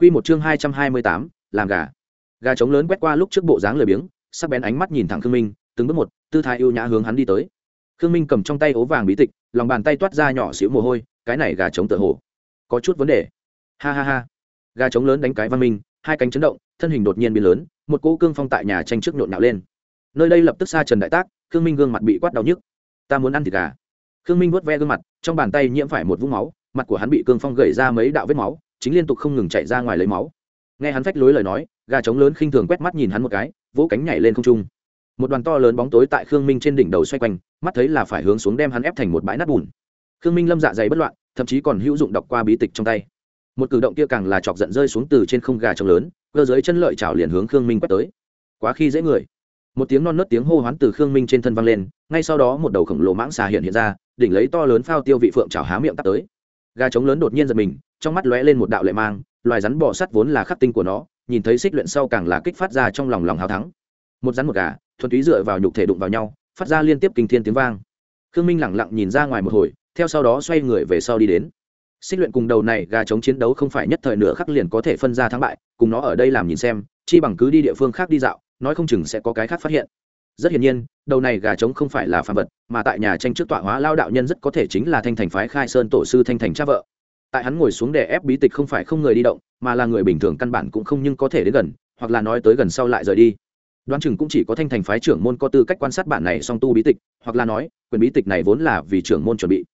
Quy một chương hai trăm hai mươi tám, làm gà. Gà trống lớn quét qua lúc trước bộ dáng lười biếng, sắc bén ánh mắt nhìn thẳng khương minh, từng bước một, tư thái ưu nhã hướng hắn đi tới. Khương minh cầm trong tay ố vàng bí tịch, lòng bàn tay toát ra nhỏ xíu mồ hôi, cái này gà trống tựa hồ có chút vấn đề. Ha ha ha. Gà trống lớn đánh cái văn minh, hai cánh chấn động, thân hình đột nhiên biến lớn, một cỗ cương phong tại nhà tranh trước nhộn nhạo lên. Nơi đây lập tức xa trần đại tác, khương minh gương mặt bị quát đau nhức. Ta muốn ăn thịt gà. Khương minh vuốt ve gương mặt, trong bàn tay nhiễm phải một vũng máu, mặt của hắn bị cương phong gẩy ra mấy đạo vết máu chính liên tục không ngừng chạy ra ngoài lấy máu. Nghe hắn phách lối lời nói, gà trống lớn khinh thường quét mắt nhìn hắn một cái, vỗ cánh nhảy lên không trung. Một đoàn to lớn bóng tối tại khương minh trên đỉnh đầu xoay quanh, mắt thấy là phải hướng xuống đem hắn ép thành một bãi nát bùn. Khương minh lâm dạ dày bất loạn, thậm chí còn hữu dụng đọc qua bí tịch trong tay. Một cử động kia càng là chọc giận rơi xuống từ trên không gà trống lớn, cơ giới chân lợi chảo liền hướng khương minh quét tới. Quá khi dễ người. Một tiếng non nớt tiếng hô hoán từ khương minh trên thân vang lên, ngay sau đó một đầu khổng lồ mãng xà hiện hiện ra, đỉnh lấy to lớn phao tiêu vị phượng chảo há miệng tắt tới. Gà trống lớn đột nhiên giật mình trong mắt lóe lên một đạo lệ mang, loài rắn bò sắt vốn là khắc tinh của nó, nhìn thấy xích luyện sau càng là kích phát ra trong lòng lòng hào thắng. Một rắn một gà, thuần túy dựa vào nhục thể đụng vào nhau, phát ra liên tiếp kinh thiên tiếng vang. Khương minh lẳng lặng nhìn ra ngoài một hồi, theo sau đó xoay người về sau đi đến. Xích luyện cùng đầu này gà chống chiến đấu không phải nhất thời nửa khắc liền có thể phân ra thắng bại, cùng nó ở đây làm nhìn xem, chi bằng cứ đi địa phương khác đi dạo, nói không chừng sẽ có cái khác phát hiện. Rất hiển nhiên, đầu này gà trống không phải là phàm vật, mà tại nhà tranh trước tọa hóa lao đạo nhân rất có thể chính là thanh thành phái khai sơn tổ sư thanh thành cha vợ tại hắn ngồi xuống để ép bí tịch không phải không người đi động, mà là người bình thường căn bản cũng không nhưng có thể đến gần, hoặc là nói tới gần sau lại rời đi. Đoán chừng cũng chỉ có thanh thành phái trưởng môn có tư cách quan sát bản này song tu bí tịch, hoặc là nói, quyền bí tịch này vốn là vì trưởng môn chuẩn bị.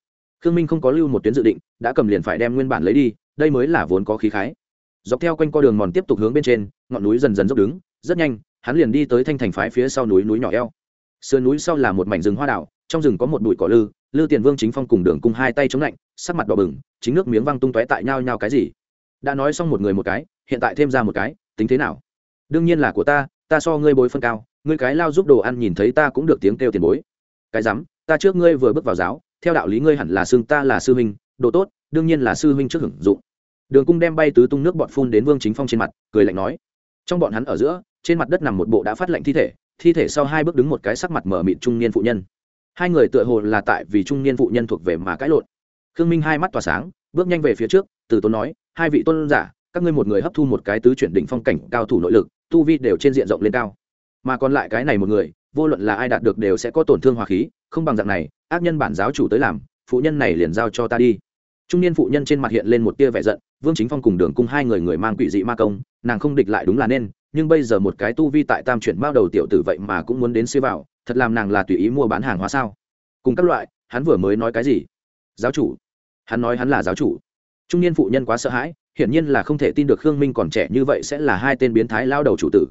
Khương minh không có lưu một tuyến dự định, đã cầm liền phải đem nguyên bản lấy đi, đây mới là vốn có khí khái. Dọc theo quanh co đường mòn tiếp tục hướng bên trên, ngọn núi dần dần dốc đứng, rất nhanh, hắn liền đi tới thanh thành phái phía sau núi núi nhỏ eo. Sườn núi sau là một mảnh rừng hoa đảo trong rừng có một bụi cỏ lư lư tiền vương chính phong cùng đường cung hai tay chống lạnh, sắc mặt đỏ bừng, chính nước miếng văng tung tóe tại nhau nhau cái gì. Đã nói xong một người một cái, hiện tại thêm ra một cái, tính thế nào? Đương nhiên là của ta ta so ngươi bối phân cao, ngươi cái lao giúp đồ ăn nhìn thấy ta cũng được tiếng kêu tiền bối. Cái rắm, ta trước ngươi vừa bước vào giáo, theo đạo lý ngươi hẳn là xương ta là sư huynh, đồ tốt, đương nhiên là sư huynh trước hưởng dụng. Đường cung đem bay tứ tung nước bọn phun đến vương chính phong trên mặt, cười lạnh nói. Trong bọn hắn ở giữa, trên mặt đất nằm một bộ đã phát lạnh thi thể thi thể sau hai bước đứng một cái sắc mặt mở mịt trung niên phụ nhân hai người tựa hồ là tại vì trung niên phụ nhân thuộc về mà cãi lộn. Khương minh hai mắt tỏa sáng, bước nhanh về phía trước, từ tốn nói, hai vị tôn giả, các ngươi một người hấp thu một cái tứ chuyển đỉnh phong cảnh cao thủ nội lực, tu vi đều trên diện rộng lên cao. Mà còn lại cái này một người, vô luận là ai đạt được đều sẽ có tổn thương hòa khí, không bằng dạng này, ác nhân bản giáo chủ tới làm, phụ nhân này liền giao cho ta đi. Trung niên phụ nhân trên mặt hiện lên một tia vẻ giận, vương chính phong cùng đường cung hai người người mang quỷ dị ma công, nàng không địch lại đúng là nên, nhưng bây giờ một cái tu vi tại tam chuyển bao đầu tiểu tử vậy mà cũng muốn đến xế vào thật làm nàng là tùy ý mua bán hàng hóa sao? Cùng các loại, hắn vừa mới nói cái gì? Giáo chủ. Hắn nói hắn là giáo chủ. Trung niên phụ nhân quá sợ hãi, hiển nhiên là không thể tin được khương minh còn trẻ như vậy sẽ là hai tên biến thái lao đầu chủ tử.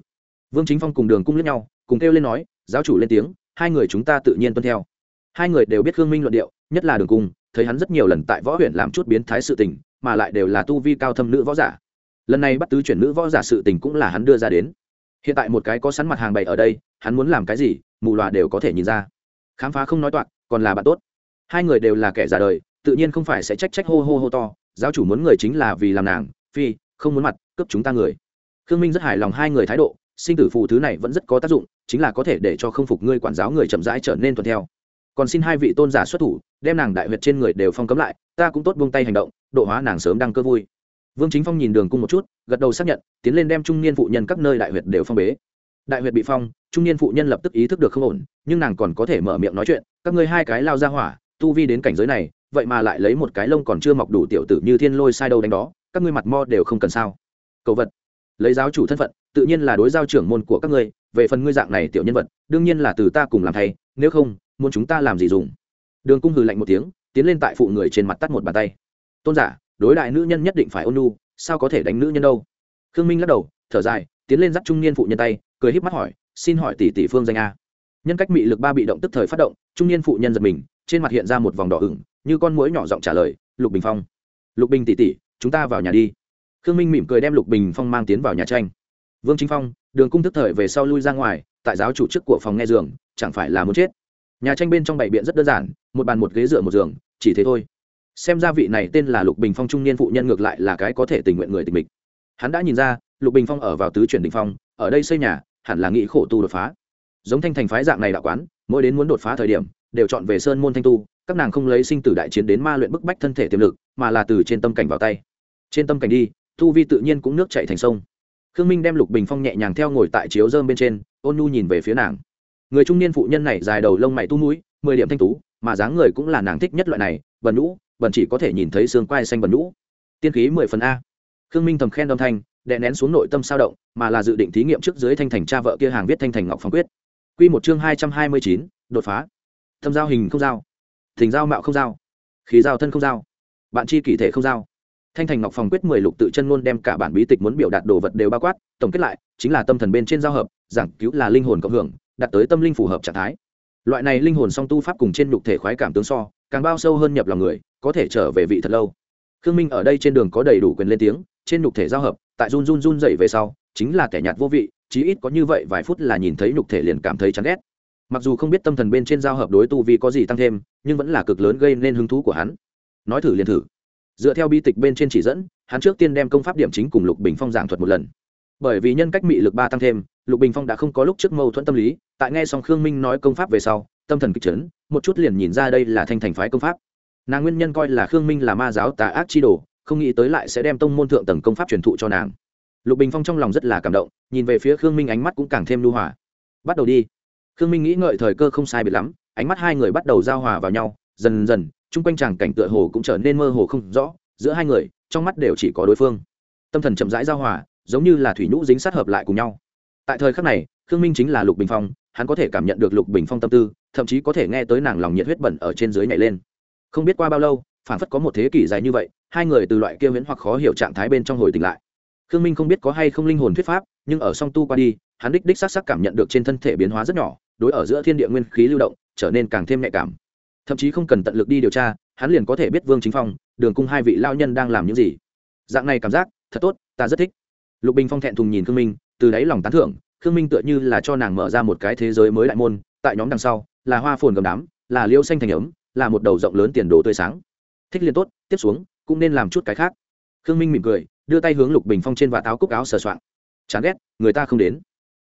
Vương chính phong cùng đường cung lẫn nhau, cùng kêu lên nói, giáo chủ lên tiếng, hai người chúng ta tự nhiên tuân theo. Hai người đều biết khương minh luận điệu, nhất là đường cung, thấy hắn rất nhiều lần tại võ huyện làm chút biến thái sự tình, mà lại đều là tu vi cao thâm nữ võ giả. Lần này bắt tứ chuyển nữ võ giả sự tình cũng là hắn đưa ra đến hiện tại một cái có sẵn mặt hàng bày ở đây, hắn muốn làm cái gì, mù loà đều có thể nhìn ra. Khám phá không nói toạc, còn là bạn tốt. Hai người đều là kẻ già đời, tự nhiên không phải sẽ trách trách hô hô hô to, giáo chủ muốn người chính là vì làm nàng, phi, không muốn mặt, cướp chúng ta người. Khương minh rất hài lòng hai người thái độ, sinh tử phụ thứ này vẫn rất có tác dụng, chính là có thể để cho không phục ngươi quản giáo người chậm rãi trở nên thuận theo. Còn xin hai vị tôn giả xuất thủ, đem nàng đại huyệt trên người đều phong cấm lại, ta cũng tốt buông tay hành động, độ hóa nàng sớm đăng cơ vui vương chính phong nhìn đường cung một chút, gật đầu xác nhận, tiến lên đem trung niên phụ nhân các nơi đại huyệt đều phong bế. Đại huyệt bị phong, trung niên phụ nhân lập tức ý thức được không ổn, nhưng nàng còn có thể mở miệng nói chuyện, các ngươi hai cái lao ra hỏa, tu vi đến cảnh giới này, vậy mà lại lấy một cái lông còn chưa mọc đủ tiểu tử như thiên lôi sai đâu đánh đó, các ngươi mặt mo đều không cần sao? Cầu vật. Lấy giáo chủ thân phận, tự nhiên là đối giao trưởng môn của các ngươi, về phần ngươi dạng này tiểu nhân vật, đương nhiên là từ ta cùng làm thay nếu không, muốn chúng ta làm gì dùng? Đường cung hừ lạnh một tiếng, tiến lên tại phụ người trên mặt tắt một bàn tay. Tôn giả đối đại nữ nhân nhất định phải ôn nhu, sao có thể đánh nữ nhân đâu? Khương minh lắc đầu thở dài tiến lên dắt trung niên phụ nhân tay cười híp mắt hỏi xin hỏi tỷ tỷ phương danh a? Nhân cách mị lực ba bị động tức thời phát động trung niên phụ nhân giật mình trên mặt hiện ra một vòng đỏ ửng như con mũi nhỏ giọng trả lời lục bình phong. Lục bình tỷ tỷ chúng ta vào nhà đi. Khương minh mỉm cười đem lục bình phong mang tiến vào nhà tranh. Vương chính phong đường cung tức thời về sau lui ra ngoài tại giáo chủ chức của phòng nghe giường chẳng phải là muốn chết? Nhà tranh bên trong bảy biện rất đơn giản một bàn một ghế dựa một giường chỉ thế thôi xem ra vị này tên là lục bình phong trung niên phụ nhân ngược lại là cái có thể tình nguyện người tình mình hắn đã nhìn ra, lục bình phong ở vào tứ chuyển đình phong, ở đây xây nhà, hẳn là nghĩ khổ tu đột phá. Giống thanh thành phái dạng này đạo quán, mỗi đến muốn đột phá thời điểm, đều chọn về sơn môn thanh tu, các nàng không lấy sinh tử đại chiến đến ma luyện bức bách thân thể tiềm lực, mà là từ trên tâm cảnh vào tay. Trên tâm cảnh đi thu vi tự nhiên cũng nước chạy thành sông. Khương minh đem lục bình phong nhẹ nhàng theo ngồi tại chiếu dơm bên trên, ôn nhu nhìn về phía nàng. Người trung niên phụ nhân này dài đầu lông mày tu mũi, mười điểm thanh tú, mà dáng người cũng là nàng thích nhất loại này bần nhũ bẩn chỉ có thể nhìn thấy xương quai xanh bẩn nhũ. Tiên khí mười phần a. Khương minh thầm khen âm thanh, đè nén xuống nội tâm sao động, mà là dự định thí nghiệm trước dưới thanh thành cha vợ kia hàng viết thanh thành ngọc phong quyết. Q một chương hai trăm hai mươi chín, đột phá. Thâm giao hình không giao. Thỉnh giao mạo không giao. Khí giao thân không giao. Bạn chi kỷ thể không giao. Thanh thành ngọc phòng quyết mười lục tự chân luôn đem cả bản bí tịch muốn biểu đạt đồ vật đều bao quát, tổng kết lại, chính là tâm thần bên trên giao hợp, giảng cứu là linh hồn cộng hưởng, đạt tới tâm linh phù hợp trạng thái. Loại này linh hồn song tu pháp cùng trên nhục thể khoái cảm tướng so, càng bao sâu hơn nhập lòng người có thể trở về vị thật lâu. Khương minh ở đây trên đường có đầy đủ quyền lên tiếng trên nhục thể giao hợp tại run run run dậy về sau chính là kẻ nhạt vô vị chí ít có như vậy vài phút là nhìn thấy nhục thể liền cảm thấy chán ghét. Mặc dù không biết tâm thần bên trên giao hợp đối tu vi có gì tăng thêm nhưng vẫn là cực lớn gây nên hứng thú của hắn. Nói thử liền thử. Dựa theo bi tịch bên trên chỉ dẫn hắn trước tiên đem công pháp điểm chính cùng lục bình phong giảng thuật một lần. Bởi vì nhân cách mị lực ba tăng thêm lục bình phong đã không có lúc trước mâu thuẫn tâm lý tại nghe xong khương minh nói công pháp về sau tâm thần kịch trấn, một chút liền nhìn ra đây là thanh thành phái công pháp nàng nguyên nhân coi là khương minh là ma giáo tà ác chi đồ, không nghĩ tới lại sẽ đem tông môn thượng tầng công pháp truyền thụ cho nàng. Lục bình phong trong lòng rất là cảm động, nhìn về phía khương minh ánh mắt cũng càng thêm lưu hòa. Bắt đầu đi. Khương minh nghĩ ngợi thời cơ không sai biệt lắm, ánh mắt hai người bắt đầu giao hòa vào nhau, dần dần, chung quanh chàng cảnh tựa hồ cũng trở nên mơ hồ không rõ, giữa hai người, trong mắt đều chỉ có đối phương. Tâm thần chậm rãi giao hòa, giống như là thủy nhũ dính sát hợp lại cùng nhau. Tại thời khắc này, khương minh chính là lục bình phong, hắn có thể cảm nhận được lục bình phong tâm tư, thậm chí có thể nghe tới nàng lòng nhiệt huyết bẩn ở trên dưới nhảy lên không biết qua bao lâu phản phất có một thế kỷ dài như vậy, hai người từ loại kia viễn hoặc khó hiểu trạng thái bên trong hồi tỉnh lại. Khương minh không biết có hay không linh hồn thuyết pháp, nhưng ở song tu qua đi, hắn đích đích s á c s á c cảm nhận được trên thân thể biến hóa rất nhỏ, đối ở giữa thiên địa nguyên khí lưu động, trở nên càng thêm nhạy cảm. Thậm chí không cần tận lực đi điều tra, hắn liền có thể biết vương chính phong, đường cung hai vị lao nhân đang làm những gì. Dạng này cảm giác, thật tốt, ta rất thích. Lục bình phong thẹn thùng nhìn khương minh, từ đáy lòng tán thưởng, khương minh tựa như là cho nàng mở ra một cái thế giới mới đại môn, tại nhóm đằng sau, là hoa phồn gầm đám, là liêu xanh thành ấm là một đầu rộng lớn tiền đồ tươi sáng. Thích liên tốt, tiếp xuống, cũng nên làm chút cái khác. Khương minh mỉm cười, đưa tay hướng lục bình phong trên và táo cúc áo sờ soạng. Chán ghét, người ta không đến.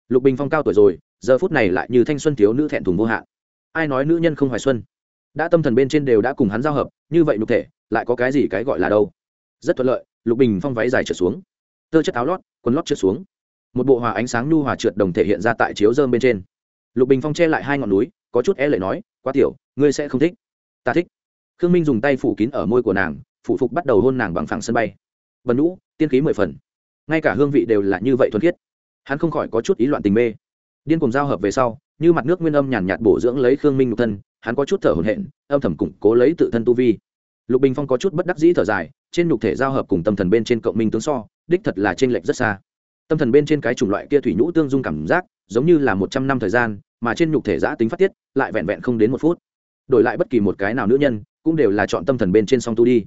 Lục bình phong cao tuổi rồi, giờ phút này lại như thanh xuân thiếu nữ thẹn thùng vô hạn. Ai nói nữ nhân không hoài xuân? Đã tâm thần bên trên đều đã cùng hắn giao hợp, như vậy nhục thể, lại có cái gì cái gọi là đâu? Rất thuận lợi, lục bình phong váy dài trượt xuống. Tơ chất áo lót, quần lót trượt xuống. Một bộ hòa ánh sáng nhu hòa trượt đồng thể hiện ra tại chiếu dơm bên trên. Lục bình phong che lại hai ngọn núi, có chút e lệ nói, quá tiểu, ngươi sẽ không thích ta thích. Khương minh dùng tay phủ kín ở môi của nàng phụ phục bắt đầu hôn nàng bằng phẳng sân bay. Vần nhũ tiên khí mười phần. Ngay cả hương vị đều là như vậy thuần khiết. Hắn không khỏi có chút ý loạn tình mê. Điên cùng giao hợp về sau, như mặt nước nguyên âm nhàn nhạt bổ dưỡng lấy khương minh nhục thân, hắn có chút thở hổn hển, âm thầm củng cố lấy tự thân tu vi. Lục bình phong có chút bất đắc dĩ thở dài, trên nhục thể giao hợp cùng tâm thần bên trên cộng minh tướng so, đích thật là t r ê n lệch rất xa. Tâm thần bên trên cái chủng loại kia thủy nhũ tương dung cảm giác, giống như là một trăm năm thời gian, mà trên nhục thể giã tính phát tiết, lại vẹn vẹn không đến một phút đổi lại bất kỳ một cái nào nữ nhân, cũng đều là chọn tâm thần bên trên song tu đi.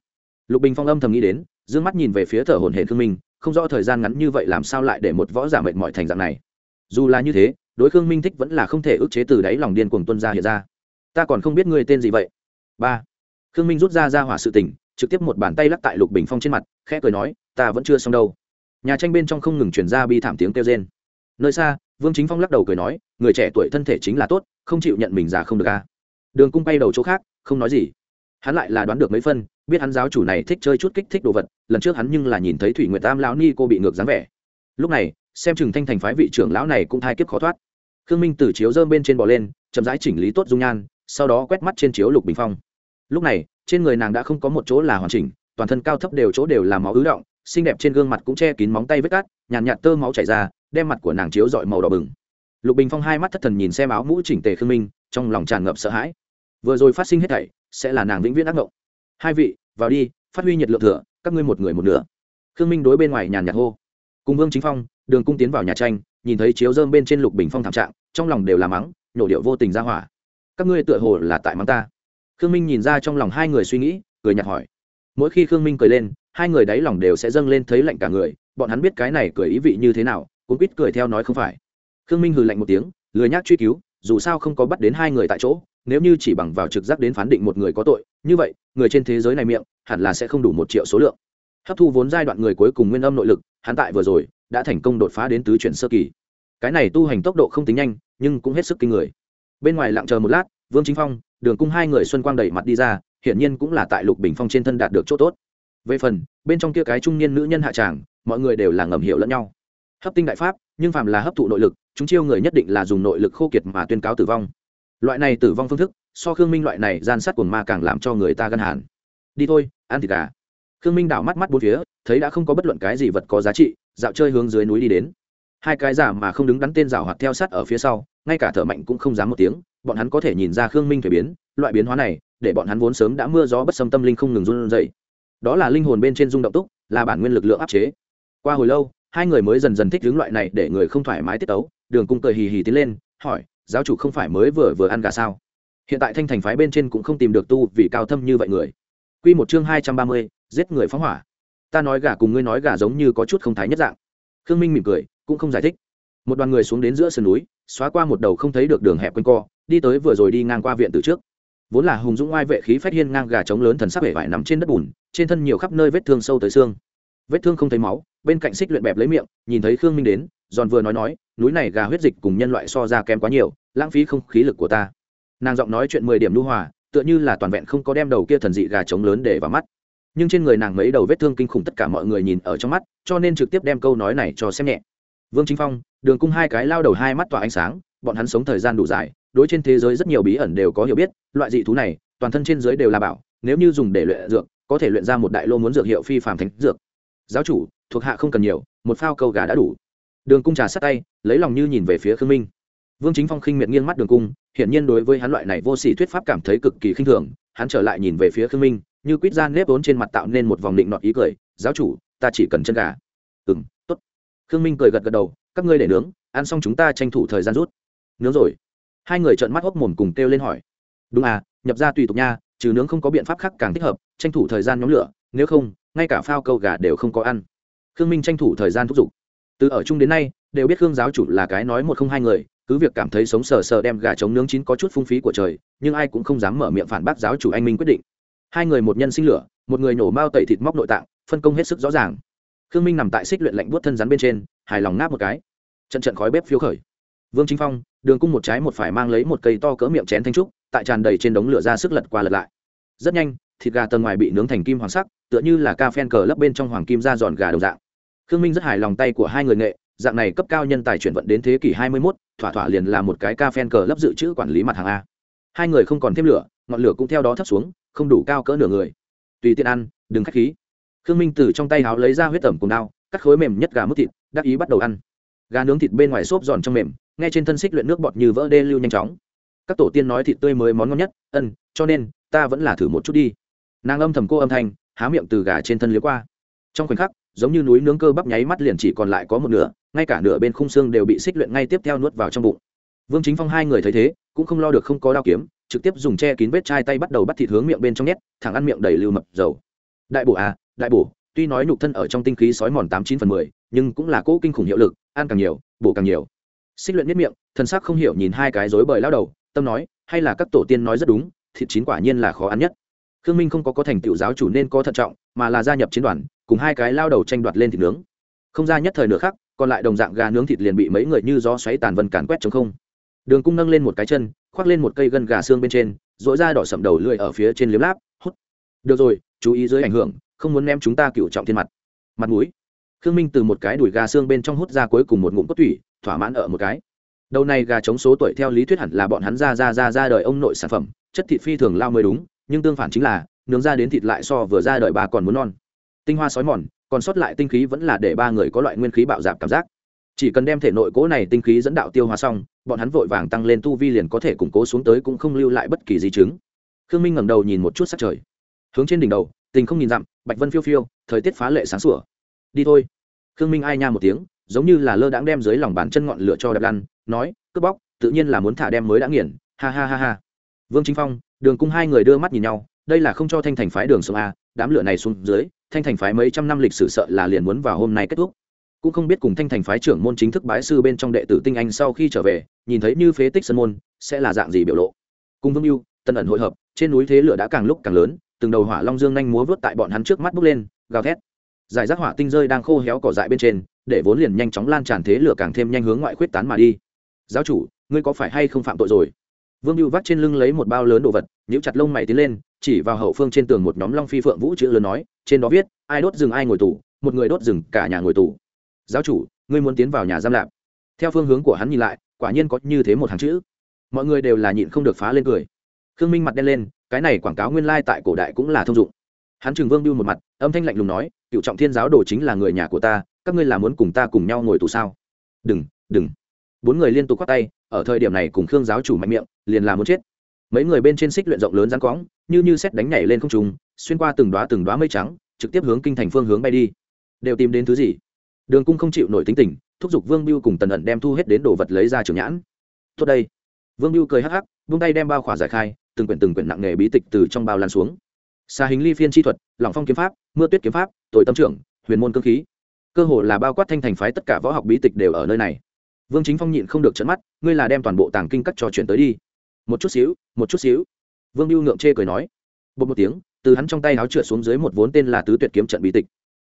Lục bình phong âm thầm nghĩ đến d ư ơ n g mắt nhìn về phía thở hổn hển khương minh, không rõ thời gian ngắn như vậy làm sao lại để một võ giả mệt mỏi thành dạng này. Dù là như thế, đối khương minh thích vẫn là không thể ức chế từ đáy lòng điên cuồng tuân ra hiện ra. Ta còn không biết ngươi tên gì vậy. Ba. Khương minh rút ra ra hỏa sự tình, trực tiếp một bàn tay lắc tại lục bình phong trên mặt, khẽ cười nói, ta vẫn chưa xong đâu. Nhà tranh bên trong không ngừng chuyển ra bi thảm tiếng kêu rên. Nơi xa, vương chính phong lắc đầu cười nói, người trẻ tuổi thân thể chính là tốt, không chịu nhận mình già không được a đường cung bay đầu chỗ khác không nói gì. Hắn lại là đoán được mấy phân biết hắn giáo chủ này thích chơi chút kích thích đồ vật lần trước hắn nhưng là nhìn thấy thủy nguyệt tam lão ni cô bị ngược dáng vẻ. Lúc này xem chừng thanh thành phái vị trưởng lão này cũng thai kiếp khó thoát. Khương minh từ chiếu dơm bên trên bò lên chậm rãi chỉnh lý tốt dung nhan sau đó quét mắt trên chiếu lục bình phong. Lúc này trên người nàng đã không có một chỗ là hoàn chỉnh toàn thân cao thấp đều chỗ đều là máu ứ động xinh đẹp trên gương mặt cũng che kín móng tay vết cát nhàn nhạt, nhạt tơ máu chảy ra đem mặt của nàng chiếu dọi màu đỏ bừng. Lục bình phong hai mắt thất thần nhìn xem áo mũ chỉnh tề khương minh trong lòng tràn ngập sợ hãi vừa rồi phát sinh hết thảy, sẽ là nàng vĩnh viễn ác mộng. Hai vị, vào đi, phát huy nhiệt lượng thừa, các ngươi một người một nửa. Khương minh đối bên ngoài nhàn nhạt hô. Cùng vương chính phong, đường cung tiến vào nhà tranh, nhìn thấy chiếu dơm bên trên lục bình phong thảm trạng, trong lòng đều là mắng, nhổ điệu vô tình ra hỏa. Các ngươi tựa hồ là tại mắng ta. Khương minh nhìn ra trong lòng hai người suy nghĩ, cười nhạt hỏi. Mỗi khi khương minh cười lên, hai người đáy lòng đều sẽ dâng lên thấy lạnh cả người, bọn hắn biết cái này cười ý vị như thế nào, cũng biết cười theo nói không phải. Khương minh hừ lạnh một tiếng, lười nhác truy cứu, dù sao không có bắt đến hai người tại chỗ nếu như chỉ bằng vào trực giác đến phán định một người có tội, như vậy, người trên thế giới này miệng, hẳn là sẽ không đủ một triệu số lượng. Hấp thu vốn giai đoạn người cuối cùng nguyên âm nội lực, hắn tại vừa rồi, đã thành công đột phá đến tứ chuyển sơ kỳ. Cái này tu hành tốc độ không tính nhanh, nhưng cũng hết sức kinh người. Bên ngoài lặng chờ một lát, vương chính phong, đường cung hai người xuân quang đẩy mặt đi ra, hiển nhiên cũng là tại lục bình phong trên thân đạt được chỗ tốt. Về phần, bên trong kia cái trung niên nữ nhân hạ tràng, mọi người đều là ngầm hiểu lẫn nhau. Hấp tinh đại pháp, nhưng phàm là hấp thụ nội lực, chúng chiêu người nhất định là dùng nội lực khô kiệt mà tuyên cáo tử vong loại này tử vong phương thức, so khương minh loại này gian sát cuồng ma càng làm cho người ta gân hàn. Đi thôi, ăn thịt gà. Khương minh đảo mắt mắt bốn phía, thấy đã không có bất luận cái gì vật có giá trị, dạo chơi hướng dưới núi đi đến. Hai cái giả mà không đứng đắn tên rào hoạt theo sát ở phía sau, ngay cả thở mạnh cũng không dám một tiếng, bọn hắn có thể nhìn ra khương minh thuế biến, loại biến hóa này, để bọn hắn vốn sớm đã mưa gió bất xâm tâm linh không ngừng run dậy đó là linh hồn bên trên rung động túc, là bản nguyên lực lượng áp chế. Qua hồi lâu, hai người mới dần dần thích hướng loại này để người không thoải mái tiết tấu, đường cung cười hì hì tiến lên, hỏi giáo chủ không phải mới vừa vừa ăn gà sao hiện tại thanh thành phái bên trên cũng không tìm được tu vì cao thâm như vậy người Quy một chương hai trăm ba mươi, giết người phóng hỏa. Ta nói gà cùng ngươi nói gà giống như có chút không thái nhất dạng. Khương Minh mỉm cười, cũng không giải thích. Một đoàn người xuống đến giữa sườn núi, xóa qua một đầu không thấy được đường hẹp quanh co, đi tới vừa rồi đi ngang qua viện từ trước. Vốn là hùng dũng oai vệ khí phát hiên ngang gà trống lớn thần sắc vẻ vải nằm trên đất bùn, trên thân nhiều khắp nơi vết thương sâu tới xương. Vết thương không thấy máu, bên cạnh xích luyện bẹp lấy miệng, nhìn thấy Khương Minh đến, giòn vừa nói nói, núi này gà huyết dịch cùng nhân loại so ra kém quá nhiều, lãng phí không khí lực của ta. Nàng giọng nói chuyện mười điểm lưu hòa, tựa như là toàn vẹn không có đem đầu kia thần dị gà trống lớn để vào mắt. Nhưng trên người nàng mấy đầu vết thương kinh khủng tất cả mọi người nhìn ở trong mắt cho nên trực tiếp đem câu nói này cho xem nhẹ. Vương chính phong đường cung hai cái lao đầu hai mắt tỏa ánh sáng bọn hắn sống thời gian đủ dài đối trên thế giới rất nhiều bí ẩn đều có hiểu biết loại dị thú này toàn thân trên dưới đều là bảo nếu như dùng để luyện dược có thể luyện ra một đại lô muốn dược hiệu phi phàm thánh dược. Giáo chủ thuộc hạ không cần nhiều một phao câu gà đã đủ đường cung trà sát tay, lấy lòng như nhìn về phía khương minh. Vương chính phong khinh miệt nghiêng mắt đường cung, hiển nhiên đối với hắn loại này vô sỉ thuyết pháp cảm thấy cực kỳ khinh thường, hắn trở lại nhìn về phía khương minh, như quýt gian nếp vốn trên mặt tạo nên một vòng định nọt ý cười, giáo chủ, ta chỉ cần chân gà. Ừ m t ố t khương minh cười gật gật đầu, các ngươi để nướng, ăn xong chúng ta tranh thủ thời gian rút. Nướng rồi. Hai người trợn mắt hốc mồm cùng kêu lên hỏi. Đúng à nhập ra tùy tục nha, trừ nướng không có biện pháp khác càng thích hợp, tranh thủ thời gian nhóm lửa, nếu không, ngay cả phao câu gà đều không có ăn. Khương minh tranh thủ thời gian thúc giục từ ở chung đến nay, đều biết khương giáo chủ là cái nói một không hai người, cứ việc cảm thấy sống sờ sờ đem gà trống nướng chín có chút phung phí của trời, nhưng ai cũng không dám mở miệng phản bác giáo chủ anh minh quyết định. Hai người một nhân sinh lửa, một người nổ mao tẩy thịt móc nội tạng, phân công hết sức rõ ràng. Khương minh nằm tại xích luyện lạnh buốt thân rắn bên trên, hài lòng ngáp một cái. Trận trận khói bếp phiếu khởi. Vương chính phong, đường cung một trái một phải mang lấy một cây to cỡ miệng chén thanh trúc, tại tràn đầy trên đống lửa ra sức lật qua lật lại. Rất nhanh, thịt gà tầng ngoài bị nướng thành kim hoàng sắc, tựa như là ca phen cờ lấp bên trong hoàng kim ra giòn gà đầu dạng khương minh rất hài lòng tay của hai người nghệ dạng này cấp cao nhân tài chuyển vận đến thế kỷ hai mươi 21, thỏa thỏa liền là một cái ca phen cờ lấp dự trữ quản lý mặt hàng a. Hai người không còn thêm lửa ngọn lửa cũng theo đó thấp xuống không đủ cao cỡ nửa người. Tùy tiện ăn đừng khách khí. Khương minh từ trong tay háo lấy ra huyết tẩm cùng đao cắt khối mềm nhất gà mứt thịt đắc ý bắt đầu ăn. Gà nướng thịt bên ngoài xốp giòn trong mềm ngay trên thân xích luyện nước bọt như vỡ đê lưu nhanh chóng. Các tổ tiên nói thịt tươi mới món ngon nhất ân cho nên ta vẫn là thử một chút đi. Nàng âm thầm cô âm thanh há miệng từ gà trên thân liếm qua. Trong khoảnh khắc giống như núi nướng cơ bắp nháy mắt liền chỉ còn lại có một nửa, ngay cả nửa bên khung xương đều bị xích luyện ngay tiếp theo nuốt vào trong bụng. Vương chính phong hai người thấy thế, cũng không lo được không có đao kiếm, trực tiếp dùng che kín vết chai tay bắt đầu bắt thịt hướng miệng bên trong nhét, thẳng ăn miệng đầy lưu mập, dầu. Đại bổ à đại bổ, tuy nói nhục thân ở trong tinh khí sói mòn tám chín phần mười, nhưng cũng là cỗ kinh khủng hiệu lực, ăn càng nhiều, bổ càng nhiều. Xích luyện nhất miệng, thần sắc không hiểu nhìn hai cái rối bời lao đầu, tâm nói, hay là các tổ tiên nói rất đúng, thịt chín quả nhiên là khó ăn nhất. Khương minh không có có thành tựu giáo chủ nên có thận trọng, mà là gia nhập chiến đoàn cùng hai cái lao đầu tranh đoạt lên thịt nướng. Không ra nhất thời nửa khắc, còn lại đồng dạng gà nướng thịt liền bị mấy người như gió xoáy tàn vân càn quét chống không. Đường cung nâng lên một cái chân, khoác lên một cây gân gà xương bên trên dỗi ra đỏ sậm đầu lưỡi ở phía trên liếm láp, hút. Được rồi, chú ý dưới ảnh hưởng, không muốn ném chúng ta cựu trọng thiên mặt. Mặt mũi. Khương minh từ một cái đùi gà xương bên trong hút ra cuối cùng một ngụm cốt thủy thỏa mãn ở một cái. Đầu này gà chống số tuổi theo lý thuyết hẳn là bọn hắn ra ra ra ra đời ông nội sản phẩm, chất thịt phi thường lao mới đúng, nhưng tương phản chính là, nướng ra đến thịt lại so vừa ra đời bà còn muốn non tinh hoa sói mòn, còn sót lại tinh khí vẫn là để ba người có loại nguyên khí bạo dạp cảm giác. Chỉ cần đem thể nội cố này tinh khí dẫn đạo tiêu hóa xong, bọn hắn vội vàng tăng lên tu vi liền có thể củng cố xuống tới cũng không lưu lại bất kỳ di chứng. Khương minh ngẩng đầu nhìn một chút sát trời. Hướng trên đỉnh đầu, tình không nhìn dặm, bạch vân phiêu phiêu, thời tiết phá lệ sáng sủa. Đi thôi. Khương minh ai nha một tiếng, giống như là lơ đãng đem dưới lòng bàn chân ngọn lửa cho đập lăn, nói, cướp bóc, tự nhiên là muốn thả đem mới đã nghiền. Ha ha ha ha. Vương chính phong, đường cung hai người đưa mắt nhìn nhau, đây là không cho thanh thành phái đường sông a, đám lửa này xuống dưới thanh thành phái mấy trăm năm lịch sử sợ là liền muốn vào hôm nay kết thúc. Cũng không biết cùng thanh thành phái trưởng môn chính thức bái sư bên trong đệ tử tinh anh sau khi trở về, nhìn thấy như phế tích sân môn, sẽ là dạng gì biểu lộ? Cùng vương mưu tân ẩn hội hợp, trên núi thế lửa đã càng lúc càng lớn, từng đầu hỏa long dương nhanh múa vớt tại bọn hắn trước mắt bước lên, gào thét. Giải rác hỏa tinh rơi đang khô héo cỏ dại bên trên, để vốn liền nhanh chóng lan tràn thế lửa càng thêm nhanh hướng ngoại khuyết tán mà đi. Giáo chủ, ngươi có phải hay không phạm tội rồi? Vương mưu vắt trên lưng lấy một bao lớn đồ vật, nhíu chặt lông mày tiến lên chỉ vào hậu phương trên tường một nhóm long phi phượng vũ chữ lớn nói, trên đó viết, ai đốt rừng ai ngồi tù, một người đốt rừng cả nhà ngồi tù. Giáo chủ, ngươi muốn tiến vào nhà giam lạp. Theo phương hướng của hắn nhìn lại, quả nhiên có như thế một hàng chữ. Mọi người đều là nhịn không được phá lên cười. Khương minh mặt đen lên, cái này quảng cáo nguyên lai、like、tại cổ đại cũng là thông dụng. Hắn trừng vương biêu một mặt, âm thanh lạnh lùng nói, cựu trọng thiên giáo đồ chính là người nhà của ta, các ngươi là muốn cùng ta cùng nhau ngồi tù sao? Đừng đừng. Bốn người liên tục khoác tay, ở thời điểm này cùng khương giáo chủ mạnh miệng, liền là muốn chết mấy người bên trên xích luyện rộng lớn rắn cõng như như xét đánh nhảy lên không trùng xuyên qua từng đoá từng đoá mây trắng, trực tiếp hướng kinh thành phương hướng bay đi. Đều tìm đến thứ gì? Đường cung không chịu nổi tính tình, thúc giục vương biêu cùng tần ẩn đem thu hết đến đồ vật lấy ra trường nhãn. Tốt đây. Vương biêu cười hắc hắc, vung tay đem bao khỏa giải khai, từng quyển từng quyển nặng nghề bí tịch từ trong bao lan xuống. Xa hình ly phiên chi thuật, lỏng phong kiếm pháp, mưa tuyết kiếm pháp tội tâm trưởng, huyền môn cơ khí. Cơ hồ là bao quát thanh thành phái tất cả võ học bí tịch đều ở nơi này. Vương chính phong nhịn không được trận mắt, ngươi là đem toàn bộ tàng kinh cắt trò chuyển tới đi một chút xíu một chút xíu. Vương lưu ngượng chê cười nói. Bột một tiếng từ hắn trong tay áo trượt xuống dưới một vốn tên là tứ tuyệt kiếm trận bí tịch.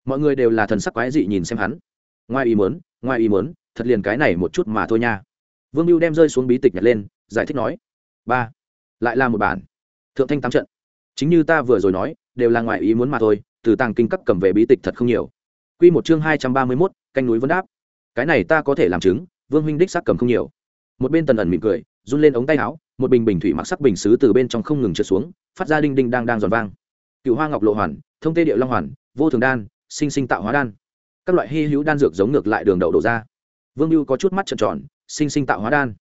Mọi người đều là thần sắc quái dị nhìn xem hắn. Ngoài ý muốn ngoài ý muốn thật liền cái này một chút mà thôi nha. Vương lưu đem rơi xuống bí tịch nhặt lên giải thích nói. Ba lại là một bản. Thượng thanh tám trận. Chính như ta vừa rồi nói đều là ngoài ý muốn mà thôi từ tàng kinh các cầm về bí tịch thật không nhiều. Quy một chương hai trăm ba mươi 231, canh núi vấn đáp. Cái này ta có thể làm chứng, Vương huynh đích xác cầm không nhiều. Một bên Tần ẩn mỉm cười, run lên ống tay áo, một bình bình thủy mặc sắc bình sứ từ bên trong không ngừng trượt xuống, phát ra đinh đinh đang đang giòn vang. Cựu Hoa Ngọc Lộ Hoàn, Thông Tê Điệu Long Hoàn, Vô Thường Đan, Sinh Sinh Tạo Hóa Đan. Các loại hi hữu đan dược giống ngược lại đường đậu đổ ra. Vương Lưu có chút mắt trợn tròn, Sinh Sinh Tạo Hóa Đan.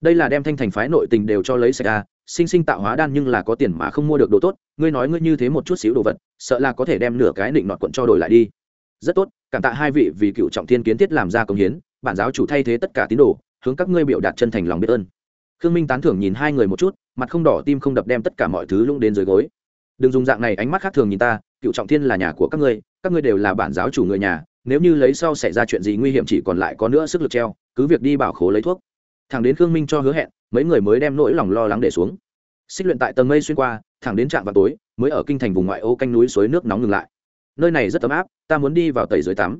Đây là đem thanh thành phái nội tình đều cho lấy sạch ra, sinh sinh tạo hóa đan nhưng là có tiền mà không mua được đồ tốt ngươi nói ngươi như thế một chút xíu đồ vật sợ là có thể đem nửa cái định nọt quận cho đổi lại đi rất tốt cảm tạ hai vị vì cựu trọng thiên kiến thiết làm ra công hiến bản giáo chủ thay thế tất cả tín đồ hướng các ngươi biểu đạt chân thành lòng biết ơn khương minh tán thưởng nhìn hai người một chút, mặt không đỏ tim không đập đem tất cả mọi thứ lũng đến dưới gối. Đừng dùng dạng này, ánh mắt khác thường nhìn ta, cựu trọng thiên là nhà của các ngươi các ngươi đều là bản giáo chủ người nhà, nếu như lấy sau xảy ra chuyện gì nguy hiểm chỉ còn lại có nữa sức lực treo, cứ việc đi bảo khố lấy thuốc. Thằng đến khương minh cho hứa hẹn, mấy người mới đem nỗi lòng lo lắng để xuống. Xích luyện tại tầng mây xuyên qua, thẳng đến trạm vào tối, mới ở kinh thành vùng ngoại ô canh núi suối nước nóng ngừng lại. Nơi này rất ấm áp, ta muốn đi vào tẩy dưới tắm.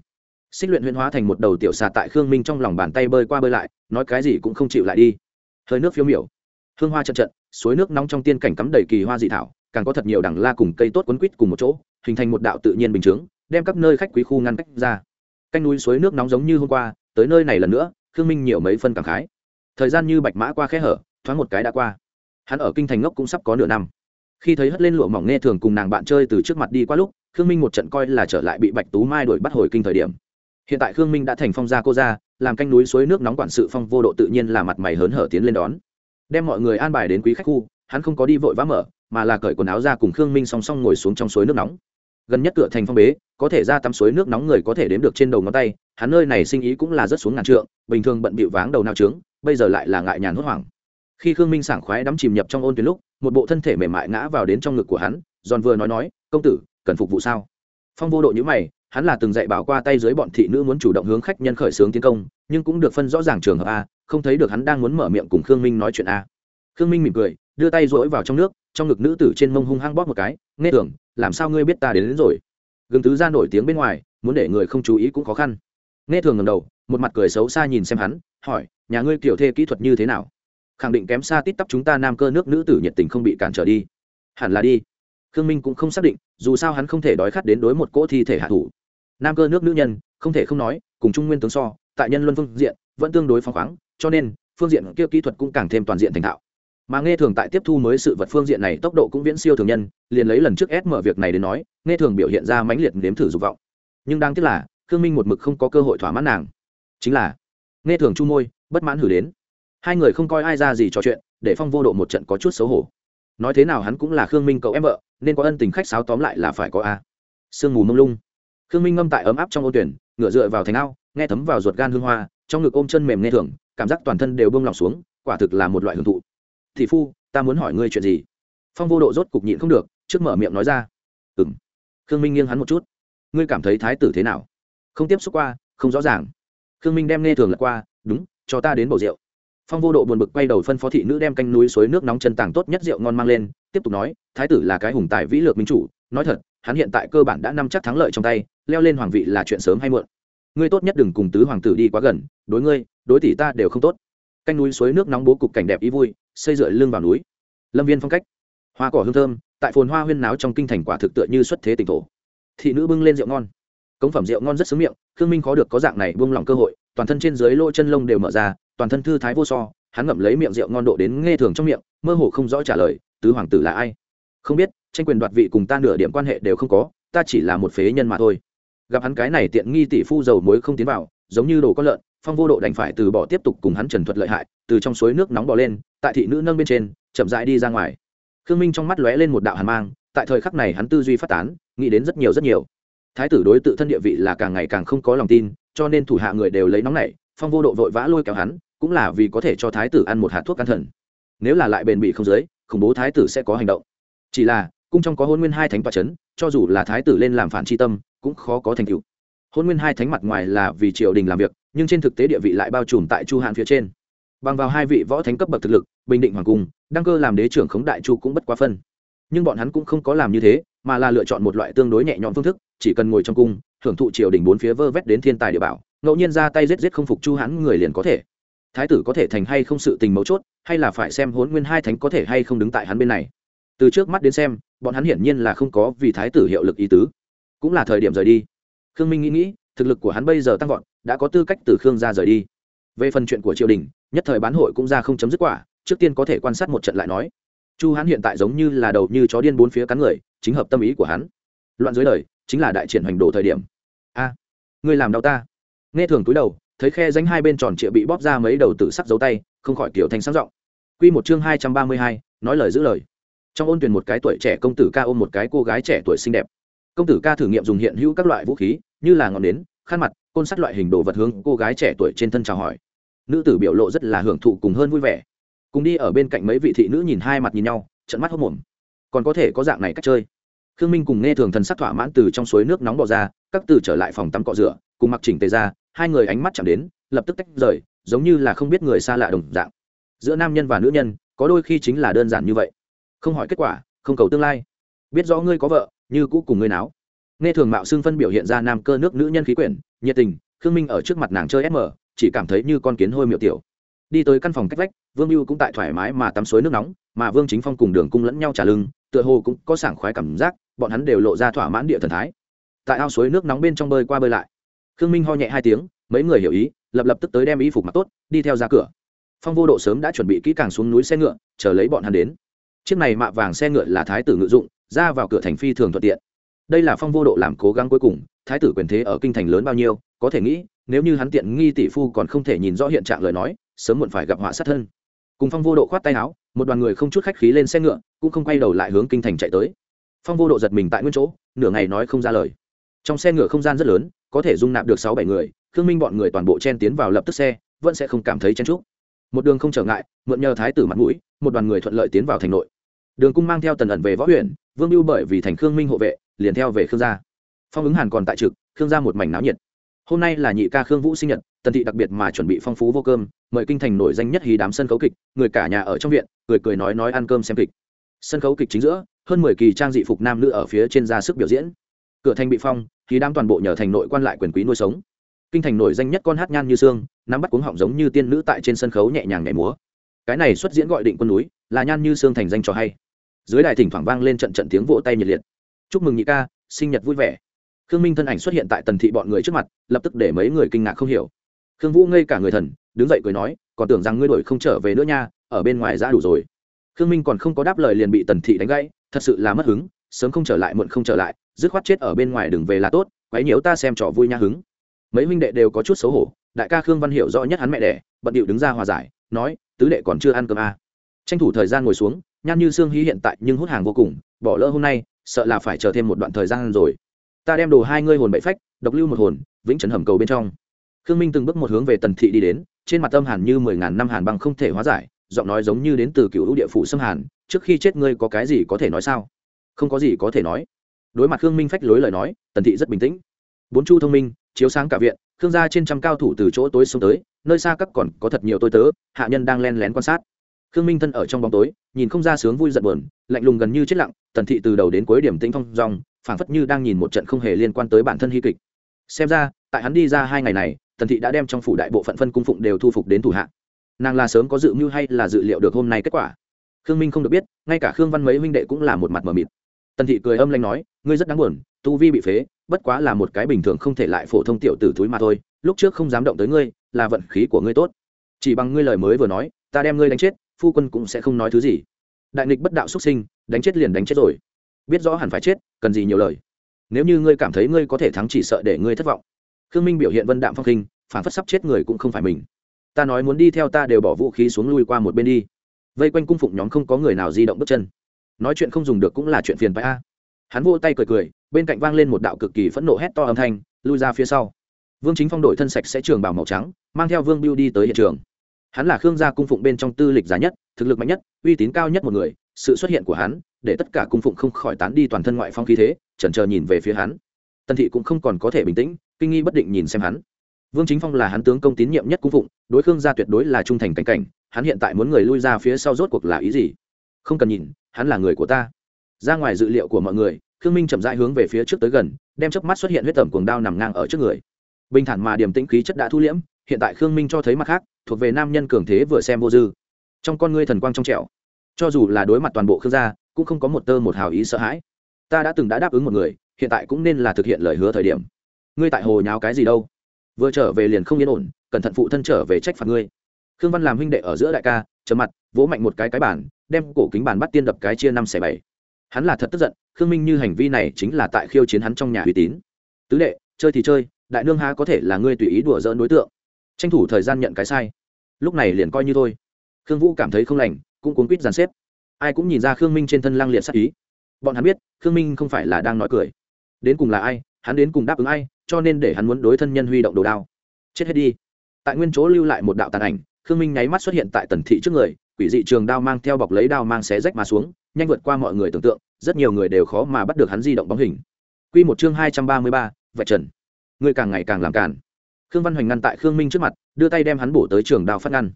Xích luyện huyễn hóa thành một đầu tiểu xà tại khương minh trong lòng bàn tay bơi qua bơi lại, nói cái gì cũng không chịu lại đi hơi nước phiêu miểu. Hương hoa trận trận, suối nước nóng trong tiên cảnh cắm đầy kỳ hoa dị thảo, càng có thật nhiều đằng la cùng cây tốt quấn quýt cùng một chỗ, hình thành một đạo tự nhiên bình chướng, đem các nơi khách quý khu ngăn cách ra. Canh núi suối nước nóng giống như hôm qua, tới nơi này lần nữa, khương minh nhiều mấy phân cảm khái. Thời gian như bạch mã qua khe hở, thoáng một cái đã qua. Hắn ở kinh thành ngốc cũng sắp có nửa năm. Khi thấy hất lên lụa mỏng nghe thường cùng nàng bạn chơi từ trước mặt đi qua lúc, khương minh một trận coi là trở lại bị bạch tú mai đuổi bắt hồi kinh thời điểm hiện tại khương minh đã thành phong gia cô gia, làm canh núi suối nước nóng quản sự phong vô độ tự nhiên là mặt mày hớn hở tiến lên đón. Đem mọi người an bài đến quý khách khu, hắn không có đi vội vã mở, mà là cởi quần áo ra cùng khương minh song song ngồi xuống trong suối nước nóng. Gần nhất cửa thành phong bế, có thể ra tắm suối nước nóng người có thể đếm được trên đầu ngón tay, hắn nơi này sinh ý cũng là rất xuống ngàn trượng, bình thường bận bịu váng đầu nao trướng, bây giờ lại là ngại nhàn hốt hoảng. Khi khương minh sảng khoái đắm chìm nhập trong ôn tuyến lúc, một bộ thân thể mềm mại ngã vào đến trong ngực của hắn, giòn vừa nói nói, công tử, cần phục vụ sao? Phong vô độ nhữ mày hắn là từng dạy bảo qua tay dưới bọn thị nữ muốn chủ động hướng khách nhân khởi xướng tiến công nhưng cũng được phân rõ ràng trường hợp a không thấy được hắn đang muốn mở miệng cùng khương minh nói chuyện a. Khương minh mỉm cười đưa tay rỗi vào trong nước trong ngực nữ tử trên mông hung hăng bóp một cái nghe tưởng làm sao ngươi biết ta đến, đến rồi? Gừng tứ ra nổi tiếng bên ngoài muốn để người không chú ý cũng khó khăn. Nghe thường ngầm đầu một mặt cười xấu xa nhìn xem hắn hỏi nhà ngươi kiểu thê kỹ thuật như thế nào? Khẳng định kém xa tít tắp chúng ta nam cơ nước nữ tử nhiệt tình không bị cản trở đi. Hẳn là đi. Khương minh cũng không xác định dù sao hắn không thể đói khát đến đối một cỗ thi thể hạ thủ nam cơ nước nữ nhân, không thể không nói, cùng trung nguyên tướng so, tại nhân luân phương diện, vẫn tương đối phăng khoáng, cho nên, phương diện kia kỹ thuật cũng càng thêm toàn diện thành thạo. Mà nghe thường tại tiếp thu mới sự vật phương diện này, tốc độ cũng viễn siêu thường nhân, liền lấy lần trước ép mở việc này đến nói, nghe thường biểu hiện ra mãnh liệt nếm thử dục vọng. Nhưng đáng tiếc là, khương minh một mực không có cơ hội thỏa mãn nàng. Chính là, nghe thường chu môi, bất mãn hử đến. Hai người không coi ai ra gì trò chuyện, để phong vô độ một trận có chút xấu hổ. Nói thế nào hắn cũng là khương minh cậu em vợ, nên có ân tình khách sáo tóm lại là phải có a. Sương mù mông lung khương minh ngâm tại ấm áp trong ô tuyển ngựa dựa vào thành ao, nghe thấm vào ruột gan hương hoa, trong ngực ôm chân mềm nghe thường cảm giác toàn thân đều bông lòng xuống, quả thực là một loại hưởng thụ. Thị phu, ta muốn hỏi ngươi chuyện gì? Phong vô độ rốt cục nhịn không được, trước mở miệng nói ra. Ừ m khương minh nghiêng hắn một chút. Ngươi cảm thấy thái tử thế nào? Không tiếp xúc qua, không rõ ràng. Khương minh đem nghe thường lật qua, đúng, cho ta đến bầu rượu. Phong vô độ buồn bực quay đầu phân phó thị nữ đem canh núi suối nước nóng chân tàng tốt nhất rượu ngon mang lên, tiếp tục nói, thái tử là cái hùng tài vĩ lược minh chủ, nói thật, hắn hiện tại cơ bản đã nắm chắc thắng lợi trong tay leo lên hoàng vị là chuyện sớm hay muộn. Ngươi tốt nhất đừng cùng tứ hoàng tử đi quá gần, đối ngươi, đối tỷ ta đều không tốt. Canh núi suối nước nóng bố cục cảnh đẹp ý vui, xây dựa lưng vào núi. Lâm viên phong cách. Hoa cỏ hương thơm, tại phồn hoa huyên náo trong kinh thành quả thực tựa như xuất thế tỉnh thổ. Thị nữ bưng lên rượu ngon. Cống phẩm rượu ngon rất sướng miệng, khương minh khó được có dạng này buông lỏng cơ hội, toàn thân trên dưới lỗ chân lông đều mở ra, toàn thân thư thái vô so, hắn ngậm lấy miệng rượu ngon độ đến nghe thường trong miệng, mơ hồ không rõ trả lời, tứ hoàng tử là ai? Không biết, tranh quyền đoạt vị cùng ta nửa điểm quan hệ đều không có, ta chỉ là một phế nhân mà thôi gặp hắn cái này tiện nghi tỷ phu dầu muối không tiến vào, giống như đồ con lợn, phong vô độ đành phải từ bỏ tiếp tục cùng hắn trần thuật lợi hại, từ trong suối nước nóng bỏ lên, tại thị nữ nâng bên trên, chậm rãi đi ra ngoài. Khương minh trong mắt lóe lên một đạo hàn mang, tại thời khắc này hắn tư duy phát tán, nghĩ đến rất nhiều rất nhiều. Thái tử đối tự thân địa vị là càng ngày càng không có lòng tin, cho nên thủ hạ người đều lấy nóng này phong vô độ vội vã lôi kéo hắn, cũng là vì có thể cho thái tử ăn một hạt thuốc can thần. Nếu là lại bền bỉ không giới khủng bố thái tử sẽ có hành động. Chỉ là, cung trong có hôn nguyên hai thánh toa c h ấ n cho dù là thái tử lên làm phản c tâm cũng khó có thành tựu. Hôn nguyên hai thánh mặt ngoài là vì triều đình làm việc, nhưng trên thực tế địa vị lại bao trùm tại chu hạn phía trên. Bằng vào hai vị võ thánh cấp bậc thực lực, bình định hoàng cung, đăng cơ làm đế trưởng khống đại chu cũng bất quá phân. Nhưng bọn hắn cũng không có làm như thế, mà là lựa chọn một loại tương đối nhẹ nhõm phương thức, chỉ cần ngồi trong cung, hưởng thụ triều đình bốn phía vơ vét đến thiên tài địa bảo, ngẫu nhiên ra tay giết giết không phục chu hãn người liền có thể. Thái tử có thể thành hay không sự tình mấu chốt, hay là phải xem hốn nguyên hai thánh có thể hay không đứng tại hắn bên này. Từ trước mắt đến xem, bọn hắn hiển nhiên là không có vì thái tử hiệu lực ý tứ cũng là thời điểm rời đi. Khương minh nghĩ nghĩ thực lực của hắn bây giờ tăng vọt đã có tư cách từ khương ra rời đi. Về phần chuyện của triều đình nhất thời bán hội cũng ra không chấm dứt quả trước tiên có thể quan sát một trận lại nói. Chu hắn hiện tại giống như là đầu như chó điên bốn phía cắn người chính hợp tâm ý của hắn. Loạn dưới đời chính là đại triển hoành đồ thời điểm. A ngươi làm đau ta. Nghe thường túi đầu thấy khe danh hai bên tròn trịa bị bóp ra mấy đầu tử sắc dấu tay không khỏi kiểu thành sáng giọng. Quy một chương hai trăm ba mươi hai, nói lời giữ lời. Trong ôn tuyển một cái tuổi trẻ công tử ca ôm một cái cô gái trẻ tuổi xinh đẹp. Công tử ca thử nghiệm dùng hiện hữu các loại vũ khí, như là ngọn nến, khăn mặt, côn sắt loại hình đồ vật hướng cô gái trẻ tuổi trên thân chào hỏi. Nữ tử biểu lộ rất là hưởng thụ cùng hơn vui vẻ. Cùng đi ở bên cạnh mấy vị thị nữ nhìn hai mặt nhìn nhau, trận mắt hốc mồm. Còn có thể có dạng này cách chơi. Khương Minh cùng nghe thường thần sắc thỏa mãn từ trong suối nước nóng bỏ ra, các từ trở lại phòng tắm cọ rửa, cùng mặc chỉnh tề ra, hai người ánh mắt chạm đến lập tức tách rời giống như là không biết người xa lạ đồng dạng giữa nam nhân và nữ nhân có đôi khi chính là đơn giản như vậy không hỏi kết quả không cầu tương lai biết rõ ngươi có vợ như cũ cùng ngươi náo. Nghe thường mạo xương phân biểu hiện ra nam cơ nước nữ nhân khí quyển, nhiệt tình, khương minh ở trước mặt nàng chơi sm chỉ cảm thấy như con kiến hôi miệu tiểu. Đi tới căn phòng cách vách, vương mưu cũng tại thoải mái mà tắm suối nước nóng, mà vương chính phong cùng đường cung lẫn nhau trả lưng, tựa hồ cũng có sảng khoái cảm giác, bọn hắn đều lộ ra thỏa mãn địa thần thái. Tại ao suối nước nóng bên trong bơi qua bơi lại. Khương minh ho nhẹ hai tiếng, mấy người hiểu ý, lập lập tức tới đem y phục mặc tốt, đi theo ra cửa. Phong vô độ sớm đã chuẩn bị kỹ càng xuống núi xe ngựa, chờ lấy bọn hắn đến. Chiếc này mạ vàng xe ngựa là thái tử ngự dụng ra vào cửa thành phi thường thuận tiện. Đây là phong vô độ làm cố gắng cuối cùng, thái tử quyền thế ở kinh thành lớn bao nhiêu, có thể nghĩ, nếu như hắn tiện nghi tỷ phu còn không thể nhìn rõ hiện trạng lời nói, sớm muộn phải gặp họa sát thân. Cùng phong vô độ khoát tay áo, một đoàn người không chút khách khí lên xe ngựa, cũng không quay đầu lại hướng kinh thành chạy tới. Phong vô độ giật mình tại nguyên chỗ, nửa ngày nói không ra lời. Trong xe ngựa không gian rất lớn, có thể dung nạp được sáu bảy người, khương minh bọn người toàn bộ chen tiến vào lập tức xe, vẫn sẽ không cảm thấy chen trúc một đường không trở ngại, mượn nhờ thái tử mặt mũi, một đoàn người thuận lợi tiến vào thành nội. Đường cung mang theo tần ẩn về võ huyện vương mưu bởi vì thành khương minh hộ vệ, liền theo về khương gia. Phong ứng hàn còn tại trực, khương gia một mảnh náo nhiệt. Hôm nay là nhị ca khương vũ sinh nhật, tần thị đặc biệt mà chuẩn bị phong phú vô cơm, mời kinh thành nổi danh nhất hí đám sân khấu kịch, người cả nhà ở trong viện, cười cười nói nói ăn cơm xem kịch. Sân khấu kịch chính giữa, hơn mười kỳ trang dị phục nam nữ ở phía trên ra sức biểu diễn. Cửa thành bị phong, hí đám toàn bộ nhờ thành nội quan lại quyền quý nuôi sống. Kinh thành nổi danh nhất con hát nhan như xương, nắm bắt cuống họng giống như tiên nữ tại trên sân khấu nhẹ nhàng nhảy múa. Cái này xuất diễn gọi định quân núi, là nhan như xương thành danh cho hay dưới đài thỉnh thoảng vang lên trận trận tiếng vỗ tay nhiệt liệt. Chúc mừng nhị ca, sinh nhật vui vẻ. Khương minh thân ảnh xuất hiện tại tần thị bọn người trước mặt, lập tức để mấy người kinh ngạc không hiểu. Khương vũ ngây cả người thần, đứng dậy cười nói, còn tưởng rằng ngươi đổi không trở về nữa nha, ở bên ngoài ra đủ rồi. Khương minh còn không có đáp lời liền bị tần thị đánh gãy, thật sự là mất hứng, sớm không trở lại muộn không trở lại, dứt khoát chết ở bên ngoài đừng về là tốt, quấy nhiễu ta xem trò vui nha hứng. Mấy huynh đệ đều có chút xấu hổ, đại ca khương văn hiểu rõ nhất hắn mẹ đẻ, bận điệu đứng ra hòa giải, nói, tứ đệ còn chưa ăn cơm à. tranh thủ thời gian ngồi xuống nhan như sương hí hiện tại nhưng hút hàng vô cùng, bỏ lỡ hôm nay, sợ là phải chờ thêm một đoạn thời gian rồi. Ta đem đồ hai ngươi hồn bậy phách, độc lưu một hồn, vĩnh trấn hầm cầu bên trong. Khương minh từng bước một hướng về tần thị đi đến, trên mặt tâm hàn như mười ngàn năm hàn băng không thể hóa giải, giọng nói giống như đến từ cựu lũ địa phủ xâm hàn, trước khi chết ngươi có cái gì có thể nói sao? Không có gì có thể nói. Đối mặt khương minh phách lối lời nói, tần thị rất bình tĩnh. Bốn chu thông minh, chiếu sáng cả viện, khương gia trên trăm cao thủ từ chỗ tối xuống tới, nơi xa các còn có thật nhiều tôi tớ, hạ nhân đang len lén quan sát khương minh thân ở trong bóng tối, nhìn không ra sướng vui giận buồn, lạnh lùng gần như chết lặng, tần thị từ đầu đến cuối điểm tĩnh phong rong phảng phất như đang nhìn một trận không hề liên quan tới bản thân hy kịch. Xem ra, tại hắn đi ra hai ngày này, tần thị đã đem trong phủ đại bộ phận phân cung phụng đều thu phục đến thủ hạ. Nàng là sớm có dự mưu hay là dự liệu được hôm nay kết quả? Khương minh không được biết, ngay cả khương văn mấy huynh đệ cũng là một mặt mờ mịt. Tần thị cười âm lanh nói, ngươi rất đáng buồn, tu vi bị phế, bất quá là một cái bình thường không thể lại phổ thông tiểu tử thúi mà thôi, lúc trước không dám động tới ngươi, là vận khí của ngươi tốt. Chỉ bằng ngươi lời mới vừa nói, ta đem ngươi đánh chết phu quân cũng sẽ không nói thứ gì. Đại nghịch bất đạo xuất sinh, đánh chết liền đánh chết rồi. Biết rõ hẳn phải chết, cần gì nhiều lời. Nếu như ngươi cảm thấy ngươi có thể thắng chỉ sợ để ngươi thất vọng. Khương minh biểu hiện vân đạm phong khinh, phản phất sắp chết người cũng không phải mình. Ta nói muốn đi theo ta đều bỏ vũ khí xuống lui qua một bên đi. Vây quanh cung phụng nhóm không có người nào di động bước chân. Nói chuyện không dùng được cũng là chuyện phiền phải a. Hắn vô tay cười cười, bên cạnh vang lên một đạo cực kỳ phẫn nộ hét to âm thanh, lui ra phía sau. Vương chính phong đổi thân sạch sẽ trường bảo màu trắng, mang theo vương biêu đi tới hiện trường hắn là khương gia cung phụng bên trong tư lịch giá nhất, thực lực mạnh nhất, uy tín cao nhất một người, sự xuất hiện của hắn, để tất cả cung phụng không khỏi tán đi toàn thân ngoại phong khí thế, chần chờ nhìn về phía hắn. Tần thị cũng không còn có thể bình tĩnh, kinh nghi bất định nhìn xem hắn. Vương chính phong là hắn tướng công tín nhiệm nhất cung phụng, đối khương gia tuyệt đối là trung thành cảnh cảnh, hắn hiện tại muốn người lui ra phía sau rốt cuộc là ý gì? Không cần nhìn, hắn là người của ta. Ra ngoài dự liệu của mọi người, khương minh chậm rãi hướng về phía trước tới gần, đem chớp mắt xuất hiện huyết tẩm cuồng đao nằm ngang ở trước người. Bình thản mà điểm tĩnh khí chất đã thu liễm, hiện tại khương minh cho thấy mặt khác thuộc về nam nhân cường thế vừa xem vô dư. Trong con ngươi thần quang trong trẻo, cho dù là đối mặt toàn bộ khương gia, cũng không có một tơ một hào ý sợ hãi. Ta đã từng đã đáp ứng một người, hiện tại cũng nên là thực hiện lời hứa thời điểm. Ngươi tại hồ nháo cái gì đâu? Vừa trở về liền không yên ổn, cẩn thận phụ thân trở về trách phạt ngươi. Khương văn làm huynh đệ ở giữa đại ca chấm mặt, vỗ mạnh một cái cái bản đem cổ kính bàn bắt tiên đập cái chia năm xẻ bảy. Hắn là thật tức giận, khương minh như hành vi này chính là tại khiêu chiến hắn trong nhà uy tín. Tứ đệ, chơi thì chơi, đại nương há có thể là ngươi tùy ý đùa dỡn đối tượng? Tranh thủ thời gian nhận cái sai. Lúc này liền coi như thôi. Khương vũ cảm thấy không lành, cũng cuốn quýt dàn xếp. Ai cũng nhìn ra khương minh trên thân lang liệt sắc ý. Bọn hắn biết, khương minh không phải là đang nói cười. Đến cùng là ai, hắn đến cùng đáp ứng ai, cho nên để hắn muốn đối thân nhân huy động đồ đao. Chết hết đi. Tại nguyên chỗ lưu lại một đạo tàn ảnh, khương minh nháy mắt xuất hiện tại tần thị trước người, quỷ dị trường đao mang theo bọc lấy đao mang xé rách mà xuống, nhanh vượt qua mọi người tưởng tượng, rất nhiều người đều khó mà bắt được hắn di động bóng hình. Q một chương hai trăm ba mươi ba, vạch trần. Người càng ngày càng làm cản khương văn hoành ngăn tại khương minh trước mặt, đưa tay đem hắn bổ tới trường đao phát ngăn.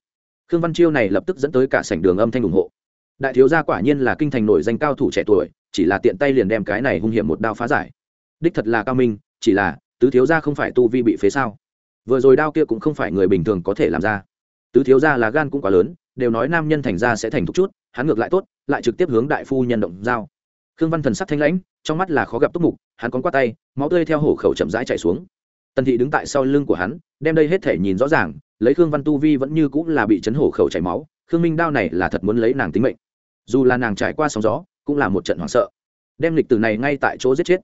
Khương văn chiêu này lập tức dẫn tới cả sảnh đường âm thanh ủng hộ. Đại thiếu gia quả nhiên là kinh thành nổi danh cao thủ trẻ tuổi, chỉ là tiện tay liền đem cái này hung hiểm một đao phá giải. Đích thật là cao minh, chỉ là, tứ thiếu gia không phải tu vi bị phế sao? Vừa rồi đao kia cũng không phải người bình thường có thể làm ra. Tứ thiếu gia là gan cũng quá lớn, đều nói nam nhân thành ra sẽ thành thúc chút, hắn ngược lại tốt, lại trực tiếp hướng đại phu nhân động dao khương văn thần sắc thanh lãnh, trong mắt là khó gặp túc mục, hắn còn quát tay, máu tươi theo hổ khẩu chậm rãi chạy xuống tần thị đứng tại sau lưng của hắn, đem đây hết thể nhìn rõ ràng, lấy khương văn tu vi vẫn như cũng là bị chấn hổ khẩu chảy máu, khương minh đao này là thật muốn lấy nàng tính mệnh. Dù là nàng trải qua sóng gió, cũng là một trận hoảng sợ. Đem lịch tử này ngay tại chỗ giết chết.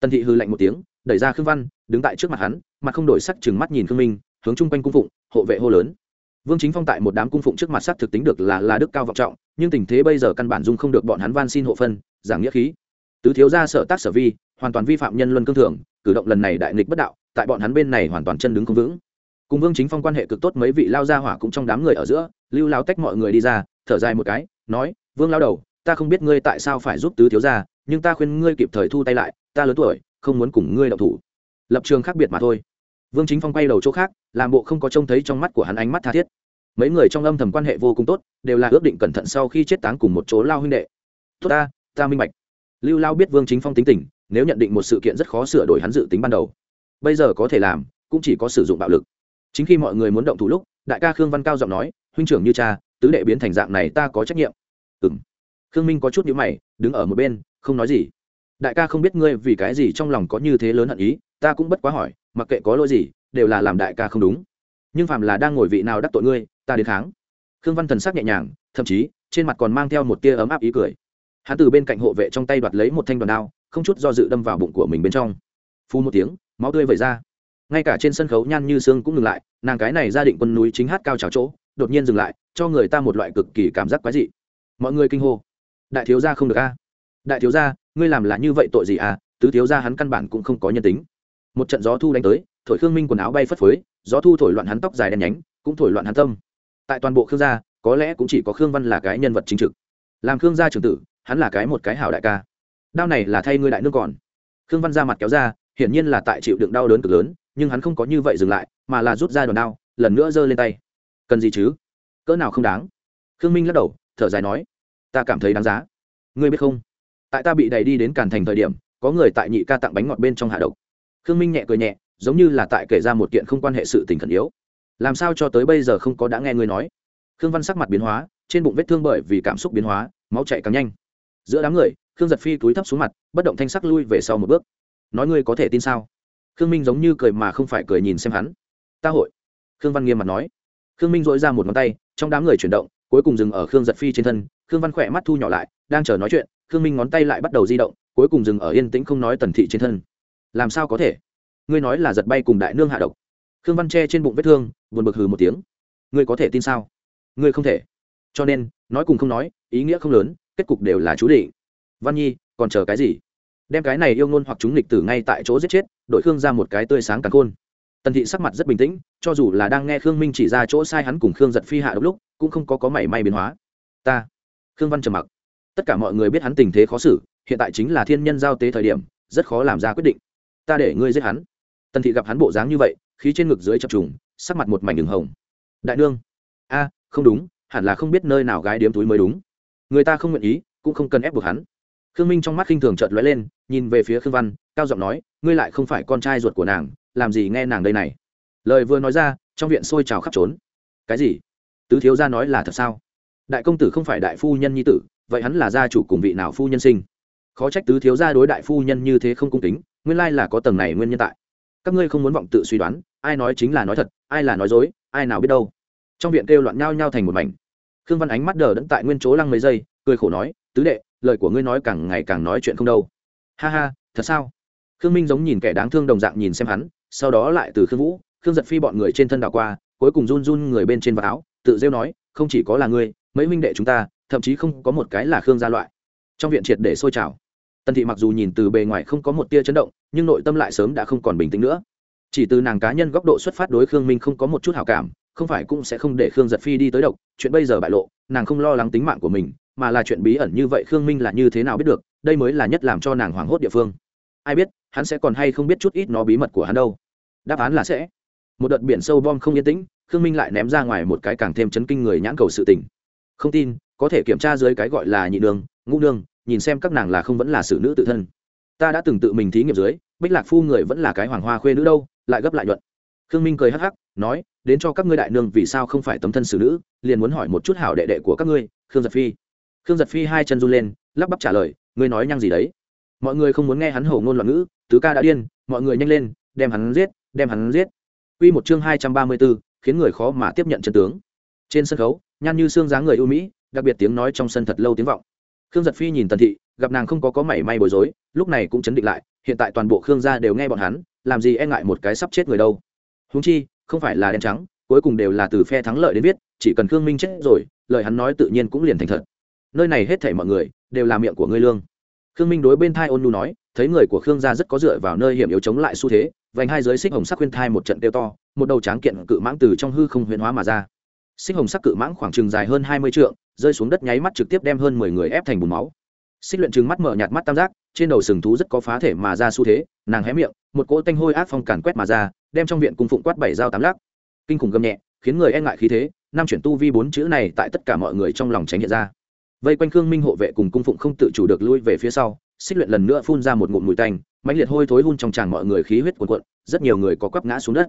Tần thị hư lạnh một tiếng, đẩy ra khương văn, đứng tại trước mặt hắn mặt không đổi sắc chừng mắt nhìn khương minh, hướng chung quanh cung phụng, hộ vệ hô lớn. Vương chính phong tại một đám cung phụng trước mặt sắc thực tính được là là đức cao vọng trọng, nhưng tình thế bây giờ căn bản dung không được bọn hắn van xin hộ phân, giảng nghĩa khí. Tứ thiếu gia sở tác sở vi, hoàn toàn vi phạm nhân luân cương thường, cử động lần này đại nghịch bất đạo tại bọn hắn bên này hoàn toàn chân đứng không vững. Cùng vương chính phong quan hệ cực tốt, mấy vị lao gia hỏa cũng trong đám người ở giữa, lưu lao tách mọi người đi ra, thở dài một cái, nói, vương lao đầu, ta không biết ngươi tại sao phải giúp tứ thiếu gia, nhưng ta khuyên ngươi kịp thời thu tay lại, ta lớn tuổi, không muốn cùng ngươi đậu thủ. Lập trường khác biệt mà thôi. Vương chính phong quay đầu chỗ khác, làm bộ không có trông thấy trong mắt của hắn ánh mắt tha thiết. Mấy người trong âm thầm quan hệ vô cùng tốt, đều là ước định cẩn thận sau khi chết táng cùng một chỗ lao huynh đệ. Tốt ta ta minh bạch. Lưu lao biết vương chính phong tính tình, nếu nhận định một sự kiện rất khó sửa đổi hắn dự tính ban đầu bây giờ có thể làm, cũng chỉ có sử dụng bạo lực. Chính khi mọi người muốn động thủ lúc, đại ca khương văn cao giọng nói, huynh trưởng như cha, tứ đệ biến thành dạng này ta có trách nhiệm. Ừ m khương minh có chút nhữ mày, đứng ở một bên, không nói gì. Đại ca không biết ngươi vì cái gì trong lòng có như thế lớn hận ý, ta cũng bất quá hỏi, mặc kệ có lỗi gì, đều là làm đại ca không đúng. Nhưng phạm là đang ngồi vị nào đắc tội ngươi, ta đến kháng. Khương văn thần sắc nhẹ nhàng, thậm chí, trên mặt còn mang theo một tia ấm áp ý cười. Hắn từ bên cạnh hộ vệ trong tay đoạt lấy một thanh đoàn đao, không chút do dự đâm vào bụng của mình bên trong. Phu một tiếng máu tươi vẩy ra. Ngay cả trên sân khấu nhan như sương cũng ngừng lại, nàng cái này gia định quân núi chính hát cao trào chỗ, đột nhiên dừng lại, cho người ta một loại cực kỳ cảm giác quái dị. Mọi người kinh hô. Đại thiếu gia không được a. Đại thiếu gia, ngươi làm là như vậy tội gì à? Tứ thiếu gia hắn căn bản cũng không có nhân tính. Một trận gió thu đánh tới, thổi khương minh quần áo bay phất phới, gió thu thổi loạn hắn tóc dài đen nhánh, cũng thổi loạn hắn tâm. Tại toàn bộ khương gia, có lẽ cũng chỉ có khương văn là cái nhân vật chính trực. Làm khương gia trưởng tử, hắn là cái một cái hảo đại ca. Đao này là thay ngươi đại nước còn. Khương văn ra mặt kéo ra hiển nhiên là tại chịu đựng đau đớn cực lớn, nhưng hắn không có như vậy dừng lại, mà là rút ra đòn đao, lần nữa giơ lên tay. Cần gì chứ? Cỡ nào không đáng? Khương minh lắc đầu, thở dài nói, ta cảm thấy đáng giá. Ngươi biết không? Tại ta bị đẩy đi đến càn thành thời điểm, có người tại nhị ca tặng bánh ngọt bên trong hạ độc. Khương minh nhẹ cười nhẹ, giống như là tại kể ra một kiện không quan hệ sự tình khẩn yếu. Làm sao cho tới bây giờ không có đã nghe ngươi nói? Khương văn sắc mặt biến hóa, trên bụng vết thương bởi vì cảm xúc biến hóa, máu chạy càng nhanh. Giữa đám người, khương giật phi túi thấp xuống mặt, bất động thanh sắc lui về sau một bước nói ngươi có thể tin sao? Khương minh giống như cười mà không phải cười nhìn xem hắn. Ta hội. Khương văn nghiêm mặt nói. Khương minh dội ra một ngón tay, trong đám người chuyển động, cuối cùng dừng ở khương giật phi trên thân. Khương văn khỏe mắt thu nhỏ lại, đang chờ nói chuyện, khương minh ngón tay lại bắt đầu di động, cuối cùng dừng ở yên tĩnh không nói tần thị trên thân. Làm sao có thể? Ngươi nói là giật bay cùng đại nương hạ độc. Khương văn che trên bụng vết thương, buồn bực hừ một tiếng. Ngươi có thể tin sao? Ngươi không thể. Cho nên, nói cùng không nói, ý nghĩa không lớn, kết cục đều là chú định. Văn nhi, còn chờ cái gì? Đem cái này yêu ngôn hoặc chúng lịch tử ngay tại chỗ giết chết đội khương ra một cái tươi sáng càng khôn. Tần thị sắc mặt rất bình tĩnh, cho dù là đang nghe khương minh chỉ ra chỗ sai hắn cùng khương giật phi hạ đ lúc, cũng không có có mảy may biến hóa. Ta, khương văn trầm mặc. Tất cả mọi người biết hắn tình thế khó xử, hiện tại chính là thiên nhân giao tế thời điểm, rất khó làm ra quyết định. Ta để ngươi giết hắn. Tần thị gặp hắn bộ dáng như vậy, khí trên ngực dưới chập trùng, sắc mặt một mảnh đường hồng. Đại nương. A, không đúng, hẳn là không biết nơi nào gái điếm túi mới đúng. Người ta không nguyện ý, cũng không cần ép buộc hắn khương minh trong mắt khinh thường chợt lóe lên, nhìn về phía khương văn, cao giọng nói, ngươi lại không phải con trai ruột của nàng, làm gì nghe nàng đây này? Lời vừa nói ra, trong viện sôi trào khắp trốn. Cái gì? Tứ thiếu gia nói là thật sao? Đại công tử không phải đại phu nhân nhi tử, vậy hắn là gia chủ cùng vị nào phu nhân sinh? Khó trách tứ thiếu gia đối đại phu nhân như thế không cung kính, nguyên lai là có tầng này nguyên nhân tại. Các ngươi không muốn vọng tự suy đoán, ai nói chính là nói thật, ai là nói dối, ai nào biết đâu. Trong viện kêu loạn nhao nhao thành một mảnh. Khương văn ánh mắt đờ đẫn tại nguyên chỗ lăng mấy giây, cười khổ nói, tứ đệ lời của ngươi nói càng ngày càng nói chuyện không đâu. Ha ha, thật sao? Khương minh giống nhìn kẻ đáng thương đồng dạng nhìn xem hắn, sau đó lại từ khương vũ, khương giật phi bọn người trên thân đảo qua, cuối cùng run run người bên trên vào áo, tự rêu nói, không chỉ có là ngươi, mấy huynh đệ chúng ta, thậm chí không có một cái là khương gia loại. Trong viện triệt để sôi trào. Tần thị mặc dù nhìn từ bề ngoài không có một tia chấn động, nhưng nội tâm lại sớm đã không còn bình tĩnh nữa. Chỉ từ nàng cá nhân góc độ xuất phát đối khương minh không có một chút hảo cảm, không phải cũng sẽ không để khương giật phi đi tới độc, chuyện bây giờ bại lộ, nàng không lo lắng tính mạng của mình mà là chuyện bí ẩn như vậy khương minh là như thế nào biết được, đây mới là nhất làm cho nàng hoảng hốt địa phương. Ai biết, hắn sẽ còn hay không biết chút ít nó bí mật của hắn đâu. Đáp án là sẽ. Một đợt biển sâu bom không yên tĩnh, khương minh lại ném ra ngoài một cái càng thêm chấn kinh người nhãn cầu sự tình. Không tin, có thể kiểm tra dưới cái gọi là nhị nương ngũ nương nhìn xem các nàng là không vẫn là xử nữ tự thân. Ta đã từng tự mình thí nghiệm dưới, bích lạc phu người vẫn là cái hoàng hoa khuê nữ đâu, lại gấp lại nhuận. Khương minh cười hắc hắc, nói, đến cho các ngươi đại nương vì sao không phải tấm thân xử nữ, liền muốn hỏi một chút hảo đệ đệ của các ngươi, khương giật phi khương giật phi hai chân run lên lắp bắp trả lời ngươi nói nhăng gì đấy mọi người không muốn nghe hắn hầu ngôn loạn ngữ tứ ca đã điên mọi người nhanh lên đem hắn giết đem hắn giết Quy một chương hai trăm ba mươi 234, khiến người khó mà tiếp nhận chân tướng. Trên sân khấu, nhan như xương dáng người ưu mỹ, đặc biệt tiếng nói trong sân thật lâu tiếng vọng. Khương Giật Phi nhìn Tần Thị, gặp nàng không có có mảy may bối rối, lúc này cũng chấn định lại, hiện tại toàn bộ Khương gia đều nghe bọn hắn, làm gì e ngại một cái sắp chết người đâu. Huống chi, không phải là đen trắng, cuối cùng đều là từ phe thắng lợi đến viết, chỉ cần Khương Minh chết rồi, lời hắn nói tự nhiên cũng liền thành thật. Nơi này hết thảy mọi người đều là miệng của ngươi lương. Khương Minh đối bên thai ôn nhu nói, thấy người của Khương gia rất có dựa vào nơi hiểm yếu chống lại xu thế, vành hai giới xích hồng sắc khuyên thai một trận tiêu to một đầu tráng kiện cự mãng từ trong hư không huyền hóa mà ra. Xích hồng sắc cự mãng khoảng chừng dài hơn hai mươi trượng rơi xuống đất nháy mắt trực tiếp đem hơn mười người ép thành bùn máu. Xích luyện trừng mắt mở nhạt mắt tam giác trên đầu sừng thú rất có phá thể mà ra xu thế nàng hé miệng một cỗ tanh hôi ác phong càn quét mà ra đem trong viện cung phụng quát bảy dao tám lắc. Kinh khủng gầm nhẹ khiến người e ngại khí thế năm chuyển tu vi bốn chữ này tại tất cả mọi người trong lòng tránh hiện ra vây quanh khương minh hộ vệ cùng cung phụng không tự chủ được lui về phía sau, xích luyện lần nữa phun ra một ngụm mùi tanh, mãnh liệt hôi thối hun trong tràn mọi người khí huyết cuồn cuộn, rất nhiều người có quắp ngã xuống đất.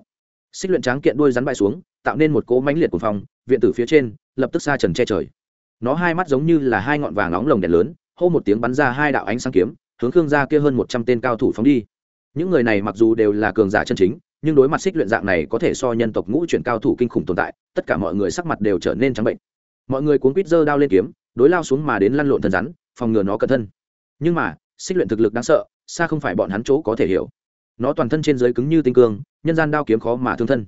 Xích luyện tráng kiện đuôi rắn bay xuống, tạo nên một cỗ mãnh liệt của phong. viện tử phía trên, lập tức xa trần che trời. Nó hai mắt giống như là hai ngọn vàng nóng lồng đèn lớn, hô một tiếng bắn ra hai đạo ánh sáng kiếm, hướng khương gia kia hơn một trăm tên cao thủ phóng đi. Những người này mặc dù đều là cường giả chân chính, nhưng đối mặt xích luyện dạng này có thể so nhân tộc ngũ chuyển cao thủ kinh khủng tồn tại, tất cả mọi người sắc mặt đều trở nên trắng bệnh. Mọi người cuốn quýt dơ đao lên kiếm đối lao xuống mà đến lăn lộn thân rắn, phòng ngừa nó cẩn thân. Nhưng mà, xích luyện thực lực đáng sợ, xa không phải bọn hắn chỗ có thể hiểu. Nó toàn thân trên giới cứng như tinh cương, nhân gian đao kiếm khó mà thương thân.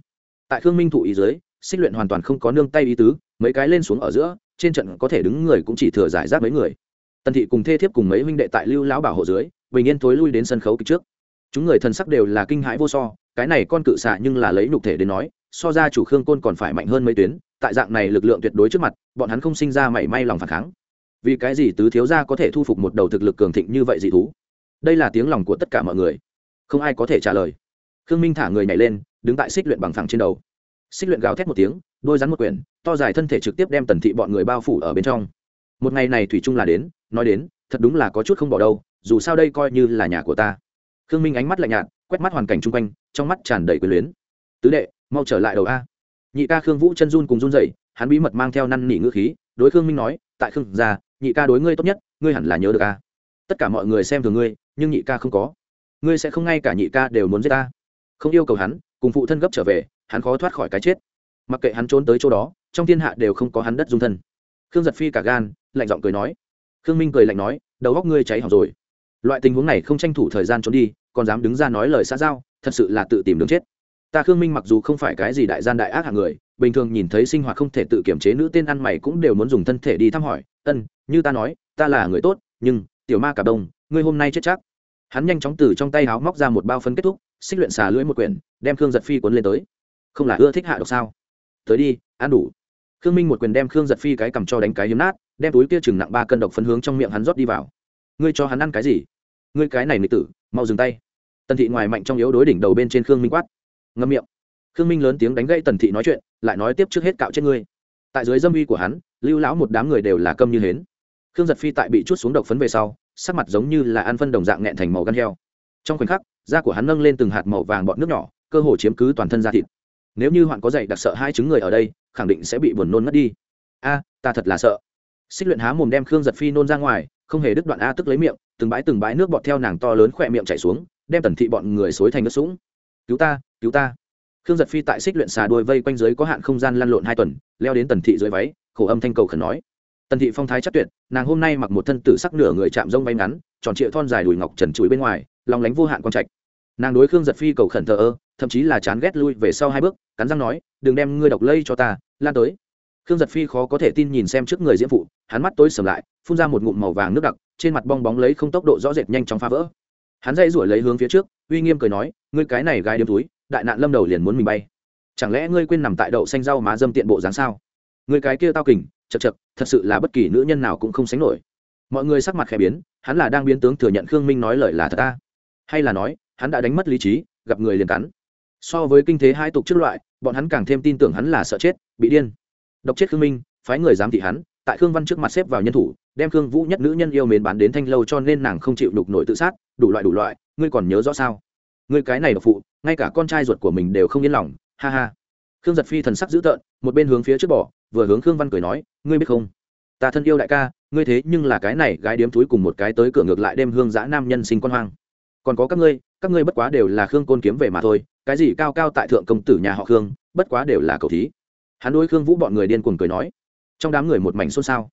Tại khương minh thụ ý giới xích luyện hoàn toàn không có nương tay ý tứ, mấy cái lên xuống ở giữa, trên trận có thể đứng người cũng chỉ thừa giải rác mấy người. Tần thị cùng thê thiếp cùng mấy huynh đệ tại lưu lão bảo hộ dưới, bình yên thối lui đến sân khấu kịch trước. Chúng người thần sắc đều là kinh hãi vô so, cái này con cự xạ nhưng là lấy nhục thể đến nói so ra chủ khương côn còn phải mạnh hơn mấy tuyến, tại dạng này lực lượng tuyệt đối trước mặt, bọn hắn không sinh ra mảy may lòng phản kháng. Vì cái gì tứ thiếu gia có thể thu phục một đầu thực lực cường thịnh như vậy dị thú? Đây là tiếng lòng của tất cả mọi người. Không ai có thể trả lời. Khương minh thả người nhảy lên, đứng tại xích luyện bằng thẳng trên đầu. Xích luyện gào thét một tiếng, đôi rắn một quyển, to dài thân thể trực tiếp đem tần thị bọn người bao phủ ở bên trong. Một ngày này thủy trung là đến, nói đến, thật đúng là có chút không bỏ đâu, dù sao đây coi như là nhà của ta. Khương minh ánh mắt lạnh nhạt, quét mắt hoàn cảnh chung quanh, trong mắt tràn đầy quyền luyến. Tứ đệ mau trở lại đầu a. Nhị ca khương vũ chân run cùng run dậy hắn bí mật mang theo năn nỉ ngữ khí, đối khương minh nói, tại khương gia, nhị ca đối ngươi tốt nhất, ngươi hẳn là nhớ được a. Tất cả mọi người xem thường ngươi, nhưng nhị ca không có. Ngươi sẽ không ngay cả nhị ca đều muốn giết ta. Không yêu cầu hắn, cùng phụ thân gấp trở về, hắn khó thoát khỏi cái chết. Mặc kệ hắn trốn tới chỗ đó, trong thiên hạ đều không có hắn đất dung thân. Khương giật phi cả gan, lạnh giọng cười nói. Khương minh cười lạnh nói, đầu góc ngươi cháy hỏng rồi. Loại tình huống này không tranh thủ thời gian trốn đi, còn dám đứng ra nói lời xã giao, thật sự là tự tìm đường chết ta khương minh mặc dù không phải cái gì đại gian đại ác hạng người, bình thường nhìn thấy sinh hoạt không thể tự kiểm chế nữ tên ăn mày cũng đều muốn dùng thân thể đi thăm hỏi. Ân, như ta nói, ta là người tốt, nhưng, tiểu ma cả đông, ngươi hôm nay chết chắc. Hắn nhanh chóng từ trong tay háo móc ra một bao phấn kết thúc, xích luyện xà lưỡi một quyển, đem khương giật phi cuốn lên tới. Không là ưa thích hạ độc sao? Tới đi, ăn đủ. Khương minh một quyền đem khương giật phi cái cầm cho đánh cái hiếm nát, đem túi kia chừng nặng ba cân độc phấn hướng trong miệng hắn rót đi vào. Ngươi cho hắn ăn cái gì? Ngươi cái này nịch tử, mau dừng tay. Tần thị ngoài mạnh trong yếu đối đỉnh đầu bên trên khương minh quát ngâm miệng. Khương minh lớn tiếng đánh gãy tần thị nói chuyện, lại nói tiếp trước hết cạo chết ngươi. Tại dưới dâm uy của hắn, lưu lão một đám người đều là câm như hến. Khương giật phi tại bị chút xuống độc phấn về sau, sắc mặt giống như là ăn phân đồng dạng nghẹn thành màu gan heo. Trong khoảnh khắc, da của hắn nâng lên từng hạt màu vàng bọt nước nhỏ, cơ hồ chiếm cứ toàn thân da thịt. Nếu như hoạn có dậy đặc sợ hai chứng người ở đây, khẳng định sẽ bị buồn nôn mất đi. A, ta thật là sợ. Xích luyện há mồm đem khương giật phi nôn ra ngoài, không hề đứt đoạn a tức lấy miệng, từng bãi từng bãi nước bọt theo nàng to lớn khỏe miệng chảy xuống, đem tần thị bọn người xối thành nước sũng. Cứu ta cứu ta. Khương giật phi tại xích luyện xà đuôi vây quanh dưới có hạn không gian lăn lộn hai tuần, leo đến tần thị dưới váy, khổ âm thanh cầu khẩn nói. Tần thị phong thái chắc tuyệt, nàng hôm nay mặc một thân tử sắc nửa người chạm rông váy ngắn, tròn trịa thon dài đùi ngọc trần chuối bên ngoài, lòng lánh vô hạn quang trạch. Nàng đối khương giật phi cầu khẩn thờ ơ, thậm chí là chán ghét lui về sau hai bước, cắn răng nói, đừng đem ngươi độc lây cho ta, lan tới. Khương giật phi khó có thể tin nhìn xem trước người diễm phụ, hắn mắt tối sầm lại, phun ra một ngụm màu vàng nước đặc, trên mặt bong bóng lấy không tốc độ rõ rệt nhanh chóng phá vỡ. Hắn dây rủi lấy hướng phía trước, uy nghiêm cười nói, ngươi cái này gai đêm túi đại nạn lâm đầu liền muốn mình bay. Chẳng lẽ ngươi quên nằm tại đậu xanh rau má dâm tiện bộ dáng sao? Ngươi cái kia tao kình, chật chật, thật sự là bất kỳ nữ nhân nào cũng không sánh nổi. Mọi người sắc mặt khẽ biến, hắn là đang biến tướng thừa nhận khương minh nói lời là thật ta. Hay là nói, hắn đã đánh mất lý trí, gặp người liền cắn. So với kinh thế hai tục trước loại, bọn hắn càng thêm tin tưởng hắn là sợ chết, bị điên. Độc chết khương minh, phái người giám thị hắn, tại khương văn trước mặt xếp vào nhân thủ, đem khương vũ nhất nữ nhân yêu mến bán đến thanh lâu cho nên nàng không chịu đục nổi tự sát, đủ loại đủ loại, ngươi còn nhớ rõ sao? Người cái này độc phụ, ngay cả con trai ruột của mình đều không yên lòng, ha ha. Khương giật phi thần sắc dữ tợn, một bên hướng phía trước bỏ, vừa hướng khương văn cười nói, ngươi biết không? Ta thân yêu đại ca, ngươi thế nhưng là cái này gái điếm túi cùng một cái tới cửa ngược lại đem hương giã nam nhân sinh con hoang. Còn có các ngươi các ngươi bất quá đều là khương côn kiếm về mà thôi, cái gì cao cao tại thượng công tử nhà họ khương, bất quá đều là cầu thí. Hắn đôi khương vũ bọn người điên cuồng cười nói. Trong đám người một mảnh xôn xao.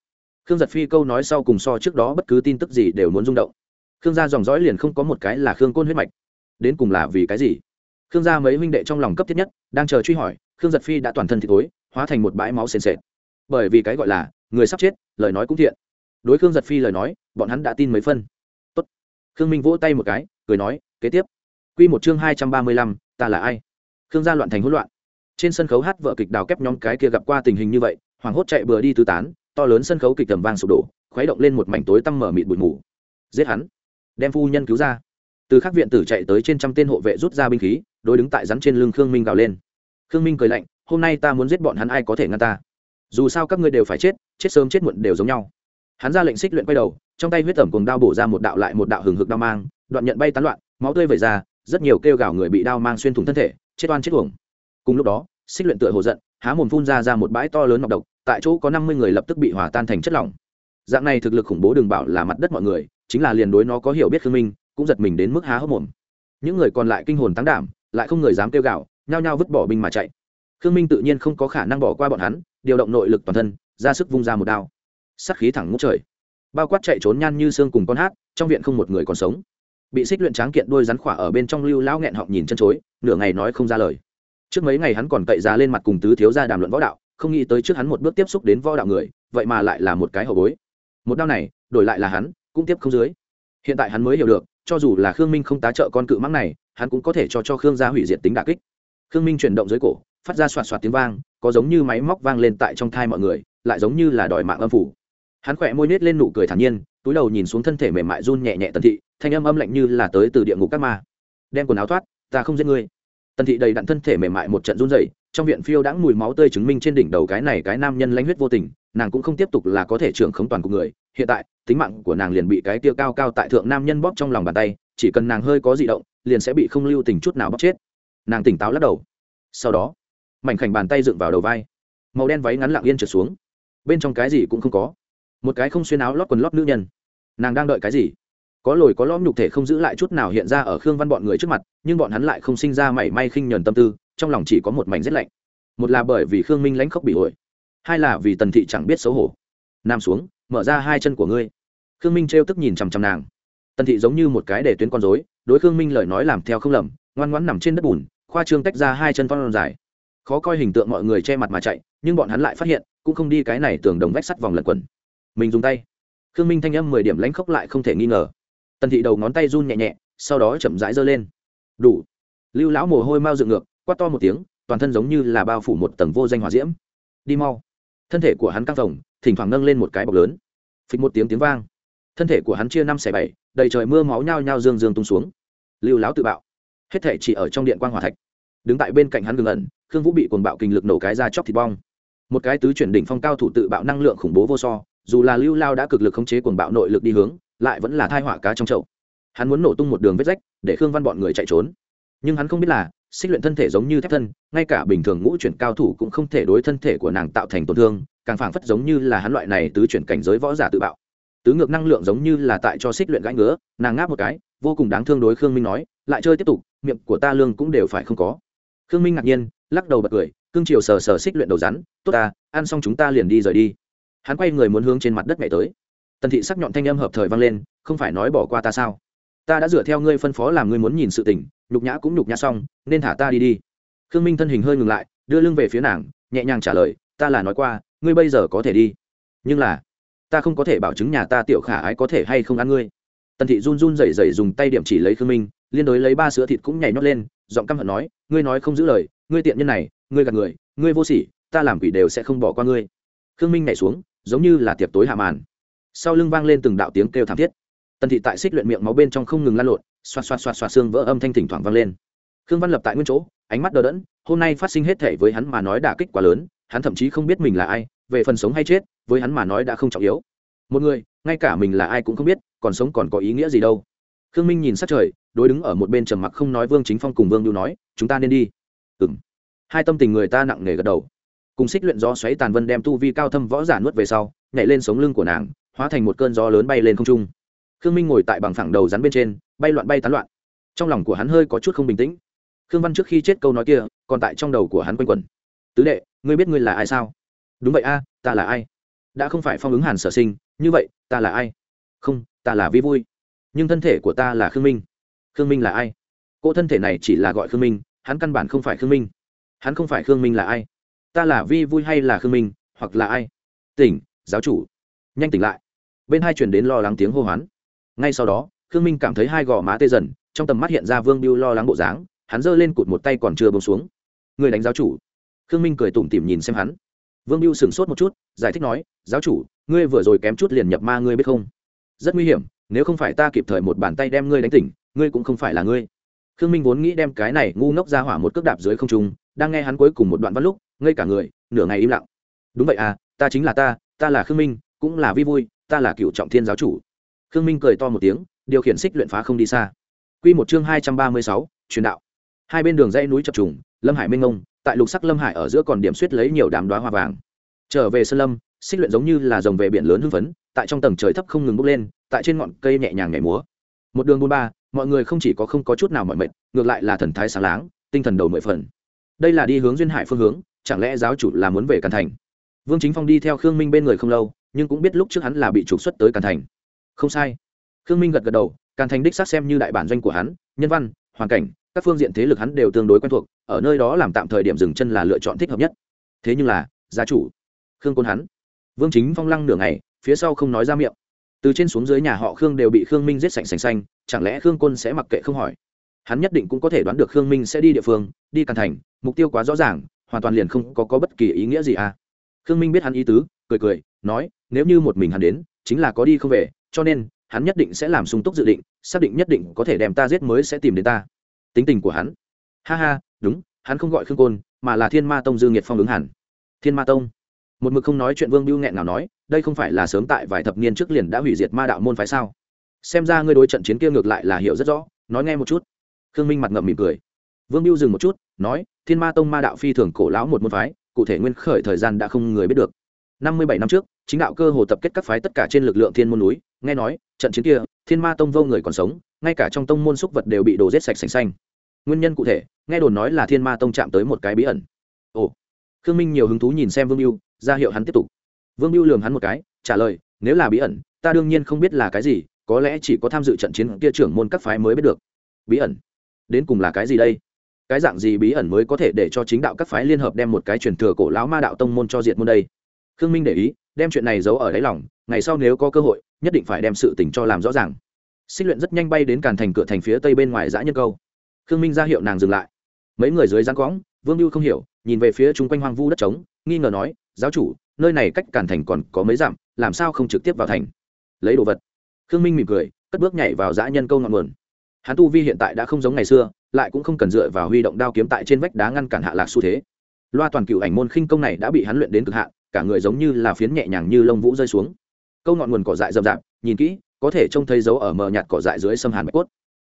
Khương giật phi câu nói sau cùng so trước đó bất cứ tin tức gì đều muốn rung động. Khương gia dòng dõi liền không có một cái là khương côn huyết mạch đến cùng là vì cái gì? Khương gia mấy huynh đệ trong lòng cấp thiết nhất, đang chờ truy hỏi, khương giật phi đã toàn thân thì tối hóa thành một bãi máu sền sệt. Bởi vì cái gọi là người sắp chết, lời nói cũng thiện. Đối khương giật phi lời nói, bọn hắn đã tin mấy phân. Tốt. khương minh vỗ tay một cái, cười nói, kế tiếp. Q một chương hai trăm ba mươi lăm, ta là ai? Khương gia loạn thành hỗn loạn. Trên sân khấu hát vợ kịch đào kép nhóm cái kia gặp qua tình hình như vậy, hoảng hốt chạy bừa đi tứ tán, to lớn sân khấu kịch tầm vang sụp đổ, khuấy động lên một mảnh tối tăm mở mịt bụi mù. Giết hắn. Đem phu nhân cứu ra từ khắc viện tử chạy tới trên trăm tên hộ vệ rút ra binh khí, đối đứng tại rắn trên lưng khương minh gào lên. Khương minh cười lạnh, hôm nay ta muốn giết bọn hắn, ai có thể ngăn ta? Dù sao các ngươi đều phải chết chết sớm chết muộn đều giống nhau. Hắn ra lệnh xích luyện quay đầu, trong tay huyết tẩm cùng đao bổ ra một đạo lại một đạo hừng hực đao mang, đoạn nhận bay tán loạn, máu tươi vẩy ra, rất nhiều kêu gào người bị đao mang xuyên thủng thân thể, chết oan chết uổng. Cùng lúc đó, xích luyện tựa hồ giận, há mồm phun ra ra một bãi to lớn ngọc độc, tại chỗ có năm mươi người lập tức bị hòa tan thành chất lỏng. Dạng này thực lực khủng bố đừng bảo là mặt đất mọi người, chính là liền đối nó có hiểu biết khương minh cũng giật mình đến mức há hốc mồm. Những người còn lại kinh hồn tăng đảm, lại không người dám kêu gào, nhao nhao vứt bỏ binh mà chạy. Khương minh tự nhiên không có khả năng bỏ qua bọn hắn, điều động nội lực toàn thân, ra sức vung ra một đao. Sắc khí thẳng ngút trời. Bao quát chạy trốn nhan như xương cùng con hát, trong viện không một người còn sống. Bị xích luyện tráng kiện đôi rắn khỏa ở bên trong lưu lão nghẹn họng nhìn chân chối, nửa ngày nói không ra lời. Trước mấy ngày hắn còn cậy ra lên mặt cùng tứ thiếu ra đàm luận võ đạo, không nghĩ tới trước hắn một bước tiếp xúc đến võ đạo người, vậy mà lại là một cái hậu bối. Một đao này, đổi lại là hắn, cũng tiếp không dưới. Hiện tại hắn mới hiểu được cho dù là khương minh không tá trợ con cự mãng này, hắn cũng có thể cho cho khương gia hủy diệt tính đà kích. Khương minh chuyển động dưới cổ, phát ra soạt soạt tiếng vang, có giống như máy móc vang lên tại trong thai mọi người, lại giống như là đòi mạng âm phủ. Hắn khỏe môi nết lên nụ cười thản nhiên, túi đầu nhìn xuống thân thể mềm mại run nhẹ nhẹ tần thị, thanh âm âm lạnh như là tới từ địa ngục các ma. Đem quần áo thoát, ta không giết ngươi. Tần thị đầy đặn thân thể mềm mại một trận run dày trong viện phiêu đãng mùi máu tươi chứng minh trên đỉnh đầu cái này cái nam nhân lãnh huyết vô tình nàng cũng không tiếp tục là có thể trưởng khống toàn của người. Hiện tại, tính mạng của nàng liền bị cái tiêu cao cao tại thượng nam nhân bóp trong lòng bàn tay, chỉ cần nàng hơi có di động, liền sẽ bị không lưu tình chút nào bóp chết. Nàng tỉnh táo lắc đầu. Sau đó, mảnh khảnh bàn tay dựng vào đầu vai. Màu đen váy ngắn lặng yên trượt xuống. Bên trong cái gì cũng không có. Một cái không xuyên áo lót quần lót nữ nhân. Nàng đang đợi cái gì? Có lồi có lõm nhục thể không giữ lại chút nào hiện ra ở khương văn bọn người trước mặt, nhưng bọn hắn lại không sinh ra mảy may khinh nhờn tâm tư, trong lòng chỉ có một mảnh rét lạnh. Một là bởi vì khương minh lãnh khốc bị ổi hai là vì tần thị chẳng biết xấu hổ. Nam xuống, mở ra hai chân của ngươi. Khương minh trêu tức nhìn chằm chằm nàng. Tần thị giống như một cái để tuyến con dối đối khương minh lời nói làm theo không lầm, ngoan ngoãn nằm trên đất bùn, khoa trương tách ra hai chân con dài. Khó coi hình tượng mọi người che mặt mà chạy, nhưng bọn hắn lại phát hiện, cũng không đi cái này tường đồng vách sắt vòng lẩn quẩn. Mình dùng tay. Khương minh thanh âm mười điểm lãnh khốc lại không thể nghi ngờ. Tần thị đầu ngón tay run nhẹ nhẹ, sau đó chậm rãi giơ lên. Đủ. Lưu lão mồ hôi mau dựng ngược, quát to một tiếng, toàn thân giống như là bao phủ một tầng vô danh hỏa diễm. Đi mau thân thể của hắn căng phồng, thỉnh thoảng nâng lên một cái bọc lớn. Phịch một tiếng tiếng vang. Thân thể của hắn chia năm xẻ bảy, đầy trời mưa máu nhao nhao dương dương tung xuống. Lưu lão tự bạo. Hết thể chỉ ở trong điện quan hòa thạch. Đứng tại bên cạnh hắn gừng ẩn, khương vũ bị cồn bạo kinh lực nổ cái ra chóc thịt bong. Một cái tứ chuyển đỉnh phong cao thủ tự bạo năng lượng khủng bố vô so, dù là lưu lao đã cực lực khống chế cuồng bạo nội lực đi hướng, lại vẫn là thai họa cá trong chậu. Hắn muốn nổ tung một đường vết rách, để khương văn bọn người chạy trốn. Nhưng hắn không biết là xích luyện thân thể giống như thép thân, ngay cả bình thường ngũ chuyển cao thủ cũng không thể đối thân thể của nàng tạo thành tổn thương, càng phảng phất giống như là hắn loại này tứ chuyển cảnh giới võ giả tự bạo. Tứ ngược năng lượng giống như là tại cho xích luyện gãi ngứa, nàng ngáp một cái, vô cùng đáng thương đối khương minh nói, lại chơi tiếp tục, miệng của ta lương cũng đều phải không có. Khương minh ngạc nhiên, lắc đầu bật cười, cương triều sờ sờ xích luyện đầu rắn, tốt ta, ăn xong chúng ta liền đi rời đi. Hắn quay người muốn hướng trên mặt đất mẹ tới. Tần thị sắc nhọn thanh âm hợp thời vang lên, không phải nói bỏ qua ta sao? Ta đã dựa theo ngươi phân phó làm ngươi muốn nhìn sự tình, nhục nhã cũng nhục nhã xong, nên thả ta đi đi. Khương minh thân hình hơi ngừng lại, đưa lưng về phía nàng, nhẹ nhàng trả lời, ta là nói qua, ngươi bây giờ có thể đi. Nhưng là, ta không có thể bảo chứng nhà ta tiểu khả ái có thể hay không ăn ngươi. Tần thị run run rẩy rẩy dùng tay điểm chỉ lấy khương minh, liên đối lấy ba sữa thịt cũng nhảy nhót lên, giọng căm hận nói, ngươi nói không giữ lời, ngươi tiện nhân này, ngươi gạt người, ngươi vô sỉ, ta làm quỷ đều sẽ không bỏ qua ngươi. Khương minh nhảy xuống, giống như là tiệc tối hạ màn. Sau lưng vang lên từng đạo tiếng kêu thảm thiết tần thị tại xích luyện miệng máu bên trong không ngừng lan lộn, xoa xoa xoa xoa xương vỡ âm thanh thỉnh thoảng vang lên. Khương văn lập tại nguyên chỗ, ánh mắt đờ đẫn, hôm nay phát sinh hết thể với hắn mà nói đả kích quá lớn, hắn thậm chí không biết mình là ai, về phần sống hay chết, với hắn mà nói đã không trọng yếu. Một người, ngay cả mình là ai cũng không biết, còn sống còn có ý nghĩa gì đâu. Khương minh nhìn sát trời, đối đứng ở một bên trầm mặc không nói vương chính phong cùng vương lưu nói, chúng ta nên đi. Ừ m hai tâm tình người ta nặng nề gật đầu. Cùng xích luyện gió xoáy tàn vân đem tu vi cao thâm võ giả nuốt về sau, nhảy lên sống lưng của nàng, hóa thành một cơn gió lớn bay lên không trung khương minh ngồi tại bằng phẳng đầu rắn bên trên, bay loạn bay tán loạn. Trong lòng của hắn hơi có chút không bình tĩnh. Khương văn trước khi chết câu nói kia, còn tại trong đầu của hắn quanh quẩn. Tứ đệ, ngươi biết ngươi là ai sao? Đúng vậy a, ta là ai? Đã không phải phong ứng hàn sở sinh, như vậy, ta là ai? Không, ta là vi vui. Nhưng thân thể của ta là khương minh. Khương minh là ai? Cô thân thể này chỉ là gọi khương minh, hắn căn bản không phải khương minh. Hắn không phải khương minh là ai? Ta là vi vui hay là khương minh, hoặc là ai? Tỉnh, giáo chủ. Nhanh tỉnh lại. Bên hai chuyển đến lo lắng tiếng hô hoán ngay sau đó, khương minh cảm thấy hai gò má tê dần, trong tầm mắt hiện ra vương biêu lo lắng bộ dáng, hắn giơ lên cụt một tay còn chưa bông xuống. Người đánh giáo chủ. Khương minh cười tủm tỉm nhìn xem hắn. Vương biêu sửng sốt một chút, giải thích nói, giáo chủ, ngươi vừa rồi kém chút liền nhập ma ngươi biết không? Rất nguy hiểm, nếu không phải ta kịp thời một bàn tay đem ngươi đánh tỉnh, ngươi cũng không phải là ngươi. Khương minh vốn nghĩ đem cái này ngu ngốc ra hỏa một cước đạp dưới không trung, đang nghe hắn cuối cùng một đoạn văn lúc, ngây cả người, nửa ngày im lặng. Đúng vậy à ta chính là ta ta là khương minh, cũng là vi vui, ta là cựu trọng thiên giáo chủ khương minh cười to một tiếng, điều khiển xích luyện phá không đi xa. Q một chương hai trăm ba mươi sáu, truyền đạo. Hai bên đường dãy núi chập trùng, lâm hải minh ngông tại lục sắc lâm hải ở giữa còn điểm suýt lấy nhiều đám đoá hoa vàng. Trở về sơn lâm, xích luyện giống như là dòng về biển lớn hưng phấn, tại trong tầng trời thấp không ngừng bốc lên, tại trên ngọn cây nhẹ nhàng nhảy múa. Một đường buôn ba, mọi người không chỉ có không có chút nào mọi mệt, ngược lại là thần thái sáng láng, tinh thần đầu mười phần. Đây là đi hướng duyên hải phương hướng, chẳng lẽ giáo chủ là muốn về càn thành? Vương chính phong đi theo khương minh bên người không lâu, nhưng cũng biết lúc trước hắn là bị trục xuất tới càn thành không sai. Khương minh gật gật đầu càn thành đích xác xem như đại bản doanh của hắn nhân văn hoàn cảnh các phương diện thế lực hắn đều tương đối quen thuộc ở nơi đó làm tạm thời điểm dừng chân là lựa chọn thích hợp nhất. Thế nhưng là gia chủ khương côn hắn vương chính phong lăng nửa ngày phía sau không nói ra miệng. Từ trên xuống dưới nhà họ khương đều bị khương minh giết sạch sành xanh chẳng lẽ khương côn sẽ mặc kệ không hỏi? Hắn nhất định cũng có thể đoán được khương minh sẽ đi địa phương đi càn thành mục tiêu quá rõ ràng hoàn toàn liền không có, có bất kỳ ý nghĩa gì à? Khương minh biết hắn ý tứ cười cười nói nếu như một mình hắn đến chính là có đi không về cho nên, hắn nhất định sẽ làm sung túc dự định, xác định nhất định có thể đem ta giết mới sẽ tìm đến ta. Tính tình của hắn. Ha ha, đúng, hắn không gọi khương côn, mà là thiên ma tông dương nhiệt phong ứng hẳn. Thiên ma tông. Một mực không nói chuyện vương biêu nghẹn nào nói, đây không phải là sớm tại vài thập niên trước liền đã hủy diệt ma đạo môn phái sao? Xem ra ngươi đối trận chiến kia ngược lại là hiểu rất rõ, nói nghe một chút. Khương minh mặt ngậm mỉm cười. Vương biêu dừng một chút, nói, thiên ma tông ma đạo phi thường cổ lão một môn phái, cụ thể nguyên khởi thời gian đã không người biết được năm mươi bảy năm trước, chính đạo cơ hồ tập kết các phái tất cả trên lực lượng thiên môn núi, nghe nói, trận chiến kia, thiên ma tông vô người còn sống, ngay cả trong tông môn xúc vật đều bị đổ rết sạch sành xanh. Nguyên nhân cụ thể, nghe đồn nói là thiên ma tông chạm tới một cái bí ẩn. Ồ, khương minh nhiều hứng thú nhìn xem vương mưu ra hiệu hắn tiếp tục. Vương mưu lường hắn một cái, trả lời, nếu là bí ẩn, ta đương nhiên không biết là cái gì, có lẽ chỉ có tham dự trận chiến kia trưởng môn các phái mới biết được. Bí ẩn? Đến cùng là cái gì đây? Cái dạng gì bí ẩn mới có thể để cho chính đạo các phái liên hợp đem một cái truyền thừa cổ lão ma đạo tông môn cho diệt môn đây? Khương minh để ý, đem chuyện này giấu ở đáy lòng, ngày sau nếu có cơ hội, nhất định phải đem sự tình cho làm rõ ràng. Xích luyện rất nhanh bay đến càn thành cửa thành phía tây bên ngoài giã nhân câu. Khương minh ra hiệu nàng dừng lại. Mấy người dưới giang cõng, vương lưu không hiểu, nhìn về phía chung quanh hoang vu đất trống, nghi ngờ nói, giáo chủ, nơi này cách càn thành còn có mấy dặm, làm sao không trực tiếp vào thành? Lấy đồ vật. Khương minh mỉm cười, cất bước nhảy vào giã nhân câu ngọn nguồn. Hắn tu vi hiện tại đã không giống ngày xưa, lại cũng không cần dựa vào huy động đao kiếm tại trên vách đá ngăn cản hạ lạc xu thế. Loa toàn cựu ảnh môn khinh công này đã bị hắn luyện đến cực hạn cả người giống như là phiến nhẹ nhàng như lông vũ rơi xuống. Câu ngọn nguồn cỏ dại rậm rạp, nhìn kỹ, có thể trông thấy dấu ở mờ nhạt cỏ dại dưới sâm hàn bạch cốt.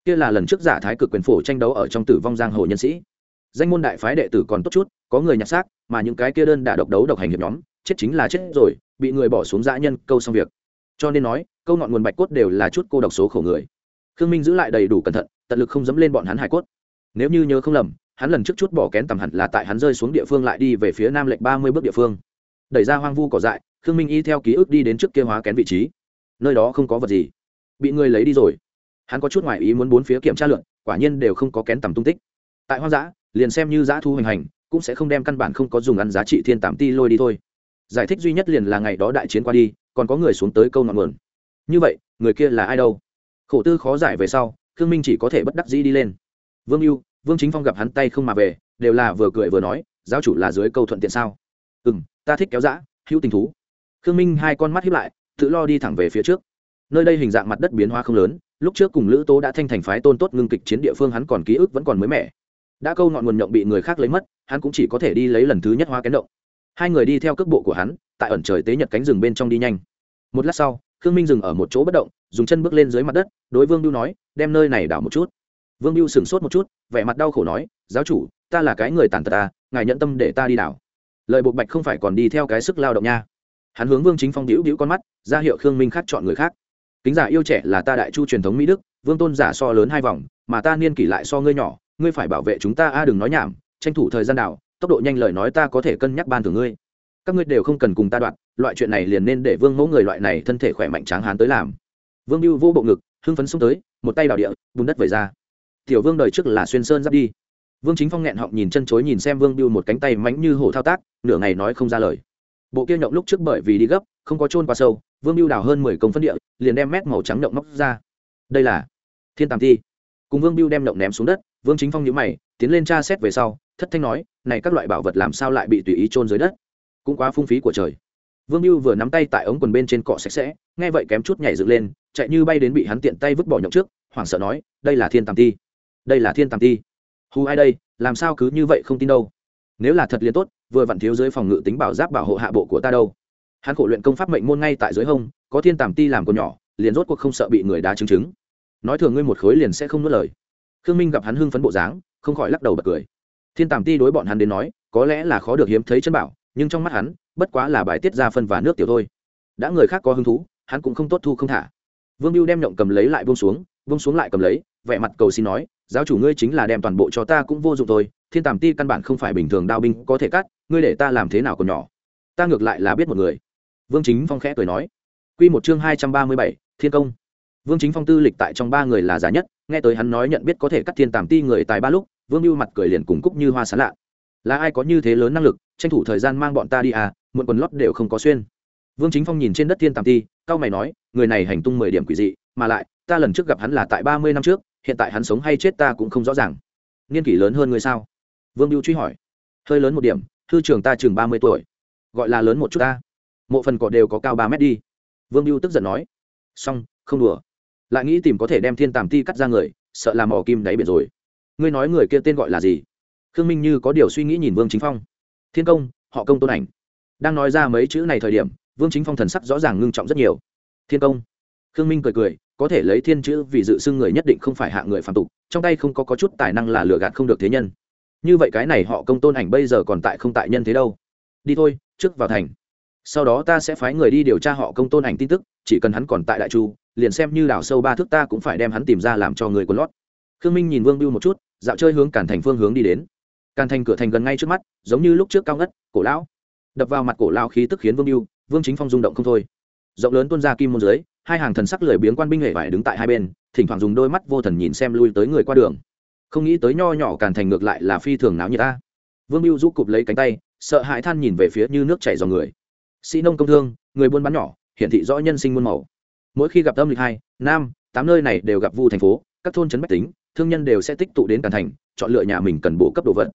Kia là lần trước giả thái cực quyền phổ tranh đấu ở trong tử vong giang hồ nhân sĩ. Danh môn đại phái đệ tử còn tốt chút, có người nhặt xác, mà những cái kia đơn đả độc đấu độc hành hiệp nhóm, chết chính là chết rồi, bị người bỏ xuống dã nhân, câu xong việc. Cho nên nói, câu ngọn nguồn bạch cốt đều là chút cô độc số khổ người. Khương minh giữ lại đầy đủ cẩn thận, tận lực không dẫm lên bọn hắn hải cốt. Nếu như nhớ không lầm, hắn lần trước chút bỏ kén tầm hẳn là tại hắn rơi xuống địa phương lại đi về phía nam lệch ba mươi bước địa phương đẩy ra hoang vu cỏ dại, khương minh y theo ký ức đi đến trước kia hóa kén vị trí. Nơi đó không có vật gì. Bị người lấy đi rồi. Hắn có chút ngoại ý muốn bốn phía kiểm tra lượn, quả nhiên đều không có kén tầm tung tích. Tại hoang dã, liền xem như dã thu hoành hành, cũng sẽ không đem căn bản không có dùng ăn giá trị thiên tạm ti lôi đi thôi. Giải thích duy nhất liền là ngày đó đại chiến qua đi, còn có người xuống tới câu ngọn nguồn. Như vậy, người kia là ai đâu? Khổ tư khó giải về sau, khương minh chỉ có thể bất đắc dĩ đi lên. Vương mưu vương chính phong gặp hắn tay không mà về, đều là vừa cười vừa nói, giáo chủ là dưới câu thuận tiện sao? Ừ m ta thích kéo dã, hữu tình thú. Khương minh hai con mắt hiếp lại, tự lo đi thẳng về phía trước. Nơi đây hình dạng mặt đất biến hóa không lớn, lúc trước cùng lữ tố đã thanh thành phái tôn tốt ngưng kịch chiến địa phương hắn còn ký ức vẫn còn mới mẻ. Đã câu ngọn nguồn nhộng bị người khác lấy mất, hắn cũng chỉ có thể đi lấy lần thứ nhất hoa kén động. Hai người đi theo cước bộ của hắn, tại ẩn trời tế nhật cánh rừng bên trong đi nhanh. Một lát sau, khương minh dừng ở một chỗ bất động, dùng chân bước lên dưới mặt đất, đối vương biêu nói, đem nơi này đảo một chút. Vương biêu sửng sốt một chút, vẻ mặt đau khổ nói, giáo chủ, ta là cái người tàn tật ta ngài nhận tâm để ta đi đảo lời bộ bạch không phải còn đi theo cái sức lao động nha. Hắn hướng vương chính phong đĩu đĩu con mắt, ra hiệu khương minh khắc chọn người khác. Kính giả yêu trẻ là ta đại chu truyền thống mỹ đức, vương tôn giả so lớn hai vòng, mà ta niên kỷ lại so ngươi nhỏ, ngươi phải bảo vệ chúng ta a à đừng nói nhảm, tranh thủ thời gian đảo, tốc độ nhanh lời nói ta có thể cân nhắc ban thưởng ngươi. Các ngươi đều không cần cùng ta đoạn, loại chuyện này liền nên để vương mẫu người loại này thân thể khỏe mạnh tráng hán tới làm. Vương mưu vô bộ ngực, hưng phấn xông tới, một tay đào địa, bùn đất về ra. Tiểu vương đời trước là xuyên sơn giáp đi vương chính phong nghẹn họng nhìn chân chối nhìn xem vương biêu một cánh tay mánh như hổ thao tác, nửa ngày nói không ra lời. Bộ kia nhộng lúc trước bởi vì đi gấp, không có trôn qua sâu, vương biêu đào hơn mười công phân địa, liền đem mét màu trắng nhộng móc ra. Đây là thiên tàm thi. Cùng vương biêu đem nhộng ném xuống đất, vương chính phong nhữ mày, tiến lên tra xét về sau, thất thanh nói, này các loại bảo vật làm sao lại bị tùy ý trôn dưới đất? Cũng quá phung phí của trời. Vương Biêu vừa nắm tay tại ống quần bên trên cọ sạch sẽ, nghe vậy kém chút nhảy dựng lên, chạy như bay đến bị hắn tiện tay vứt bỏ nhậu trước, hoảng sợ nói, đây là thiên tàm Thi. đây là thiên tàm Thi hù ai đây, làm sao cứ như vậy không tin đâu? Nếu là thật liền tốt, vừa vặn thiếu dưới phòng ngự tính bảo giáp bảo hộ hạ bộ của ta đâu. Hắn khổ luyện công pháp mệnh môn ngay tại dưới hông, có thiên tàm ti làm con nhỏ, liền rốt cuộc không sợ bị người đá chứng chứng. Nói thường ngươi một khối liền sẽ không nuốt lời. Khương minh gặp hắn hưng phấn bộ dáng, không khỏi lắc đầu bật cười. Thiên tàm ti đối bọn hắn đến nói, có lẽ là khó được hiếm thấy chân bảo, nhưng trong mắt hắn, bất quá là bài tiết ra phân và nước tiểu thôi. Đã người khác có hứng thú, hắn cũng không tốt thu không thả. Vương mưu đem nhộng cầm lấy lại buông xuống vung xuống lại cầm lấy, vẻ mặt cầu xin nói, giáo chủ ngươi chính là đem toàn bộ cho ta cũng vô dụng thôi, thiên tàm ti căn bản không phải bình thường đao binh có thể cắt, ngươi để ta làm thế nào còn nhỏ. Ta ngược lại là biết một người. Vương chính phong khẽ cười nói. Q một chương hai trăm ba mươi bảy, thiên công. Vương chính phong tư lịch tại trong ba người là giá nhất, nghe tới hắn nói nhận biết có thể cắt thiên tàm ti người tài ba lúc, vương mưu mặt cười liền cùng cúc như hoa sán lạ. Là ai có như thế lớn năng lực, tranh thủ thời gian mang bọn ta đi à một quần lót đều không có xuyên. Vương chính phong nhìn trên đất thiên tàm ti cao mày nói, người này hành tung mười điểm quỷ dị, mà lại ta lần trước gặp hắn là tại ba mươi năm trước, hiện tại hắn sống hay chết ta cũng không rõ ràng. Niên kỷ lớn hơn người sao? Vương biêu truy hỏi. Hơi lớn một điểm thư trường ta chừng ba mươi tuổi. Gọi là lớn một chút ta. Mộ phần cỏ đều có cao ba mét đi. Vương biêu tức giận nói. Xong, không đùa. Lại nghĩ tìm có thể đem thiên tàm ti cắt ra người, sợ làm mỏ kim đáy biển rồi. Ngươi nói người kia tên gọi là gì? Khương minh như có điều suy nghĩ nhìn vương chính phong. Thiên công, họ công tôn ảnh. Đang nói ra mấy chữ này thời điểm, vương chính phong thần sắc rõ ràng ngưng trọng rất nhiều. Thiên công. Khương minh cười cười có thể lấy thiên chữ vì dự xưng người nhất định không phải hạ người phạm tục trong tay không có, có chút tài năng là lừa gạt không được thế nhân. Như vậy cái này họ công tôn ảnh bây giờ còn tại không tại nhân thế đâu. Đi thôi trước vào thành. Sau đó ta sẽ phái người đi điều tra họ công tôn ảnh tin tức chỉ cần hắn còn tại đại chu liền xem như đảo sâu ba thước ta cũng phải đem hắn tìm ra làm cho người quần lót. Khương minh nhìn vương biêu một chút dạo chơi hướng cản thành phương hướng đi đến. Càn thành cửa thành gần ngay trước mắt giống như lúc trước cao ngất cổ lão. Đập vào mặt cổ lão khí tức khiến vương biêu vương chính phong rung động không thôi. Rộng lớn tuôn ra kim môn dưới hai hàng thần sắc lười biếng quan binh hệ vải đứng tại hai bên, thỉnh thoảng dùng đôi mắt vô thần nhìn xem lui tới người qua đường. Không nghĩ tới nho nhỏ càn thành ngược lại là phi thường náo như ta vương biêu giúp cụp lấy cánh tay, sợ hãi than nhìn về phía như nước chảy dòng người. Sĩ nông công thương, người buôn bán nhỏ, hiển thị rõ nhân sinh muôn màu. Mỗi khi gặp âm lịch hai, nam, tám nơi này đều gặp vu thành phố, các thôn trấn bách tính, thương nhân đều sẽ tích tụ đến càn thành, chọn lựa nhà mình cần bổ cấp đồ vật.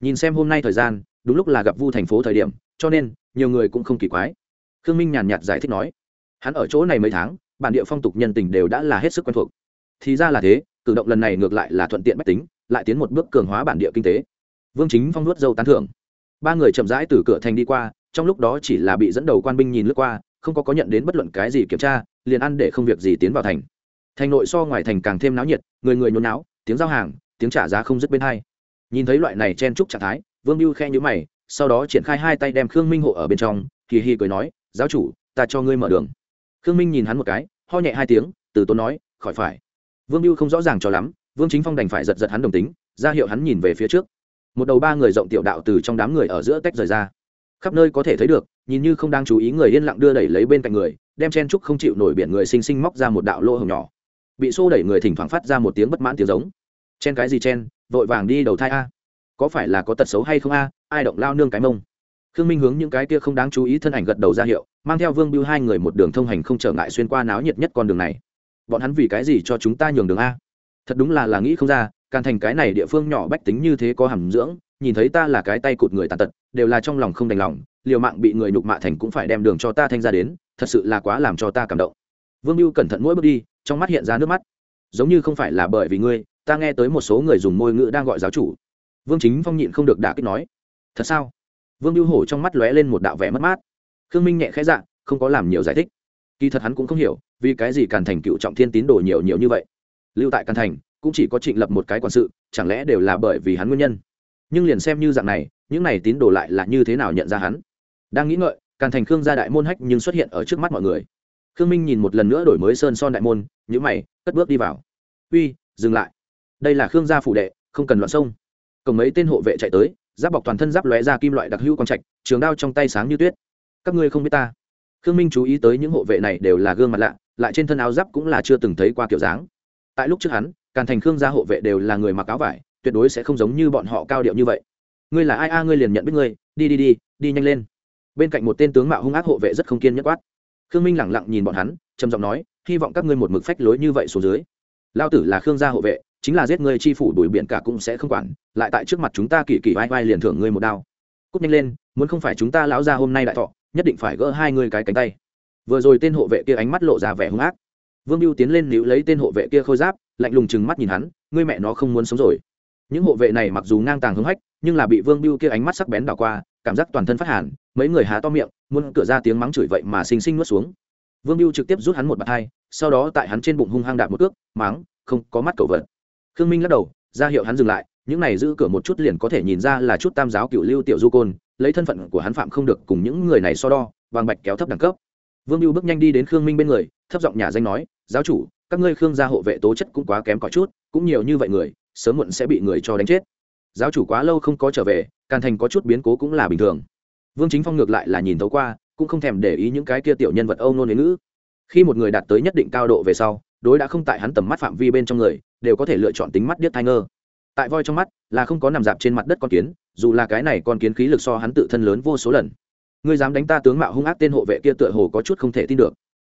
Nhìn xem hôm nay thời gian, đúng lúc là gặp vu thành phố thời điểm, cho nên, nhiều người cũng không kỳ quái. Khương minh nhàn nhạt giải thích nói hắn ở chỗ này mấy tháng, bản địa phong tục nhân tình đều đã là hết sức quen thuộc. Thì ra là thế, cử động lần này ngược lại là thuận tiện bách tính, lại tiến một bước cường hóa bản địa kinh tế. Vương chính phong nuốt dâu tán thưởng. Ba người chậm rãi từ cửa thành đi qua, trong lúc đó chỉ là bị dẫn đầu quan binh nhìn lướt qua, không có có nhận đến bất luận cái gì kiểm tra, liền ăn để không việc gì tiến vào thành. Thành nội so ngoài thành càng thêm náo nhiệt, người người nhốn náo tiếng giao hàng, tiếng trả giá không dứt bên hai. Nhìn thấy loại này chen trúc trạng thái, vương mưu khe nhữ mày, sau đó triển khai hai tay đem khương minh hộ ở bên trong kỳ hy cười nói, giáo chủ, ta cho ngươi mở đường khương minh nhìn hắn một cái, ho nhẹ hai tiếng, từ tốn nói, khỏi phải. Vương mưu không rõ ràng cho lắm, vương chính phong đành phải giật giật hắn đồng tính, ra hiệu hắn nhìn về phía trước. Một đầu ba người rộng tiểu đạo từ trong đám người ở giữa tách rời ra. Khắp nơi có thể thấy được, nhìn như không đang chú ý người yên lặng đưa đẩy lấy bên cạnh người, đem chen trúc không chịu nổi biển người xinh xinh móc ra một đạo lỗ hồng nhỏ. Bị xô đẩy người thỉnh thoảng phát ra một tiếng bất mãn tiếng giống. Chen cái gì chen, vội vàng đi đầu thai a. Có phải là có tật xấu hay không a? Ai động lao nương cái mông? Khương minh hướng những cái kia không đáng chú ý thân ảnh gật đầu ra hiệu mang theo vương biêu hai người một đường thông hành không trở ngại xuyên qua náo nhiệt nhất con đường này. Bọn hắn vì cái gì cho chúng ta nhường đường a? Thật đúng là là nghĩ không ra càng thành cái này địa phương nhỏ bách tính như thế có hàm dưỡng, nhìn thấy ta là cái tay cụt người tàn tật, đều là trong lòng không đành lòng, liều mạng bị người nhục mạ thành cũng phải đem đường cho ta thanh ra đến, thật sự là quá làm cho ta cảm động. Vương mưu cẩn thận mỗi bước đi, trong mắt hiện ra nước mắt. Giống như không phải là bởi vì ngươi, ta nghe tới một số người dùng môi ngữ đang gọi giáo chủ. Vương chính phong nhịn không được đả kích nói, thật sao? Vương mưu hổ trong mắt lóe lên một đạo vẻ mất mát khương minh nhẹ khẽ dạ không có làm nhiều giải thích. Kỳ thật hắn cũng không hiểu, vì cái gì càn thành cựu trọng thiên tín đồ nhiều nhiều như vậy. Lưu tại càn thành, cũng chỉ có trịnh lập một cái quản sự, chẳng lẽ đều là bởi vì hắn nguyên nhân? Nhưng liền xem như dạng này, những này tín đồ lại là như thế nào nhận ra hắn? Đang nghĩ ngợi, càn thành khương gia đại môn hách nhưng xuất hiện ở trước mắt mọi người. Khương minh nhìn một lần nữa đổi mới sơn son đại môn nhữ mày, cất bước đi vào. Uy, dừng lại. Đây là khương gia phủ đệ, không cần loạn sông. Cổng mấy tên hộ vệ chạy tới, giáp bọc toàn thân giáp lóe ra kim loại đặc hữu quang trạch, trường đao trong tay sáng như tuyết các ngươi không biết ta. Khương minh chú ý tới những hộ vệ này đều là gương mặt lạ, lại trên thân áo giáp cũng là chưa từng thấy qua kiểu dáng. Tại lúc trước hắn, càn thành khương gia hộ vệ đều là người mặc áo vải, tuyệt đối sẽ không giống như bọn họ cao điệu như vậy. Ngươi là ai a? Ngươi liền nhận biết ngươi. Đi đi đi đi nhanh lên. Bên cạnh một tên tướng mạo hung ác hộ vệ rất không kiên nhất quát. Khương minh lẳng lặng nhìn bọn hắn, trầm giọng nói, hy vọng các ngươi một mực phách lối như vậy xuống dưới. Lao tử là khương gia hộ vệ, chính là giết ngươi chi phủ đuổi biển cả cũng sẽ không quản, lại tại trước mặt chúng ta kỳ kỳ vai vai liền thưởng ngươi một đao. Cút nhanh lên, muốn không phải chúng ta lão ra hôm nay đại thọ nhất định phải gỡ hai người cái cánh tay. Vừa rồi tên hộ vệ kia ánh mắt lộ ra vẻ hung ác. Vương mưu tiến lên níu lấy tên hộ vệ kia khôi giáp, lạnh lùng chừng mắt nhìn hắn, ngươi mẹ nó không muốn sống rồi. Những hộ vệ này mặc dù ngang tàng hứng hách, nhưng là bị vương mưu kia ánh mắt sắc bén đảo qua, cảm giác toàn thân phát hàn, mấy người há to miệng, muốn cửa ra tiếng mắng chửi vậy mà xinh xinh nuốt xuống. Vương mưu trực tiếp rút hắn một bàn hai, sau đó tại hắn trên bụng hung hăng đạp một cước, mắng, không, có mắt cầu vật. Khương minh lắc đầu, ra hiệu hắn dừng lại, những này giữ cửa một chút liền có thể nhìn ra là chút tam giáo cựu lưu tiểu du côn lấy thân phận của hắn phạm không được cùng những người này so đo bằng bạch kéo thấp đẳng cấp. Vương mưu bước nhanh đi đến khương minh bên người, thấp giọng nhà danh nói, giáo chủ, các ngươi khương gia hộ vệ tố chất cũng quá kém cỏi chút, cũng nhiều như vậy người, sớm muộn sẽ bị người cho đánh chết. Giáo chủ quá lâu không có trở về, càn thành có chút biến cố cũng là bình thường. Vương chính phong ngược lại là nhìn thấu qua, cũng không thèm để ý những cái kia tiểu nhân vật âu nôn đến ngữ. Khi một người đạt tới nhất định cao độ về sau, đối đã không tại hắn tầm mắt phạm vi bên trong người, đều có thể lựa chọn tính mắt điếc thai ngơ tại voi trong mắt, là không có nằm dạp trên mặt đất con kiến, dù là cái này con kiến khí lực so hắn tự thân lớn vô số lần. Ngươi dám đánh ta tướng mạo hung ác tên hộ vệ kia tựa hồ có chút không thể tin được.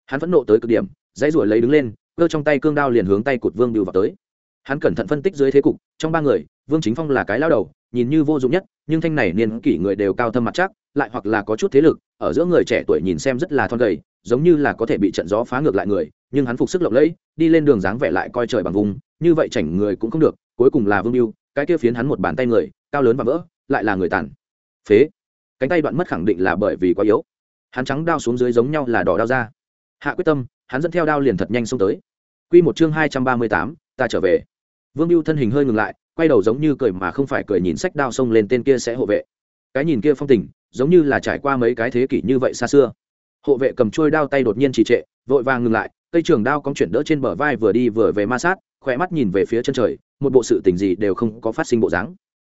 Hắn phẫn nộ tới cực điểm, dãy ruổi lấy đứng lên, cơ trong tay cương đao liền hướng tay cụt vương bưu vào tới. Hắn cẩn thận phân tích dưới thế cục, trong ba người, vương chính phong là cái lao đầu, nhìn như vô dụng nhất, nhưng thanh này niên kỷ người đều cao thâm mặt chắc, lại hoặc là có chút thế lực, ở giữa người trẻ tuổi nhìn xem rất là thon gầy, giống như là có thể bị trận gió phá ngược lại người, nhưng hắn phục sức lộng lẫy, đi lên đường dáng vẻ lại coi trời bằng vùng như vậy chảnh người cũng không được, cuối cùng là vương mưu cái kia phiến hắn một bàn tay người, cao lớn và vỡ, lại là người tàn. Phế. Cánh tay đoạn mất khẳng định là bởi vì quá yếu. Hắn trắng đao xuống dưới giống nhau là đỏ đao ra. Hạ quyết tâm, hắn dẫn theo đao liền thật nhanh xông tới. Quy một chương hai trăm ba mươi tám, ta trở về. Vương mưu thân hình hơi ngừng lại, quay đầu giống như cười mà không phải cười nhìn sách đao xông lên tên kia sẽ hộ vệ. Cái nhìn kia phong tình, giống như là trải qua mấy cái thế kỷ như vậy xa xưa. Hộ vệ cầm trôi đao tay đột nhiên trì trệ, vội vàng ngừng lại, cây trường đao cong chuyển đỡ trên bờ vai vừa đi vừa về ma sát khỏe mắt nhìn về phía chân trời, một bộ sự tình gì đều không có phát sinh bộ dáng.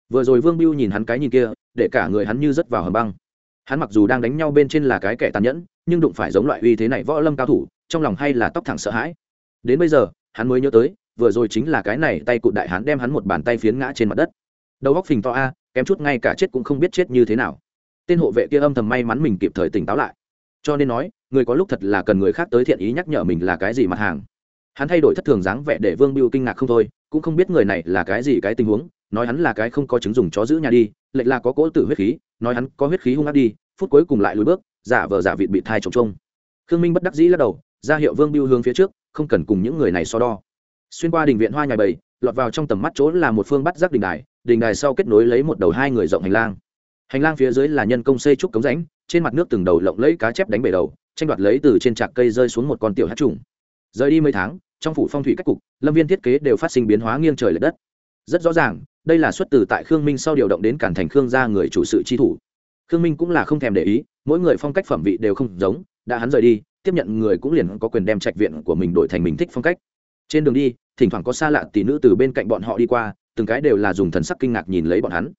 Vừa rồi vương biêu nhìn hắn cái nhìn kia, để cả người hắn như rớt vào hầm băng. Hắn mặc dù đang đánh nhau bên trên là cái kẻ tàn nhẫn, nhưng đụng phải giống loại uy thế này võ lâm cao thủ, trong lòng hay là tóc thẳng sợ hãi. Đến bây giờ, hắn mới nhớ tới, vừa rồi chính là cái này tay cụt đại hắn đem hắn một bàn tay phiến ngã trên mặt đất. Đầu góc phình to a, kém chút ngay cả chết cũng không biết chết như thế nào. Tên hộ vệ kia âm thầm may mắn mình kịp thời tỉnh táo lại. Cho nên nói, người có lúc thật là cần người khác tới thiện ý nhắc nhở mình là cái gì mặt hàng hắn thay đổi thất thường dáng vẻ để vương biêu kinh ngạc không thôi, cũng không biết người này là cái gì cái tình huống, nói hắn là cái không có chứng dùng chó giữ nhà đi lệnh là có cỗ tử huyết khí, nói hắn có huyết khí hung ác đi, phút cuối cùng lại lùi bước, giả vờ giả vịt bị thai trồng trông khương minh bất đắc dĩ lắc đầu, ra hiệu vương biêu hướng phía trước, không cần cùng những người này so đo. Xuyên qua đình viện hoa nhà bầy, lọt vào trong tầm mắt chỗ là một phương bắt giác đình đài đình đài sau kết nối lấy một đầu hai người rộng hành lang. Hành lang phía dưới là nhân công xây trúc cống rãnh, trên mặt nước từng đầu lộng lấy cá chép đánh bể đầu, tranh đoạt lấy từ trên trạc cây rơi xuống một con tiểu hát trùng. Rời đi mấy tháng trong phủ phong thủy cách cục, lâm viên thiết kế đều phát sinh biến hóa nghiêng trời l ệ đất. Rất rõ ràng, đây là xuất từ tại khương minh sau điều động đến cản thành khương gia người chủ sự chi thủ. Khương minh cũng là không thèm để ý, mỗi người phong cách phẩm vị đều không giống, đã hắn rời đi, tiếp nhận người cũng liền có quyền đem trạch viện của mình đổi thành mình thích phong cách. Trên đường đi, thỉnh thoảng có xa lạ tỷ nữ từ bên cạnh bọn họ đi qua, từng cái đều là dùng thần sắc kinh ngạc nhìn lấy bọn hắn.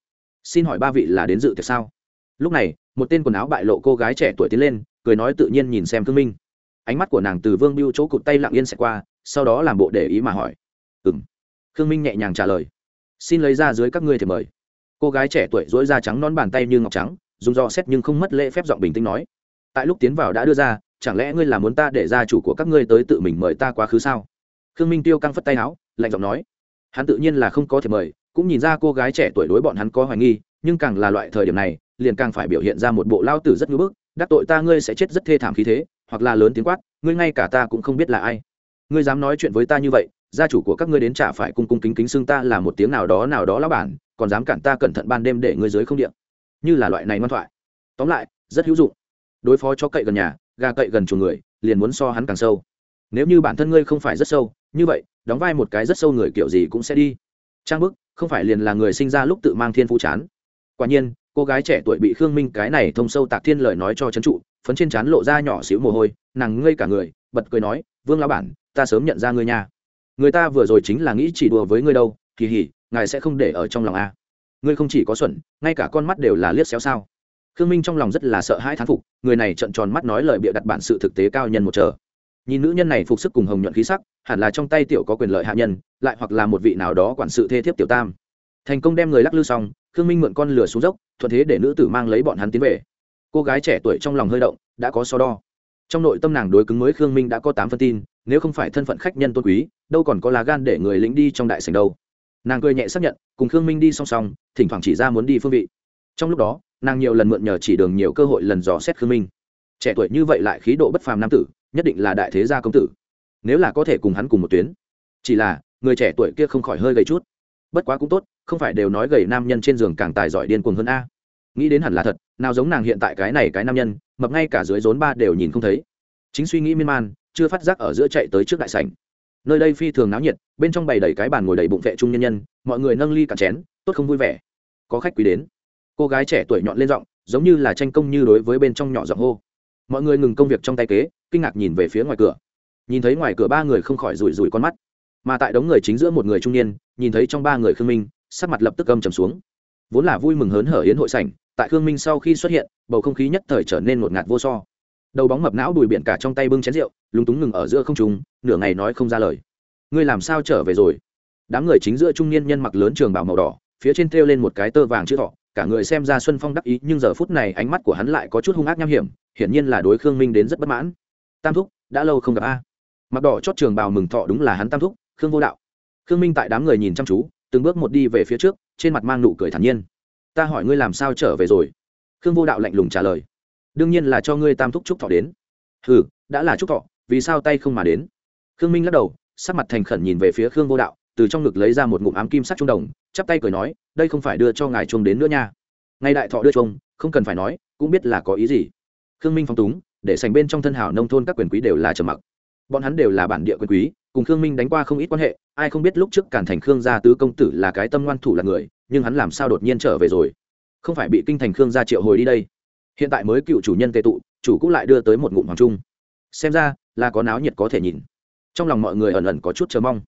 Xin hỏi ba vị là đến dự tiệc sao? Lúc này, một tên quần áo bại lộ cô gái trẻ tuổi tiến lên, cười nói tự nhiên nhìn xem khương minh ánh mắt của nàng từ vương biêu chỗ cụt tay lặng yên xẹt qua, sau đó làm bộ để ý mà hỏi. Ừ m khương minh nhẹ nhàng trả lời. Xin lấy ra dưới các ngươi thì mời. Cô gái trẻ tuổi dỗi da trắng non bàn tay như ngọc trắng, dùng do xét nhưng không mất lễ phép giọng bình tĩnh nói. Tại lúc tiến vào đã đưa ra, chẳng lẽ ngươi là muốn ta để gia chủ của các ngươi tới tự mình mời ta quá khứ sao? Khương minh tiêu căng phất tay áo, lạnh giọng nói. Hắn tự nhiên là không có thể mời, cũng nhìn ra cô gái trẻ tuổi đối bọn hắn có hoài nghi, nhưng càng là loại thời điểm này, liền càng phải biểu hiện ra một bộ lao tử rất ngưỡng bức, đắc tội ta ngươi sẽ chết rất thê thảm khí thế hoặc là lớn tiếng quát, ngươi ngay cả ta cũng không biết là ai. Ngươi dám nói chuyện với ta như vậy, gia chủ của các ngươi đến trả phải cung cung kính kính xưng ta là một tiếng nào đó nào đó lão bản, còn dám cản ta cẩn thận ban đêm để ngươi dưới không điện như là loại này ngoan thoại. Tóm lại, rất hữu dụng. Đối phó cho cậy gần nhà, gà cậy gần chuồng người, liền muốn so hắn càng sâu. Nếu như bản thân ngươi không phải rất sâu, như vậy, đóng vai một cái rất sâu người kiểu gì cũng sẽ đi. Trang bức, không phải liền là người sinh ra lúc tự mang thiên phú chán. Quả nhiên, cô gái trẻ tuổi bị khương minh cái này thông sâu tạc thiên lời nói cho c trụ phấn trên trán lộ ra nhỏ xíu mồ hôi, nàng ngây cả người, bật cười nói, vương lão bản, ta sớm nhận ra ngươi nha. Người ta vừa rồi chính là nghĩ chỉ đùa với ngươi đâu, kỳ hỉ, ngài sẽ không để ở trong lòng a. Ngươi không chỉ có xuẩn, ngay cả con mắt đều là liếc xéo sao. Khương minh trong lòng rất là sợ hãi thán phục, người này trận tròn mắt nói lời bịa đặt bản sự thực tế cao nhân một chờ. Nhìn nữ nhân này phục sức cùng hồng nhuận khí sắc, hẳn là trong tay tiểu có quyền lợi hạ nhân, lại hoặc là một vị nào đó quản sự thê thiếp tiểu tam. Thành công đem người lắc lư xong, khương minh mượn con lửa xuống dốc, thuận thế để nữ tử mang lấy bọn hắn tiến về cô gái trẻ tuổi trong lòng hơi động, đã có so đo. Trong nội tâm nàng đối cứng mới khương minh đã có tám phân tin, nếu không phải thân phận khách nhân tôn quý, đâu còn có lá gan để người lính đi trong đại sành đâu. Nàng cười nhẹ xác nhận, cùng khương minh đi song song, thỉnh thoảng chỉ ra muốn đi phương vị. Trong lúc đó, nàng nhiều lần mượn nhờ chỉ đường nhiều cơ hội lần dò xét khương minh. Trẻ tuổi như vậy lại khí độ bất phàm nam tử, nhất định là đại thế gia công tử. Nếu là có thể cùng hắn cùng một tuyến. Chỉ là, người trẻ tuổi kia không khỏi hơi gầy chút. Bất quá cũng tốt, không phải đều nói gầy nam nhân trên giường càng tài giỏi điên cuồng hơn a. Nghĩ đến hẳn là thật nào giống nàng hiện tại cái này cái nam nhân, mập ngay cả dưới rốn ba đều nhìn không thấy. Chính suy nghĩ miên man, chưa phát giác ở giữa chạy tới trước đại sảnh. Nơi đây phi thường náo nhiệt, bên trong bày đầy cái bàn ngồi đầy bụng vệ trung nhân nhân, mọi người nâng ly cả chén, tốt không vui vẻ. Có khách quý đến. Cô gái trẻ tuổi nhọn lên giọng, giống như là tranh công như đối với bên trong nhỏ giọng hô. Mọi người ngừng công việc trong tay kế, kinh ngạc nhìn về phía ngoài cửa. Nhìn thấy ngoài cửa ba người không khỏi rủi rủi con mắt. Mà tại đống người chính giữa một người trung niên, nhìn thấy trong ba người khương minh, sắc mặt lập tức âm trầm xuống. Vốn là vui mừng hớn hở yến hội sảnh tại khương minh sau khi xuất hiện, bầu không khí nhất thời trở nên một ngạt vô so. Đầu bóng mập não đùi biển cả trong tay bưng chén rượu, lúng túng ngừng ở giữa không trùng nửa ngày nói không ra lời. Ngươi làm sao trở về rồi? Đám người chính giữa trung niên nhân mặc lớn trường bảo màu đỏ, phía trên thêu lên một cái tơ vàng chữ thọ, cả người xem ra xuân phong đắc ý, nhưng giờ phút này ánh mắt của hắn lại có chút hung ác nham hiểm, hiển nhiên là đối khương minh đến rất bất mãn. Tam thúc, đã lâu không gặp a. Mặc đỏ chót trường bào mừng thọ đúng là hắn tam thúc, khương vô đạo. Khương minh tại đám người nhìn chăm chú, từng bước một đi về phía trước, trên mặt mang nụ cười thản nhiên ta hỏi ngươi làm sao trở về rồi? Khương vô đạo lạnh lùng trả lời. Đương nhiên là cho ngươi tam thúc trúc thọ đến. Ừ đã là trúc thọ, vì sao tay không mà đến? Khương minh lắc đầu, sắc mặt thành khẩn nhìn về phía khương vô đạo, từ trong ngực lấy ra một ngụm ám kim sắc trung đồng, chắp tay cười nói, đây không phải đưa cho ngài chuông đến nữa nha. Ngay đại thọ đưa chuông, không cần phải nói, cũng biết là có ý gì. Khương minh phong túng, để sành bên trong thân hảo nông thôn các quyền quý đều là trầm mặc. Bọn hắn đều là bản địa quyền quý cùng khương minh đánh qua không ít quan hệ, ai không biết lúc trước cản thành khương gia tứ công tử là cái tâm ngoan thủ là người, nhưng hắn làm sao đột nhiên trở về rồi? Không phải bị kinh thành khương gia triệu hồi đi đây. Hiện tại mới cựu chủ nhân tệ tụ, chủ cũng lại đưa tới một ngụm hoàng trung. Xem ra, là có náo nhiệt có thể nhìn. Trong lòng mọi người ẩn ẩn có chút chờ mong.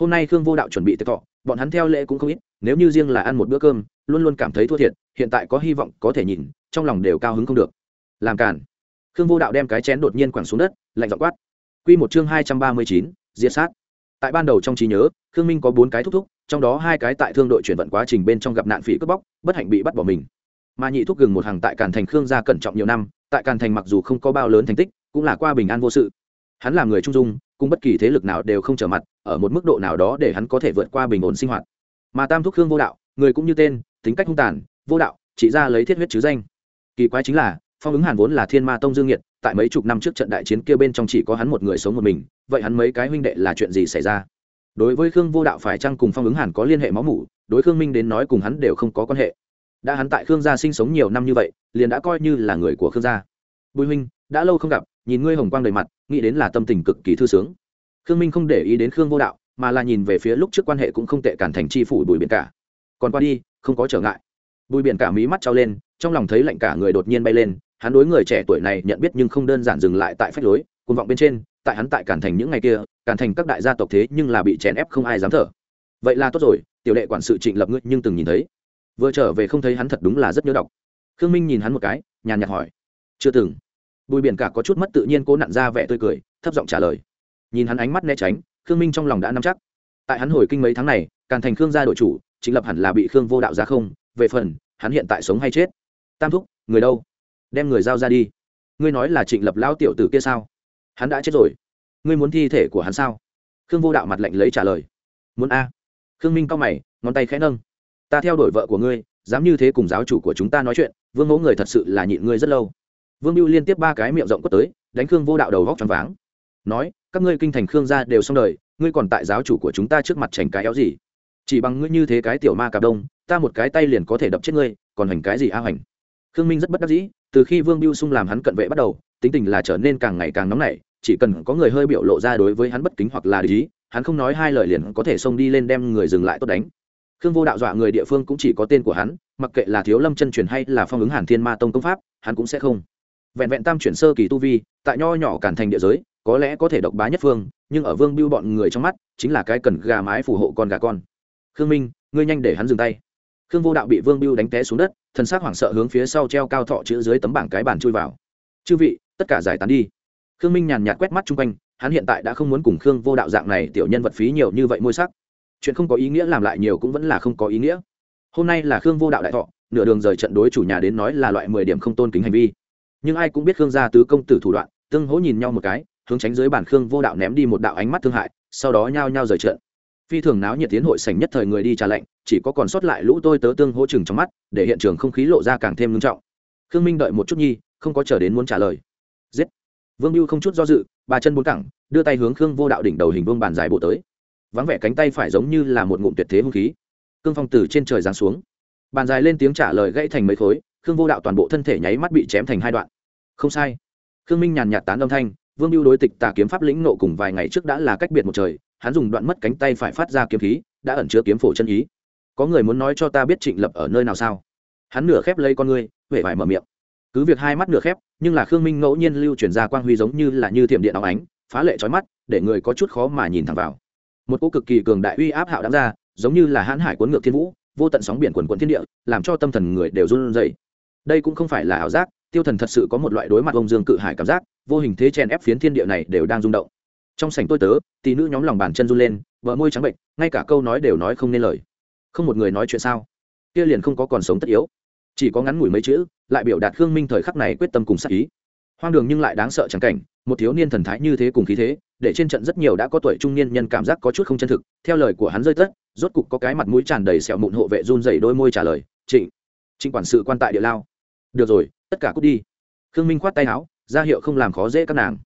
Hôm nay khương vô đạo chuẩn bị tệ thọ, bọn hắn theo lễ cũng không ít, nếu như riêng là ăn một bữa cơm, luôn luôn cảm thấy thua thiệt, hiện tại có hy vọng có thể nhìn, trong lòng đều cao hứng không được. Làm cản khương vô đạo đem cái chén đột nhiên quẳng xuống đất, lạnh dọ quát. Q một chương hai trăm ba mươi chín diệt sát. Tại ban đầu trong trí nhớ, khương minh có bốn cái thúc thúc, trong đó hai cái tại thương đội chuyển vận quá trình bên trong gặp nạn phỉ cướp bóc, bất hạnh bị bắt bỏ mình. Mà nhị thúc gừng một hàng tại càn thành khương gia cẩn trọng nhiều năm, tại càn thành mặc dù không có bao lớn thành tích, cũng là qua bình an vô sự. Hắn là người trung dung, cùng bất kỳ thế lực nào đều không trở mặt, ở một mức độ nào đó để hắn có thể vượt qua bình ổn sinh hoạt. Mà tam thúc khương vô đạo, người cũng như tên, tính cách hung tàn, vô đạo, chỉ ra lấy thiết huyết chứ danh. Kỳ quái chính là phong ứng hàn vốn là thiên ma tông dương nhiệt tại mấy chục năm trước trận đại chiến kia bên trong chỉ có hắn một người sống một mình, vậy hắn mấy cái huynh đệ là chuyện gì xảy ra? Đối với khương vô đạo phải chăng cùng phong ứng hàn có liên hệ máu mủ, đối khương minh đến nói cùng hắn đều không có quan hệ. Đã hắn tại khương gia sinh sống nhiều năm như vậy, liền đã coi như là người của khương gia. Bùi huynh, đã lâu không gặp, nhìn ngươi hồng quang đầy mặt, nghĩ đến là tâm tình cực kỳ thư sướng. Khương minh không để ý đến khương vô đạo, mà là nhìn về phía lúc trước quan hệ cũng không tệ cản thành chi phủ bùi biển cả. Còn qua đi, không có trở ngại. Bùi biển cả mí mắt trao lên, trong lòng thấy lạnh cả người đột nhiên bay lên hắn đối người trẻ tuổi này nhận biết nhưng không đơn giản dừng lại tại phách lối côn vọng bên trên, tại hắn tại cản thành những ngày kia cản thành các đại gia tộc thế nhưng là bị chèn ép không ai dám thở. Vậy là tốt rồi, tiểu đệ quản sự trịnh lập ngươi nhưng từng nhìn thấy. Vừa trở về không thấy hắn thật đúng là rất nhớ đọc. Khương minh nhìn hắn một cái, nhàn nhạt hỏi. Chưa từng. Bùi biển cả có chút mất tự nhiên cố nặn ra vẻ tươi cười, thấp giọng trả lời. Nhìn hắn ánh mắt né tránh, khương minh trong lòng đã nắm chắc. Tại hắn hồi kinh mấy tháng này, càn thành khương gia đội chủ chính lập hẳn là bị khương vô đạo ra không, về phần, hắn hiện tại sống hay chết. Tam thúc, người đâu? Đem người giao ra đi. Ngươi nói là trịnh lập lao tiểu tử kia sao? Hắn đã chết rồi. Ngươi muốn thi thể của hắn sao? Khương vô đạo mặt lạnh lấy trả lời. Muốn a. Khương minh cao mày, ngón tay khẽ nâng. Ta theo đuổi vợ của ngươi, dám như thế cùng giáo chủ của chúng ta nói chuyện, vương mẫu người thật sự là nhịn ngươi rất lâu. Vương mưu liên tiếp ba cái miệng rộng quất tới, đánh khương vô đạo đầu vóc t r váng. Nói, các ngươi kinh thành khương gia đều xong đời, ngươi còn tại giáo chủ của chúng ta trước mặt trành cái éo gì? Chỉ bằng ngươi như thế cái tiểu ma cà đông, ta một cái tay liền có thể đập chết ngươi, còn hành cái gì a hành? khương minh rất bất đắc dĩ từ khi vương biêu sung làm hắn cận vệ bắt đầu, tính tình là trở nên càng ngày càng nóng nảy, chỉ cần có người hơi biểu lộ ra đối với hắn bất kính hoặc là lý hắn không nói hai lời liền có thể xông đi lên đem người dừng lại tốt đánh. Khương vô đạo dọa người địa phương cũng chỉ có tên của hắn, mặc kệ là thiếu lâm chân truyền hay là phong ứng hàn thiên ma tông công pháp, hắn cũng sẽ không. Vẹn vẹn tam chuyển sơ kỳ tu vi, tại nho nhỏ cản thành địa giới, có lẽ có thể độc bá nhất phương, nhưng ở vương biêu bọn người trong mắt, chính là cái cần gà mái phù hộ con gà con. Khương minh, ngươi nhanh để hắn dừng tay. Khương vô đạo bị vương biêu đánh té xuống đất thần xác hoảng sợ hướng phía sau treo cao thọ chữ dưới tấm bảng cái bàn chui vào. Chư vị, tất cả giải tán đi. Khương minh nhàn nhạt quét mắt chung quanh, hắn hiện tại đã không muốn cùng khương vô đạo dạng này tiểu nhân vật phí nhiều như vậy môi sắc. Chuyện không có ý nghĩa làm lại nhiều cũng vẫn là không có ý nghĩa. Hôm nay là khương vô đạo đại thọ, nửa đường rời trận đối chủ nhà đến nói là loại mười điểm không tôn kính hành vi. Nhưng ai cũng biết khương gia tứ công tử thủ đoạn, tương hỗ nhìn nhau một cái, hướng tránh dưới bàn khương vô đạo ném đi một đạo ánh mắt thương hại, sau đó nhao nhao rời trận phi thường náo nhiệt tiến hội sảnh nhất thời người đi trả lệnh chỉ có còn sót lại lũ tôi tớ tương hỗ chừng trong mắt, để hiện trường không khí lộ ra càng thêm ngưng trọng. Khương minh đợi một chút nhi, không có chờ đến muốn trả lời. Giết. Vương mưu không chút do dự, ba chân bốn cẳng, đưa tay hướng khương vô đạo đỉnh đầu hình vương bàn dài bộ tới. Vắng vẻ cánh tay phải giống như là một ngụm tuyệt thế hung khí. Cương phong từ trên trời giáng xuống. Bàn dài lên tiếng trả lời gãy thành mấy khối, khương vô đạo toàn bộ thân thể nháy mắt bị chém thành hai đoạn. Không sai. Khương minh nhàn nhạt tán âm thanh, vương mưu đối tịch tà kiếm pháp lĩnh nộ cùng vài ngày trước đã là cách biệt một trời hắn dùng đoạn mất cánh tay phải phát ra kiếm khí, đã ẩn chứa kiếm phổ chân ý. Có người muốn nói cho ta biết trịnh lập ở nơi nào sao? Hắn nửa khép lấy con ngươi huệ vải mở miệng. Cứ việc hai mắt nửa khép, nhưng là khương minh ngẫu nhiên lưu chuyển ra quang huy giống như là như thiểm điện áo ánh, phá lệ trói mắt, để người có chút khó mà nhìn thẳng vào. Một cỗ cực kỳ cường đại uy áp hạo đáng ra, giống như là hãn hải cuốn ngược thiên vũ, vô tận sóng biển quần quận thiên địa, làm cho tâm thần người đều run rẩy. Đây cũng không phải là ảo giác, tiêu thần thật sự có một loại đối mặt ông dương cự hải cảm giác, vô hình thế chèn ép phiến thiên địa này đều đang rung động trong sảnh tôi tớ, tỷ nữ nhóm lòng bàn chân run lên vợ môi trắng bệnh, ngay cả câu nói đều nói không nên lời. Không một người nói chuyện sao? Kia liền không có còn sống tất yếu. Chỉ có ngắn ngủi mấy chữ, lại biểu đạt khương minh thời khắc này quyết tâm cùng sắc ý. Hoang đường nhưng lại đáng sợ chẳng cảnh, một thiếu niên thần thái như thế cùng khí thế, để trên trận rất nhiều đã có tuổi trung niên nhân cảm giác có chút không chân thực, theo lời của hắn rơi tất, rốt cục có cái mặt mũi tràn đầy sẹo mụn hộ vệ run dày đôi môi trả lời, trịnh trịnh quản sự quan tại địa lao. Được rồi, tất cả cút đi. Khương minh khoát tay áo, ra hiệu không làm khó dễ các nàng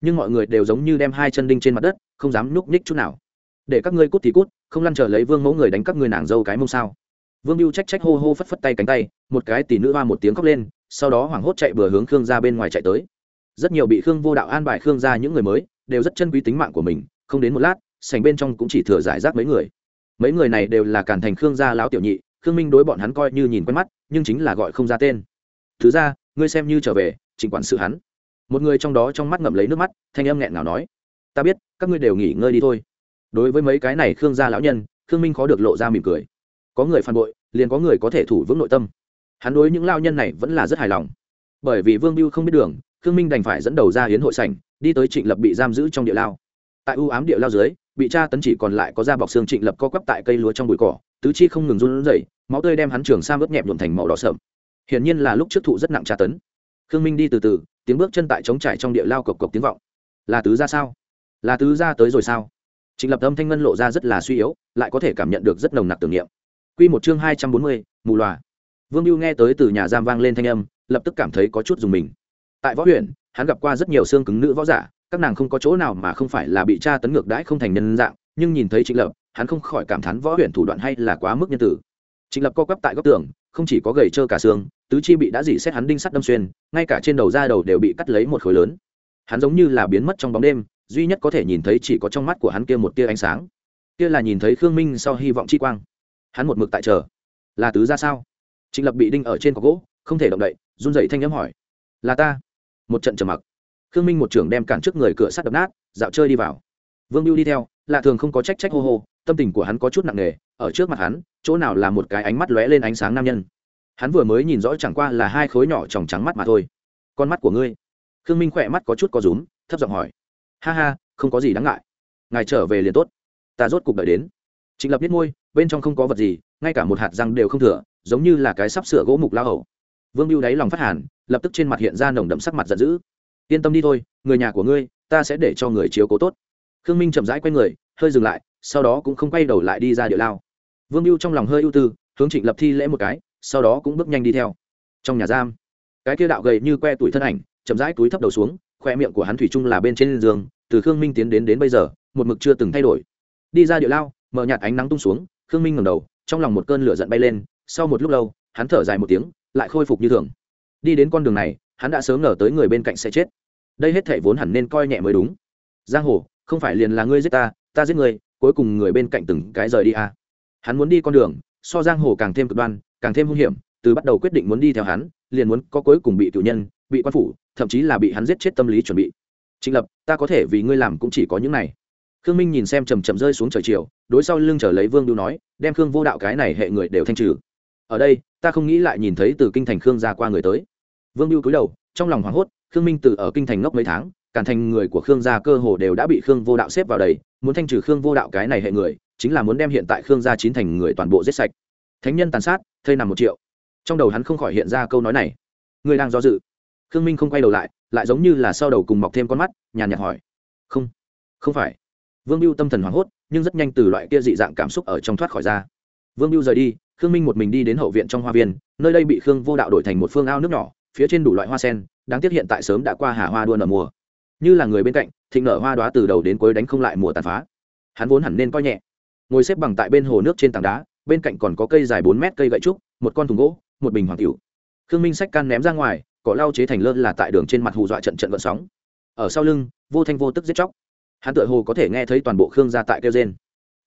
nhưng mọi người đều giống như đem hai chân đinh trên mặt đất, không dám nhúc nhích chút nào. Để các ngươi cút thì cút, không lăn trở lấy vương mẫu người đánh các ngươi nàng dâu cái mông sao. Vương mưu trách trách hô hô phất phất tay cánh tay, một cái tỷ nữ hoa một tiếng khóc lên, sau đó hoảng hốt chạy bừa hướng khương ra bên ngoài chạy tới. Rất nhiều bị khương vô đạo an bài khương ra những người mới, đều rất chân quý tính mạng của mình, không đến một lát sành bên trong cũng chỉ thừa giải rác mấy người. Mấy người này đều là cản thành khương gia lão tiểu nhị, khương minh đối bọn hắn coi như nhìn quen mắt, nhưng chính là gọi không ra tên. Thứ ra ngươi xem như trở về, chỉnh quản sự hắn một người trong đó trong mắt ngậm lấy nước mắt, thanh âm nghẹn ngào nói, ta biết, các ngươi đều nghỉ ngơi đi thôi. Đối với mấy cái này khương gia lão nhân, khương minh khó được lộ ra mỉm cười. Có người phản bội, liền có người có thể thủ vững nội tâm. Hắn đối những lao nhân này vẫn là rất hài lòng. Bởi vì vương biêu không biết đường, khương minh đành phải dẫn đầu ra hiến hội sảnh, đi tới trịnh lập bị giam giữ trong địa lao. Tại ưu ám địa lao dưới, bị tra tấn chỉ còn lại có da bọc xương trịnh lập co quắp tại cây lúa trong bụi cỏ, tứ chi không ngừng run rẩy, máu tươi đem hắn trường sa ướt nhẹp nhuộm thành màu đỏ sợm hiển nhiên là lúc trước thụ rất nặng tra tấn. Khương minh đi từ từ tiếng bước chân tại trống trải trong địa lao cộc cộc tiếng vọng là tứ ra sao là tứ ra tới rồi sao trịnh lập âm thanh ngân lộ ra rất là suy yếu lại có thể cảm nhận được rất nồng nặc tưởng niệm Quy một chương hai trăm bốn mươi, mù loà. Vương mưu nghe tới từ nhà giam vang lên thanh âm, lập tức cảm thấy có chút dùng mình. Tại võ huyện, hắn gặp qua rất nhiều xương cứng nữ võ giả, các nàng không có chỗ nào mà không phải là bị tra tấn ngược đãi không thành nhân dạng, nhưng nhìn thấy Trịnh Lập, hắn không khỏi cảm thán võ huyện thủ đoạn hay là quá mức nhân tử. Trịnh Lập co quắp tại góc tường, không chỉ có gầy trơ cả xương, tứ chi bị đã dỉ xét hắn đinh sắt đâm xuyên, ngay cả trên đầu da đầu đều bị cắt lấy một khối lớn. Hắn giống như là biến mất trong bóng đêm, duy nhất có thể nhìn thấy chỉ có trong mắt của hắn kia một tia ánh sáng. Kia là nhìn thấy Khương Minh sau hy vọng chi quang. Hắn một mực tại chờ. Là tứ ra sao? Trịnh lập bị đinh ở trên có gỗ không thể động đậy run dậy thanh n m hỏi. Là ta. Một trận trầm mặc. Khương minh một trưởng đem cản trước người cửa sắt đập nát dạo chơi đi vào. Vương mưu đi theo lạ thường không có trách trách hô hô tâm tình của hắn có chút nặng nề ở trước mặt hắn chỗ nào là một cái ánh mắt lóe lên ánh sáng nam nhân hắn vừa mới nhìn rõ chẳng qua là hai khối nhỏ tròng trắng mắt mà thôi. Con mắt của ngươi. Khương minh khỏe mắt có chút có rúm, thấp giọng hỏi. Ha ha, không có gì đáng ngại. Ngài trở về liền tốt. Ta rốt cục đợi đến. Trịnh lập biết môi, bên trong không có vật gì, ngay cả một hạt răng đều không thừa, giống như là cái sắp sửa gỗ mục lao hầu. Vương mưu đáy lòng phát hàn, lập tức trên mặt hiện ra nồng đậm sắc mặt giận dữ. Yên tâm đi thôi, người nhà của ngươi, ta sẽ để cho người chiếu cố tốt. Khương minh chậm rãi q u a y người, hơi dừng lại, sau đó cũng không quay đầu lại đi ra địa lao. Vương mưu trong lòng hơi ưu tư, hướng trịnh lập thi lễ một cái sau đó cũng bước nhanh đi theo. Trong nhà giam, cái kia đạo gầy như que tuổi thân ảnh, chậm rãi túi thấp đầu xuống, khoe miệng của hắn thủy chung là bên trên giường, từ khương minh tiến đến đến bây giờ, một mực chưa từng thay đổi. Đi ra địa lao, mở nhạt ánh nắng tung xuống, khương minh ngầm đầu, trong lòng một cơn lửa giận bay lên, sau một lúc lâu, hắn thở dài một tiếng, lại khôi phục như thường. Đi đến con đường này, hắn đã sớm ngờ tới người bên cạnh sẽ chết. Đây hết thể vốn hẳn nên coi nhẹ mới đúng. Giang hồ, không phải liền là ngươi giết ta ta giết ngươi, cuối cùng người bên cạnh từng cái rời đi à. hắn muốn đi con đường, so giang hồ càng thêm cực đoan càng thêm hung hiểm, từ bắt đầu quyết định muốn đi theo hắn, liền muốn có cuối cùng bị cựu nhân, bị quan phủ, thậm chí là bị hắn giết chết tâm lý chuẩn bị. Trịnh lập, ta có thể vì ngươi làm cũng chỉ có những này. Khương minh nhìn xem chầm chầm rơi xuống trời chiều, đối sau lưng trở lấy vương đu nói, đem khương vô đạo cái này hệ người đều thanh trừ. Ở đây, ta không nghĩ lại nhìn thấy từ kinh thành khương ra qua người tới. Vương đu cúi đầu, trong lòng hoảng hốt, khương minh từ ở kinh thành ngốc mấy tháng, cản thành người của khương gia cơ hồ đều đã bị khương vô đạo xếp vào đầy, muốn thanh trừ khương vô đạo cái này hệ người, chính là muốn đem hiện tại khương gia chín thành người toàn bộ giết sạch thánh nhân tàn sát, thây nằm một triệu. Trong đầu hắn không khỏi hiện ra câu nói này. Người đang do dự. Khương minh không quay đầu lại lại giống như là sau đầu cùng mọc thêm con mắt, nhàn nhạt hỏi. Không không phải. Vương mưu tâm thần hoảng hốt, nhưng rất nhanh từ loại kia dị dạng cảm xúc ở trong thoát khỏi ra. Vương mưu rời đi, khương minh một mình đi đến hậu viện trong hoa viên, nơi đây bị khương vô đạo đổi thành một phương ao nước nhỏ, phía trên đủ loại hoa sen, đáng tiếc hiện tại sớm đã qua hà hoa đua nở mùa. Như là người bên cạnh, thịnh nở hoa đoá từ đầu đến cuối đánh không lại mùa tàn phá. Hắn vốn hẳn nên coi nhẹ. Ngồi xếp bằng tại bên hồ nước trên tảng đá bên cạnh còn có cây dài bốn mét cây gậy trúc, một con thùng gỗ, một bình hoàng tiểu khương minh sách can ném ra ngoài, cỏ lau chế thành lơ là tại đường trên mặt hù dọa trận trận vận sóng. Ở sau lưng, vô thanh vô tức giết chóc. Hắn tựa hồ có thể nghe thấy toàn bộ khương gia tại kêu rên.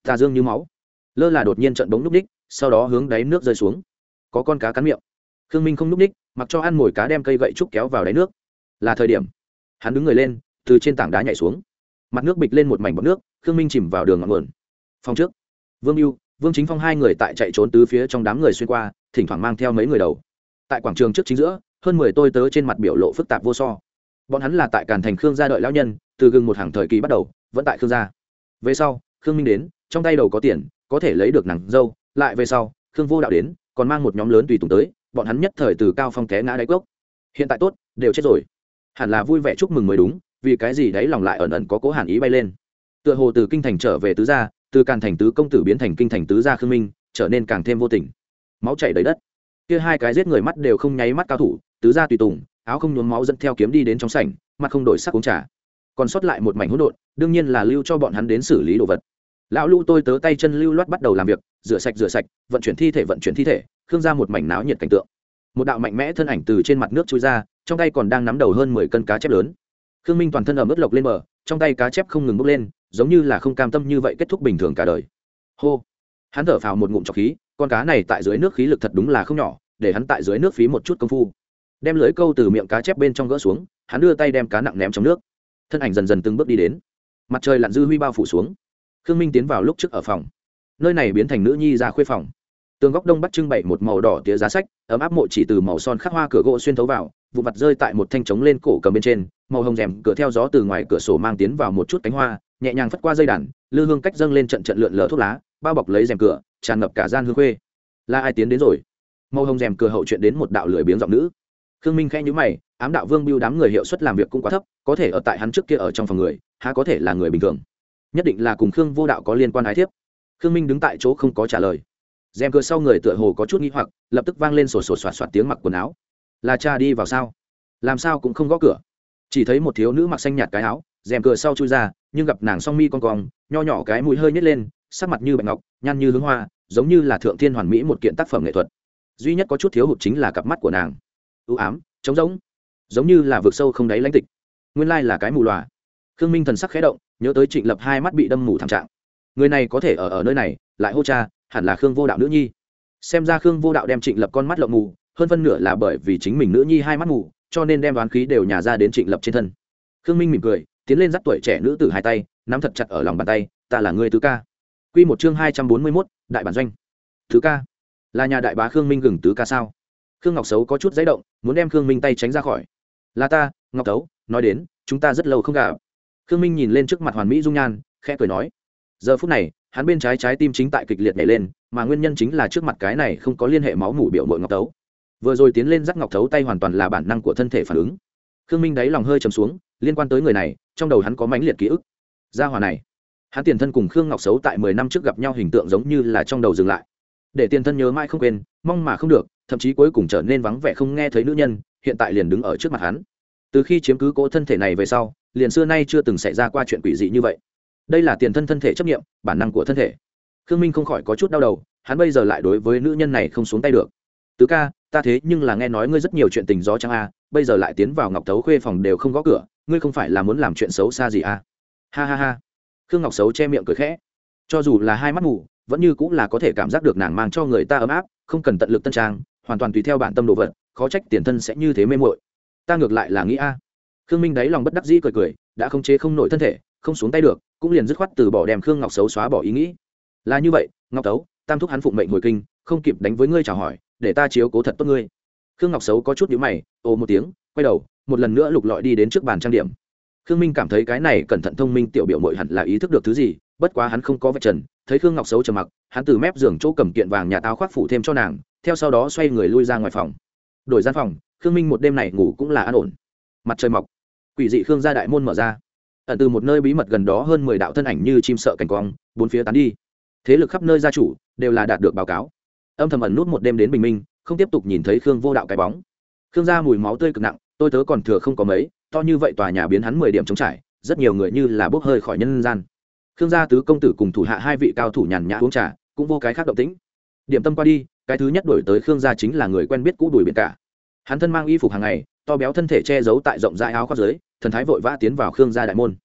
Tà dương như máu. Lơ là đột nhiên trận bóng núp ních sau đó hướng đáy nước rơi xuống. Có con cá cắn miệng. Khương minh không núp ních mặc cho ăn mồi cá đem cây gậy trúc kéo vào đáy nước. Là thời điểm. Hắn đứng người lên, từ trên tảng đá nhảy xuống. Mặt nước bịch lên một mảnh bọc nước, khương minh chìm vào đường ngọn nguồn. Phong trước. Vương mưu vương chính phong hai người tại chạy trốn tứ phía trong đám người xuyên qua, thỉnh thoảng mang theo mấy người đầu. Tại quảng trường trước chính giữa, hơn mười tôi tớ trên mặt biểu lộ phức tạp vô so. Bọn hắn là tại càn thành khương gia đợi lão nhân, từ gừng một hàng thời kỳ bắt đầu, vẫn tại khương gia. Về sau, khương minh đến, trong tay đầu có tiền, có thể lấy được nàng dâu, lại về sau, khương vô đạo đến, còn mang một nhóm lớn tùy tùng tới, bọn hắn nhất thời từ cao phong té ngã đáy cốc. Hiện tại tốt, đều chết rồi. Hẳn là vui vẻ chúc mừng mới đúng, vì cái gì đấy lòng lại ẩn ẩn có cố hàn ý bay lên. Tựa hồ từ kinh thành trở về tứ gia từ càn thành tứ công tử biến thành kinh thành tứ gia khương minh, trở nên càng thêm vô tình. Máu chảy đầy đất. Kia hai cái giết người mắt đều không nháy mắt cao thủ, tứ gia tùy tùng, áo không nhuốm máu dẫn theo kiếm đi đến trong sảnh, mặt không đổi sắc uống trà. Còn sót lại một mảnh hỗn độn, đương nhiên là lưu cho bọn hắn đến xử lý đồ vật. Lão lưu tôi tớ tay chân lưu loát bắt đầu làm việc, rửa sạch rửa sạch, vận chuyển thi thể, vận chuyển thi thể, khương ra một mảnh náo nhiệt cảnh tượng. Một đạo mạnh mẽ thân ảnh từ trên mặt nước trôi ra, trong tay còn đang nắm đầu hơn mười cân cá chép lớn. Khương minh toàn thân ở mức lộc lên bờ, trong tay cá chép không ngừng bốc lên giống như là không cam tâm như vậy kết thúc bình thường cả đời. Hô. Hắn thở phào một ngụm trọc khí, con cá này tại dưới nước khí lực thật đúng là không nhỏ, để hắn tại dưới nước phí một chút công phu. Đem lưới câu từ miệng cá chép bên trong gỡ xuống, hắn đưa tay đem cá nặng ném trong nước. Thân ảnh dần dần từng bước đi đến. Mặt trời lặn dư huy bao phủ xuống. Khương minh tiến vào lúc trước ở phòng. Nơi này biến thành nữ nhi ra khuê phòng. Tường góc đông bắc trưng bày một màu đỏ tía giá sách, ấm áp mộ chỉ từ màu son khắc hoa cửa gỗ xuyên thấu vào vụ mặt rơi tại một thanh trống lên cổ cầm bên trên, màu hồng rèm cửa theo gió từ ngoài cửa sổ mang tiến vào một chút cánh hoa nhẹ nhàng phất qua dây đàn, lư hương cách dâng lên trận trận lượn lờ thuốc lá, bao bọc lấy rèm cửa, tràn ngập cả gian hương khuê. Là ai tiến đến rồi? Màu hồng rèm cửa hậu chuyện đến một đạo lười biếng giọng nữ. Khương minh khẽ nhữ mày, ám đạo vương biêu đám người hiệu suất làm việc cũng quá thấp, có thể ở tại hắn trước kia ở trong phòng người, há có thể là người bình thường. Nhất định là cùng khương vô đạo có liên quan ái thiếp. Khương minh đứng tại chỗ không có trả lời. Rèm cửa sau người tựa hồ có chút nghĩ hoặc, lập tức vang lên sổ sổ soạt soạt tiếng mặc quần áo. Là cha đi vào sao? Làm sao cũng không gõ cửa. Chỉ thấy một thiếu nữ mặc xanh nhạt cái áo rèm cửa sau chui ra, nhưng gặp nàng song mi con cong, nho nhỏ cái mũi hơi nhét lên, sắc mặt như bạch ngọc, nhăn như hướng hoa, giống như là thượng thiên hoàn mỹ một kiện tác phẩm nghệ thuật. Duy nhất có chút thiếu hụt chính là cặp mắt của nàng. Ưu ám, trống rỗng, giống như là vực sâu không đáy lãnh tịch. Nguyên lai là cái mù loà. Khương minh thần sắc khẽ động, nhớ tới trịnh lập hai mắt bị đâm mù thảm trạng. Người này có thể ở ở nơi này, lại hô cha, hẳn là khương vô đạo nữ nhi. Xem ra khương vô đạo đem trịnh lập con mắt lộng mù, hơn phân nửa là bởi vì chính mình nữ nhi hai mắt mù, cho nên đem đoán khí đều nhà ra đến trịnh lập trên thân. Khương minh mỉm cười tiến lên dắt tuổi trẻ nữ tử hai tay, nắm thật chặt ở lòng bàn tay, ta là người tứ ca. Q một chương hai trăm bốn mươi mốt, đại bản doanh. Thứ ca, là nhà đại bá khương minh gừng tứ ca sao? Khương ngọc xấu có chút giấy động, muốn đem khương minh tay tránh ra khỏi. Là ta, ngọc tấu nói đến, chúng ta rất lâu không gặp. Khương minh nhìn lên trước mặt hoàn mỹ dung nhan, khẽ cười nói. Giờ phút này, hắn bên trái trái tim chính tại kịch liệt nhảy lên, mà nguyên nhân chính là trước mặt cái này không có liên hệ máu mủ biểu mội ngọc tấu vừa rồi tiến lên dắt ngọc thấu tay hoàn toàn là bản năng của thân thể phản ứng. Khương minh đáy lòng hơi chầm xuống liên quan tới người này, trong đầu hắn có mãnh liệt ký ức. Gia hòa này, hắn tiền thân cùng khương ngọc xấu tại mười năm trước gặp nhau hình tượng giống như là trong đầu dừng lại. Để tiền thân nhớ mãi không quên, mong mà không được, thậm chí cuối cùng trở nên vắng vẻ không nghe thấy nữ nhân, hiện tại liền đứng ở trước mặt hắn. Từ khi chiếm cứ cỗ thân thể này về sau, liền xưa nay chưa từng xảy ra qua chuyện quỷ dị như vậy. Đây là tiền thân thân thể chấp nghiệm bản năng của thân thể. Khương minh không khỏi có chút đau đầu, hắn bây giờ lại đối với nữ nhân này không xuống tay được. Tứ ca, ta thế nhưng là nghe nói ngươi rất nhiều chuyện tình gió trăng a, bây giờ lại tiến vào ngọc thấu khuê phòng đều không gõ cửa ngươi không phải là muốn làm chuyện xấu xa gì à? ha ha ha. Khương ngọc xấu che miệng cười khẽ. Cho dù là hai mắt ngủ vẫn như cũng là có thể cảm giác được nàng mang cho người ta ấm áp, không cần tận lực tân trang, hoàn toàn tùy theo bản tâm đồ vật, khó trách tiền thân sẽ như thế mê mội ta ngược lại là nghĩ a. Khương minh đáy lòng bất đắc dĩ cười cười, đã không chế không nổi thân thể, không xuống tay được, cũng liền dứt khoát từ bỏ đem khương ngọc xấu xóa bỏ ý nghĩ. Là như vậy, ngọc tấu, tam thúc hắn phụng mệnh hồi kinh, không kịp đánh với ngươi chào hỏi, để ta chiếu cố thật tốt ngươi. Khương ngọc xấu có chút nhíu mày, ồ một tiếng, quay đầu một lần nữa lục lọi đi đến trước bàn trang điểm. Khương minh cảm thấy cái này cẩn thận thông minh tiểu biểu mội hẳn là ý thức được thứ gì, bất quá hắn không có vạch trần, thấy khương ngọc xấu trầm mặc, hắn từ mép giường chỗ cầm kiện vàng nhà táo khoác phủ thêm cho nàng, theo sau đó xoay người lui ra ngoài phòng. Đổi gian phòng, khương minh một đêm này ngủ cũng là an ổn. Mặt trời mọc, quỷ dị khương gia đại môn mở ra. Ẩn từ một nơi bí mật gần đó hơn mười đạo thân ảnh như chim sợ cảnh quang, bốn phía tán đi. Thế lực khắp nơi gia chủ đều là đạt được báo cáo. Âm thầm ẩn nút một đêm đến bình minh, không tiếp tục nhìn thấy khương vô đạo cái bóng. Khương gia mùi máu tươi cực nặng tôi tớ còn thừa không có mấy, to như vậy tòa nhà biến hắn mười điểm chống trải, rất nhiều người như là bốc hơi khỏi nhân gian. Khương gia tứ công tử cùng thủ hạ hai vị cao thủ nhàn nhã uống trà, cũng vô cái khác động tĩnh. Điểm tâm qua đi, cái thứ nhất đổi tới khương gia chính là người quen biết cũ đùi biển cả. Hắn thân mang y phục hàng ngày, to béo thân thể che giấu tại rộng rãi áo khoác dưới, thần thái vội vã tiến vào khương gia đại môn.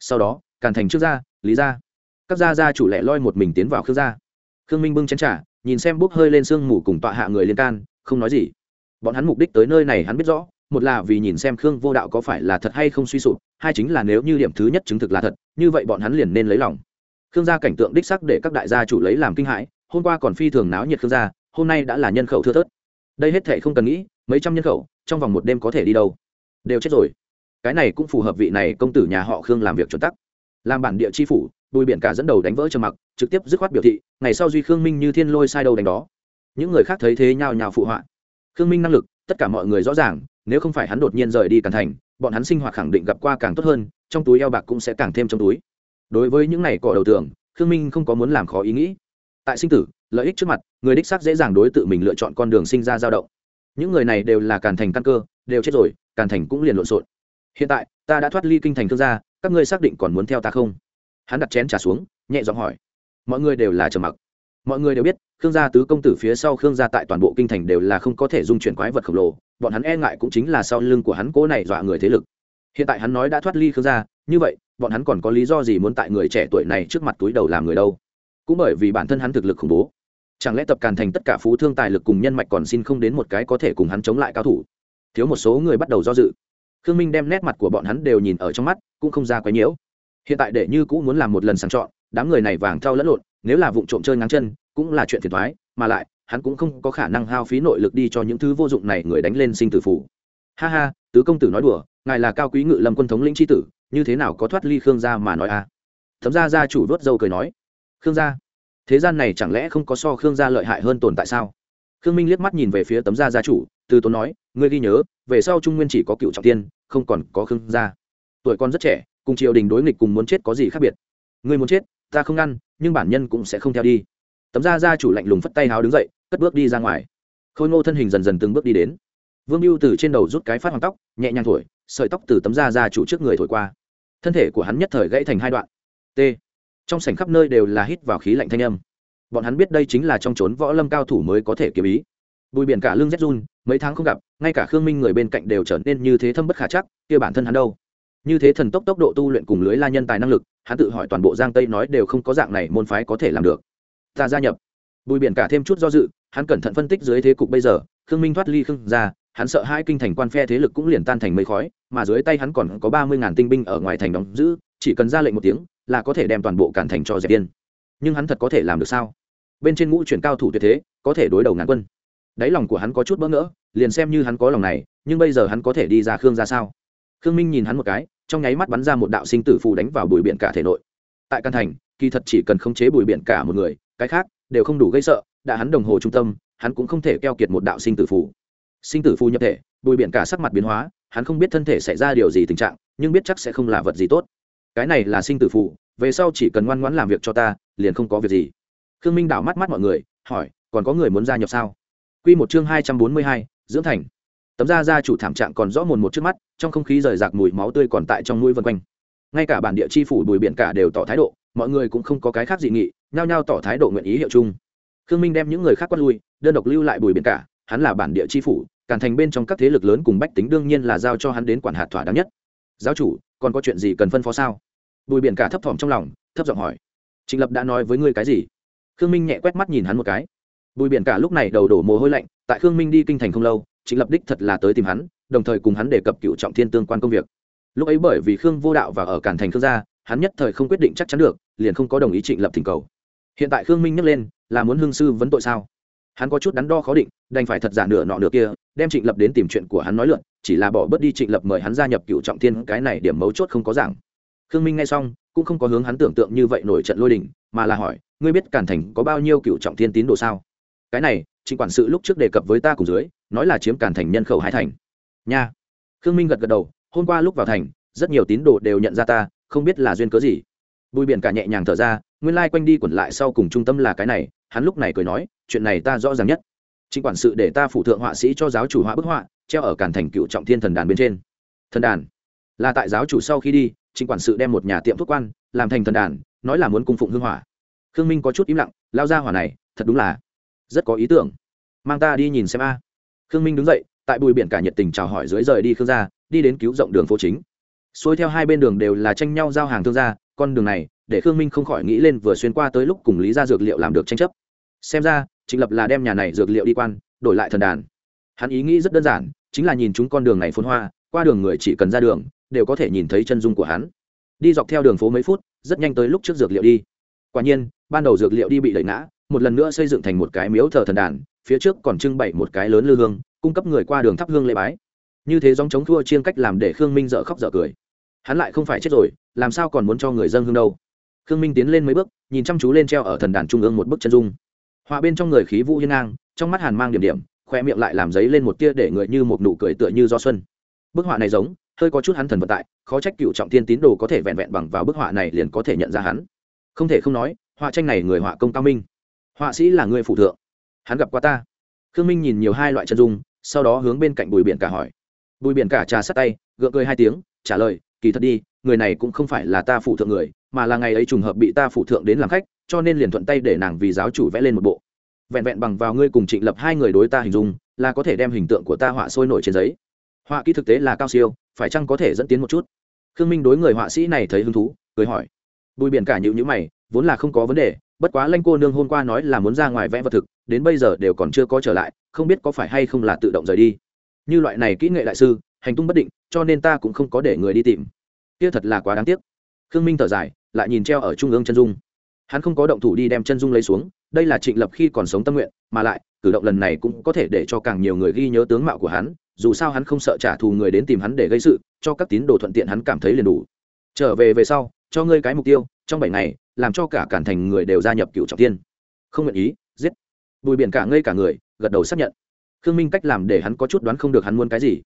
Sau đó, càn thành trước gia, lý gia. Các gia gia chủ lẻ loi một mình tiến vào khương gia. Khương minh bưng chén trà, nhìn xem bốc hơi lên sương mù cùng tọa hạ người liên can, không nói gì. Bọn hắn mục đích tới nơi này hắn biết rõ một là vì nhìn xem khương vô đạo có phải là thật hay không suy sụp, hai chính là nếu như điểm thứ nhất chứng thực là thật, như vậy bọn hắn liền nên lấy lòng. Khương gia cảnh tượng đích sắc để các đại gia chủ lấy làm kinh hãi, hôm qua còn phi thường náo nhiệt khương gia, hôm nay đã là nhân khẩu thưa thớt. Đây hết thể không cần nghĩ, mấy trăm nhân khẩu, trong vòng một đêm có thể đi đâu? Đều chết rồi. Cái này cũng phù hợp vị này công tử nhà họ khương làm việc chuẩn tắc. Làm bản địa chi phủ, bùi biển cả dẫn đầu đánh vỡ trầm mặc, trực tiếp dứt khoát biểu thị, ngày sau duy khương minh như thiên lôi sai đầu đánh đó. Những người khác thấy thế nhào nhào phụ họa. Khương minh năng lực, tất cả mọi người rõ ràng nếu không phải hắn đột nhiên rời đi càn thành, bọn hắn sinh hoạt khẳng định gặp qua càng tốt hơn, trong túi eo bạc cũng sẽ càng thêm trong túi. Đối với những này cỏ đầu tưởng, khương minh không có muốn làm khó ý nghĩ. Tại sinh tử, lợi ích trước mặt, người đích xác dễ dàng đối tự mình lựa chọn con đường sinh ra dao động. Những người này đều là càn thành căn cơ, đều chết rồi, càn thành cũng liền lộn xộn. Hiện tại, ta đã thoát ly kinh thành thương gia, các ngươi xác định còn muốn theo ta không? Hắn đặt chén trà xuống, nhẹ giọng hỏi. Mọi người đều là trầm mặc mọi người đều biết, khương gia tứ công tử phía sau khương gia tại toàn bộ kinh thành đều là không có thể dung chuyển quái vật khổng lồ, bọn hắn e ngại cũng chính là sau lưng của hắn cố này dọa người thế lực. Hiện tại hắn nói đã thoát ly khương gia, như vậy, bọn hắn còn có lý do gì muốn tại người trẻ tuổi này trước mặt túi đầu làm người đâu? Cũng bởi vì bản thân hắn thực lực khủng bố. Chẳng lẽ tập càn thành tất cả phú thương tài lực cùng nhân mạch còn xin không đến một cái có thể cùng hắn chống lại cao thủ? Thiếu một số người bắt đầu do dự. Khương minh đem nét mặt của bọn hắn đều nhìn ở trong mắt, cũng không ra quấy nhiễu. Hiện tại để như cũ muốn làm một lần sàng chọn, đám người này vàng thao lẫn lộn nếu là vụ trộm chơi ngang chân, cũng là chuyện phiền thoái mà lại, hắn cũng không có khả năng hao phí nội lực đi cho những thứ vô dụng này người đánh lên sinh tử phủ ha ha, tứ công tử nói đùa, ngài là cao quý ngự lâm quân thống lĩnh tri tử, như thế nào có thoát ly khương gia mà nói a à? thấm gia gia chủ vớt dâu cười nói, khương gia, thế gian này chẳng lẽ không có so khương gia lợi hại hơn tồn tại sao? Khương minh liếc mắt nhìn về phía tấm gia gia chủ, từ tốn nói, ngươi ghi nhớ, về sau trung nguyên chỉ có cựu trọng tiên, không còn có khương gia. Tuổi con rất trẻ, cùng triều đình đối nghịch cùng muốn chết có gì khác biệt? Ngươi muốn chết ta không ngăn, nhưng bản nhân cũng sẽ không theo đi. Tấm da ra chủ lạnh lùng phất tay háo đứng dậy, cất bước đi ra ngoài. Khôi ngô thân hình dần dần từng bước đi đến. Vương mưu từ trên đầu rút cái phát hoàng tóc, nhẹ nhàng thổi, sợi tóc từ tấm da ra chủ trước người thổi qua. Thân thể của hắn nhất thời gãy thành hai đoạn. T. Trong sảnh khắp nơi đều là hít vào khí lạnh thanh âm. Bọn hắn biết đây chính là trong trốn võ lâm cao thủ mới có thể kiếm ý. Bùi biển cả lưng rét run, mấy tháng không gặp, ngay cả khương minh người bên cạnh đều trở nên như thế thâm bất khả chắc, kia bản thân hắn đâu? Như thế thần tốc tốc độ tu luyện cùng lưới la nhân tài năng lực hắn tự hỏi toàn bộ giang tây nói đều không có dạng này môn phái có thể làm được. Ta gia nhập. Bùi biển cả thêm chút do dự, hắn cẩn thận phân tích dưới thế cục bây giờ, khương minh thoát ly khương ra hắn sợ hai kinh thành quan phe thế lực cũng liền tan thành mây khói, mà dưới tay hắn còn có ba mươi ngàn tinh binh ở ngoài thành đóng giữ, chỉ cần ra lệnh một tiếng, là có thể đem toàn bộ cản thành cho dẹp điên nhưng hắn thật có thể làm được sao? Bên trên ngũ chuyển cao thủ tuyệt thế, có thể đối đầu ngàn quân. Đáy lòng của hắn có chút bỡ ngỡ, liền xem như hắn có lòng này, nhưng bây giờ hắn có thể đi ra khương ra sao? Khương minh nhìn hắn một cái trong nháy mắt bắn ra một đạo sinh tử phù đánh vào bùi biển cả thể nội. Tại căn thành, kỳ thật chỉ cần khống chế bùi biển cả một người, cái khác đều không đủ gây sợ, đã hắn đồng hồ trung tâm, hắn cũng không thể keo kiệt một đạo sinh tử phù. Sinh tử phù nhập thể, bùi biển cả sắc mặt biến hóa, hắn không biết thân thể xảy ra điều gì tình trạng, nhưng biết chắc sẽ không là vật gì tốt. Cái này là sinh tử phù, về sau chỉ cần ngoan ngoãn làm việc cho ta, liền không có việc gì. Khương minh đảo mắt mắt mọi người, hỏi, còn có người muốn gia nhập sao? Q một chương hai trăm bốn mươi hai, dưỡng thành tấm da da chủ thảm trạng còn rõ mồn một trước mắt, trong không khí rời rạc mùi máu tươi còn tại trong mũi vân quanh. Ngay cả bản địa chi phủ bùi biển cả đều tỏ thái độ, mọi người cũng không có cái khác dị nghị, nhao nhao tỏ thái độ nguyện ý hiệu chung. Khương minh đem những người khác quát lui, đơn độc lưu lại bùi biển cả, hắn là bản địa chi phủ, càn thành bên trong các thế lực lớn cùng bách tính đương nhiên là giao cho hắn đến quản hạt thỏa đáng nhất. Giáo chủ, còn có chuyện gì cần phân phó sao? Bùi biển cả thấp thỏm trong lòng, thấp giọng hỏi. Trịnh lập đã nói với ngươi cái gì? Khương minh nhẹ quét mắt nhìn hắn một cái. Bùi biển cả lúc này đầu đổ mồ hôi lạnh, tại khương minh đi kinh thành không lâu trịnh lập đích thật là tới tìm hắn, đồng thời cùng hắn đề cập cựu trọng thiên tương quan công việc. Lúc ấy bởi vì khương vô đạo và ở càn thành khương gia, hắn nhất thời không quyết định chắc chắn được, liền không có đồng ý trịnh lập thỉnh cầu. Hiện tại khương minh nhắc lên, là muốn hương sư vấn tội sao? Hắn có chút đắn đo khó định, đành phải thật giả nửa nọ nửa kia, đem trịnh lập đến tìm chuyện của hắn nói lượn, chỉ là bỏ bớt đi trịnh lập mời hắn gia nhập cựu trọng thiên, cái này điểm mấu chốt không có giảng. Khương minh nghe xong, cũng không có hướng hắn tưởng tượng như vậy nổi trận lôi đình, mà là hỏi, ngươi biết cản thành có bao nhiêu cựu trọng thiên tín đồ sao? Cái này, trịnh quản sự lúc trước đề cập với ta cùng dưới nói là chiếm cản thành nhân khẩu hai thành. Nha. Khương minh gật gật đầu, hôm qua lúc vào thành, rất nhiều tín đồ đều nhận ra ta, không biết là duyên cớ gì. Bùi biển cả nhẹ nhàng thở ra, nguyên lai quanh đi quẩn lại sau cùng trung tâm là cái này, hắn lúc này cười nói, chuyện này ta rõ ràng nhất. Chính quản sự để ta phụ thượng họa sĩ cho giáo chủ họa bức họa, treo ở cản thành cựu trọng thiên thần đàn bên trên. Thần đàn. Là tại giáo chủ sau khi đi, chính quản sự đem một nhà tiệm thuốc quan, làm thành thần đàn, nói là muốn cung phụng hương hỏa. Khương minh có chút im lặng, lao ra hỏa này, thật đúng là rất có ý tưởng. Mang ta đi nhìn xem a khương minh đứng dậy, tại bùi biển cả nhiệt tình chào hỏi dưới rời đi khương gia, đi đến cứu rộng đường phố chính. Xuôi theo hai bên đường đều là tranh nhau giao hàng thương gia, con đường này, để khương minh không khỏi nghĩ lên vừa xuyên qua tới lúc cùng lý ra dược liệu làm được tranh chấp. Xem ra, trịnh lập là đem nhà này dược liệu đi quan, đổi lại thần đàn. Hắn ý nghĩ rất đơn giản, chính là nhìn chúng con đường này phun hoa, qua đường người chỉ cần ra đường, đều có thể nhìn thấy chân dung của hắn. Đi dọc theo đường phố mấy phút, rất nhanh tới lúc trước dược liệu đi. Quả nhiên, ban đầu dược liệu đi bị đẩy ngã, một lần nữa xây dựng thành một cái miếu thờ thần đàn phía trước còn trưng bày một cái lớn lư hương, cung cấp người qua đường thắp hương lễ bái. Như thế dòng chống thua chiên cách làm để khương minh dở khóc dở cười. Hắn lại không phải chết rồi, làm sao còn muốn cho người dân hương đâu? Khương minh tiến lên mấy bước, nhìn chăm chú lên treo ở thần đàn trung ương một bức chân dung. Họa bên trong người khí vũ hiên ngang, trong mắt hàn mang điểm điểm khoe miệng lại làm giấy lên một tia để người như một nụ cười tựa như do xuân. Bức họa này giống, hơi có chút hắn thần vận tại, khó trách cựu trọng thiên tín đồ có thể vẹn vẹn bằng vào bức họa này liền có thể nhận ra hắn. Không thể không nói, họa tranh này người họa công cao minh. Họa sĩ là người phụ thượng hắn gặp qua ta. Khương minh nhìn nhiều hai loại chân dung, sau đó hướng bên cạnh bùi biển cả hỏi. Bùi biển cả trà sát tay, gượng cười hai tiếng, trả lời, kỳ thật đi, người này cũng không phải là ta phụ thượng người, mà là ngày ấy trùng hợp bị ta phụ thượng đến làm khách, cho nên liền thuận tay để nàng vì giáo chủ vẽ lên một bộ. Vẹn vẹn bằng vào ngươi cùng trịnh lập hai người đối ta hình dung, là có thể đem hình tượng của ta họa sôi nổi trên giấy. Họa kỹ thực tế là cao siêu, phải chăng có thể dẫn tiến một chút? Khương minh đối người họa sĩ này thấy hứng thú, cười hỏi. Bùi biển cả nhịu nhữ mày, vốn là không có vấn đề bất quá lanh cô nương hôm qua nói là muốn ra ngoài vẽ vật thực, đến bây giờ đều còn chưa có trở lại, không biết có phải hay không là tự động rời đi. Như loại này kỹ nghệ đại sư, hành tung bất định, cho nên ta cũng không có để người đi tìm. Kia thật là quá đáng tiếc. Khương minh thở dài, lại nhìn treo ở trung ương chân dung. Hắn không có động thủ đi đem chân dung lấy xuống, đây là trịnh lập khi còn sống tâm nguyện, mà lại, cử động lần này cũng có thể để cho càng nhiều người ghi nhớ tướng mạo của hắn, dù sao hắn không sợ trả thù người đến tìm hắn để gây sự, cho các tín đồ thuận tiện hắn cảm thấy liền đủ. Trở về về sau, cho ngươi cái mục tiêu, trong bảy ngày làm cho cả cản thành người đều gia nhập cựu trọng tiên không nguyện ý, giết. Bùi biển cả ngây cả người, gật đầu xác nhận. Khương minh cách làm để hắn có chút đoán không được hắn muốn cái gì.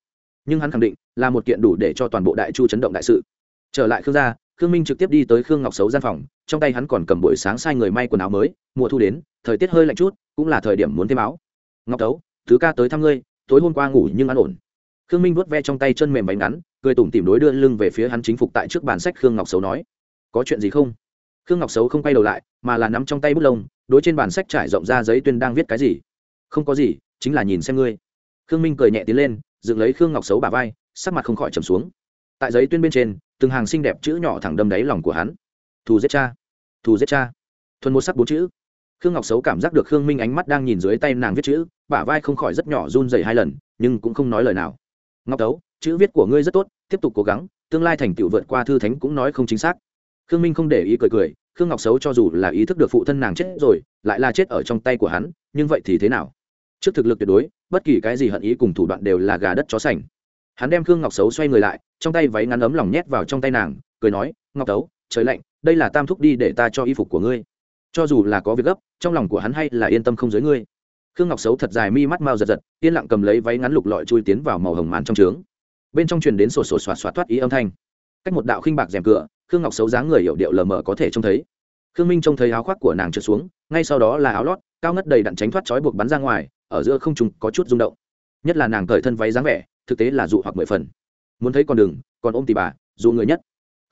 Nhưng hắn khẳng định là một kiện đủ để cho toàn bộ đại chu chấn động đại sự. Trở lại khương gia, khương minh trực tiếp đi tới khương ngọc xấu gian phòng, trong tay hắn còn cầm buổi sáng sai người may quần áo mới, mùa thu đến, thời tiết hơi lạnh chút, cũng là thời điểm muốn thêm áo. Ngọc tấu, thứ ca tới thăm ngươi, tối hôm qua ngủ nhưng ăn ổn. Khương minh vuốt ve trong tay chân mềm bánh ngắn, cười tủm tìm đối đưa lưng về phía hắn chính phục tại trước bàn sách khương ngọc xấu nói. Có chuyện gì không? Khương ngọc xấu không quay đầu lại, mà là nắm trong tay bút lông, đối trên bàn sách trải rộng ra giấy tuyên đang viết cái gì. Không có gì, chính là nhìn xem ngươi. Khương minh cười nhẹ tiến lên, dựng lấy khương ngọc xấu bà vai, sắc mặt không khỏi trầm xuống. Tại giấy tuyên bên trên, từng hàng xinh đẹp chữ nhỏ thẳng đâm đáy lòng của hắn. Thù giết cha, thù giết cha. Thuần một sắc bốn chữ. Khương ngọc xấu cảm giác được khương minh ánh mắt đang nhìn dưới tay nàng viết chữ, bả vai không khỏi rất nhỏ run dày hai lần, nhưng cũng không nói lời nào. Ngọc tấu, chữ viết của ngươi rất tốt, tiếp tục cố gắng, tương lai thành tựu vượt qua thư thánh cũng nói không chính xác khương minh không để ý cười cười, khương ngọc xấu cho dù là ý thức được phụ thân nàng chết rồi, lại là chết ở trong tay của hắn, nhưng vậy thì thế nào? Trước thực lực tuyệt đối, bất kỳ cái gì hận ý cùng thủ đoạn đều là gà đất chó sành. Hắn đem khương ngọc xấu xoay người lại, trong tay váy ngắn ấm lòng nhét vào trong tay nàng, cười nói, ngọc tấu, trời lạnh, đây là tam thúc đi để ta cho y phục của ngươi. Cho dù là có việc gấp, trong lòng của hắn hay là yên tâm không dưới ngươi. Khương ngọc xấu thật dài mi mắt mau giật giật, yên lặng cầm lấy váy ngắn lục lọi chui tiến vào màu hồng màn trong trướng. Bên trong truyền đến sổ sổ soạt soạt thoát ý âm thanh. Cách một đạo khinh bạc rèm cửa khương ngọc xấu dáng người hiệu điệu lờ mờ có thể trông thấy. Khương minh trông thấy áo khoác của nàng trượt xuống, ngay sau đó là áo lót, cao ngất đầy đặn tránh thoát trói buộc bắn ra ngoài, ở giữa không trùng có chút rung động. Nhất là nàng cởi thân váy dáng vẻ, thực tế là dụ hoặc mười phần. Muốn thấy con đường, còn ôm tì bà, dụ người nhất.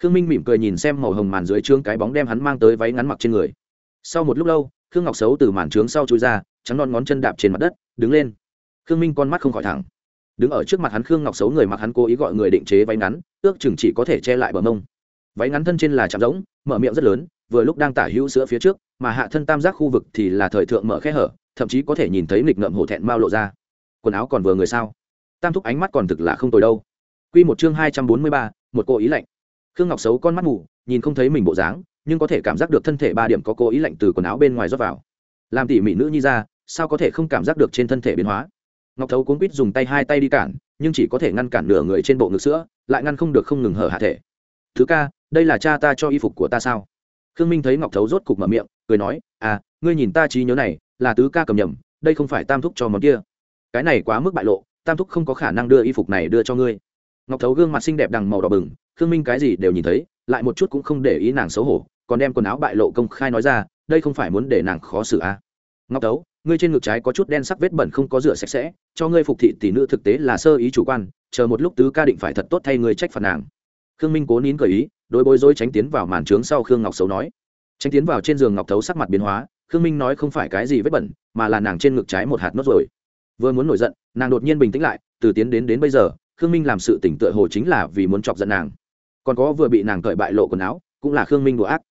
Khương minh mỉm cười nhìn xem màu hồng màn dưới trướng cái bóng đem hắn mang tới váy ngắn mặc trên người. Sau một lúc lâu, khương ngọc xấu từ màn trướng sau chui ra, trắng non ngón chân đạp trên mặt đất, đứng lên. Khương minh con mắt không khỏi thẳng. Đứng ở trước mặt hắn khương ngọc xấu người mặc hắn cố ý gọi người định chế váy ngắn, ước chừng chỉ có thể che lại bờ mông váy ngắn thân trên là chạm rỗng mở miệng rất lớn vừa lúc đang tả hữu sữa phía trước mà hạ thân tam giác khu vực thì là thời thượng mở khe hở thậm chí có thể nhìn thấy nghịch ngợm hổ thẹn mao lộ ra quần áo còn vừa người sao tam thúc ánh mắt còn thực là không tồi đâu Quy một chương hai trăm bốn mươi ba, một cô ý lạnh. Khương Ngọc xấu con mắt mù, nhìn không thấy mình bộ dáng, nhưng có thể cảm giác được thân thể ba điểm có cô ý lạnh từ quần áo bên ngoài rót vào. Làm tỉ mỉ nữ nhi ra, sao có thể không cảm giác được trên thân thể biến hóa? Ngọc Thấu cuốn quýt dùng tay hai tay đi cản, nhưng chỉ có thể ngăn cản nửa người trên bộ ngực sữa, lại ngăn không được không ngừng hở hạ thể. Thứ ca, đây là cha ta cho y phục của ta sao? Khương Minh thấy Ngọc Thấu rốt cục mở miệng, cười nói, "À, ngươi nhìn ta trí nhớ này, là tứ ca cầm nhầm, đây không phải tam thúc cho món kia." Cái này quá mức bại lộ, tam thúc không có khả năng đưa y phục này đưa cho ngươi ngọc thấu gương mặt xinh đẹp đằng màu đỏ bừng khương minh cái gì đều nhìn thấy lại một chút cũng không để ý nàng xấu hổ còn đem quần áo bại lộ công khai nói ra đây không phải muốn để nàng khó xử à. ngọc thấu ngươi trên ngực trái có chút đen sắc vết bẩn không có rửa sạch sẽ cho ngươi phục thị tỷ nữ thực tế là sơ ý chủ quan chờ một lúc tứ ca định phải thật tốt thay ngươi trách phạt nàng khương minh cố nín cởi ý đối bối rối tránh tiến vào màn trướng sau khương ngọc xấu nói. Tránh tiến vào trên giường ngọc thấu sắc mặt biến hóa, khương minh nói không phải cái gì vết bẩn, mà là nàng trên ngực trái một hạt nốt rồi vừa muốn nổi giận, nàng đột nhiên bình tĩnh lại, từ tiến đến đến bây giờ, khương minh làm sự tỉnh tựa hồ chính là vì muốn chọc giận nàng. Còn có vừa bị nàng cởi bại lộ quần áo, cũng là khương minh đùa ác.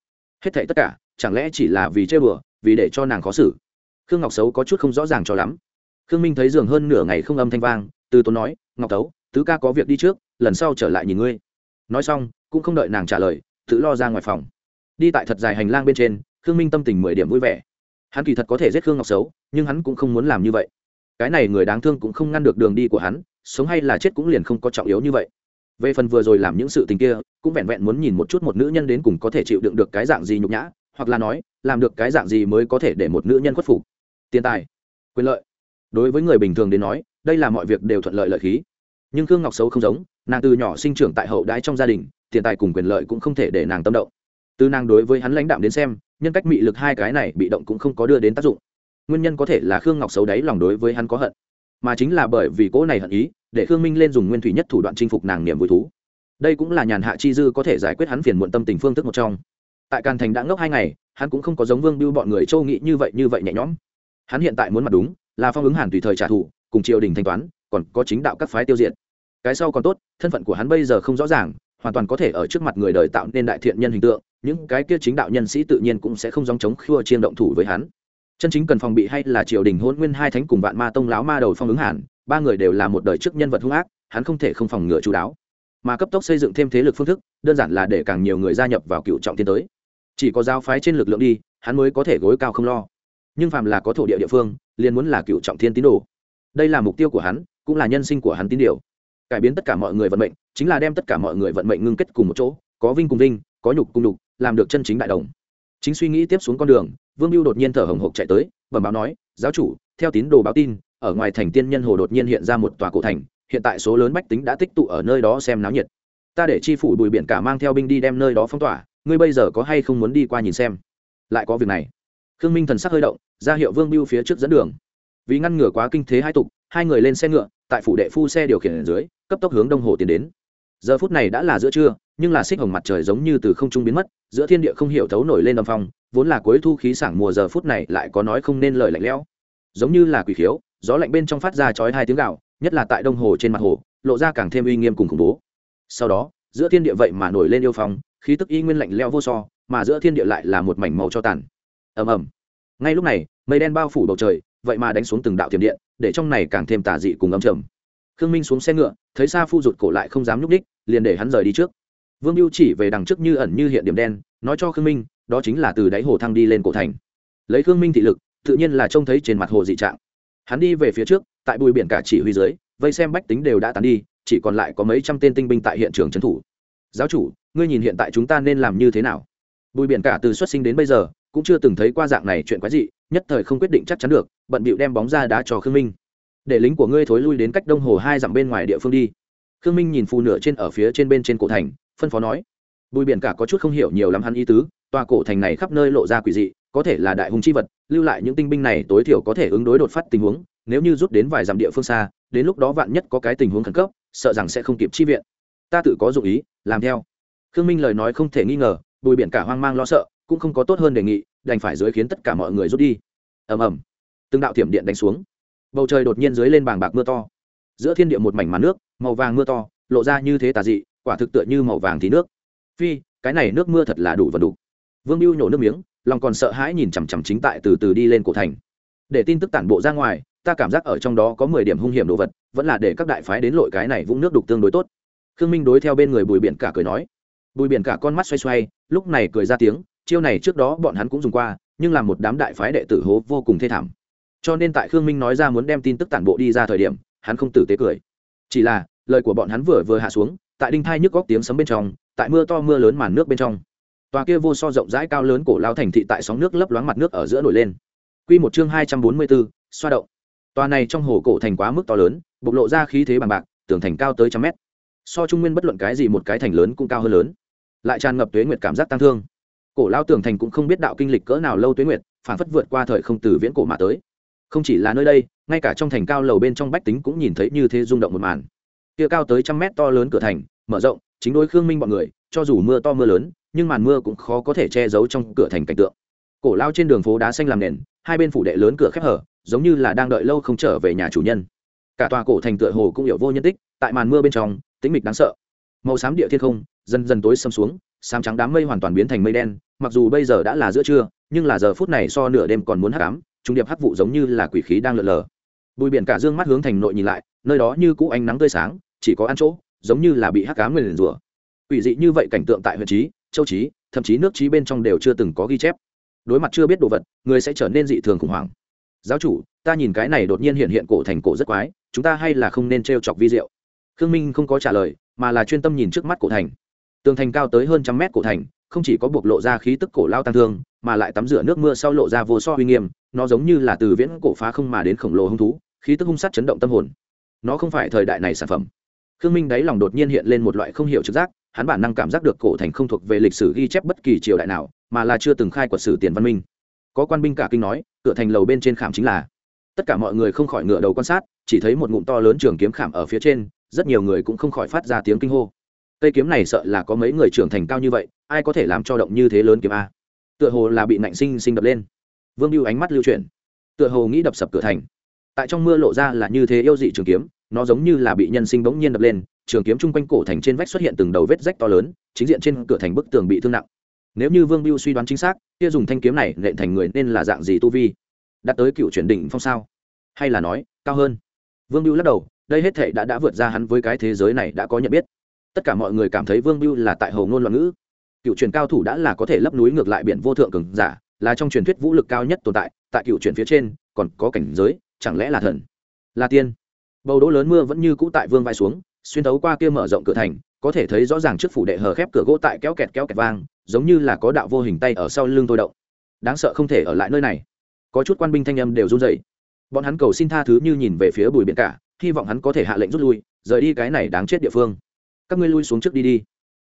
Hết thảy tất cả, chẳng lẽ chỉ là vì chơi bừa, vì để cho nàng khó xử? Khương ngọc xấu có chút không rõ ràng cho lắm. Khương minh thấy giường hơn nửa ngày không âm thanh vang, từ tốn nói, ngọc tấu tứ ca có việc đi trước, lần sau trở lại nhìn ngươi. Nói xong cũng không đợi nàng trả lời, tự lo ra ngoài phòng. Đi tại thật dài hành lang bên trên, khương minh tâm tình mười điểm vui vẻ. Hắn kỳ thật có thể giết khương ngọc xấu, nhưng hắn cũng không muốn làm như vậy. Cái này người đáng thương cũng không ngăn được đường đi của hắn, sống hay là chết cũng liền không có trọng yếu như vậy. Về phần vừa rồi làm những sự tình kia, cũng vẹn vẹn muốn nhìn một chút một nữ nhân đến cùng có thể chịu đựng được cái dạng gì nhục nhã, hoặc là nói, làm được cái dạng gì mới có thể để một nữ nhân khuất phục. Tiền tài, quyền lợi. Đối với người bình thường đến nói, đây là mọi việc đều thuận lợi lợi khí. Nhưng khương ngọc xấu không giống, nàng từ nhỏ sinh trưởng tại hậu đái trong gia đình tiền tài cùng quyền lợi cũng không thể để nàng tâm động. Từ nàng đối với hắn lãnh đạm đến xem, nhân cách mị lực hai cái này bị động cũng không có đưa đến tác dụng. Nguyên nhân có thể là khương ngọc xấu đáy lòng đối với hắn có hận, mà chính là bởi vì cỗ này hận ý, để khương minh lên dùng nguyên thủy nhất thủ đoạn chinh phục nàng niềm vui thú. Đây cũng là nhàn hạ chi dư có thể giải quyết hắn phiền muộn tâm tình phương thức một trong. Tại càn thành đã ngốc hai ngày, hắn cũng không có giống vương biêu bọn người châu nghĩ như vậy như vậy nhẹ nhõm. Hắn hiện tại muốn mặt đúng, là phong ứng hàn tùy thời trả thù, cùng triều đình thanh toán, còn có chính đạo các phái tiêu diệt. Cái sau còn tốt, thân phận của hắn bây giờ không rõ ràng hoàn toàn có thể ở trước mặt người đời tạo nên đại thiện nhân hình tượng, những cái kia chính đạo nhân sĩ tự nhiên cũng sẽ không dòng chống khua chiên động thủ với hắn. Chân chính cần phòng bị hay là triều đình hôn nguyên hai thánh cùng vạn ma tông láo ma đầu phong ứng hàn ba người đều là một đời trước nhân vật hung ác, hắn không thể không phòng ngừa chú đáo. Mà cấp tốc xây dựng thêm thế lực phương thức, đơn giản là để càng nhiều người gia nhập vào cựu trọng tiến tới. Chỉ có giao phái trên lực lượng đi, hắn mới có thể gối cao không lo. Nhưng phàm là có thổ địa địa phương, liền muốn là cựu trọng thiên tín đồ. Đây là mục tiêu của hắn, cũng là nhân sinh của hắn tín điều. Cải biến tất cả mọi người vận mệnh chính là đem tất cả mọi người vận mệnh ngưng kết cùng một chỗ, có vinh cùng vinh, có nhục cùng nhục, làm được chân chính đại đồng. Chính suy nghĩ tiếp xuống con đường, vương mưu đột nhiên thở hồng hộc chạy tới, bẩm báo nói, giáo chủ, theo tín đồ báo tin, ở ngoài thành tiên nhân hồ đột nhiên hiện ra một tòa cổ thành, hiện tại số lớn bách tính đã tích tụ ở nơi đó xem náo nhiệt. Ta để chi phủ bùi biển cả mang theo binh đi đem nơi đó phong tỏa, ngươi bây giờ có hay không muốn đi qua nhìn xem? Lại có việc này. Khương minh thần sắc hơi động, ra hiệu vương biêu phía trước dẫn đường. Vì ngăn ngừa quá kinh thế hai tục, hai người lên xe ngựa, tại phủ đệ phu xe điều khiển ở dưới, cấp tốc hướng đông hồ tiến đến giờ phút này đã là giữa trưa, nhưng là xích hồng mặt trời giống như từ không trung biến mất, giữa thiên địa không hiểu thấu nổi lên âm phong, vốn là cuối thu khí sảng mùa giờ phút này lại có nói không nên lời lạnh lẽo. Giống như là quỷ khiếu, gió lạnh bên trong phát ra chói hai tiếng gạo nhất là tại đông hồ trên mặt hồ, lộ ra càng thêm uy nghiêm cùng khủng bố. Sau đó, giữa thiên địa vậy mà nổi lên yêu phong, khí tức y nguyên lạnh leo vô so, mà giữa thiên địa lại là một mảnh màu cho tàn. Ầm ầm. Ngay lúc này, mây đen bao phủ bầu trời, vậy mà đánh xuống từng đạo tiềm điện, để trong này càng thêm tà dị cùng âm trầm khương minh xuống xe ngựa, thấy xa phu rụt cổ lại không dám nhúc đích liền để hắn rời đi trước. Vương mưu chỉ về đằng trước như ẩn như hiện điểm đen, nói cho khương minh, đó chính là từ đáy hồ thăng đi lên cổ thành. Lấy khương minh thị lực, tự nhiên là trông thấy trên mặt hồ dị trạng. Hắn đi về phía trước, tại bùi biển cả chỉ huy dưới, vây xem bách tính đều đã tàn đi, chỉ còn lại có mấy trăm tên tinh binh tại hiện trường trấn thủ. Giáo chủ, ngươi nhìn hiện tại chúng ta nên làm như thế nào? Bùi biển cả từ xuất sinh đến bây giờ, cũng chưa từng thấy qua dạng này chuyện quái dị, nhất thời không quyết định chắc chắn được, bận bịu đem bóng ra đá cho khương minh để lính của ngươi thối lui đến cách đông hồ hai dặm bên ngoài địa phương đi. Khương minh nhìn phù nửa trên ở phía trên bên trên cổ thành, phân phó nói. Bùi biển cả có chút không hiểu nhiều lắm hắn ý tứ, tòa cổ thành này khắp nơi lộ ra quỷ dị, có thể là đại hùng chi vật, lưu lại những tinh binh này tối thiểu có thể ứng đối đột phát tình huống, nếu như rút đến vài dặm địa phương xa, đến lúc đó vạn nhất có cái tình huống khẩn cấp, sợ rằng sẽ không kịp chi viện. Ta tự có dụng ý, làm theo. Khương minh lời nói không thể nghi ngờ, bùi biển cả hoang mang lo sợ, cũng không có tốt hơn đề nghị, đành phải dưới khiến tất cả mọi người rút đi. Ầm ầm. Từng đạo thiểm điện đánh xuống bầu trời đột nhiên dưới lên bàng bạc mưa to. Giữa thiên địa một mảnh màn nước, màu vàng mưa to, lộ ra như thế tà dị, quả thực tựa như màu vàng thì nước. Phi, cái này nước mưa thật là đủ và đủ vương mưu nhổ nước miếng, lòng còn sợ hãi nhìn chằm chằm chính tại từ từ đi lên cổ thành. Để tin tức tản bộ ra ngoài, ta cảm giác ở trong đó có mười điểm hung hiểm đồ vật, vẫn là để các đại phái đến lội cái này vũng nước đục tương đối tốt. Khương minh đối theo bên người bùi biển cả cười nói. Bùi biển cả con mắt xoay xoay, lúc này cười ra tiếng, chiêu này trước đó bọn hắn cũng dùng qua, nhưng là một đám đại phái đệ tử hố vô cùng thê thảm cho nên tại khương minh nói ra muốn đem tin tức tản bộ đi ra thời điểm, hắn không tử tế cười. Chỉ là, lời của bọn hắn vừa vừa hạ xuống, tại đinh thai nhức góc tiếng sấm bên trong, tại mưa to mưa lớn màn nước bên trong. Tòa kia vô so rộng rãi cao lớn cổ lao thành thị tại sóng nước lấp loáng mặt nước ở giữa nổi lên. Q một chương hai trăm bốn mươi bốn xoa động. Tòa này trong hồ cổ thành quá mức to lớn, bộc lộ ra khí thế bằng bạc, tường thành cao tới trăm mét. So trung nguyên bất luận cái gì một cái thành lớn cũng cao hơn lớn. Lại tràn ngập tuế nguyệt cảm giác tăng thương. Cổ lao tường thành cũng không biết đạo kinh lịch cỡ nào lâu tuế nguyệt, phản phất vượt qua thời không từ viễn cổ mà tới không chỉ là nơi đây, ngay cả trong thành cao lầu bên trong bách tính cũng nhìn thấy như thế rung động một màn. Kia cao tới trăm mét to lớn cửa thành, mở rộng, chính đối khương minh bọn người, cho dù mưa to mưa lớn, nhưng màn mưa cũng khó có thể che giấu trong cửa thành cảnh tượng. Cổ lao trên đường phố đá xanh làm nền, hai bên phủ đệ lớn cửa khép hở, giống như là đang đợi lâu không trở về nhà chủ nhân. Cả tòa cổ thành tựa hồ cũng hiểu vô nhân tích, tại màn mưa bên trong, tĩnh mịch đáng sợ. Màu xám địa thiên không, dần dần tối xâm xuống, xám trắng đám mây hoàn toàn biến thành mây đen, mặc dù bây giờ đã là giữa trưa, nhưng là giờ phút này so nửa đêm còn muốn hắc ám trung điệp hắc vụ giống như là quỷ khí đang lượn lờ. Bùi biển cả dương mắt hướng thành nội nhìn lại, nơi đó như cũ ánh nắng tươi sáng, chỉ có ăn chỗ, giống như là bị hắc ám nguyền rủa. Quỷ dị như vậy cảnh tượng tại huyện trí châu trí thậm chí nước trí bên trong đều chưa từng có ghi chép. Đối mặt chưa biết đồ vật, người sẽ trở nên dị thường khủng hoảng. Giáo chủ, ta nhìn cái này đột nhiên hiện hiện cổ thành cổ rất quái, chúng ta hay là không nên t r e o chọc vi diệu. Khương minh không có trả lời, mà là chuyên tâm nhìn trước mắt cổ thành. Tường thành cao tới hơn trăm mét cổ thành, không chỉ có bộc lộ ra khí tức cổ lao tăng thương, mà lại tắm rửa nước mưa sau lộ ra vô so uy nghiêm nó giống như là từ viễn cổ phá không mà đến khổng lồ hung thú, khí tức hung sát chấn động tâm hồn. Nó không phải thời đại này sản phẩm. Khương minh đáy lòng đột nhiên hiện lên một loại không hiểu trực giác, hắn bản năng cảm giác được cổ thành không thuộc về lịch sử ghi chép bất kỳ triều đại nào, mà là chưa từng khai quật sử tiền văn minh. Có quan binh cả kinh nói, cửa thành lầu bên trên khảm chính là. Tất cả mọi người không khỏi ngựa đầu quan sát, chỉ thấy một ngụm to lớn trường kiếm khảm ở phía trên, rất nhiều người cũng không khỏi phát ra tiếng kinh hô. Cây kiếm này sợ là có mấy người trưởng thành cao như vậy, ai có thể làm cho động như thế lớn kiếm a? Tựa hồ là bị nạnh sinh sinh đập lên vương lưu ánh mắt lưu chuyển. Tựa hồ nghĩ đập sập cửa thành. Tại trong mưa lộ ra là như thế yêu dị trường kiếm, nó giống như là bị nhân sinh bỗng nhiên đập lên, trường kiếm chung quanh cổ thành trên vách xuất hiện từng đầu vết rách to lớn, chính diện trên cửa thành bức tường bị thương nặng. Nếu như vương biêu suy đoán chính xác, kia dùng thanh kiếm này nện thành người nên là dạng gì tu vi? Đạt tới cựu chuyển đỉnh phong sao? Hay là nói, cao hơn? Vương biêu lắc đầu, đây hết thể đã đã vượt ra hắn với cái thế giới này đã có nhận biết. Tất cả mọi người cảm thấy vương biêu là tại hầu ngôn loạn ngữ. Cựu truyền cao thủ đã là có thể lấp núi ngược lại biển vô thượng cường giả là trong truyền thuyết vũ lực cao nhất tồn tại tại cựu truyền phía trên, còn có cảnh giới, chẳng lẽ là thần? Là tiên. Bầu đỗ lớn mưa vẫn như cũ tại vương vai xuống, xuyên thấu qua kia mở rộng cửa thành, có thể thấy rõ ràng trước phủ đệ hờ khép cửa gỗ tại kéo kẹt kéo kẹt vang, giống như là có đạo vô hình tay ở sau lưng tôi động. Đáng sợ không thể ở lại nơi này. Có chút quan binh thanh âm đều run dậy bọn hắn cầu xin tha thứ như nhìn về phía bùi biển cả, hy vọng hắn có thể hạ lệnh rút lui, rời đi cái này đáng chết địa phương. Các ngươi lui xuống trước đi đi.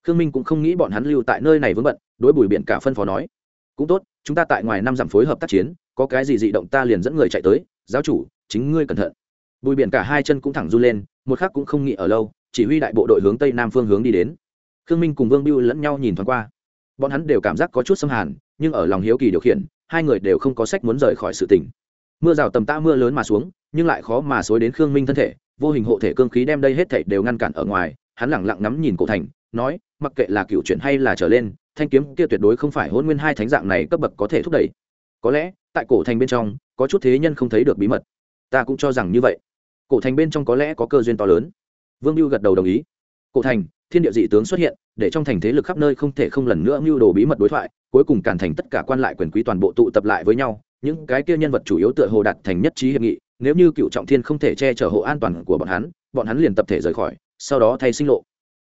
Khương minh cũng không nghĩ bọn hắn lưu tại nơi này vướng bận, đối bùi biển cả phân phó nói. Cũng tốt chúng ta tại ngoài năm dặm phối hợp tác chiến, có cái gì dị động ta liền dẫn người chạy tới, giáo chủ, chính ngươi cẩn thận. Bùi biển cả hai chân cũng thẳng run lên, một khắc cũng không nghĩ ở lâu, chỉ huy đại bộ đội hướng tây nam phương hướng đi đến. Khương minh cùng vương biêu lẫn nhau nhìn thoáng qua. Bọn hắn đều cảm giác có chút xâm hàn, nhưng ở lòng hiếu kỳ điều khiển, hai người đều không có sách muốn rời khỏi sự tỉnh mưa rào tầm tã mưa lớn mà xuống, nhưng lại khó mà xối đến khương minh thân thể, vô hình hộ thể cương khí đem đây hết thảy đều ngăn cản ở ngoài, hắn lẳng lặng ngắm nhìn cổ thành, nói, mặc kệ là cựu chuyển hay là trở lên thanh kiếm kia tuyệt đối không phải hôn nguyên hai thánh dạng này cấp bậc có thể thúc đẩy. Có lẽ, tại cổ thành bên trong, có chút thế nhân không thấy được bí mật. Ta cũng cho rằng như vậy. Cổ thành bên trong có lẽ có cơ duyên to lớn. Vương mưu gật đầu đồng ý. Cổ thành, thiên địa dị tướng xuất hiện, để trong thành thế lực khắp nơi không thể không lần nữa mưu đồ bí mật đối thoại, cuối cùng càn thành tất cả quan lại quyền quý toàn bộ tụ tập lại với nhau. Những cái kia nhân vật chủ yếu tựa hồ đặt thành nhất trí hiệp nghị, nếu như cựu trọng thiên không thể che chở hộ an toàn của bọn hắn bọn hắn liền tập thể rời khỏi, sau đó thay sinh lộ.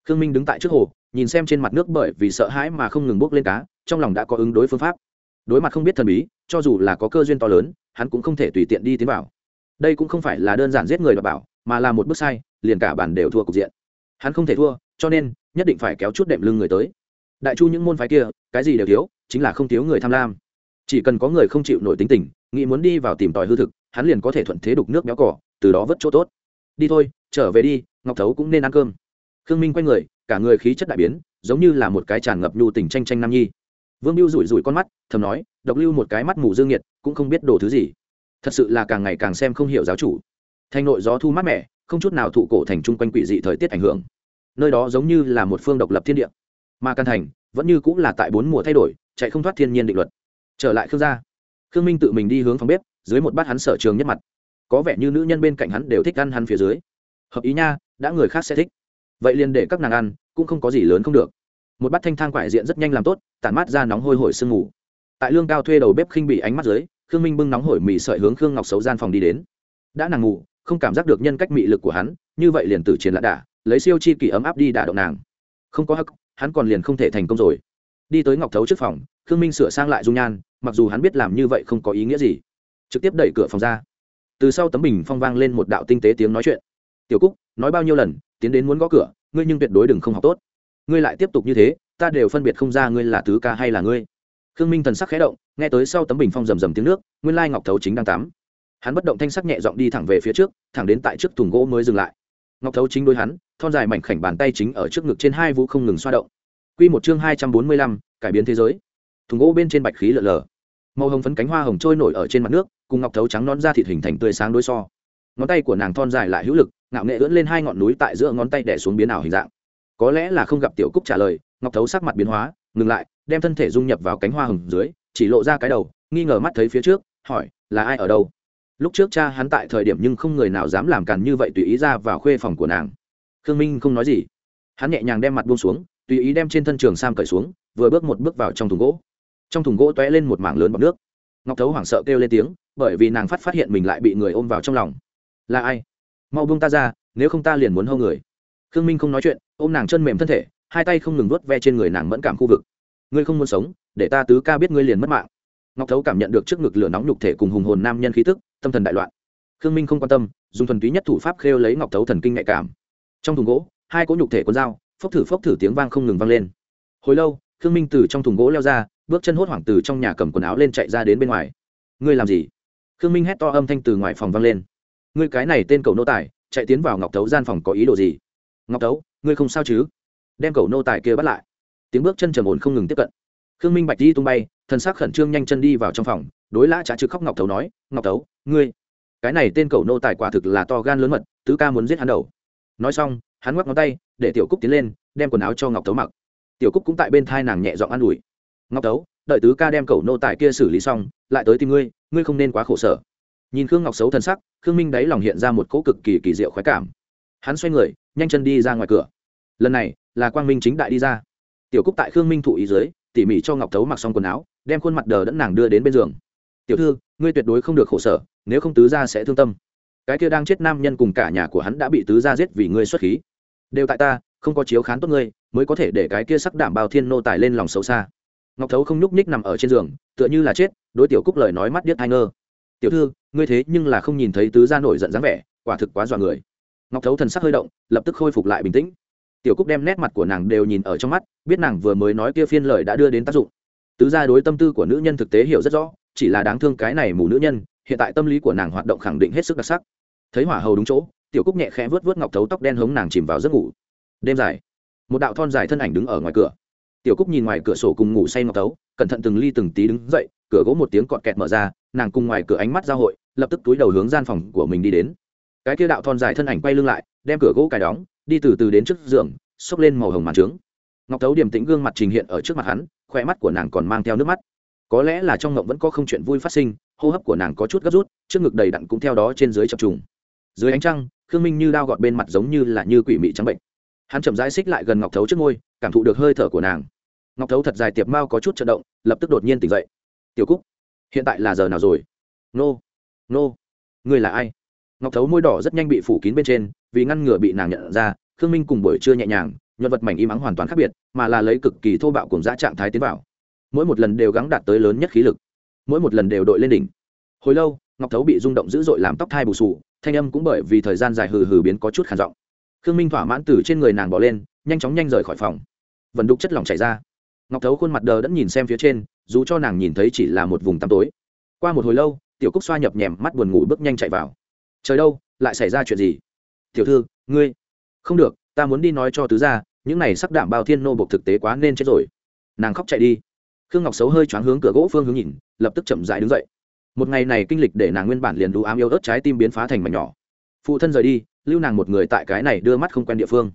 Khương minh đứng tại trước hồ nhìn xem trên mặt nước bởi vì sợ hãi mà không ngừng bốc lên cá, trong lòng đã có ứng đối phương pháp. Đối mặt không biết thần bí, cho dù là có cơ duyên to lớn, hắn cũng không thể tùy tiện đi tiến vào. Đây cũng không phải là đơn giản giết người đ bảo, mà là một bước sai, liền cả bản đều thua cục diện. Hắn không thể thua, cho nên nhất định phải kéo chút đệm lưng người tới. Đại chu những môn phái kia, cái gì đều thiếu, chính là không thiếu người tham lam. Chỉ cần có người không chịu nổi tính tình, nghĩ muốn đi vào tìm tòi hư thực, hắn liền có thể thuận thế đục nước béo cỏ, từ đó vớt chỗ tốt. Đi thôi, trở về đi, ngọc thấu cũng nên ăn cơm. Khương minh quay người cả người khí chất đại biến, giống như là một cái tràn ngập nhu tình tranh tranh nam nhi. Vương biêu rủi rủi con mắt, thầm nói, độc lưu một cái mắt mù dương nhiệt cũng không biết đồ thứ gì. Thật sự là càng ngày càng xem không hiểu giáo chủ. Thành nội gió thu mát mẻ, không chút nào thụ cổ thành chung quanh quỷ dị thời tiết ảnh hưởng. Nơi đó giống như là một phương độc lập thiên địa. Mà căn thành, vẫn như cũng là tại bốn mùa thay đổi, chạy không thoát thiên nhiên định luật. Trở lại khương gia, khương minh tự mình đi hướng phòng bếp, dưới một bát hắn sở trường nhất mặt. Có vẻ như nữ nhân bên cạnh hắn đều thích ăn hắn phía dưới. Hợp ý nha, đã người khác sẽ thích vậy liền để các nàng ăn, cũng không có gì lớn không được. Một bát thanh thang quải diện rất nhanh làm tốt, tản mát ra nóng hôi hổi sương mù. Tại lương cao thuê đầu bếp khinh bị ánh mắt dưới, khương minh bưng nóng hổi mì sợi hướng khương ngọc xấu gian phòng đi đến. Đã nàng ngủ, không cảm giác được nhân cách mị lực của hắn, như vậy liền tử chiến lạ đả, lấy siêu chi kỳ ấm áp đi đả động nàng. Không có hắc, hắn còn liền không thể thành công rồi. Đi tới ngọc thấu trước phòng, khương minh sửa sang lại dung nhan, mặc dù hắn biết làm như vậy không có ý nghĩa gì. Trực tiếp đẩy cửa phòng ra. Từ sau tấm bình phong vang lên một đạo tinh tế tiếng nói chuyện. Tiểu cúc, nói bao nhiêu lần tiến đến muốn gõ cửa, ngươi nhưng tuyệt đối đừng không học tốt. Ngươi lại tiếp tục như thế, ta đều phân biệt không ra ngươi là tứ ca hay là ngươi. Khương minh thần sắc khẽ động, nghe tới sau tấm bình phong rầm rầm tiếng nước, nguyên lai ngọc thấu chính đang tắm. Hắn bất động thanh sắc nhẹ giọng đi thẳng về phía trước, thẳng đến tại trước thùng gỗ mới dừng lại. Ngọc thấu chính đôi hắn, thon dài mảnh khảnh bàn tay chính ở trước ngực trên hai vũ không ngừng xoa động. Q một chương hai trăm bốn mươi lăm, cải biến thế giới. Thùng gỗ bên trên bạch khí lợn lờ. Màu hồng phấn cánh hoa hồng trôi nổi ở trên mặt nước, cùng ngọc thấu trắng non da thịt hình thành tươi sáng đôi so. Ngón tay của nàng thon dài lại hữu lực ngạo nghệ ưỡn lên hai ngọn núi tại giữa ngón tay đẻ xuống biến ảo hình dạng. Có lẽ là không gặp tiểu cúc trả lời, ngọc thấu sắc mặt biến hóa, ngừng lại, đem thân thể dung nhập vào cánh hoa hồng dưới, chỉ lộ ra cái đầu, nghi ngờ mắt thấy phía trước, hỏi, là ai ở đâu? Lúc trước cha hắn tại thời điểm nhưng không người nào dám làm càn như vậy tùy ý ra vào khuê phòng của nàng. Khương minh không nói gì. Hắn nhẹ nhàng đem mặt buông xuống, tùy ý đem trên thân trường sam cởi xuống, vừa bước một bước vào trong thùng gỗ. Trong thùng gỗ t ó é lên một mảng lớn bọc nước. Ngọc thấu hoảng sợ kêu lên tiếng, bởi vì nàng phát phát hiện mình lại bị người ôm vào trong lòng. Là ai? Mau buông ta ra, nếu không ta liền muốn hâu người. Khương minh không nói chuyện, ôm nàng chân mềm thân thể, hai tay không ngừng vuốt ve trên người nàng mẫn cảm khu vực. Ngươi không muốn sống, để ta tứ ca biết ngươi liền mất mạng. Ngọc thấu cảm nhận được trước ngực lửa nóng nhục thể cùng hùng hồn nam nhân khí tức, tâm thần đại loạn. Khương minh không quan tâm, dùng thuần túy nhất thủ pháp khêu lấy ngọc thấu thần kinh nhạy cảm. Trong thùng gỗ, hai cỗ nhục thể con dao, phốc thử phốc thử tiếng vang không ngừng vang lên. Hồi lâu, khương minh từ trong thùng gỗ leo ra, bước chân hốt hoảng từ trong nhà cầm quần áo lên chạy ra đến bên ngoài. Ngươi làm gì? Khương minh hét to âm thanh từ ngoài phòng vang lên ngươi cái này tên cầu nô tài, chạy tiến vào ngọc thấu gian phòng có ý đồ gì? Ngọc thấu, ngươi không sao chứ? Đem cầu nô tài kia bắt lại. Tiếng bước chân trầm ổn không ngừng tiếp cận. Khương minh bạch đi tung bay, thần sắc khẩn trương nhanh chân đi vào trong phòng, đối lã trả trực khóc ngọc thấu nói, ngọc thấu, ngươi, cái này tên cầu nô tài quả thực là to gan lớn mật, tứ ca muốn giết hắn đầu. Nói xong, hắn ngoắc ngón tay, để tiểu cúc tiến lên, đem quần áo cho ngọc thấu mặc. Tiểu cúc cũng tại bên thai nàng nhẹ giọng an ủi, ngọc thấu, đợi tứ ca đem cầu nô tài kia xử lý xong, lại tới tìm ngươi ngươi không nên quá khổ sở nhìn khương ngọc xấu thân sắc, khương minh đáy lòng hiện ra một cỗ cực kỳ kỳ diệu khoái cảm. Hắn xoay người, nhanh chân đi ra ngoài cửa. Lần này, là quang minh chính đại đi ra. Tiểu cúc tại khương minh thụ ý dưới, tỉ mỉ cho ngọc thấu mặc xong quần áo, đem khuôn mặt đờ đẫn nàng đưa đến bên giường. Tiểu thư, ngươi tuyệt đối không được khổ sở, nếu không tứ gia sẽ thương tâm. Cái kia đang chết nam nhân cùng cả nhà của hắn đã bị tứ gia giết vì ngươi xuất khí. Đều tại ta, không có chiếu khán tốt ngươi, mới có thể để cái kia sắc đảm bao thiên nô tài lên lòng xấu xa. Ngọc thấu không nhúc nhích nằm ở trên giường, tựa như là chết, đối tiểu cúc lời nói mắt điếc ai ngơ tiểu thư, ngươi thế nhưng là không nhìn thấy tứ gia nổi giận dáng vẻ, quả thực quá dọa người. Ngọc thấu thần sắc hơi động, lập tức khôi phục lại bình tĩnh. Tiểu cúc đem nét mặt của nàng đều nhìn ở trong mắt, biết nàng vừa mới nói kia phiên lời đã đưa đến tác dụng. Tứ gia đối tâm tư của nữ nhân thực tế hiểu rất rõ, chỉ là đáng thương cái này mù nữ nhân, hiện tại tâm lý của nàng hoạt động khẳng định hết sức đặc sắc. Thấy hỏa hầu đúng chỗ, tiểu cúc nhẹ khẽ vớt vớt ngọc thấu tóc đen hống nàng chìm vào giấc ngủ. Đêm dài, một đạo thon dài thân ảnh đứng ở ngoài cửa. Tiểu cúc nhìn ngoài cửa sổ cùng ngủ say ngọc thấu, cẩn thận từng ly từng tí đứng dậy cửa gỗ một tiếng cọt kẹt mở ra, nàng cùng ngoài cửa ánh mắt giao hội, lập tức túi đầu hướng gian phòng của mình đi đến. Cái kia đạo thon dài thân ảnh quay lưng lại, đem cửa gỗ cài đóng, đi từ từ đến trước giường, xốc lên màu hồng màn trướng. Ngọc thấu điềm tĩnh gương mặt trình hiện ở trước mặt hắn khoe mắt của nàng còn mang theo nước mắt. Có lẽ là trong ngộng vẫn có không chuyện vui phát sinh, hô hấp của nàng có chút gấp rút, trước ngực đầy đặn cũng theo đó trên dưới chập trùng. Dưới ánh trăng, khương minh như đao gọt bên mặt giống như là như quỷ mị trắng bệnh. Hắn chậm rãi xích lại gần ngọc thấu trước ngôi, cảm thụ được hơi thở của nàng. Ngọc thấu thật dài tiệp mao có chút chật động, lập tức đột nhiên tỉnh dậy tiểu cúc, hiện tại là giờ nào rồi? Nô nô người là ai? Ngọc thấu môi đỏ rất nhanh bị phủ kín bên trên, vì ngăn ngừa bị nàng nhận ra, khương minh cùng buổi trưa nhẹ nhàng nhân vật mảnh im ắng hoàn toàn khác biệt, mà là lấy cực kỳ thô bạo cùng giã trạng thái tiến vào. Mỗi một lần đều gắng đạt tới lớn nhất khí lực, mỗi một lần đều đội lên đỉnh. Hồi lâu, ngọc thấu bị rung động dữ dội làm tóc thai bù sù thanh âm cũng bởi vì thời gian dài hừ hừ biến có chút khản giọng. Khương minh thỏa mãn từ trên người nàng bỏ lên, nhanh chóng nhanh rời khỏi phòng. Vần đục chất lỏng chảy ra. Ngọc thấu khuôn mặt đờ đẫn nhìn xem phía trên dù cho nàng nhìn thấy chỉ là một vùng tăm tối. Qua một hồi lâu, tiểu cúc xoa nhập nhèm mắt buồn ngủ bước nhanh chạy vào. Trời đâu, lại xảy ra chuyện gì? Tiểu thư, ngươi. Không được, ta muốn đi nói cho tứ gia, những này sắp đảm bao thiên nô bộc thực tế quá nên chết rồi. Nàng khóc chạy đi. Khương ngọc xấu hơi choáng hướng cửa gỗ phương hướng nhìn, lập tức chậm dại đứng dậy. Một ngày này kinh lịch để nàng nguyên bản liền đủ ám yêu ớt trái tim biến phá thành mảnh nhỏ. Phụ thân rời đi, lưu nàng một người tại cái này đưa mắt không quen địa phương.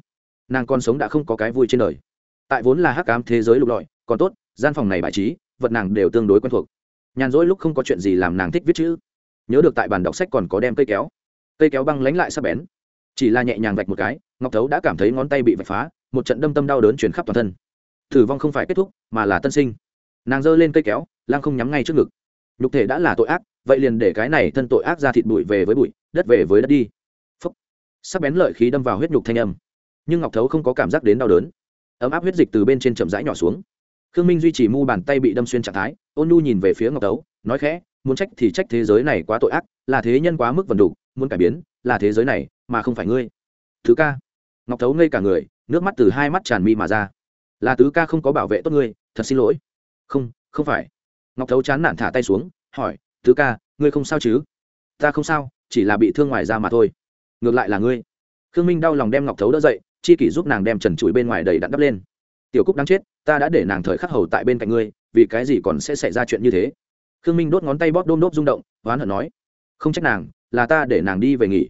Nàng còn sống đã không có cái vui trên đời. Tại vốn là hắc ám thế giới lục lọi, còn tốt, gian phòng này bài trí vật nàng đều tương đối quen thuộc. Nhàn rỗi lúc không có chuyện gì làm nàng thích viết chữ. Nhớ được tại bàn đọc sách còn có đem cây kéo. Cây kéo băng lánh lại sắp bén. Chỉ là nhẹ nhàng vạch một cái, ngọc thấu đã cảm thấy ngón tay bị vạch phá, một trận đâm tâm đau đớn chuyển khắp toàn thân. Thử vong không phải kết thúc, mà là tân sinh. Nàng giơ lên cây kéo lang không nhắm ngay trước ngực. Nhục thể đã là tội ác, vậy liền để cái này thân tội ác ra thịt bụi về với bụi, đất về với đất đi. Phấp sắc bén lợi khí đâm vào huyết nhục thanh âm. Nhưng ngọc thấu không có cảm giác đến đau đớn. Ấm áp huyết dịch từ bên trên chậm rãi nhỏ xuống khương minh duy trì mu bàn tay bị đâm xuyên trạng thái ôn nhu nhìn về phía ngọc Tấu, nói khẽ muốn trách thì trách thế giới này quá tội ác là thế nhân quá mức vần đủ muốn cải biến là thế giới này mà không phải ngươi. Thứ ca. Ngọc Tấu ngây cả người nước mắt từ hai mắt tràn mi mà ra. Là tứ ca không có bảo vệ tốt ngươi thật xin lỗi. Không không phải. Ngọc thấu chán nản thả tay xuống hỏi tứ ca ngươi không sao chứ? Ta không sao chỉ là bị thương ngoài ra mà thôi. Ngược lại là ngươi. Khương minh đau lòng đem ngọc thấu đỡ dậy chi kỷ giúp nàng đem trần trụi bên ngoài đầy đặn đắp lên. Tiểu cúc đáng chết ta đã để nàng thời khắc hầu tại bên cạnh ngươi, vì cái gì còn sẽ xảy ra chuyện như thế? Khương minh đốt ngón tay bóp đôm đốp rung động, oán hận nói, không trách nàng, là ta để nàng đi về nghỉ.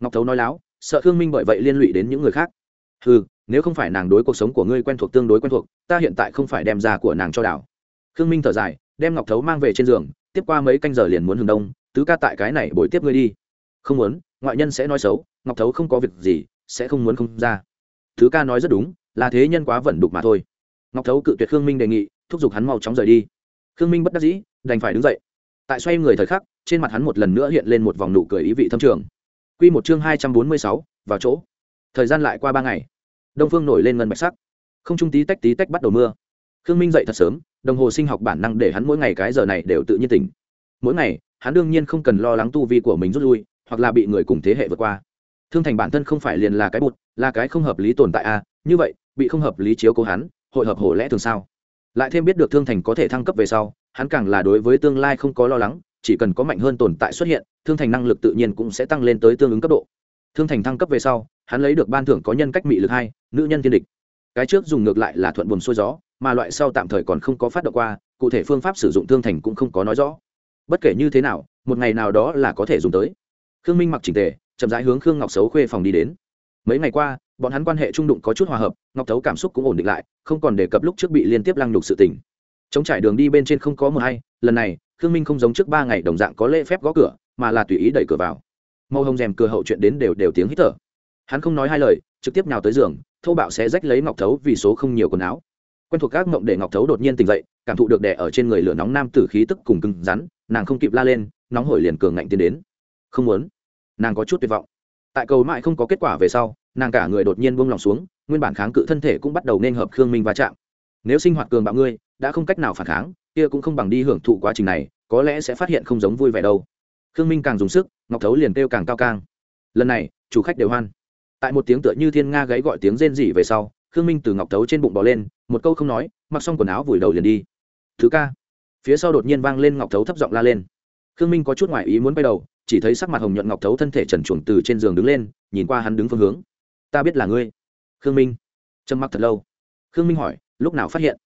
Ngọc thấu nói láo, sợ khương minh bởi vậy liên lụy đến những người khác. Ừ nếu không phải nàng đối cuộc sống của ngươi quen thuộc tương đối quen thuộc, ta hiện tại không phải đem ra của nàng cho đảo. Khương minh thở dài, đem ngọc thấu mang về trên giường, tiếp qua mấy canh giờ liền muốn hừng đông, tứ ca tại cái này bồi tiếp ngươi đi. Không muốn, ngoại nhân sẽ nói xấu, ngọc thấu không có việc gì, sẽ không muốn không ra. Thứ ca nói rất đúng, là thế nhân quá vẩn đục mà thôi ngọc thấu cự tuyệt khương minh đề nghị thúc giục hắn mau chóng rời đi. Khương minh bất đắc dĩ đành phải đứng dậy. Tại xoay người thời khắc trên mặt hắn một lần nữa hiện lên một vòng nụ cười ý vị thâm trường. Q một chương hai trăm bốn mươi sáu vào chỗ. Thời gian lại qua ba ngày. Đông phương nổi lên ngân bạch sắc. Không trung tí tách tí tách bắt đầu mưa. Khương minh dậy thật sớm đồng hồ sinh học bản năng để hắn mỗi ngày cái giờ này đều tự nhiên tỉnh. Mỗi ngày hắn đương nhiên không cần lo lắng tu vi của mình rút lui hoặc là bị người cùng thế hệ vượt qua. Thương thành bản thân không phải liền là cái bụt là cái không hợp lý tồn tại a à, như vậy bị không hợp lý chiếu cố hắn hội hợp hổ lẽ thường sao? Lại thêm biết được thương thành có thể thăng cấp về sau, hắn càng là đối với tương lai không có lo lắng, chỉ cần có mạnh hơn tồn tại xuất hiện, thương thành năng lực tự nhiên cũng sẽ tăng lên tới tương ứng cấp độ. Thương thành thăng cấp về sau, hắn lấy được ban thưởng có nhân cách mị lực hai, nữ nhân thiên địch. Cái trước dùng ngược lại là thuận buồn xuôi gió, mà loại sau tạm thời còn không có phát động qua, cụ thể phương pháp sử dụng thương thành cũng không có nói rõ. Bất kể như thế nào, một ngày nào đó là có thể dùng tới. Khương minh mặc trình tề, chậm rãi hướng khương ngọc xấu khuê phòng đi đến. Mấy ngày qua bọn hắn quan hệ trung đụng có chút hòa hợp, ngọc thấu cảm xúc cũng ổn định lại, không còn đề cập lúc trước bị liên tiếp lăng nhục sự tình. Chống trải đường đi bên trên không có mờ hay, lần này, khương minh không giống trước ba ngày đồng dạng có lễ phép gõ cửa, mà là tùy ý đẩy cửa vào. Màu hồng rèm cửa hậu chuyện đến đều đều tiếng hít thở. Hắn không nói hai lời, trực tiếp nhào tới giường, thô bạo sẽ rách lấy ngọc thấu vì số không nhiều quần áo. Quen thuộc các mộng để ngọc thấu đột nhiên tỉnh dậy, cảm thụ được đè ở trên người lửa nóng nam tử khí tức cùng cứng rắn, nàng không kịp la lên, nóng hổi liền cường ngạnh tiến đến. Không muốn. Nàng có chút tuyệt vọng. Tại cầu mãi không có kết quả về sau nàng cả người đột nhiên buông lòng xuống, nguyên bản kháng cự thân thể cũng bắt đầu nên hợp khương minh va chạm. Nếu sinh hoạt cường bạo ngươi, đã không cách nào phản kháng, kia cũng không bằng đi hưởng thụ quá trình này, có lẽ sẽ phát hiện không giống vui vẻ đâu. Khương minh càng dùng sức, ngọc thấu liền kêu càng cao càng lần này, chủ khách đều hoan. Tại một tiếng tựa như thiên nga gáy gọi tiếng rên rỉ về sau, khương minh từ ngọc thấu trên bụng bò lên, một câu không nói, mặc xong quần áo vùi đầu liền đi. Thứ ca. Phía sau đột nhiên vang lên ngọc thấu thấp giọng la lên. Khương minh có chút ngoại ý muốn bay đầu, chỉ thấy sắc mặt hồng nhuận ngọc thấu thân thể trần chuồng từ trên giường đứng lên, nhìn qua hắn đứng phương hướng ta biết là ngươi. Khương minh. Trầm mặc thật lâu. Khương minh hỏi, lúc nào phát hiện?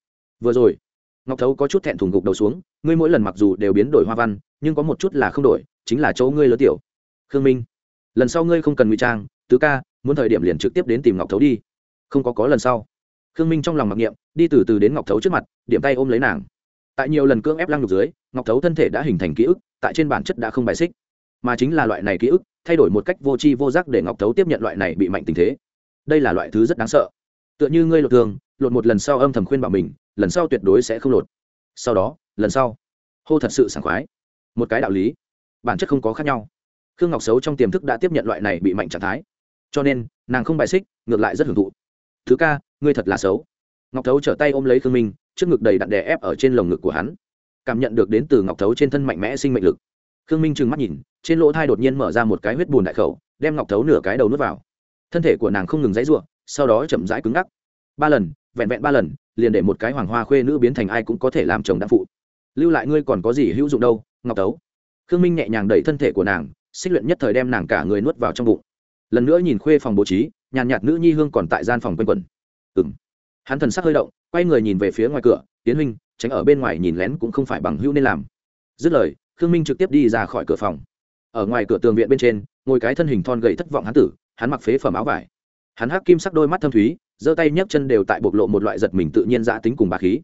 Vừa rồi. Ngọc thấu có chút thẹn thùng gục đầu xuống, ngươi mỗi lần mặc dù đều biến đổi hoa văn, nhưng có một chút là không đổi, chính là chỗ ngươi lớn tiểu. Khương minh. Lần sau ngươi không cần ngụy trang, tứ ca, muốn thời điểm liền trực tiếp đến tìm ngọc thấu đi. Không có có lần sau. Khương minh trong lòng mặc niệm, đi từ từ đến ngọc thấu trước mặt, điểm tay ôm lấy nàng. Tại nhiều lần cưỡng ép lăng nhục dưới, ngọc thấu thân thể đã hình thành ký ức, tại trên bản chất đã không bài xích. Mà chính là loại này ký ức thay đổi một cách vô tri vô giác để ngọc thấu tiếp nhận loại này bị mạnh tình thế. Đây là loại thứ rất đáng sợ. Tựa như ngươi lột thường lột một lần sau âm thầm khuyên bảo mình, lần sau tuyệt đối sẽ không lột. Sau đó, lần sau. Hô thật sự sảng khoái. Một cái đạo lý. Bản chất không có khác nhau. Khương ngọc xấu trong tiềm thức đã tiếp nhận loại này bị mạnh trạng thái. Cho nên, nàng không bài xích, ngược lại rất hưởng thụ. Thứ ca, ngươi thật là xấu. Ngọc thấu trở tay ôm lấy khương minh, trước ngực đầy đặn đè ép ở trên lồng ngực của hắn. Cảm nhận được đến từ ngọc thấu trên thân mạnh mẽ sinh mệnh lực khương minh trừng mắt nhìn, trên lỗ thai đột nhiên mở ra một cái huyết bùn đại khẩu, đem ngọc thấu nửa cái đầu nuốt vào. Thân thể của nàng không ngừng dãy r u ộ sau đó chậm rãi cứng ngắc. Ba lần, vẹn vẹn ba lần, liền để một cái hoàng hoa khuê nữ biến thành ai cũng có thể làm chồng đ phụ. Lưu lại ngươi còn có gì hữu dụng đâu, ngọc tấu khương minh nhẹ nhàng đẩy thân thể của nàng, xích luyện nhất thời đem nàng cả người nuốt vào trong bụng. Lần nữa nhìn khuê phòng bố trí, nhàn nhạt nữ nhi hương còn tại gian phòng quanh quẩn. Ừng hắn thần sắc hơi động, quay người nhìn về phía ngoài cửa, tiến huynh, tránh ở bên ngoài nhìn lén cũng không phải bằng hữu nên làm. Dứt lời khương minh trực tiếp đi ra khỏi cửa phòng. Ở ngoài cửa tường viện bên trên, ngồi cái thân hình thon gầy thất vọng hắn tử, hắn mặc phế phẩm áo vải. Hắn hắc kim sắc đôi mắt thâm thúy, giơ tay nhấc chân đều tại bộc lộ một loại giật mình tự nhiên giã tính cùng bà khí.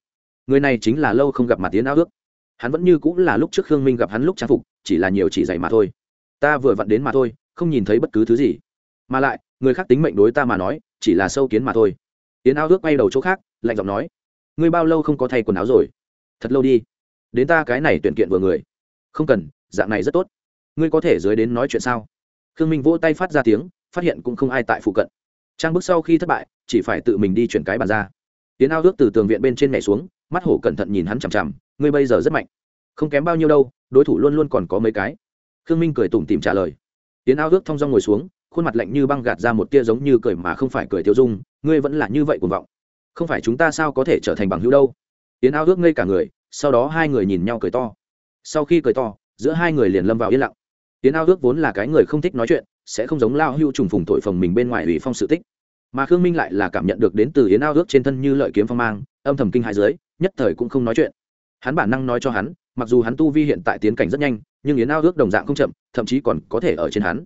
Người này chính là lâu không gặp mặt tiến áo ước. Hắn vẫn như cũng là lúc trước khương minh gặp hắn lúc trang phục, chỉ là nhiều chỉ dạy mà thôi. Ta vừa vặn đến mà thôi, không nhìn thấy bất cứ thứ gì. Mà lại, người khác tính mệnh đối ta mà nói, chỉ là sâu kiến mà thôi. Tiến áo ước bay đầu chỗ khác, lạnh giọng nói, ngươi bao lâu không có thay quần áo rồi? Thật lâu đi. Đến ta cái này tuyển kiện vừa người không cần, dạng này rất tốt. Ngươi có thể dưới đến nói chuyện sao? Khương minh vỗ tay phát ra tiếng, phát hiện cũng không ai tại phụ cận. Trang bước sau khi thất bại, chỉ phải tự mình đi chuyển cái bàn ra. Tiến ao ước từ tường viện bên trên nhảy xuống, mắt hổ cẩn thận nhìn hắn chằm chằm, ngươi bây giờ rất mạnh. Không kém bao nhiêu đâu, đối thủ luôn luôn còn có mấy cái. Khương minh cười tủm tìm trả lời. Tiến ao ước thong dong ngồi xuống, khuôn mặt lạnh như băng gạt ra một tia giống như cười mà không phải cười tiêu dung, ngươi vẫn là như vậy cuồng vọng. Không phải chúng ta sao có thể trở thành bằng hữu đâu? Tiến ao ước ngây cả người, sau đó hai người nhìn nhau cười to sau khi cười to, giữa hai người liền lâm vào yên lặng. Tiến ao ước vốn là cái người không thích nói chuyện, sẽ không giống lao hưu trùng phùng tội phồng mình bên ngoài ủy phong sự tích. Mà khương minh lại là cảm nhận được đến từ yến ao ước trên thân như lợi kiếm phong mang, âm thầm kinh hại dưới, nhất thời cũng không nói chuyện. Hắn bản năng nói cho hắn, mặc dù hắn tu vi hiện tại tiến cảnh rất nhanh, nhưng yến ao ước đồng dạng không chậm, thậm chí còn có thể ở trên hắn.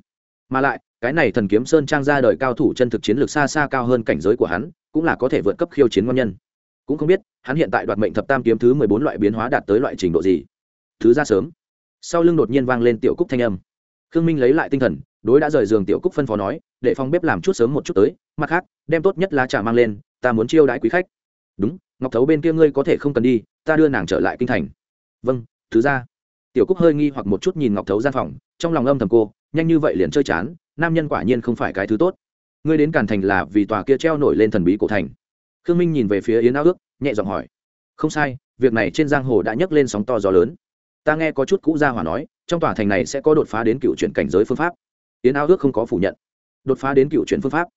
Mà lại, cái này thần kiếm sơn trang ra đời cao thủ chân thực chiến lược xa xa cao hơn cảnh giới của hắn, cũng là có thể vượt cấp khiêu chiến ngon nhân. Cũng không biết, hắn hiện tại đoạt mệnh thập tam kiếm thứ mười bốn loại biến hóa đạt tới loại trình độ gì thứ ra sớm. Sau lưng đột nhiên vang lên tiểu cúc thanh âm. Khương minh lấy lại tinh thần, đối đã rời giường tiểu cúc phân phó nói, để phòng bếp làm chút sớm một chút tới, mặt khác, đem tốt nhất lá trà mang lên, ta muốn chiêu đãi quý khách. Đúng, ngọc thấu bên kia ngươi có thể không cần đi, ta đưa nàng trở lại kinh thành. Vâng thứ ra. Tiểu cúc hơi nghi hoặc một chút nhìn ngọc thấu gian phòng, trong lòng âm thầm cô, nhanh như vậy liền chơi chán, nam nhân quả nhiên không phải cái thứ tốt. Ngươi đến càn thành là vì tòa kia treo nổi lên thần bí cổ thành. Khương minh nhìn về phía yến ao ước, nhẹ giọng hỏi. Không sai, việc này trên giang hồ đã nhấc lên sóng to gió lớn ta nghe có chút cũ gia hỏa nói trong tòa thành này sẽ có đột phá đến cựu chuyển cảnh giới phương pháp. Yến ao ước không có phủ nhận. Đột phá đến cựu chuyển phương pháp.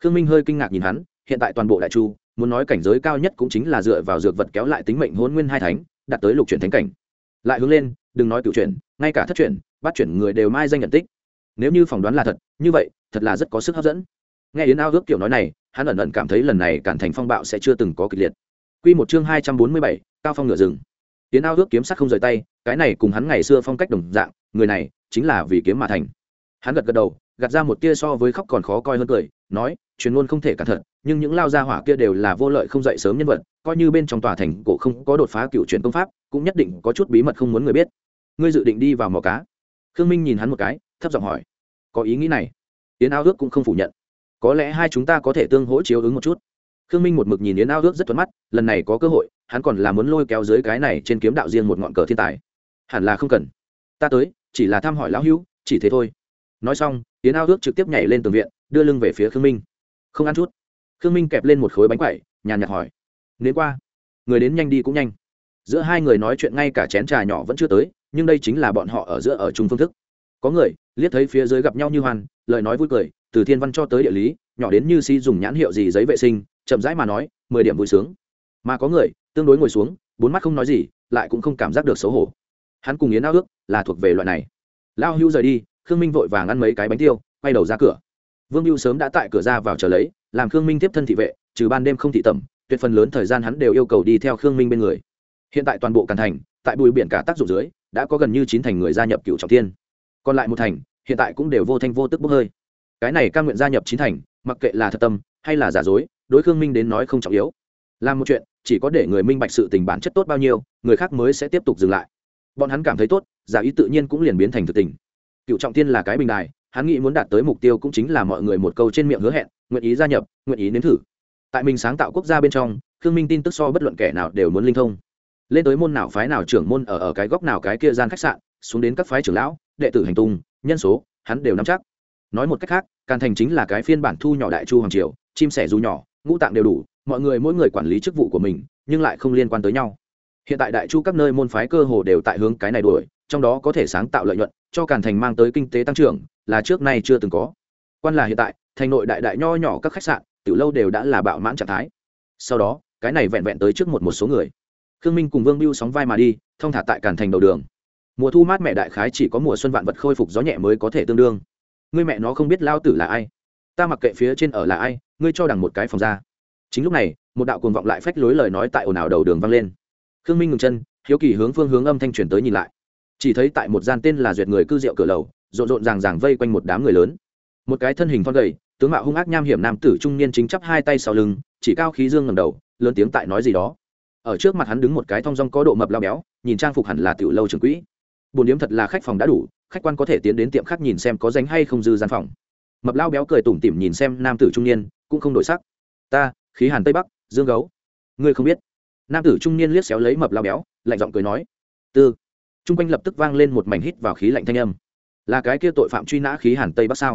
Khương minh hơi kinh ngạc nhìn hắn hiện tại toàn bộ đại chu muốn nói cảnh giới cao nhất cũng chính là dựa vào dược vật kéo lại tính mệnh hôn nguyên hai thánh đạt tới lục chuyển thánh cảnh. Lại hướng lên đừng nói cựu chuyển ngay cả thất chuyển bắt chuyển người đều mai danh nhận tích. Nếu như phỏng đoán là thật như vậy thật là rất có sức hấp dẫn. Nghe yến ao ước kiểu nói này hắn ẩn ẩn cảm thấy lần này cản thành phong bạo sẽ chưa từng có kịch liệt. Quy một chương hai trăm bốn mươi bảy, cao phong ngựa rừng. Yến ao ước kiếm sắc không rời tay, cái này cùng hắn ngày xưa phong cách đồng dạng, người này chính là vì kiếm mà thành. Hắn gật gật đầu, gạt ra một tia so với khóc còn khó coi hơn cười nói truyền ngôn không thể cẩn thận nhưng những lao gia hỏa kia đều là vô lợi không dậy sớm nhân vật coi như bên trong tòa thành cổ không có đột phá cựu truyền công pháp cũng nhất định có chút bí mật không muốn người biết. Ngươi dự định đi vào mò cá? Khương minh nhìn hắn một cái thấp giọng hỏi. Có ý nghĩ này. Yến ao ước cũng không phủ nhận. Có lẽ hai chúng ta có thể tương hỗ chiếu ứng một chút. Khương minh một mực nhìn yến ao ước rất thuận mắt lần này có cơ hội hắn còn là muốn lôi kéo dưới cái này trên kiếm đạo riêng một ngọn cờ thiên tài hẳn là không cần. Ta tới, chỉ là thăm hỏi lão hữu, chỉ thế thôi. Nói xong, yến ao ước trực tiếp nhảy lên tường viện, đưa lưng về phía khương minh. Không ăn chút. Khương minh kẹp lên một khối bánh quậy nhàn nhạt hỏi. Nếu qua. Người đến nhanh đi cũng nhanh. Giữa hai người nói chuyện ngay cả chén trà nhỏ vẫn chưa tới, nhưng đây chính là bọn họ ở giữa ở chung phương thức. Có người, liếc thấy phía dưới gặp nhau như hoan, lời nói vui cười, từ thiên văn cho tới địa lý, nhỏ đến như si dùng nhãn hiệu gì giấy vệ sinh, chậm rãi mà nói, mười điểm vui sướng. Mà có người, tương đối ngồi xuống, bốn mắt không nói gì, lại cũng không cảm giác được xấu hổ hắn cùng yến ao ước là thuộc về loại này. Lao hưu rời đi, khương minh vội vàng ăn mấy cái bánh tiêu, quay đầu ra cửa. Vương Hưu sớm đã tại cửa ra vào chờ lấy, làm khương minh tiếp thân thị vệ, trừ ban đêm không thị tẩm, tuyệt phần lớn thời gian hắn đều yêu cầu đi theo khương minh bên người. Hiện tại toàn bộ càn thành, tại bùi biển cả tác dụng dưới, đã có gần như chín thành người gia nhập cựu trọng tiên còn lại một thành, hiện tại cũng đều vô thanh vô tức bốc hơi. Cái này ca nguyện gia nhập chín thành, mặc kệ là thật tâm hay là giả dối, đối khương minh đến nói không trọng yếu. Làm một chuyện, chỉ có để người minh bạch sự tình bản chất tốt bao nhiêu, người khác mới sẽ tiếp tục dừng lại bọn hắn cảm thấy tốt, giả ý tự nhiên cũng liền biến thành thực tình. Cựu trọng tiên là cái bình đài, hắn nghĩ muốn đạt tới mục tiêu cũng chính là mọi người một câu trên miệng hứa hẹn, nguyện ý gia nhập, nguyện ý nếm thử. Tại mình sáng tạo quốc gia bên trong, khương minh tin tức so bất luận kẻ nào đều muốn linh thông. Lên tới môn nào phái nào trưởng môn ở ở cái góc nào cái kia gian khách sạn, xuống đến các phái trưởng lão, đệ tử hành tung, nhân số, hắn đều nắm chắc. Nói một cách khác, càn thành chính là cái phiên bản thu nhỏ đại chu hoàng triều, chim sẻ dù nhỏ, ngũ tạng đều đủ, mọi người mỗi người quản lý chức vụ của mình, nhưng lại không liên quan tới nhau hiện tại đại chu các nơi môn phái cơ hồ đều tại hướng cái này đuổi, trong đó có thể sáng tạo lợi nhuận, cho càn thành mang tới kinh tế tăng trưởng, là trước nay chưa từng có. Quan là hiện tại, thành nội đại đại nho nhỏ các khách sạn từ lâu đều đã là bạo mãn trạng thái. Sau đó, cái này vẹn vẹn tới trước một một số người. Khương minh cùng vương biêu sóng vai mà đi, thông thả tại càn thành đầu đường. Mùa thu mát mẹ đại khái chỉ có mùa xuân vạn vật khôi phục gió nhẹ mới có thể tương đương. Ngươi mẹ nó không biết lao tử là ai. Ta mặc kệ phía trên ở là ai, ngươi cho đằng một cái phòng ra. Chính lúc này, một đạo cuồng vọng lại phách lối lời nói tại ồn ào đầu đường vang lên khương minh ngừng chân, hiếu kỳ hướng phương hướng âm thanh truyền tới nhìn lại. Chỉ thấy tại một gian tên là duyệt người cư rượu cửa lầu, rộn rộn ràng ràng vây quanh một đám người lớn. Một cái thân hình thon gầy, tướng mạo hung ác nham hiểm nam tử trung niên chính chắp hai tay sau lưng, chỉ cao khí dương ngầm đầu, lớn tiếng tại nói gì đó. Ở trước mặt hắn đứng một cái thong dong có độ mập lao béo, nhìn trang phục hẳn là tiểu lâu trường quỹ. Bồn điếm thật là khách phòng đã đủ, khách quan có thể tiến đến tiệm khác nhìn xem có danh hay không dư gian phòng. Mập lao béo cười tủm tỉm nhìn xem nam tử trung niên, cũng không đổi sắc. Ta, khí hàn tây bắc, dương gấu. Ngươi không biết nam tử trung niên liếc xéo lấy mập lao béo, lạnh giọng cười nói, tư. T r u n g quanh lập tức vang lên một mảnh hít vào khí lạnh thanh âm. Là cái kia tội phạm truy nã khí hàn tây bắc sao?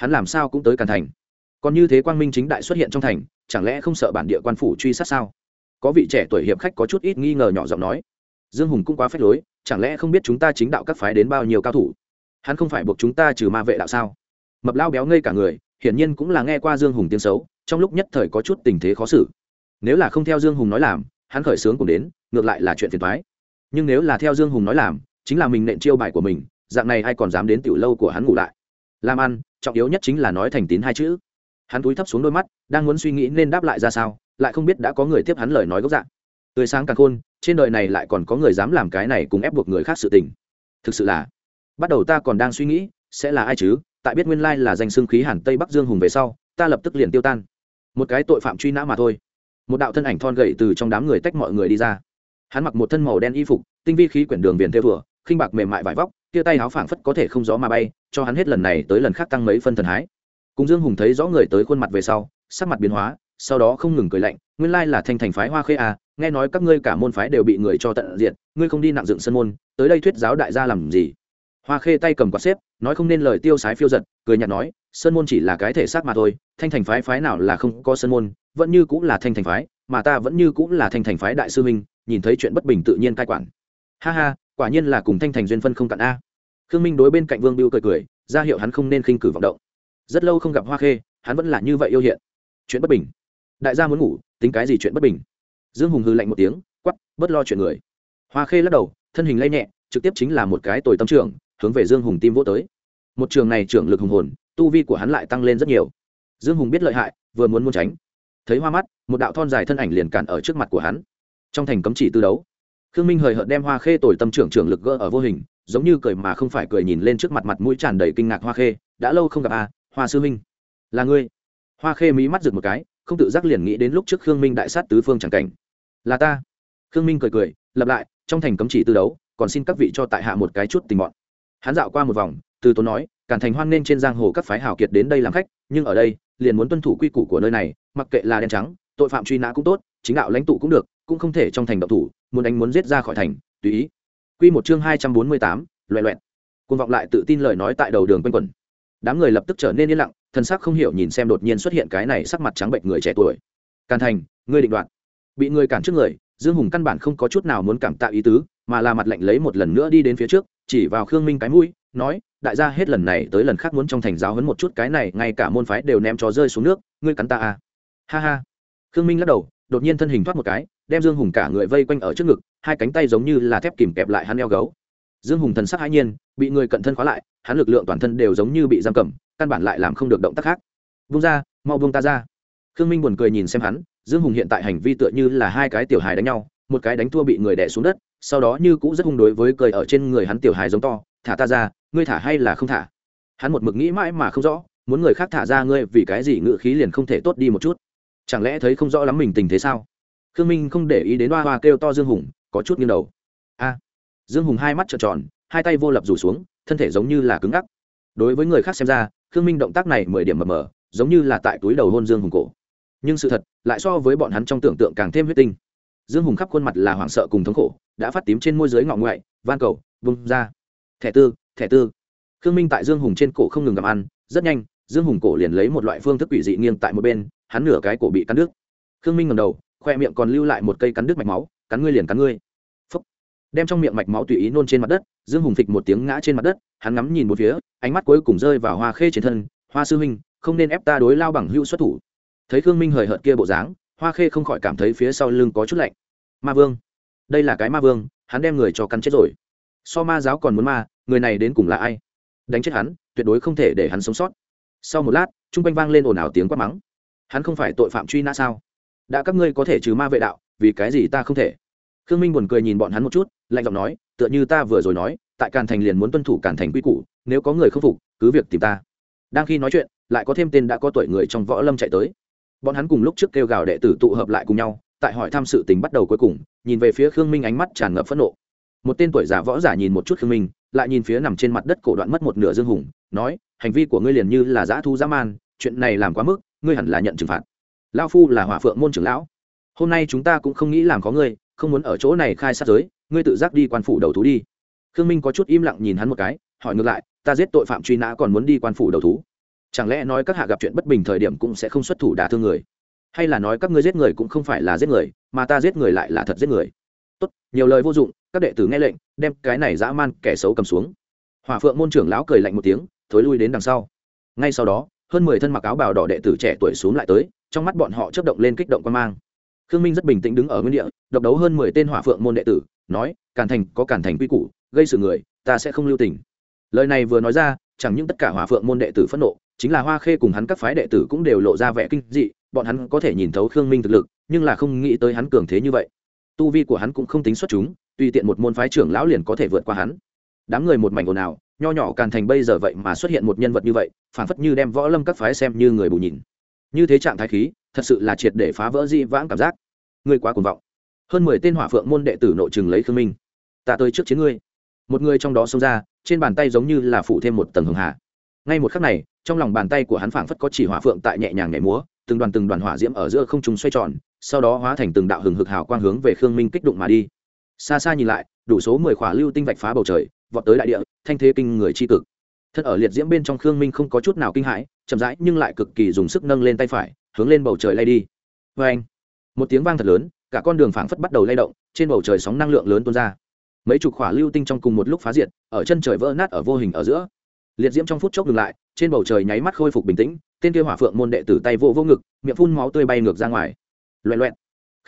Hắn làm sao cũng tới càn thành? Còn như thế quang minh chính đại xuất hiện trong thành, chẳng lẽ không sợ bản địa quan phủ truy sát sao? Có vị trẻ tuổi hiệp khách có chút ít nghi ngờ nhỏ giọng nói, dương hùng cũng quá phép lối, chẳng lẽ không biết chúng ta chính đạo các phái đến bao nhiêu cao thủ? Hắn không phải buộc chúng ta trừ ma vệ đạo sao? Mập lao béo ngây cả người, hiển nhiên cũng là nghe qua dương hùng tiếng xấu, trong lúc nhất thời có chút tình thế khó xử. Nếu là không theo dương hùng nói làm hắn khởi sướng cùng đến, ngược lại là chuyện phiền thoái nhưng nếu là theo dương hùng nói làm, chính là mình nện chiêu bài của mình, dạng này ai còn dám đến tiểu lâu của hắn ngủ lại? Làm ăn, trọng yếu nhất chính là nói thành tín hai chữ. Hắn túi thấp xuống đôi mắt, đang muốn suy nghĩ nên đáp lại ra sao, lại không biết đã có người tiếp hắn lời nói gốc dạng. Tươi sáng càng khôn, trên đời này lại còn có người dám làm cái này cùng ép buộc người khác sự tình. Thực sự là, bắt đầu ta còn đang suy nghĩ, sẽ là ai chứ? Tại biết nguyên lai là danh xương khí hàn tây bắc dương hùng về sau, ta lập tức liền tiêu tan. Một cái tội phạm truy nã mà thôi một đạo thân ảnh thon gậy từ trong đám người tách mọi người đi ra. Hắn mặc một thân màu đen y phục, tinh vi khí quyển đường viền theo vừa khinh bạc mềm mại vải vóc tia tay áo phảng phất có thể không gió mà bay, cho hắn hết lần này tới lần khác tăng mấy phân thần hái. Cùng dương hùng thấy rõ người tới khuôn mặt về sau, sắc mặt biến hóa, sau đó không ngừng cười lạnh, nguyên lai là thanh thành phái hoa khê à nghe nói các ngươi cả môn phái đều bị người cho tận diện ngươi không đi nặng dựng sân môn, tới đây thuyết giáo đại gia làm gì? Hoa khê tay cầm quạt xếp, nói không nên lời tiêu sái phiêu giật, cười nhạt nói sơn môn chỉ là cái thể xác mà thôi, thanh thành phái phái nào là không có sơn môn vẫn như cũng là thanh thành phái, mà ta vẫn như cũng là thanh thành phái đại sư minh nhìn thấy chuyện bất bình tự nhiên cai quản. Ha ha, quả nhiên là cùng thanh thành duyên phân không cạn a. Khương minh đối bên cạnh vương biêu cười cười, ra hiệu hắn không nên khinh cử vọng động. Rất lâu không gặp hoa khê, hắn vẫn là như vậy yêu hiện. Chuyện bất bình. Đại gia muốn ngủ, tính cái gì chuyện bất bình? Dương hùng hư lạnh một tiếng quắp bớt lo chuyện người. Hoa khê lắc đầu, thân hình lay nhẹ, trực tiếp chính là một cái tồi tâm trưởng hướng về dương hùng tim vỗ tới. Một trường này trưởng lực hùng hồn, tu vi của hắn lại tăng lên rất nhiều. Dương hùng biết lợi hại, vừa muốn muốn tránh thấy hoa mắt, một đạo thon dài thân ảnh liền cản ở trước mặt của hắn. Trong thành cấm chỉ tư đấu, khương minh hời hợt đem hoa khê tồi tâm trưởng trưởng lực gỡ ở vô hình, giống như cười mà không phải cười nhìn lên trước mặt mặt mũi tràn đầy kinh ngạc hoa khê, đã lâu không gặp à hoa sư minh là ngươi. Hoa khê mí mắt rực một cái, không tự giác liền nghĩ đến lúc trước khương minh đại sát tứ phương c cảnh. Là ta. Khương minh cười cười lặp lại, trong thành cấm chỉ tư đấu, còn xin các vị cho tại hạ một cái chút tình bọn. Hắn dạo qua một vòng, từ tốn nói cản thành hoan nên trên giang hồ các phái hào kiệt đến đây làm khách, nhưng ở đây, liền muốn tuân thủ quy củ của nơi này mặc kệ là đen trắng tội phạm truy nã cũng tốt chính đạo lãnh tụ cũng được cũng không thể trong thành động thủ muốn đánh muốn giết ra khỏi thành tùy ý Quy một chương hai trăm bốn mươi tám, loẹ loẹt. Cuồng vọng lại tự tin lời nói tại đầu đường quanh quẩn. Đám người lập tức trở nên yên lặng, thần sắc không hiểu nhìn xem đột nhiên xuất hiện cái này sắc mặt trắng bệnh người trẻ tuổi. Càn Thành, ngươi định đoạt. Bị người cản trước người, Dương Hùng căn bản không có chút nào muốn cảm tạ ý tứ, mà là mặt lạnh lấy một lần nữa đi đến phía trước, chỉ vào Khương Minh cái mũi, nói, đại gia hết lần này tới lần khác muốn trong thành giáo huấn một chút cái này, ngay cả môn phái đều ném cho rơi xuống nước, ngươi cắn ta à? Ha ha. Khương Minh lắc đầu, đột nhiên thân hình thoát một cái, đem Dương Hùng cả người vây quanh ở trước ngực, hai cánh tay giống như là thép kìm kẹp lại hắn eo gấu. Dương hùng thần sắc hãi nhiên bị người cận thân khóa lại hắn lực lượng toàn thân đều giống như bị giam cầm căn bản lại làm không được động tác khác. Vung ra mau vung ta ra. Khương minh buồn cười nhìn xem hắn dương hùng hiện tại hành vi tựa như là hai cái tiểu hài đánh nhau một cái đánh thua bị người đẻ xuống đất sau đó như cũ rất hung đối với cười ở trên người hắn tiểu hài giống to thả ta ra ngươi thả hay là không thả? Hắn một mực nghĩ mãi mà không rõ muốn người khác thả ra ngươi vì cái gì ngự khí liền không thể tốt đi một chút chẳng lẽ thấy không rõ lắm mình tình thế sao? Khương minh không để ý đến hoa hoa kêu to dương hùng, có chút nghiêng đầu. A! Dương hùng hai mắt trợn tròn, hai tay vô lập rủ xuống, thân thể giống như là cứng ngắc. Đối với người khác xem ra, khương minh động tác này mười điểm mờ mờ, giống như là tại túi đầu hôn dương hùng cổ. Nhưng sự thật, lại so với bọn hắn trong tưởng tượng càng thêm huyết tinh. Dương hùng khắp khuôn mặt là hoảng sợ cùng thống khổ, đã phát tím trên môi giới ngọ ngoại, van cầu, vung ra. Thẻ tư thẻ tư. Khương minh tại dương hùng trên cổ không ngừng gặm ăn, rất nhanh dương hùng cổ liền lấy một loại phương thức quỷ dị nghiêng tại một bên, hắn nửa cái cổ bị cắn đứt. Khương minh ngầm đầu, khoe miệng còn lưu lại một cây cắn đứt mạch máu, cắn ngươi liền cắn ngươi. Phúc. đem trong miệng mạch máu tùy ý nôn trên mặt đất, dương hùng phịch một tiếng ngã trên mặt đất, hắn ngắm nhìn một phía, ánh mắt cuối cùng rơi vào hoa khê trên thân, hoa sư huynh, không nên ép ta đối lao bằng hữu xuất thủ. Thấy khương minh hời hợt kia bộ dáng, hoa khê không khỏi cảm thấy phía sau lưng có chút lạnh. Ma vương. Đây là cái ma vương, hắn đem người cho cắn chết rồi. So ma giáo còn muốn ma, người này đến cùng là ai? Đánh chết hắn, tuyệt đối không thể để hắn sống sót sau một lát t r u n g quanh vang lên ồn ào tiếng quát mắng. Hắn không phải tội phạm truy nã sao? Đã các ngươi có thể trừ ma vệ đạo, vì cái gì ta không thể? Khương minh buồn cười nhìn bọn hắn một chút, lạnh giọng nói, tựa như ta vừa rồi nói, tại càn thành liền muốn tuân thủ càn thành quy củ, nếu có người không phục, cứ việc tìm ta. Đang khi nói chuyện, lại có thêm tên đã có tuổi người trong võ lâm chạy tới. Bọn hắn cùng lúc trước kêu gào đệ tử tụ hợp lại cùng nhau, tại hỏi tham sự tình bắt đầu cuối cùng, nhìn về phía khương minh ánh mắt tràn ngập phẫn nộ. Một tên tuổi giả võ giả nhìn một chút khương minh lại nhìn phía nằm trên mặt đất cổ đoạn mất một nửa dương hùng, nói, hành vi của ngươi liền như là dã thu dã man, chuyện này làm quá mức, ngươi hẳn là nhận trừng phạt. Lao phu là hỏa phượng môn trưởng lão. Hôm nay chúng ta cũng không nghĩ làm có ngươi, không muốn ở chỗ này khai sát giới, ngươi tự giác đi quan phủ đầu thú đi. Khương minh có chút im lặng nhìn hắn một cái, hỏi ngược lại, ta giết tội phạm truy nã còn muốn đi quan phủ đầu thú? Chẳng lẽ nói các hạ gặp chuyện bất bình thời điểm cũng sẽ không xuất thủ đả thương người? Hay là nói các ngươi giết người cũng không phải là giết người, mà ta giết người lại là thật giết người? Tốt, nhiều lời vô dụng, các đệ tử nghe lệnh, đem cái này dã man kẻ xấu cầm xuống. Hòa phượng môn trưởng lão cười lạnh một tiếng, thối lui đến đằng sau. Ngay sau đó, hơn mười thân mặc áo bào đỏ đệ tử trẻ tuổi xuống lại tới, trong mắt bọn họ chấp động lên kích động quan mang. Khương minh rất bình tĩnh đứng ở nguyên địa, độc đấu hơn mười tên hỏa phượng môn đệ tử, nói, càn thành có càn thành quy củ, gây sự người, ta sẽ không lưu tình. Lời này vừa nói ra, chẳng những tất cả hỏa phượng môn đệ tử phẫn nộ, chính là hoa khê cùng hắn các phái đệ tử cũng đều lộ ra vẻ kinh dị, bọn hắn có thể nhìn thấu khương minh thực lực, nhưng là không nghĩ tới hắn cường thế như vậy tu vi của hắn cũng không tính xuất chúng, tùy tiện một môn phái trưởng lão liền có thể vượt qua hắn. Đám người một mảnh ồn ào, nho nhỏ càn thành bây giờ vậy mà xuất hiện một nhân vật như vậy, phản phất như đem võ lâm các phái xem như người bù nhìn. Như thế trạng thái khí, thật sự là triệt để phá vỡ di vãng cảm giác. Ngươi quá cuồng vọng. Hơn mười tên hỏa phượng môn đệ tử nội trừng lấy khương minh. Ta tới trước chiến ngươi. Một người trong đó xông ra, trên bàn tay giống như là phủ thêm một tầng hường hạ ngay một khắc này, trong lòng bàn tay của hắn phảng phất có chỉ hỏa phượng tại nhẹ nhàng nhảy múa, từng đoàn từng đoàn hỏa diễm ở giữa không trung xoay tròn sau đó hóa thành từng đạo hừng hực hào quang hướng về khương minh kích đụng mà đi. Xa xa nhìn lại, đủ số mười khỏa lưu tinh vạch phá bầu trời, vọt tới đại địa, thanh thế kinh người tri cực. Thân ở liệt diễm bên trong khương minh không có chút nào kinh hãi, chậm rãi nhưng lại cực kỳ dùng sức nâng lên tay phải, hướng lên bầu trời lay đi. Vê anh, một tiếng vang thật lớn, cả con đường phảng phất bắt đầu lay động, trên bầu trời sóng năng lượng lớn tuôn ra. Mấy chục khỏa lưu tinh trong cùng một lúc phá diệt, ở chân trời vỡ nát ở vô hình ở giữa. Liệt diễm trong phút chốc ngừng lại, trên bầu trời nháy mắt khôi phục bình tĩnh, tên kia hỏa phượng môn đệ tử tay vô vô ngực, miệng phun máu tươi bay ngược ra ngoài loẹ loẹn.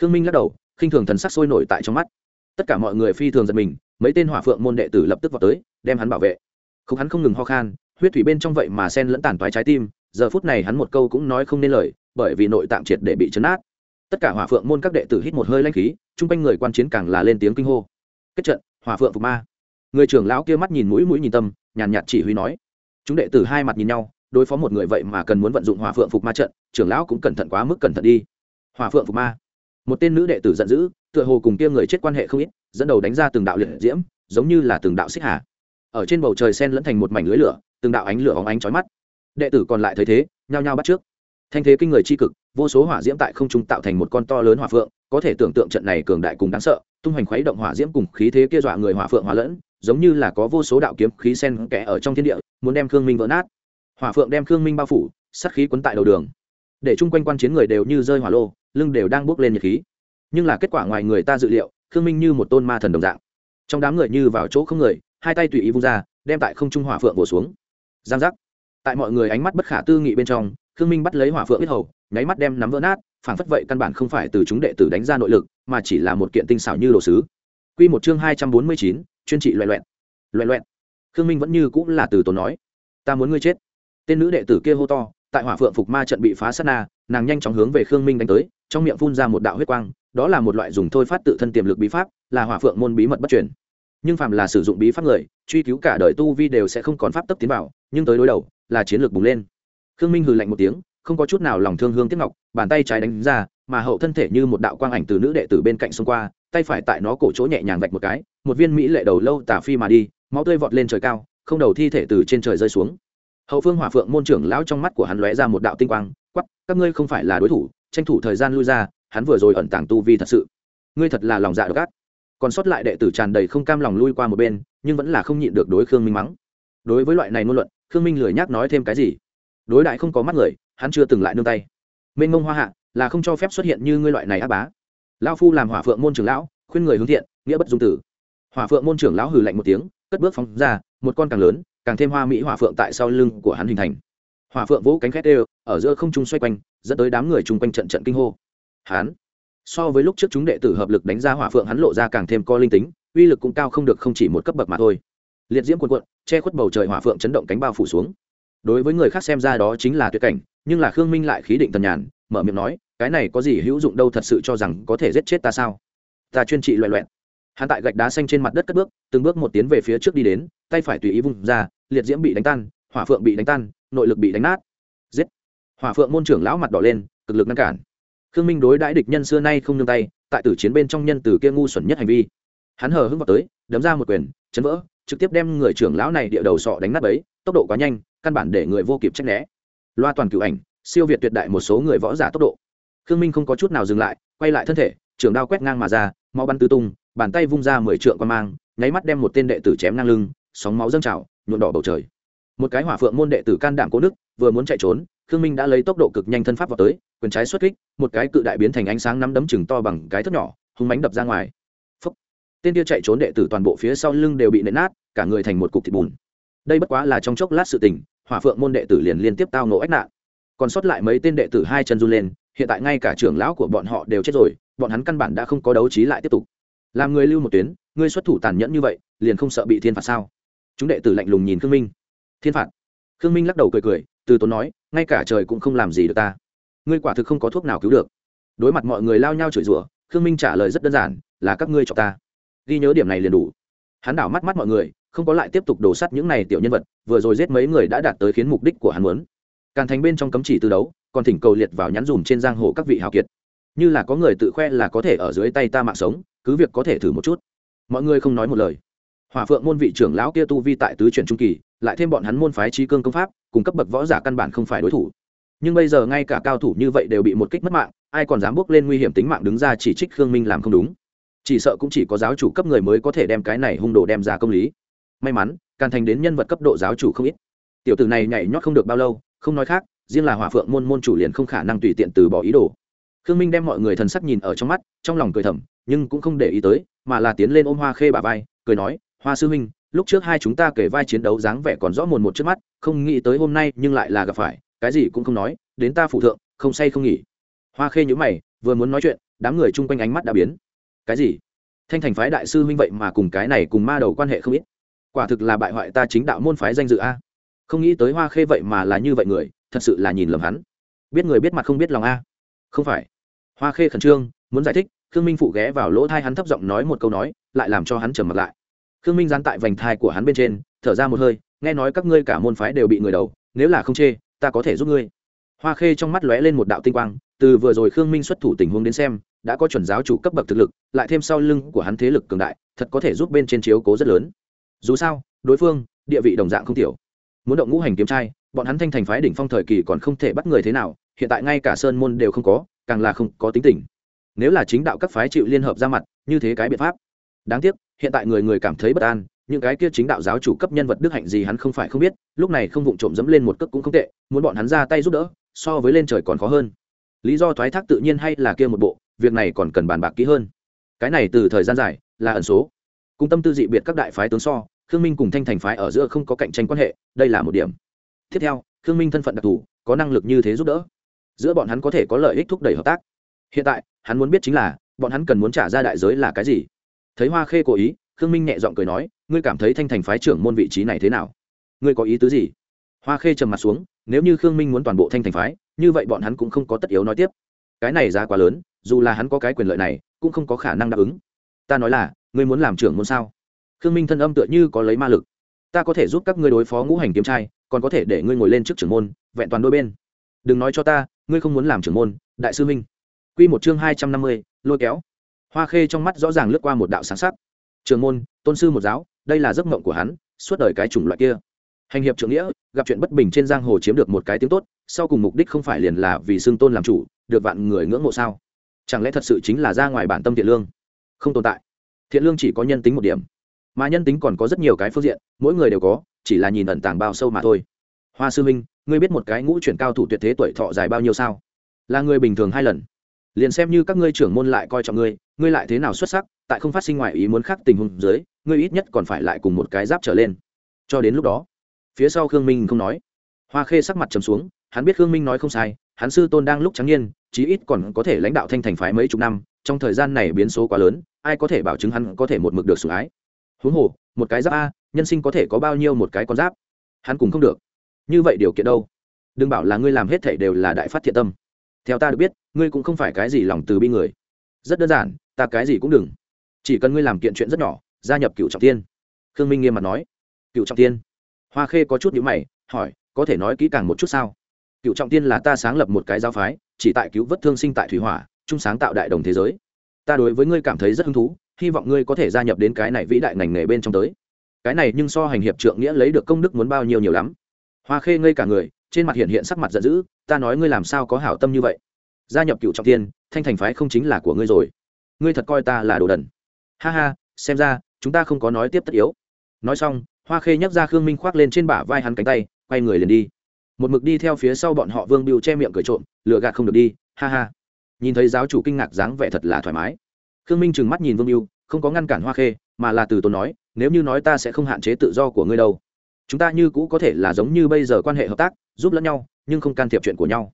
Khương minh lắc đầu, khinh thường thần sắc sôi nổi tại trong mắt. Tất cả mọi người phi thường giật mình, mấy tên hỏa phượng môn đệ tử lập tức vào tới, đem hắn bảo vệ. Không hắn không ngừng ho khan, huyết thủy bên trong vậy mà sen lẫn tàn toái trái tim, giờ phút này hắn một câu cũng nói không nên lời, bởi vì nội tạng triệt để bị chấn át tất cả hỏa phượng môn các đệ tử hít một hơi lanh khí, chung quanh người quan chiến càng là lên tiếng kinh hô. Kết trận, hỏa phượng phục ma. Người trưởng lão kia mắt nhìn mũi mũi nhìn tâm, nhàn nhạt chỉ huy nói. Chúng đệ tử hai mặt nhìn nhau, đối phó một người vậy mà cần muốn vận dụng hỏa phượng phục ma trận, trưởng lão cũng cẩn thận quá mức cẩn thận đi. Hòa phượng phục ma. Một tên nữ đệ tử giận dữ, tựa hồ cùng kia người chết quan hệ không ít, dẫn đầu đánh ra từng đạo liệt diễm, giống như là từng đạo xích hà. Ở trên bầu trời sen lẫn thành một mảnh lưới lửa, từng đạo ánh lửa óng ánh chói mắt. Đệ tử còn lại thấy thế, nhao nhao bắt trước. Thanh thế kinh người c h i cực, vô số hỏa diễm tại không trung tạo thành một con to lớn hỏa phượng, có thể tưởng tượng trận này cường đại cùng đáng sợ, tung hoành khuấy động hỏa diễm cùng khí thế kia dọa người hỏa phượng hỏa lẫn, giống như là có vô số đạo kiếm khí sen kẽ ở trong thiên địa, muốn đem khương minh vỡ nát. Hỏa phượng đem khương minh bao phủ sắt khí quấn tại đầu đường. Để chung quanh quan chiến người đều như rơi hỏa lô lưng đều đang bốc lên nhiệt khí. Nhưng là kết quả ngoài người ta dự liệu, khương minh như một tôn ma thần đồng dạng. Trong đám người như vào chỗ không người, hai tay tùy ý vung ra, đem tại không trung hỏa phượng vỗ xuống. Giang giác. Tại mọi người ánh mắt bất khả tư nghị bên trong, khương minh bắt lấy hỏa phượng biết hầu, nháy mắt đem nắm vỡ nát phản phất vậy căn bản không phải từ chúng đệ tử đánh ra nội lực, mà chỉ là một kiện tinh xảo như đồ sứ. Q một chương hai trăm bốn mươi chín, chuyên trị loẹ loẹn loẹ loẹn khương minh vẫn như cũng là từ tốn nói. Ta muốn ngươi chết. Tên nữ đệ tử kia hô to, tại hỏa phượng phục ma trận bị phá sát na nàng nhanh chóng hướng về khương minh đánh tới, trong miệng phun ra một đạo huyết quang, đó là một loại dùng thôi phát tự thân tiềm lực bí pháp, là hỏa phượng môn bí mật bất truyền. Nhưng phàm là sử dụng bí pháp người, truy cứu cả đời tu vi đều sẽ không còn pháp tấp tiến vào, nhưng tới đối đầu, là chiến lược bùng lên. Khương minh hừ lạnh một tiếng, không có chút nào lòng thương hương tiếc ngọc, bàn tay trái đánh ra, mà hậu thân thể như một đạo quang ảnh từ nữ đệ tử bên cạnh xông qua, tay phải tại nó cổ chỗ nhẹ nhàng vạch một cái, một viên mỹ lệ đầu lâu tả phi mà đi, máu tươi vọt lên trời cao, không đầu thi thể từ trên trời rơi xuống hậu phương hỏa phượng môn trưởng lão trong mắt của hắn lóe ra một đạo tinh quang quắp các ngươi không phải là đối thủ, tranh thủ thời gian lui ra, hắn vừa rồi ẩn tàng tu vi thật sự. Ngươi thật là lòng dạ độc ác. Còn sót lại đệ tử tràn đầy không cam lòng lui qua một bên, nhưng vẫn là không nhịn được đối khương minh mắng. Đối với loại này ngôn luận, khương minh lười nhác nói thêm cái gì. Đối đại không có mắt người, hắn chưa từng lại nương tay. Mênh mông hoa hạ, là không cho phép xuất hiện như ngươi loại này áp bá. Lao phu làm hỏa phượng môn trưởng lão, khuyên người hướng thiện, nghĩa bất dung tử. Hỏa phượng môn trưởng lão hừ lạnh một tiếng, cất bước phóng ra, một con càng lớn càng thêm hoa mỹ hỏa phượng tại sau lưng của hắn hình thành. Hỏa phượng vỗ cánh khét đều, ở giữa không trung xoay quanh, dẫn tới đám người chung quanh trận trận kinh hô. Hắn, so với lúc trước chúng đệ tử hợp lực đánh ra hỏa phượng hắn lộ ra càng thêm co linh tính, uy lực cũng cao không được không chỉ một cấp bậc mà thôi. Liệt diễm quần quận che khuất bầu trời hỏa phượng chấn động cánh bao phủ xuống. Đối với người khác xem ra đó chính là tuyệt cảnh, nhưng là khương minh lại khí định tần nhàn, mở miệng nói, cái này có gì hữu dụng đâu thật sự cho rằng có thể giết chết ta sao? Ta chuyên trị loẹ loẹn hắn tại gạch đá xanh trên mặt đất cất bước, từng bước một tiến về phía trước đi đến tay phải tùy ý vung ra, liệt diễm bị đánh tan, hỏa phượng bị đánh tan, nội lực bị đánh nát. Giết! Hỏa phượng môn trưởng lão mặt đỏ lên, cực lực ngăn cản. Khương minh đối đãi địch nhân xưa nay không nương tay, tại tử chiến bên trong nhân từ kia ngu xuẩn nhất hành vi. Hắn hờ hững vào tới, đấm ra một quyền, chấn vỡ, trực tiếp đem người trưởng lão này địa đầu sọ đánh nát ấy tốc độ quá nhanh, căn bản để người vô kịp trách né. Loa toàn cựu ảnh, siêu việt tuyệt đại một số người võ giả tốc độ. Khương minh không có chút nào dừng lại, quay lại thân thể trưởng đao quét ngang mà ra mau bắn tứ tung, bàn tay vung ra mười trượng quan mang, nháy mắt đem một tên đệ tử chém ngang lưng sóng máu dâng trào nhuộn đỏ bầu trời. Một cái hỏa phượng môn đệ tử can đảm cố nước vừa muốn chạy trốn, khương minh đã lấy tốc độ cực nhanh thân pháp vào tới, quyền trái xuất kích, một cái cự đại biến thành ánh sáng nắm đấm chừng to bằng cái thất nhỏ, hung mánh đập ra ngoài. Phấp tên kia chạy trốn đệ tử toàn bộ phía sau lưng đều bị nện nát, cả người thành một cục thịt bùn. Đây bất quá là trong chốc lát sự tình, hỏa phượng môn đệ tử liền liên tiếp tao nổ ách nạn. Còn sót lại mấy tên đệ tử hai chân run lên, hiện tại ngay cả trưởng lão của bọn họ đều chết rồi, bọn hắn căn bản đã không có đấu trí lại tiếp tục. Làm người lưu một tuyến, ngươi xuất thủ tàn nhẫn như vậy, liền không sợ bị thiên phạt sao? Chúng đệ tử lạnh lùng nhìn khương minh. Thiên phạt. Khương minh lắc đầu cười cười, từ tốn nói, ngay cả trời cũng không làm gì được ta. Ngươi quả thực không có thuốc nào cứu được. Đối mặt mọi người lao nhau chửi rủa, khương minh trả lời rất đơn giản, là các ngươi cho ta. Ghi nhớ điểm này liền đủ. Hắn đảo mắt mắt mọi người, không có lại tiếp tục đổ sắt những này tiểu nhân vật, vừa rồi giết mấy người đã đạt tới khiến mục đích của hắn muốn. Càn thành bên trong cấm chỉ từ đấu, còn thỉnh cầu liệt vào nhắn dùm trên giang hồ các vị hào kiệt. Như là có người tự khoe là có thể ở dưới tay ta mạng sống, cứ việc có thể thử một chút. Mọi người không nói một lời hòa phượng môn vị trưởng lão kia tu vi tại tứ chuyển trung kỳ, lại thêm bọn hắn môn phái trí cương công pháp, cùng cấp bậc võ giả căn bản không phải đối thủ. Nhưng bây giờ ngay cả cao thủ như vậy đều bị một kích mất mạng, ai còn dám bước lên nguy hiểm tính mạng đứng ra chỉ trích khương minh làm không đúng? Chỉ sợ cũng chỉ có giáo chủ cấp người mới có thể đem cái này hung đồ đem ra công lý. May mắn càng thành đến nhân vật cấp độ giáo chủ không ít. Tiểu tử này nhảy nhót không được bao lâu, không nói khác, riêng là hỏa phượng môn môn chủ liền không khả năng tùy tiện từ bỏ ý đồ. Khương minh đem mọi người thần sắc nhìn ở trong mắt, trong lòng cười thầm, nhưng cũng không để ý tới, mà là tiến lên ôm hoa khê bà vai, cười nói hoa sư huynh, lúc trước hai chúng ta kể vai chiến đấu dáng vẻ còn rõ mồn một trước mắt, không nghĩ tới hôm nay nhưng lại là gặp phải, cái gì cũng không nói, đến ta phụ thượng, không say không nghỉ. Hoa khê nhữ mày, vừa muốn nói chuyện, đám người chung quanh ánh mắt đã biến. Cái gì? Thanh thành phái đại sư huynh vậy mà cùng cái này cùng ma đầu quan hệ không ít. Quả thực là bại hoại ta chính đạo môn phái danh dự a. Không nghĩ tới hoa khê vậy mà là như vậy người, thật sự là nhìn lầm hắn. Biết người biết mặt không biết lòng a. Không phải. Hoa khê khẩn trương, muốn giải thích, khương minh phụ ghé vào lỗ thai hắn thấp giọng nói một câu nói, lại làm cho hắn trầm mặt lại khương minh dán tại vành thai của hắn bên trên, thở ra một hơi, nghe nói các ngươi cả môn phái đều bị người đầu, nếu là không chê, ta có thể giúp ngươi. Hoa khê trong mắt lóe lên một đạo tinh quang, từ vừa rồi khương minh xuất thủ tình huống đến xem, đã có chuẩn giáo chủ cấp bậc thực lực, lại thêm sau lưng của hắn thế lực cường đại, thật có thể giúp bên trên chiếu cố rất lớn. Dù sao, đối phương, địa vị đồng dạng không tiểu. Muốn động ngũ hành kiếm trai, bọn hắn thanh thành phái đỉnh phong thời kỳ còn không thể bắt người thế nào, hiện tại ngay cả sơn môn đều không có, càng là không có tính tình. Nếu là chính đạo các phái chịu liên hợp ra mặt, như thế cái biện pháp đáng tiếc, hiện tại người người cảm thấy bất an, những cái kia chính đạo giáo chủ cấp nhân vật đức hạnh gì hắn không phải không biết, lúc này không vụng trộm dẫm lên một cước cũng không tệ, muốn bọn hắn ra tay giúp đỡ, so với lên trời còn khó hơn. Lý do thoái thác tự nhiên hay là kia một bộ, việc này còn cần bàn bạc kỹ hơn. Cái này từ thời gian dài, là ẩn số. Cung tâm tư dị biệt các đại phái tướng so, khương minh cùng thanh thành phái ở giữa không có cạnh tranh quan hệ, đây là một điểm. Tiếp theo, khương minh thân phận đặc thù, có năng lực như thế giúp đỡ. Giữa bọn hắn có thể có lợi ích thúc đẩy hợp tác. Hiện tại, hắn muốn biết chính là, bọn hắn cần muốn trả ra đại giới là cái gì? Thấy hoa khê cố ý, khương minh nhẹ giọng cười nói, ngươi cảm thấy thanh thành phái trưởng môn vị trí này thế nào? Ngươi có ý tứ gì? Hoa khê trầm mặt xuống, nếu như khương minh muốn toàn bộ thanh thành phái, như vậy bọn hắn cũng không có tất yếu nói tiếp. Cái này giá quá lớn, dù là hắn có cái quyền lợi này, cũng không có khả năng đáp ứng. Ta nói là, ngươi muốn làm trưởng môn sao? Khương minh thân âm tựa như có lấy ma lực. Ta có thể giúp các ngươi đối phó ngũ hành kiếm trai, còn có thể để ngươi ngồi lên trước trưởng môn, vẹn toàn đôi bên. Đừng nói cho ta, ngươi không muốn làm trưởng môn, đại sư minh. Q một chương hai trăm năm mươi, lôi kéo hoa khê trong mắt rõ ràng lướt qua một đạo sáng sắc. Trường môn, tôn sư một giáo, đây là giấc mộng của hắn, suốt đời cái chủng loại kia. Hành hiệp trưởng nghĩa, gặp chuyện bất bình trên giang hồ chiếm được một cái tiếng tốt, sau cùng mục đích không phải liền là vì xưng tôn làm chủ, được vạn người ngưỡng mộ sao? Chẳng lẽ thật sự chính là ra ngoài bản tâm thiện lương? Không tồn tại. Thiện lương chỉ có nhân tính một điểm. Mà nhân tính còn có rất nhiều cái phương diện, mỗi người đều có, chỉ là nhìn ẩn tàng bao sâu mà thôi. Hoa sư minh ngươi biết một cái ngũ chuyển cao thủ tuyệt thế tuổi thọ dài bao nhiêu sao? Là người bình thường hai lần liền xem như các ngươi trưởng môn lại coi trọng ngươi ngươi lại thế nào xuất sắc, tại không phát sinh ngoài ý muốn khác tình huống dưới, ngươi ít nhất còn phải lại cùng một cái giáp trở lên. Cho đến lúc đó, phía sau khương minh không nói. Hoa khê sắc mặt trầm xuống, hắn biết khương minh nói không sai, hắn sư tôn đang lúc trắng nhiên chí ít còn có thể lãnh đạo thanh thành phái mấy chục năm, trong thời gian này biến số quá lớn, ai có thể bảo chứng hắn có thể một mực được sủng ái? Huống hồ, một cái giáp a, nhân sinh có thể có bao nhiêu một cái con giáp? Hắn cùng không được. Như vậy điều kiện đâu? Đừng bảo là ngươi làm hết thể đều là đại phát thiện tâm theo ta được biết, ngươi cũng không phải cái gì lòng từ bi người. Rất đơn giản, ta cái gì cũng đừng. Chỉ cần ngươi làm kiện chuyện rất nhỏ, gia nhập cựu trọng tiên khương minh nghiêm mặt nói. Cựu trọng tiên hoa khê có chút nhữ mày, hỏi, có thể nói kỹ càng một chút sao? Cựu trọng tiên là ta sáng lập một cái giáo phái, chỉ tại cứu vớt thương sinh tại thủy hỏa, chung sáng tạo đại đồng thế giới. Ta đối với ngươi cảm thấy rất hứng thú, hy vọng ngươi có thể gia nhập đến cái này vĩ đại ngành nghề bên trong tới. Cái này nhưng so hành hiệp trượng nghĩa lấy được công đức muốn bao nhiêu nhiều lắm. Hoa khê ngây cả người trên mặt hiện hiện sắc mặt giận dữ, ta nói ngươi làm sao có hảo tâm như vậy? Gia nhập cựu trọng tiên thanh thành phái không chính là của ngươi rồi. Ngươi thật coi ta là đồ đần. Ha ha, xem ra, chúng ta không có nói tiếp tất yếu. Nói xong, hoa khê nhấc ra khương minh khoác lên trên bả vai hắn cánh tay, quay người liền đi. Một mực đi theo phía sau bọn họ vương biêu che miệng cười trộm lựa gạt không được đi, ha ha. Nhìn thấy giáo chủ kinh ngạc dáng vẻ thật là thoải mái. Khương minh trừng mắt nhìn vương biêu không có ngăn cản hoa khê, mà là từ tốn nói, nếu như nói ta sẽ không hạn chế tự do của ngươi đâu chúng ta như cũ có thể là giống như bây giờ quan hệ hợp tác, giúp lẫn nhau, nhưng không can thiệp chuyện của nhau.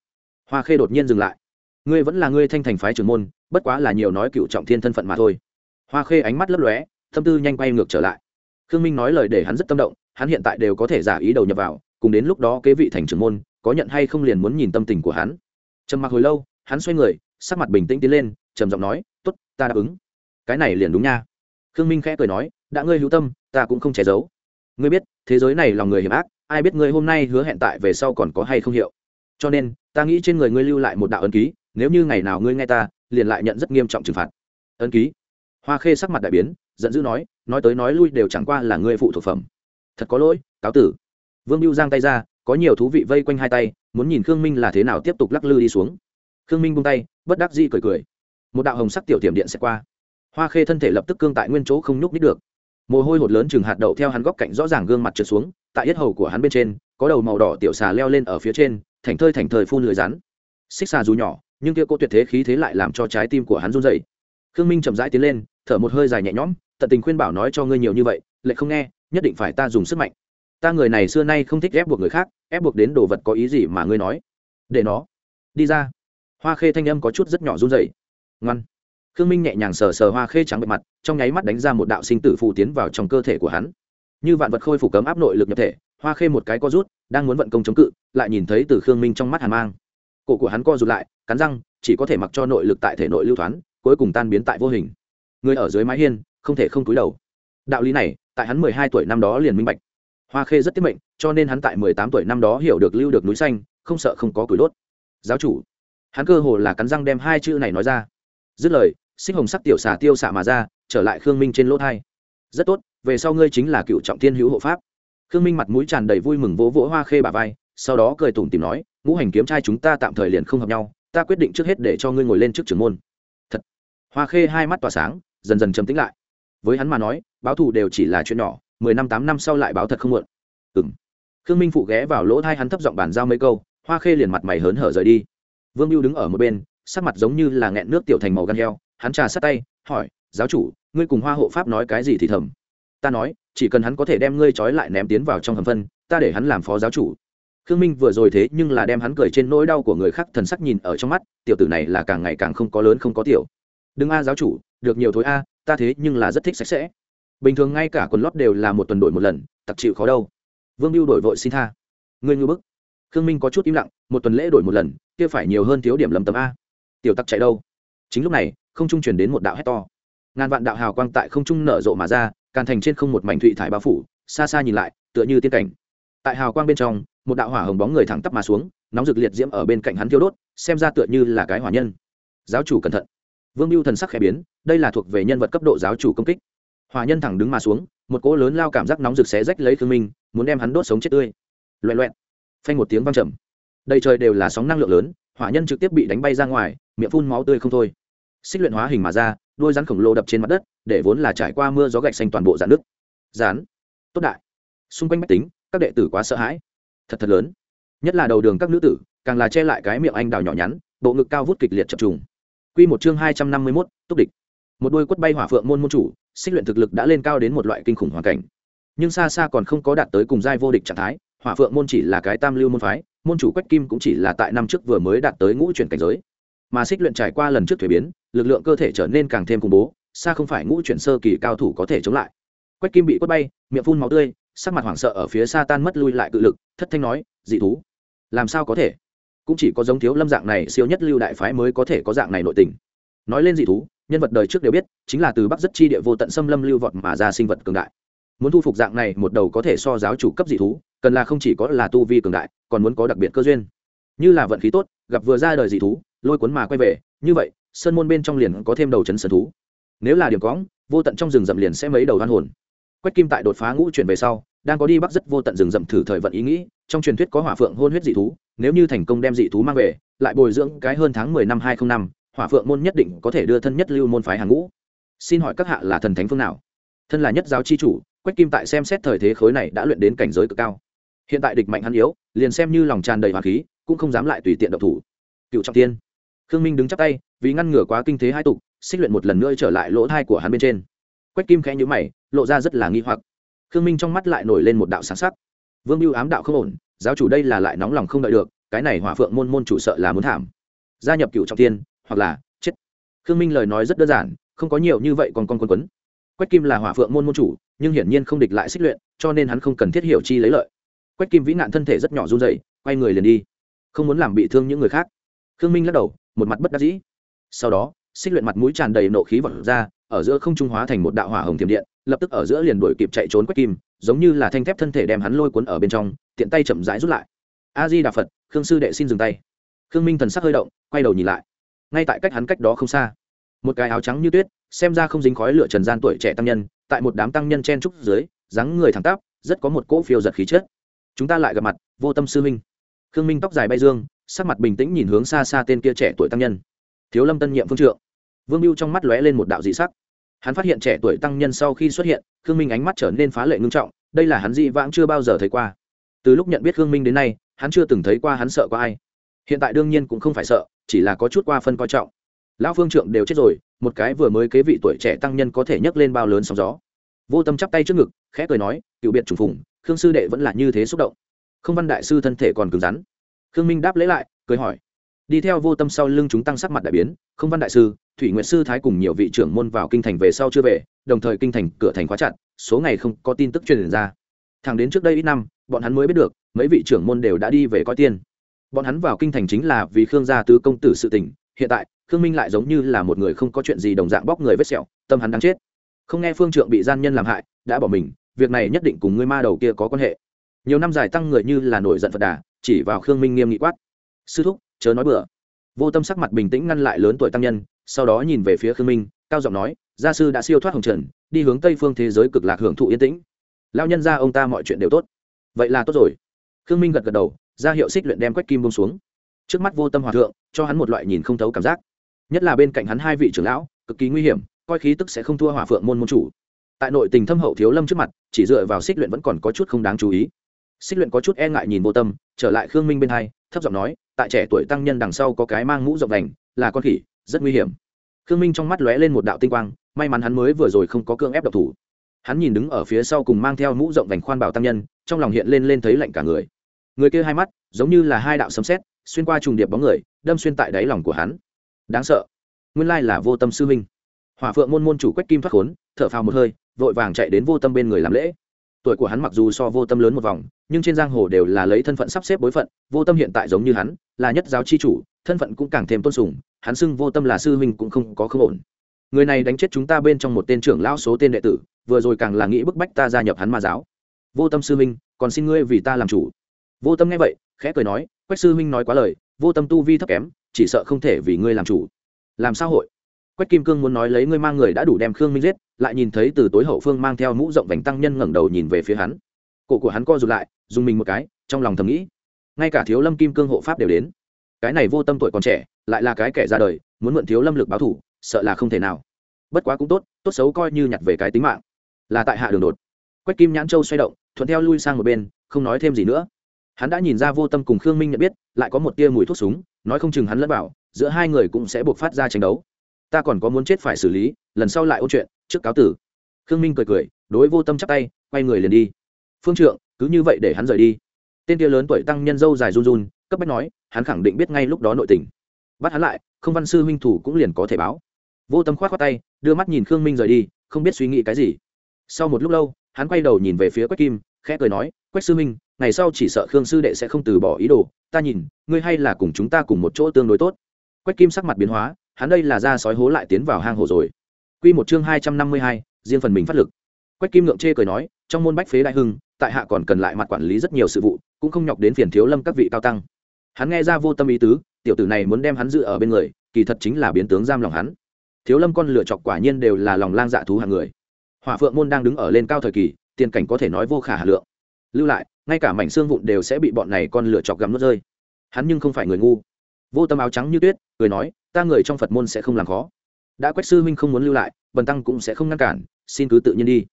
Hoa khê đột nhiên dừng lại. Ngươi vẫn là ngươi thanh thành phái trưởng môn, bất quá là nhiều nói cựu trọng thiên thân phận mà thôi. Hoa khê ánh mắt lấp lóe tâm tư nhanh quay ngược trở lại. Khương minh nói lời để hắn rất tâm động, hắn hiện tại đều có thể giả ý đầu nhập vào, cùng đến lúc đó kế vị thành trưởng môn, có nhận hay không liền muốn nhìn tâm tình của hắn. Trầm mặc hồi lâu, hắn xoay người, sắc mặt bình tĩnh tiến lên, trầm giọng nói t ố t ta đáp ứng. Cái này liền đúng nha. Khương minh khẽ cười nói, đã ngươi hữu tâm, ta cũng không che giấu. Ngươi biết thế giới này lòng người hiểm ác, ai biết ngươi hôm nay hứa hẹn tại về sau còn có hay không hiệu. Cho nên, ta nghĩ trên người ngươi lưu lại một đạo ấn ký, nếu như ngày nào ngươi nghe ta, liền lại nhận rất nghiêm trọng trừng phạt. Ấn ký. Hoa khê sắc mặt đại biến, giận dữ nói nói tới nói lui đều chẳng qua là ngươi phụ thuộc phẩm. Thật có lỗi, cáo tử. Vương mưu giang tay ra, có nhiều thú vị vây quanh hai tay, muốn nhìn khương minh là thế nào tiếp tục lắc lư đi xuống. Khương minh buông tay, bất đắc dĩ cười cười. Một đạo hồng sắc tiểu tiềm điện sẽ qua. Hoa khê thân thể lập tức cương tại nguyên chỗ không nhúc nít được mồ hôi hột lớn chừng hạt đậu theo hắn góc cạnh rõ ràng gương mặt trượt xuống, tại yết hầu của hắn bên trên, có đầu màu đỏ tiểu xà leo lên ở phía trên, thành thơi thành thời phun lưới rắn. Xích xà dù nhỏ, nhưng kia cô tuyệt thế khí thế lại làm cho trái tim của hắn run dậy khương minh chậm rãi tiến lên, thở một hơi dài nhẹ nhõm, tận tình khuyên bảo nói cho ngươi nhiều như vậy, lại không nghe, nhất định phải ta dùng sức mạnh. Ta người này xưa nay không thích ép buộc người khác, ép buộc đến đồ vật có ý gì mà ngươi nói? Để nó đi ra. Hoa khê thanh âm có chút rất nhỏ run dậy ngoan khương minh nhẹ nhàng sờ sờ hoa khê trắng bề mặt, trong nháy mắt đánh ra một đạo sinh tử phù tiến vào trong cơ thể của hắn. Như vạn vật khôi phục cấm áp nội lực nhập thể, hoa khê một cái co rút, đang muốn vận công chống cự, lại nhìn thấy từ khương minh trong mắt hàn mang. Cổ của hắn co rụt lại, cắn răng, chỉ có thể mặc cho nội lực tại thể nội lưu thoáng cuối cùng tan biến tại vô hình. Người ở dưới mái hiên, không thể không cúi đầu. Đạo lý này, tại hắn mười hai tuổi năm đó liền minh bạch. Hoa khê rất tiết mệnh, cho nên hắn tại mười tám tuổi năm đó hiểu được lưu được núi xanh, không sợ không có củi đốt. Giáo chủ. Hắn cơ hồ là cắn răng đem hai chữ này nói ra. Dứt lời xích hồng sắc tiểu xà tiêu xạ mà ra, trở lại khương minh trên lỗ thai. Rất tốt, về sau ngươi chính là cựu trọng thiên hữu hộ pháp. Khương minh mặt mũi tràn đầy vui mừng vỗ vỗ hoa khê bà vai, sau đó cười tủm tìm nói, ngũ hành kiếm trai chúng ta tạm thời liền không hợp nhau, ta quyết định trước hết để cho ngươi ngồi lên trước trưởng môn. Thật. Hoa khê hai mắt tỏa sáng, dần dần trầm tĩnh lại. Với hắn mà nói, báo thù đều chỉ là chuyện nhỏ, mười năm, tám năm sau lại báo thật không muộn. Ừng khương minh phụ ghé vào lỗ thai hắn thấp giọng bàn giao mấy câu, hoa khê liền mặt mày hớn hở rời đi. Vương mưu đứng ở một bên, sắc mặt giống như là nghẹn nước tiểu thành màu gan heo hắn trà sát tay, hỏi, giáo chủ, ngươi cùng hoa hộ pháp nói cái gì thì thầm? Ta nói, chỉ cần hắn có thể đem ngươi trói lại ném tiến vào trong hầm phân, ta để hắn làm phó giáo chủ. Khương minh vừa rồi thế nhưng là đem hắn cười trên nỗi đau của người khác thần sắc nhìn ở trong mắt, tiểu tử này là càng ngày càng không có lớn không có tiểu. Đừng a, giáo chủ, được nhiều thối a, ta thế nhưng là rất thích sạch sẽ. Bình thường ngay cả quần lót đều là một tuần đổi một lần, tặc chịu khó đâu. Vương mưu đổi vội xin tha. Ngươi ngư bức. Khương minh có chút im lặng, một tuần lễ đổi một lần, kia phải nhiều hơn thiếu điểm lầm tấm a. Tiểu tặc chạy đâu? Chính lúc này không trung truyền đến một đạo hét to. Ngàn vạn đạo hào quang tại không trung nở rộ mà ra, càn thành trên không một mảnh thụy thải bao phủ, xa xa nhìn lại, tựa như tiên cảnh. Tại hào quang bên trong, một đạo hỏa hồng bóng người thẳng tắp mà xuống, nóng rực liệt diễm ở bên cạnh hắn thiêu đốt, xem ra tựa như là cái hỏa nhân. Giáo chủ cẩn thận. Vương mưu thần sắc khẽ biến, đây là thuộc về nhân vật cấp độ giáo chủ công kích. Hỏa nhân thẳng đứng mà xuống, một cỗ lớn lao cảm giác nóng rực xé rách lấy thương minh, muốn đem hắn đốt sống chết tươi. Loẹ loẹn phanh một tiếng văng trầm. Đầy trời đều là sóng năng lượng lớn, hỏa nhân trực tiếp bị đánh bay ra ngoài, miệng phun máu tươi không thôi xích luyện hóa hình mà ra đôi rắn khổng lồ đập trên mặt đất, để vốn là trải qua mưa gió gạch xanh toàn bộ dạn nước rán. Tốt đại. Xung quanh bách tính, các đệ tử quá sợ hãi. Thật thật lớn. Nhất là đầu đường các nữ tử, càng là che lại cái miệng anh đào nhỏ nhắn, bộ ngực cao vút kịch liệt chập trùng. Q một chương hai trăm năm mươi mốt, túc địch. Một đôi quất bay hỏa phượng môn môn chủ, xích luyện thực lực đã lên cao đến một loại kinh khủng hoàn cảnh. Nhưng xa xa còn không có đạt tới cùng giai vô địch trạng thái, hỏa phượng môn chỉ là cái tam lưu môn phái, môn chủ quách kim cũng chỉ là tại năm trước vừa mới đạt tới ngũ chuyển cảnh giới. Mà xích luyện trải qua lần trước thuế biến lực lượng cơ thể trở nên càng thêm khủng bố, xa không phải ngũ chuyển sơ kỳ cao thủ có thể chống lại. Quách kim bị quất bay, miệng phun máu tươi, sắc mặt hoảng sợ ở phía xa tan mất lui lại cự lực, thất thanh nói, dị thú, làm sao có thể? Cũng chỉ có giống thiếu lâm dạng này siêu nhất lưu đại phái mới có thể có dạng này nội tình. Nói lên dị thú, nhân vật đời trước đều biết, chính là từ bắc rất chi địa vô tận xâm lâm lưu vọt mà ra sinh vật cường đại. Muốn thu phục dạng này, một đầu có thể so giáo chủ cấp dị thú, cần là không chỉ có là tu vi cường đại, còn muốn có đặc biệt cơ duyên. Như là vận khí tốt, gặp vừa ra đời dị thú, lôi cuốn mà quay về, như vậy sơn môn bên trong liền có thêm đầu chấn sơn thú. Nếu là điểm cóng vô tận trong rừng rậm liền sẽ mấy đầu hoan hồn. Quách kim tại đột phá ngũ chuyển về sau, đang có đi bắc rất vô tận rừng rậm thử thời vận ý nghĩ, trong truyền thuyết có hỏa phượng hôn huyết dị thú, nếu như thành công đem dị thú mang về, lại bồi dưỡng cái hơn tháng mười năm hai không năm, hỏa phượng môn nhất định có thể đưa thân nhất lưu môn phái hàng ngũ. Xin hỏi các hạ là thần thánh phương nào? Thân là nhất giáo chi chủ, quách kim tại xem xét thời thế khối này đã luyện đến cảnh giới cực cao. Hiện tại địch mạnh hắn yếu, liền xem như lòng tràn đầy hoàng khí, cũng không dám lại tùy tiện độc thủ. Cựu trọng tiên khương minh đứng chắp tay vì ngăn ngừa quá kinh thế hai tục, xích luyện một lần nữa trở lại lỗ thai của hắn bên trên. Quách kim khẽ nhữ mày, lộ ra rất là nghi hoặc. Khương minh trong mắt lại nổi lên một đạo sáng sắc. Vương mưu ám đạo không ổn, giáo chủ đây là lại nóng lòng không đợi được, cái này hỏa phượng môn môn chủ sợ là muốn thảm. Gia nhập cựu trọng tiên hoặc là chết. Khương minh lời nói rất đơn giản, không có nhiều như vậy còn con quân quấn. Quách kim là hỏa phượng môn môn chủ, nhưng hiển nhiên không địch lại xích luyện, cho nên hắn không cần thiết hiểu chi lấy lợi. Quách kim vĩ nạn thân thể rất nhỏ run dậy quay người liền đi. Không muốn làm bị thương những người khác. Khương minh lắc đầu, một mặt bất đắc dĩ sau đó, xích luyện mặt mũi tràn đầy nộ khí vật ra, ở giữa không trung hóa thành một đạo hỏa hồng thiểm điện, lập tức ở giữa liền đuổi kịp chạy trốn quách kim, giống như là thanh thép thân thể đem hắn lôi cuốn ở bên trong, tiện tay chậm rãi rút lại. A di đà phật, khương sư đệ xin dừng tay. Khương minh thần sắc hơi động, quay đầu nhìn lại. Ngay tại cách hắn cách đó không xa, một cái áo trắng như tuyết, xem ra không dính khói lửa trần gian tuổi trẻ tăng nhân, tại một đám tăng nhân chen trúc dưới, dáng người thẳng tắp, rất có một cỗ phiêu giật khí chất. Chúng ta lại gặp mặt, vô tâm sư minh. Khương minh tóc dài bay dương, sắc mặt bình tĩnh nhìn hướng xa xa tên kia trẻ tuổi tăng nhân thiếu lâm tân nhiệm phương trượng. Vương mưu trong mắt lóe lên một đạo dị sắc. Hắn phát hiện trẻ tuổi tăng nhân sau khi xuất hiện, khương minh ánh mắt trở nên phá lệ ngưng trọng, đây là hắn dị vãng chưa bao giờ thấy qua. Từ lúc nhận biết khương minh đến nay, hắn chưa từng thấy qua hắn sợ có ai. Hiện tại đương nhiên cũng không phải sợ, chỉ là có chút qua phân coi trọng. Lão phương trượng đều chết rồi, một cái vừa mới kế vị tuổi trẻ tăng nhân có thể nhấc lên bao lớn sóng gió. Vô tâm chắp tay trước ngực, khẽ cười nói, cựu biệt trùng phùng, khương sư đệ vẫn là như thế xúc động. Không văn đại sư thân thể còn cứng rắn. Khương minh đáp lấy lại, cười hỏi đi theo vô tâm sau lưng chúng tăng sắc mặt đại biến, không văn đại sư, thủy nguyện sư thái cùng nhiều vị trưởng môn vào kinh thành về sau chưa về, đồng thời kinh thành cửa thành khóa chặt, số ngày không có tin tức truyền ra. Thẳng đến trước đây ít năm, bọn hắn mới biết được, mấy vị trưởng môn đều đã đi về coi tiên. Bọn hắn vào kinh thành chính là vì khương gia tứ công tử sự tình, hiện tại, khương minh lại giống như là một người không có chuyện gì đồng dạng bóc người vết sẹo, tâm hắn đang chết. Không nghe phương trượng bị gian nhân làm hại, đã bỏ mình, việc này nhất định cùng ngươi ma đầu kia có quan hệ. Nhiều năm dài tăng người như là nổi giận phật đà, chỉ vào khương minh nghiêm nghị quát. Sư thúc chớ nói bừa. Vô tâm sắc mặt bình tĩnh ngăn lại lớn tuổi tăng nhân, sau đó nhìn về phía khương minh, cao giọng nói, gia sư đã siêu thoát hồng trần, đi hướng tây phương thế giới cực lạc hưởng thụ yên tĩnh. Lao nhân ra ông ta mọi chuyện đều tốt. Vậy là tốt rồi. Khương minh gật gật đầu, ra hiệu xích luyện đem quách kim bông xuống. Trước mắt vô tâm hòa thượng, cho hắn một loại nhìn không thấu cảm giác. Nhất là bên cạnh hắn hai vị trưởng lão, cực kỳ nguy hiểm, coi khí tức sẽ không thua hỏa phượng môn môn chủ. Tại nội tình thâm hậu thiếu lâm trước mặt, chỉ dựa vào xích luyện vẫn còn có chút không đáng chú ý. Xích luyện có chút e ngại nhìn vô tâm, trở lại khương minh bên hai thấp giọng nói, tại trẻ tuổi tăng nhân đằng sau có cái mang mũ rộng đành, là con khỉ, rất nguy hiểm. Khương minh trong mắt lóe lên một đạo tinh quang, may mắn hắn mới vừa rồi không có cương ép độc thủ. Hắn nhìn đứng ở phía sau cùng mang theo mũ rộng vành khoan bảo tăng nhân, trong lòng hiện lên lên thấy lạnh cả người. Người kia hai mắt, giống như là hai đạo sấm sét, xuyên qua trùng điệp bóng người, đâm xuyên tại đáy lòng của hắn. Đáng sợ. Nguyên lai là vô tâm sư minh hỏa phượng môn môn chủ quách kim thoát khốn, thở phào một hơi, vội vàng chạy đến vô tâm bên người làm lễ tuổi của hắn mặc dù so vô tâm lớn một vòng, nhưng trên giang hồ đều là lấy thân phận sắp xếp bối phận, vô tâm hiện tại giống như hắn, là nhất giáo chi chủ, thân phận cũng càng thêm tôn sùng, hắn xưng vô tâm là sư huynh cũng không có không ổn. Người này đánh chết chúng ta bên trong một tên trưởng lão số tên đệ tử, vừa rồi càng là nghĩ bức bách ta gia nhập hắn ma giáo. Vô tâm sư huynh, còn xin ngươi vì ta làm chủ. Vô tâm nghe vậy, khẽ cười nói, quách sư huynh nói quá lời, vô tâm tu vi thấp kém, chỉ sợ không thể vì ngươi làm chủ. Làm sao hội? Quách kim cương muốn nói lấy ngươi mang người đã đủ đem khương minh giết, lại nhìn thấy từ tối hậu phương mang theo mũ rộng vành tăng nhân ngẩng đầu nhìn về phía hắn. Cổ của hắn co rụt lại, dùng mình một cái, trong lòng thầm nghĩ, ngay cả thiếu lâm kim cương hộ pháp đều đến. Cái này vô tâm tuổi còn trẻ, lại là cái kẻ ra đời, muốn mượn thiếu lâm lực báo thủ sợ là không thể nào. Bất quá cũng tốt tốt xấu coi như nhặt về cái tính mạng. Là tại hạ đường đột. Quách kim nhãn châu xoay động, thuận theo lui sang một bên, không nói thêm gì nữa. Hắn đã nhìn ra vô tâm cùng khương minh nhận biết, lại có một tia mùi thuốc súng, nói không chừng hắn lẫn bảo giữa hai người cũng sẽ buộc phát ra tranh đấu ta còn có muốn chết phải xử lý, lần sau lại ôn chuyện, trước cáo tử. Khương minh cười cười, đối vô tâm chắp tay, quay người liền đi. Phương trượng, cứ như vậy để hắn rời đi. Tên kia lớn tuổi tăng nhân dâu dài run run, cấp bách nói, hắn khẳng định biết ngay lúc đó nội tình. Bắt hắn lại, không văn sư huynh thủ cũng liền có thể báo. Vô tâm k h o á t khoác tay, đưa mắt nhìn khương minh rời đi, không biết suy nghĩ cái gì. Sau một lúc lâu, hắn quay đầu nhìn về phía quách kim, khẽ cười nói, quách sư huynh, ngày sau chỉ sợ khương sư đệ sẽ không từ bỏ ý đồ, ta nhìn, ngươi hay là cùng chúng ta cùng một chỗ tương đối tốt. Quách kim sắc mặt biến hóa hắn đây là ra sói hố lại tiến vào hang hổ rồi. Quy một chương hai trăm năm mươi hai, riêng phần mình phát lực. Quách kim ngượng chê cười nói, trong môn bách phế đại hưng, tại hạ còn cần lại mặt quản lý rất nhiều sự vụ, cũng không nhọc đến phiền thiếu lâm các vị cao tăng. Hắn nghe ra vô tâm ý tứ, tiểu tử này muốn đem hắn giữ ở bên người, kỳ thật chính là biến tướng giam lòng hắn. Thiếu lâm con lựa chọc quả nhiên đều là lòng lang dạ thú hàng người. Hỏa phượng môn đang đứng ở lên cao thời kỳ, tiền cảnh có thể nói vô khả hà lượng. Lưu lại, ngay cả mảnh xương vụn đều sẽ bị bọn này con lựa chọc gắm nuốt rơi. Hắn nhưng không phải người ngu. Vô tâm áo trắng như tuyết, cười nói ta người trong phật môn sẽ không làm khó. Đã quách sư huynh không muốn lưu lại, bần tăng cũng sẽ không ngăn cản, xin cứ tự nhiên đi.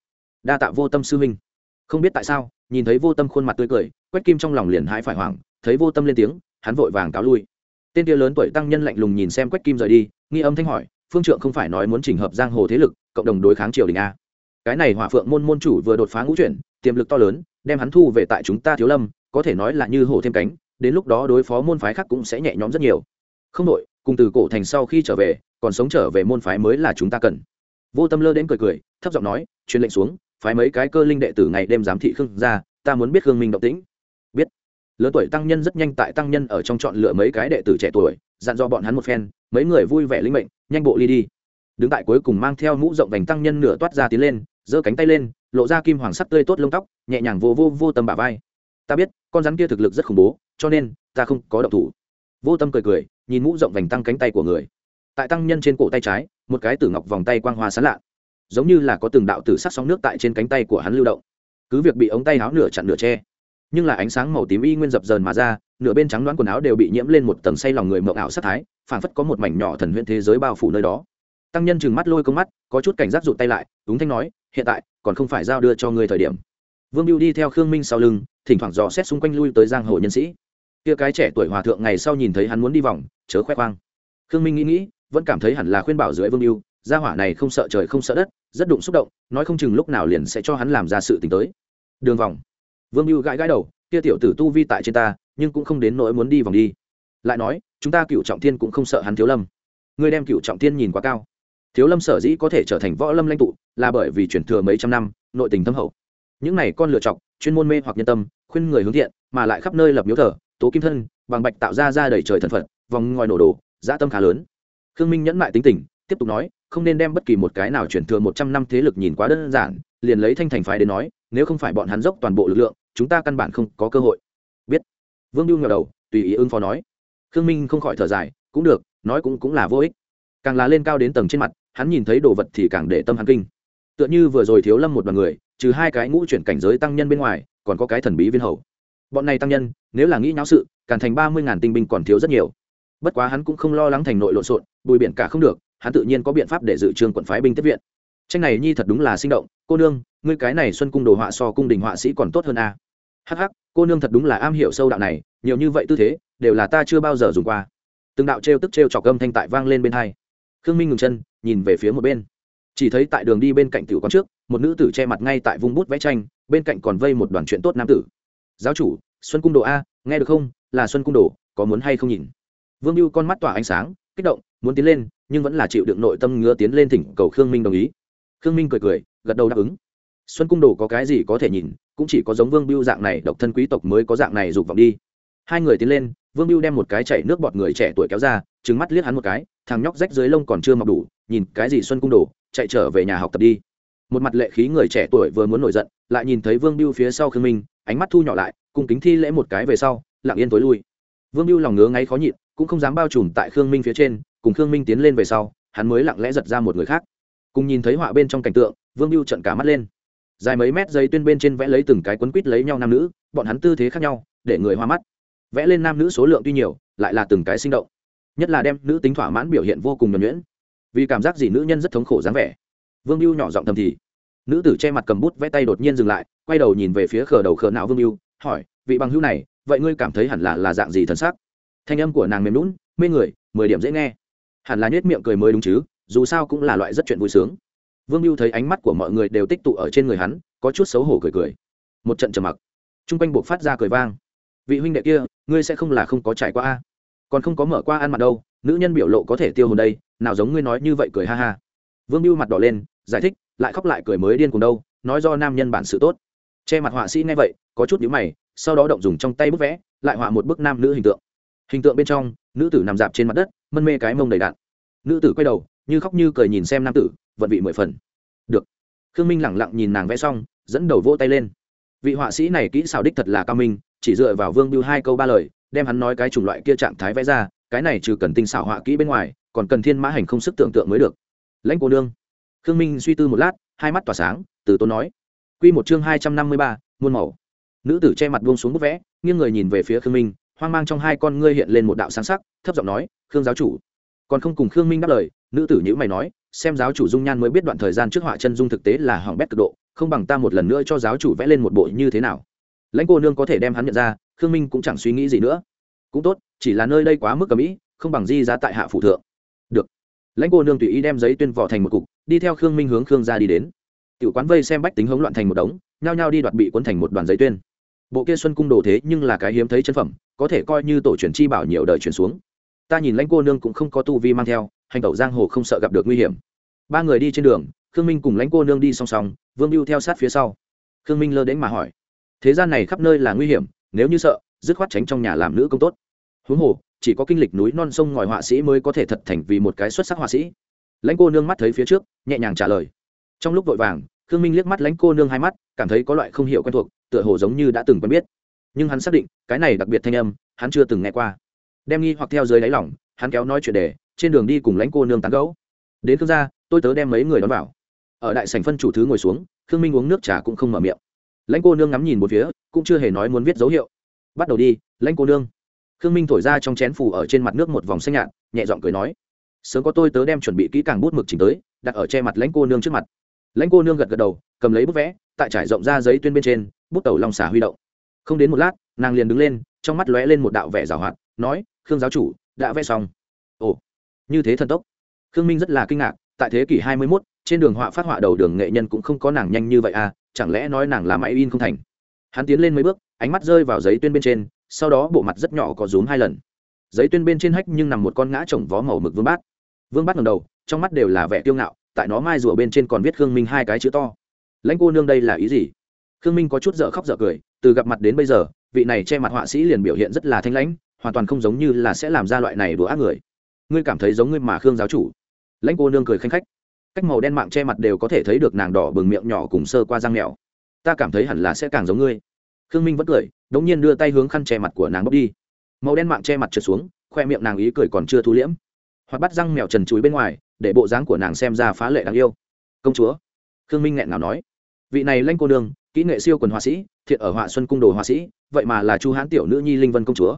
Đa tạ vô tâm sư huynh. Không biết tại sao, nhìn thấy vô tâm khuôn mặt tươi cười, quách kim trong lòng liền hãi phải hoảng, thấy vô tâm lên tiếng, hắn vội vàng cáo lui. Tên kia lớn tuổi tăng nhân lạnh lùng nhìn xem quách kim rời đi, nghi âm thanh hỏi, phương trượng không phải nói muốn chỉnh hợp giang hồ thế lực, cộng đồng đối kháng triều đình a? Cái này hỏa phượng môn môn chủ vừa đột phá ngũ chuyển, tiềm lực to lớn, đem hắn thu về tại chúng ta thiếu lâm, có thể nói là như hổ thêm cánh, đến lúc đó đối phó môn phái khác cũng sẽ nhẹ nhõm rất nhiều. Không đội cùng từ cổ thành sau khi trở về, còn sống trở về môn phái mới là chúng ta cần. Vô tâm lơ đến cười cười, thấp giọng nói, truyền lệnh xuống, phái mấy cái cơ linh đệ tử ngày đêm giám thị khương ra ta muốn biết khương minh động tĩnh. Biết. Lớn tuổi tăng nhân rất nhanh tại tăng nhân ở trong chọn lựa mấy cái đệ tử trẻ tuổi, dặn do bọn hắn một phen, mấy người vui vẻ linh mệnh, nhanh bộ ly đi. Đứng tại cuối cùng mang theo mũ rộng vành tăng nhân nửa toát ra tiến lên, giơ cánh tay lên, lộ ra kim hoàng sắc tươi tốt lông tóc, nhẹ nhàng vô vô vô tâm bả vai. Ta biết, con rắn kia thực lực rất khủng bố, cho nên, ta không có động thủ. Vô tâm cười cười nhìn mũ rộng vành tăng cánh tay của người. Tại tăng nhân trên cổ tay trái, một cái tử ngọc vòng tay quang hoa sán lạ. Giống như là có từng đạo tử sắc sóng nước tại trên cánh tay của hắn lưu động. Cứ việc bị ống tay áo nửa chặn nửa che, nhưng là ánh sáng màu tím y nguyên dập dờn mà ra, nửa bên trắng đoán quần áo đều bị nhiễm lên một tầng say lòng người mộng ảo sắc thái, phảng phất có một mảnh nhỏ thần huyễn thế giới bao phủ nơi đó. Tăng nhân chừng mắt lôi công mắt, có chút cảnh giác rụt tay lại đúng thanh nói, hiện tại, còn không phải giao đưa cho người thời điểm. Vương biêu đi theo khương minh sau lưng, thỉnh thoảng dò xét xung quanh lui tới giang hồ nhân sĩ kia cái trẻ tuổi hòa thượng ngày sau nhìn thấy hắn muốn đi vòng, chớ khoe khoang. Khương minh nghĩ nghĩ, vẫn cảm thấy hẳn là khuyên bảo dưới vương lưu gia hỏa này không sợ trời không sợ đất, rất đụng xúc động, nói không chừng lúc nào liền sẽ cho hắn làm ra sự t tới. Đường vòng. Vương mưu gãi gãi đầu, kia tiểu tử tu vi tại trên ta, nhưng cũng không đến nỗi muốn đi vòng đi. Lại nói, chúng ta cựu trọng thiên cũng không sợ hắn thiếu lâm. Ngươi đem cựu trọng thiên nhìn quá cao. Thiếu lâm sở dĩ có thể trở thành võ lâm lãnh tụ, là bởi vì chuyển thừa mấy trăm năm, nội tình thâm hậu. Những này con lựa chọc, chuyên môn mê hoặc nhân tâm, khuyên người hướng thiện, mà lại khắp nơi lập miếu thờ tố kim thân, bằng bạch tạo ra ra đầy trời thần phật, vòng ngòi nổ đồ dã tâm khá lớn. Khương minh nhẫn mại tính tình, tiếp tục nói, không nên đem bất kỳ một cái nào chuyển thừa một trăm năm thế lực nhìn quá đơn giản, liền lấy thanh thành phái đến nói, nếu không phải bọn hắn dốc toàn bộ lực lượng, chúng ta căn bản không có cơ hội. Biết. Vương lưu ngờ đầu, tùy ý ứng phó nói. Khương minh không khỏi thở dài, cũng được, nói cũng cũng là vô ích. Càng là lên cao đến tầng trên mặt, hắn nhìn thấy đồ vật thì càng để tâm hắn kinh. Tựa như vừa rồi thiếu lâm một đoàn người, trừ hai cái ngũ chuyển cảnh giới tăng nhân bên ngoài, còn có cái thần bí viên hầu bọn này tăng nhân, nếu là nghĩ nháo sự, càn thành ba mươi ngàn tinh binh còn thiếu rất nhiều. Bất quá hắn cũng không lo lắng thành nội lộn xộn, bùi biển cả không được, hắn tự nhiên có biện pháp để dự trường quận phái binh tiếp viện. Tranh này nhi thật đúng là sinh động, cô nương, ngươi cái này xuân cung đồ họa so cung đình họa sĩ còn tốt hơn a. Hắc hắc, cô nương thật đúng là am hiểu sâu đạo này, nhiều như vậy tư thế, đều là ta chưa bao giờ dùng qua. Từng đạo trêu tức trêu trọc âm thanh tại vang lên bên hai. Khương minh ngừng chân, nhìn về phía một bên. Chỉ thấy tại đường đi bên cạnh tiểu quán trước, một nữ tử che mặt ngay tại vùng bút vẽ tranh, bên cạnh còn vây một đoàn chuyện tốt nam tử giáo chủ, xuân cung đồ a, nghe được không? Là xuân cung đồ, có muốn hay không nhìn? Vương mưu con mắt tỏa ánh sáng, kích động, muốn tiến lên, nhưng vẫn là chịu đựng nội tâm ngứa tiến lên thỉnh cầu khương minh đồng ý. Khương minh cười cười, gật đầu đáp ứng. Xuân cung đồ có cái gì có thể nhìn, cũng chỉ có giống vương biêu dạng này độc thân quý tộc mới có dạng này dục vọng đi. Hai người tiến lên, vương biêu đem một cái chảy nước bọt người trẻ tuổi kéo ra trứng mắt liếc hắn một cái, thằng nhóc rách dưới lông còn chưa mọc đủ, nhìn cái gì xuân cung đồ, chạy trở về nhà học tập đi. Một mặt lệ khí người trẻ tuổi vừa muốn nổi giận lại nhìn thấy vương biêu phía sau khương minh, ánh mắt thu nhỏ lại cùng kính thi lễ một cái về sau, lặng yên tối lui. Vương biêu lòng ngứa ngáy khó nhịn, cũng không dám bao trùm tại khương minh phía trên, cùng khương minh tiến lên về sau, hắn mới lặng lẽ giật ra một người khác. Cùng nhìn thấy họa bên trong cảnh tượng, vương biêu trận cả mắt lên. Dài mấy mét dây tuyên bên trên vẽ lấy từng cái quấn quít lấy nhau nam nữ, bọn hắn tư thế khác nhau, để người hoa mắt. Vẽ lên nam nữ số lượng tuy nhiều, lại là từng cái sinh động. Nhất là đem nữ tính thỏa mãn biểu hiện vô cùng nhuẩn nhuyễn. Vì cảm giác gì nữ nhân rất thống khổ dáng vẻ. Vương Biêu nhỏ giọng thầm thì nữ tử che mặt cầm bút vẽ tay đột nhiên dừng lại, quay đầu nhìn về phía khờ đầu khờ não vương mưu hỏi, vị bằng hữu này, vậy ngươi cảm thấy hẳn là là dạng gì thần sắc? thanh âm của nàng mềm lún mê người, mười điểm dễ nghe. Hẳn là nhếch miệng cười mới đúng chứ, dù sao cũng là loại rất chuyện vui sướng. Vương mưu thấy ánh mắt của mọi người đều tích tụ ở trên người hắn, có chút xấu hổ cười cười. Một trận trầm mặc. T r u n g quanh buộc phát ra cười vang. Vị huynh đệ kia, ngươi sẽ không là không có trải qua a? Còn không có mở qua ăn mặt đâu, nữ nhân biểu lộ có thể tiêu hồn đây, nào giống ngươi nói như vậy cười ha ha. Vương mưu mặt đỏ lên, giải thích lại khóc lại cười mới điên cùng đâu, nói do nam nhân bản sự tốt. Che mặt họa sĩ nghe vậy, có chút nhíu mày, sau đó động dùng trong tay bức vẽ, lại họa một bức nam nữ hình tượng. Hình tượng bên trong, nữ tử nằm dạp trên mặt đất, mân mê cái mông đầy đạn nữ tử quay đầu, như khóc như cười nhìn xem nam tử, vận vị mười phần. Được. Khương minh lẳng lặng nhìn nàng vẽ xong, dẫn đầu vỗ tay lên. Vị họa sĩ này kỹ xảo đích thật là cao minh, chỉ dựa vào vương biêu hai câu ba lời, đem hắn nói cái chủng loại kia trạng thái vẽ ra, cái này trừ cần tinh xảo họa kỹ bên ngoài, còn cần thiên mã hành không sức tưởng tượng mới được. Lãnh cô nương khương minh suy tư một lát, hai mắt tỏa sáng, từ tốn nói. Q một chương hai trăm năm mươi ba, muôn màu. Nữ tử che mặt buông xuống bút vẽ, nghiêng người nhìn về phía khương minh, hoang mang trong hai con ngươi hiện lên một đạo sáng sắc, thấp giọng nói, khương giáo chủ. Còn không cùng khương minh đáp lời, nữ tử nhữ mày nói, xem giáo chủ dung nhan mới biết đoạn thời gian trước họa chân dung thực tế là hỏng bét cực độ, không bằng ta một lần nữa cho giáo chủ vẽ lên một bộ như thế nào. Lãnh cô nương có thể đem hắn nhận ra, khương minh cũng chẳng suy nghĩ gì nữa. Cũng tốt, chỉ là nơi đây quá mức cầm ý, không bằng di giá tại hạ phụ thượng. Được. Lãnh cô nương tùy ý đem giấy tuyên vỏ thành một cục đi theo khương minh hướng khương gia đi đến. Tiểu quán vây xem bách tính hống loạn thành một đống, nhao nhao đi đoạt bị cuốn thành một đoàn giấy tuyên. Bộ kia xuân cung đồ thế nhưng là cái hiếm thấy chân phẩm, có thể coi như tổ truyền chi bảo nhiều đời truyền xuống. Ta nhìn lãnh cô nương cũng không có tu vi mang theo, hành tẩu giang hồ không sợ gặp được nguy hiểm. Ba người đi trên đường, khương minh cùng lãnh cô nương đi song song, vương mưu theo sát phía sau. Khương minh lơ đến mà hỏi, thế gian này khắp nơi là nguy hiểm, nếu như sợ, dứt khoát tránh trong nhà làm nữ công tốt. Huống hồ, chỉ có kinh lịch núi non sông ngòi họa sĩ mới có thể thật thành vì một cái xuất sắc họa sĩ lãnh cô nương mắt thấy phía trước, nhẹ nhàng trả lời. Trong lúc vội vàng, khương minh liếc mắt lãnh cô nương hai mắt, cảm thấy có loại không hiểu quen thuộc, tựa hồ giống như đã từng quen biết. Nhưng hắn xác định, cái này đặc biệt thanh âm, hắn chưa từng nghe qua. Đem nghi hoặc theo dưới đáy lỏng hắn kéo nói chuyện đề, trên đường đi cùng lãnh cô nương tán gẫu. Đến khương gia, tôi tớ đem mấy người đón vào. Ở đại sảnh phân chủ thứ ngồi xuống, khương minh uống nước trà cũng không mở miệng. Lãnh cô nương ngắm nhìn một phía, cũng chưa hề nói muốn viết dấu hiệu. Bắt đầu đi, lãnh cô nương. Khương minh thổi ra trong chén phủ ở trên mặt nước một vòng xanh nhạt, nhẹ giọng cười nói sớm có tôi tớ đem chuẩn bị kỹ càng bút mực chỉnh tới, đặt ở che mặt lãnh cô nương trước mặt. Lãnh cô nương gật gật đầu, cầm lấy bút vẽ, tại trải rộng ra giấy tuyên bên trên, bút tẩu long xả huy động. Không đến một lát, nàng liền đứng lên, trong mắt lóe lên một đạo vẻ rào hoạt, nói, khương giáo chủ, đã vẽ xong. Ồ, như thế thần tốc. Khương minh rất là kinh ngạc, tại thế kỷ hai mươi mốt, trên đường họa phát họa đầu đường nghệ nhân cũng không có nàng nhanh như vậy à chẳng lẽ nói nàng là máy in không thành? Hắn tiến lên mấy bước, ánh mắt rơi vào giấy tuyên bên trên, sau đó bộ mặt rất nhỏ có rúm hai lần. Giấy tuyên bên trên hách nhưng nằm một con ngã trồng vó màu mực vương bát vương bắt ngầm đầu, trong mắt đều là vẻ kiêu ngạo, tại nó mai rùa bên trên còn viết khương minh hai cái chữ to. Lãnh cô nương đây là ý gì? Khương minh có chút dở khóc dở cười, từ gặp mặt đến bây giờ, vị này che mặt họa sĩ liền biểu hiện rất là thanh lãnh, hoàn toàn không giống như là sẽ làm ra loại này đùa ác người. Ngươi cảm thấy giống ngươi mà khương giáo chủ. Lãnh cô nương cười khanh khách. Cách màu đen mạng che mặt đều có thể thấy được nàng đỏ bừng miệng nhỏ cùng sơ qua răng mèo ta cảm thấy hẳn là sẽ càng giống ngươi. Khương minh vẫn cười, đống nhiên đưa tay hướng khăn che mặt của nàng bốc đi. Màu đen mạng che mặt trượt xuống, khoe miệng nàng ý cười còn chưa thu liễm hoặc bắt răng mèo trần chuối bên ngoài, để bộ dáng của nàng xem ra phá lệ đáng yêu. Công chúa, khương minh nghẹn ngào nói, vị này lanh cô nương, kỹ nghệ siêu quần họa sĩ, thiện ở họa xuân cung đồ họa sĩ, vậy mà là chu hãn tiểu nữ nhi linh vân công chúa.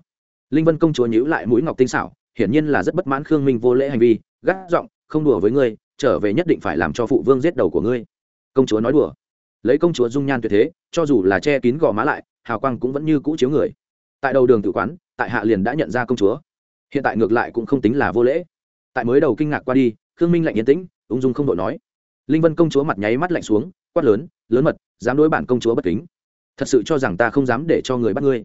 Linh vân công chúa nhíu lại mũi ngọc tinh xảo, hiển nhiên là rất bất mãn khương minh vô lễ hành vi, gắt giọng, không đùa với ngươi, trở về nhất định phải làm cho phụ vương giết đầu của ngươi. Công chúa nói đùa. Lấy công chúa dung nhan tuyệt thế, cho dù là che kín gò má lại, hào quang cũng vẫn như cũ chiếu người. Tại đầu đường tự quán, tại hạ liền đã nhận ra công chúa. Hiện tại ngược lại cũng không tính là vô lễ tại mới đầu kinh ngạc qua đi, khương minh lạnh yên tĩnh, ung dung không đội nói. Linh vân công chúa mặt nháy mắt lạnh xuống, quát lớn lớn mật, dám đối bản công chúa bất kính. Thật sự cho rằng ta không dám để cho người bắt ngươi.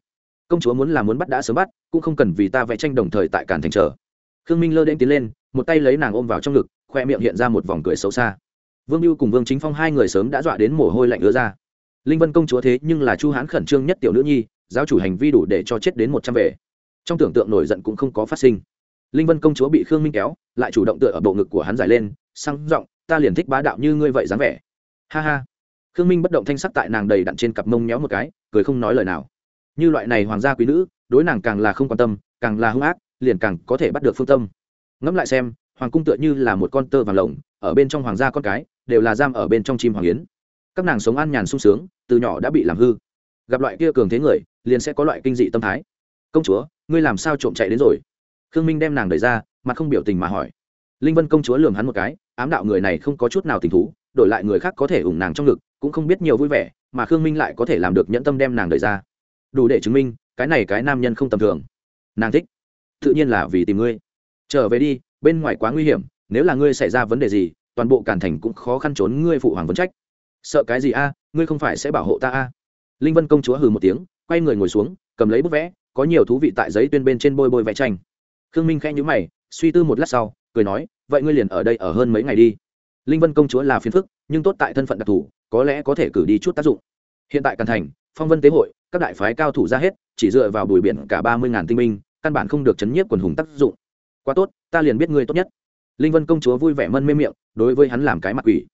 Công chúa muốn là muốn bắt đã sớm bắt, cũng không cần vì ta vẽ tranh đồng thời tại cản thành trở. Khương minh lơ đễnh tiến lên, một tay lấy nàng ôm vào trong ngực, khoe miệng hiện ra một vòng cười xấu xa. Vương mưu cùng vương chính phong hai người sớm đã dọa đến mồ hôi lạnh ứa ra. Linh vân công chúa thế nhưng là chu hán khẩn trương nhất tiểu nữ nhi, giáo chủ hành vi đủ để cho chết đến một trăm về. Trong tưởng tượng nổi giận cũng không có phát sinh linh vân công chúa bị khương minh kéo, lại chủ động tựa ở bộ ngực của hắn giải lên, sang giọng, ta liền thích bá đạo như ngươi vậy dáng vẻ. Ha ha. Khương minh bất động thanh sắc tại nàng đầy đặn trên cặp mông méo một cái, cười không nói lời nào. Như loại này hoàng gia quý nữ, đối nàng càng là không quan tâm, càng là hung ác, liền càng có thể bắt được phương tâm. Ngẫm lại xem, hoàng cung tựa như là một con tơ vàng lồng, ở bên trong hoàng gia con cái, đều là giam ở bên trong chim hoàng yến. Các nàng sống an nhàn sung sướng, từ nhỏ đã bị làm hư. Gặp loại kia cường thế người, liền sẽ có loại kinh dị tâm thái. Công chúa, ngươi làm sao trộm chạy đến rồi? Khương minh đem nàng đẩy ra, mặt không biểu tình mà hỏi. Linh vân công chúa lường hắn một cái, ám đạo người này không có chút nào tình thú, đổi lại người khác có thể ủng nàng trong ngực, cũng không biết nhiều vui vẻ, mà khương minh lại có thể làm được nhẫn tâm đem nàng đẩy ra. Đủ để chứng minh, cái này cái nam nhân không tầm thường. Nàng thích. Tự nhiên là vì tìm ngươi. Trở về đi, bên ngoài quá nguy hiểm, nếu là ngươi xảy ra vấn đề gì, toàn bộ cản thành cũng khó khăn trốn ngươi phụ hoàng vấn trách. Sợ cái gì a, ngươi không phải sẽ bảo hộ ta a? Linh vân công chúa hừ một tiếng, quay người ngồi xuống, cầm lấy bức vẽ, có nhiều thú vị tại giấy tuyên bên trên bôi bôi vẽ tranh khương minh khẽ nhữ mày, suy tư một lát sau, cười nói, vậy ngươi liền ở đây ở hơn mấy ngày đi. Linh vân công chúa là phiền phức, nhưng tốt tại thân phận đặc thù, có lẽ có thể cử đi chút tác dụng. Hiện tại càn thành, phong vân tế hội, các đại phái cao thủ ra hết, chỉ dựa vào bùi biển cả ba mươi ngàn tinh minh căn bản không được chấn nhiếp quần hùng tác dụng. Quá tốt, ta liền biết ngươi tốt nhất. Linh vân công chúa vui vẻ mân mê miệng, đối với hắn làm cái mặt quỷ.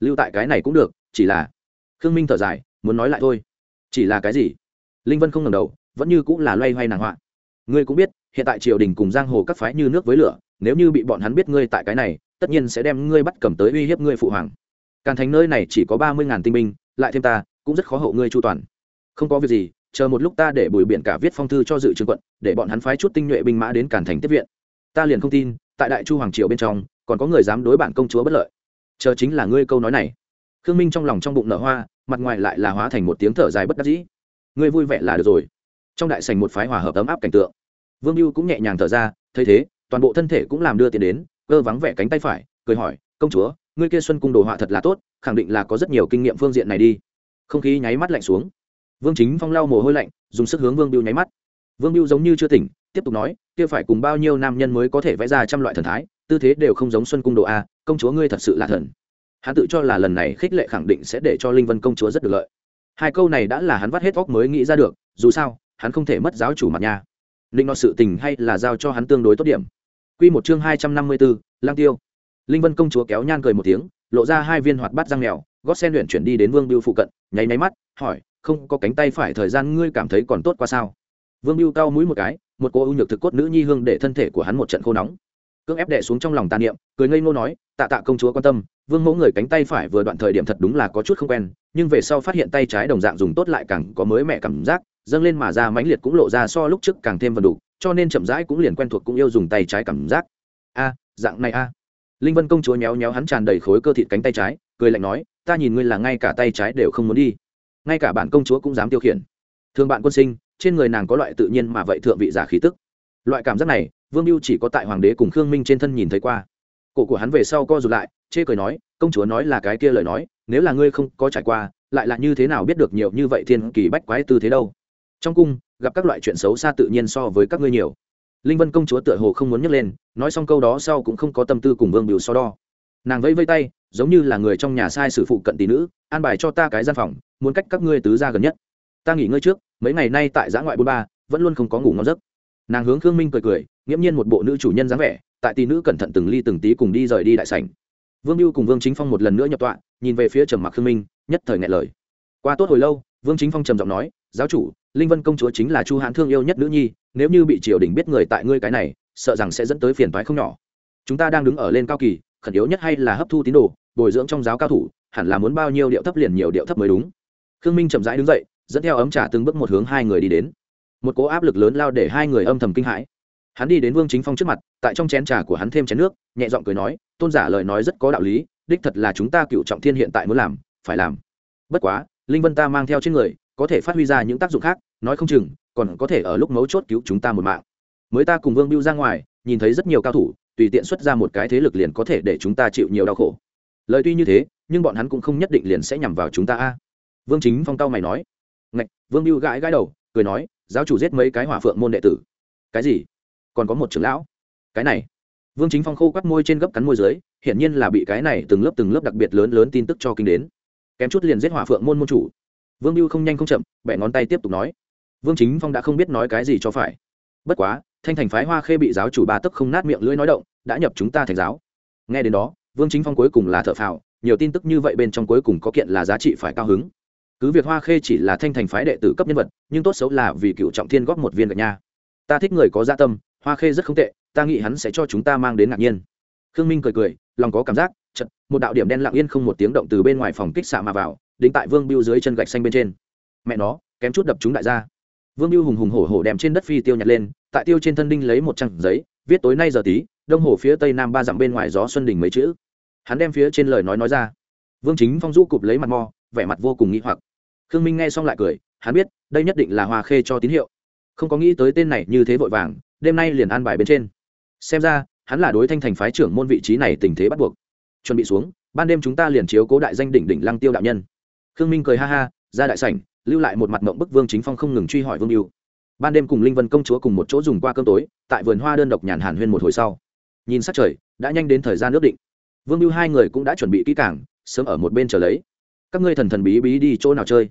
Lưu tại cái này cũng được, chỉ là khương minh thở dài, muốn nói lại thôi. Chỉ là cái gì? Linh vân không ngầm đầu, vẫn như cũng là loay hoay nàng họa ngươi cũng biết, hiện tại triều đình cùng giang hồ các phái như nước với lửa, nếu như bị bọn hắn biết ngươi tại cái này, tất nhiên sẽ đem ngươi bắt cầm tới uy hiếp ngươi phụ hoàng. Càn thành nơi này chỉ có ba mươi ngàn tinh binh, lại thêm ta, cũng rất khó hộ ngươi chu toàn. Không có việc gì, chờ một lúc ta để bùi biện cả viết phong thư cho dự trường quận, để bọn hắn phái chút tinh nhuệ binh mã đến càn thành tiếp viện. Ta liền không tin, tại đại chu hoàng triều bên trong, còn có người dám đối bản công chúa bất lợi. Chờ chính là ngươi câu nói này. Khương minh trong lòng trong bụng nở hoa, mặt ngoài lại là hóa thành một tiếng thở dài bất đắc dĩ. Ngươi vui vẻ là được rồi trong đại sành một phái hòa hợp ấm áp cảnh tượng. Vương mưu cũng nhẹ nhàng thở ra, thấy thế, toàn bộ thân thể cũng làm đưa tiền đến, cơ vắng vẻ cánh tay phải, cười hỏi, công chúa, ngươi kia xuân cung đồ họa thật là tốt, khẳng định là có rất nhiều kinh nghiệm phương diện này đi. Không khí nháy mắt lạnh xuống. Vương chính phong lau mồ hôi lạnh, dùng sức hướng vương biêu nháy mắt. Vương biêu giống như chưa tỉnh, tiếp tục nói, kia phải cùng bao nhiêu nam nhân mới có thể vẽ ra trăm loại thần thái, tư thế đều không giống xuân cung đồ a, công chúa ngươi thật sự là thần. Hắn tự cho là lần này khích lệ khẳng định sẽ để cho linh vân công chúa rất được lợi. Hai câu này đã là hắn vắt hết óc mới nghĩ ra được, dù sao hắn không thể mất giáo chủ mặt nha linh nọ sự tình hay là giao cho hắn tương đối tốt điểm Quy một chương hai trăm năm mươi 254, Lang Tiêu. Linh Vân công chúa kéo nhan cười một tiếng, lộ ra hai viên hoạt bát răng mèo, gót sen luyện chuyển đi đến Vương Bưu phụ cận, nháy nháy mắt, hỏi, không có cánh tay phải thời gian ngươi cảm thấy còn tốt qua sao? Vương Bưu cau mũi một cái, một cô ưu nhược thực cốt nữ nhi hương để thân thể của hắn một trận khô nóng. Cưỡng ép đè xuống trong lòng tàn niệm, cười ngây ngô nói, tạ tạ công chúa quan tâm, Vương mẫu người cánh tay phải vừa đoạn thời điểm thật đúng là có chút không quen, nhưng về sau phát hiện tay trái đồng dạng dùng tốt lại càng có mới mẹ cảm giác, dâng lên mà ra mãnh liệt cũng lộ ra so lúc trước càng thêm vần đủ, cho nên chậm rãi cũng liền quen thuộc cũng yêu dùng tay trái cảm giác. A dạng này a. Linh vân công chúa nhéo nhéo hắn tràn đầy khối cơ thịt cánh tay trái cười lạnh nói ta nhìn ngươi là ngay cả tay trái đều không muốn đi. Ngay cả bản công chúa cũng dám tiêu khiển. Thường bạn quân sinh trên người nàng có loại tự nhiên mà vậy thượng vị giả khí tức. Loại cảm giác này vương mưu chỉ có tại hoàng đế cùng khương minh trên thân nhìn thấy qua. Cổ của hắn về sau co rụt lại chê cười nói công chúa nói là cái kia lời nói nếu là ngươi không có trải qua lại là như thế nào biết được nhiều như vậy thiên kỳ bách quái tư thế đâu? Trong cung, gặp các loại chuyện xấu xa tự nhiên so với các ngươi nhiều. Linh vân công chúa tựa hồ không muốn nhấc lên, nói xong câu đó sau cũng không có tâm tư cùng vương biểu so đo. Nàng vẫy vây tay, giống như là người trong nhà sai sử phụ cận tỷ nữ, an bài cho ta cái gian phòng, muốn cách các ngươi tứ ra gần nhất. Ta nghỉ ngơi trước, mấy ngày nay tại giã ngoại bôn ba, vẫn luôn không có ngủ ngon giấc. Nàng hướng khương minh cười cười, nghiễm nhiên một bộ nữ chủ nhân dáng vẻ, tại tỷ nữ cẩn thận từng ly từng tí cùng đi rời đi đại sảnh. Vương mưu cùng vương chính phong một lần nữa nhập tọa, nhìn về phía trầm mặc khương minh, nhất thời ngại lời. Qua tốt hồi lâu, vương chính phong trầm giọng nói, giáo chủ linh vân công chúa chính là chu hãn thương yêu nhất nữ nhi, nếu như bị triều đình biết người tại ngươi cái này, sợ rằng sẽ dẫn tới phiền toái không nhỏ. Chúng ta đang đứng ở lên cao kỳ, khẩn yếu nhất hay là hấp thu tín đồ, bồi dưỡng trong giáo cao thủ, hẳn là muốn bao nhiêu điệu thấp liền nhiều điệu thấp mới đúng. Khương minh chậm rãi đứng dậy, dẫn theo ấm trà từng bước một hướng hai người đi đến. Một cố áp lực lớn lao để hai người âm thầm kinh hãi. Hắn đi đến vương chính phong trước mặt, tại trong chén trà của hắn thêm chén nước, nhẹ giọng cười nói, tôn giả lời nói rất có đạo lý, đích thật là chúng ta cựu trọng thiên hiện tại muốn làm, phải làm. Bất quá, linh vân ta mang theo trên người có thể phát huy ra những tác dụng khác, nói không chừng, còn có thể ở lúc mấu chốt cứu chúng ta một mạng. Mới ta cùng vương biêu ra ngoài, nhìn thấy rất nhiều cao thủ, tùy tiện xuất ra một cái thế lực liền có thể để chúng ta chịu nhiều đau khổ. Lời tuy như thế, nhưng bọn hắn cũng không nhất định liền sẽ nhằm vào chúng ta a. Vương chính phong cao mày nói. Ngạch, vương biêu gãi gãi đầu, cười nói, giáo chủ giết mấy cái hỏa phượng môn đệ tử. Cái gì? Còn có một trưởng lão? Cái này. Vương chính phong khô quắt môi trên gấp cắn môi dưới, hiển nhiên là bị cái này từng lớp từng lớp đặc biệt lớn lớn tin tức cho kinh đến. Kém chút liền giết hỏa phượng môn môn chủ vương biêu không nhanh không chậm, bẻ ngón tay tiếp tục nói. Vương chính phong đã không biết nói cái gì cho phải. Bất quá, thanh thành phái hoa khê bị giáo chủ ba tấc không nát miệng lưỡi nói động, đã nhập chúng ta thành giáo. Nghe đến đó, vương chính phong cuối cùng là thợ phào, nhiều tin tức như vậy bên trong cuối cùng có kiện là giá trị phải cao hứng. Cứ việc hoa khê chỉ là thanh thành phái đệ tử cấp nhân vật, nhưng tốt xấu là vì cựu trọng thiên góp một viên gạch nha. Ta thích người có gia tâm, hoa khê rất không tệ, ta nghĩ hắn sẽ cho chúng ta mang đến ngạc nhiên. Khương minh cười cười, lòng có cảm giác chật một đạo điểm đen lặng yên không một tiếng động từ bên ngoài phòng kích xạ mà vào đính tại vương biêu dưới chân gạch xanh bên trên. Mẹ nó, kém chút đập chúng đại gia. Vương biêu hùng hùng hổ hổ đem trên đất phi tiêu nhặt lên, tại tiêu trên thân đinh lấy một trang giấy, viết tối nay giờ tí, đông hồ phía tây nam ba dặm bên ngoài gió xuân đình mấy chữ. Hắn đem phía trên lời nói nói ra. Vương chính phong du cụp lấy mặt mò vẻ mặt vô cùng nghĩ hoặc. Khương minh nghe xong lại cười, hắn biết, đây nhất định là hoa khê cho tín hiệu. Không có nghĩ tới tên này như thế vội vàng, đêm nay liền an bài bên trên. Xem ra, hắn là đối thanh thành phái trưởng môn vị trí này tình thế bắt buộc. Chuẩn bị xuống, ban đêm chúng ta liền chiếu cố đại danh đỉnh đỉnh lăng tiêu đạo nhân khương minh cười ha ha, ra đại sảnh, lưu lại một mặt mộng bức vương chính phong không ngừng truy hỏi vương mưu ban đêm cùng linh vân công chúa cùng một chỗ dùng qua cơm tối, tại vườn hoa đơn độc nhàn hàn huyên một hồi sau. Nhìn sát trời, đã nhanh đến thời gian ước định. Vương mưu hai người cũng đã chuẩn bị kỹ cảng sớm ở một bên chờ lấy. Các ngươi thần thần bí bí đi chỗ nào chơi?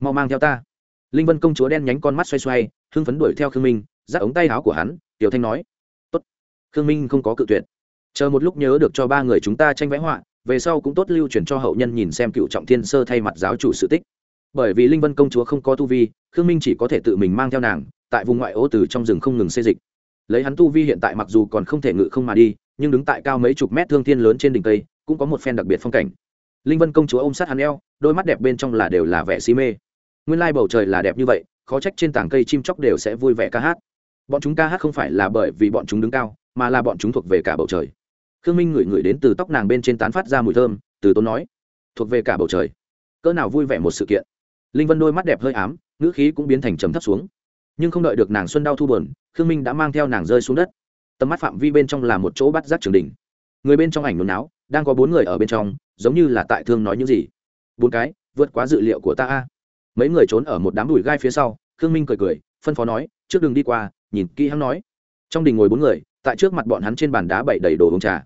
Mau mang theo ta. Linh vân công chúa đen nhánh con mắt xoay xoay, hưng phấn đuổi theo khương minh giáp ống tay áo của hắn, tiểu thanh nói. Tốt. Khương minh không có cự tuyệt. Chờ một lúc nhớ được cho ba người chúng ta tranh vẽ họa về sau cũng tốt lưu truyền cho hậu nhân nhìn xem cựu trọng thiên sơ thay mặt giáo chủ sự tích. Bởi vì linh vân công chúa không có tu vi, khương minh chỉ có thể tự mình mang theo nàng, tại vùng ngoại ô từ trong rừng không ngừng xê dịch. Lấy hắn tu vi hiện tại mặc dù còn không thể ngự không mà đi, nhưng đứng tại cao mấy chục mét thương thiên lớn trên đỉnh tây cũng có một phen đặc biệt phong cảnh. Linh vân công chúa ôm sát hắn eo, đôi mắt đẹp bên trong là đều là vẻ si mê. Nguyên lai bầu trời là đẹp như vậy, khó trách trên tảng cây chim chóc đều sẽ vui vẻ ca hát. Bọn chúng ca hát không phải là bởi vì bọn chúng đứng cao, mà là bọn chúng thuộc về cả bầu trời khương minh ngửi ngửi đến từ tóc nàng bên trên tán phát ra mùi thơm, từ tốn nói, thuộc về cả bầu trời. Cỡ nào vui vẻ một sự kiện. Linh vân đôi mắt đẹp hơi ám, ngữ khí cũng biến thành trầm thấp xuống. Nhưng không đợi được nàng xuân đau thu bờn khương minh đã mang theo nàng rơi xuống đất. Tầm mắt phạm vi bên trong là một chỗ bắt giác trường đình người bên trong ảnh nôn não đang có bốn người ở bên trong, giống như là tại thương nói những gì. Bốn cái, vượt quá dự liệu của ta a. Mấy người trốn ở một đám đùi gai phía sau, khương minh cười cười, phân phó nói, trước đường đi qua, nhìn kỹ hắn nói. Trong đình ngồi bốn người, tại trước mặt bọn hắn trên bàn đá bậy đầy đồ uống trà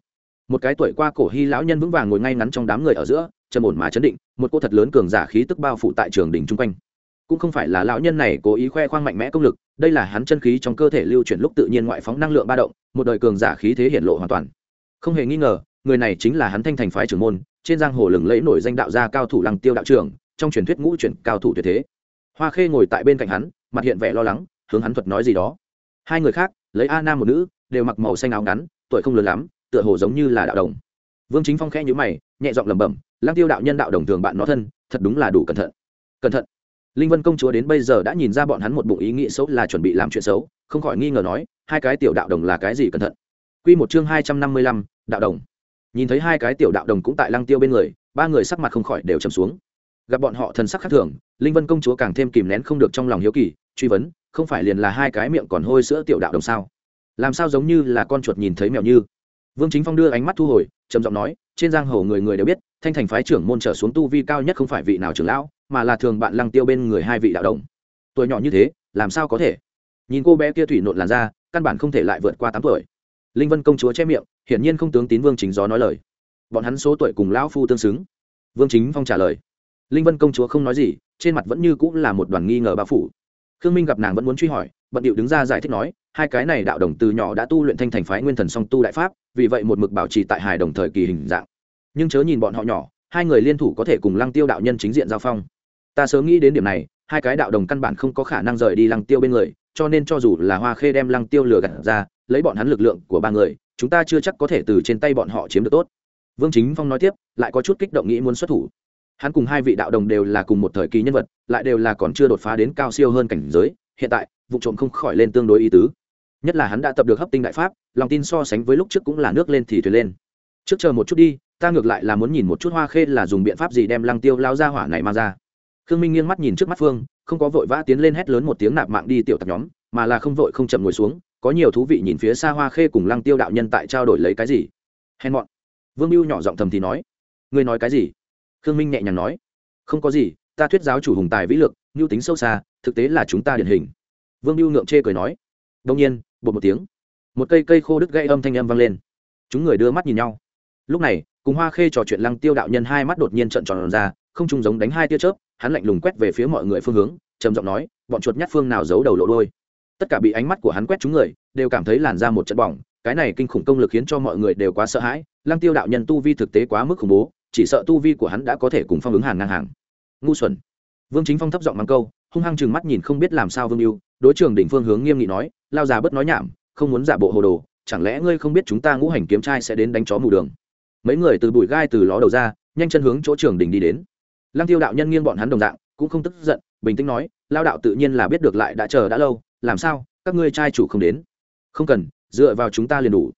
một cái tuổi qua cổ hy lão nhân vững vàng ngồi ngay ngắn trong đám người ở giữa, trầm ổn mà chấn định, một cô thật lớn cường giả khí tức bao phủ tại trường đình chung quanh. Cũng không phải là lão nhân này cố ý khoe khoang mạnh mẽ công lực, đây là hắn chân khí trong cơ thể lưu chuyển lúc tự nhiên ngoại phóng năng lượng ba động, một đời cường giả khí thế hiện lộ hoàn toàn. Không hề nghi ngờ, người này chính là hắn thanh thành phái trưởng môn, trên giang hồ lừng lẫy nổi danh đạo gia cao thủ lăng tiêu đạo trưởng, trong truyền thuyết ngũ chuyển cao thủ tuyệt thế. Hoa khê ngồi tại bên cạnh hắn, mặt hiện vẻ lo lắng, hướng hắn thuật nói gì đó. Hai người khác, lấy a nam một nữ, đều mặc màu xanh áo ngắn, tuổi không lớn lắm tựa hồ giống như là đạo đồng. Vương chính phong khẽ nhữ mày, nhẹ giọng lẩm bẩm lang tiêu đạo nhân đạo đồng thường bạn nó thân, thật đúng là đủ cẩn thận. Cẩn thận? Linh vân công chúa đến bây giờ đã nhìn ra bọn hắn một bụng ý nghĩ xấu là chuẩn bị làm chuyện xấu, không khỏi nghi ngờ nói, hai cái tiểu đạo đồng là cái gì cẩn thận? Quy một chương hai trăm năm mươi lăm, đạo đồng. Nhìn thấy hai cái tiểu đạo đồng cũng tại lăng tiêu bên người, ba người sắc mặt không khỏi đều trầm xuống. Gặp bọn họ thần sắc khác thường, linh vân công chúa càng thêm kìm nén không được trong lòng hiếu kỳ, truy vấn, không phải liền là hai cái miệng còn hôi sữa tiểu đạo đồng sao? Làm sao giống như là con chuột nhìn thấy mèo như? Vương chính phong đưa ánh mắt thu hồi, trầm giọng nói, trên giang hồ người người đều biết, thanh thành phái trưởng môn trở xuống tu vi cao nhất không phải vị nào trưởng lão, mà là thường bạn lăng tiêu bên người hai vị đạo đồng. Tuổi nhỏ như thế, làm sao có thể? Nhìn cô bé kia thủy nộn làn ra căn bản không thể lại vượt qua tám tuổi. Linh vân công chúa che miệng, hiển nhiên không tướng tín vương chính gió nói lời. Bọn hắn số tuổi cùng lão phu tương xứng. Vương chính phong trả lời. Linh vân công chúa không nói gì, trên mặt vẫn như cũng là một đoàn nghi ngờ bao phủ. Khương minh gặp nàng vẫn muốn truy hỏi bận điệu đứng ra giải thích nói, hai cái này đạo đồng từ nhỏ đã tu luyện thanh thành phái nguyên thần song tu đại pháp, vì vậy một mực bảo trì tại hài đồng thời kỳ hình dạng. Nhưng chớ nhìn bọn họ nhỏ, hai người liên thủ có thể cùng lăng tiêu đạo nhân chính diện giao phong. Ta sớm nghĩ đến điểm này, hai cái đạo đồng căn bản không có khả năng rời đi lăng tiêu bên người, cho nên cho dù là hoa khê đem lăng tiêu lừa gạt ra, lấy bọn hắn lực lượng của ba người, chúng ta chưa chắc có thể từ trên tay bọn họ chiếm được tốt. Vương chính phong nói tiếp, lại có chút kích động nghĩ muốn xuất thủ. Hắn cùng hai vị đạo đồng đều là cùng một thời kỳ nhân vật, lại đều là còn chưa đột phá đến cao siêu hơn cảnh giới hiện tại, vụ trộm không khỏi lên tương đối ý tứ. Nhất là hắn đã tập được hấp tinh đại pháp, lòng tin so sánh với lúc trước cũng là nước lên thì thuyền lên. Trước chờ một chút đi, ta ngược lại là muốn nhìn một chút hoa khê là dùng biện pháp gì đem lăng tiêu lao ra hỏa này mang ra. Khương minh nghiêng mắt nhìn trước mắt phương, không có vội vã tiến lên hét lớn một tiếng nạp mạng đi tiểu tập nhóm, mà là không vội không chậm ngồi xuống, có nhiều thú vị nhìn phía xa hoa khê cùng lăng tiêu đạo nhân tại trao đổi lấy cái gì. Hèn mọn. Vương mưu nhỏ giọng thầm thì nói. Ngươi nói cái gì? Khương minh nhẹ nhàng nói. Không có gì, ta thuyết giáo chủ hùng tài vĩ lực mưu tính sâu xa, thực tế là chúng ta điển hình. Vương mưu ngượng chê cười nói. Đông nhiên bột một tiếng. Một cây cây khô đứt gây âm thanh âm vang lên. Chúng người đưa mắt nhìn nhau. Lúc này, cùng hoa khê trò chuyện lăng tiêu đạo nhân hai mắt đột nhiên trận tròn ra, không trùng giống đánh hai tia chớp, hắn lạnh lùng quét về phía mọi người phương hướng, trầm giọng nói, bọn chuột nhát phương nào giấu đầu lộ đôi? Tất cả bị ánh mắt của hắn quét chúng người, đều cảm thấy làn ra một trận bỏng, cái này kinh khủng công lực khiến cho mọi người đều quá sợ hãi, lăng tiêu đạo nhân tu vi thực tế quá mức khủng bố, chỉ sợ tu vi của hắn đã có thể cùng phong ứng hàng ngang hàng. Ngu xuẩn vương chính phong thấp giọng mắng câu, hung hăng chừng mắt nhìn không biết làm sao vương yêu đối trường đỉnh phương hướng nghiêm nghị nói, lao già bất nói nhảm, không muốn giả bộ hồ đồ, chẳng lẽ ngươi không biết chúng ta ngũ hành kiếm trai sẽ đến đánh chó mù đường? Mấy người từ bụi gai từ ló đầu ra, nhanh chân hướng chỗ trường đỉnh đi đến. Lăng tiêu đạo nhân nghiêng bọn hắn đồng dạng, cũng không tức giận, bình tĩnh nói, lao đạo tự nhiên là biết được lại đã chờ đã lâu, làm sao, các ngươi trai chủ không đến? Không cần, dựa vào chúng ta liền đủ.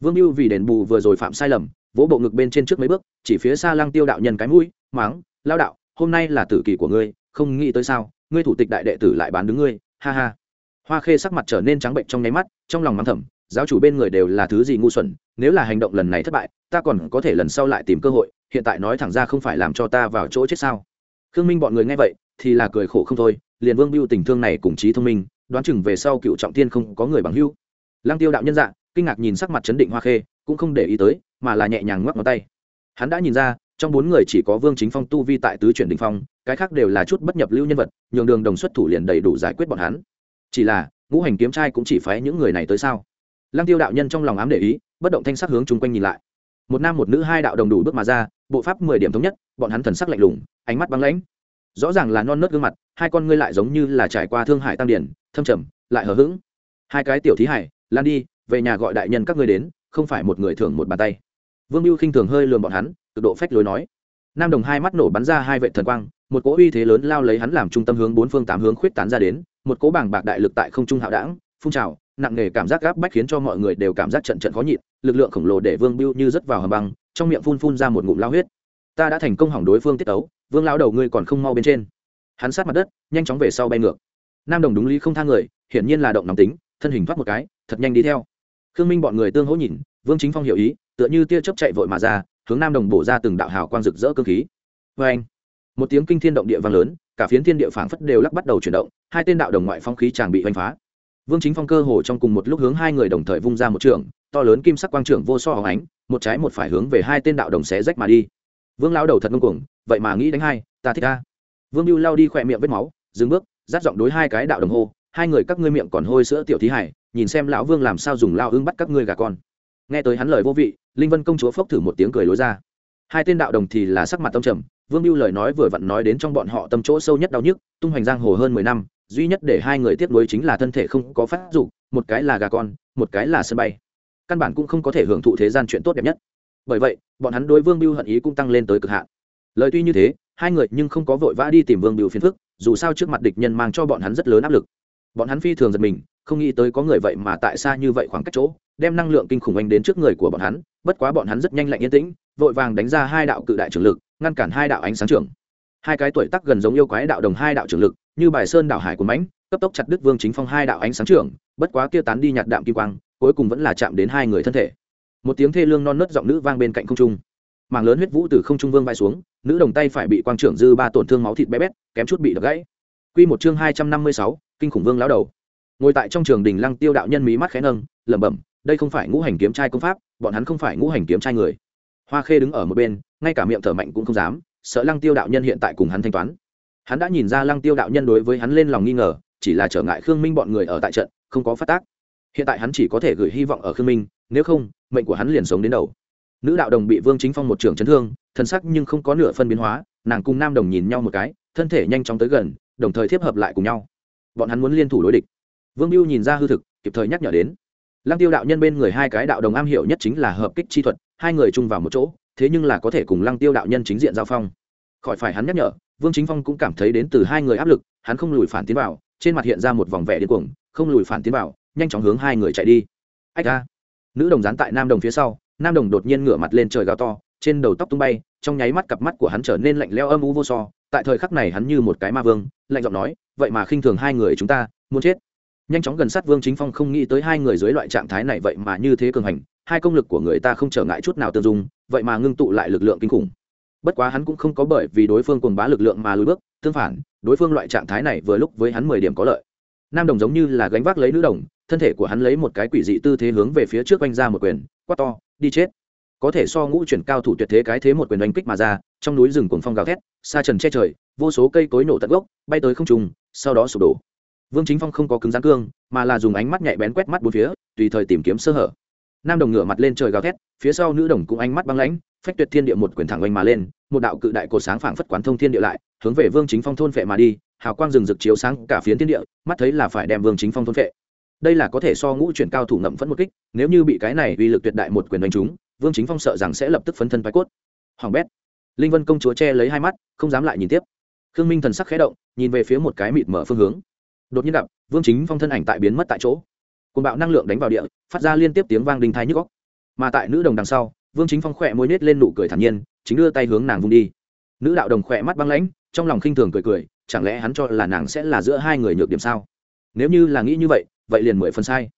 Vương mưu vì đền bù vừa rồi phạm sai lầm, vỗ bộ ngực bên trên trước mấy bước, chỉ phía xa lăng tiêu đạo nhân cái mũi máng lao đạo hôm nay là tử kỳ của ngươi, không nghĩ tới sao, ngươi thủ tịch đại đệ tử lại bán đứng ngươi, ha ha. Hoa khê sắc mặt trở nên trắng bệnh trong nháy mắt, trong lòng mắng thầm, giáo chủ bên người đều là thứ gì ngu xuẩn, nếu là hành động lần này thất bại, ta còn có thể lần sau lại tìm cơ hội, hiện tại nói thẳng ra không phải làm cho ta vào chỗ chết sao? Khương minh bọn người nghe vậy, thì là cười khổ không thôi, liền vương biêu tình thương này cùng trí thông minh, đoán chừng về sau cựu trọng tiên không có người bằng hưu lăng tiêu đạo nhân dạ kinh ngạc nhìn sắc mặt chấn định hoa khê, cũng không để ý tới, mà là nhẹ nhàng ngoắc ngón tay. Hắn đã nhìn ra trong bốn người chỉ có vương chính phong tu vi tại tứ chuyển đình phong, cái khác đều là chút bất nhập lưu nhân vật, nhường đường đồng xuất thủ liền đầy đủ giải quyết bọn hắn. Chỉ là, ngũ hành kiếm trai cũng chỉ phái những người này tới sao? Lăng tiêu đạo nhân trong lòng ám để ý, bất động thanh sắc hướng chung quanh nhìn lại. Một nam một nữ hai đạo đồng đủ bước mà ra, bộ pháp mười điểm thống nhất, bọn hắn thần sắc lạnh lùng, ánh mắt băng lãnh. Rõ ràng là non nớt gương mặt, hai con ngươi lại giống như là trải qua thương hải tăng điển, thâm trầm, lại hờ hững. Hai cái tiểu thí hải, lan đi, về nhà gọi đại nhân các ngươi đến, không phải một người thưởng một bàn tay vương mưu khinh thường hơi lườm bọn hắn, cực độ phách lối nói. Nam đồng hai mắt nổ bắn ra hai vệ thần quang, một cỗ uy thế lớn lao lấy hắn làm trung tâm hướng bốn phương tám hướng khuyết tán ra đến, một cỗ bảng bạc đại lực tại không trung hạo đảng phun trào, nặng nề cảm giác gáp bách khiến cho mọi người đều cảm giác trận trận khó nhịn, lực lượng khổng lồ để vương biêu như rớt vào hầm băng, trong miệng phun phun ra một ngụm lao huyết. Ta đã thành công hỏng đối phương tiết tấu, vương lao đầu ngươi còn không mau bên trên. Hắn sát mặt đất, nhanh chóng về sau bay ngược. Nam đồng đúng lý không thang người, hiển nhiên là động nóng tính, thân hình thoát một cái, thật nhanh đi theo. Khương minh bọn người tương hỗ nhìn, vương chính phong hiểu ý tựa như tia chớp chạy vội mà ra, hướng nam đồng bổ ra từng đạo hào quang rực rỡ cơ khí. Vê anh, một tiếng kinh thiên động địa vang lớn, cả phiến thiên địa phảng phất đều lắc bắt đầu chuyển động, hai tên đạo đồng ngoại phong khí chàng bị oanh phá. Vương chính phong cơ hồ trong cùng một lúc hướng hai người đồng thời vung ra một trường, to lớn kim sắc quang trưởng vô so hóng ánh, một trái một phải hướng về hai tên đạo đồng xé rách mà đi. Vương lao đầu thật ngông cuồng, vậy mà nghĩ đánh hai, ta thích ta. Vương lưu lao đi khỏe miệng vết máu, dừng bước dắt giọng đối hai cái đạo đồng hô, hai người các ngươi miệng còn hôi sữa tiểu thí hải, nhìn xem lão vương làm sao dùng lao ứng bắt các ngươi gà con. Nghe tới hắn lời vô vị linh vân công chúa phốc thử một tiếng cười lối ra. Hai tên đạo đồng thì là sắc mặt tâm trầm, vương mưu lời nói vừa vặn nói đến trong bọn họ tâm chỗ sâu nhất đau nhức, tung hoành giang hồ hơn mười năm, duy nhất để hai người tiếp nối chính là thân thể không có phát dục, một cái là gà con, một cái là sân bay. Căn bản cũng không có thể hưởng thụ thế gian chuyện tốt đẹp nhất. Bởi vậy, bọn hắn đối vương mưu hận ý cũng tăng lên tới cực hạn. Lời tuy như thế, hai người nhưng không có vội vã đi tìm vương mưu phiền phức, dù sao trước mặt địch nhân mang cho bọn hắn rất lớn áp lực. Bọn hắn phi thường giật mình, không nghĩ tới có người vậy mà tại xa như vậy khoảng cách chỗ đem năng lượng kinh khủng anh đến trước người của bọn hắn, bất quá bọn hắn rất nhanh lạnh yên tĩnh, vội vàng đánh ra hai đạo cự đại trưởng lực, ngăn cản hai đạo ánh sáng trưởng. Hai cái tuổi tắc gần giống yêu quái đạo đồng hai đạo trưởng lực, như bài sơn đạo hải của mãnh, cấp tốc chặt đứt vương chính phong hai đạo ánh sáng trưởng, bất quá kia tán đi nhạt đạm kim quang, cuối cùng vẫn là chạm đến hai người thân thể. Một tiếng thê lương non nớt giọng nữ vang bên cạnh không trung. Mảng lớn huyết vũ từ không trung vương vai xuống, nữ đồng tay phải bị quang trưởng dư ba tổn thương máu thịt bé bét, kém chút bị đập gãy. Quy một chương hai trăm năm mươi sáu, kinh khủng vương lão đầu. Ngồi tại trong trường đình lăng tiêu đạo nhân mí mắt khẽ nâng, lẩm bẩm đây không phải ngũ hành kiếm trai công pháp, bọn hắn không phải ngũ hành kiếm trai người. Hoa khê đứng ở một bên, ngay cả miệng thở mạnh cũng không dám, sợ lăng tiêu đạo nhân hiện tại cùng hắn thanh toán. Hắn đã nhìn ra lăng tiêu đạo nhân đối với hắn lên lòng nghi ngờ, chỉ là trở ngại khương minh bọn người ở tại trận, không có phát tác. Hiện tại hắn chỉ có thể gửi hy vọng ở khương minh, nếu không, mệnh của hắn liền sống đến đầu. Nữ đạo đồng bị vương chính phong một trường chấn thương, thân sắc nhưng không có nửa phân biến hóa, nàng cùng nam đồng nhìn nhau một cái, thân thể nhanh chóng tới gần, đồng thời thiếp hợp lại cùng nhau. Bọn hắn muốn liên thủ đối địch. Vương mưu nhìn ra hư thực, kịp thời nhắc nhở đến lăng tiêu đạo nhân bên người hai cái đạo đồng am hiểu nhất chính là hợp kích chi thuật, hai người chung vào một chỗ, thế nhưng là có thể cùng lăng tiêu đạo nhân chính diện giao phong. Khỏi phải hắn nhắc nhở, vương chính phong cũng cảm thấy đến từ hai người áp lực, hắn không lùi phản tiến vào, trên mặt hiện ra một vòng vẻ điên cuồng, không lùi phản tiến vào, nhanh chóng hướng hai người chạy đi. Ách ra nữ đồng dán tại nam đồng phía sau, nam đồng đột nhiên ngửa mặt lên trời gào to, trên đầu tóc tung bay, trong nháy mắt cặp mắt của hắn trở nên lạnh leo âm u vô so, tại thời khắc này hắn như một cái ma vương, lạnh giọng nói, vậy mà khinh thường hai người chúng ta, muốn chết nhanh chóng gần sát vương chính phong không nghĩ tới hai người dưới loại trạng thái này vậy mà như thế cường hành, hai công lực của người ta không trở ngại chút nào tương dung, vậy mà ngưng tụ lại lực lượng kinh khủng. Bất quá hắn cũng không có bởi vì đối phương cùng bá lực lượng mà lùi bước, tương phản, đối phương loại trạng thái này vừa lúc với hắn mười điểm có lợi. Nam đồng giống như là gánh vác lấy nữ đồng, thân thể của hắn lấy một cái quỷ dị tư thế hướng về phía trước oanh ra một quyền, quát to, đi chết. Có thể so ngũ chuyển cao thủ tuyệt thế cái thế một quyền đánh kích mà ra, trong núi rừng cuồng phong gào thét, xa trần che trời, vô số cây cối nổ tận gốc, bay tới không trùng sau đó sụp đổ vương chính phong không có cứng rắn cương, mà là dùng ánh mắt nhạy bén quét mắt bốn phía, tùy thời tìm kiếm sơ hở. Nam đồng ngửa mặt lên trời gào thét, phía sau nữ đồng cũng ánh mắt băng lãnh, phách tuyệt thiên địa một quyền thẳng oanh mà lên, một đạo cự đại cổ sáng phảng phất quán thông thiên địa lại, hướng về vương chính phong thôn phệ mà đi, hào quang rừng rực chiếu sáng cả phiến thiên địa, mắt thấy là phải đem vương chính phong thôn phệ đây là có thể so ngũ chuyển cao thủ ngậm phẫn một kích, nếu như bị cái này uy lực tuyệt đại một quyền đánh trúng, vương chính phong sợ rằng sẽ lập tức phấn thân phái cốt. Hoàng bét. Linh vân công chúa che lấy hai mắt, không dám lại nhìn tiếp. Khương minh thần sắc khẽ động, nhìn về phía một cái mịt mở phương hướng đột nhiên gặp, vương chính phong thân ảnh tại biến mất tại chỗ. Côn bạo năng lượng đánh vào địa, phát ra liên tiếp tiếng vang đinh thái nhức góc mà tại nữ đồng đằng sau, vương chính phong khỏe môi nết lên nụ cười thản nhiên, chính đưa tay hướng nàng vung đi. Nữ đạo đồng khỏe mắt băng lãnh, trong lòng khinh thường cười cười, chẳng lẽ hắn cho là nàng sẽ là giữa hai người nhược điểm sao? Nếu như là nghĩ như vậy vậy liền mười phần sai.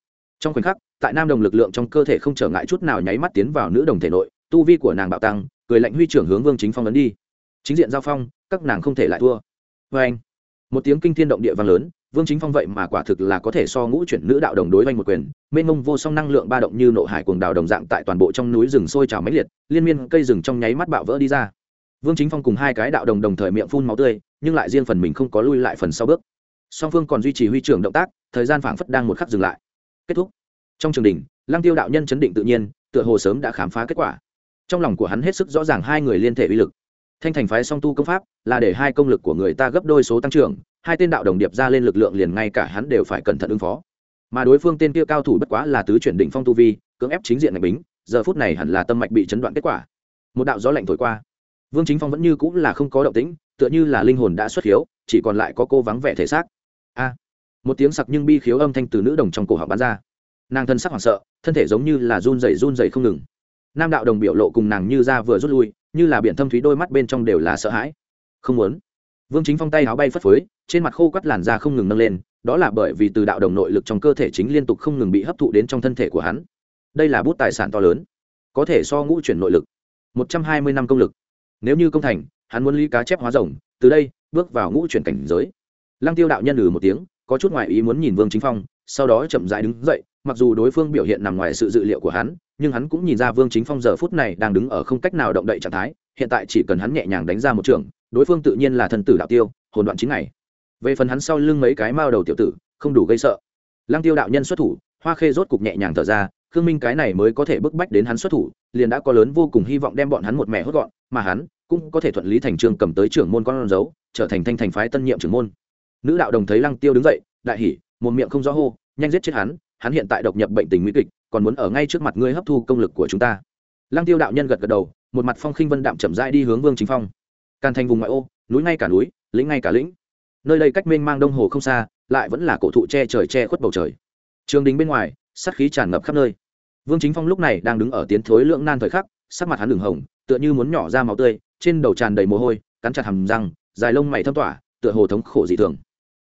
Trong khoảnh khắc, tại nam đồng lực lượng trong cơ thể không trở ngại chút nào nháy mắt tiến vào nữ đồng thể nội, tu vi của nàng bạo tăng, cười lạnh huy trưởng hướng vương chính phong ấn đi. Chính diện giao phong, các nàng không thể lại thua. Vê anh một tiếng kinh thiên động địa vang lớn vương chính phong vậy mà quả thực là có thể so ngũ chuyển nữ đạo đồng đối vanh một quyền, mênh mông vô song năng lượng ba động như nộ hải cuồng đào đồng dạng tại toàn bộ trong núi rừng sôi trào máy liệt, liên miên cây rừng trong nháy mắt bạo vỡ đi ra. Vương chính phong cùng hai cái đạo đồng đồng thời miệng phun máu tươi, nhưng lại riêng phần mình không có lui lại phần sau bước. Song phương còn duy trì huy trưởng động tác, thời gian phảng phất đang một khắc dừng lại. Kết thúc. Trong trường đình lăng tiêu đạo nhân chấn định tự nhiên, tựa hồ sớm đã khám phá kết quả. Trong lòng của hắn hết sức rõ ràng hai người liên thể uy lực. Thanh thành phái song tu công pháp, là để hai công lực của người ta gấp đôi số tăng trưởng hai tên đạo đồng điệp ra lên lực lượng liền ngay cả hắn đều phải cẩn thận ứng phó. Mà đối phương tên kia cao thủ bất quá là tứ chuyển đỉnh phong tu vi, cưỡng ép chính diện ngạch bính, giờ phút này hẳn là tâm mạch bị chấn đoạn kết quả. Một đạo gió lạnh thổi qua. Vương chính phong vẫn như cũng là không có động tĩnh, tựa như là linh hồn đã xuất hiếu, chỉ còn lại có cô vắng vẻ thể xác. A! Một tiếng sặc nhưng bi khiếu âm thanh từ nữ đồng trong cổ họng bắn ra. Nàng thân sắc hoảng sợ, thân thể giống như là run dày run dày không ngừng. Nam đạo đồng biểu lộ cùng nàng như ra vừa rút lui, như là biển thâm thúy đôi mắt bên trong đều là sợ hãi. Không muốn vương chính phong tay áo bay phất phới, trên mặt khô quắt làn da không ngừng nâng lên, đó là bởi vì từ đạo đồng nội lực trong cơ thể chính liên tục không ngừng bị hấp thụ đến trong thân thể của hắn. Đây là bút tài sản to lớn, có thể so ngũ chuyển nội lực, một trăm hai mươi năm công lực. Nếu như công thành, hắn muốn ly cá chép hóa rồng, từ đây bước vào ngũ chuyển cảnh giới. Lăng tiêu đạo nhân lừ một tiếng, có chút ngoại ý muốn nhìn vương chính phong sau đó chậm rãi đứng dậy, mặc dù đối phương biểu hiện nằm ngoài sự dự liệu của hắn, nhưng hắn cũng nhìn ra vương chính phong giờ phút này đang đứng ở không cách nào động đậy trạng thái, hiện tại chỉ cần hắn nhẹ nhàng đánh ra một trường, đối phương tự nhiên là thần tử đạo tiêu, hồn đoạn chính này về phần hắn sau lưng mấy cái mao đầu tiểu tử, không đủ gây sợ. Lăng tiêu đạo nhân xuất thủ, hoa khê rốt cục nhẹ nhàng thở ra, khương minh cái này mới có thể bức bách đến hắn xuất thủ, liền đã có lớn vô cùng hy vọng đem bọn hắn một mẹ hốt gọn, mà hắn cũng có thể thuận lý thành trương cầm tới trưởng môn con dấu, trở thành thanh thành phái tân nhiệm trưởng môn. Nữ đạo đồng thấy lăng tiêu đứng dậy, đại hỉ một miệng không rõ hô, nhanh giết chết hắn hắn hiện tại độc nhập bệnh tình nguy kịch, còn muốn ở ngay trước mặt ngươi hấp thu công lực của chúng ta. Lăng tiêu đạo nhân gật gật đầu, một mặt phong khinh vân đạm chậm rãi đi hướng vương chính phong. Càn thành vùng ngoại ô, núi ngay cả núi, lĩnh ngay cả lĩnh. Nơi đây cách mênh mang đông hồ không xa, lại vẫn là cổ thụ che trời che khuất bầu trời. Trường đình bên ngoài, sát khí tràn ngập khắp nơi. Vương chính phong lúc này đang đứng ở tiến thối lưỡng nan thời khắc, sắc mặt hắn đường hồng, tựa như muốn nhỏ ra máu tươi, trên đầu tràn đầy mồ hôi, cắn chặt hầm răng, dài lông mày thâm tỏa, tựa hồ thống khổ dị thường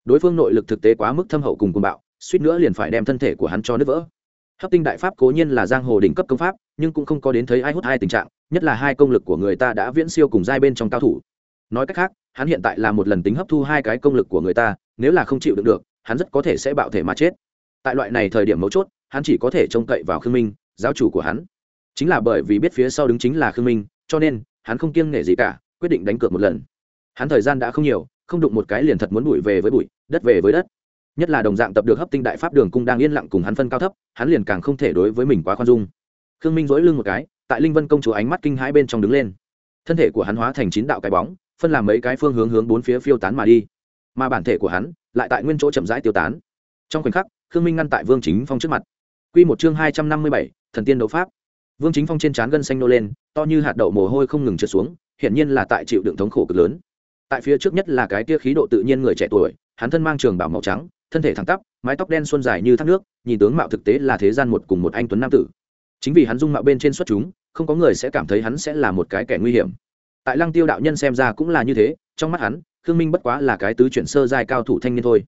đối phương nội lực thực tế quá mức thâm hậu cùng cuồng bạo, suýt nữa liền phải đem thân thể của hắn cho nứt vỡ. Hấp tinh đại pháp cố nhiên là giang hồ đỉnh cấp công pháp, nhưng cũng không có đến thấy ai hút hai tình trạng, nhất là hai công lực của người ta đã viễn siêu cùng giai bên trong cao thủ. Nói cách khác, hắn hiện tại là một lần tính hấp thu hai cái công lực của người ta, nếu là không chịu được được, hắn rất có thể sẽ bạo thể mà chết. Tại loại này thời điểm mấu chốt, hắn chỉ có thể trông cậy vào khương minh, giáo chủ của hắn. Chính là bởi vì biết phía sau đứng chính là khương minh, cho nên, hắn không kiêng nể gì cả, quyết định đánh cược một lần. Hắn thời gian đã không nhiều không đụng một cái liền thật muốn bụi về với bụi, đất về với đất. Nhất là đồng dạng tập được hấp tinh đại pháp đường cung đang yên lặng cùng hắn phân cao thấp, hắn liền càng không thể đối với mình quá khoan dung. Khương minh dỗi lưng một cái, tại linh vân công chúa ánh mắt kinh hãi bên trong đứng lên. Thân thể của hắn hóa thành chín đạo cái bóng, phân làm mấy cái phương hướng hướng bốn phía phiêu tán mà đi. Mà bản thể của hắn lại tại nguyên chỗ chậm rãi tiêu tán. Trong khoảnh khắc, khương minh ngăn tại vương chính phong trước mặt. Q một chương hai trăm năm mươi bảy, thần tiên đấu pháp. Vương chính phong trên trán gân xanh nô lên, to như hạt đậu mồ hôi không ngừng trượt xuống, hiển nhiên là tại chịu đựng thống khổ cực lớn tại phía trước nhất là cái tia khí độ tự nhiên người trẻ tuổi, hắn thân mang trường bảo màu trắng, thân thể thẳng tắp, mái tóc đen xuân dài như thác nước, nhìn tướng mạo thực tế là thế gian một cùng một anh tuấn nam tử. Chính vì hắn dung mạo bên trên xuất chúng, không có người sẽ cảm thấy hắn sẽ là một cái kẻ nguy hiểm. Tại lăng tiêu đạo nhân xem ra cũng là như thế, trong mắt hắn, khương minh bất quá là cái tứ chuyển sơ giai cao thủ thanh niên thôi.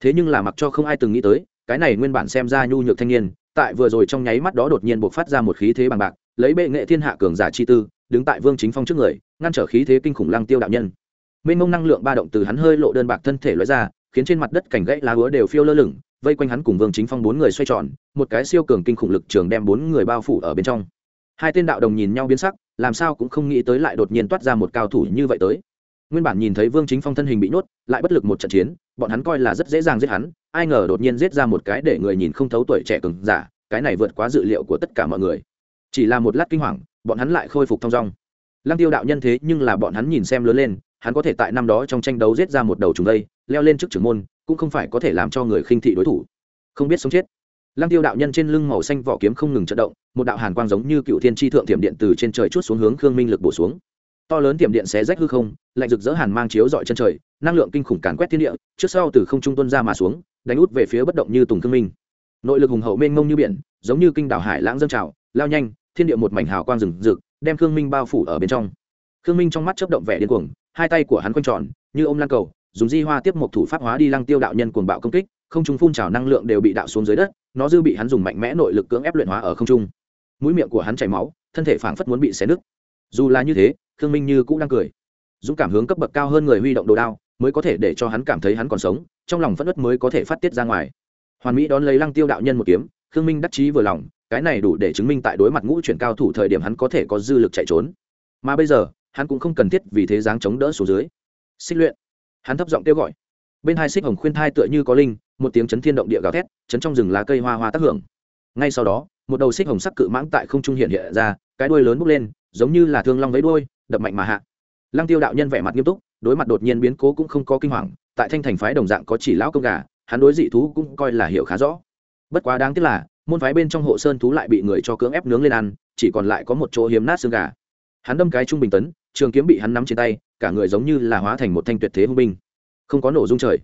Thế nhưng là mặc cho không ai từng nghĩ tới, cái này nguyên bản xem ra nhu nhược thanh niên, tại vừa rồi trong nháy mắt đó đột nhiên buộc phát ra một khí thế bằng bạc, lấy bệ nghệ thiên hạ cường giả chi tư, đứng tại vương chính phong trước người, ngăn trở khí thế kinh khủng lăng tiêu đạo nhân mênh mông năng lượng ba động từ hắn hơi lộ đơn bạc thân thể lóe ra, khiến trên mặt đất cảnh gãy lá hứa đều phiêu lơ lửng, vây quanh hắn cùng vương chính phong bốn người xoay tròn, một cái siêu cường kinh khủng lực trường đem bốn người bao phủ ở bên trong. Hai tên đạo đồng nhìn nhau biến sắc, làm sao cũng không nghĩ tới lại đột nhiên toát ra một cao thủ như vậy tới. Nguyên bản nhìn thấy vương chính phong thân hình bị nhốt, lại bất lực một trận chiến, bọn hắn coi là rất dễ dàng giết hắn, ai ngờ đột nhiên giết ra một cái để người nhìn không thấu tuổi trẻ cường giả, cái này vượt quá dự liệu của tất cả mọi người. Chỉ là một lát kinh hoàng, bọn hắn lại khôi phục thong dong. Lăng tiêu đạo nhân thế nhưng là bọn hắn nhìn xem lớn lên hắn có thể tại năm đó trong tranh đấu giết ra một đầu trùng đây, leo lên trước trưởng môn, cũng không phải có thể làm cho người khinh thị đối thủ. Không biết sống chết. Lăng tiêu đạo nhân trên lưng màu xanh vỏ kiếm không ngừng trận động, một đạo hàn quang giống như cựu thiên tri thượng tiệm điện từ trên trời chút xuống hướng khương minh lực bổ xuống. To lớn tiệm điện xé rách hư không, lạnh rực rỡ hàn mang chiếu dọi chân trời, năng lượng kinh khủng càn quét thiên địa, trước sau từ không trung tuân ra mà xuống, đánh út về phía bất động như tùng khương minh. Nội lực hùng hậu mênh mông như biển, giống như kinh đảo hải lãng dâng trào, lao nhanh, thiên địa một mảnh hào quang rừng rực đem khương minh bao phủ ở bên trong. Khương minh trong mắt chấp động vẻ điên cuồng hai tay của hắn quanh tròn, như ô m lan cầu, dùng di hoa tiếp một thủ pháp hóa đi lăng tiêu đạo nhân cuồng bạo công kích, không trung phun trào năng lượng đều bị đạo xuống dưới đất, nó dư bị hắn dùng mạnh mẽ nội lực cưỡng ép luyện hóa ở không trung. Mũi miệng của hắn chảy máu, thân thể phảng phất muốn bị xé nứt. Dù là như thế, khương minh như cũng đang cười. Dũng cảm hướng cấp bậc cao hơn người huy động đồ đao, mới có thể để cho hắn cảm thấy hắn còn sống, trong lòng phất ất mới có thể phát tiết ra ngoài. Hoàn mỹ đón lấy lăng tiêu đạo nhân một kiếm, khương minh đắc chí vừa lòng, cái này đủ để chứng minh tại đối mặt ngũ chuyển cao thủ thời điểm hắn có thể có dư lực chạy trốn. Mà bây giờ hắn cũng không cần thiết vì thế dáng chống đỡ xuống dưới. Xích luyện. Hắn thấp giọng kêu gọi. Bên hai xích hồng khuyên thai tựa như có linh, một tiếng chấn thiên động địa gào thét, chấn trong rừng lá cây hoa hoa tác hưởng. Ngay sau đó, một đầu xích hồng sắc cự mãng tại không trung hiện hiện ra, cái đuôi lớn bốc lên, giống như là thương long với đuôi, đập mạnh mà hạ. Lăng tiêu đạo nhân vẻ mặt nghiêm túc, đối mặt đột nhiên biến cố cũng không có kinh hoàng, tại thanh thành phái đồng dạng có chỉ lão công gà, hắn đối dị thú cũng coi là hiểu khá rõ. Bất quá đáng tiếc là, môn phái bên trong hộ sơn thú lại bị người cho cưỡng ép nướng lên ăn, chỉ còn lại có một chỗ hiếm nát xương gà. Hắn đâm cái trung bình tấn trường kiếm bị hắn nắm trên tay, cả người giống như là hóa thành một thanh tuyệt thế hung binh. Không có nổ dung trời.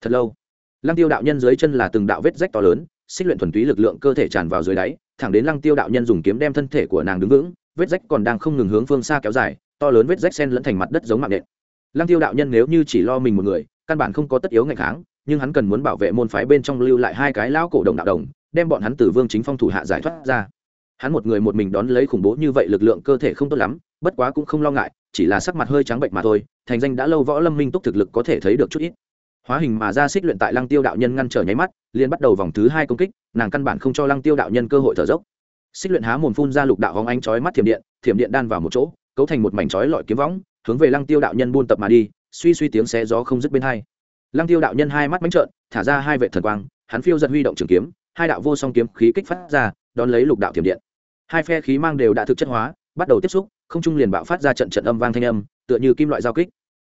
Thật lâu, lăng tiêu đạo nhân dưới chân là từng đạo vết rách to lớn, xích luyện thuần túy lực lượng cơ thể tràn vào dưới đáy, thẳng đến lăng tiêu đạo nhân dùng kiếm đem thân thể của nàng đứng vững, vết rách còn đang không ngừng hướng phương xa kéo dài, to lớn vết rách sen lẫn thành mặt đất giống mạng nện. Lăng tiêu đạo nhân nếu như chỉ lo mình một người, căn bản không có tất yếu ngày kháng, nhưng hắn cần muốn bảo vệ môn phái bên trong lưu lại hai cái lão cổ đồng đạo đồng, đem bọn hắn từ vương chính phong thủ hạ giải thoát ra hắn một người một mình đón lấy khủng bố như vậy lực lượng cơ thể không tốt lắm, bất quá cũng không lo ngại, chỉ là sắc mặt hơi trắng bệnh mà thôi, thành danh đã lâu võ lâm minh túc thực lực có thể thấy được chút ít. Hóa hình mà ra xích luyện tại lăng tiêu đạo nhân ngăn trở nháy mắt, liền bắt đầu vòng thứ hai công kích, nàng căn bản không cho lăng tiêu đạo nhân cơ hội thở dốc. Xích luyện há mồm phun ra lục đạo hóng ánh chói mắt thiểm điện thiểm điện đan vào một chỗ, cấu thành một mảnh chói lọi kiếm võng, hướng về lăng tiêu đạo nhân buôn tập mà đi, suy suy tiếng xé gió không dứt bên hai. Lăng tiêu đạo nhân hai mắt bánh trợn, thả ra hai vệ thần quang, hắn phiêu giật huy động trường kiếm, hai đạo vô song kiếm khí kích phát ra đón lấy lục đạo thiểm điện. Hai phe khí mang đều đã thực chất hóa, bắt đầu tiếp xúc, không trung liền bạo phát ra trận trận âm vang thanh âm, tựa như kim loại giao kích.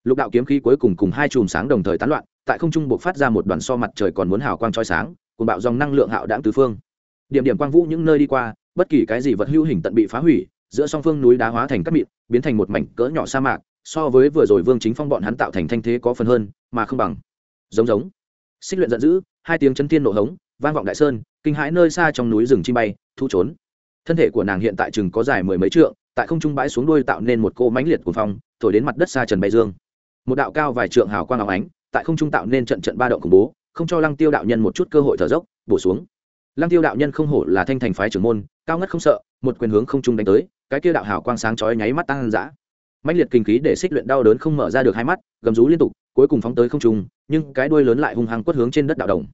Lục đạo kiếm khí cuối cùng cùng hai chùm sáng đồng thời tán loạn, tại không trung buộc phát ra một đoàn so mặt trời còn muốn hào quang trói sáng cùng bạo dòng năng lượng hạo đạm tứ phương. Điểm điểm quang vũ những nơi đi qua, bất kỳ cái gì vật hữu hình tận bị phá hủy, giữa song phương núi đá hóa thành cát mịn, biến thành một mảnh cỡ nhỏ sa mạc, so với vừa rồi vương chính phong bọn hắn tạo thành thanh thế có phần hơn, mà không bằng. Giống giống. Xích luyện giận dữ, hai tiếng chân thiên nổ hống vang vọng đại sơn, kinh hãi nơi xa trong núi rừng chim bay, thu trốn. Thân thể của nàng hiện tại chừng có dài mười mấy trượng, tại không trung bãi xuống đuôi tạo nên một cô mánh liệt của phong, thổi đến mặt đất xa trần bay dương. Một đạo cao vài trượng hào quang áo ánh, tại không trung tạo nên trận trận ba động khủng bố, không cho lăng tiêu đạo nhân một chút cơ hội thở dốc, bổ xuống. Lăng tiêu đạo nhân không hổ là thanh thành phái trưởng môn, cao ngất không sợ, một quyền hướng không trung đánh tới, cái kia đạo hào quang sáng chói nháy mắt tăng dã mãnh liệt kinh khí để xích luyện đau đớn không mở ra được hai mắt, gầm rú liên tục, cuối cùng phóng tới không trung, nhưng cái đuôi lớn lại hung hăng quất hướng trên đất đạo đồng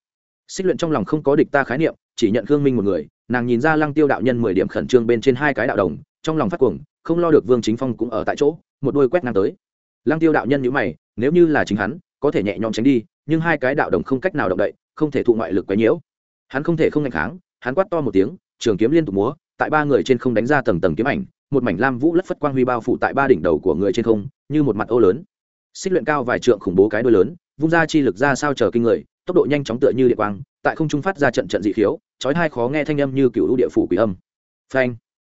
xích luyện trong lòng không có địch ta khái niệm, chỉ nhận khương minh một người, nàng nhìn ra lăng tiêu đạo nhân mười điểm khẩn trương bên trên hai cái đạo đồng, trong lòng phát cuồng, không lo được vương chính phong cũng ở tại chỗ, một đôi quét ngang tới. Lăng tiêu đạo nhân nhữ mày, nếu như là chính hắn, có thể nhẹ nhõm tránh đi, nhưng hai cái đạo đồng không cách nào động đậy, không thể thụ ngoại lực quấy nhiễu. Hắn không thể không ngạch kháng, hắn quát to một tiếng, trường kiếm liên tục múa, tại ba người trên không đánh ra tầng tầng kiếm ảnh, một mảnh lam vũ lất phất quang huy bao phủ tại ba đỉnh đầu của người trên không, như một mặt ô lớn. Xích luyện cao vài trượng khủng bố cái đôi lớn vung ra chi lực ra sao chờ kinh người, tốc độ nhanh chóng tựa như địa quang, tại không trung phát ra trận trận dị khiếu, chói hai khó nghe thanh âm như cựu địa phủ quỷ âm. Phanh!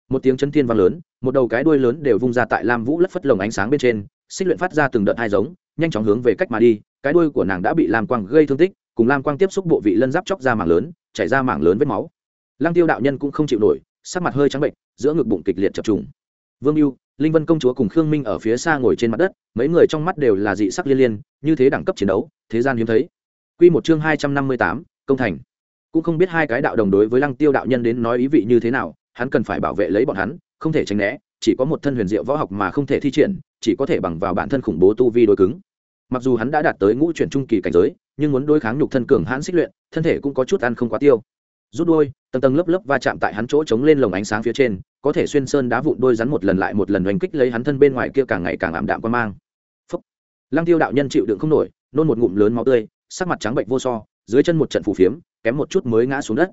Một tiếng chân thiên vang lớn, một đầu cái đuôi lớn đều vung ra tại lam vũ lất phất lồng ánh sáng bên trên, xích luyện phát ra từng đợt hai giống, nhanh chóng hướng về cách mà đi, cái đuôi của nàng đã bị lam quang gây thương tích, cùng lam quang tiếp xúc bộ vị lân giáp chóc ra mảng lớn, chảy ra mảng lớn vết máu. Lăng tiêu đạo nhân cũng không chịu nổi, sắc mặt hơi trắng bệnh, giữa ngực bụng kịch liệt chập trùng vương mưu linh vân công chúa cùng khương minh ở phía xa ngồi trên mặt đất, mấy người trong mắt đều là dị sắc liên liên, như thế đẳng cấp chiến đấu, thế gian hiếm thấy. Quy một chương hai trăm năm mươi tám, công thành. Cũng không biết hai cái đạo đồng đối với lăng tiêu đạo nhân đến nói ý vị như thế nào, hắn cần phải bảo vệ lấy bọn hắn, không thể tránh né, chỉ có một thân huyền diệu võ học mà không thể thi triển, chỉ có thể bằng vào bản thân khủng bố tu vi đối cứng. Mặc dù hắn đã đạt tới ngũ chuyển trung kỳ cảnh giới, nhưng muốn đối kháng nhục thân cường hãn xích luyện, thân thể cũng có chút ăn không quá tiêu rút đôi tầng tầng lớp lớp va chạm tại hắn chỗ chống lên lồng ánh sáng phía trên, có thể xuyên sơn đá vụn đôi rắn một lần lại một lần oanh kích lấy hắn thân bên ngoài kia càng ngày càng ảm đạm quan mang. Phúc. lăng tiêu đạo nhân chịu đựng không nổi, nôn một ngụm lớn máu tươi, sắc mặt trắng bệnh vô so, dưới chân một trận phù phiếm, kém một chút mới ngã xuống đất.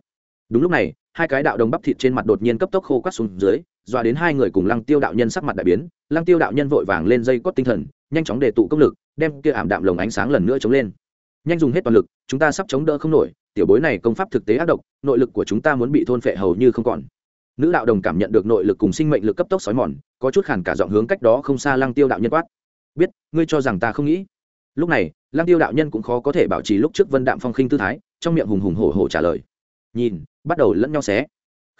Đúng lúc này, hai cái đạo đồng bắp thịt trên mặt đột nhiên cấp tốc khô quắt xuống dưới, dọa đến hai người cùng lăng tiêu đạo nhân sắc mặt đại biến, lăng tiêu đạo nhân vội vàng lên dây cót tinh thần, nhanh chóng đề tụ công lực, đem kia ảm đạm lồng ánh sáng lần nữa chống lên. Nhanh dùng hết toàn lực, chúng ta sắp chống đỡ không nổi tiểu bối này công pháp thực tế ác độc, nội lực của chúng ta muốn bị thôn phệ hầu như không còn. Nữ đạo đồng cảm nhận được nội lực cùng sinh mệnh lực cấp tốc sói mòn, có chút khản cả giọng hướng cách đó không xa lăng tiêu đạo nhân quát. Biết, ngươi cho rằng ta không nghĩ. Lúc này, lăng tiêu đạo nhân cũng khó có thể bảo trì lúc trước vân đạm phong khinh tư thái, trong miệng hùng hùng hổ hổ trả lời. Nhìn, bắt đầu lẫn nhau xé.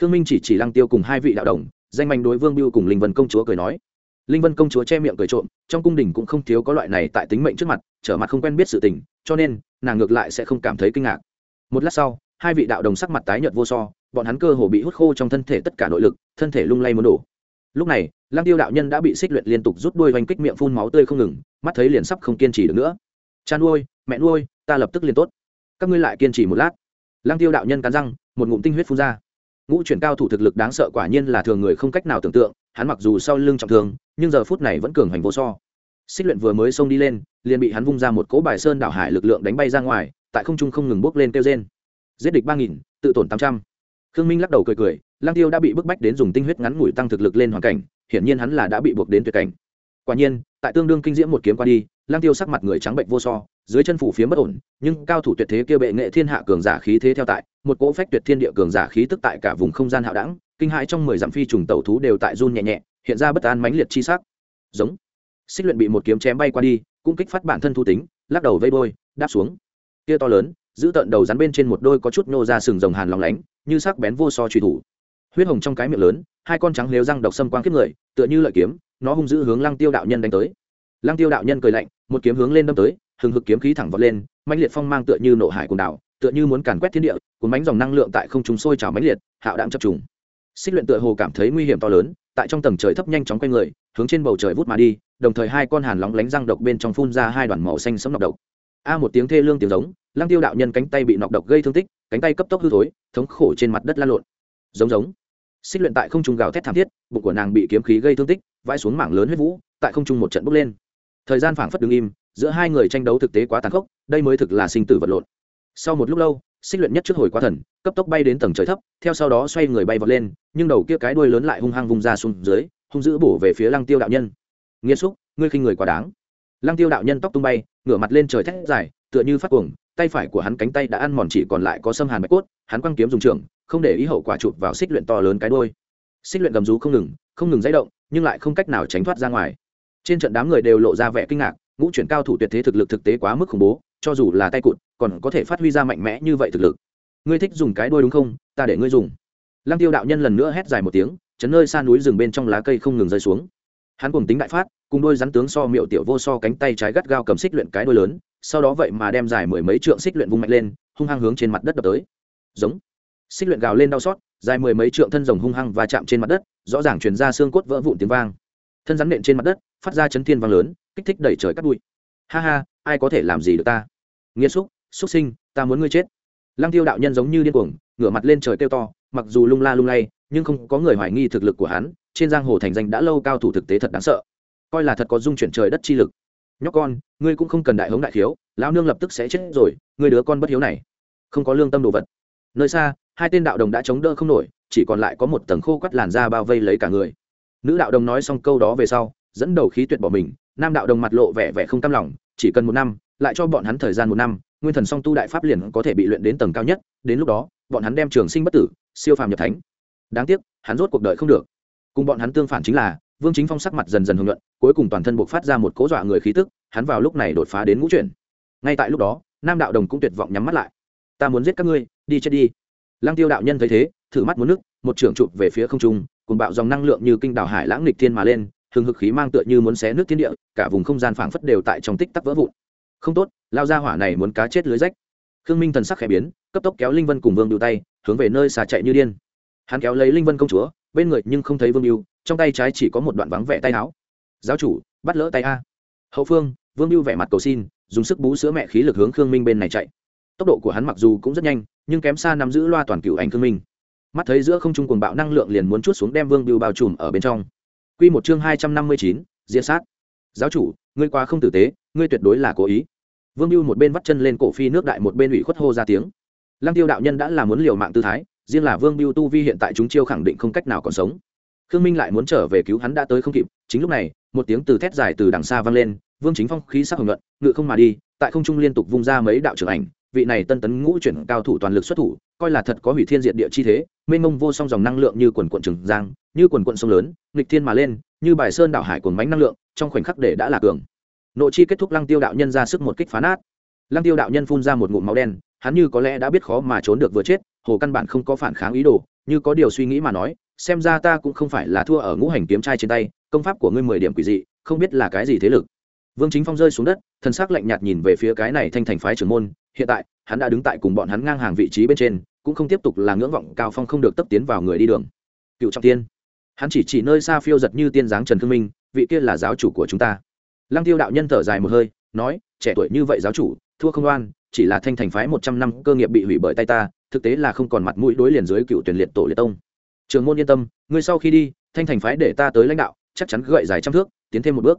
Khương minh chỉ chỉ lăng tiêu cùng hai vị đạo đồng, danh manh đối vương biêu cùng linh vân công chúa cười nói. Linh vân công chúa che miệng cười trộm, trong cung đình cũng không thiếu có loại này tại tính mệnh trước mặt, trở mặt không quen biết sự tình, cho nên nàng ngược lại sẽ không cảm thấy kinh ngạc một lát sau, hai vị đạo đồng sắc mặt tái nhợt vô so, bọn hắn cơ hồ bị hút khô trong thân thể tất cả nội lực, thân thể lung lay muốn đổ. Lúc này, lăng tiêu đạo nhân đã bị xích luyện liên tục rút đuôi oanh kích miệng phun máu tươi không ngừng, mắt thấy liền sắp không kiên trì được nữa. Cha nuôi, mẹ nuôi, ta lập tức liền tốt. Các ngươi lại kiên trì một lát. Lăng tiêu đạo nhân cắn răng, một ngụm tinh huyết phun ra. Ngũ chuyển cao thủ thực lực đáng sợ quả nhiên là thường người không cách nào tưởng tượng, hắn mặc dù sau lưng trọng thương, nhưng giờ phút này vẫn cường hành vô so xích luyện vừa mới xông đi lên, liền bị hắn vung ra một cỗ bài sơn đảo hải lực lượng đánh bay ra ngoài, tại không trung không ngừng bốc lên kêu trên giết địch ba nghìn, tự tổn tám trăm. Khương minh lắc đầu cười cười lang tiêu đã bị bức bách đến dùng tinh huyết ngắn ngủi tăng thực lực lên hoàn cảnh, hiển nhiên hắn là đã bị buộc đến tuyệt cảnh. Quả nhiên, tại tương đương kinh diễm một kiếm qua đi lang tiêu sắc mặt người trắng bệnh vô so, dưới chân phủ phía bất ổn, nhưng cao thủ tuyệt thế kia bệ nghệ thiên hạ cường giả khí thế theo tại, một cỗ phách tuyệt thiên địa cường giả khí tức tại cả vùng không gian hạo đẳng, kinh hãi trong mười dặm phi trùng tẩu thú đều tại run nhẹ nhẹ, hiện ra bất an mãnh liệt chi sắc. Giống xích luyện bị một kiếm chém bay qua đi, cũng kích phát bản thân thu tính, lắc đầu vây bôi, đáp xuống. Kia to lớn, giữ tận đầu rắn bên trên một đôi có chút nô ra sừng rồng hàn lòng lánh, như sắc bén vô so truy thủ. Huyết hồng trong cái miệng lớn, hai con trắng lếu răng độc xâm quang kiếp người, tựa như lợi kiếm, nó hung dữ hướng lăng tiêu đạo nhân đánh tới. Lăng tiêu đạo nhân cười lạnh, một kiếm hướng lên đâm tới, hừng hực kiếm khí thẳng vọt lên, mãnh liệt phong mang tựa như nộ hải cùng đảo tựa như muốn càn quét thiên địa, cuốn bánh dòng năng lượng tại không trung sôi trào mãnh liệt, hạo đạm chập trùng. Xích luyện tựa hồ cảm thấy nguy hiểm to lớn, tại trong tầng trời thấp nhanh chóng quanh người, hướng trên bầu trời vút mà đi đồng thời hai con hàn lóng lánh răng độc bên trong phun ra hai đoàn màu xanh sẫm nọc độc. A một tiếng thê lương tiếng giống, lăng tiêu đạo nhân cánh tay bị nọc độc gây thương tích, cánh tay cấp tốc hư thối, thống khổ trên mặt đất la lộn. Giống giống. Xích luyện tại không trung gào thét thảm thiết, bụng của nàng bị kiếm khí gây thương tích, vãi xuống mảng lớn huyết vũ, tại không trung một trận bốc lên. Thời gian phảng phất đứng im, giữa hai người tranh đấu thực tế quá tàn khốc, đây mới thực là sinh tử vật lộn. Sau một lúc lâu, xích luyện nhất trước hồi quá thần, cấp tốc bay đến tầng trời thấp, theo sau đó xoay người bay vọt lên, nhưng đầu kia cái đuôi lớn lại hung hăng vùng ra xuống dưới, hung dữ bổ về phía lăng tiêu đạo nhân nghiêm xúc, ngươi khinh người quá đáng. Lăng tiêu đạo nhân tóc tung bay, ngửa mặt lên trời thét dài, tựa như phát cuồng, tay phải của hắn cánh tay đã ăn mòn chỉ còn lại có sâm hàn bạch cốt, hắn quăng kiếm dùng trường, không để ý hậu quả chụp vào xích luyện to lớn cái đôi xích luyện gầm rú không ngừng không ngừng dãy động, nhưng lại không cách nào tránh thoát ra ngoài. Trên trận đám người đều lộ ra vẻ kinh ngạc, ngũ chuyển cao thủ tuyệt thế thực lực thực tế quá mức khủng bố, cho dù là tay cụt, còn có thể phát huy ra mạnh mẽ như vậy thực lực. Ngươi thích dùng cái đôi đúng không? Ta để ngươi dùng. Lăng tiêu đạo nhân lần nữa hét dài một tiếng, chấn nơi xa núi rừng bên trong lá cây không ngừng rơi xuống hắn cùng tính đại phát, cùng đôi rắn tướng so miệu tiểu vô so cánh tay trái gắt gao cầm xích luyện cái đôi lớn, sau đó vậy mà đem dài mười mấy trượng xích luyện vung mạnh lên, hung hăng hướng trên mặt đất đập tới. Giống. Xích luyện gào lên đau xót, dài mười mấy trượng thân rồng hung hăng và chạm trên mặt đất, rõ ràng truyền ra xương cốt vỡ vụn tiếng vang. Thân rắn nện trên mặt đất, phát ra chấn thiên vang lớn, kích thích đẩy trời cắt bụi. Ha ha, ai có thể làm gì được ta? Nghĩa xúc xúc sinh, ta muốn ngươi chết. Lăng tiêu đạo nhân giống như điên cuồng, ngửa mặt lên trời kêu to, mặc dù lung la lung lay nhưng không có người hoài nghi thực lực của hắn, trên giang hồ thành danh đã lâu cao thủ thực tế thật đáng sợ. Coi là thật có dung chuyển trời đất chi lực. Nhóc con, ngươi cũng không cần đại hống đại thiếu lão nương lập tức sẽ chết rồi, ngươi đứa con bất hiếu này. Không có lương tâm đồ vật. Nơi xa, hai tên đạo đồng đã chống đỡ không nổi, chỉ còn lại có một tầng khô quắt làn da bao vây lấy cả người. Nữ đạo đồng nói xong câu đó về sau, dẫn đầu khí tuyệt bỏ mình, nam đạo đồng mặt lộ vẻ vẻ không cam lòng, chỉ cần một năm, lại cho bọn hắn thời gian một năm, nguyên thần song tu đại pháp liền có thể bị luyện đến tầng cao nhất, đến lúc đó, bọn hắn đem trường sinh bất tử, siêu phàm nhập thánh đáng tiếc, hắn rốt cuộc đời không được. Cùng bọn hắn tương phản chính là, vương chính phong sắc mặt dần dần hưởng luận cuối cùng toàn thân buộc phát ra một cố dọa người khí tức, hắn vào lúc này đột phá đến ngũ chuyển. Ngay tại lúc đó, nam đạo đồng cũng tuyệt vọng nhắm mắt lại. Ta muốn giết các ngươi, đi chết đi. Lăng tiêu đạo nhân thấy thế, thử mắt muốn nước, một trưởng chụp về phía không trung cùng bạo dòng năng lượng như kinh đảo hải lãng nghịch thiên mà lên, hừng hực khí mang tựa như muốn xé nước thiên địa, cả vùng không gian phảng phất đều tại trong tích tắc vỡ vụn. Không tốt, lao ra hỏa này muốn cá chết lưới rách. Khương minh thần sắc khẽ biến, cấp tốc kéo linh vân cùng vương đu tay hướng về nơi xà chạy như điên hắn kéo lấy linh vân công chúa, bên người nhưng không thấy vương mưu trong tay trái chỉ có một đoạn vắng vẻ tay áo. Giáo chủ, bắt lỡ tay a. Hậu phương, vương mưu vẻ mặt cầu xin, dùng sức bú sữa mẹ khí lực hướng khương minh bên này chạy. Tốc độ của hắn mặc dù cũng rất nhanh, nhưng kém xa nắm giữ loa toàn cựu ảnh khương minh. Mắt thấy giữa không trung cuồng bạo năng lượng liền muốn chút xuống đem vương mưu bao trùm ở bên trong. Q một chương hai trăm năm mươi chín diễn sát. Giáo chủ, ngươi quá không tử tế, ngươi tuyệt đối là cố ý. Vương mưu một bên vắt chân lên cổ phi nước đại một bên ủy khuất hô ra tiếng. Lăng tiêu đạo nhân đã là muốn liều mạng tư thái riêng là vương biêu tu vi hiện tại chúng chiêu khẳng định không cách nào còn sống. Khương minh lại muốn trở về cứu hắn đã tới không kịp, chính lúc này, một tiếng từ thét dài từ đằng xa vang lên, vương chính phong khí sắc hồng luận ngự không mà đi, tại không trung liên tục vung ra mấy đạo trưởng ảnh, vị này tân tấn ngũ chuyển cao thủ toàn lực xuất thủ, coi là thật có hủy thiên diện địa chi thế, mênh mông vô song dòng năng lượng như quần quận trường giang, như quần quận sông lớn, nghịch thiên mà lên, như bài sơn đảo hải cuồng bánh năng lượng, trong khoảnh khắc để đã là cường. Nội chi kết thúc lăng tiêu đạo nhân ra sức một kích phá nát. Lăng tiêu đạo nhân phun ra một ngụm máu đen, hắn như có lẽ đã biết khó mà trốn được vừa chết hồ căn bản không có phản kháng ý đồ, như có điều suy nghĩ mà nói, xem ra ta cũng không phải là thua ở ngũ hành kiếm trai trên tay, công pháp của ngươi mười điểm quỷ dị, không biết là cái gì thế lực. Vương chính phong rơi xuống đất thân xác lạnh nhạt nhìn về phía cái này thanh thành phái trưởng môn, hiện tại, hắn đã đứng tại cùng bọn hắn ngang hàng vị trí bên trên, cũng không tiếp tục là ngưỡng vọng cao phong không được tấp tiến vào người đi đường. Cựu trọng tiên, hắn chỉ chỉ nơi xa phiêu giật như tiên giáng trần thương minh, vị kia là giáo chủ của chúng ta. Lăng tiêu đạo nhân thở dài một hơi, nói, trẻ tuổi như vậy giáo chủ, thua không oan chỉ là thanh thành phái một trăm năm cơ nghiệp bị hủy bởi tay ta, thực tế là không còn mặt mũi đối liền dưới cựu tuyển liệt tổ liệt tông. Trường môn yên tâm, ngươi sau khi đi, thanh thành phái để ta tới lãnh đạo, chắc chắn gậy dài trăm thước, tiến thêm một bước.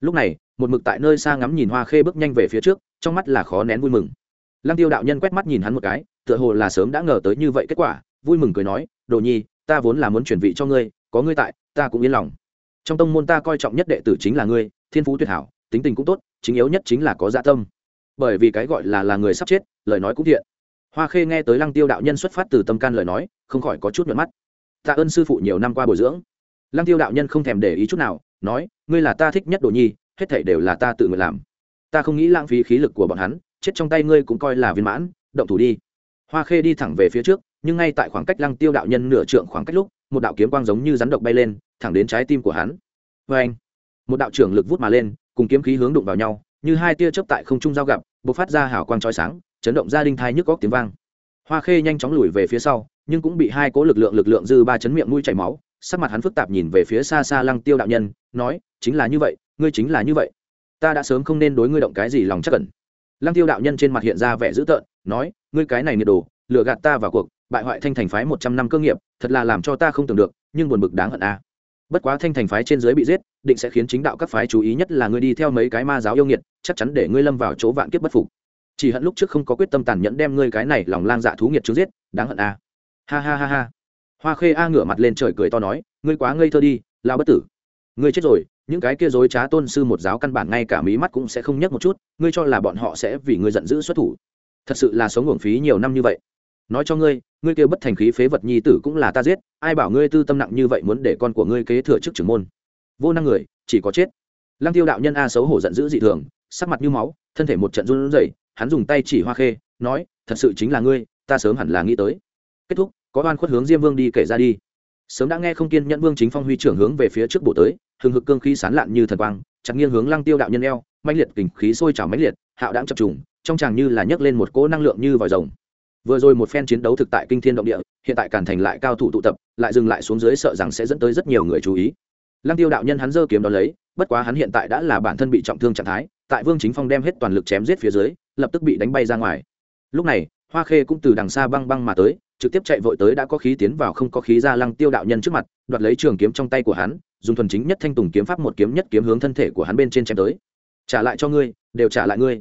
Lúc này, một mực tại nơi xa ngắm nhìn hoa khê bước nhanh về phía trước, trong mắt là khó nén vui mừng. Lăng tiêu đạo nhân quét mắt nhìn hắn một cái, tựa hồ là sớm đã ngờ tới như vậy kết quả, vui mừng cười nói, đồ nhi, ta vốn là muốn chuyển vị cho ngươi, có ngươi tại, ta cũng yên lòng. Trong tông môn ta coi trọng nhất đệ tử chính là ngươi, thiên phú tuyệt hảo, tính tình cũng tốt, chính yếu nhất chính là có dạ tâm bởi vì cái gọi là là người sắp chết, lời nói cũng thiện. Hoa khê nghe tới lăng tiêu đạo nhân xuất phát từ tâm can lời nói, không khỏi có chút nhuận mắt. Tạ ơn sư phụ nhiều năm qua bồi dưỡng. Lăng tiêu đạo nhân không thèm để ý chút nào, nói, ngươi là ta thích nhất đồ nhi, hết thảy đều là ta tự nguyện làm. Ta không nghĩ lãng phí khí lực của bọn hắn, chết trong tay ngươi cũng coi là viên mãn, động thủ đi. Hoa khê đi thẳng về phía trước, nhưng ngay tại khoảng cách lăng tiêu đạo nhân nửa trượng khoảng cách lúc, một đạo kiếm quang giống như rắn độc bay lên, thẳng đến trái tim của hắn. Vê anh một đạo trưởng lực vút mà lên, cùng kiếm khí hướng đụng vào nhau như hai tia chớp tại không trung giao gặp, bộc phát ra hào quang chói sáng, chấn động ra đinh thai nhức góc tiếng vang. Hoa khê nhanh chóng lùi về phía sau, nhưng cũng bị hai cố lực lượng lực lượng dư ba chấn miệng mũi chảy máu, sắc mặt hắn phức tạp nhìn về phía xa xa lăng tiêu đạo nhân, nói, chính là như vậy, ngươi chính là như vậy. Ta đã sớm không nên đối ngươi động cái gì lòng chắc cẩn lăng tiêu đạo nhân trên mặt hiện ra vẻ dữ tợn, nói, ngươi cái này nhiệt đồ, lừa gạt ta vào cuộc, bại hoại thanh thành phái một trăm năm cơ nghiệp, thật là làm cho ta không tưởng được, nhưng buồn bực đáng hận a bất quá thanh thành phái trên dưới bị giết, định sẽ khiến chính đạo các phái chú ý nhất là ngươi đi theo mấy cái ma giáo yêu nghiệt, chắc chắn để ngươi lâm vào chỗ vạn kiếp bất phục. Chỉ hận lúc trước không có quyết tâm tàn nhẫn đem ngươi cái này lòng lang dạ thú nghiệt trước giết, đáng hận a ha ha ha ha. Hoa khê a ngửa mặt lên trời cười to nói, ngươi quá ngây thơ đi, lao bất tử. Ngươi chết rồi, những cái kia dối trá tôn sư một giáo căn bản ngay cả mí mắt cũng sẽ không nhấc một chút, ngươi cho là bọn họ sẽ vì ngươi giận dữ xuất thủ. Thật sự là sống uổng phí nhiều năm như vậy nói cho ngươi ngươi kia bất thành khí phế vật nhi tử cũng là ta giết, ai bảo ngươi tư tâm nặng như vậy muốn để con của ngươi kế thừa chức trưởng môn? Vô năng người, chỉ có chết. Lăng tiêu đạo nhân a xấu hổ giận dữ dị thường, sắc mặt như máu, thân thể một trận run rẩy, hắn dùng tay chỉ hoa khê, nói, thật sự chính là ngươi, ta sớm hẳn là nghĩ tới. Kết thúc, có oan khuất hướng diêm vương đi kể ra đi. Sớm đã nghe không kiên nhẫn vương chính phong huy trưởng hướng về phía trước bộ tới, hừng hực cương khí sán lạn như thần quang, chặt nghiêng hướng lăng tiêu đạo nhân eo, mãnh liệt kình khí sôi trào mãnh liệt, hạo đãng chập trùng, trong chàng như là nhấc lên một cỗ năng lượng như vòi rồng vừa rồi một phen chiến đấu thực tại kinh thiên động địa, hiện tại càn thành lại cao thủ tụ tập, lại dừng lại xuống dưới sợ rằng sẽ dẫn tới rất nhiều người chú ý. Lăng tiêu đạo nhân hắn giơ kiếm đó lấy, bất quá hắn hiện tại đã là bản thân bị trọng thương trạng thái, tại vương chính phong đem hết toàn lực chém giết phía dưới, lập tức bị đánh bay ra ngoài. Lúc này, hoa khê cũng từ đằng xa băng băng mà tới, trực tiếp chạy vội tới đã có khí tiến vào không có khí ra lăng tiêu đạo nhân trước mặt, đoạt lấy trường kiếm trong tay của hắn, dùng thuần chính nhất thanh tùng kiếm pháp một kiếm nhất kiếm hướng thân thể của hắn bên trên chém tới. Trả lại cho ngươi, đều trả lại ngươi.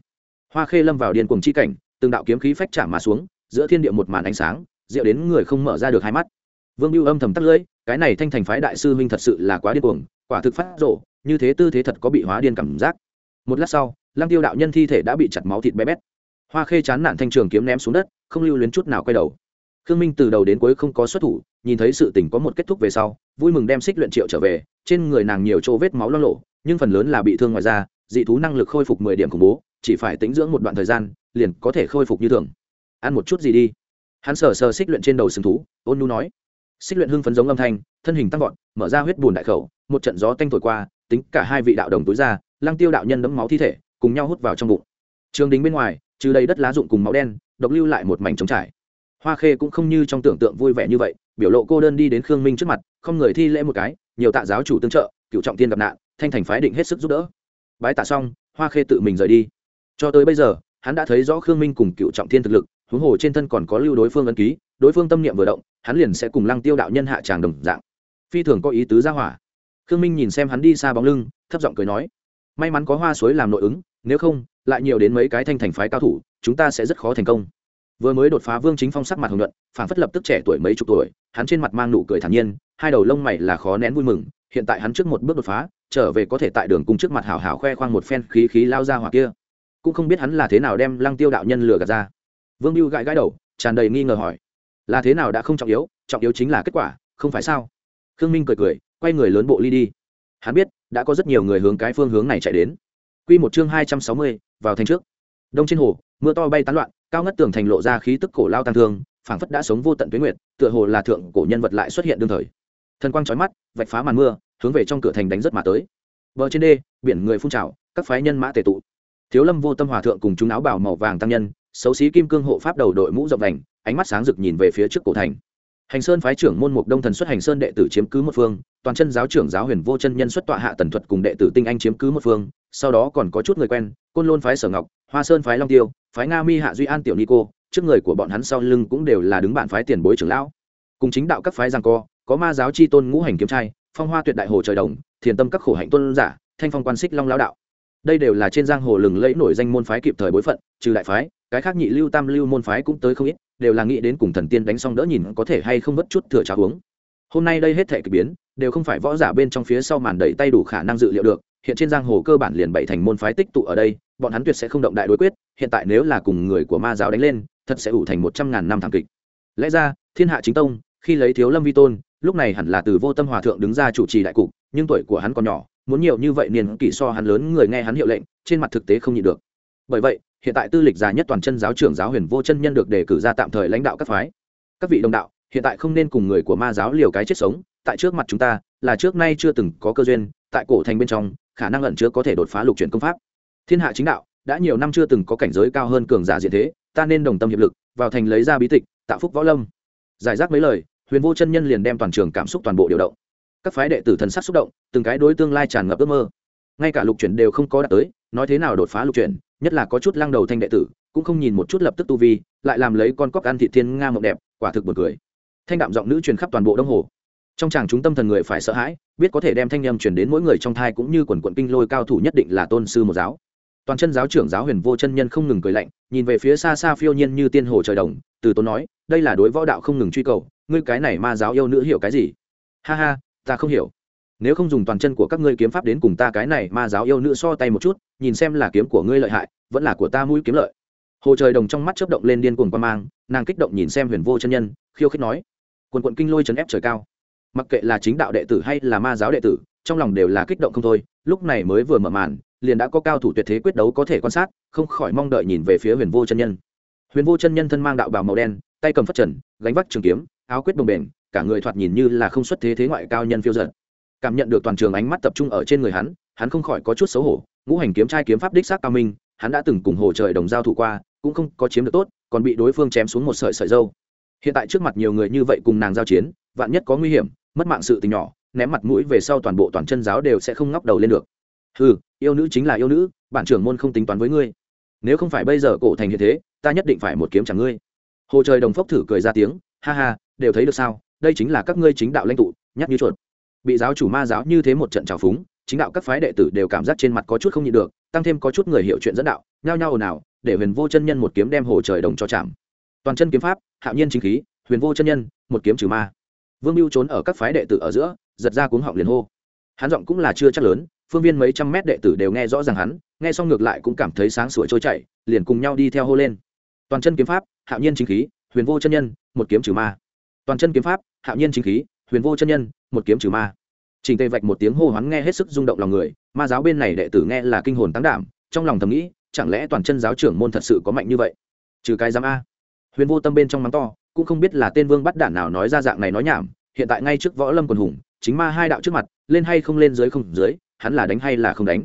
Hoa khê lâm vào điên cuồng chi cảnh, từng đạo kiếm khí phách trả mà xuống giữa thiên địa một màn ánh sáng, rượu đến người không mở ra được hai mắt. Vương mưu âm thầm tắt lưỡi, cái này thanh thành phái đại sư huynh thật sự là quá điên cuồng, quả thực phát rộ như thế tư thế thật có bị hóa điên cảm giác. Một lát sau, lăng tiêu đạo nhân thi thể đã bị chặt máu thịt bé bét. Hoa khê chán nản thanh trường kiếm ném xuống đất, không lưu luyến chút nào quay đầu. Khương minh từ đầu đến cuối không có xuất thủ, nhìn thấy sự tình có một kết thúc về sau, vui mừng đem xích luyện triệu trở về, trên người nàng nhiều chỗ vết máu lo lộ, nhưng phần lớn là bị thương ngoài da, dị thú năng lực khôi phục mười điểm khủng bố, chỉ phải tính dưỡng một đoạn thời gian, liền có thể khôi phục như thường ăn một chút gì đi. Hắn sờ sờ xích luyện trên đầu sừng thú, ôn nu nói. Xích luyện hưng phấn giống âm thanh, thân hình tăng vọt, mở ra huyết bùn đại khẩu, một trận gió tanh thổi qua, tính cả hai vị đạo đồng túi ra, lăng tiêu đạo nhân đấm máu thi thể, cùng nhau hút vào trong bụng. Trường đình bên ngoài, trừ đầy đất lá rụng cùng máu đen, độc lưu lại một mảnh trống trải. Hoa khê cũng không như trong tưởng tượng vui vẻ như vậy, biểu lộ cô đơn đi đến khương minh trước mặt, không người thi lễ một cái, nhiều tạ giáo chủ tương trợ, cựu trọng tiên gặp nạn, thanh thành phái định hết sức giúp đỡ. Bái tạ xong, hoa khê tự mình rời đi. Cho tới bây giờ, hắn đã thấy rõ khương minh cùng cựu trọng thiên thực lực huống hồ trên thân còn có lưu đối phương ấn ký, đối phương tâm niệm vừa động, hắn liền sẽ cùng lăng tiêu đạo nhân hạ tràng đồng dạng. Phi thường có ý tứ ra hỏa. Khương minh nhìn xem hắn đi xa bóng lưng, thấp giọng cười nói, may mắn có hoa suối làm nội ứng, nếu không, lại nhiều đến mấy cái thanh thành phái cao thủ, chúng ta sẽ rất khó thành công. Vừa mới đột phá vương chính phong sắc mặt hồng nhuận phản phất lập tức trẻ tuổi mấy chục tuổi, hắn trên mặt mang nụ cười thản nhiên, hai đầu lông mày là khó nén vui mừng, hiện tại hắn trước một bước đột phá, trở về có thể tại đường cùng trước mặt hảo hảo khoe khoang một phen khí khí lao ra hoặc kia. Cũng không biết hắn là thế nào đem lăng tiêu đạo nhân lừa gạt ra vương mưu gãi gãi đầu, tràn đầy nghi ngờ hỏi, là thế nào đã không trọng yếu trọng yếu chính là kết quả, không phải sao? Khương minh cười cười, quay người lớn bộ ly đi. Hắn biết, đã có rất nhiều người hướng cái phương hướng này chạy đến. Q một chương hai trăm sáu mươi, vào thành trước. Đông trên hồ, mưa to bay tán loạn, cao ngất tường thành lộ ra khí tức cổ lao tăng thương, phảng phất đã sống vô tận tuyến nguyệt, tựa hồ là thượng cổ nhân vật lại xuất hiện đương thời. Thần quang trói mắt, vạch phá màn mưa, hướng về trong cửa thành đánh rất mà tới. Bờ trên đê, biển người phun trào, các phái nhân mã tề tụ. Thiếu lâm vô tâm hòa thượng cùng chúng áo bảo màu vàng tăng nhân xấu xí kim cương hộ pháp đầu đội mũ rộng đành, ánh mắt sáng rực nhìn về phía trước cổ thành. Hành sơn phái trưởng môn mục đông thần xuất hành sơn đệ tử chiếm cứ một phương, toàn chân giáo trưởng giáo huyền vô chân nhân xuất tọa hạ tần thuật cùng đệ tử tinh anh chiếm cứ một phương, sau đó còn có chút người quen, côn lôn phái sở ngọc, hoa sơn phái long tiêu, phái nga mi hạ duy an tiểu nico, trước người của bọn hắn sau lưng cũng đều là đứng bạn phái tiền bối trưởng lão. Cùng chính đạo các phái giang co, có ma giáo chi tôn ngũ hành kiếm trai, phong hoa tuyệt đại hồ trời đồng, thiền tâm các khổ hạnh tôn giả, thanh phong quan xích long lão đạo. Đây đều là trên giang hồ lừng lẫy nổi danh môn phái kịp thời bối phận, trừ đại phái cái khác nhị lưu tam lưu môn phái cũng tới không ít, đều là nghĩ đến cùng thần tiên đánh xong đỡ nhìn có thể hay không vất chút thừa trà uống. Hôm nay đây hết thể k ỳ biến, đều không phải võ giả bên trong phía sau màn đẩy tay đủ khả năng dự liệu được, hiện trên giang hồ cơ bản liền bảy thành môn phái tích tụ ở đây, bọn hắn tuyệt sẽ không động đại đối quyết, hiện tại nếu là cùng người của ma giáo đánh lên, thật sẽ ủ thành một trăm ngàn năm thảm kịch. Lẽ ra, thiên hạ chính tông, khi lấy thiếu lâm vi tôn, lúc này hẳn là từ vô tâm hòa thượng đứng ra chủ trì đại cục, nhưng tuổi của hắn còn nhỏ, muốn nhiều như vậy niên kỷ so hắn lớn người nghe hắn hiệu lệnh, trên mặt thực tế không nhịn được. Bởi vậy hiện tại tư lịch già nhất toàn chân giáo trưởng giáo huyền vô chân nhân được đề cử ra tạm thời lãnh đạo các phái. Các vị đồng đạo, hiện tại không nên cùng người của ma giáo liều cái chết sống, tại trước mặt chúng ta, là trước nay chưa từng có cơ duyên, tại cổ thành bên trong, khả năng ẩn chứa có thể đột phá lục chuyển công pháp. Thiên hạ chính đạo, đã nhiều năm chưa từng có cảnh giới cao hơn cường giả diện thế, ta nên đồng tâm hiệp lực, vào thành lấy ra bí tịch, tạo phúc võ lâm. Giải rác mấy lời, huyền vô chân nhân liền đem toàn trường cảm xúc toàn bộ điều động. Các phái đệ tử thần sắc xúc động, từng cái đối tương lai tràn ngập ước mơ. Ngay cả lục chuyển đều không có đạt tới, nói thế nào đột phá lục chuyển nhất là có chút lăng đầu thanh đệ tử, cũng không nhìn một chút lập tức tu vi, lại làm lấy con cóc ăn thị thiên nga mộng đẹp, quả thực buồn cười. Thanh đạm giọng nữ truyền khắp toàn bộ đông hồ. Trong chàng chúng tâm thần người phải sợ hãi, biết có thể đem thanh â truyền đến mỗi người trong thai cũng như quần quận kinh lôi cao thủ nhất định là tôn sư một giáo. Toàn chân giáo trưởng giáo huyền vô chân nhân không ngừng cười lạnh, nhìn về phía xa xa phiêu nhiên như tiên hồ trời đồng, từ tôn nói, đây là đối võ đạo không ngừng truy cầu, ngươi cái này ma giáo yêu nữ hiểu cái gì? Ha ha, ta không hiểu nếu không dùng toàn chân của các ngươi kiếm pháp đến cùng ta cái này ma giáo yêu nữ so tay một chút, nhìn xem là kiếm của ngươi lợi hại, vẫn là của ta mũi kiếm lợi. Hồ trời đồng trong mắt chớp động lên điên cuồng qua mang, nàng kích động nhìn xem huyền vô chân nhân, khiêu khích nói, quần quận kinh lôi chấn ép trời cao. Mặc kệ là chính đạo đệ tử hay là ma giáo đệ tử, trong lòng đều là kích động không thôi, lúc này mới vừa mở màn, liền đã có cao thủ tuyệt thế quyết đấu có thể quan sát, không khỏi mong đợi nhìn về phía huyền vô chân nhân. Huyền vô chân nhân thân mang đạo bào màu đen, tay cầm phất trần, gánh vác trường kiếm, áo quyết bồng bền, cả người thoạt nhìn như là không xuất thế thế ngoại cao nhân phiêu giật cảm nhận được toàn trường ánh mắt tập trung ở trên người hắn hắn không khỏi có chút xấu hổ. Ngũ hành kiếm trai kiếm pháp đích xác cao minh, hắn đã từng cùng hồ trời đồng giao thủ qua, cũng không có chiếm được tốt, còn bị đối phương chém xuống một sợi sợi dâu. Hiện tại trước mặt nhiều người như vậy cùng nàng giao chiến, vạn nhất có nguy hiểm, mất mạng sự tình nhỏ, ném mặt mũi về sau toàn bộ toàn chân giáo đều sẽ không ngóc đầu lên được. Ừ yêu nữ chính là yêu nữ, bản trưởng môn không tính toán với ngươi. Nếu không phải bây giờ cổ thành như thế, ta nhất định phải một kiếm chẳng ngươi. Hồ trời đồng phốc thử cười ra tiếng, ha ha, đều thấy được sao, đây chính là các ngươi chính đạo lãnh tụ nhắc như chuột bị giáo chủ ma giáo như thế một trận trào phúng, chính đạo các phái đệ tử đều cảm giác trên mặt có chút không nhịn được, tăng thêm có chút người hiểu chuyện dẫn đạo, nhao nhao ồn ào, để huyền vô chân nhân một kiếm đem hồ trời đồng cho chạm. Toàn chân kiếm pháp, hạo nhiên chính khí, huyền vô chân nhân, một kiếm trừ ma. Vương mưu trốn ở các phái đệ tử ở giữa, giật ra cuống họng liền hô. Hắn giọng cũng là chưa chắc lớn, phương viên mấy trăm mét đệ tử đều nghe rõ ràng hắn, nghe xong ngược lại cũng cảm thấy sáng sủa trôi chảy, liền cùng nhau đi theo hô lên. Toàn chân kiếm pháp, hạo nhiên chính khí, huyền vô chân nhân, một kiếm trừ ma. Toàn chân kiếm pháp, hạo nhiên chính khí huyền vô chân nhân, một kiếm trừ ma. Trình tề vạch một tiếng hô hoán nghe hết sức rung động lòng người, ma giáo bên này đệ tử nghe là kinh hồn tăng đảm, trong lòng thầm nghĩ, chẳng lẽ toàn chân giáo trưởng môn thật sự có mạnh như vậy? Trừ cái giám a. Huyền vô tâm bên trong mắng to, cũng không biết là tên vương bắt đản nào nói ra dạng này nói nhảm, hiện tại ngay trước võ lâm quần hùng, chính ma hai đạo trước mặt, lên hay không lên dưới không dưới, hắn là đánh hay là không đánh?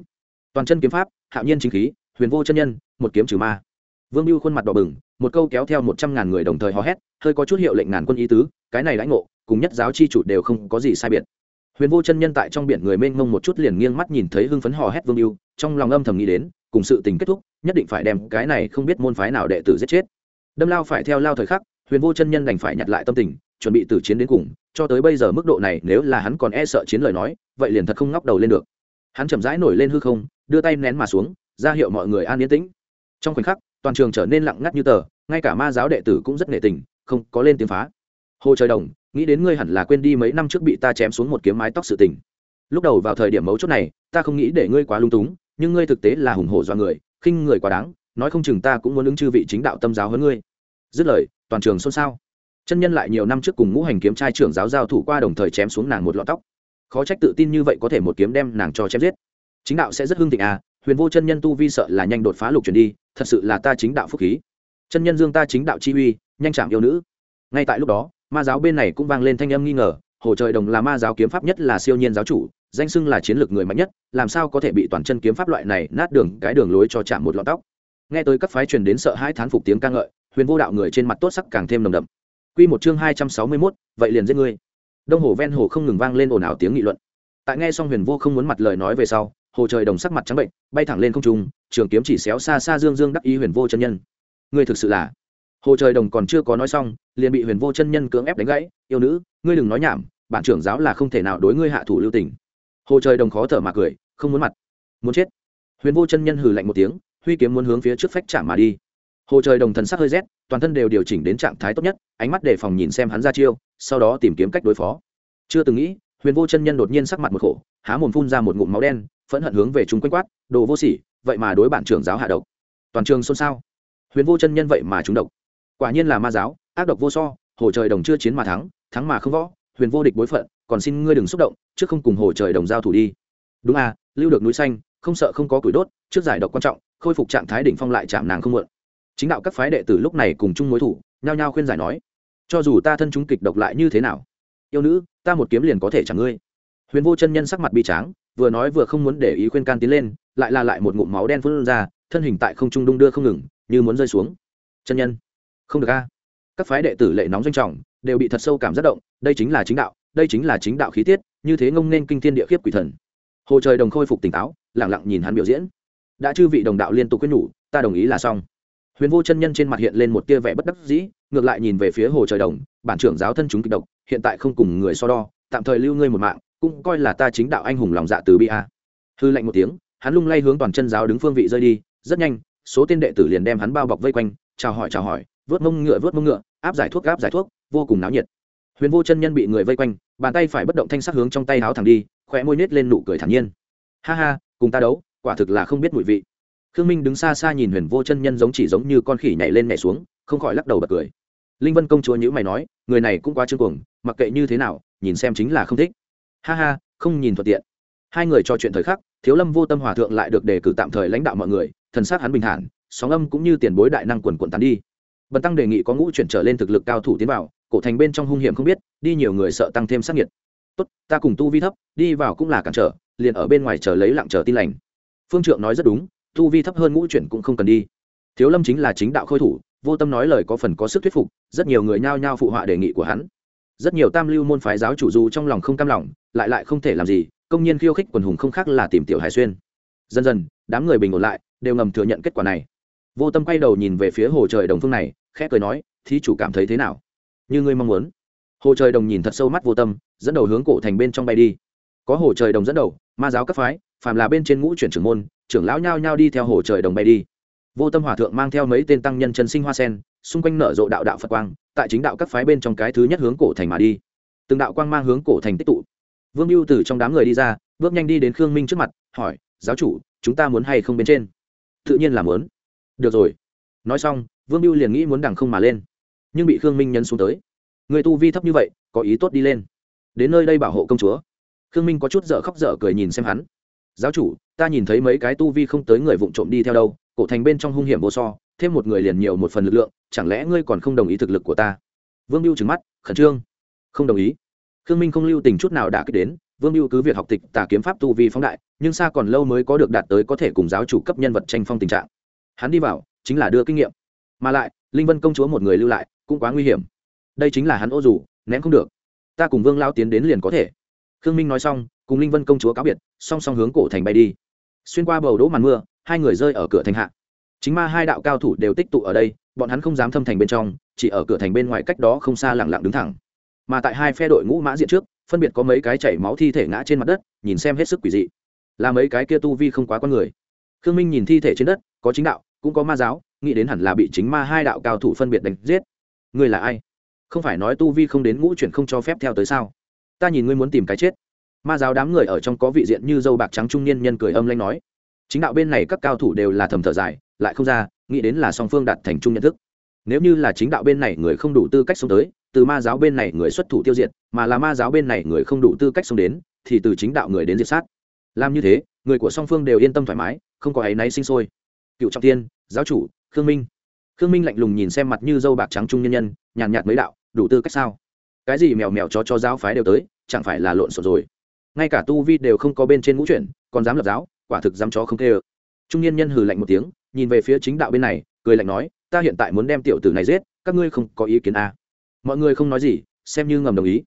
Toàn chân kiếm pháp, hạo nhiên chính khí, huyền vô chân nhân, một kiếm trừ ma. Vương mưu khuôn mặt đỏ bừng một câu kéo theo một trăm ngàn người đồng thời hò hét, hơi có chút hiệu lệnh ngàn quân ý tứ, cái này lãnh ngộ, cùng nhất giáo chi chủ đều không có gì sai biệt. Huyền vô chân nhân tại trong biển người mênh mông một chút liền nghiêng mắt nhìn thấy hưng phấn hò hét vương mưu trong lòng âm thầm nghĩ đến, cùng sự tình kết thúc, nhất định phải đem cái này không biết môn phái nào đệ tử giết chết. Đâm lao phải theo lao thời khắc, huyền vô chân nhân đành phải nhặt lại tâm tình, chuẩn bị từ chiến đến cùng, cho tới bây giờ mức độ này nếu là hắn còn e sợ chiến lời nói, vậy liền thật không ngóc đầu lên được. Hắn chậm rãi nổi lên hư không, đưa tay nén mà xuống, ra hiệu mọi người an yên tĩnh. Trong khoảnh khắc toàn trường trở nên lặng ngắt như tờ, ngay cả ma giáo đệ tử cũng rất nể tình, không có lên tiếng phá. Hồ trời đồng, nghĩ đến ngươi hẳn là quên đi mấy năm trước bị ta chém xuống một kiếm mái tóc sự tình. Lúc đầu vào thời điểm mấu chốt này, ta không nghĩ để ngươi quá lung túng, nhưng ngươi thực tế là hùng hổ do người, khinh người quá đáng, nói không chừng ta cũng muốn ứng chư vị chính đạo tâm giáo hơn ngươi. Dứt lời, toàn trường xôn xao. Chân nhân lại nhiều năm trước cùng ngũ hành kiếm trai trưởng giáo giao thủ qua đồng thời chém xuống nàng một lọ tóc. Khó trách tự tin như vậy có thể một kiếm đem nàng cho chém giết. Chính đạo sẽ rất hưng thịnh à huyền vô chân nhân tu vi sợ là nhanh đột phá lục chuyển đi thật sự là ta chính đạo phúc khí chân nhân dương ta chính đạo chi uy nhanh chạm yêu nữ ngay tại lúc đó ma giáo bên này cũng vang lên thanh âm nghi ngờ hồ trời đồng là ma giáo kiếm pháp nhất là siêu nhiên giáo chủ danh xưng là chiến lược người mạnh nhất làm sao có thể bị toàn chân kiếm pháp loại này nát đường cái đường lối cho chạm một lọn tóc nghe tới các phái truyền đến sợ hai thán phục tiếng ca ngợi huyền vô đạo người trên mặt tốt sắc càng thêm nồng đậm Quy một chương hai trăm sáu mươi 261, vậy liền giết ngươi. Đông hồ ven hồ không ngừng vang lên ồn ào tiếng nghị luận. Tại nghe xong Huyền Vô không muốn mặt lời nói về sau, hồ trời đồng sắc mặt trắng bệnh, bay thẳng lên không trung, trường kiếm chỉ xéo xa xa dương dương đắc ý Huyền Vô chân nhân. Ngươi thực sự là Hồ trời đồng còn chưa có nói xong, liền bị Huyền Vô chân nhân cưỡng ép đánh gãy, "Yêu nữ, ngươi đừng nói nhảm, bản trưởng giáo là không thể nào đối ngươi hạ thủ lưu tình." Hồ trời đồng khó thở mà cười, không muốn mặt. Muốn chết. Huyền Vô chân nhân hừ lạnh một tiếng, huy kiếm muốn hướng phía trước phách chạm mà đi hồ trời đồng thần sắc hơi rét toàn thân đều điều chỉnh đến trạng thái tốt nhất ánh mắt đề phòng nhìn xem hắn ra chiêu sau đó tìm kiếm cách đối phó chưa từng nghĩ huyền vô chân nhân đột nhiên sắc mặt một khổ há mồm phun ra một ngụm máu đen phẫn hận hướng về chúng quanh quát, đồ vô sỉ, vậy mà đối bản trưởng giáo hạ độc. Toàn trường xôn xao. Huyền vô chân nhân vậy mà chúng độc. Quả nhiên là ma giáo, ác độc vô so, hồ trời đồng chưa chiến mà thắng thắng mà không võ, huyền vô địch bối phận, còn xin ngươi đừng xúc động, trước không cùng hồ trời đồng giao thủ đi. Đúng à lưu được núi xanh, không sợ không có củi đốt, trước giải độc quan trọng, khôi phục trạng thái đỉnh phong lại chạm nàng không muộn. Chính đạo các phái đệ tử lúc này cùng chung mối thủ, nhao nhao khuyên giải nói, cho dù ta thân chúng kịch độc lại như thế nào, yêu nữ, ta một kiếm liền có thể chẳng ngươi. Huyền vô chân nhân sắc mặt bi tráng vừa nói vừa không muốn để ý khuyên can tiến lên, lại là lại một ngụm máu đen phun ra, thân hình tại không trung đung đưa không ngừng, như muốn rơi xuống. Chân nhân, không được a. Các phái đệ tử lệ nóng doanh trọng, đều bị thật sâu cảm giác động, đây chính là chính đạo, đây chính là chính đạo khí tiết, như thế ngông nên kinh thiên địa khiếp quỷ thần. Hồ trời đồng khôi phục tỉnh táo lẳng lặng nhìn hắn biểu diễn. Đã chư vị đồng đạo liên tục quyết nhủ, ta đồng ý là xong. Huyền vô chân nhân trên mặt hiện lên một tia vẻ bất đắc dĩ, ngược lại nhìn về phía hồ trời đồng, bản trưởng giáo thân chúng kịch độc, hiện tại không cùng người so đo tạm thời lưu ngươi một mạng, cũng coi là ta chính đạo anh hùng lòng dạ từ bi a. Hư lạnh một tiếng, hắn lung lay hướng toàn chân giáo đứng phương vị rơi đi, rất nhanh, số tên đệ tử liền đem hắn bao bọc vây quanh, chào hỏi chào hỏi, vớt mông ngựa, vớt mông ngựa, áp giải thuốc, áp giải thuốc, vô cùng náo nhiệt. Huyền vô chân nhân bị người vây quanh, bàn tay phải bất động thanh sắc hướng trong tay háo thẳng đi khỏe môi nết lên nụ cười thản nhiên. Ha ha, cùng ta đấu, quả thực là không biết mùi vị. Khương minh đứng xa xa nhìn huyền vô chân nhân giống chỉ giống như con khỉ nhảy lên nhảy xuống, không khỏi lắc đầu bật cười. Linh vân công chúa nhữ mày nói, người này cũng quá trương cuồng, mặc kệ như thế nào nhìn xem chính là không thích. Ha ha, không nhìn thuận tiện. Hai người trò chuyện thời khắc, thiếu lâm vô tâm hòa thượng lại được đề cử tạm thời lãnh đạo mọi người, thần sát hắn bình thản, sóng âm cũng như tiền bối đại năng quần quần tán đi. Bần tăng đề nghị có ngũ chuyển trở lên thực lực cao thủ tiến vào, cổ thành bên trong hung hiểm không biết, đi nhiều người sợ tăng thêm sắc nhiệt tốt, ta cùng tu vi thấp, đi vào cũng là cản trở, liền ở bên ngoài chờ lấy lặng chờ tin lành. Phương trượng nói rất đúng, tu vi thấp hơn ngũ chuyển cũng không cần đi. Thiếu lâm chính là chính đạo khôi thủ, vô tâm nói lời có phần có sức thuyết phục, rất nhiều người nhao nhao phụ họa đề nghị của hắn rất nhiều tam lưu môn phái giáo chủ dù trong lòng không cam lòng, lại lại không thể làm gì, công nhiên khiêu khích quần hùng không khác là tìm tiểu hải xuyên. Dần dần, đám người bình ổn lại, đều ngầm thừa nhận kết quả này. Vô tâm quay đầu nhìn về phía hồ trời đồng phương này, khẽ cười nói, thí chủ cảm thấy thế nào? Như ngươi mong muốn. Hồ trời đồng nhìn thật sâu mắt vô tâm, dẫn đầu hướng cổ thành bên trong bay đi. Có hồ trời đồng dẫn đầu, ma giáo cấp phái, phàm là bên trên ngũ chuyển trưởng môn, trưởng lão nhao nhao đi theo hồ trời đồng bay đi. Vô tâm hòa thượng mang theo mấy tên tăng nhân chân sinh hoa sen xung quanh nở rộ đạo đạo phật quang, tại chính đạo các phái bên trong cái thứ nhất hướng cổ thành mà đi. Từng đạo quang mang hướng cổ thành tích tụ. Vương mưu từ trong đám người đi ra, bước nhanh đi đến khương minh trước mặt, hỏi, giáo chủ, chúng ta muốn hay không bên trên? Tự nhiên là muốn. Được rồi. Nói xong, vương mưu liền nghĩ muốn đằng không mà lên. Nhưng bị khương minh nhấn xuống tới. Người tu vi thấp như vậy, có ý tốt đi lên. Đến nơi đây bảo hộ công chúa. Khương minh có chút dở khóc dở cười nhìn xem hắn. Giáo chủ, ta nhìn thấy mấy cái tu vi không tới người vụng trộm đi theo đâu cổ thành bên trong hung hiểm vô so, thêm một người liền nhiều một phần lực lượng, chẳng lẽ ngươi còn không đồng ý thực lực của ta? Vương mưu trừng mắt, khẩn trương. Không đồng ý. Khương minh không lưu tình chút nào đã kích đến, vương mưu cứ việc học tịch, tà kiếm pháp tu vi phóng đại, nhưng xa còn lâu mới có được đạt tới có thể cùng giáo chủ cấp nhân vật tranh phong tình trạng. Hắn đi vào, chính là đưa kinh nghiệm. Mà lại, linh vân công chúa một người lưu lại, cũng quá nguy hiểm. Đây chính là hắn ô dù, ném không được. Ta cùng vương lao tiến đến liền có thể. Khương minh nói xong, cùng linh vân công chúa cáo biệt, song song hướng cổ thành bay đi. Xuyên qua bầu đỗ màn mưa hai người rơi ở cửa thành hạ. Chính ma hai đạo cao thủ đều tích tụ ở đây, bọn hắn không dám thâm thành bên trong, chỉ ở cửa thành bên ngoài cách đó không xa lẳng lặng đứng thẳng. Mà tại hai phe đội ngũ mã diện trước, phân biệt có mấy cái chảy máu thi thể ngã trên mặt đất, nhìn xem hết sức quỷ dị. Là mấy cái kia tu vi không quá con người. Khương minh nhìn thi thể trên đất, có chính đạo, cũng có ma giáo, nghĩ đến hẳn là bị chính ma hai đạo cao thủ phân biệt đánh giết. Ngươi là ai? Không phải nói tu vi không đến ngũ chuyển không cho phép theo tới sao? Ta nhìn ngươi muốn tìm cái chết. Ma giáo đám người ở trong có vị diện như dâu bạc trắng trung niên nhân cười âm lanh nói chính đạo bên này các cao thủ đều là thầm thở dài, lại không ra, nghĩ đến là song phương đạt thành chung nhận thức. Nếu như là chính đạo bên này người không đủ tư cách xông tới, từ ma giáo bên này người xuất thủ tiêu diệt, mà là ma giáo bên này người không đủ tư cách xông đến, thì từ chính đạo người đến diệt sát. Làm như thế, người của song phương đều yên tâm thoải mái, không có áy náy sinh sôi. Cựu trọng tiên giáo chủ, khương minh. Khương minh lạnh lùng nhìn xem mặt như dâu bạc trắng trung nhân nhân, nhàn nhạt mấy đạo, đủ tư cách sao? Cái gì mèo mèo chó cho giáo phái đều tới, chẳng phải là lộn xộn rồi. Ngay cả tu vi đều không có bên trên ngũ chuyển, còn dám lập giáo quả thực dám chó không tê ơ trung niên nhân hừ lạnh một tiếng, nhìn về phía chính đạo bên này, cười lạnh nói, ta hiện tại muốn đem tiểu tử này giết, các ngươi không có ý kiến à. mọi người không nói gì, xem như ngầm đồng ý.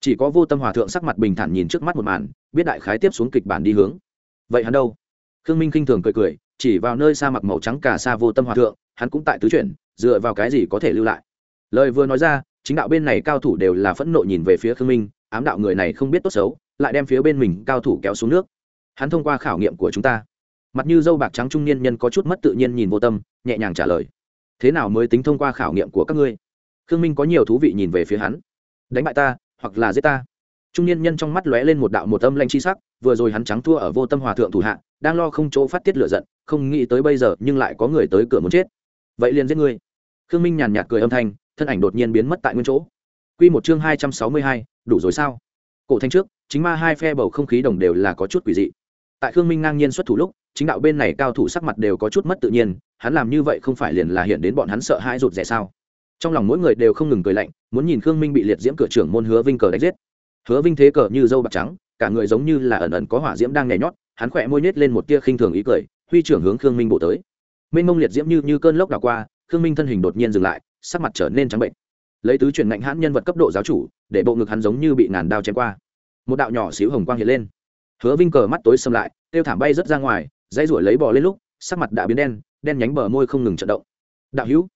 Chỉ có vô tâm hòa thượng sắc mặt bình thản nhìn trước mắt một màn, biết đại khái tiếp xuống kịch bản đi hướng. Vậy hắn đâu? Khương minh k i n h thường cười cười, chỉ vào nơi sa mặc màu trắng cả xa vô tâm hòa thượng, hắn cũng tại tứ chuyển, dựa vào cái gì có thể lưu lại? Lời vừa nói ra, chính đạo bên này cao thủ đều là phẫn nộ nhìn về phía khương minh, ám đạo người này không biết tốt xấu, lại đem phía bên mình cao thủ kéo xuống nước hắn thông qua khảo nghiệm của chúng ta. Mặt như dâu bạc trắng trung niên nhân có chút mất tự nhiên nhìn vô tâm, nhẹ nhàng trả lời. Thế nào mới tính thông qua khảo nghiệm của các ngươi? Khương minh có nhiều thú vị nhìn về phía hắn. Đánh bại ta, hoặc là giết ta. Trung niên nhân trong mắt lóe lên một đạo một âm lanh chi sắc, vừa rồi hắn trắng thua ở vô tâm hòa thượng thủ hạ, đang lo không chỗ phát tiết lửa giận, không nghĩ tới bây giờ nhưng lại có người tới cửa muốn chết. Vậy liền giết ngươi. Khương minh nhàn nhạt cười âm thanh, thân ảnh đột nhiên biến mất tại nguyên chỗ. Q một chương hai trăm sáu mươi hai, đủ rồi sao? Cổ thanh trước, chính ma hai phe bầu không khí đồng đều là có chút quỷ dị tại khương minh ngang nhiên xuất thủ lúc, chính đạo bên này cao thủ sắc mặt đều có chút mất tự nhiên, hắn làm như vậy không phải liền là hiện đến bọn hắn sợ hãi rụt rè sao? Trong lòng mỗi người đều không ngừng cười lạnh, muốn nhìn khương minh bị liệt diễm cửa trưởng môn hứa vinh cờ đánh giết. Hứa vinh thế cờ như dâu bạc trắng, cả người giống như là ẩn ẩn có hỏa diễm đang nhảy nhót, hắn khỏe môi nhét lên một tia khinh thường ý cười, huy trưởng hướng khương minh bộ tới. Minh mông liệt diễm như như cơn lốc đảo qua, khương minh thân hình đột nhiên dừng lại, sắc mặt trở nên trắng bệnh. Lấy tứ chuyển ngạnh hãn nhân vật cấp độ giáo chủ, để bộ ngực hắn giống như bị ngàn đao chém qua. Một đạo nhỏ xíu hồng quang hiện lên hứa vinh cờ mắt tối xâm lại tiêu thảm bay rất ra ngoài dây ruổi lấy bò lên lúc, sắc mặt đã biến đen đen nhánh bờ môi không ngừng trận động. Đạo hữu.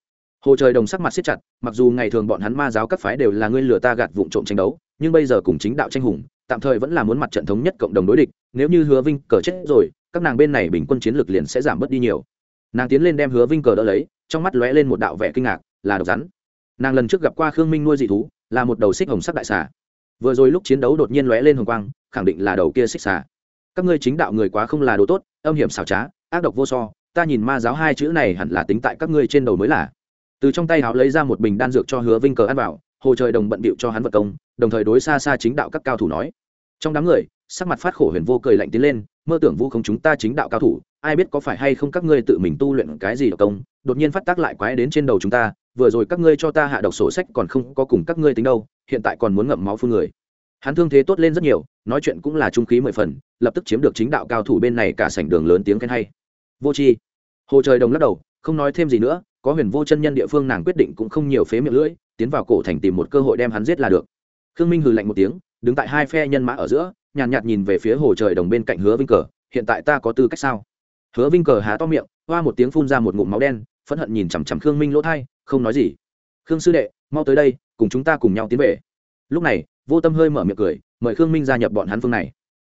Hồ trời đồng sắc mặt siết chặt, mặc dù ngày thường bọn hắn ma giáo các phái đều là ngươi lừa ta gạt vụn trộm tranh đấu, nhưng bây giờ cùng chính đạo tranh hùng, tạm thời vẫn là muốn mặt trận thống nhất cộng đồng đối địch, nếu như hứa vinh cờ chết rồi, các nàng bên này bình quân chiến lược liền sẽ giảm bớt đi nhiều. Nàng tiến lên đem hứa vinh cờ đỡ lấy, trong mắt lóe lên một đạo vẻ kinh ngạc, là độc rắn. Nàng lần trước gặp qua khương minh nuôi dị thú, là một đầu xích hồng sắc đại xà. Vừa rồi lúc chiến đấu đột nhiên lóe lên hồng quang khẳng định là đầu kia xích xà. Các ngươi chính đạo người quá không là đồ tốt, âm hiểm xảo trá, ác độc vô so, ta nhìn ma giáo hai chữ này hẳn là tính tại các ngươi trên đầu mới là. Từ trong tay háo lấy ra một bình đan dược cho hứa vinh cờ ăn vào, hồ trời đồng bận bịu cho hắn vật công, đồng thời đối xa xa chính đạo các cao thủ nói. Trong đám người, sắc mặt phát khổ huyền vô cười lạnh tiến lên, mơ tưởng vu không chúng ta chính đạo cao thủ, ai biết có phải hay không các ngươi tự mình tu luyện cái gì độc công, đột nhiên phát tác lại quái đến trên đầu chúng ta, vừa rồi các ngươi cho ta hạ độc sổ sách còn không có cùng các ngươi tính đâu, hiện tại còn muốn ngậm máu phun người hắn thương thế tốt lên rất nhiều nói chuyện cũng là trung khí mười phần lập tức chiếm được chính đạo cao thủ bên này cả sảnh đường lớn tiếng khen hay. Vô c hồ trời đồng lắc đầu không nói thêm gì nữa có huyền vô chân nhân địa phương nàng quyết định cũng không nhiều phế miệng lưỡi tiến vào cổ thành tìm một cơ hội đem hắn giết là được. Khương minh hừ lạnh một tiếng đứng tại hai phe nhân mã ở giữa nhàn nhạt, nhạt nhìn về phía hồ trời đồng bên cạnh hứa vinh cờ hiện tại ta có tư cách sao? Hứa vinh cờ há to miệng hoa một tiếng phun ra một ngụm máu đen phẫn hận nhìn chằm chằm khương minh lỗ thai không nói gì. Khương sư đệ mau tới đây cùng chúng ta cùng nhau tiến về. Lúc này vô tâm hơi mở miệng cười, mời khương minh gia nhập bọn hắn phương này.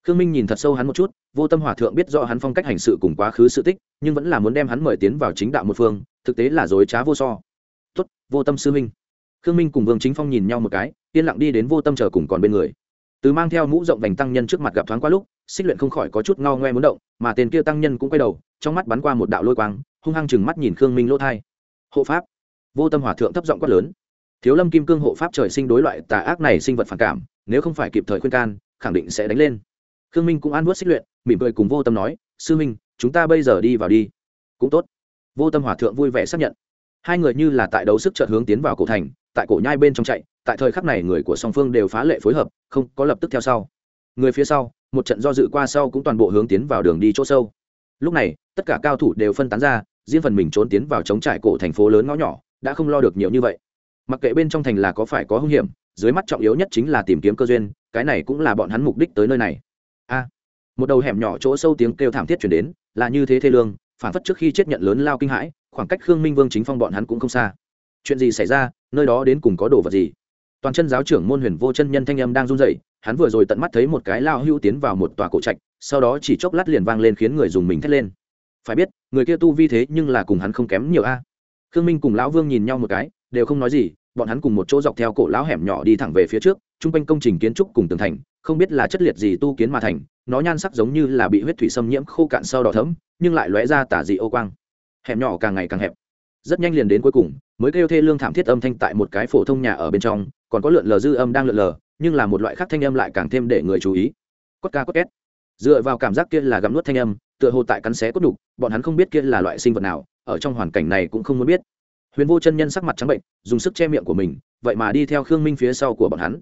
Khương minh nhìn thật sâu hắn một chút, vô tâm hòa thượng biết rõ hắn phong cách hành sự cùng quá khứ sự tích, nhưng vẫn là muốn đem hắn mời tiến vào chính đạo một phương, thực tế là dối trá vô so. Tuất vô tâm sư minh khương minh cùng vương chính phong nhìn nhau một cái, yên lặng đi đến vô tâm chờ cùng còn bên người. Từ mang theo mũ rộng vành tăng nhân trước mặt gặp thoáng qua lúc, xích luyện không khỏi có chút ngao ngoe muốn động, mà tên kia tăng nhân cũng quay đầu, trong mắt bắn qua một đạo lôi quang, hung hăng chừng mắt nhìn khương minh lỗ thai. Hộ pháp. Vô tâm hòa thượng thấp giọng quát lớn thiếu lâm kim cương hộ pháp trời sinh đối loại tà ác này sinh vật phản cảm, nếu không phải kịp thời khuyên can, khẳng định sẽ đánh lên. Khương minh cũng an vớt xích luyện, mỉm cười cùng vô tâm nói, sư minh, chúng ta bây giờ đi vào đi. Cũng tốt. Vô tâm hòa thượng vui vẻ xác nhận. Hai người như là tại đấu sức trợt hướng tiến vào cổ thành, tại cổ nhai bên trong chạy, tại thời khắc này người của song phương đều phá lệ phối hợp, không có lập tức theo sau. Người phía sau, một trận do dự qua sau cũng toàn bộ hướng tiến vào đường đi chỗ sâu. Lúc này, tất cả cao thủ đều phân tán ra, riêng phần mình trốn tiến vào chống trại cổ thành phố lớn ngõ nhỏ, đã không lo được nhiều như vậy mặc kệ bên trong thành là có phải có hung hiểm, dưới mắt trọng yếu nhất chính là tìm kiếm cơ duyên, cái này cũng là bọn hắn mục đích tới nơi này. A. Một đầu hẻm nhỏ chỗ sâu tiếng kêu thảm thiết chuyển đến, là như thế thê lương phản phất trước khi chết nhận lớn lao kinh hãi, khoảng cách khương minh vương chính phong bọn hắn cũng không xa. Chuyện gì xảy ra, nơi đó đến cùng có đồ vật gì? Toàn chân giáo trưởng môn huyền vô chân nhân thanh âm đang run dậy hắn vừa rồi tận mắt thấy một cái lao hưu tiến vào một tòa cổ trạch, sau đó chỉ chốc lát liền vang lên khiến người dùng mình thét lên. Phải biết, người kia tu vi thế nhưng là cùng hắn không kém nhiều a. Khương minh cùng lão vương nhìn nhau một cái đều không nói gì, bọn hắn cùng một chỗ dọc theo cổ lão hẻm nhỏ đi thẳng về phía trước, chung quanh công trình kiến trúc cùng tường thành, không biết là chất liệt gì tu kiến mà thành, nó nhan sắc giống như là bị huyết thủy xâm nhiễm khô cạn sâu đỏ thấm nhưng lại lóe ra tả dị ô quang. Hẻm nhỏ càng ngày càng hẹp. Rất nhanh liền đến cuối cùng, mới kêu thê lương thảm thiết âm thanh tại một cái phổ thông nhà ở bên trong, còn có lượn lờ dư âm đang lượn lờ, nhưng là một loại khác thanh âm lại càng thêm để người chú ý. Quất ca quất két. Dựa vào cảm giác kia là gặm nuốt thanh âm, tựa hồ tại cắn xé cốt đục bọn hắn không biết kia là loại sinh vật nào, ở trong hoàn cảnh này cũng không muốn biết huyền vô chân nhân sắc mặt trắng bệnh, dùng sức che miệng của mình, vậy mà đi theo khương minh phía sau của bọn hắn.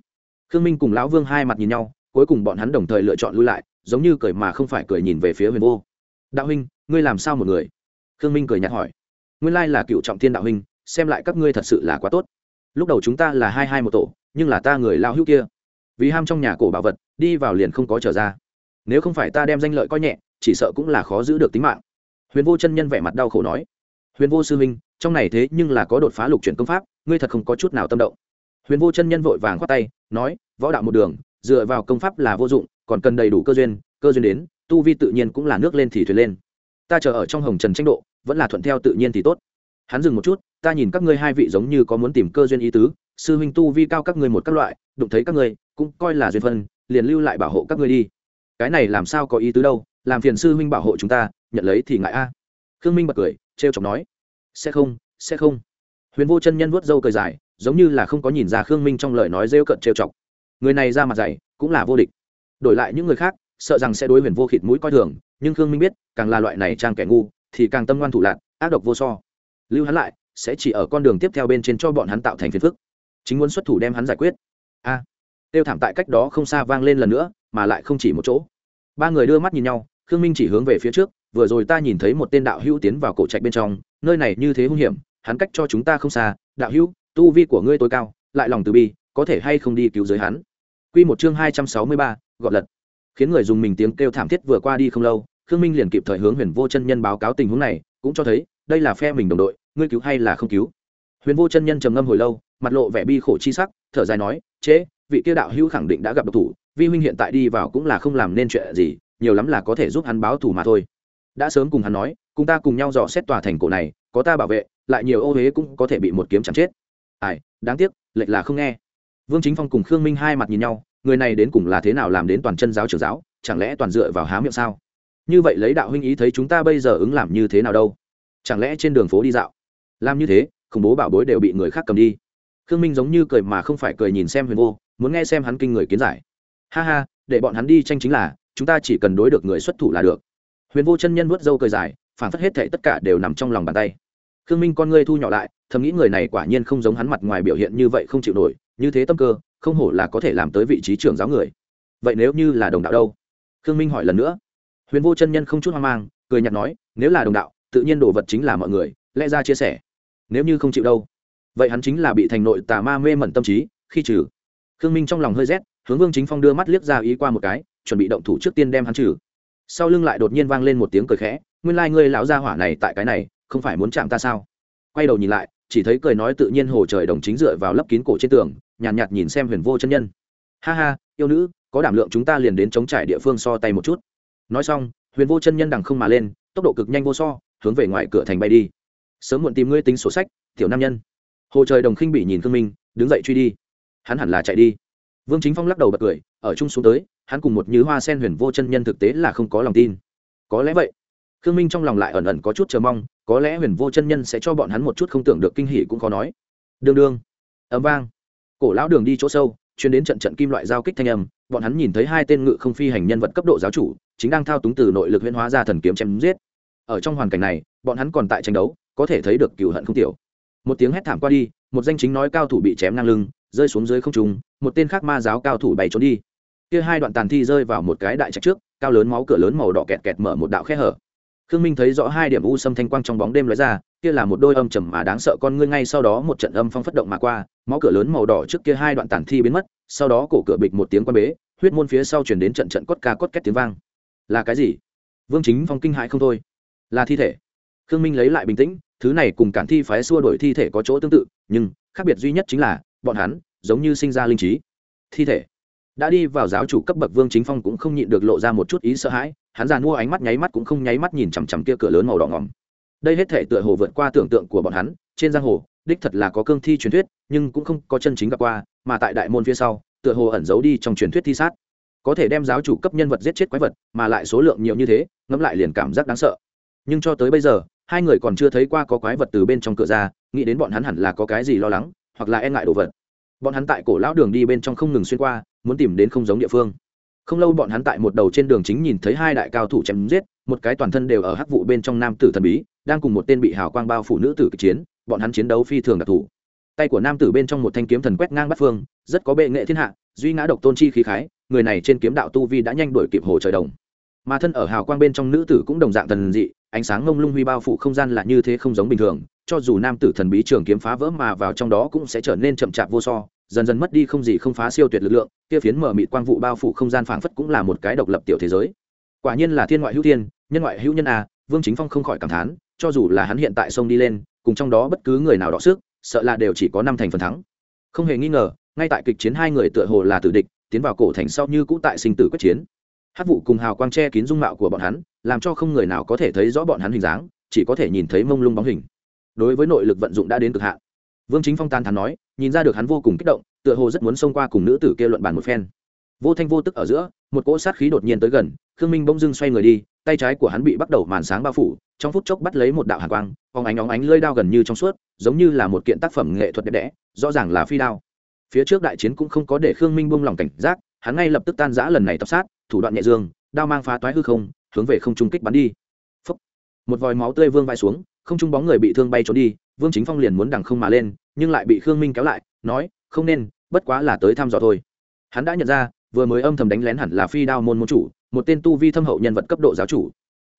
Khương minh cùng lão vương hai mặt nhìn nhau, cuối cùng bọn hắn đồng thời lựa chọn lui lại, giống như cười mà không phải cười nhìn về phía huyền vô. Đạo huynh, ngươi làm sao một người? Khương minh cười nhạt hỏi. Nguyên lai là cựu trọng thiên đạo huynh, xem lại các ngươi thật sự là quá tốt. Lúc đầu chúng ta là hai hai một tổ, nhưng là ta người lao hữu kia. Vì ham trong nhà cổ bảo vật, đi vào liền không có trở ra. Nếu không phải ta đem danh lợi coi nhẹ, chỉ sợ cũng là khó giữ được tính mạng. Huyền vô chân nhân vẻ mặt đau khổ nói. Huyền vô sư minh trong này thế nhưng là có đột phá lục chuyển công pháp, ngươi thật không có chút nào tâm động. Huyền vô chân nhân vội vàng khoát tay, nói, võ đạo một đường, dựa vào công pháp là vô dụng, còn cần đầy đủ cơ duyên cơ duyên đến, tu vi tự nhiên cũng là nước lên thì thuyền lên. Ta chờ ở trong hồng trần tranh độ, vẫn là thuận theo tự nhiên thì tốt. Hắn dừng một chút, ta nhìn các ngươi hai vị giống như có muốn tìm cơ duyên ý tứ, sư huynh tu vi cao các ngươi một các loại, đụng thấy các ngươi, cũng coi là duyên phân, liền lưu lại bảo hộ các ngươi đi. Cái này làm sao có ý tứ đâu, làm phiền sư huynh bảo hộ chúng ta, nhận lấy thì ngại a. Khương minh bật cười, trêu chọc nói sẽ không sẽ không. Huyền vô chân nhân vuốt râu cười dài giống như là không có nhìn ra khương minh trong lời nói rêu cận trêu chọc. Người này ra mặt dày cũng là vô địch. Đổi lại những người khác sợ rằng sẽ đối huyền vô khịt mũi coi thường nhưng khương minh biết càng là loại này trang kẻ ngu thì càng tâm ngoan thủ lạc ác độc vô so. Lưu hắn lại sẽ chỉ ở con đường tiếp theo bên trên cho bọn hắn tạo thành phiền phức. Chính muốn xuất thủ đem hắn giải quyết. A. À, tiêu thảm tại cách đó không xa vang lên lần nữa mà lại không chỉ một chỗ. Ba người đưa mắt nhìn nhau khương minh chỉ hướng về phía trước vừa rồi ta nhìn thấy một tên đạo hữu tiến vào cổ trạch bên trong nơi này như thế hung hiểm hắn cách cho chúng ta không xa đạo hữu tu vi của ngươi tối cao lại lòng từ bi có thể hay không đi cứu giới hắn? Quy một chương hai trăm sáu mươi ba, gọn lật. Khiến người dùng mình tiếng kêu thảm thiết vừa qua đi không lâu khương minh liền kịp thời hướng huyền vô chân nhân báo cáo tình huống này cũng cho thấy đây là phe mình đồng đội ngươi cứu hay là không cứu? Huyền vô chân nhân trầm ngâm hồi lâu mặt lộ vẻ bi khổ chi sắc thở dài nói chế vị kia đạo hữu khẳng định đã gặp độc thủ vi huynh hiện tại đi vào cũng là không làm nên chuyện gì nhiều lắm là có thể giúp hắn báo thù mà thôi. Đã sớm cùng hắn nói cùng ta cùng nhau dò xét tòa thành cổ này, có ta bảo vệ, lại nhiều ô huế cũng có thể bị một kiếm chạm chết. Ai, đáng tiếc, lệch là không nghe. Vương chính phong cùng khương minh hai mặt nhìn nhau, người này đến cùng là thế nào làm đến toàn chân giáo trưởng giáo, chẳng lẽ toàn dựa vào há miệng sao? Như vậy lấy đạo huynh ý thấy chúng ta bây giờ ứng làm như thế nào đâu? Chẳng lẽ trên đường phố đi dạo? Làm như thế, khủng bố bảo bối đều bị người khác cầm đi. Khương minh giống như cười mà không phải cười nhìn xem huyền vô, muốn nghe xem hắn kinh người kiến giải. Ha ha, để bọn hắn đi tranh chính là, chúng ta chỉ cần đối được người xuất thủ là được. Huyền vô chân nhân vớt dâu cười dài phản phất hết thệ tất cả đều nằm trong lòng bàn tay. Khương minh con ngươi thu nhỏ lại, thầm nghĩ người này quả nhiên không giống hắn mặt ngoài biểu hiện như vậy không chịu nổi, như thế tâm cơ, không hổ là có thể làm tới vị trí trưởng giáo người. Vậy nếu như là đồng đạo đâu? Khương minh hỏi lần nữa. Huyền vô chân nhân không chút hoang mang, cười nhạt nói, nếu là đồng đạo, tự nhiên đồ vật chính là mọi người, lẽ ra chia sẻ. Nếu như không chịu đâu? Vậy hắn chính là bị thành nội tà ma mê mẩn tâm trí, khi trừ. Khương minh trong lòng hơi rét, hướng vương chính phong đưa mắt liếc ra ý qua một cái, chuẩn bị động thủ trước tiên đem hắn trừ. Sau lưng lại đột nhiên vang lên một tiếng cười khẽ nguyên lai、like、ngươi lão gia hỏa này tại cái này không phải muốn chạm ta sao? Quay đầu nhìn lại chỉ thấy cười nói tự nhiên hồ trời đồng chính dựa vào lấp kín cổ trên tường nhàn nhạt, nhạt nhìn xem huyền vô chân nhân. Ha ha yêu nữ có đảm lượng chúng ta liền đến chống trải địa phương so tay một chút. Nói xong huyền vô chân nhân đằng không mà lên tốc độ cực nhanh vô so hướng về ngoài cửa thành bay đi. Sớm muộn tìm ngươi tính sổ sách tiểu nam nhân. Hồ trời đồng khinh bị nhìn thương minh đứng dậy truy đi. Hắn hẳn là chạy đi. Vương chính phong lắc đầu bật cười ở chung xuống tới hắn cùng một như hoa sen huyền vô chân nhân thực tế là không có lòng tin. Có lẽ vậy khương minh trong lòng lại ẩn ẩn có chút chờ mong, có lẽ huyền vô chân nhân sẽ cho bọn hắn một chút không tưởng được kinh hỉ cũng khó nói. Đương đương ấm vang. Cổ lão đường đi chỗ sâu chuyến đến trận trận kim loại giao kích thanh âm, bọn hắn nhìn thấy hai tên ngự không phi hành nhân vật cấp độ giáo chủ, chính đang thao túng từ nội lực huyễn hóa ra thần kiếm chém giết. Ở trong hoàn cảnh này, bọn hắn còn tại tranh đấu, có thể thấy được cựu hận không tiểu. Một tiếng hét thảm qua đi, một danh chính nói cao thủ bị chém ngang lưng, rơi xuống dưới không trung, một tên khác ma giáo cao thủ bày trốn đi. Kia hai đoạn tàn thi rơi vào một cái đại trạch trước, cao lớn máu cửa lớn màu đỏ kẹt kẹt mở một đạo khe hở khương minh thấy rõ hai điểm u xâm thanh quang trong bóng đêm lóe ra, kia là một đôi âm trầm mà đáng sợ con ngươi ngay sau đó một trận âm phong phất động mà qua, máu cửa lớn màu đỏ trước kia hai đoạn tàn thi biến mất, sau đó cổ cửa bịch một tiếng quan bế, huyết môn phía sau chuyển đến trận trận cốt ca cốt két tiếng vang. Là cái gì? Vương chính phong kinh hại không thôi. Là thi thể. Khương minh lấy lại bình tĩnh, thứ này cùng cản thi phái xua đổi thi thể có chỗ tương tự, nhưng khác biệt duy nhất chính là, bọn hắn giống như sinh ra linh trí. Thi thể đã đi vào giáo chủ cấp bậc vương chính phong cũng không nhịn được lộ ra một chút ý sợ hãi, hắn giàn mua ánh mắt nháy mắt cũng không nháy mắt nhìn chằm chằm kia cửa lớn màu đỏ ngỏm. Đây hết thể tựa hồ vượt qua tưởng tượng của bọn hắn, trên giang hồ, đích thật là có cương thi truyền thuyết, nhưng cũng không có chân chính gặp qua, mà tại đại môn phía sau, tựa hồ ẩn giấu đi trong truyền thuyết thi sát. Có thể đem giáo chủ cấp nhân vật giết chết quái vật, mà lại số lượng nhiều như thế, ngẫm lại liền cảm giác đáng sợ. Nhưng cho tới bây giờ, hai người còn chưa thấy qua có quái vật từ bên trong cửa ra, nghĩ đến bọn hắn hẳn là có cái gì lo lắng, hoặc là e ngại đồ vật bọn hắn tại cổ lão đường đi bên trong không ngừng xuyên qua, muốn tìm đến không giống địa phương. Không lâu bọn hắn tại một đầu trên đường chính nhìn thấy hai đại cao thủ chém giết, một cái toàn thân đều ở hắc vụ bên trong nam tử thần bí, đang cùng một tên bị hào quang bao phủ nữ tử kịch chiến, bọn hắn chiến đấu phi thường đặc thù. Tay của nam tử bên trong một thanh kiếm thần quét ngang bắt phương, rất có bệ nghệ thiên hạ, duy ngã độc tôn chi khí khái, người này trên kiếm đạo tu vi đã nhanh đuổi kịp hồ trời đồng mà thân ở hào quang bên trong nữ tử cũng đồng dạng thần dị, ánh sáng ngông lung huy bao phủ không gian là như thế không giống bình thường, cho dù nam tử thần bí trường kiếm phá vỡ mà vào trong đó cũng sẽ trở nên chậm chạp vô so, dần dần mất đi không gì không phá siêu tuyệt lực lượng, kia phiến mở mịt quang vụ bao phủ không gian phảng phất cũng là một cái độc lập tiểu thế giới. Quả nhiên là thiên ngoại hữu thiên, nhân ngoại hữu nhân a, vương chính phong không khỏi cảm thán, cho dù là hắn hiện tại sông đi lên, cùng trong đó bất cứ người nào đọ sức, sợ là đều chỉ có năm thành phần thắng. Không hề nghi ngờ, ngay tại kịch chiến hai người tựa hồ là tử địch, tiến vào cổ thành sau như cũ tại sinh tử quyết chiến hát vụ cùng hào quang che kín dung mạo của bọn hắn, làm cho không người nào có thể thấy rõ bọn hắn hình dáng, chỉ có thể nhìn thấy mông lung bóng hình. Đối với nội lực vận dụng đã đến cực hạn. Vương chính phong tan thắn nói, nhìn ra được hắn vô cùng kích động, tựa hồ rất muốn xông qua cùng nữ tử kia luận bàn một phen. Vô thanh vô tức ở giữa, một cỗ sát khí đột nhiên tới gần, khương minh bỗng dưng xoay người đi, tay trái của hắn bị bắt đầu màn sáng bao phủ, trong phút chốc bắt lấy một đạo hạ quang, phóng ánh óng ánh lơi đao gần như trong suốt, giống như là một kiện tác phẩm nghệ thuật đẹp đẽ, rõ ràng là phi đao. Phía trước đại chiến cũng không có để khương minh buông lỏng cảnh giác, hắn ngay lập tức tan giã lần này tập sát thủ đoạn nhẹ dương, đao mang phá toái hư không, hướng về không trung kích bắn đi. Phúc. một vòi máu tươi vương vai xuống, không trung bóng người bị thương bay trốn đi, vương chính phong liền muốn đằng không mà lên, nhưng lại bị khương minh kéo lại, nói, không nên, bất quá là tới thăm dò thôi. Hắn đã nhận ra, vừa mới âm thầm đánh lén hẳn là phi đao môn môn chủ, một tên tu vi thâm hậu nhân vật cấp độ giáo chủ.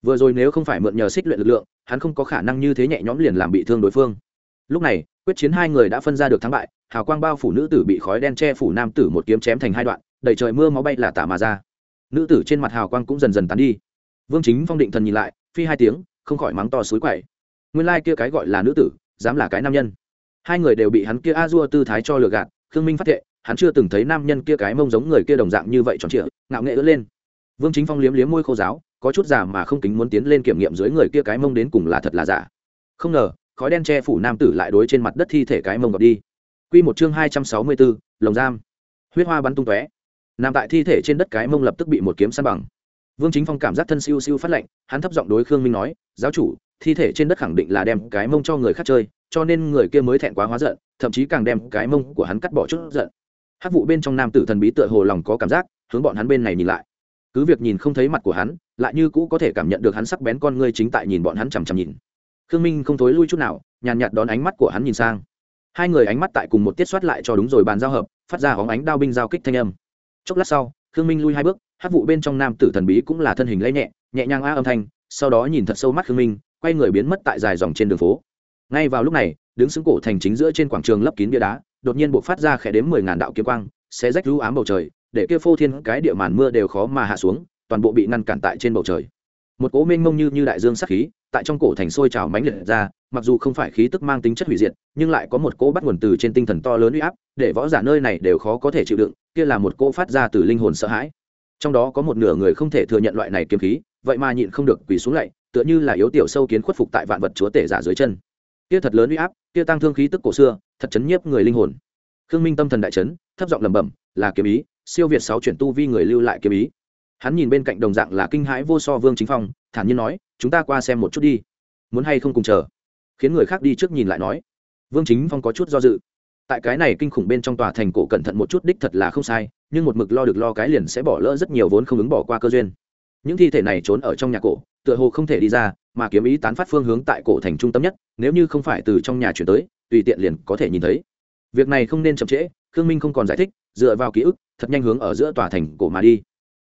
Vừa rồi nếu không phải mượn nhờ xích luyện lực lượng, hắn không có khả năng như thế nhẹ nhõm liền làm bị thương đối phương. Lúc này, quyết chiến hai người đã phân ra được thắng bại, hào quang bao phủ nữ tử bị khói đen che phủ nam tử một kiếm chém thành hai đoạn, đầy trời mưa máu bay là tả mà ra nữ tử trên mặt hào quang cũng dần dần tán đi. Vương chính phong định thần nhìn lại, phi hai tiếng, không khỏi mắng to suối quậy. Nguyên lai、like、kia cái gọi là nữ tử, dám là cái nam nhân. Hai người đều bị hắn kia a dua tư thái cho lừa gạt, khương minh phát thệ, hắn chưa từng thấy nam nhân kia cái mông giống người kia đồng dạng như vậy tròn trịa, ngạo nghệ ớt lên. Vương chính phong liếm liếm môi khô giáo, có chút giả mà không kính muốn tiến lên kiểm nghiệm dưới người kia cái mông đến cùng là thật là giả. Không ngờ, khói đen che phủ nam tử lại đối trên mặt đất thi thể cái mông gọt đi. Q một chương hai trăm sáu mươi bốn, lồng giam. Huyết hoa bắn tung tóe nằm tại thi thể trên đất cái mông lập tức bị một kiếm săn bằng. Vương chính phong cảm giác thân siêu siêu phát lệnh hắn thấp giọng đối khương minh nói, giáo chủ, thi thể trên đất khẳng định là đem cái mông cho người khác chơi, cho nên người kia mới thẹn quá hóa giận, thậm chí càng đem cái mông của hắn cắt bỏ chút giận. Hát vụ bên trong nam tử thần bí tựa hồ lòng có cảm giác, hướng bọn hắn bên này nhìn lại. Cứ việc nhìn không thấy mặt của hắn, lại như cũ có thể cảm nhận được hắn sắc bén con ngươi chính tại nhìn bọn hắn chằm chằm nhìn. Khương minh không thối lui chút nào, nhàn nhạt đón ánh mắt của hắn nhìn sang. Hai người ánh mắt tại cùng một tiết soát lại cho đúng rồi bàn giao hợp, phát ra hóng ánh đao binh giao kích thanh âm chốc lát sau, khương minh lui hai bước, hát vụ bên trong nam tử thần bí cũng là thân hình lấy nhẹ nhẹ nhàng a âm thanh, sau đó nhìn thật sâu mắt khương minh, quay người biến mất tại dài dòng trên đường phố. Ngay vào lúc này, đứng xứng cổ thành chính giữa trên quảng trường lấp kín bia đá, đột nhiên buộc phát ra khẽ đếm mười ngàn đạo kiếm quang sẽ rách rú ám bầu trời, để kia phô thiên cái địa màn mưa đều khó mà hạ xuống, toàn bộ bị ngăn cản tại trên bầu trời một cố mênh mông như như đại dương sắc khí tại trong cổ thành sôi trào mãnh liệt ra, mặc dù không phải khí tức mang tính chất hủy diệt, nhưng lại có một cỗ bắt nguồn từ trên tinh thần to lớn uy áp, để võ giả nơi này đều khó có thể chịu đựng, kia là một cỗ phát ra từ linh hồn sợ hãi. Trong đó có một nửa người không thể thừa nhận loại này kiếm khí, vậy mà nhịn không được quỳ xuống lạy, tựa như là yếu tiểu sâu kiến khuất phục tại vạn vật chúa tể giả dưới chân. Kia thật lớn uy áp, kia tăng thương khí tức cổ xưa, thật chấn nhiếp người linh hồn. Khương minh tâm thần đại chấn, thấp giọng lẩm bẩm, là kiếm ý, siêu việt sáu chuyển tu vi người lưu lại kiếm ý hắn nhìn bên cạnh đồng dạng là kinh hãi vô so vương chính phong, thản nhiên nói, chúng ta qua xem một chút đi. Muốn hay không cùng chờ? Khiến người khác đi trước nhìn lại nói. Vương chính phong có chút do dự. Tại cái này kinh khủng bên trong tòa thành cổ cẩn thận một chút đích thật là không sai, nhưng một mực lo được lo cái liền sẽ bỏ lỡ rất nhiều vốn không ứng bỏ qua cơ duyên. Những thi thể này trốn ở trong nhà cổ, tựa hồ không thể đi ra, mà kiếm ý tán phát phương hướng tại cổ thành trung tâm nhất, nếu như không phải từ trong nhà chuyển tới, tùy tiện liền có thể nhìn thấy. Việc này không nên chậm trễ, khương minh không còn giải thích, dựa vào ký ức, thật nhanh hướng ở giữa tòa thành cổ mà đi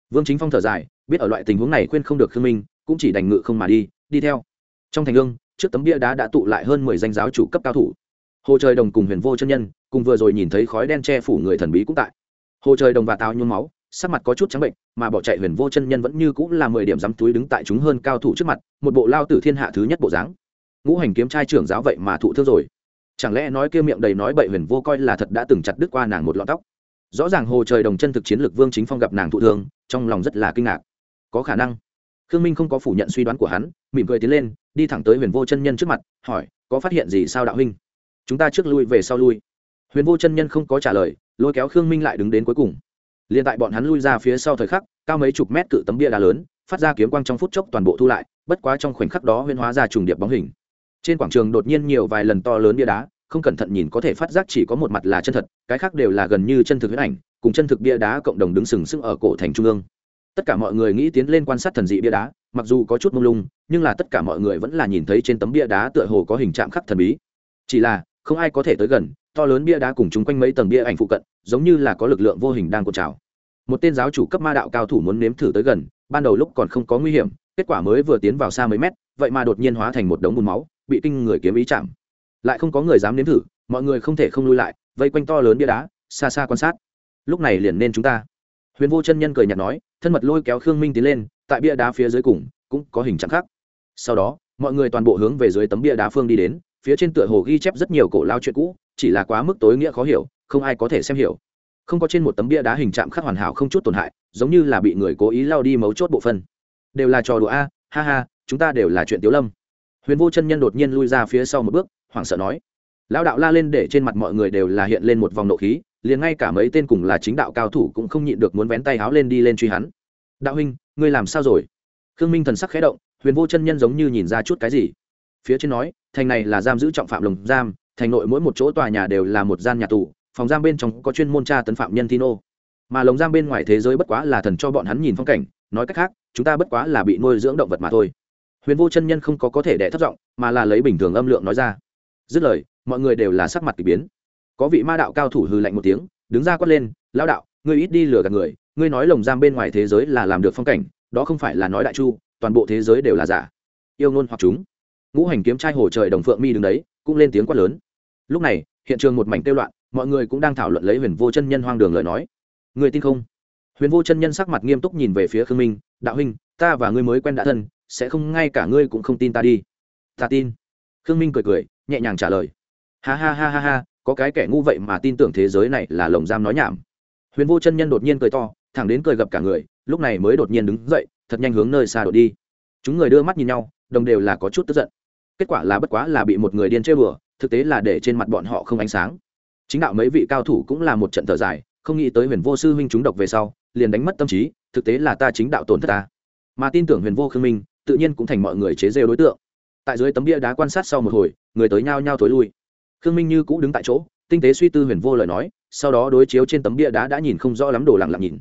vương chính phong thở dài, biết ở loại tình huống này khuyên không được khương minh, cũng chỉ đành ngự không mà đi đi theo. Trong thành lương, trước tấm bia đá đã tụ lại hơn mười danh giáo chủ cấp cao thủ. Hồ trời đồng cùng huyền vô chân nhân, cùng vừa rồi nhìn thấy khói đen che phủ người thần bí cũng tại. Hồ trời đồng và tào nhuốm máu, sắc mặt có chút trắng bệnh, mà bỏ chạy huyền vô chân nhân vẫn như cũng là mười điểm dám túi đứng tại chúng hơn cao thủ trước mặt, một bộ lao tử thiên hạ thứ nhất bộ dáng. Ngũ hành kiếm trai trưởng giáo vậy mà thụ thương rồi. Chẳng lẽ nói kia miệng đầy nói bậy huyền vô coi là thật đã từng chặt đứt qua nàng một lọn tóc? Rõ ràng hồ trời đồng chân thực chiến lực vương chính phong gặp nàng thụ thương trong lòng rất là kinh ngạc. Có khả năng. Khương minh không có phủ nhận suy đoán của hắn, mỉm cười tiến lên, đi thẳng tới huyền vô chân nhân trước mặt, hỏi, có phát hiện gì sao đạo huynh? Chúng ta trước lui về sau lui. Huyền vô chân nhân không có trả lời, lôi kéo khương minh lại đứng đến cuối cùng. L i ê n tại bọn hắn lui ra phía sau thời khắc, cao mấy chục mét cự tấm bia đá lớn, phát ra kiếm quang trong phút chốc toàn bộ thu lại, bất quá trong khoảnh khắc đó huyên hóa ra trùng điệp bóng hình. Trên quảng trường đột nhiên nhiều vài lần to lớn bia đá không cẩn thận nhìn có thể phát giác chỉ có một mặt là chân thật, cái khác đều là gần như chân thực huyết ảnh, cùng chân thực bia đá cộng đồng đứng sừng sững ở cổ thành trung ương. Tất cả mọi người nghĩ tiến lên quan sát thần dị bia đá, mặc dù có chút mông lung, nhưng là tất cả mọi người vẫn là nhìn thấy trên tấm bia đá tựa hồ có hình trạng khắc thần bí. Chỉ là, không ai có thể tới gần, to lớn bia đá cùng chung quanh mấy tầng bia ảnh phụ cận, giống như là có lực lượng vô hình đang cột trào. Một tên giáo chủ cấp ma đạo cao thủ muốn nếm thử tới gần, ban đầu lúc còn không có nguy hiểm, kết quả mới vừa tiến vào xa mấy mét, vậy mà đột nhiên hóa thành một đống bùn máu, bị kinh người kiếm ý chạm lại không có người dám nếm thử, mọi người không thể không lui lại, vây quanh to lớn bia đá, xa xa quan sát. Lúc này liền nên chúng ta. Huyền vô chân nhân cười nhạt nói, thân mật lôi kéo khương minh tiến lên, tại bia đá phía dưới cùng, cũng có hình trạng khác. Sau đó, mọi người toàn bộ hướng về dưới tấm bia đá phương đi đến, phía trên tựa hồ ghi chép rất nhiều cổ lao chuyện cũ, chỉ là quá mức tối nghĩa khó hiểu, không ai có thể xem hiểu. Không có trên một tấm bia đá hình trạng khắc hoàn hảo không chút tổn hại, giống như là bị người cố ý lao đi mấu chốt bộ phân đều là trò đùa a, ha ha, chúng ta đều là chuyện tiếu lâm. Huyền vô chân nhân đột nhiên lui ra phía sau một bước hoảng sợ nói. Lão đạo la lên để trên mặt mọi người đều là hiện lên một vòng nộ khí, liền ngay cả mấy tên cùng là chính đạo cao thủ cũng không nhịn được muốn vén tay háo lên đi lên truy hắn. Đạo huynh, ngươi làm sao rồi? Khương minh thần sắc khẽ động, huyền vô chân nhân giống như nhìn ra chút cái gì. Phía trên nói, thành này là giam giữ trọng phạm lồng giam, thành nội mỗi một chỗ tòa nhà đều là một gian nhà tù, phòng giam bên trong có chuyên môn tra tấn phạm nhân thi nô. Mà lồng giam bên ngoài thế giới bất quá là thần cho bọn hắn nhìn phong cảnh, nói cách khác, chúng ta bất quá là bị nuôi dưỡng động vật mà thôi. Huyền vô chân nhân không có có thể đẻ thất giọng, mà là lấy bình thường âm lượng nói ra dứt lời, mọi người đều là sắc mặt k ỳ biến. Có vị ma đạo cao thủ hư lạnh một tiếng, đứng ra quát lên lao đạo, ngươi ít đi lừa gạt người, ngươi nói lồng giam bên ngoài thế giới là làm được phong cảnh, đó không phải là nói đại chu, toàn bộ thế giới đều là giả. Yêu ngôn hoặc chúng. Ngũ hành kiếm trai hồ trời đồng phượng mi đứng đấy, cũng lên tiếng quát lớn. Lúc này, hiện trường một mảnh kêu loạn, mọi người cũng đang thảo luận lấy huyền vô chân nhân hoang đường lời nói. Người tin không? Huyền vô chân nhân sắc mặt nghiêm túc nhìn về phía khương minh, đạo huynh, ta và ngươi mới quen đã thân, sẽ không ngay cả ngươi cũng không tin ta đi. Ta tin. Khương minh cười cười nhẹ nhàng trả lời. Ha ha ha ha ha, có cái kẻ ngu vậy mà tin tưởng thế giới này là lồng giam nói nhảm. Huyền vô chân nhân đột nhiên cười to, thẳng đến cười gặp cả người, lúc này mới đột nhiên đứng dậy, thật nhanh hướng nơi xa đột đi. Chúng người đưa mắt nhìn nhau, đồng đều là có chút tức giận. Kết quả là bất quá là bị một người điên chơi bừa, thực tế là để trên mặt bọn họ không ánh sáng. Chính đạo mấy vị cao thủ cũng là một trận thở dài, không nghĩ tới huyền vô sư huynh chúng độc về sau, liền đánh mất tâm trí, thực tế là ta chính đạo tổn thất ta. Mà tin tưởng huyền vô khương minh, tự nhiên cũng thành mọi người chế rêu đối tượng. Tại dưới tấm bia đá quan sát sau một hồi người tới nhao nhao thối lui. Khương minh như cũ đứng tại chỗ, tinh tế suy tư huyền vô lời nói, sau đó đối chiếu trên tấm bia đá đã nhìn không rõ lắm đồ lặng lặng nhìn.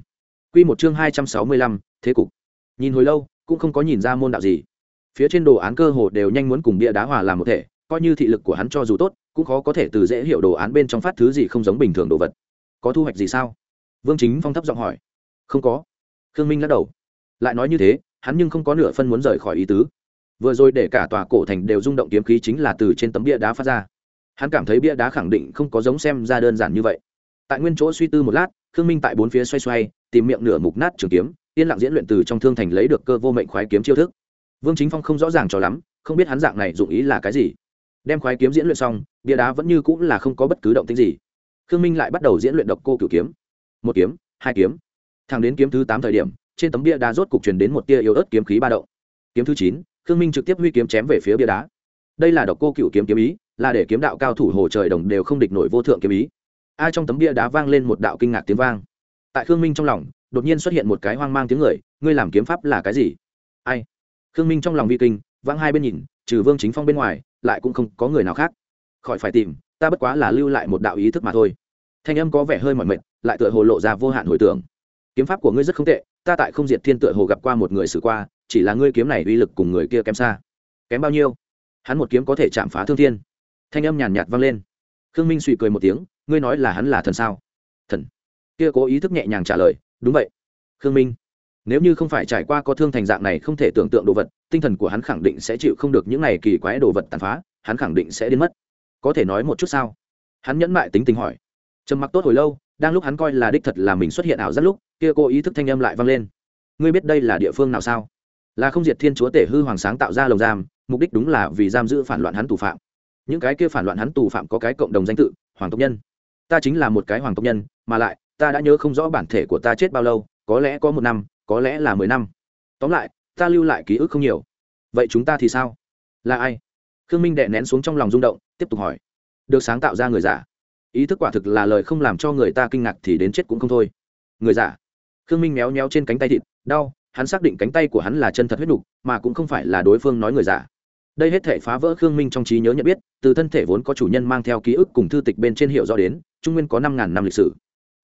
Q một chương hai trăm sáu mươi lăm, thế cục. Nhìn hồi lâu, cũng không có nhìn ra môn đạo gì. Phía trên đồ án cơ hồ đều nhanh muốn cùng bia đá hòa làm một thể, coi như thị lực của hắn cho dù tốt, cũng khó có thể từ dễ hiểu đồ án bên trong phát thứ gì không giống bình thường đồ vật. Có thu hoạch gì sao? Vương chính phong thấp giọng hỏi. Không có. Khương minh lắc đầu. Lại nói như thế, hắn nhưng không có nửa phân muốn rời khỏi ý tứ vừa rồi để cả tòa cổ thành đều rung động kiếm khí chính là từ trên tấm bia đá phát ra. Hắn cảm thấy bia đá khẳng định không có giống xem ra đơn giản như vậy. Tại nguyên chỗ suy tư một lát, khương minh tại bốn phía xoay xoay, tìm miệng nửa mục nát trường kiếm, yên lặng diễn luyện từ trong thương thành lấy được cơ vô mệnh khoái kiếm chiêu thức. Vương chính phong không rõ ràng cho lắm, không biết hắn dạng này dụng ý là cái gì. Đem khoái kiếm diễn luyện xong, bia đá vẫn như cũng là không có bất cứ động tính gì. Khương minh lại bắt đầu diễn luyện độc cô cửu kiếm. Một kiếm, hai kiếm. Thẳng đến kiếm thứ tám thời điểm, trên tấm bia đá rốt cục truyền đến một tia yếu ớt kiếm khí ba động. Kiếm thứ chín khương minh trực tiếp huy kiếm chém về phía bia đá. Đây là độc cô cửu kiếm kiếm ý, là để kiếm đạo cao thủ hồ trời đồng đều không địch nổi vô thượng kiếm ý. Ai trong tấm bia đá vang lên một đạo kinh ngạc tiếng vang. Tại khương minh trong lòng, đột nhiên xuất hiện một cái hoang mang tiếng người, ngươi làm kiếm pháp là cái gì? Ai? Khương minh trong lòng vi kinh, vãng hai bên nhìn, trừ vương chính phong bên ngoài, lại cũng không có người nào khác. Khỏi phải tìm, ta bất quá là lưu lại một đạo ý thức mà thôi. Thanh âm có vẻ hơi mỏi mệt, lại tựa hồ lộ ra vô hạn hồi tưởng. Kiếm pháp của ngươi rất không tệ, ta tại không diệt thiên tựa hồ gặp qua một người xử qua chỉ là ngươi kiếm này uy lực cùng người kia kém xa. Kém bao nhiêu? Hắn một kiếm có thể chạm phá thương thiên. Thanh âm nhàn nhạt vang lên. Khương minh suy cười một tiếng, ngươi nói là hắn là thần sao? Thần. Kia cố ý thức nhẹ nhàng trả lời, đúng vậy. Khương minh, nếu như không phải trải qua có thương thành dạng này không thể tưởng tượng đồ vật, tinh thần của hắn khẳng định sẽ chịu không được những này kỳ quái đồ vật tàn phá, hắn khẳng định sẽ đến mất. Có thể nói một chút sao? Hắn nhẫn mại tính tình hỏi. Trầm mặc tốt hồi lâu, đang lúc hắn coi là đích thật là mình xuất hiện ảo rất lúc, kia cô ý thức thanh âm lại vang lên. Ngươi biết đây là địa phương nào sao? Là không diệt thiên chúa tể hư hoàng sáng tạo ra lồng giam, mục đích đúng là vì giam giữ phản loạn hắn tù phạm. Những cái kia phản loạn hắn tù phạm có cái cộng đồng danh tự, hoàng tộc nhân. Ta chính là một cái hoàng tộc nhân, mà lại, ta đã nhớ không rõ bản thể của ta chết bao lâu, có lẽ có một năm, có lẽ là mười năm. Tóm lại, ta lưu lại ký ức không nhiều. Vậy chúng ta thì sao? Là ai? Khương minh đệ nén xuống trong lòng rung động, tiếp tục hỏi. Được sáng tạo ra người giả. Ý thức quả thực là lời không làm cho người ta kinh ngạc thì đến chết cũng không thôi. Người giả. Khương minh méo méo trên cánh tay thịt, đau hắn xác định cánh tay của hắn là chân thật huyết đục mà cũng không phải là đối phương nói người giả. Đây hết thể phá vỡ khương minh trong trí nhớ nhận biết, từ thân thể vốn có chủ nhân mang theo ký ức cùng thư tịch bên trên hiệu do đến, trung nguyên có năm ngàn năm lịch sử.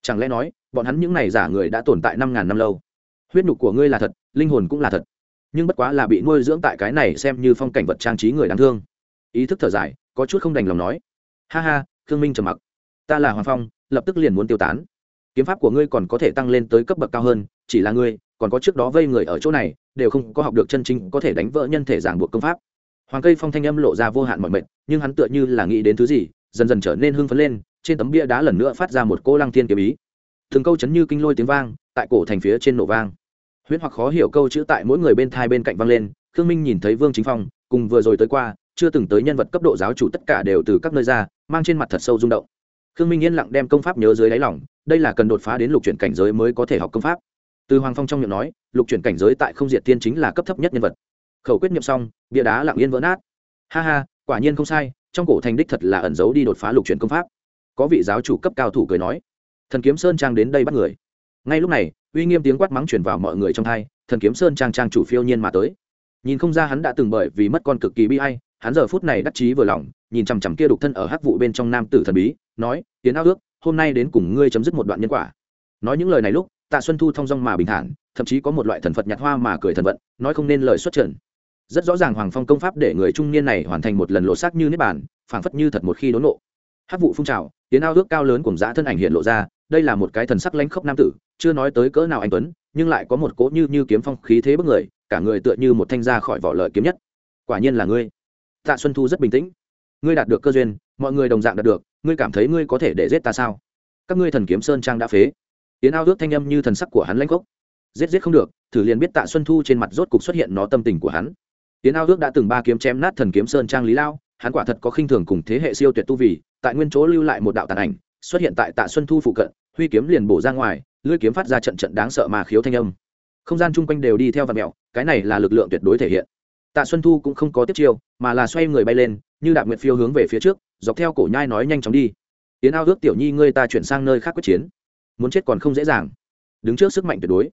Chẳng lẽ nói, bọn hắn những này giả người đã tồn tại năm ngàn năm lâu? Huyết nhục của ngươi là thật, linh hồn cũng là thật. Nhưng bất quá là bị nuôi dưỡng tại cái này xem như phong cảnh vật trang trí người đáng thương. Ý thức thở dài, có chút không đành lòng nói. Ha ha, khương minh trầm mặc. Ta là hoàng phong, lập tức liền muốn tiêu tán. Kiếm pháp của ngươi còn có thể tăng lên tới cấp bậc cao hơn, chỉ là ngươi còn có trước đó vây người ở chỗ này, đều không có học được chân chính có thể đánh vỡ nhân thể giảng buộc công pháp. Hoàng cây phong thanh âm lộ ra vô hạn mọi mệnh nhưng hắn tựa như là nghĩ đến thứ gì, dần dần trở nên hưng phấn lên, trên tấm bia đá lần nữa phát ra một cô lăng thiên kiếm ý. Từng câu chấn như kinh lôi tiếng vang, tại cổ thành phía trên nổ vang. Huyễn hoặc khó hiểu câu chữ tại mỗi người bên thai bên cạnh vang lên, khương minh nhìn thấy vương chính phong, cùng vừa rồi tới qua, chưa từng tới nhân vật cấp độ giáo chủ tất cả đều từ các nơi ra, mang trên mặt thật sâu rung động. Khương minh yên lặng đem công pháp nhớ dưới đáy lòng, đây là cần đột phá đến lục chuyển cảnh giới mới có thể học công pháp từ hoàng phong trong miệng nói, lục chuyển cảnh giới tại không diệt tiên chính là cấp thấp nhất nhân vật. Khẩu quyết nghiệm xong, bia đá lặng yên vỡ nát. Ha ha, quả nhiên không sai, trong cổ thành đích thật là ẩn giấu đi đột phá lục chuyển công pháp. Có vị giáo chủ cấp cao thủ cười nói, thần kiếm sơn trang đến đây bắt người. Ngay lúc này, uy nghiêm tiếng quát mắng chuyển vào mọi người trong thai thần kiếm sơn trang trang chủ phiêu nhiên mà tới. Nhìn không ra hắn đã từng bởi vì mất con cực kỳ bi hay hắn giờ phút này đắc chí vừa lòng, nhìn chằm chằm kia đục thân ở hắc vụ bên trong nam tử thần bí, nói, tiến ao ước, hôm nay đến cùng ngươi chấm dứt một đoạn nhân quả. Nói những lời này lúc tạ xuân thu thong dong mà bình thản, thậm chí có một loại thần phật nhặt hoa mà cười thần vận, nói không nên lời xuất trần. Rất rõ ràng hoàng phong công pháp để người trung niên này hoàn thành một lần lộ xác như nếp bản phảng phất như thật một khi đốn nộ hát vụ phun trào, tiến ao ước cao lớn cùng dã thân ảnh hiện lộ ra, đây là một cái thần sắc lãnh khốc nam tử, chưa nói tới cỡ nào anh tuấn, nhưng lại có một cỗ như như kiếm phong khí thế bức người, cả người tựa như một thanh ra khỏi vỏ lợi kiếm nhất. Quả nhiên là ngươi. Tạ xuân thu rất bình tĩnh. Ngươi đạt được cơ duyên, mọi người đồng dạng đạt được, ngươi cảm thấy ngươi có thể để giết ta sao? Các ngươi thần kiếm sơn trang đã phế tiến ao ước thanh âm như thần sắc của hắn lãnh cốc, giết giết không được thử liền biết tạ xuân thu trên mặt rốt cục xuất hiện nó tâm tình của hắn. Tiến ao ước đã từng ba kiếm chém nát thần kiếm sơn trang lý lao hắn quả thật có khinh thường cùng thế hệ siêu tuyệt tu vì tại nguyên chỗ lưu lại một đạo tàn ảnh xuất hiện tại tạ xuân thu phụ cận huy kiếm liền bổ ra ngoài lưỡi kiếm phát ra trận trận đáng sợ mà khiếu thanh âm. Không gian chung quanh đều đi theo vật mẹo cái này là lực lượng tuyệt đối thể hiện. Tạ xuân thu cũng không có tiếp chiêu mà là xoay người bay lên như đạp nguyệt phiêu hướng về phía trước dọc theo cổ nhai nói nhanh chóng đi. Tiến ao ước tiểu nhi ngươi ta chuyển sang nơi khác quyết chiến muốn chết còn không dễ dàng. Đứng trước sức mạnh tuyệt đối,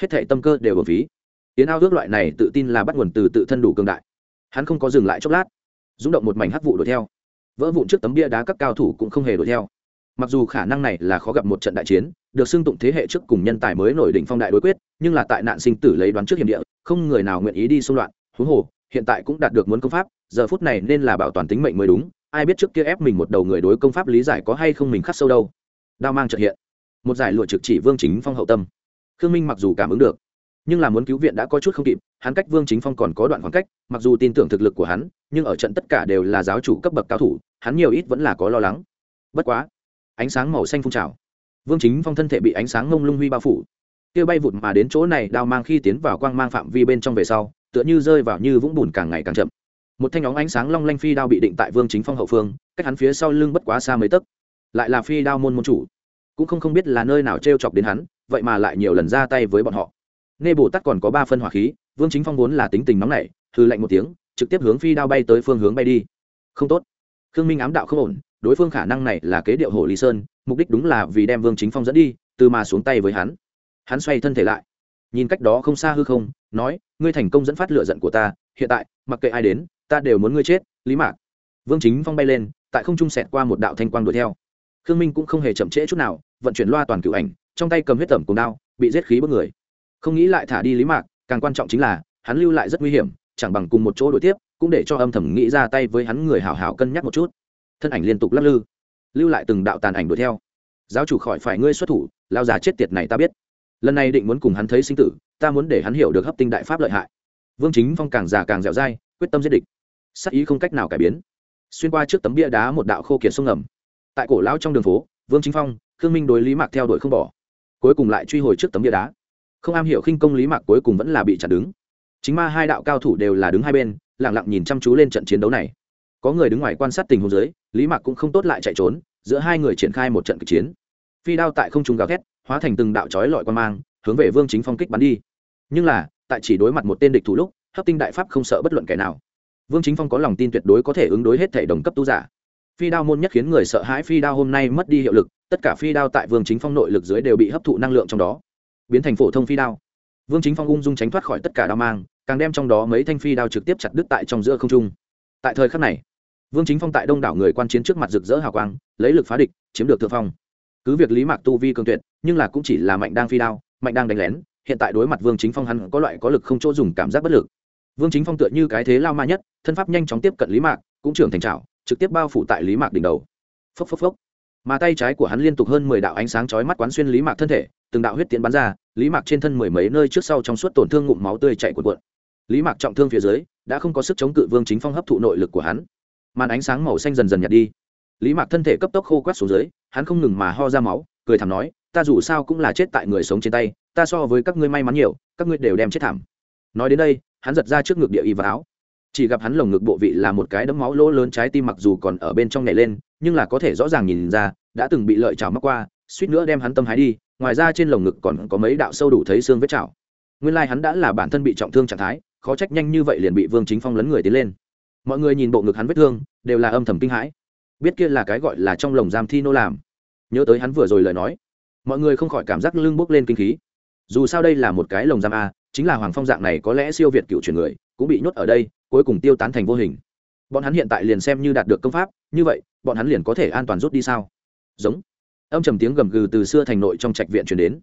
hết thệ tâm cơ đều ở phí. Tiến ao ước loại này tự tin là bắt nguồn từ tự thân đủ cường đại. Hắn không có dừng lại chốc lát rung động một mảnh hắc vụ đuổi theo. Vỡ vụn trước tấm bia đá các cao thủ cũng không hề đuổi theo. Mặc dù khả năng này là khó gặp một trận đại chiến, được xưng tụng thế hệ trước cùng nhân tài mới nổi đỉnh phong đại đối quyết, nhưng là tại nạn sinh tử lấy đoán trước hiểm địa, không người nào nguyện ý đi xung loạn, huống hồ, hiện tại cũng đạt được muốn công pháp, giờ phút này nên là bảo toàn tính mệnh mới đúng, ai biết trước kia ép mình một đầu người đối công pháp lý giải có hay không mình khắc sâu đâu. Đao mang trợ hiện một giải lụa trực chỉ vương chính phong hậu tâm. Khương minh mặc dù cảm ứng được, nhưng là muốn cứu viện đã có chút không kịp, hắn cách vương chính phong còn có đoạn khoảng cách, mặc dù tin tưởng thực lực của hắn, nhưng ở trận tất cả đều là giáo chủ cấp bậc cao thủ, hắn nhiều ít vẫn là có lo lắng. Bất quá, ánh sáng màu xanh phun trào. Vương chính phong thân thể bị ánh sáng ngông lung huy bao phủ. Kia bay vụt mà đến chỗ này, đao mang khi tiến vào quang mang phạm vi bên trong về sau, tựa như rơi vào như vũng bùn càng ngày càng chậm. Một thanh óng ánh sáng long lanh phi đao bị định tại vương chính phong hậu phương, cách hắn phía sau lưng bất quá xa mấy tấc. Lại là phi đao môn môn chủ cũng không không biết là nơi nào t r e o chọc đến hắn, vậy mà lại nhiều lần ra tay với bọn họ. Nê bồ tát còn có ba phân hỏa khí, vương chính phong vốn là tính tình nóng nảy hư lạnh một tiếng, trực tiếp hướng phi đao bay tới phương hướng bay đi. Không tốt. Khương minh ám đạo không ổn, đối phương khả năng này là kế điệu hồ lý sơn, mục đích đúng là vì đem vương chính phong dẫn đi, từ mà xuống tay với hắn. Hắn xoay thân thể lại, nhìn cách đó không xa hư không, nói, ngươi thành công dẫn phát lựa giận của ta, hiện tại, mặc kệ ai đến, ta đều muốn ngươi chết, lý mạc. Vương chính phong bay lên, tại không trung sẹt qua một đạo thanh quang đuổi theo. Khương minh cũng không hề chậm trễ chút nào vận chuyển loa toàn cựu ảnh, trong tay cầm huyết tẩm cùng đao, bị giết khí bức người. Không nghĩ lại thả đi lý mạc, càng quan trọng chính là, hắn lưu lại rất nguy hiểm, chẳng bằng cùng một chỗ đổi tiếp, cũng để cho âm thầm nghĩ ra tay với hắn người hảo hảo cân nhắc một chút. Thân ảnh liên tục lắc lư, lưu lại từng đạo tàn ảnh đuổi theo. Giáo chủ khỏi phải ngươi xuất thủ, lao già chết tiệt này ta biết. Lần này định muốn cùng hắn thấy sinh tử, ta muốn để hắn hiểu được hấp tinh đại pháp lợi hại. Vương chính phong càng già càng dẻo dai, quyết tâm giết địch. Sắc ý không cách nào cải biến. Xuyên qua trước tấm bia đá một đạo khô kiệt sông ngầm. Tại cổ lão trong đường phố, vương chính phong khương minh đối lý mạc theo đuổi không bỏ. Cuối cùng lại truy hồi trước tấm bia đá. Không am hiểu khinh công lý mạc cuối cùng vẫn là bị chặn đứng. Chính ma hai đạo cao thủ đều là đứng hai bên lẳng lặng nhìn chăm chú lên trận chiến đấu này. Có người đứng ngoài quan sát tình huống dưới, lý mạc cũng không tốt lại chạy trốn, giữa hai người triển khai một trận kịch chiến. Phi đao tại không trung gào thét, hóa thành từng đạo chói lọi quan mang, hướng về vương chính phong kích bắn đi. Nhưng là, tại chỉ đối mặt một tên địch thủ lúc, hấp tinh đại pháp không sợ bất luận kẻ nào. Vương chính phong có lòng tin tuyệt đối có thể ứng đối hết thể đồng cấp tu giả. Phi đao môn nhất khiến người sợ hãi, phi đao hôm nay mất đi hiệu lực tất cả phi đao tại vương chính phong nội lực dưới đều bị hấp thụ năng lượng trong đó, biến thành phổ thông phi đao. Vương chính phong ung dung tránh thoát khỏi tất cả đao mang, càng đem trong đó mấy thanh phi đao trực tiếp chặt đứt tại trong giữa không trung. Tại thời khắc này, vương chính phong tại đông đảo người quan chiến trước mặt rực rỡ hào quang, lấy lực phá địch, chiếm được thượng phong. Cứ việc lý mạc tu vi cường tuyệt, nhưng là cũng chỉ là mạnh đang phi đao, mạnh đang đánh lén, hiện tại đối mặt vương chính phong hắn có loại có lực không chỗ dùng cảm giác bất lực. Vương chính phong tựa như cái thế lao ma nhất, thân pháp nhanh chóng tiếp cận lý mạc, cũng trưởng thành trào trực tiếp bao phủ tại lý mạc đỉnh đầu. Phốc phốc phốc mà tay trái của hắn liên tục hơn mười đạo ánh sáng chói mắt quán xuyên lý mạc thân thể, từng đạo huyết tiến bắn ra, lý mạc trên thân mười mấy nơi trước sau trong suốt tổn thương ngụm máu tươi chảy cuộn cuộn. Lý mạc trọng thương phía dưới, đã không có sức chống cự vương chính phong hấp thụ nội lực của hắn. Màn ánh sáng màu xanh dần dần nhạt đi. Lý mạc thân thể cấp tốc khô quát xuống dưới, hắn không ngừng mà ho ra máu, cười thảm nói, ta dù sao cũng là chết tại người sống trên tay, ta so với các ngươi may mắn nhiều, các ngươi đều đem chết thảm. Nói đến đây, hắn giật ra trước ngực địa y và áo. Chỉ gặp hắn lồng ngực bộ vị là một cái đấm máu lỗ lớn trái tim mặc dù còn ở bên trong nhảy lên nhưng là có thể rõ ràng nhìn ra, đã từng bị lợi chảo mắc qua, suýt nữa đem hắn tâm hái đi, ngoài ra trên lồng ngực còn có mấy đạo sâu đủ thấy xương vết chảo. Nguyên lai、like、hắn đã là bản thân bị trọng thương trạng thái, khó trách nhanh như vậy liền bị vương chính phong lấn người tiến lên. Mọi người nhìn bộ ngực hắn vết thương, đều là âm thầm kinh hãi. Biết kia là cái gọi là trong lồng giam thi nô làm. Nhớ tới hắn vừa rồi lời nói, mọi người không khỏi cảm giác lưng bốc lên kinh khí. Dù sao đây là một cái lồng giam a, chính là hoàng phong dạng này có lẽ siêu việt cựu truyền người, cũng bị nhốt ở đây, cuối cùng tiêu tán thành vô hình bọn hắn hiện tại liền xem như đạt được công pháp, như vậy, bọn hắn liền có thể an toàn rút đi sao? Giống. Âm trầm tiếng gầm gừ từ xưa thành nội trong trạch viện chuyển đến.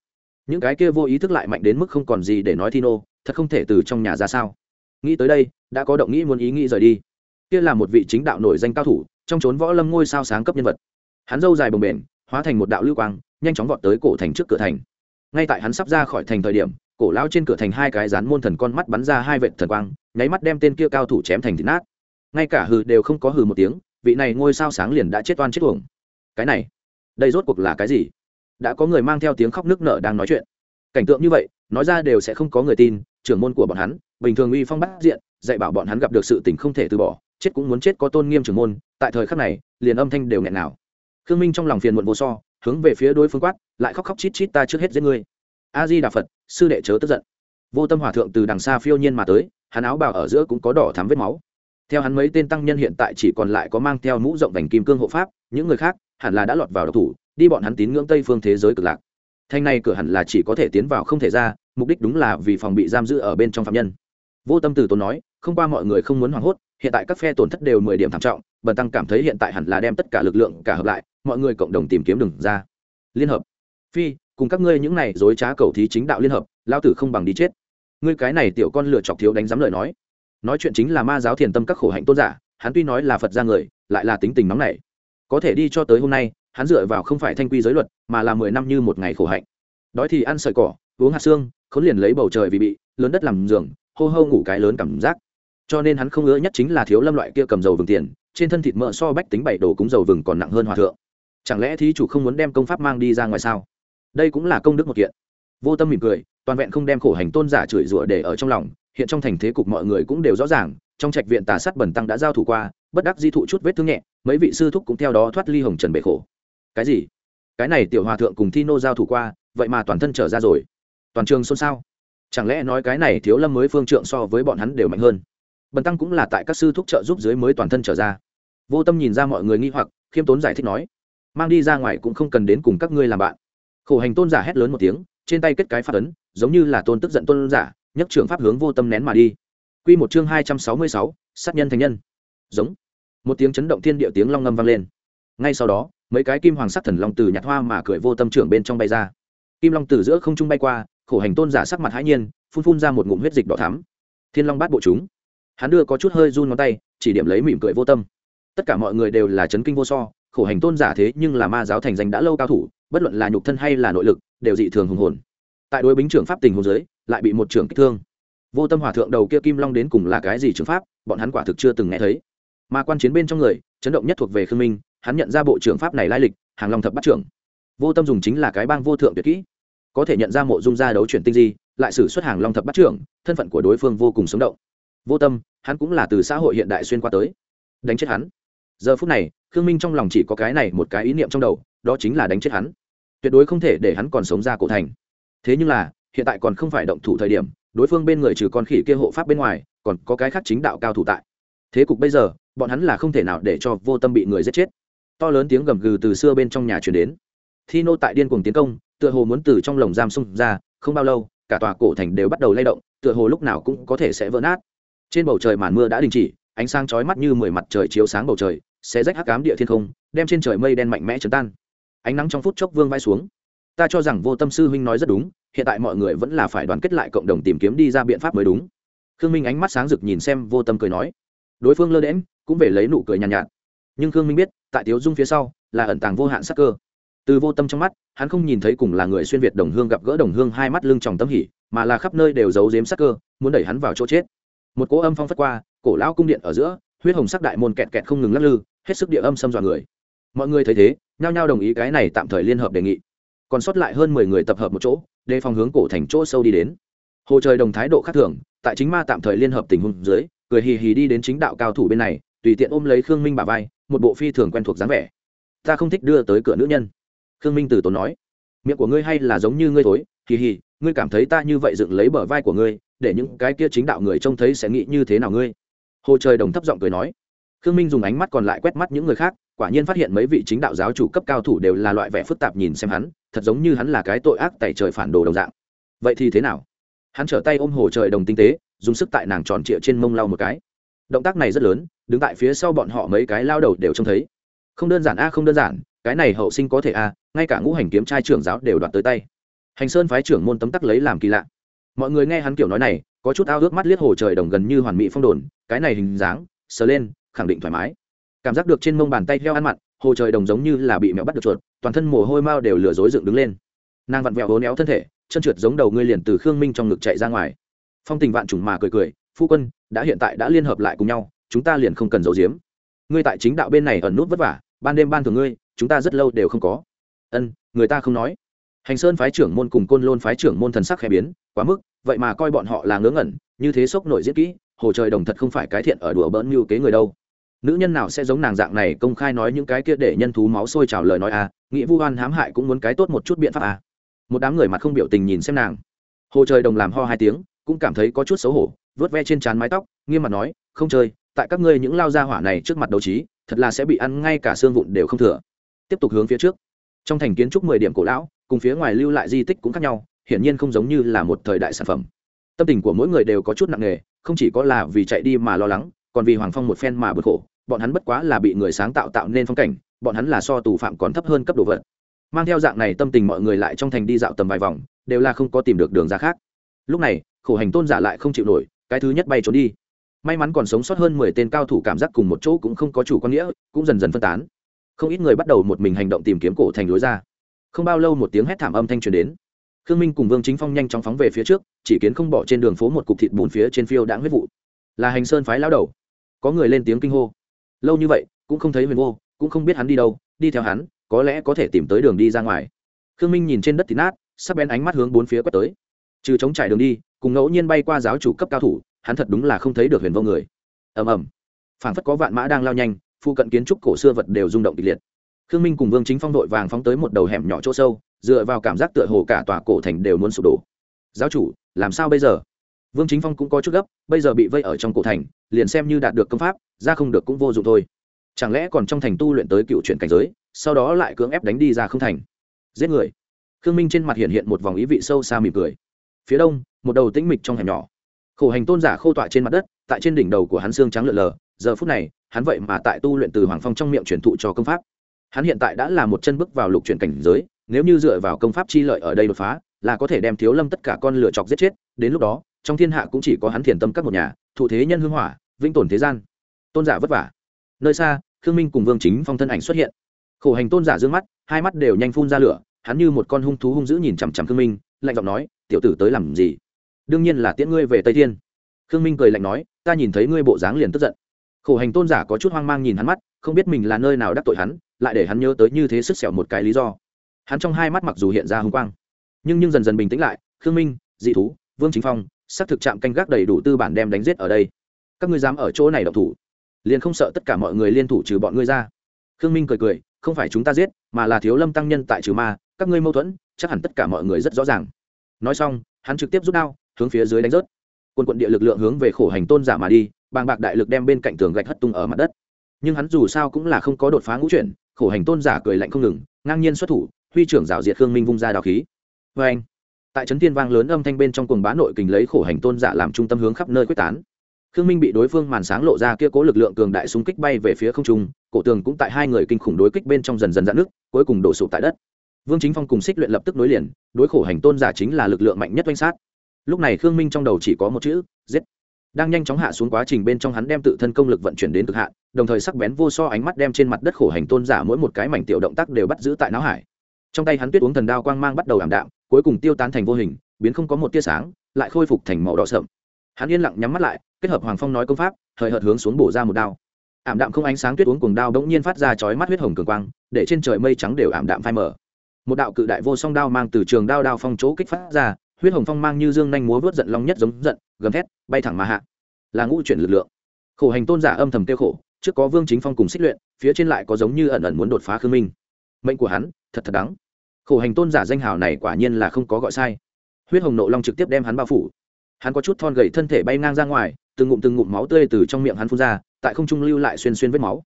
Những cái kia vô ý thức lại mạnh đến mức không còn gì để nói thi nô thật không thể từ trong nhà ra sao? Nghĩ tới đây, đã có động nghĩ muốn ý nghĩ rời đi. Kia là một vị chính đạo nổi danh cao thủ, trong trốn võ lâm ngôi sao sáng cấp nhân vật. Hắn dâu dài bồng bềnh, hóa thành một đạo lưu quang, nhanh chóng vọt tới cổ thành trước cửa thành. Ngay tại hắn sắp ra khỏi thành thời điểm, cổ lao trên cửa thành hai cái rán môn thần con mắt bắn ra hai vệt thần quang, nháy mắt đem tên kia cao thủ chém thành thịt nát ngay cả hừ đều không có hừ một tiếng, vị này ngôi sao sáng liền đã chết oan chết uổng. Cái này, đây rốt cuộc là cái gì? Đã có người mang theo tiếng khóc nước nở đang nói chuyện. Cảnh tượng như vậy, nói ra đều sẽ không có người tin, trưởng môn của bọn hắn, bình thường uy phong bắt diện, dạy bảo bọn hắn gặp được sự tình không thể từ bỏ, chết cũng muốn chết có tôn nghiêm trưởng môn, tại thời khắc này, liền âm thanh đều nghẹn nào. Khương minh trong lòng phiền muộn vô so, hướng về phía đối phương quát, lại khóc khóc chít chít ta trước hết giết ngươi. A di đà phật, sư đệ chớ tức giận. Vô tâm hòa thượng từ đằng xa phiêu nhiên mà tới, hắn áo bào ở giữa cũng có đỏ thắm vết máu theo hắn mấy tên tăng nhân hiện tại chỉ còn lại có mang theo mũ rộng vành kim cương hộ pháp, những người khác hẳn là đã lọt vào độc thủ, đi bọn hắn tín ngưỡng tây phương thế giới cực lạc. Thanh này cửa hẳn là chỉ có thể tiến vào không thể ra, mục đích đúng là vì phòng bị giam giữ ở bên trong phạm nhân. Vô tâm từ tốn nói, không qua mọi người không muốn hoảng hốt, hiện tại các phe tổn thất đều mười điểm thảm trọng, bần tăng cảm thấy hiện tại hẳn là đem tất cả lực lượng cả hợp lại, mọi người cộng đồng tìm kiếm đường ra. Liên hợp. Phi, cùng các ngươi những này dối trá cầu thí chính đạo liên hợp lao tử không bằng đi chết. Ngươi cái này tiểu con lựa chọc thiếu đánh giám lời nói nói chuyện chính là ma giáo thiền tâm các khổ hạnh tôn giả, hắn tuy nói là phật ra người, lại là tính tình nóng nảy. Có thể đi cho tới hôm nay, hắn dựa vào không phải thanh quy giới luật, mà là mười năm như một ngày khổ hạnh. Đói thì ăn sợi cỏ, uống hạt xương, khốn liền lấy bầu trời vì bị, lớn đất làm giường, hô hô ngủ cái lớn cảm giác. Cho nên hắn không ngỡ nhất chính là thiếu lâm loại kia cầm dầu vừng tiền, trên thân thịt mỡ so bách tính bảy đồ cúng dầu vừng còn nặng hơn hòa thượng. Chẳng lẽ thí chủ không muốn đem công pháp mang đi ra ngoài sao? Đây cũng là công đức một kiện. Vô tâm mỉm cười, toàn vẹn không đem khổ hành tôn giả chửi rủa để ở trong lòng hiện trong thành thế cục mọi người cũng đều rõ ràng, trong trạch viện tà sát bẩn tăng đã giao thủ qua, bất đắc di thụ chút vết thương nhẹ, mấy vị sư thúc cũng theo đó thoát ly hồng trần bể khổ. Cái gì? Cái này tiểu hòa thượng cùng thi nô giao thủ qua, vậy mà toàn thân trở ra rồi. Toàn trường xôn xao. Chẳng lẽ nói cái này thiếu lâm mới phương trượng so với bọn hắn đều mạnh hơn? Bần tăng cũng là tại các sư thúc trợ giúp dưới mới toàn thân trở ra. Vô tâm nhìn ra mọi người nghi hoặc, khiêm tốn giải thích nói, mang đi ra ngoài cũng không cần đến cùng các ngươi làm bạn. Khổ hành tôn giả hét lớn một tiếng, trên tay kết cái phát ấn, giống như là tôn tức giận tôn giả nhấc trưởng pháp hướng vô tâm nén mà đi. Quy một chương hai trăm sáu mươi sáu, sát nhân thành nhân. Giống. Một tiếng chấn động thiên địa tiếng long ngâm vang lên. Ngay sau đó, mấy cái kim hoàng sắc thần long từ nhạt hoa mà cười vô tâm trưởng bên trong bay ra. Kim long từ giữa không trung bay qua, khổ hành tôn giả sắc mặt hãi nhiên, phun phun ra một ngụm huyết dịch đỏ thắm. Thiên long bát bộ chúng. Hắn đưa có chút hơi run ngón tay, chỉ điểm lấy mỉm cười vô tâm. Tất cả mọi người đều là chấn kinh vô so, khổ hành tôn giả thế nhưng là ma giáo thành danh đã lâu cao thủ, bất luận là nhục thân hay là nội lực, đều dị thường hùng hồn. Tại đối bính trưởng pháp tình hồ giới lại bị một trưởng kích thương. Vô tâm hòa thượng đầu kia kim long đến cùng là cái gì trường pháp, bọn hắn quả thực chưa từng nghe thấy. Mà quan chiến bên trong người, chấn động nhất thuộc về khương minh, hắn nhận ra bộ trưởng pháp này lai lịch, hàng long thập bắt trưởng. Vô tâm dùng chính là cái bang vô thượng tuyệt kỹ. Có thể nhận ra mộ dung gia đấu chuyển tinh di, lại xử xuất hàng long thập bắt trưởng, thân phận của đối phương vô cùng sống động. Vô tâm, hắn cũng là từ xã hội hiện đại xuyên qua tới. Đánh chết hắn. Giờ phút này, khương minh trong lòng chỉ có cái này một cái ý niệm trong đầu, đó chính là đánh chết hắn. Tuyệt đối không thể để hắn còn sống ra cổ thành. Thế nhưng là hiện tại còn không phải động thủ thời điểm, đối phương bên người trừ con khỉ kia hộ pháp bên ngoài, còn có cái khác chính đạo cao thủ tại. Thế cục bây giờ, bọn hắn là không thể nào để cho vô tâm bị người giết chết. To lớn tiếng gầm gừ từ xưa bên trong nhà chuyển đến. Thi nô tại điên cuồng tiến công, tựa hồ muốn từ trong lồng giam xung ra, không bao lâu, cả tòa cổ thành đều bắt đầu lay động, tựa hồ lúc nào cũng có thể sẽ vỡ nát. Trên bầu trời màn mưa đã đình chỉ, ánh sáng chói mắt như mười mặt trời chiếu sáng bầu trời sẽ rách hắc cám địa thiên không, đem trên trời mây đen mạnh mẽ chấn tan. Ánh nắng trong phút chốc vương vai xuống ta cho rằng vô tâm sư huynh nói rất đúng hiện tại mọi người vẫn là phải đoàn kết lại cộng đồng tìm kiếm đi ra biện pháp mới đúng. Khương minh ánh mắt sáng rực nhìn xem vô tâm cười nói. Đối phương lơ đễm cũng về lấy nụ cười nhàn nhạt, nhạt. Nhưng khương minh biết tại tiếu dung phía sau là ẩn tàng vô hạn sắc cơ. Từ vô tâm trong mắt hắn không nhìn thấy cùng là người xuyên việt đồng hương gặp gỡ đồng hương hai mắt lưng tròng tâm hỉ mà là khắp nơi đều giấu giếm sắc cơ muốn đẩy hắn vào chỗ chết. Một cỗ âm phong phất qua cổ lão cung điện ở giữa huyết hồng sắc đại môn kẹt kẹt không ngừng lắc lư hết sức địa âm xâm dọa người. Mọi người thấy thế nhao nhao đồng ý cái này tạm thời liên hợp đề nghị còn sót lại hơn mười người tập hợp một chỗ, đề phòng hướng cổ thành chỗ sâu đi đến. Hồ trời đồng thái độ khác thường, tại chính ma tạm thời liên hợp tình huống dưới, cười hì hì đi đến chính đạo cao thủ bên này, tùy tiện ôm lấy khương minh bà vai, một bộ phi thường quen thuộc dáng vẻ. Ta không thích đưa tới cửa nữ nhân. Khương minh từ tốn nói. Miệng của ngươi hay là giống như ngươi thối, hì hì, ngươi cảm thấy ta như vậy dựng lấy bờ vai của ngươi, để những cái kia chính đạo người trông thấy sẽ nghĩ như thế nào ngươi? Hồ trời đồng thấp giọng cười nói. Khương minh dùng ánh mắt còn lại quét mắt những người khác quả nhiên phát hiện mấy vị chính đạo giáo chủ cấp cao thủ đều là loại vẻ phức tạp nhìn xem hắn, thật giống như hắn là cái tội ác tại trời phản đồ đồng dạng. Vậy thì thế nào? Hắn trở tay ôm hồ trời đồng tinh tế, dùng sức tại nàng tròn trịa trên mông lau một cái. Động tác này rất lớn, đứng tại phía sau bọn họ mấy cái lao đầu đều trông thấy. Không đơn giản a, không đơn giản, cái này hậu sinh có thể a, ngay cả ngũ hành kiếm trai trưởng giáo đều đoạt tới tay. Hành sơn phái trưởng môn tấm tắc lấy làm kỳ lạ. Mọi người nghe hắn kiểu nói này, có chút ao ước mắt liếc hồ trời đồng gần như hoàn mỹ phong đồn, cái này hình dáng, sờ lên, khẳng định thoải mái cảm giác được trên mông bàn tay heo ăn mặn, hồ trời đồng giống như là bị mèo bắt được chuột, toàn thân mồ hôi mao đều lừa dối dựng đứng lên. Nàng vặn vẹo hố néo thân thể, chân trượt giống đầu ngươi liền từ khương minh trong ngực chạy ra ngoài. Phong tình vạn trùng mà cười cười, phu quân, đã hiện tại đã liên hợp lại cùng nhau, chúng ta liền không cần giấu giếm. Ngươi tại chính đạo bên này ẩn nút vất vả, ban đêm ban thường ngươi, chúng ta rất lâu đều không có. Ân, người ta không nói. Hành sơn phái trưởng môn cùng côn lôn phái trưởng môn thần sắc khẽ biến, quá mức, vậy mà coi bọn họ là ngớ ngẩn, như thế sốc nổi diễn kỹ, hồ trời đồng thật không phải cái thiện ở đùa bỡn mưu kế người đâu nữ nhân nào sẽ giống nàng dạng này công khai nói những cái kia để nhân thú máu sôi trào lời nói à? Nghĩ vu oan hãm hại cũng muốn cái tốt một chút biện pháp à? Một đám người mặt không biểu tình nhìn xem nàng. Hồ trời đồng làm ho hai tiếng, cũng cảm thấy có chút xấu hổ vớt ve trên trán mái tóc, nghiêm mặt nói, không chơi, tại các ngươi những lao gia hỏa này trước mặt đấu trí, thật là sẽ bị ăn ngay cả xương vụn đều không thừa. Tiếp tục hướng phía trước. Trong thành kiến trúc mười điểm cổ lão, cùng phía ngoài lưu lại di tích cũng khác nhau, hiển nhiên không giống như là một thời đại sản phẩm. Tâm tình của mỗi người đều có chút nặng nề, không chỉ có là vì chạy đi mà lo lắng còn vì hoàng phong một phen mà bực khổ, bọn hắn bất quá là bị người sáng tạo tạo nên phong cảnh, bọn hắn là so tù phạm còn thấp hơn cấp độ vật. Mang theo dạng này tâm tình mọi người lại trong thành đi dạo tầm vài vòng, đều là không có tìm được đường ra khác. Lúc này, khổ hành tôn giả lại không chịu nổi, cái thứ nhất bay trốn đi. May mắn còn sống sót hơn mười tên cao thủ cảm giác cùng một chỗ cũng không có chủ quan nghĩa, cũng dần dần phân tán. Không ít người bắt đầu một mình hành động tìm kiếm cổ thành lối ra. Không bao lâu một tiếng hét thảm âm thanh truyền đến. Khương minh cùng vương chính phong nhanh chóng phóng về phía trước, chỉ kiến không bỏ trên đường phố một cục thịt bùn phía trên phiêu đã huyết vụ. Là hành sơn phái lao đầu có người lên tiếng kinh hô. Lâu như vậy, cũng không thấy huyền vô, cũng không biết hắn đi đâu, đi theo hắn, có lẽ có thể tìm tới đường đi ra ngoài. Khương minh nhìn trên đất thịt nát sắp bén ánh mắt hướng bốn phía quét tới. Trừ chống trải đường đi, cùng ngẫu nhiên bay qua giáo chủ cấp cao thủ, hắn thật đúng là không thấy được huyền vô người. Ầm ầm. Phảng phất có vạn mã đang lao nhanh, phụ cận kiến trúc cổ xưa vật đều rung động kịch liệt. Khương minh cùng vương chính phong đội vàng phóng tới một đầu hẻm nhỏ chỗ sâu, dựa vào cảm giác tựa hồ cả tòa cổ thành đều muốn sụp đổ. Giáo chủ, làm sao bây giờ? Vương chính phong cũng có chút gấp, bây giờ bị vây ở trong cổ thành liền xem như đạt được công pháp, ra không được cũng vô dụng thôi. Chẳng lẽ còn trong thành tu luyện tới cựu chuyển cảnh giới, sau đó lại cưỡng ép đánh đi ra không thành? Giết người. Khương minh trên mặt hiện hiện một vòng ý vị sâu xa mỉm cười. Phía đông, một đầu tĩnh mịch trong hẻm nhỏ. Khổ hành tôn giả khô tọa trên mặt đất, tại trên đỉnh đầu của hắn xương trắng lượn lờ. Giờ phút này, hắn vậy mà tại tu luyện từ hoàng phong trong miệng truyền thụ cho công pháp. Hắn hiện tại đã là một chân bước vào lục chuyển cảnh giới, nếu như dựa vào công pháp chi lợi ở đây đột phá, là có thể đem thiếu lâm tất cả con lửa chọc giết chết. Đến lúc đó, trong thiên hạ cũng chỉ có hắn thiền tâm các một nhà thụ thế nhân hương hỏa, vĩnh tồn thế gian. Tôn giả vất vả. Nơi xa, khương minh cùng vương chính phong thân ảnh xuất hiện. Khổ hành tôn giả d ư ơ n g mắt, hai mắt đều nhanh phun ra lửa, hắn như một con hung thú hung dữ nhìn chằm chằm khương minh, lạnh giọng nói, tiểu tử tới làm gì? Đương nhiên là tiễn ngươi về tây thiên. Khương minh cười lạnh nói, ta nhìn thấy ngươi bộ dáng liền tức giận. Khổ hành tôn giả có chút hoang mang nhìn hắn mắt, không biết mình là nơi nào đắc tội hắn, lại để hắn nhớ tới như thế sức xẻo một cái lý do. Hắn trong hai mắt mặc dù hiện ra hung quang, nhưng nhưng dần dần bình tĩnh lại, khương minh, dị thú, vương chính phong xác thực trạm canh gác đầy đủ tư bản đem đánh giết ở đây. Các ngươi dám ở chỗ này độc thủ, liền không sợ tất cả mọi người liên thủ trừ bọn ngươi ra. Khương minh cười cười, không phải chúng ta giết, mà là thiếu lâm tăng nhân tại trừ ma, các ngươi mâu thuẫn, chắc hẳn tất cả mọi người rất rõ ràng. Nói xong, hắn trực tiếp rút đao, hướng phía dưới đánh rớt. Quân quận địa lực lượng hướng về khổ hành tôn giả mà đi, bàng bạc đại lực đem bên cạnh tường gạch hất tung ở mặt đất. Nhưng hắn dù sao cũng là không có đột phá ngũ chuyển, khổ hành tôn giả cười lạnh không ngừng, ngang nhiên xuất thủ, huy trưởng rào diệt khương minh vung ra đào khí. Vê anh tại trấn thiên vang lớn âm thanh bên trong cuồng bá nội kình lấy khổ hành tôn giả làm trung tâm hướng khắp nơi quyết tán. Khương minh bị đối phương màn sáng lộ ra kia cố lực lượng cường đại xung kích bay về phía không trung, cổ tường cũng tại hai người kinh khủng đối kích bên trong dần dần dạn nước cuối cùng đổ sụp tại đất. Vương chính phong cùng xích luyện lập tức nối liền, đối khổ hành tôn giả chính là lực lượng mạnh nhất oanh sát. Lúc này khương minh trong đầu chỉ có một chữ, giết. Đang nhanh chóng hạ xuống quá trình bên trong hắn đem tự thân công lực vận chuyển đến cực hạn, đồng thời sắc bén vô so ánh mắt đem trên mặt đất khổ hành tôn giả mỗi một cái mảnh tiểu động tác đều bắt giữ tại não hải trong tay hắn tuyết uống thần đao quang mang bắt đầu ảm đạm, cuối cùng tiêu tán thành vô hình, biến không có một tia sáng, lại khôi phục thành màu đỏ sậm. Hắn yên lặng nhắm mắt lại, kết hợp hoàng phong nói công pháp, hời hợt hướng xuống bổ ra một đao. Ảm đạm không ánh sáng tuyết uống cùng đao bỗng nhiên phát ra chói mắt huyết hồng cường quang, để trên trời mây trắng đều ảm đạm phai mở một đạo cự đại vô song đao mang từ trường đao đao phong chỗ kích phát ra, huyết hồng phong mang như dương nhanh múa vớt giận long nhất giống giận, gầm thét, bay thẳng mà hạ. Là ngũ chuyển lực lượng. Khổ hành tôn giả âm thầm tiêu khổ, trước có vương chính phong cùng xích luyện, phía trên lại có giống như ẩn ẩn muốn đột phá khương minh mệnh của hắn, thật thật đắng khổ hành tôn giả danh hào này quả nhiên là không có gọi sai. Huyết hồng nộ long trực tiếp đem hắn bao phủ. Hắn có chút thon gầy thân thể bay ngang ra ngoài, từng ngụm từng ngụm máu tươi từ trong miệng hắn phun ra, tại không trung lưu lại xuyên xuyên vết máu.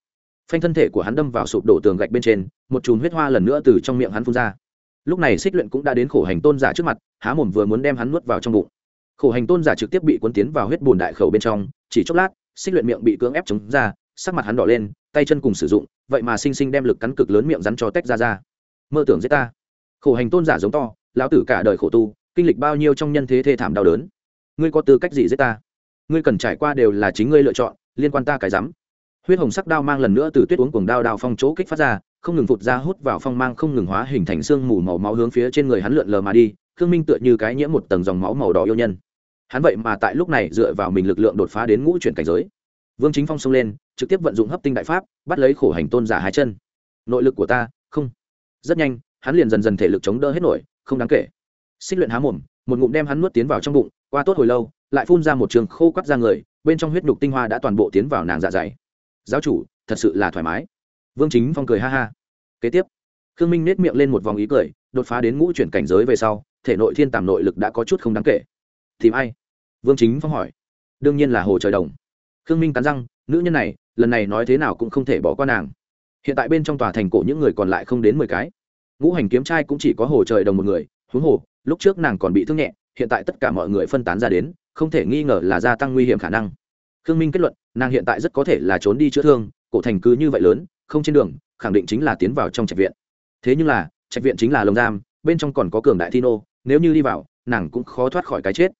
Phanh thân thể của hắn đâm vào sụp đổ tường gạch bên trên, một chùm huyết hoa lần nữa từ trong miệng hắn phun ra. Lúc này xích luyện cũng đã đến khổ hành tôn giả trước mặt, há mồm vừa muốn đem hắn nuốt vào trong bụng. Khổ hành tôn giả trực tiếp bị cuốn tiến vào huyết bùn đại khẩu bên trong, chỉ chốc lát, xích luyện miệng bị cưỡng ép chống ra, sắc mặt hắn đỏ lên tay chân cùng sử dụng, vậy mà sinh sinh đem lực cắn cực lớn miệng rắn cho tách ra ra. Mơ tưởng giết ta. Khổ hành tôn giả giống to, lão tử cả đời khổ tu, kinh lịch bao nhiêu trong nhân thế thê thảm đau đớn. Ngươi có tư cách gì giết ta? Ngươi cần trải qua đều là chính ngươi lựa chọn, liên quan ta cái rắm. Huyết hồng sắc đao mang lần nữa từ tuyết uống cuồng đao đao phong chỗ kích phát ra, không ngừng phụt ra hút vào phong mang không ngừng hóa hình thành xương mù màu máu hướng phía trên người hắn lượn lờ mà đi, khương minh tựa như cái nhiễm một tầng dòng máu màu đỏ yêu nhân. Hắn vậy mà tại lúc này dựa vào mình lực lượng đột phá đến ngũ chuyển cảnh giới vương chính phong xông lên, trực tiếp vận dụng hấp tinh đại pháp, bắt lấy khổ hành tôn giả hai chân. Nội lực của ta, không. Rất nhanh, hắn liền dần dần thể lực chống đỡ hết nổi, không đáng kể. Xích luyện há mồm, một ngụm đem hắn nuốt tiến vào trong bụng, qua tốt hồi lâu, lại phun ra một trường khô quắt ra người, bên trong huyết nhục tinh hoa đã toàn bộ tiến vào nàng dạ dày. Giáo chủ, thật sự là thoải mái. Vương chính phong cười ha ha. Kế tiếp, khương minh nết miệng lên một vòng ý cười, đột phá đến ngũ chuyển cảnh giới về sau, thể nội thiên tàm nội lực đã có chút không đáng kể. Tìm ai? Vương chính phong hỏi. Đương nhiên là hồ trời đồng khương minh cắn răng, nữ nhân này, lần này nói thế nào cũng không thể bỏ qua nàng. Hiện tại bên trong tòa thành cổ những người còn lại không đến mười cái. Ngũ hành kiếm trai cũng chỉ có hồ trời đồng một người, huống hồ, lúc trước nàng còn bị thương nhẹ, hiện tại tất cả mọi người phân tán ra đến, không thể nghi ngờ là gia tăng nguy hiểm khả năng. Khương minh kết luận, nàng hiện tại rất có thể là trốn đi chữa thương, cổ thành cứ như vậy lớn, không trên đường, khẳng định chính là tiến vào trong trạch viện. Thế nhưng là, trạch viện chính là lồng giam, bên trong còn có cường đại thi nô, nếu như đi vào, nàng cũng khó thoát khỏi cái chết.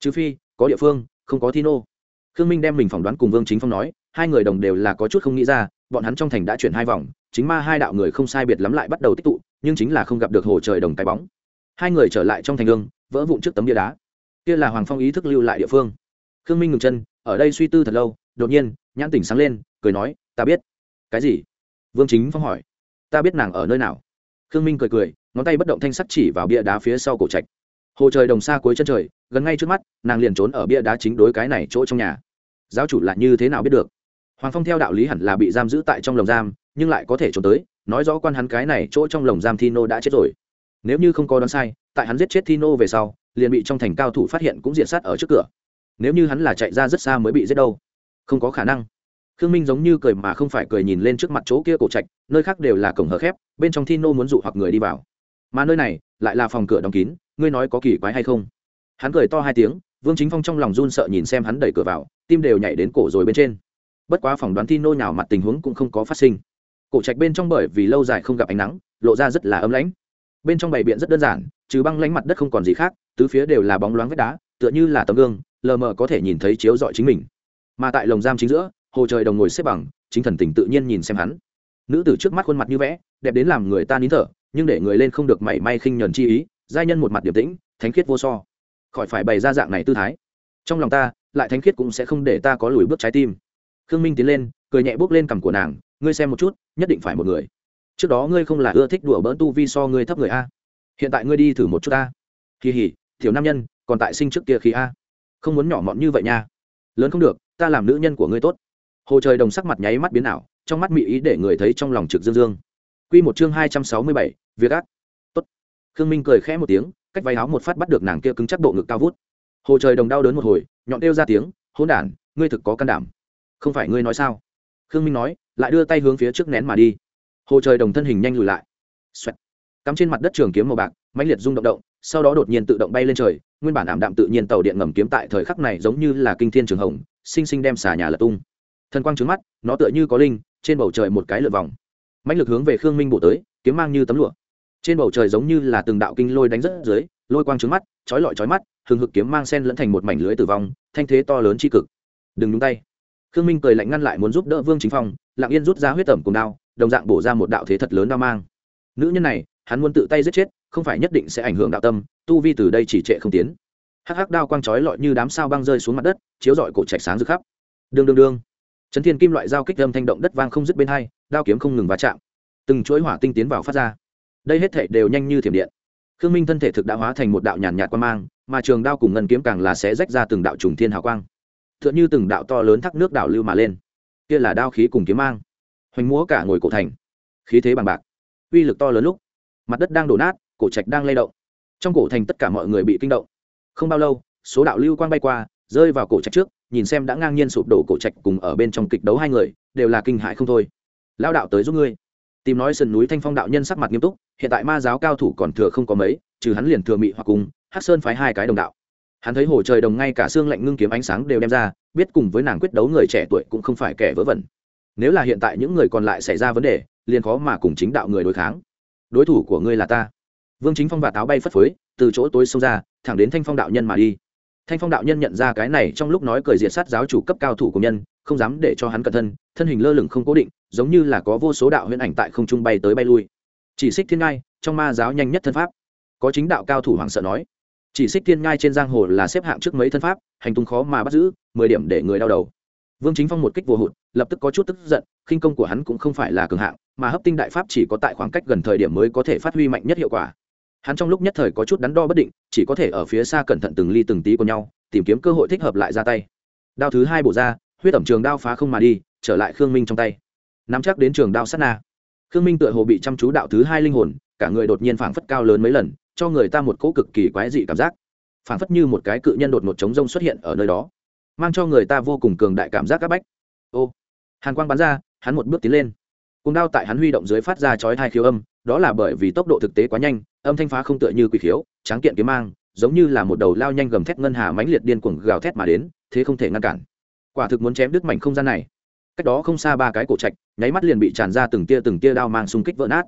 Trừ phi, có địa phương, không có thi nô khương minh đem mình phỏng đoán cùng vương chính phong nói, hai người đồng đều là có chút không nghĩ ra, bọn hắn trong thành đã chuyển hai vòng, chính ma hai đạo người không sai biệt lắm lại bắt đầu tích tụ, nhưng chính là không gặp được hồ trời đồng cái bóng. Hai người trở lại trong thành gương vỡ vụn trước tấm bia đá. Kia là hoàng phong ý thức lưu lại địa phương. Khương minh ngừng chân, ở đây suy tư thật lâu, đột nhiên, nhãn tỉnh sáng lên, cười nói, ta biết. Cái gì? Vương chính phong hỏi. Ta biết nàng ở nơi nào. Khương minh cười cười, ngón tay bất động thanh sắt chỉ vào bia đá phía sau cổ trạch hồ trời đồng xa cuối chân trời, gần ngay trước mắt, nàng liền trốn ở bia đá chính đối cái này chỗ trong nhà. Giáo chủ là như thế nào biết được? Hoàng phong theo đạo lý hẳn là bị giam giữ tại trong lồng giam, nhưng lại có thể trốn tới, nói rõ quan hắn cái này chỗ trong lồng giam thino đã chết rồi. Nếu như không có đoán sai, tại hắn giết chết thino về sau, liền bị trong thành cao thủ phát hiện cũng diện sát ở trước cửa. Nếu như hắn là chạy ra rất xa mới bị giết đâu? Không có khả năng. Khương minh giống như cười mà không phải cười nhìn lên trước mặt chỗ kia cổ trạch, nơi khác đều là cổng hở khép, bên trong thino muốn dụ hoặc người đi vào. Mà nơi này lại là phòng cửa đóng kín, ngươi nói có kỳ quái hay không? Hắn cười to hai tiếng, vương chính phong trong lòng run sợ nhìn xem hắn đẩy cửa vào, tim đều nhảy đến cổ rồi bên trên. Bất quá phỏng đoán thi nô nhào mặt tình huống cũng không có phát sinh. Cổ trạch bên trong bởi vì lâu dài không gặp ánh nắng, lộ ra rất là ấm lãnh. Bên trong bày biện rất đơn giản, trừ băng lánh mặt đất không còn gì khác, tứ phía đều là bóng loáng vách đá, tựa như là tấm gương, lờ mờ có thể nhìn thấy chiếu dọi chính mình. Mà tại lồng giam chính giữa, hồ trời đồng ngồi xếp bằng, chính thần tình tự nhiên nhìn xem hắn. Nữ tử trước mắt khuôn mặt như vẽ, đẹp đến làm người ta nín thở nhưng để người lên không được mảy may khinh nhờn chi ý, giai nhân một mặt điềm tĩnh, thánh khiết vô so. Khỏi phải bày ra dạng này tư thái. Trong lòng ta, lại thánh khiết cũng sẽ không để ta có lùi bước trái tim. Khương minh tiến lên, cười nhẹ bước lên cằm của nàng, ngươi xem một chút, nhất định phải một người. Trước đó ngươi không là ưa thích đùa bỡn tu vi so ngươi thấp người a. Hiện tại ngươi đi thử một chút a. Kỳ hỉ, tiểu nam nhân, còn tại sinh trước kia khi a. Không muốn nhỏ mọn như vậy nha. Lớn không được, ta làm nữ nhân của ngươi tốt. Hồ trời đồng sắc mặt nháy mắt biến ảo, trong mắt mị ý để người thấy trong lòng trực dương dương. Quy một chương hai trăm sáu mươi bảy việc ác. Tốt. Khương minh cười khẽ một tiếng, cách váy áo một phát bắt được nàng kia cứng chắc bộ ngực cao vút. Hồ trời đồng đau đớn một hồi, nhọn đeo ra tiếng hôn đản, ngươi thực có can đảm. Không phải ngươi nói sao? Khương minh nói, lại đưa tay hướng phía trước nén mà đi. Hồ trời đồng thân hình nhanh lùi lại. Xoẹt. cắm trên mặt đất trường kiếm màu bạc, mãnh liệt rung động động, sau đó đột nhiên tự động bay lên trời, nguyên bản ảm đạm tự nhiên tàu điện ngầm kiếm tại thời khắc này giống như là kinh thiên trường hồng, sinh sinh đem xà nhà lật tung. Thần quang trứng mắt, nó tựa như có linh, trên bầu trời một cái lượt vòng. Mãnh lực hướng về khương minh bổ tới, kiếm mang như tấm lụa trên bầu trời giống như là từng đạo kinh lôi đánh rất dưới, lôi quang trứng mắt, chói lọi chói mắt, hừng hực kiếm mang sen lẫn thành một mảnh lưới tử vong, thanh thế to lớn tri cực. Đừng nhúng tay. Khương minh cười lạnh ngăn lại muốn giúp đỡ vương chính phong lạng yên rút ra huyết tẩm cùng đao, đồng dạng bổ ra một đạo thế thật lớn đao mang. Nữ nhân này, hắn muốn tự tay giết chết, không phải nhất định sẽ ảnh hưởng đạo tâm, tu vi từ đây chỉ trệ không tiến. Hắc hắc đao quang chói lọi như đám sao băng rơi xuống mặt đất, chiếu rọi cổ trạch sáng rực khắp. Đương đương đương chấn thiên kim loại dao kích âm thanh động đất vang không dứt bên hai, đao kiếm không ngừng va chạm. Từng chuỗi hỏa tinh tiến vào phát ra đây hết thể đều nhanh như thiểm điện. Khương minh thân thể thực đã hóa thành một đạo nhàn nhạt quan mang, mà trường đao cùng ngân kiếm càng là sẽ rách ra từng đạo trùng thiên hào quang. T h ư ợ n h ư từng đạo to lớn thác nước đảo lưu mà lên. Kia là đao khí cùng kiếm mang. Hoành múa cả ngồi cổ thành. Khí thế bằng bạc. Uy lực to lớn lúc, mặt đất đang đổ nát, cổ trạch đang lay động. Trong cổ thành tất cả mọi người bị kinh động. Không bao lâu, số đạo lưu quang bay qua, rơi vào cổ trạch trước, nhìn xem đã ngang nhiên sụp đổ cổ trạch cùng ở bên trong kịch đấu hai người, đều là kinh hại không thôi. Lao đạo tới giúp ngươi tìm nói sườn núi thanh phong đạo nhân sắc mặt nghiêm túc, hiện tại ma giáo cao thủ còn thừa không có mấy, trừ hắn liền thừa mị hoặc cùng, Hắc sơn phái hai cái đồng đạo. Hắn thấy hồ trời đồng ngay cả xương lạnh ngưng kiếm ánh sáng đều đem ra, biết cùng với nàng quyết đấu người trẻ tuổi cũng không phải kẻ vớ vẩn. Nếu là hiện tại những người còn lại xảy ra vấn đề, liền khó mà cùng chính đạo người đối kháng. Đối thủ của ngươi là ta. Vương chính phong và táo bay phất phới, từ chỗ tối xông ra, thẳng đến thanh phong đạo nhân mà đi thanh phong đạo nhân nhận ra cái này trong lúc nói cười diệt sát giáo chủ cấp cao thủ của nhân, không dám để cho hắn cẩn thân thân hình lơ lửng không cố định, giống như là có vô số đạo huyễn ảnh tại không trung bay tới bay lui. Chỉ xích thiên ngai, trong ma giáo nhanh nhất thân pháp. Có chính đạo cao thủ hoảng sợ nói, chỉ xích thiên ngai trên giang hồ là xếp hạng trước mấy thân pháp, hành tung khó mà bắt giữ, mười điểm để người đau đầu. Vương chính phong một kích vô hụt, lập tức có chút tức giận, khinh công của hắn cũng không phải là cường hạng, mà hấp tinh đại pháp chỉ có tại khoảng cách gần thời điểm mới có thể phát huy mạnh nhất hiệu quả hắn trong lúc nhất thời có chút đắn đo bất định, chỉ có thể ở phía xa cẩn thận từng ly từng tí của nhau, tìm kiếm cơ hội thích hợp lại ra tay. Đao thứ hai bổ ra, huyết ẩm trường đao phá không mà đi, trở lại khương minh trong tay. Nắm chắc đến trường đao sát na. Khương minh tựa hồ bị chăm chú đạo thứ hai linh hồn, cả người đột nhiên phảng phất cao lớn mấy lần, cho người ta một cỗ cực kỳ quái dị cảm giác. Phảng phất như một cái cự nhân đột một trống rông xuất hiện ở nơi đó, mang cho người ta vô cùng cường đại cảm giác áp bách. Ô! Hàn quang bắn ra, hắn một bước tiến lên. Cùng đao tại hắn huy động dưới phát ra chói thai khiếu âm đó là bởi vì tốc độ thực tế quá nhanh, âm thanh phá không tựa như quỷ khiếu, tráng kiện kiếm mang, giống như là một đầu lao nhanh gầm thét ngân hà mãnh liệt điên cuồng gào thét mà đến, thế không thể ngăn cản. Quả thực muốn chém đứt mảnh không gian này. Cách đó không xa ba cái cổ trạch, nháy mắt liền bị tràn ra từng tia từng tia đao mang xung kích vỡ nát.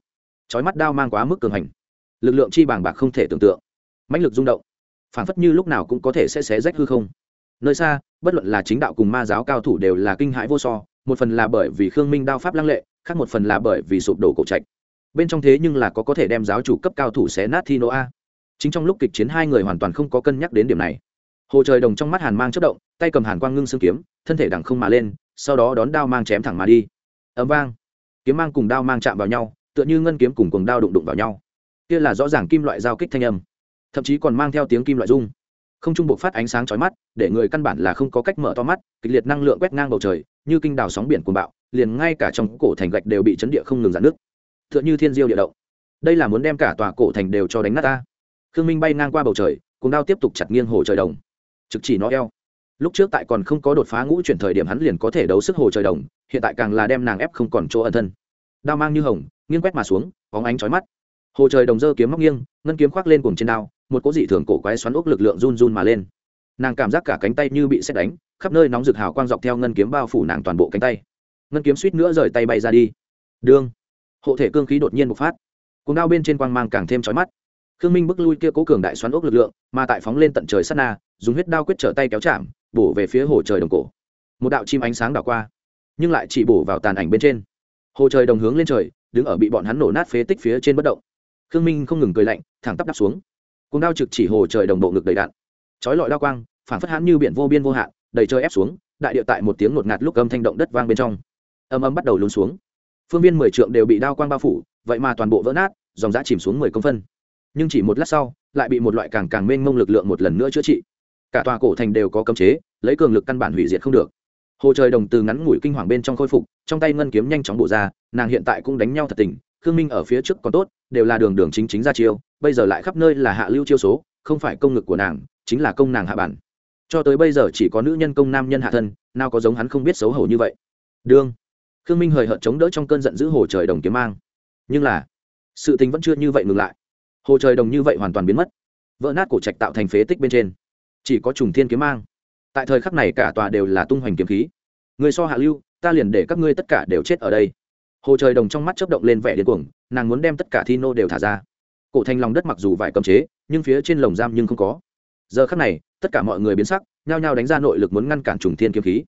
Chói mắt đao mang quá mức cường hành. Lực lượng chi bàng bạc không thể tưởng tượng. Mãnh lực rung động. Phản phất như lúc nào cũng có thể sẽ xé rách hư không. Nơi xa, bất luận là chính đạo cùng ma giáo cao thủ đều là kinh hãi vô so, một phần là bởi vì khương minh đao pháp lăng lệ, khác một phần là bởi vì sụp đổ cổ trạch bên trong thế nhưng là có có thể đem giáo chủ cấp cao thủ xé nát thi nô a. Chính trong lúc kịch chiến hai người hoàn toàn không có cân nhắc đến điểm này. Hồ trời đồng trong mắt hàn mang chất động, tay cầm hàn quang ngưng xương kiếm, thân thể đằng không mà lên, sau đó đón đao mang chém thẳng mà đi. Ấm vang. Kiếm mang cùng đao mang chạm vào nhau, tựa như ngân kiếm cùng cùng đao đụng đụng vào nhau. Kia là rõ ràng kim loại giao kích thanh âm, thậm chí còn mang theo tiếng kim loại rung. Không trung buộc phát ánh sáng chói mắt, để người căn bản là không có cách mở to mắt, kịch liệt năng lượng quét ngang bầu trời, như kinh đào sóng biển cuồng bạo, liền ngay cả trong cổ thành gạch đều bị chấn địa không ngừng giãn nước tựa như thiên diêu địa động. Đây là muốn đem cả tòa cổ thành đều cho đánh nát ta. Khương minh bay ngang qua bầu trời cùng đao tiếp tục chặt nghiêng hồ trời đồng. Trực chỉ nó eo. Lúc trước tại còn không có đột phá ngũ chuyển thời điểm hắn liền có thể đấu sức hồ trời đồng, hiện tại càng là đem nàng ép không còn chỗ ẩn thân. Đao mang như hồng, nghiêng quét mà xuống, bóng ánh chói mắt. Hồ trời đồng dơ kiếm móc nghiêng, ngân kiếm khoác lên cùng trên đao, một cỗ dị thường cổ quái xoắn ốc lực lượng run run mà lên. Nàng cảm giác cả cánh tay như bị xét đánh, khắp nơi nóng rực hào quang dọc theo ngân kiếm bao phủ nàng toàn bộ cánh tay. Ngân kiếm suýt nữa rời tay bay ra đi. Đương hộ thể cương khí đột nhiên bộc phát. Cuồng đao bên trên quang mang càng thêm chói mắt. Khương minh bước lui kia cố cường đại xoắn ốc lực lượng, mà tại phóng lên tận trời sát na, dùng huyết đao quyết trở tay kéo chạm, bổ về phía hồ trời đồng cổ. Một đạo chim ánh sáng đảo qua, nhưng lại chỉ bổ vào tàn ảnh bên trên. Hồ trời đồng hướng lên trời, đứng ở bị bọn hắn nổ nát phế tích phía trên bất động. Khương minh không ngừng cười lạnh, thẳng tắp đắp xuống. Cùng đao trực chỉ hồ trời đồng bộ ngực đầy đạn. Chói lọi đao quang, phản phất hắn như biển vô biên vô hạn, đầy trời ép xuống, đại địa tại một tiếng ngột ngạt lúc âm thanh động đất vang bên trong. Âm âm bắt đầu lún xuống phương viên mười trượng đều bị đao quang bao phủ, vậy mà toàn bộ vỡ nát, dòng giã chìm xuống mười công phân. Nhưng chỉ một lát sau, lại bị một loại càng càng mênh mông lực lượng một lần nữa chữa trị. Cả tòa cổ thành đều có cấm chế, lấy cường lực căn bản hủy diệt không được. Hồ trời đồng từ ngắn ngủi kinh hoàng bên trong khôi phục, trong tay ngân kiếm nhanh chóng bổ ra, nàng hiện tại cũng đánh nhau thật tình, khương minh ở phía trước còn tốt, đều là đường đường chính chính ra chiêu, bây giờ lại khắp nơi là hạ lưu chiêu số, không phải công ngực của nàng, chính là công nàng hạ bản. Cho tới bây giờ chỉ có nữ nhân công nam nhân hạ thân, nào có giống hắn không biết xấu hổ như vậy. Đương khương minh hời hợt chống đỡ trong cơn giận dữ hồ trời đồng kiếm mang. Nhưng là, sự tình vẫn chưa như vậy ngừng lại. Hồ trời đồng như vậy hoàn toàn biến mất. Vỡ nát cổ trạch tạo thành phế tích bên trên. Chỉ có trùng thiên kiếm mang. Tại thời khắc này cả tòa đều là tung hoành kiếm khí. Người so hạ lưu, ta liền để các ngươi tất cả đều chết ở đây. Hồ trời đồng trong mắt chấp động lên vẻ điên cuồng, nàng muốn đem tất cả thi nô đều thả ra. Cổ thành lòng đất mặc dù vải cấm chế, nhưng phía trên lồng giam nhưng không có. Giờ khắc này, tất cả mọi người biến sắc, nhao nhao đánh ra nội lực muốn ngăn cản trùng thiên kiếm khí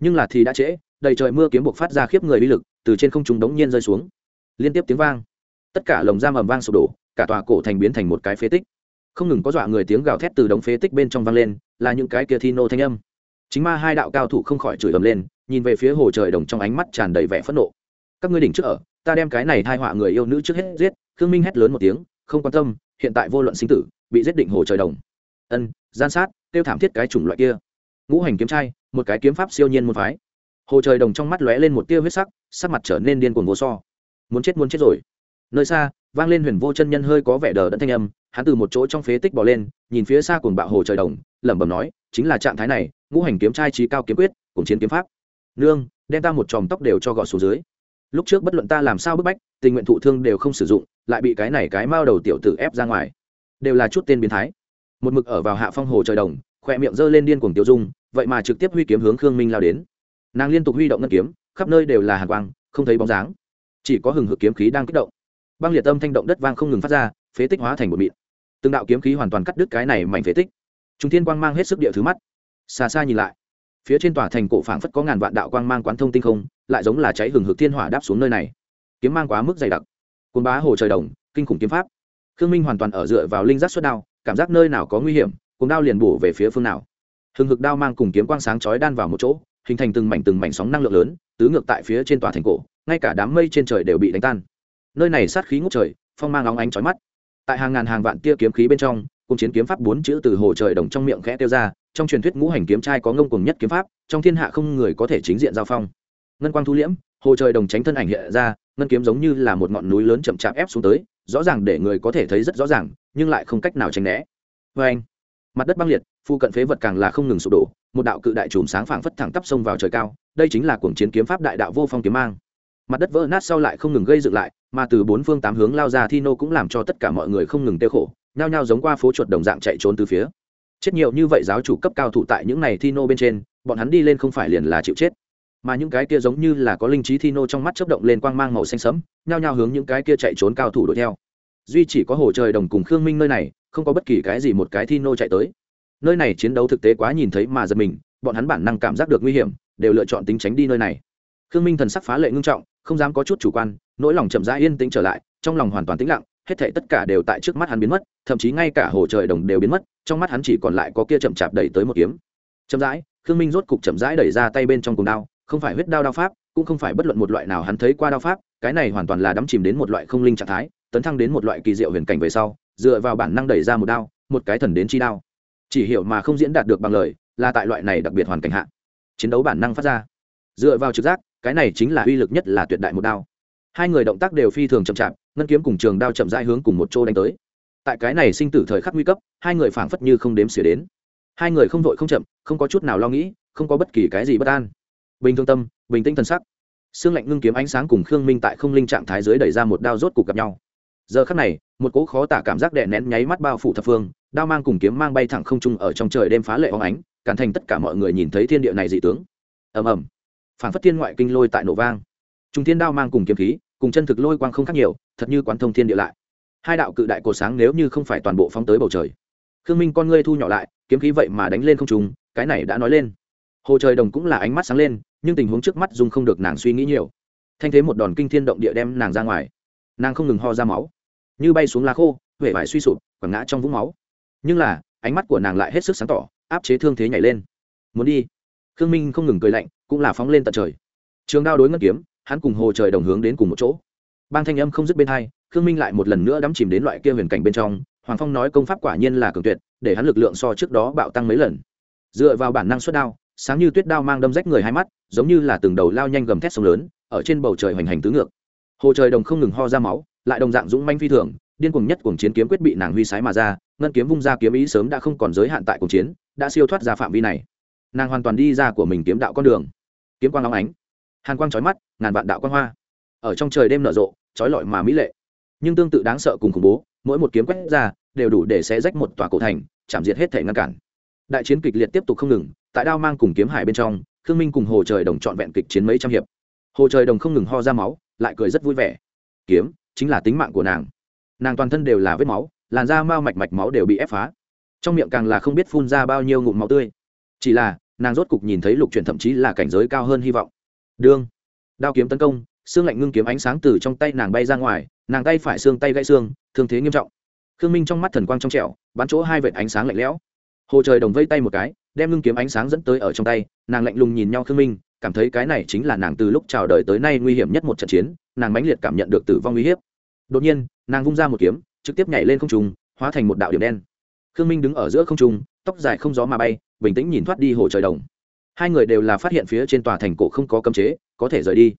nhưng là thì đã trễ, đầy trời mưa kiếm buộc phát ra khiếp người uy lực, từ trên không trung đống nhiên rơi xuống. Liên tiếp tiếng vang. Tất cả lồng giam ầm vang sụp đổ, cả tòa cổ thành biến thành một cái phế tích. Không ngừng có dọa người tiếng gào thét từ đống phế tích bên trong vang lên, là những cái kia thi nô thanh âm. Chính ma hai đạo cao thủ không khỏi chửi ầm lên, nhìn về phía hồ trời đồng trong ánh mắt tràn đầy vẻ phẫn nộ. Các ngươi đỉnh trước ở, ta đem cái này thai họa người yêu nữ trước hết giết, khương minh hét lớn một tiếng, không quan tâm, hiện tại vô luận sinh tử, bị giết định hồ trời đồng. Ân, gian sát, tiêu thảm thiết cái chủng loại kia. Ngũ hành kiếm trai một cái kiếm pháp siêu nhiên môn phái. Hồ trời đồng trong mắt lóe lên một tia huyết sắc sắc mặt trở nên điên cuồng vô so. Muốn chết muốn chết rồi. Nơi xa, vang lên huyền vô chân nhân hơi có vẻ đờ đẫn thanh âm, hắn từ một chỗ trong phế tích bỏ lên, nhìn phía xa cuồng bạo hồ trời đồng, lẩm bẩm nói, chính là trạng thái này, ngũ hành kiếm trai trí cao kiếm quyết, cùng chiến kiếm pháp. Nương, đem ta một chòm tóc đều cho gọt xuống dưới. Lúc trước bất luận ta làm sao bức bách, tình nguyện thụ thương đều không sử dụng, lại bị cái này cái mao đầu tiểu tử ép ra ngoài. Đều là chút tên biến thái. Một mực ở vào hạ phong hồ trời đồng khỏe miệng giơ lên điên cuồng tiêu dung, vậy mà trực tiếp huy kiếm hướng khương minh lao đến. Nàng liên tục huy động ngân kiếm, khắp nơi đều là hàn quang, không thấy bóng dáng. Chỉ có hừng hực kiếm khí đang kích động. Băng liệt tâm thanh động đất vang không ngừng phát ra, phế tích hóa thành một mịn. Từng đạo kiếm khí hoàn toàn cắt đứt cái này mảnh phế tích. Trung thiên quang mang hết sức địa thứ mắt. Xa xa nhìn lại, phía trên tòa thành cổ phảng phất có ngàn vạn đạo quang mang quán thông tinh không, lại giống là cháy hừng hực thiên hỏa đáp xuống nơi này. Kiếm mang quá mức dày đặc. Cuốn bá hồ trời đồng, kinh khủng kiếm pháp. Khương minh hoàn toàn ở dựa vào linh giác xuất đao, cảm giác nơi nào có nguy hiểm cùng đao liền bổ về phía phương nào. Hừng hực đao mang cùng kiếm quang sáng chói đan vào một chỗ, hình thành từng mảnh từng mảnh sóng năng lượng lớn, tứ ngược tại phía trên tòa thành cổ, ngay cả đám mây trên trời đều bị đánh tan. Nơi này sát khí ngút trời, phong mang óng ánh chói mắt. Tại hàng ngàn hàng vạn tia kiếm khí bên trong, cùng chiến kiếm pháp bốn chữ từ hồ trời đồng trong miệng khẽ tiêu ra, trong truyền thuyết ngũ hành kiếm trai có ngông cùng nhất kiếm pháp, trong thiên hạ không người có thể chính diện giao phong. Ngân quang thu liễm, hồ trời đồng tránh thân ảnh hiện ra, ngân kiếm giống như là một ngọn núi lớn chậm chạp ép xuống tới, rõ ràng để người có thể thấy rất rõ ràng, nhưng lại không cách nào tránh né. Vê anh mặt đất băng liệt, phu cận phế vật càng là không ngừng sụp đổ, một đạo cự đại chùm sáng phảng phất thẳng tắp sông vào trời cao, đây chính là cuồng chiến kiếm pháp đại đạo vô phong kiếm mang. Mặt đất vỡ nát sau lại không ngừng gây dựng lại, mà từ bốn phương tám hướng lao ra thi nô cũng làm cho tất cả mọi người không ngừng tiêu khổ, nhao nhao giống qua phố chuột đồng dạng chạy trốn từ phía. Chết nhiều như vậy giáo chủ cấp cao thủ tại những này thi nô bên trên, bọn hắn đi lên không phải liền là chịu chết. Mà những cái kia giống như là có linh trí thi nô trong mắt chớp động lên quang mang màu xanh sẫm, nhao nhao hướng những cái kia chạy trốn cao thủ đuổi theo duy chỉ có hồ trời đồng cùng khương minh nơi này, không có bất kỳ cái gì một cái thi nô chạy tới. Nơi này chiến đấu thực tế quá nhìn thấy mà giật mình, bọn hắn bản năng cảm giác được nguy hiểm, đều lựa chọn tính tránh đi nơi này. Khương minh thần sắc phá lệ ngưng trọng, không dám có chút chủ quan, nỗi lòng chậm rãi yên tĩnh trở lại, trong lòng hoàn toàn tĩnh lặng, hết thảy tất cả đều tại trước mắt hắn biến mất, thậm chí ngay cả hồ trời đồng đều biến mất, trong mắt hắn chỉ còn lại có kia chậm chạp đẩy tới một kiếm. Chậm rãi, khương minh rốt cục chậm rãi đẩy ra tay bên trong cùng đao, không phải huyết đao đao pháp, cũng không phải bất luận một loại nào hắn thấy qua đao pháp, cái này hoàn toàn là đắm chìm đến một loại không linh trạng thái tấn thăng đến một loại kỳ diệu huyền cảnh về sau, dựa vào bản năng đẩy ra một đao, một cái thần đến chi đao. Chỉ hiểu mà không diễn đạt được bằng lời, là tại loại này đặc biệt hoàn cảnh hạ, chiến đấu bản năng phát ra. Dựa vào trực giác, cái này chính là uy lực nhất là tuyệt đại một đao. Hai người động tác đều phi thường chậm chạp, ngân kiếm cùng trường đao chậm rãi hướng cùng một chỗ đánh tới. Tại cái này sinh tử thời khắc nguy cấp, hai người phảng phất như không đếm xỉa đến. Hai người không vội không chậm, không có chút nào lo nghĩ, không có bất kỳ cái gì bất an. Bình thường tâm, bình tĩnh thần sắc. Xương lạnh ngưng kiếm ánh sáng cùng khương minh tại không linh trạng thái dưới đẩy ra một đao rốt cục gặp nhau giờ khắc này, một cỗ khó tả cảm giác đè nén nháy mắt bao phủ thập phương, đao mang cùng kiếm mang bay thẳng không trung ở trong trời đêm phá lệ óng ánh, cản thành tất cả mọi người nhìn thấy thiên địa này dị tướng. Ầm ầm. Phản phất thiên ngoại kinh lôi tại nổ vang. Trung thiên đao mang cùng kiếm khí, cùng chân thực lôi quang không khác nhiều, thật như quán thông thiên địa lại. Hai đạo cự đại cổ sáng nếu như không phải toàn bộ phóng tới bầu trời. Khương minh con ngươi thu nhỏ lại, kiếm khí vậy mà đánh lên không trung, cái này đã nói lên. Hồ trời đồng cũng là ánh mắt sáng lên, nhưng tình huống trước mắt dung không được nàng suy nghĩ nhiều. Thanh thế một đòn kinh thiên động địa đem nàng ra ngoài. Nàng không ngừng ho ra máu như bay xuống lá khô huệ vải suy sụp, quẳng ngã trong vũng máu. Nhưng là, ánh mắt của nàng lại hết sức sáng tỏ, áp chế thương thế nhảy lên. Muốn đi. Khương minh không ngừng cười lạnh, cũng là phóng lên tận trời. Trường đao đối ngân kiếm, hắn cùng hồ trời đồng hướng đến cùng một chỗ. Bang thanh âm không dứt bên hai, khương minh lại một lần nữa đắm chìm đến loại kia huyền cảnh bên trong, hoàng phong nói công pháp quả nhiên là cường tuyệt, để hắn lực lượng so trước đó bạo tăng mấy lần. Dựa vào bản năng xuất đao, sáng như tuyết đao mang đâm rách người hai mắt, giống như là từng đầu lao nhanh gầm thét sông lớn, ở trên bầu trời hoành hành tứ ngược. Hồ trời đồng không ngừng ho ra máu lại đồng dạng dũng manh phi thường, điên cuồng nhất cuồng chiến kiếm quyết bị nàng huy sái mà ra, ngân kiếm vung ra kiếm ý sớm đã không còn giới hạn tại cuồng chiến, đã siêu thoát ra phạm vi này. Nàng hoàn toàn đi ra của mình kiếm đạo con đường. Kiếm quang long ánh. Hàn quang trói mắt, ngàn vạn đạo quang hoa. Ở trong trời đêm nở rộ trói lọi mà mỹ lệ. Nhưng tương tự đáng sợ cùng khủng bố, mỗi một kiếm quét ra, đều đủ để xé rách một tòa cổ thành, chạm diệt hết thể ngăn cản. Đại chiến kịch liệt tiếp tục không ngừng, tại đao mang cùng kiếm hải bên trong, khương minh cùng hồ trời đồng trọn vẹn kịch chiến mấy trăm hiệp. Hồ trời đồng không ngừng ho ra máu, lại cười rất vui vẻ. Kiếm chính là tính mạng của nàng. Nàng toàn thân đều là vết máu, làn da mao mạch mạch máu đều bị ép phá. Trong miệng càng là không biết phun ra bao nhiêu ngụm máu tươi. Chỉ là, nàng rốt cục nhìn thấy lục chuyển thậm chí là cảnh giới cao hơn hy vọng. Đương đao kiếm tấn công, xương lạnh ngưng kiếm ánh sáng từ trong tay nàng bay ra ngoài, nàng tay phải xương tay gãy xương, thương thế nghiêm trọng. Khương minh trong mắt thần quang trong trẻo, bắn chỗ hai vệt ánh sáng lạnh lẽo. Hồ trời đồng vây tay một cái, đem ngưng kiếm ánh sáng dẫn tới ở trong tay, nàng lạnh lùng nhìn nhau khương minh cảm thấy cái này chính là nàng từ lúc chào đời tới nay nguy hiểm nhất một trận chiến, nàng mãnh liệt cảm nhận được tử vong uy hiếp. Đột nhiên, nàng vung ra một kiếm, trực tiếp nhảy lên không trung, hóa thành một đạo điểm đen. Khương minh đứng ở giữa không trung, tóc dài không gió mà bay, bình tĩnh nhìn thoát đi hồ trời đồng. Hai người đều là phát hiện phía trên tòa thành cổ không có cấm chế, có thể rời đi.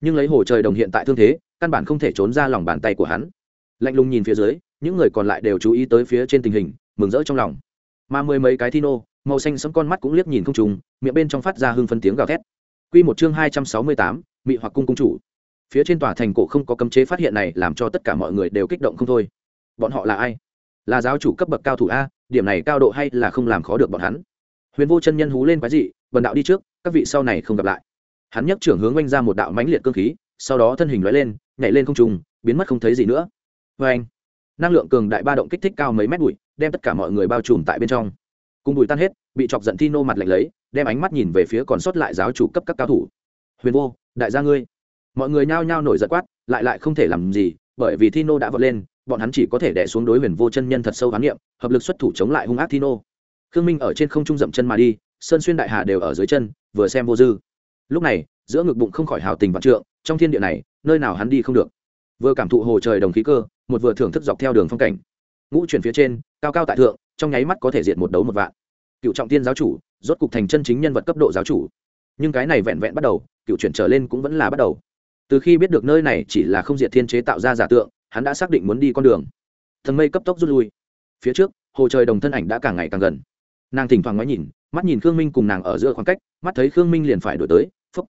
Nhưng lấy hồ trời đồng hiện tại thương thế, căn bản không thể trốn ra lòng bàn tay của hắn. Lạnh lùng nhìn phía dưới, những người còn lại đều chú ý tới phía trên tình hình, mừng rỡ trong lòng. Mà mười mấy cái thino màu xanh sẫm con mắt cũng liếc nhìn không trùng miệng bên trong phát ra hưng phân tiếng gào thét. Quy một chương hai trăm sáu mươi tám, mị hoặc cung cung chủ. Phía trên tòa thành cổ không có cấm chế phát hiện này làm cho tất cả mọi người đều kích động không thôi. Bọn họ là ai? Là giáo chủ cấp bậc cao thủ a, điểm này cao độ hay là không làm khó được bọn hắn. Huyền Vô chân nhân hú lên quái dị, bần đạo đi trước, các vị sau này không gặp lại. Hắn nhấc trưởng hướng oanh ra một đạo mãnh liệt cương khí, sau đó thân hình lóe lên, nhảy lên không trung, biến mất không thấy gì nữa. Oanh! Năng lượng cường đại ba động kích thích cao mấy mét bụi, đem tất cả mọi người bao trùm tại bên trong. Cùng bụi tan hết, bị chọc giận Tino mặt lạnh lấy, đem ánh mắt nhìn về phía còn sót lại giáo chủ cấp các cao thủ. Huyền vô, đại gia ngươi. Mọi người nhao nhao nổi giận quát, lại lại không thể làm gì, bởi vì thino đã vọt lên, bọn hắn chỉ có thể đẻ xuống đối huyền vô chân nhân thật sâu khám nghiệm hợp lực xuất thủ chống lại hung ác thino khương minh ở trên không trung dậm chân mà đi, sơn xuyên đại hà đều ở dưới chân, vừa xem vô dư. Lúc này, giữa ngực bụng không khỏi hào tình vạn trượng, trong thiên địa này, nơi nào hắn đi không được. Vừa cảm thụ hồ trời đồng khí cơ, một vừa thưởng thức dọc theo đường phong cảnh. Ngũ chuyển phía trên, cao cao tại thượng, trong nháy mắt có thể diện một đấu một vạn. Cựu trọng tiên giáo chủ rốt cục thành chân chính nhân vật cấp độ giáo chủ. Nhưng cái này vẹn vẹn bắt đầu, cựu chuyển trở lên cũng vẫn là bắt đầu. Từ khi biết được nơi này chỉ là không diệt thiên chế tạo ra giả tượng, hắn đã xác định muốn đi con đường. Thần mây cấp tốc rút lui. Phía trước, hồ trời đồng thân ảnh đã càng ngày càng gần. Nàng thỉnh thoảng ngoái nhìn, mắt nhìn khương minh cùng nàng ở giữa khoảng cách, mắt thấy khương minh liền phải đổi tới phúc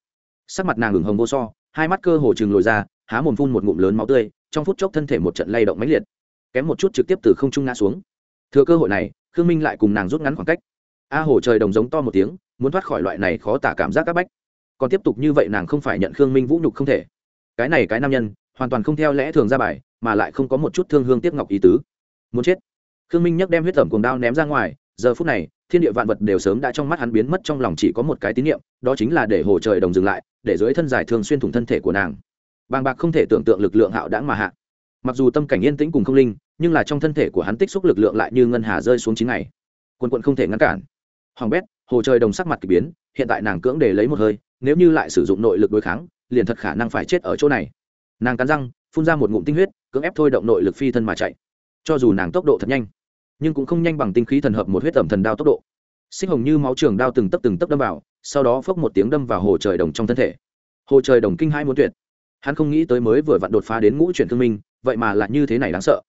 sắc mặt nàng ửng hồng vô so, hai mắt cơ hồ chừng lồi ra, há mồm phun một ngụm lớn máu tươi, trong phút chốc thân thể một trận lay động mãnh liệt. Kém một chút trực tiếp từ không trung ngã xuống. Thừa cơ hội này, khương minh lại cùng nàng rút ngắn khoảng cách a hồ trời đồng giống to một tiếng, muốn thoát khỏi loại này khó tả cảm giác c áp bách. Còn tiếp tục như vậy nàng không phải nhận khương minh vũ nhục không thể. Cái này cái nam nhân, hoàn toàn không theo lẽ thường ra bài, mà lại không có một chút thương hương tiếp ngọc ý tứ. Muốn chết. Khương minh nhắc đem huyết tẩm cùng đao ném ra ngoài, giờ phút này, thiên địa vạn vật đều sớm đã trong mắt hắn biến mất, trong lòng chỉ có một cái tín niệm, đó chính là để hồ trời đồng dừng lại, để dưới thân giải thường xuyên thủng thân thể của nàng. Bàng bạc không thể tưởng tượng lực lượng hạo đãng mà hạ. Mặc dù tâm cảnh yên tĩnh cùng không linh, nhưng là trong thân thể của hắn tích xúc lực lượng lại như ngân hà rơi xuống chín ngày. Quân quận không thể ngăn cản hoàng bét, hồ trời đồng sắc mặt k ỳ biến, hiện tại nàng cưỡng để lấy một hơi, nếu như lại sử dụng nội lực đối kháng, liền thật khả năng phải chết ở chỗ này. Nàng cắn răng, phun ra một ngụm tinh huyết, cưỡng ép thôi động nội lực phi thân mà chạy. Cho dù nàng tốc độ thật nhanh, nhưng cũng không nhanh bằng tinh khí thần hợp một huyết tẩm thần đao tốc độ. Xích hồng như máu trường đao từng tấp từng tấp đâm vào, sau đó phốc một tiếng đâm vào hồ trời đồng trong thân thể. Hồ trời đồng kinh hai muốn tuyệt. Hắn không nghĩ tới mới vừa vặn đột phá đến ngũ chuyển thương minh, vậy mà lại như thế này đáng sợ.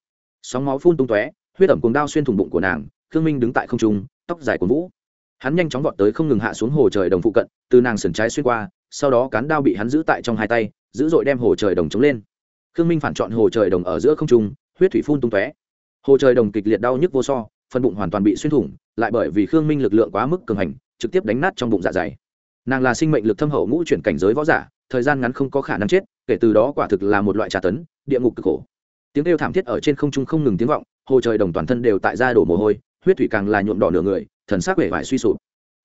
Sóng máu phun tung tóe, huyết ẩm cùng đao xuyên thủng bụng của nàng thương minh đứng tại không trung, tóc dài của vũ hắn nhanh chóng vọt tới không ngừng hạ xuống hồ trời đồng phụ cận, từ nàng sườn trái xuyên qua, sau đó cán đao bị hắn giữ tại trong hai tay, dữ dội đem hồ trời đồng chống lên. Khương minh phản chọn hồ trời đồng ở giữa không trung, huyết thủy phun tung tóe. Hồ trời đồng kịch liệt đau nhức vô so, phần bụng hoàn toàn bị xuyên thủng, lại bởi vì khương minh lực lượng quá mức cường hành, trực tiếp đánh nát trong bụng dạ dày. Nàng là sinh mệnh lực thâm hậu ngũ chuyển cảnh giới võ giả, thời gian ngắn không có khả năng chết, kể từ đó quả thực là một loại trà tấn, địa ngục cực khổ. Tiếng kêu thảm thiết ở trên không trung không ngừng tiếng vọng, hồ trời đồng toàn thân đều tại ra đổ mồ hôi, huyết thủy càng là nhuộm đỏ nửa người thần sắc vẻ vải suy sụp.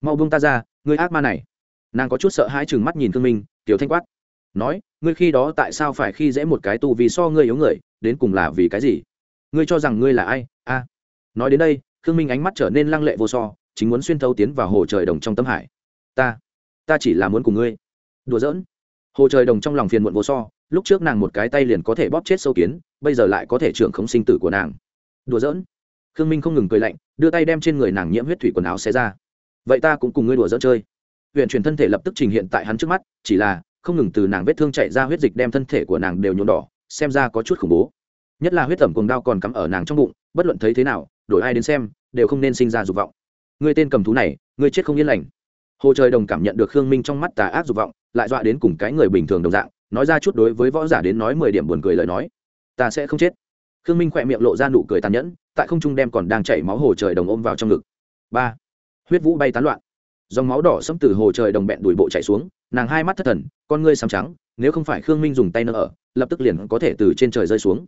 Mau buông ta ra, ngươi ác ma này. Nàng có chút sợ hãi chừng mắt nhìn thương minh, tiểu thanh quát. Nói, ngươi khi đó tại sao phải khi dễ một cái tu vì so ngươi yếu người, đến cùng là vì cái gì? Ngươi cho rằng ngươi là ai? A. Nói đến đây, khương minh ánh mắt trở nên lăng lệ vô so, chính muốn xuyên thấu tiến vào hồ trời đồng trong tâm hải. Ta ta chỉ là muốn cùng ngươi. Đùa giỡn. Hồ trời đồng trong lòng phiền muộn vô so, lúc trước nàng một cái tay liền có thể bóp chết sâu kiến, bây giờ lại có thể trưởng khống sinh tử của nàng. Đùa giỡn khương minh không ngừng cười lạnh, đưa tay đem trên người nàng nhiễm huyết thủy quần áo xé ra. Vậy ta cũng cùng ngươi đùa giỡn chơi. Huyện truyền thân thể lập tức trình hiện tại hắn trước mắt, chỉ là không ngừng từ nàng vết thương chạy ra huyết dịch đem thân thể của nàng đều nhuộm đỏ, xem ra có chút khủng bố. Nhất là huyết tẩm cùng đao còn cắm ở nàng trong bụng, bất luận thấy thế nào, đổi ai đến xem, đều không nên sinh ra dục vọng. Ngươi tên cầm thú này, ngươi chết không yên lành. Hồ trời đồng cảm nhận được khương minh trong mắt tà ác dục vọng, lại dọa đến cùng cái người bình thường đồng dạng, nói ra chút đối với võ giả đến nói mười điểm buồn cười lời nói. Ta sẽ không chết. Khương minh khỏe miệng lộ ra nụ cười tàn nhẫn tại không trung đem còn đang chảy máu hồ trời đồng ôm vào trong ngực. Ba. Huyết vũ bay tán loạn. Dòng máu đỏ sẫm từ hồ trời đồng bẹn đùi bộ chạy xuống, nàng hai mắt thất thần, con ngươi xám trắng, nếu không phải khương minh dùng tay nâng ở, lập tức liền có thể từ trên trời rơi xuống.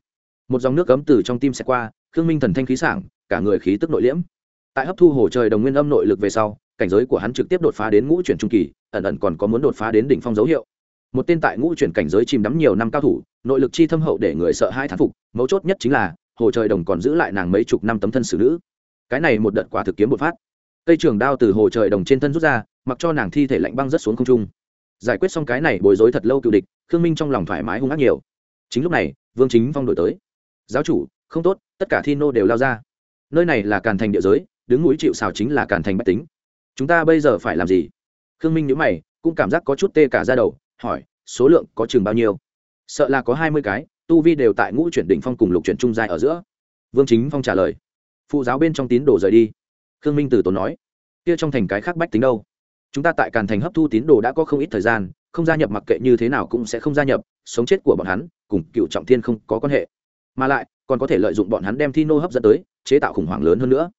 Một dòng nước cấm từ trong tim sẽ qua, khương minh thần thanh khí sảng, cả người khí tức nội liễm. Tại hấp thu hồ trời đồng nguyên âm nội lực về sau, cảnh giới của hắn trực tiếp đột phá đến ngũ chuyển trung kỳ, ẩn ẩn còn có muốn đột phá đến đỉnh phong dấu hiệu. Một tên tại ngũ chuyển cảnh giới chìm đắm nhiều năm cao thủ, nội lực chi thâm hậu để người sợ hai thán phục, mấu chốt nhất chính là hồ trời đồng còn giữ lại nàng mấy chục năm tấm thân xử nữ. Cái này một đợt quả thực kiếm một phát. Cây trường đao từ hồ trời đồng trên thân rút ra, mặc cho nàng thi thể lạnh băng rất xuống không trung. Giải quyết xong cái này bối rối thật lâu cựu địch, khương minh trong lòng thoải mái hung ác nhiều. Chính lúc này, vương chính phong đổi tới. Giáo chủ, không tốt, tất cả thi nô đều lao ra. Nơi này là càn thành địa giới, đứng núi chịu xào chính là càn thành bách tính. Chúng ta bây giờ phải làm gì? Khương minh nhữ mày, cũng cảm giác có chút tê cả ra đầu, hỏi, số lượng có chừng bao nhiêu? Sợ là có hai mươi cái tu vi đều tại ngũ chuyển đỉnh phong cùng lục chuyển trung giai ở giữa. Vương chính phong trả lời. Phụ giáo bên trong tín đồ rời đi. Khương minh Tử tốn nói, kia trong thành cái khác bách tính đâu? Chúng ta tại càn thành hấp thu tín đồ đã có không ít thời gian, không gia nhập mặc kệ như thế nào cũng sẽ không gia nhập, sống chết của bọn hắn, cùng cựu trọng thiên không có quan hệ. Mà lại, còn có thể lợi dụng bọn hắn đem thi nô hấp dẫn tới, chế tạo khủng hoảng lớn hơn nữa.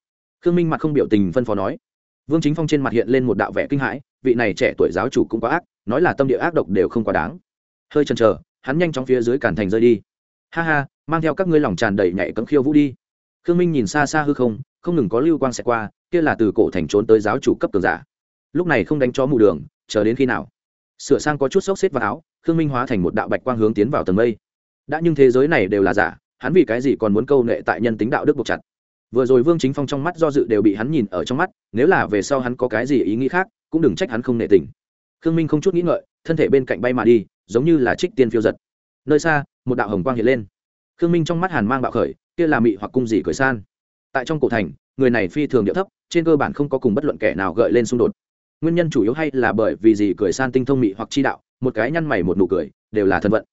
Khương minh mặt không biểu tình phân phó nói. Vương chính phong trên mặt hiện lên một đạo vẻ kinh hãi, vị này trẻ tuổi giáo chủ cũng quá ác, nói là tâm địa ác độc đều không quá đáng. Hơi chần chờ hắn nhanh chóng phía dưới cản thành rơi đi. Ha ha, mang theo các ngươi lòng tràn đầy nhảy cấm khiêu vũ đi. Khương minh nhìn xa xa hư không không ngừng có lưu quang sẽ qua, kia là từ cổ thành trốn tới giáo chủ cấp cường giả. Lúc này không đánh chó mù đường, chờ đến khi nào? Sửa sang có chút xốc xếp vào áo, khương minh hóa thành một đạo bạch quang hướng tiến vào tầng mây. Đã nhưng thế giới này đều là giả, hắn vì cái gì còn muốn câu nệ tại nhân tính đạo đức buộc chặt? Vừa rồi vương chính phong trong mắt do dự đều bị hắn nhìn ở trong mắt, nếu là về sau hắn có cái gì ý nghĩ khác, cũng đừng trách hắn không nệ tình. Khương minh không chút nghĩ ngợi, thân thể bên cạnh bay mà đi giống như là trích tiên phiêu giật. Nơi xa, một đạo hồng quang hiện lên. Khương minh trong mắt hàn mang bạo khởi, kia là mị hoặc cung gì cười san. Tại trong cổ thành, người này phi thường điệu thấp, trên cơ bản không có cùng bất luận kẻ nào gợi lên xung đột. Nguyên nhân chủ yếu hay là bởi vì gì cười san tinh thông mị hoặc chi đạo, một cái nhăn mày một nụ cười, đều là thân vận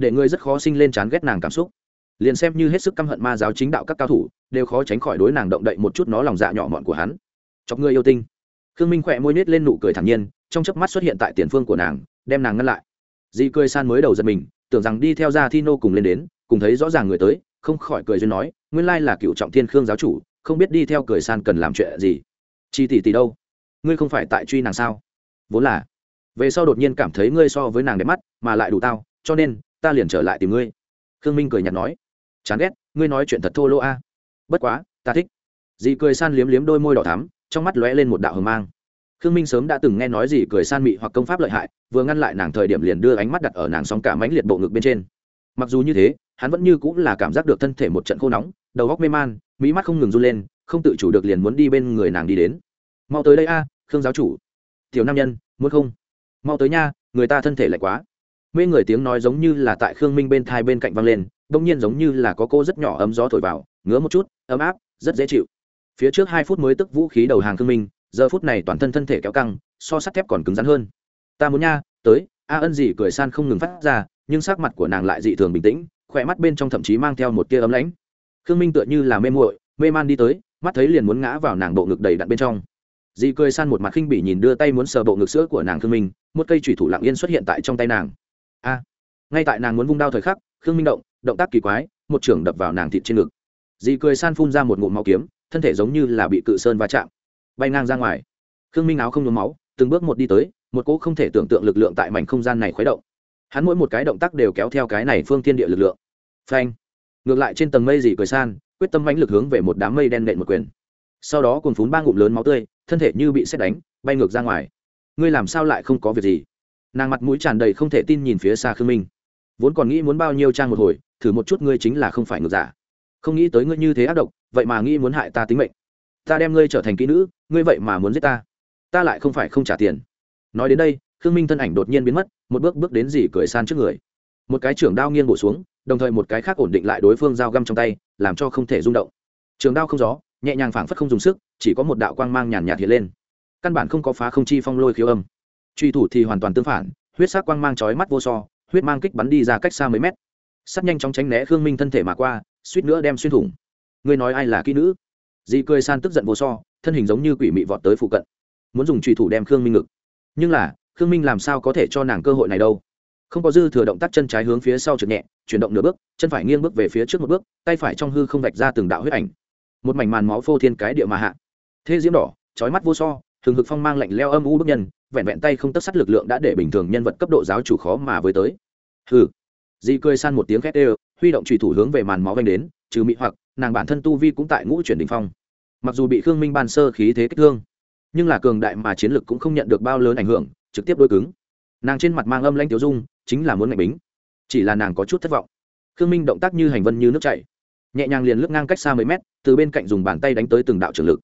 để người rất khó sinh lên chán ghét nàng cảm xúc. Liền xem như hết sức căm hận ma giáo chính đạo các cao thủ, đều khó tránh khỏi đối nàng động đậy một chút nó lòng dạ nhỏ mọn của hắn. Chọc người yêu tinh. Khương minh khỏe môi nết lên nụ cười thản nhiên, trong chớp mắt xuất hiện tại tiền phương của nàng, đem nàng ngăn lại di cười san mới đầu giật mình, tưởng rằng đi theo ra thi nô cùng lên đến, cùng thấy rõ ràng người tới, không khỏi cười duyên nói, nguyên lai là cựu trọng thiên khương giáo chủ, không biết đi theo cười san cần làm chuyện gì. Chi tỷ tỷ đâu? Ngươi không phải tại truy nàng sao? Vốn là. Về sau đột nhiên cảm thấy ngươi so với nàng đẹp mắt, mà lại đủ tao, cho nên, ta liền trở lại tìm ngươi. Khương minh cười nhạt nói. Chán ghét, ngươi nói chuyện thật thô lỗ a. Bất quá, ta thích. Dì cười san liếm liếm đôi môi đỏ thắm, trong mắt lóe lên một đạo hờ mang khương minh sớm đã từng nghe nói gì cười san mị hoặc công pháp lợi hại, vừa ngăn lại nàng thời điểm liền đưa ánh mắt đặt ở nàng sóng cả mánh liệt bộ ngực bên trên. Mặc dù như thế, hắn vẫn như cũng là cảm giác được thân thể một trận khô nóng, đầu góc mê man, mỹ mắt không ngừng run lên, không tự chủ được liền muốn đi bên người nàng đi đến. Mau tới đây a, khương giáo chủ. Tiểu nam nhân, muốn không? Mau tới nha, người ta thân thể lạnh quá. Mê người tiếng nói giống như là tại khương minh bên thai bên cạnh văng lên đông nhiên giống như là có cô rất nhỏ ấm gió thổi vào, ngứa một chút, ấm áp, rất dễ chịu. Phía trước hai phút mới tức vũ khí đầu hàng khương minh giờ phút này toàn thân thân thể kéo căng, so sắt thép còn cứng rắn hơn. Ta muốn nha, tới, a ân gì cười san không ngừng phát ra, nhưng sắc mặt của nàng lại dị thường bình tĩnh, khỏe mắt bên trong thậm chí mang theo một tia ấm lãnh. Khương minh tựa như là mê muội, mê man đi tới, mắt thấy liền muốn ngã vào nàng bộ ngực đầy đặn bên trong. Dị cười san một mặt khinh bỉ nhìn đưa tay muốn sờ bộ ngực sữa của nàng khương minh, một cây thủy thủ lặng yên xuất hiện tại trong tay nàng. A, ngay tại nàng muốn vung đao thời khắc, khương minh động động tác kỳ quái, một trưởng đập vào nàng thịt trên ngực. Dị cười san phun ra một ngụm máu kiếm, thân thể giống như là bị cự sơn va chạm bay ngang ra ngoài. Khương minh áo không nhuốm máu, từng bước một đi tới, một cỗ không thể tưởng tượng lực lượng tại mảnh không gian này khuấy động. Hắn mỗi một cái động tác đều kéo theo cái này phương tiên địa lực lượng. Phanh! Ngược lại trên tầng mây dì cười san, quyết tâm mãnh lực hướng về một đám mây đen nện một quyền. Sau đó cùng phún ba ngụm lớn máu tươi, thân thể như bị xét đánh, bay ngược ra ngoài. Ngươi làm sao lại không có việc gì? Nàng mặt mũi tràn đầy không thể tin nhìn phía xa khương minh. Vốn còn nghĩ muốn bao nhiêu trang một hồi, thử một chút ngươi chính là không phải ngược giả. Không nghĩ tới ngươi như thế ác độc, vậy mà nghĩ muốn hại ta tính mệnh ta đem ngươi trở thành kỹ nữ, ngươi vậy mà muốn giết ta. Ta lại không phải không trả tiền. Nói đến đây, khương minh thân ảnh đột nhiên biến mất, một bước bước đến dì cười san trước người. Một cái trưởng đao nghiêng bổ xuống, đồng thời một cái khác ổn định lại đối phương dao găm trong tay, làm cho không thể rung động. Trường đao không gió, nhẹ nhàng phảng phất không dùng sức, chỉ có một đạo quang mang nhàn nhạt hiện lên. Căn bản không có phá không chi phong lôi khiếu âm. Truy thủ thì hoàn toàn tương phản, huyết sắc quang mang chói mắt vô so, huyết mang kích bắn đi ra cách xa mấy mét. Sắt nhanh chóng tránh né khương minh thân thể mà qua, suýt nữa đem xuyên thủng. Ngươi nói ai là kỹ nữ? Di cười san tức giận vô so, thân hình giống như quỷ mị vọt tới phụ cận. Muốn dùng trùy thủ đem khương minh ngực. Nhưng là, khương minh làm sao có thể cho nàng cơ hội này đâu? Không có dư thừa động tác chân trái hướng phía sau trượt nhẹ, chuyển động nửa bước, chân phải nghiêng bước về phía trước một bước, tay phải trong hư không vạch ra từng đạo huyết ảnh. Một mảnh màn máu phô thiên cái địa mà hạ. Thế diễm đỏ trói mắt vô so thường hực phong mang lạnh leo âm u bức nhân, vẹn vẹn tay không tất sắt lực lượng đã để bình thường nhân vật cấp độ giáo chủ khó mà với tới. Hừ. Di cười san một tiếng khét ê, huy động trùy thủ hướng về màn máu vanh đến, trừ mị hoặc nàng bản thân tu vi cũng tại ngũ chuyển đình phong. Mặc dù bị khương minh ban sơ khí thế kích thương, nhưng là cường đại mà chiến lực cũng không nhận được bao lớn ảnh hưởng, trực tiếp đôi cứng. Nàng trên mặt mang âm lãnh tiêu dung, chính là muốn ngạch bính. Chỉ là nàng có chút thất vọng. Khương minh động tác như hành vân như nước chảy. Nhẹ nhàng liền lướt ngang cách xa mấy mét, từ bên cạnh dùng bàn tay đánh tới từng đạo trường lực.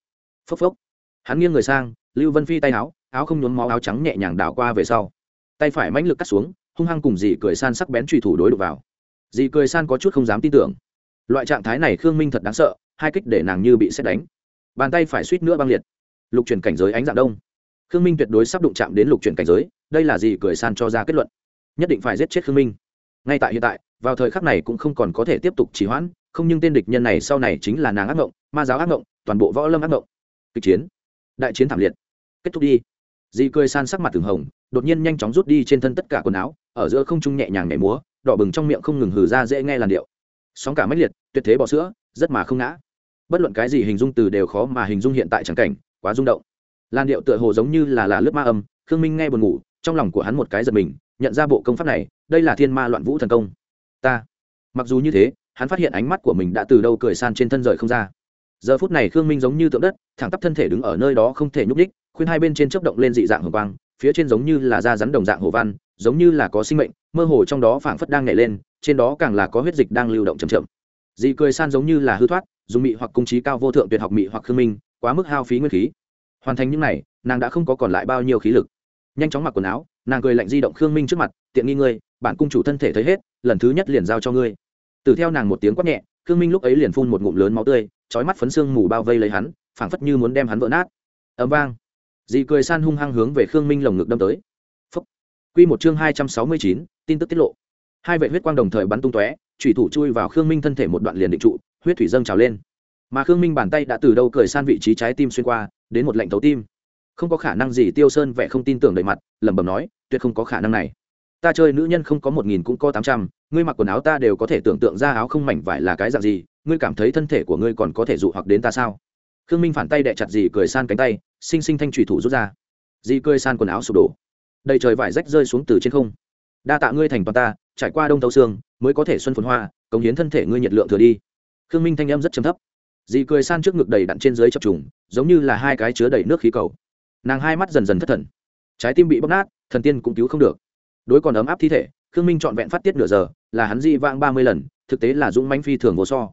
Phốc phốc. Hắn nghiêng người sang, lưu vân phi tay áo áo không nhuốm máu áo trắng nhẹ nhàng đảo qua về sau. Tay phải mãnh lực cắt xuống, hung hăng cùng dì cười san sắc bén truy thủ đối đục vào. Dì cười san có chút không dám tin tưởng loại trạng thái này khương minh thật đáng sợ, hai kích để nàng như bị xét đánh. Bàn tay phải suýt nữa băng liệt. Lục chuyển cảnh giới ánh dạng đông. Khương minh tuyệt đối sắp đụng chạm đến lục chuyển cảnh giới, đây là gì cười san cho ra kết luận. Nhất định phải giết chết khương minh. Ngay tại hiện tại, vào thời khắc này cũng không còn có thể tiếp tục trì hoãn, không nhưng tên địch nhân này sau này chính là nàng ác mộng ma giáo ác mộng toàn bộ võ lâm ác mộng kịch chiến. Đại chiến thảm liệt. Kết thúc đi. Dì cười san sắc mặt từng hồng, đột nhiên nhanh chóng rút đi trên thân tất cả quần áo, ở giữa không trung nhẹ nhàng nhảy múa, đỏ bừng trong miệng không ngừng hừ ra dễ nghe làn điệu sóng cả mãnh liệt, tuyệt thế bỏ sữa, rất mà không ngã. Bất luận cái gì hình dung từ đều khó mà hình dung hiện tại chẳng cảnh, quá rung động. Lan điệu tựa hồ giống như là là lớp ma âm, khương minh nghe buồn ngủ, trong lòng của hắn một cái giật mình, nhận ra bộ công pháp này, đây là thiên ma loạn vũ thần công. Ta. Mặc dù như thế, hắn phát hiện ánh mắt của mình đã từ đâu cười san trên thân rời không ra. Giờ phút này khương minh giống như tượng đất, thẳng tắp thân thể đứng ở nơi đó không thể nhúc ních khuyên hai bên trên chớp động lên dị dạng hồng quang, phía trên giống như là da rắn đồng dạng hồ văn, giống như là có sinh mệnh mơ hồ trong đó phảng phất đang nhảy lên, trên đó càng là có huyết dịch đang lưu động chậm chậm. Dị cười san giống như là hư thoát, dùng mị hoặc cung trí cao vô thượng tuyệt học mị hoặc khương minh, quá mức hao phí nguyên khí. Hoàn thành những này, nàng đã không có còn lại bao nhiêu khí lực. Nhanh chóng mặc quần áo, nàng cười lạnh di động khương minh trước mặt, tiện nghi ngươi, bản cung chủ thân thể thấy hết, lần thứ nhất liền giao cho ngươi. Từ theo nàng một tiếng quát nhẹ, khương minh lúc ấy liền phun một ngụm lớn máu tươi, trói mắt phấn xương mù bao vây lấy hắn, phảng phất như muốn đem hắn vỡ nát. Ấm vang. Dị cười san hung hăng hướng về khương minh lồng ngực đâm tới. Quy một chương hai trăm sáu mươi chín, tin tức tiết lộ. Hai vệ huyết quang đồng thời bắn tung tóe thủy thủ chui vào khương minh thân thể một đoạn liền định trụ, huyết thủy dâng trào lên. Mà khương minh bàn tay đã từ đâu cười san vị trí trái tim xuyên qua, đến một lệnh thấu tim. Không có khả năng gì tiêu sơn vẻ không tin tưởng đầy mặt, lẩm bẩm nói, tuyệt không có khả năng này. Ta chơi nữ nhân không có một nghìn cũng có tám trăm, ngươi mặc quần áo ta đều có thể tưởng tượng ra áo không mảnh vải là cái dạng gì, ngươi cảm thấy thân thể của ngươi còn có thể dụ hoặc đến ta sao? Khương minh phản tay đè chặt dì cười san cánh tay, sinh sinh thanh chủy thủ rút ra. Dì cười san quần áo sụp đổ đầy trời vải rách rơi xuống từ trên không. Đa tạ ngươi thành toàn ta, trải qua đông tấu xương, mới có thể xuân phồn hoa, cống hiến thân thể ngươi nhiệt lượng thừa đi. Khương minh thanh âm rất chấm thấp. Dì cười san trước ngực đầy đặn trên dưới chập trùng, giống như là hai cái chứa đầy nước khí cầu. Nàng hai mắt dần dần thất thần. Trái tim bị bóc nát, thần tiên cũng cứu không được. Đối còn ấm áp thi thể, khương minh trọn vẹn phát tiết nửa giờ, là hắn di vang ba mươi lần, thực tế là dũng manh phi thường vô so.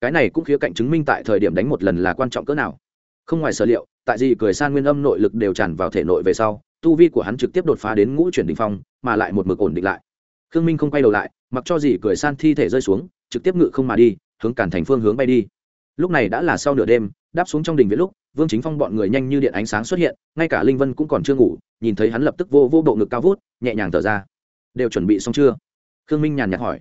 Cái này cũng khía cạnh chứng minh tại thời điểm đánh một lần là quan trọng cỡ nào. Không ngoài sở liệu, tại dì cười san nguyên âm nội lực đều tràn vào thể nội về sau tu vi của hắn trực tiếp đột phá đến ngũ chuyển đình phong, mà lại một mực ổn định lại. Khương minh không quay đầu lại, mặc cho gì cười san thi thể rơi xuống, trực tiếp ngự không mà đi, hướng cản thành phương hướng bay đi. Lúc này đã là sau nửa đêm, đáp xuống trong đình viện lúc, vương chính phong bọn người nhanh như điện ánh sáng xuất hiện, ngay cả linh vân cũng còn chưa ngủ, nhìn thấy hắn lập tức vô vô bộ ngực cao vút, nhẹ nhàng thở ra. Đều chuẩn bị xong chưa? Khương minh nhàn nhạt hỏi.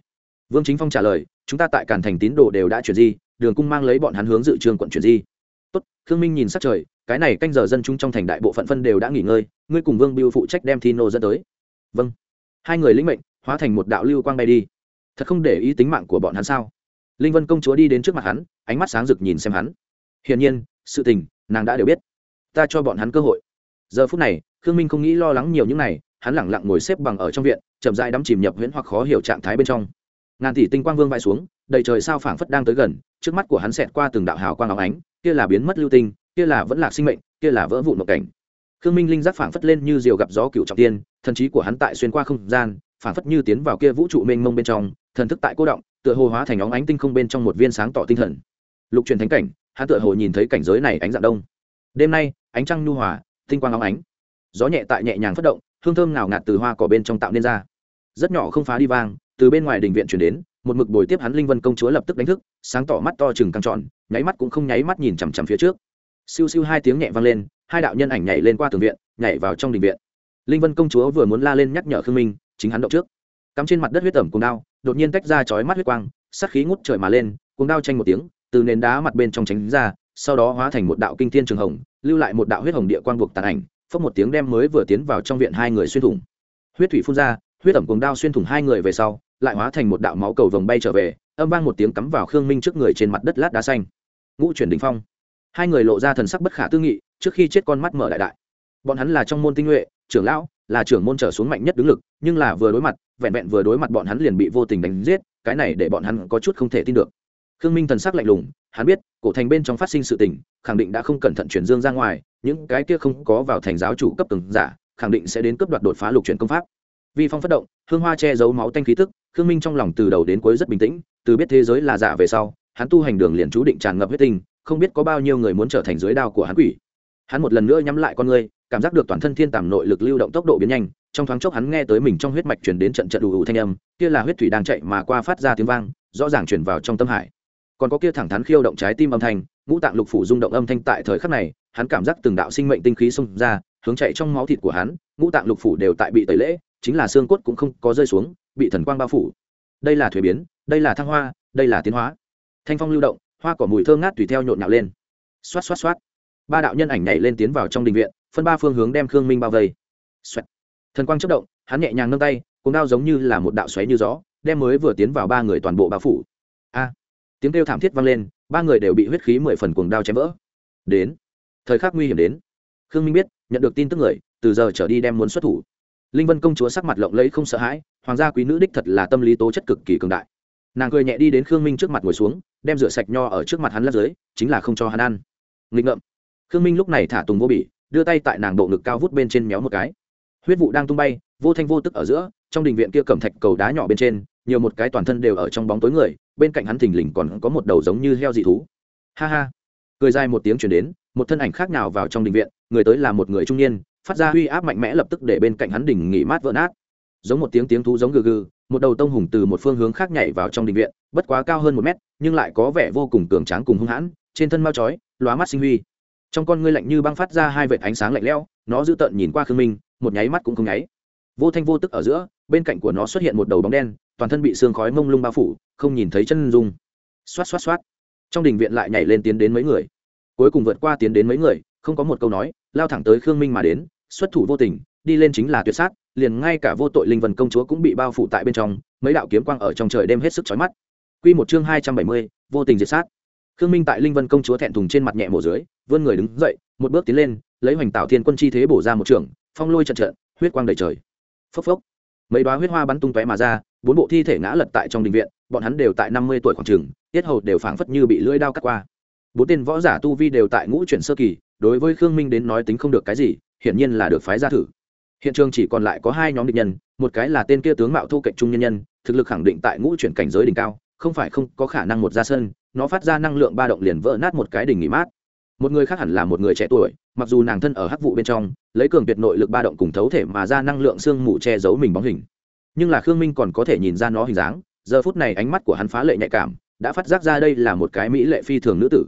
Vương chính phong trả lời, chúng ta tại cản thành tín đồ đều đã chuyển di, đường cung mang lấy bọn hắn hướng dự trường quận chuyển di. Tốt. Khương minh nhìn sát trời, cái này canh giờ dân chúng trong thành đại bộ phận phân đều đã nghỉ ngơi ngươi cùng vương biêu phụ trách đem thi nô dẫn tới. Vâng. Hai người lĩnh mệnh, hóa thành một đạo lưu quang bay đi. Thật không để ý tính mạng của bọn hắn sao? Linh vân công chúa đi đến trước mặt hắn, ánh mắt sáng rực nhìn xem hắn. Hiển nhiên, sự tình, nàng đã đều biết. Ta cho bọn hắn cơ hội. Giờ phút này, khương minh không nghĩ lo lắng nhiều những này, hắn lẳng lặng ngồi xếp bằng ở trong viện, chậm dại đắm chìm nhập huyễn hoặc khó hiểu trạng thái bên trong. Ngàn tỷ tinh quang vương bay xuống, đầy trời sao phảng phất đang tới gần, trước mắt của hắn xẹt qua từng đạo hào quang óng ánh, kia là biến mất lưu tinh, kia là vẫn là sinh mệnh, kia là vỡ vụn một cảnh khương minh linh giác phảng phất lên như diều gặp gió cựu trọng tiên, thần trí của hắn tại xuyên qua không gian, phảng phất như tiến vào kia vũ trụ mênh mông bên trong, thần thức tại cô động, tựa hồ hóa thành óng ánh tinh không bên trong một viên sáng tỏ tinh thần. Lục truyền thánh cảnh, hắn tựa hồ nhìn thấy cảnh giới này ánh dạng đông. Đêm nay, ánh trăng nhu hòa, tinh quang óng ánh. Gió nhẹ tại nhẹ nhàng phất động, hương thơm ngào ngạt từ hoa cỏ bên trong tạo nên ra. Rất nhỏ không phá đi vang, từ bên ngoài đình viện chuyển đến, một mực bồi tiếp hắn linh vân công chúa lập tức đánh thức, sáng tỏ mắt to chừng căng tròn, nháy mắt cũng không nháy mắt nhìn chằm chằm phía trước siêu siêu hai tiếng nhẹ vang lên, hai đạo nhân ảnh nhảy lên qua tường viện, nhảy vào trong đình viện. Linh vân công chúa vừa muốn la lên nhắc nhở khương minh, chính hắn động trước. Cắm trên mặt đất huyết ẩm cùng đao, đột nhiên tách ra chói mắt huyết quang, sát khí ngút trời mà lên cùng đao tranh một tiếng, từ nền đá mặt bên trong tránh ra, sau đó hóa thành một đạo kinh thiên trường hồng, lưu lại một đạo huyết hồng địa quang buộc tàn ảnh, phốc một tiếng đem mới vừa tiến vào trong viện hai người xuyên thủng. Huyết thủy phun ra, huyết ẩm cùng đao xuyên thủng hai người về sau, lại hóa thành một đạo máu cầu vồng bay trở về, âm vang một tiếng cắm vào khương minh trước người trên mặt đất lát đá xanh. Ngũ chuyển đình phong hai người lộ ra thần sắc bất khả tư nghị, trước khi chết con mắt mở đại đại. Bọn hắn là trong môn tinh nhuệ, trưởng lão, là trưởng môn trở xuống mạnh nhất đứng lực, nhưng là vừa đối mặt, vẹn vẹn vừa đối mặt bọn hắn liền bị vô tình đánh giết, cái này để bọn hắn có chút không thể tin được. Khương minh thần sắc lạnh lùng, hắn biết, cổ thành bên trong phát sinh sự tình, khẳng định đã không cẩn thận chuyển dương ra ngoài, những cái kia không có vào thành giáo chủ cấp từng giả, khẳng định sẽ đến cấp đoạt đột phá lục chuyển công pháp. Vi phong phát động, hương hoa che giấu máu tanh khí tức, khương minh trong lòng từ đầu đến cuối rất bình tĩnh, từ biết thế giới là giả về sau, hắn tu hành đường liền chú định tràn ngập huyết tinh không biết có bao nhiêu người muốn trở thành dưới đao của hắn quỷ. Hắn một lần nữa nhắm lại con ngươi, cảm giác được toàn thân thiên tàm nội lực lưu động tốc độ biến nhanh trong thoáng chốc hắn nghe tới mình trong huyết mạch chuyển đến trận trận đủ đủ thanh âm kia là huyết thủy đang chạy mà qua phát ra tiếng vang rõ ràng chuyển vào trong tâm hải. Còn có kia thẳng thắn khiêu động trái tim âm thanh ngũ tạng lục phủ rung động âm thanh tại thời khắc này hắn cảm giác từng đạo sinh mệnh tinh khí xông ra hướng chạy trong máu thịt của hắn ngũ tạng lục phủ đều tại bị tẩy lễ chính là xương cốt cũng không có rơi xuống bị thần quang bao phủ. Đây là thuế biến đây là thăng hoa đây là tiến hóa. Thanh phong lưu động hoa cỏ mùi thơm ngát tùy theo nhộn nhạo lên. Xoát xoát xoát. Ba đạo nhân ảnh nhảy lên tiến vào trong đình viện, phân ba phương hướng đem khương minh bao vây. Xoẹt. thần quang chất động, hắn nhẹ nhàng nâng tay cùng đao giống như là một đạo xoáy như gió, đem mới vừa tiến vào ba người toàn bộ bao phủ. A. Tiếng kêu thảm thiết vang lên, ba người đều bị huyết khí mười phần cuồng đao chém vỡ. Đến. Thời khắc nguy hiểm đến. Khương minh biết, nhận được tin tức người, từ giờ trở đi đem muốn xuất thủ. Linh vân công chúa sắc mặt lộng lẫy không sợ hãi, hoàng gia quý nữ đích thật là tâm lý tố chất cực kỳ cường đại nàng cười nhẹ đi đến khương minh trước mặt ngồi xuống đem rửa sạch nho ở trước mặt hắn lắp dưới chính là không cho hắn ăn nghịch ngợm khương minh lúc này thả tùng vô bỉ đưa tay tại nàng bộ ngực cao vút bên trên méo một cái huyết vụ đang tung bay vô thanh vô tức ở giữa trong đình viện kia cầm thạch cầu đá nhỏ bên trên nhiều một cái toàn thân đều ở trong bóng tối người bên cạnh hắn thình lình còn có một đầu giống như heo dị thú ha ha cười dài một tiếng chuyển đến một thân ảnh khác nào vào trong đình viện người tới là một người trung niên phát ra uy áp mạnh mẽ lập tức để bên cạnh hắn đỉnh nghỉ mát vỡ nát giống một tiếng tiếng thú giống gừ gừ một đầu tông hùng từ một phương hướng khác nhảy vào trong đình viện, bất quá cao hơn một mét, nhưng lại có vẻ vô cùng cường tráng cùng hung hãn, trên thân mao chói, lóa mắt sinh huy. Trong con ngươi lạnh như băng phát ra hai vệt ánh sáng lạnh lẽo, nó dữ tợn nhìn qua khương minh, một nháy mắt cũng không nháy. Vô thanh vô tức ở giữa, bên cạnh của nó xuất hiện một đầu bóng đen, toàn thân bị sương khói mông lung bao phủ, không nhìn thấy chân dung. Xoát xoát xoát. Trong đình viện lại nhảy lên tiến đến mấy người. Cuối cùng vượt qua tiến đến mấy người, không có một câu nói, lao thẳng tới khương minh mà đến, xuất thủ vô tình, đi lên chính là tuyệt sát liền ngay cả vô tội linh vân công chúa cũng bị bao phủ tại bên trong mấy đạo kiếm quang ở trong trời đêm hết sức chói mắt Quy một chương hai trăm bảy mươi, vô tình diệt sát. Khương Minh tại Linh Vân công chúa thẹn thùng trên mặt nhẹ mổ dưới, vươn người đứng dậy, một bước tiến lên, lấy Hoành Tạo Thiên Quân chi thế bổ ra một trường, phong lôi trận trận, huyết quang đầy trời. Phốc phốc. Mấy đóa huyết hoa bắn tung tóe mà ra, bốn bộ thi thể ngã lật tại trong đình viện, bọn hắn đều tại năm mươi tuổi khoảng chừng, tiết hầu đều phảng phất như bị lưỡi dao cắt qua. Bốn tên võ giả tu vi đều tại ngũ chuyển sơ kỳ, đối với Khương Minh đến nói tính không được cái gì, hiển nhiên là được phái ra thử hiện trường chỉ còn lại có hai nhóm địch nhân, một cái là tên kia tướng mạo thu cạnh trung nhân nhân, thực lực khẳng định tại ngũ chuyển cảnh giới đỉnh cao, không phải không có khả năng một ra sân, nó phát ra năng lượng ba động liền vỡ nát một cái đỉnh nghỉ mát. Một người khác hẳn là một người trẻ tuổi, mặc dù nàng thân ở hắc vụ bên trong, lấy cường tuyệt nội lực ba động cùng thấu thể mà ra năng lượng sương mù che giấu mình bóng hình. Nhưng là khương minh còn có thể nhìn ra nó hình dáng, giờ phút này ánh mắt của hắn phá lệ nhạy cảm, đã phát giác ra đây là một cái mỹ lệ phi thường nữ tử.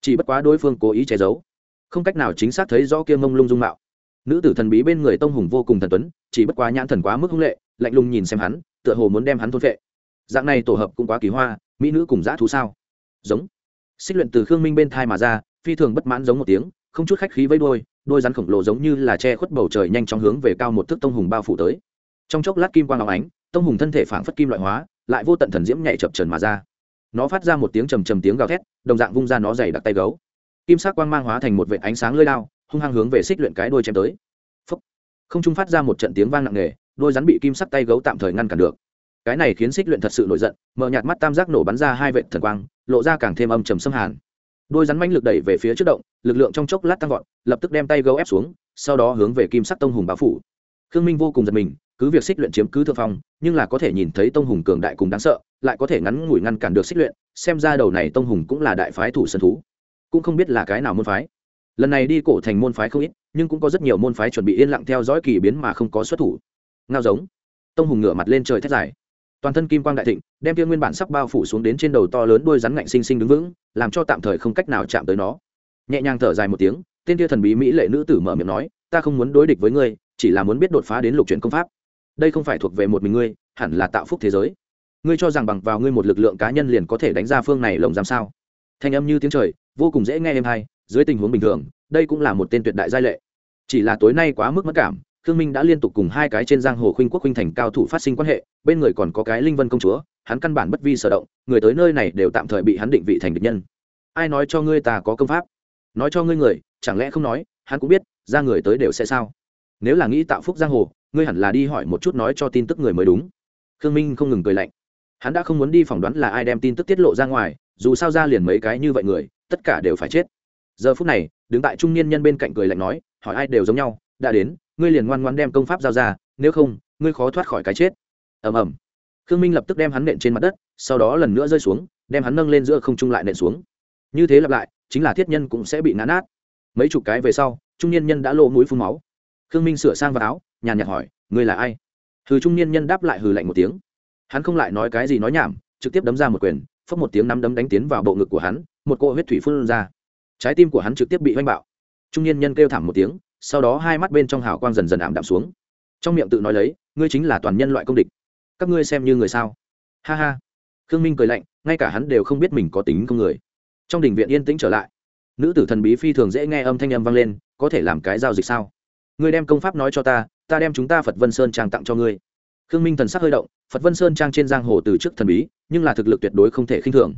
Chỉ bất quá đối phương cố ý che giấu. Không cách nào chính xác thấy rõ kia mông lung dung mạo nữ tử thần bí bên người tông hùng vô cùng thần tuấn, chỉ bất quá nhãn thần quá mức hung lệ, lạnh lùng nhìn xem hắn, tựa hồ muốn đem hắn thôn vệ dạng này tổ hợp cũng quá kỳ hoa, mỹ nữ cùng dã thú sao? Giống. Xích luyện từ khương minh bên thai mà ra, phi thường bất mãn giống một tiếng, không chút khách khí với đôi đôi rắn khổng lồ giống như là che khuất bầu trời nhanh chóng hướng về cao một thước tông hùng bao phủ tới. Trong chốc lát kim quang áo ánh, tông hùng thân thể phảng phất kim loại hóa, lại vô tận thần diễm nhảy chập trần mà ra. Nó phát ra một tiếng trầm trầm tiếng gào thét, đồng dạng vung ra nó dày đặc tay gấu. Kim sắc quang mang hóa thành một vệt ánh sáng lơi lao hung hăng hướng về xích luyện cái đôi chém tới. Phúc. không trung phát ra một trận tiếng vang nặng nề đôi rắn bị kim sắc tay gấu tạm thời ngăn cản được. Cái này khiến xích luyện thật sự nổi giận mở nhạt mắt tam giác nổ bắn ra hai vệt thần quang, lộ ra càng thêm âm trầm xâm hàn. Đôi rắn manh lực đẩy về phía trước động, lực lượng trong chốc lát tăng vọt, lập tức đem tay gấu ép xuống, sau đó hướng về kim sắc tông hùng báo phủ. Khương minh vô cùng giật mình, cứ việc xích luyện chiếm cứ thượng phong, nhưng là có thể nhìn thấy tông hùng cường đại cùng đáng sợ, lại có thể ngắn ngủi ngăn cản được xích luyện, xem ra đầu này tông hùng cũng là đại phái thủ sân thú. Cũng không biết là cái nào môn phái lần này đi cổ thành môn phái không ít, nhưng cũng có rất nhiều môn phái chuẩn bị yên lặng theo dõi kỳ biến mà không có xuất thủ. Ngao giống. Tông hùng ngửa mặt lên trời thét dài. Toàn thân kim quang đại thịnh, đem kia nguyên bản sắp bao phủ xuống đến trên đầu to lớn đôi rắn ngạnh sinh sinh đứng vững, làm cho tạm thời không cách nào chạm tới nó. Nhẹ nhàng thở dài một tiếng, tên kia thần bí mỹ lệ nữ tử mở miệng nói, ta không muốn đối địch với ngươi, chỉ là muốn biết đột phá đến lục chuyển công pháp. Đây không phải thuộc về một mình ngươi, hẳn là tạo phúc thế giới. Ngươi cho rằng bằng vào ngươi một lực lượng cá nhân liền có thể đánh ra phương này lồng giam sao? Thanh âm như tiếng trời, vô cùng dễ nghe êm hay dưới tình huống bình thường, đây cũng là một tên tuyệt đại giai lệ. Chỉ là tối nay quá mức mất cảm, khương minh đã liên tục cùng hai cái trên giang hồ khuynh quốc khuynh thành cao thủ phát sinh quan hệ, bên người còn có cái linh vân công chúa, hắn căn bản bất vi sở động, người tới nơi này đều tạm thời bị hắn định vị thành địch nhân. Ai nói cho ngươi ta có công pháp? Nói cho ngươi người, chẳng lẽ không nói, hắn cũng biết, ra người tới đều sẽ sao? Nếu là nghĩ tạo phúc giang hồ, ngươi hẳn là đi hỏi một chút nói cho tin tức người mới đúng. Khương minh không ngừng cười lạnh. Hắn đã không muốn đi phỏng đoán là ai đem tin tức tiết lộ ra ngoài, dù sao ra liền mấy cái như vậy người, tất cả đều phải chết giờ phút này, đứng tại trung niên nhân bên cạnh cười lạnh nói, hỏi ai đều giống nhau, đã đến, ngươi liền ngoan ngoan đem công pháp giao ra, nếu không, ngươi khó thoát khỏi cái chết. Ầm ầm. Khương minh lập tức đem hắn nện trên mặt đất, sau đó lần nữa rơi xuống, đem hắn nâng lên giữa không trung lại nện xuống. Như thế lặp lại, chính là thiết nhân cũng sẽ bị nán nát. Mấy chục cái về sau, trung niên nhân đã lộ mũi phun máu. Khương minh sửa sang vào áo, nhàn nhạt hỏi, ngươi là ai? Hừ trung niên nhân đáp lại hừ lạnh một tiếng. Hắn không lại nói cái gì nói nhảm, trực tiếp đấm ra một quyền, phốc một tiếng nắm đấm đánh tiến vào bộ ngực của hắn, một cỗ huyết thủy phun ra trái tim của hắn trực tiếp bị oanh bạo. Trung niên nhân kêu thảm một tiếng, sau đó hai mắt bên trong hào quang dần dần ảm đạm xuống. Trong miệng tự nói lấy, ngươi chính là toàn nhân loại công địch. Các ngươi xem như người sao? Ha ha. Khương minh cười lạnh, ngay cả hắn đều không biết mình có tính không người. Trong đình viện yên tĩnh trở lại. Nữ tử thần bí phi thường dễ nghe âm thanh âm vang lên, có thể làm cái giao dịch sao? Ngươi đem công pháp nói cho ta ta đem chúng ta phật vân sơn trang tặng cho ngươi. Khương minh thần sắc hơi động, phật vân sơn trang trên giang hồ từ trước thần bí, nhưng là thực lực tuyệt đối không thể khinh thường.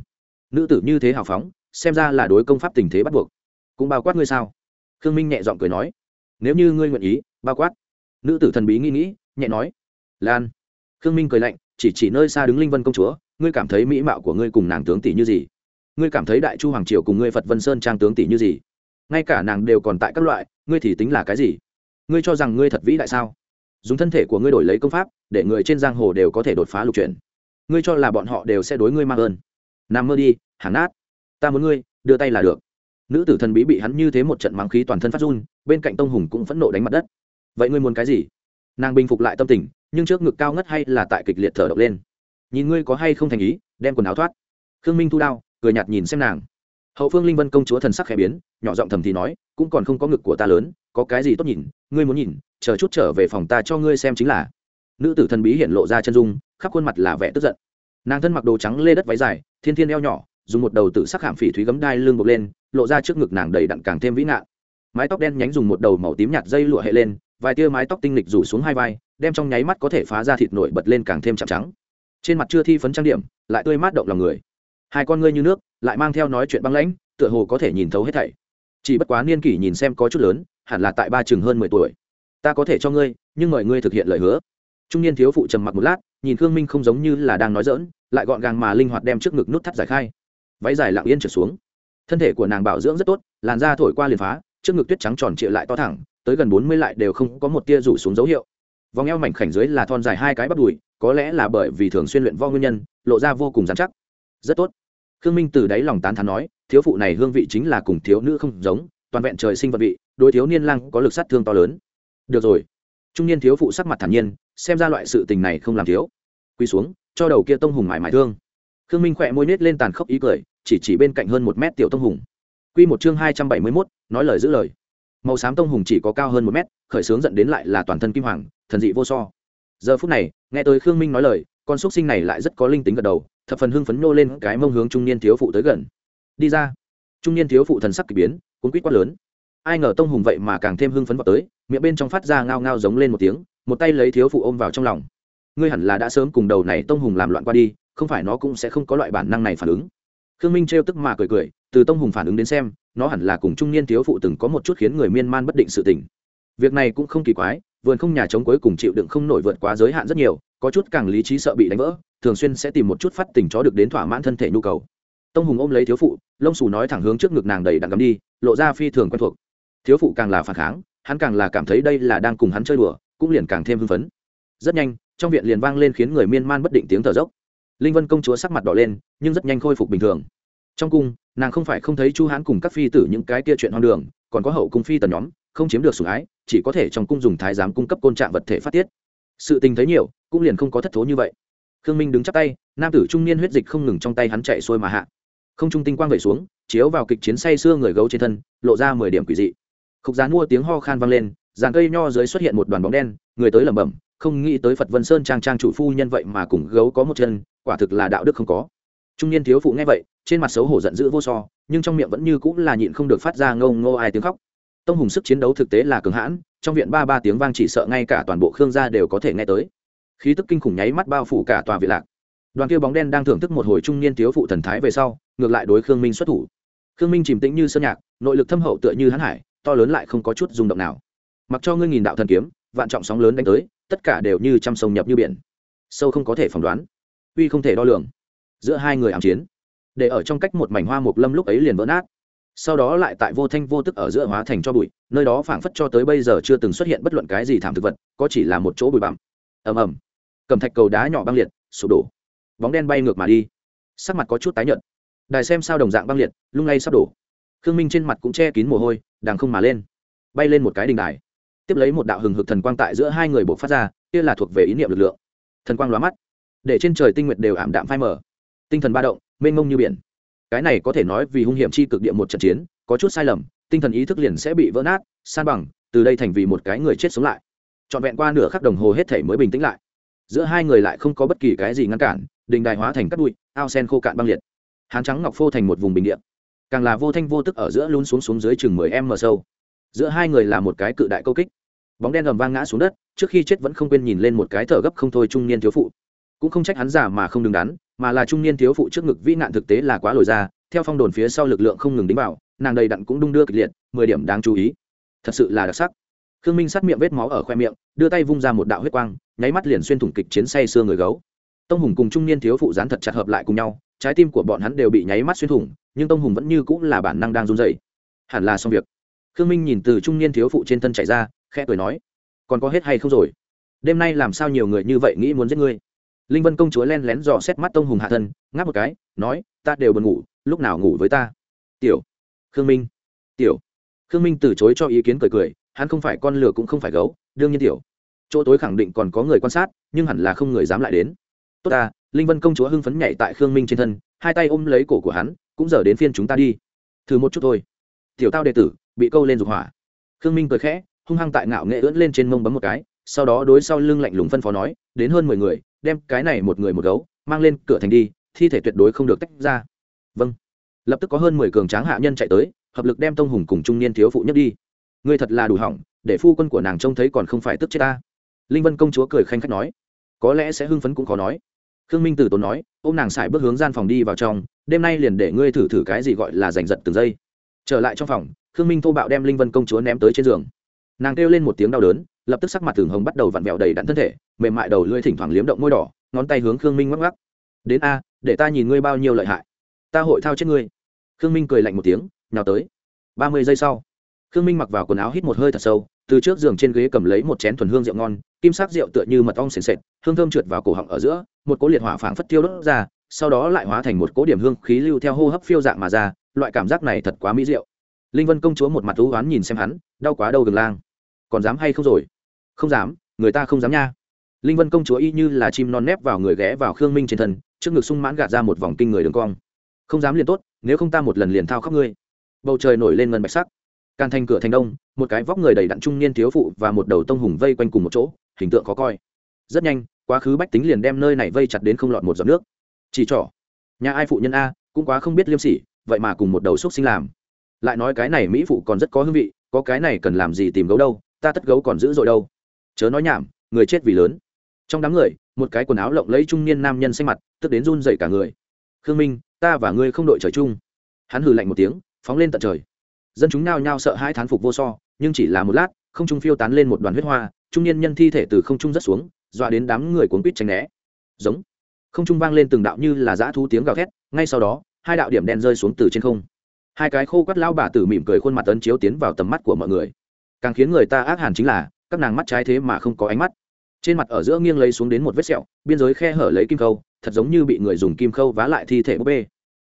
Nữ tử như thế hào phóng xem ra là đối công pháp tình thế bắt buộc. Cũng bao quát ngươi sao? Khương minh nhẹ giọng cười nói. Nếu như ngươi nguyện ý, bao quát. Nữ tử thần bí nghĩ nghĩ, nhẹ nói. Lan. Khương minh cười lạnh, chỉ chỉ nơi xa đứng linh vân công chúa, ngươi cảm thấy mỹ mạo của ngươi cùng nàng tướng tỷ như gì? Ngươi cảm thấy đại chu hoàng triều cùng ngươi phật vân sơn trang tướng tỷ như gì? Ngay cả nàng đều còn tại các loại, ngươi thì tính là cái gì? Ngươi cho rằng ngươi thật vĩ đại sao? Dùng thân thể của ngươi đổi lấy công pháp, để người trên giang hồ đều có thể đột phá lục chuyển. Ngươi cho là bọn họ đều sẽ đối ngươi mang ơn. Nằm mơ đi, hàng nát ta muốn ngươi, đưa tay là được. Nữ tử thần bí bị hắn như thế một trận mắng khí toàn thân phát run, bên cạnh tông hùng cũng phẫn nộ đánh mặt đất. Vậy ngươi muốn cái gì? Nàng bình phục lại tâm tình, nhưng trước ngực cao ngất hay là tại kịch liệt thở độc lên. Nhìn ngươi có hay không thành ý, đem quần áo thoát. Khương minh thu đao, cười nhạt nhìn xem nàng. Hậu phương linh vân công chúa thần sắc khẽ biến, nhỏ giọng thầm thì nói, cũng còn không có ngực của ta lớn, có cái gì tốt nhìn, ngươi muốn nhìn, chờ chút trở về phòng ta cho ngươi xem chính là. Nữ tử thần bí hiện lộ ra chân dung, khắp khuôn mặt là vẻ tức giận. Nàng thân mặc đồ trắng lê đất váy dài, thiên thiên eo nhỏ dùng một đầu tự sắc hàm phỉ thúy gấm đai lưng buộc lên, lộ ra trước ngực nàng đầy đặn càng thêm vĩ nạn mái tóc đen nhánh dùng một đầu màu tím nhạt dây lụa hệ lên, vài tia mái tóc tinh lịch rủ xuống hai vai, đem trong nháy mắt có thể phá ra thịt nổi bật lên càng thêm chạm trắng. Trên mặt chưa thi phấn trang điểm, lại tươi mát động lòng người. Hai con ngươi như nước, lại mang theo nói chuyện băng lãnh, tựa hồ có thể nhìn thấu hết thảy. Chỉ bất quá niên kỷ nhìn xem có chút lớn, hẳn là tại ba chừng hơn mười tuổi. Ta có thể cho ngươi, nhưng mời ngươi thực hiện lời hứa. Trung niên thiếu phụ trầm mặc một lát, nhìn khương minh không giống như là đang nói dỡn lại gọn gàng mà linh hoạt đem trước ngực nút thắt giải khai váy dài lặng yên trở xuống. Thân thể của nàng bảo dưỡng rất tốt, làn da thổi qua liền phá, trước ngực tuyết trắng tròn trịa lại to thẳng, tới gần bốn mươi lại đều không có một tia rủ xuống dấu hiệu. Vòng eo mảnh khảnh dưới là thon dài hai cái bắp đùi, có lẽ là bởi vì thường xuyên luyện vo nguyên nhân, lộ ra vô cùng dán chắc. Rất tốt. Khương minh từ đáy lòng tán thán nói, thiếu phụ này hương vị chính là cùng thiếu nữ không giống, toàn vẹn trời sinh vật vị, đối thiếu niên lang có lực sát thương to lớn. Được rồi. Trung niên thiếu phụ sắc mặt thản nhiên, xem ra loại sự tình này không làm thiếu. Quy xuống, cho đầu kia tông hùng mải mải thương khương minh khỏe môi nết lên tàn khốc ý cười, chỉ chỉ bên cạnh hơn một mét tiểu tông hùng. Quy một chương hai trăm bảy mươi mốt, nói lời giữ lời. Màu xám tông hùng chỉ có cao hơn một mét, khởi sướng dẫn đến lại là toàn thân kim hoàng, thần dị vô so. Giờ phút này, nghe tới khương minh nói lời, con xúc sinh này lại rất có linh tính gật đầu, thập phần hưng phấn nô lên cái mông hướng trung niên thiếu phụ tới gần. Đi ra. Trung niên thiếu phụ thần sắc k ỳ biến cuốn quýt quát lớn. Ai ngờ tông hùng vậy mà càng thêm hưng phấn vào tới, miệng bên trong phát ra ngao ngao giống lên một tiếng, một tay lấy thiếu phụ ôm vào trong lòng. Ngươi hẳn là đã sớm cùng đầu này tông hùng làm loạn qua đi không phải nó cũng sẽ không có loại bản năng này phản ứng. Khương minh trêu tức mà cười cười, từ tông hùng phản ứng đến xem, nó hẳn là cùng trung niên thiếu phụ từng có một chút khiến người miên man bất định sự tình. Việc này cũng không kỳ quái, vườn không nhà chống cuối cùng chịu đựng không nổi vượt quá giới hạn rất nhiều, có chút càng lý trí sợ bị đánh vỡ, thường xuyên sẽ tìm một chút phát tình chó được đến thỏa mãn thân thể nhu cầu. Tông hùng ôm lấy thiếu phụ, lông xù nói thẳng hướng trước ngực nàng đầy đặn gắm đi, lộ ra phi thường quen thuộc. Thiếu phụ càng là phản kháng, hắn càng là cảm thấy đây là đang cùng hắn chơi đùa, cũng liền càng thêm hưng phấn. Rất nhanh, trong viện liền vang lên khiến người miên man bất định tiếng thở dốc linh vân công chúa sắc mặt đỏ lên, nhưng rất nhanh khôi phục bình thường. Trong cung, nàng không phải không thấy chu hán cùng các phi tử những cái kia chuyện hoang đường, còn có hậu cung phi tần nhóm, không chiếm được sủng ái, chỉ có thể trong cung dùng thái giám cung cấp côn trạng vật thể phát tiết. Sự tình thấy nhiều, cũng liền không có thất thố như vậy. Khương minh đứng chắp tay, nam tử trung niên huyết dịch không ngừng trong tay hắn chạy xuôi mà hạ. Không trung tinh quang vẩy xuống, chiếu vào kịch chiến say xưa người gấu trên thân, lộ ra mười điểm quỷ dị. Khúc gián mua tiếng ho khan vang lên, dàn cây nho dưới xuất hiện một đoàn bóng đen, người tới lẩm bẩm không nghĩ tới phật vân sơn trang trang chủ phu nhân vậy mà cùng gấu có một chân, quả thực là đạo đức không có. Trung niên thiếu phụ nghe vậy, trên mặt xấu hổ giận dữ vô so, nhưng trong miệng vẫn như cũng là nhịn không được phát ra ngâu ngô ai tiếng khóc. Tông hùng sức chiến đấu thực tế là cường hãn, trong viện ba ba tiếng vang chỉ sợ ngay cả toàn bộ khương gia đều có thể nghe tới. Khí tức kinh khủng nháy mắt bao phủ cả tòa viện lạc. Đoàn kia bóng đen đang thưởng thức một hồi trung niên thiếu phụ thần thái về sau, ngược lại đối khương minh xuất thủ. Khương minh chìm tĩnh như sơn nhạc, nội lực thâm hậu tựa như hãn hải, to lớn lại không có chút rung động nào. Mặc cho ngươi nghìn đạo thần kiếm, vạn trọng sóng lớn đánh tới tất cả đều như trăm sông nhập như biển. Sâu không có thể phỏng đoán, uy không thể đo lường. Giữa hai người ám chiến, để ở trong cách một mảnh hoa mộc lâm lúc ấy liền vỡ nát. Sau đó lại tại vô thanh vô tức ở giữa hóa thành cho bụi, nơi đó phảng phất cho tới bây giờ chưa từng xuất hiện bất luận cái gì thảm thực vật, có chỉ là một chỗ bụi bặm. Ầm ầm. Cầm thạch cầu đá nhỏ băng liệt, sụp đổ. Bóng đen bay ngược mà đi. Sắc mặt có chút tái nhợt. Đài xem sao đồng dạng băng liệt, lung lay sắp đổ. Khương minh trên mặt cũng che kín mồ hôi đàng không mà lên. Bay lên một cái đình đài tiếp lấy một đạo hừng hực thần quang tại giữa hai người buộc phát ra kia là thuộc về ý niệm lực lượng. Thần quang lóa mắt để trên trời tinh nguyệt đều ảm đạm phai mờ. tinh thần ba động mênh mông như biển. Cái này có thể nói vì hung hiểm chi cực địa một trận chiến có chút sai lầm tinh thần ý thức liền sẽ bị vỡ nát san bằng từ đây thành vì một cái người chết sống lại. Trọn vẹn qua nửa khắc đồng hồ hết thể mới bình tĩnh lại. Giữa hai người lại không có bất kỳ cái gì ngăn cản đình đài hóa thành cát bụi ao sen khô cạn băng liệt. Hán trắng ngọc phô thành một vùng bình địa, càng là vô thanh vô tức ở giữa lún xuống xuống dưới chừng mười m sâu. Giữa hai người là một cái cự đại câu kích bóng đen ầm vang ngã xuống đất, trước khi chết vẫn không quên nhìn lên một cái thở gấp không thôi trung niên thiếu phụ. Cũng không trách hắn giả mà không đứng đắn, mà là trung niên thiếu phụ trước ngực vĩ nạn thực tế là quá lồi ra, theo phong đồn phía sau lực lượng không ngừng đính vào, nàng đầy đặn cũng đung đưa kịch liệt, mười điểm đáng chú ý. Thật sự là đặc sắc. Khương minh sát miệng vết máu ở khoe miệng, đưa tay vung ra một đạo huyết quang, nháy mắt liền xuyên thủng kịch chiến say xưa người gấu. Tông hùng cùng trung niên thiếu phụ dán thật chặt hợp lại cùng nhau, trái tim của bọn hắn đều bị nháy mắt xuyên thủng, nhưng tông hùng vẫn như cũng là bản năng đang run dậy hẳn là xong việc. Khương minh nhìn từ trung niên thiếu phụ trên thân chạy ra khẽ cười nói, còn có hết hay không rồi? Đêm nay làm sao nhiều người như vậy nghĩ muốn giết ngươi? Linh vân công chúa len lén dò xét mắt tông hùng hạ thân, ngáp một cái, nói, ta đều buồn ngủ, lúc nào ngủ với ta? Tiểu, khương minh, tiểu. Khương minh từ chối cho ý kiến cười cười, hắn không phải con lửa cũng không phải gấu, đương nhiên tiểu. Chỗ tối khẳng định còn có người quan sát, nhưng hẳn là không người dám lại đến. Tốt ta. Linh vân công chúa hưng phấn nhảy tại khương minh trên thân, hai tay ôm lấy cổ của hắn, cũng giờ đến phiên chúng ta đi. Thử một chút thôi. Tiểu tao đệ tử, bị câu lên dục hỏa. Khương minh cười khẽ hung hăng tại ngạo nghệ ưỡn lên trên mông bấm một cái, sau đó đối sau lưng lạnh lùng phân phó nói, đến hơn mười người, đem cái này một người một gấu, mang lên cửa thành đi, thi thể tuyệt đối không được tách ra. Vâng. Lập tức có hơn mười cường tráng hạ nhân chạy tới, hợp lực đem tông hùng cùng trung niên thiếu phụ nhất đi. Ngươi thật là đủ hỏng, để phu quân của nàng trông thấy còn không phải tức chết ta. Linh vân công chúa cười khanh khách nói. Có lẽ sẽ hưng phấn cũng khó nói. Khương minh Tử tốn nói ô m nàng xài bước hướng gian phòng đi vào trong, đêm nay liền để ngươi thử thử cái gì gọi là giành giật từng giây. Trở lại trong phòng, khương minh thô bạo đem linh vân công chúa ném tới trên giường nàng kêu lên một tiếng đau đớn, lập tức sắc mặt thường hồng bắt đầu vặn vẹo đầy đặn thân thể, mềm mại đầu lưỡi thỉnh thoảng liếm động môi đỏ, ngón tay hướng khương minh ngắc ngắc đến a, để ta nhìn ngươi bao nhiêu lợi hại. Ta hội thao chết ngươi. Khương minh cười lạnh một tiếng, nào tới. Ba mươi giây sau, khương minh mặc vào quần áo hít một hơi thật sâu, từ trước giường trên ghế cầm lấy một chén thuần hương rượu ngon, kim sắc rượu tựa như mật ong sền sệt, hương thơm trượt vào cổ họng ở giữa, một cỗ liệt hỏa phảng phất tiêu đốt ra, sau đó lại hóa thành một cỗ điểm hương khí lưu theo hô hấp phiêu dạng mà ra, loại cảm giác này thật quá mỹ rượu linh vân công chúa một mặt thú oán nhìn xem hắn, đau quá đâu gừng lang còn dám hay không rồi? Không dám, người ta không dám nha. Linh vân công chúa y như là chim non nép vào người ghé vào khương minh trên thân, trước ngực sung mãn gạt ra một vòng kinh người đường cong. Không dám liền tốt, nếu không ta một lần liền thao khắp ngươi. Bầu trời nổi lên ngân bạch sắc. Càn thành cửa thành đông, một cái vóc người đầy đặn trung niên thiếu phụ và một đầu tông hùng vây quanh cùng một chỗ, hình tượng khó coi. Rất nhanh, quá khứ bách tính liền đem nơi này vây chặt đến không lọt một giọt nước. Chỉ trỏ. Nhà ai phụ nhân a, cũng quá không biết liêm sỉ, vậy mà cùng một đầu xúc sinh làm. Lại nói cái này mỹ phụ còn rất có hương vị, có cái này cần làm gì tìm gấu đâu ta tất gấu còn dữ dội đâu. Chớ nói nhảm, người chết vì lớn. Trong đám người, một cái quần áo lộng lấy trung niên nam nhân xanh mặt, tức đến run dậy cả người. Khương minh, ta và ngươi không đội trời chung. Hắn hừ lạnh một tiếng, phóng lên tận trời. Dân chúng nao nhao sợ hai thán phục vô so, nhưng chỉ là một lát, không trung phiêu tán lên một đoàn huyết hoa, trung niên nhân thi thể từ không trung rất xuống, dọa đến đám người cuốn quýt tránh né. Giống. Không trung vang lên từng đạo như là dã thú tiếng gào thét, ngay sau đó, hai đạo điểm đen rơi xuống từ trên không. Hai cái khô quắt lao bà tử mỉm cười khuôn mặt tấn chiếu tiến vào tầm mắt của mọi người càng khiến người ta ác hàn chính là, các nàng mắt trái thế mà không có ánh mắt. Trên mặt ở giữa nghiêng lấy xuống đến một vết sẹo, biên giới khe hở lấy kim khâu, thật giống như bị người dùng kim khâu vá lại thi thể búp bê.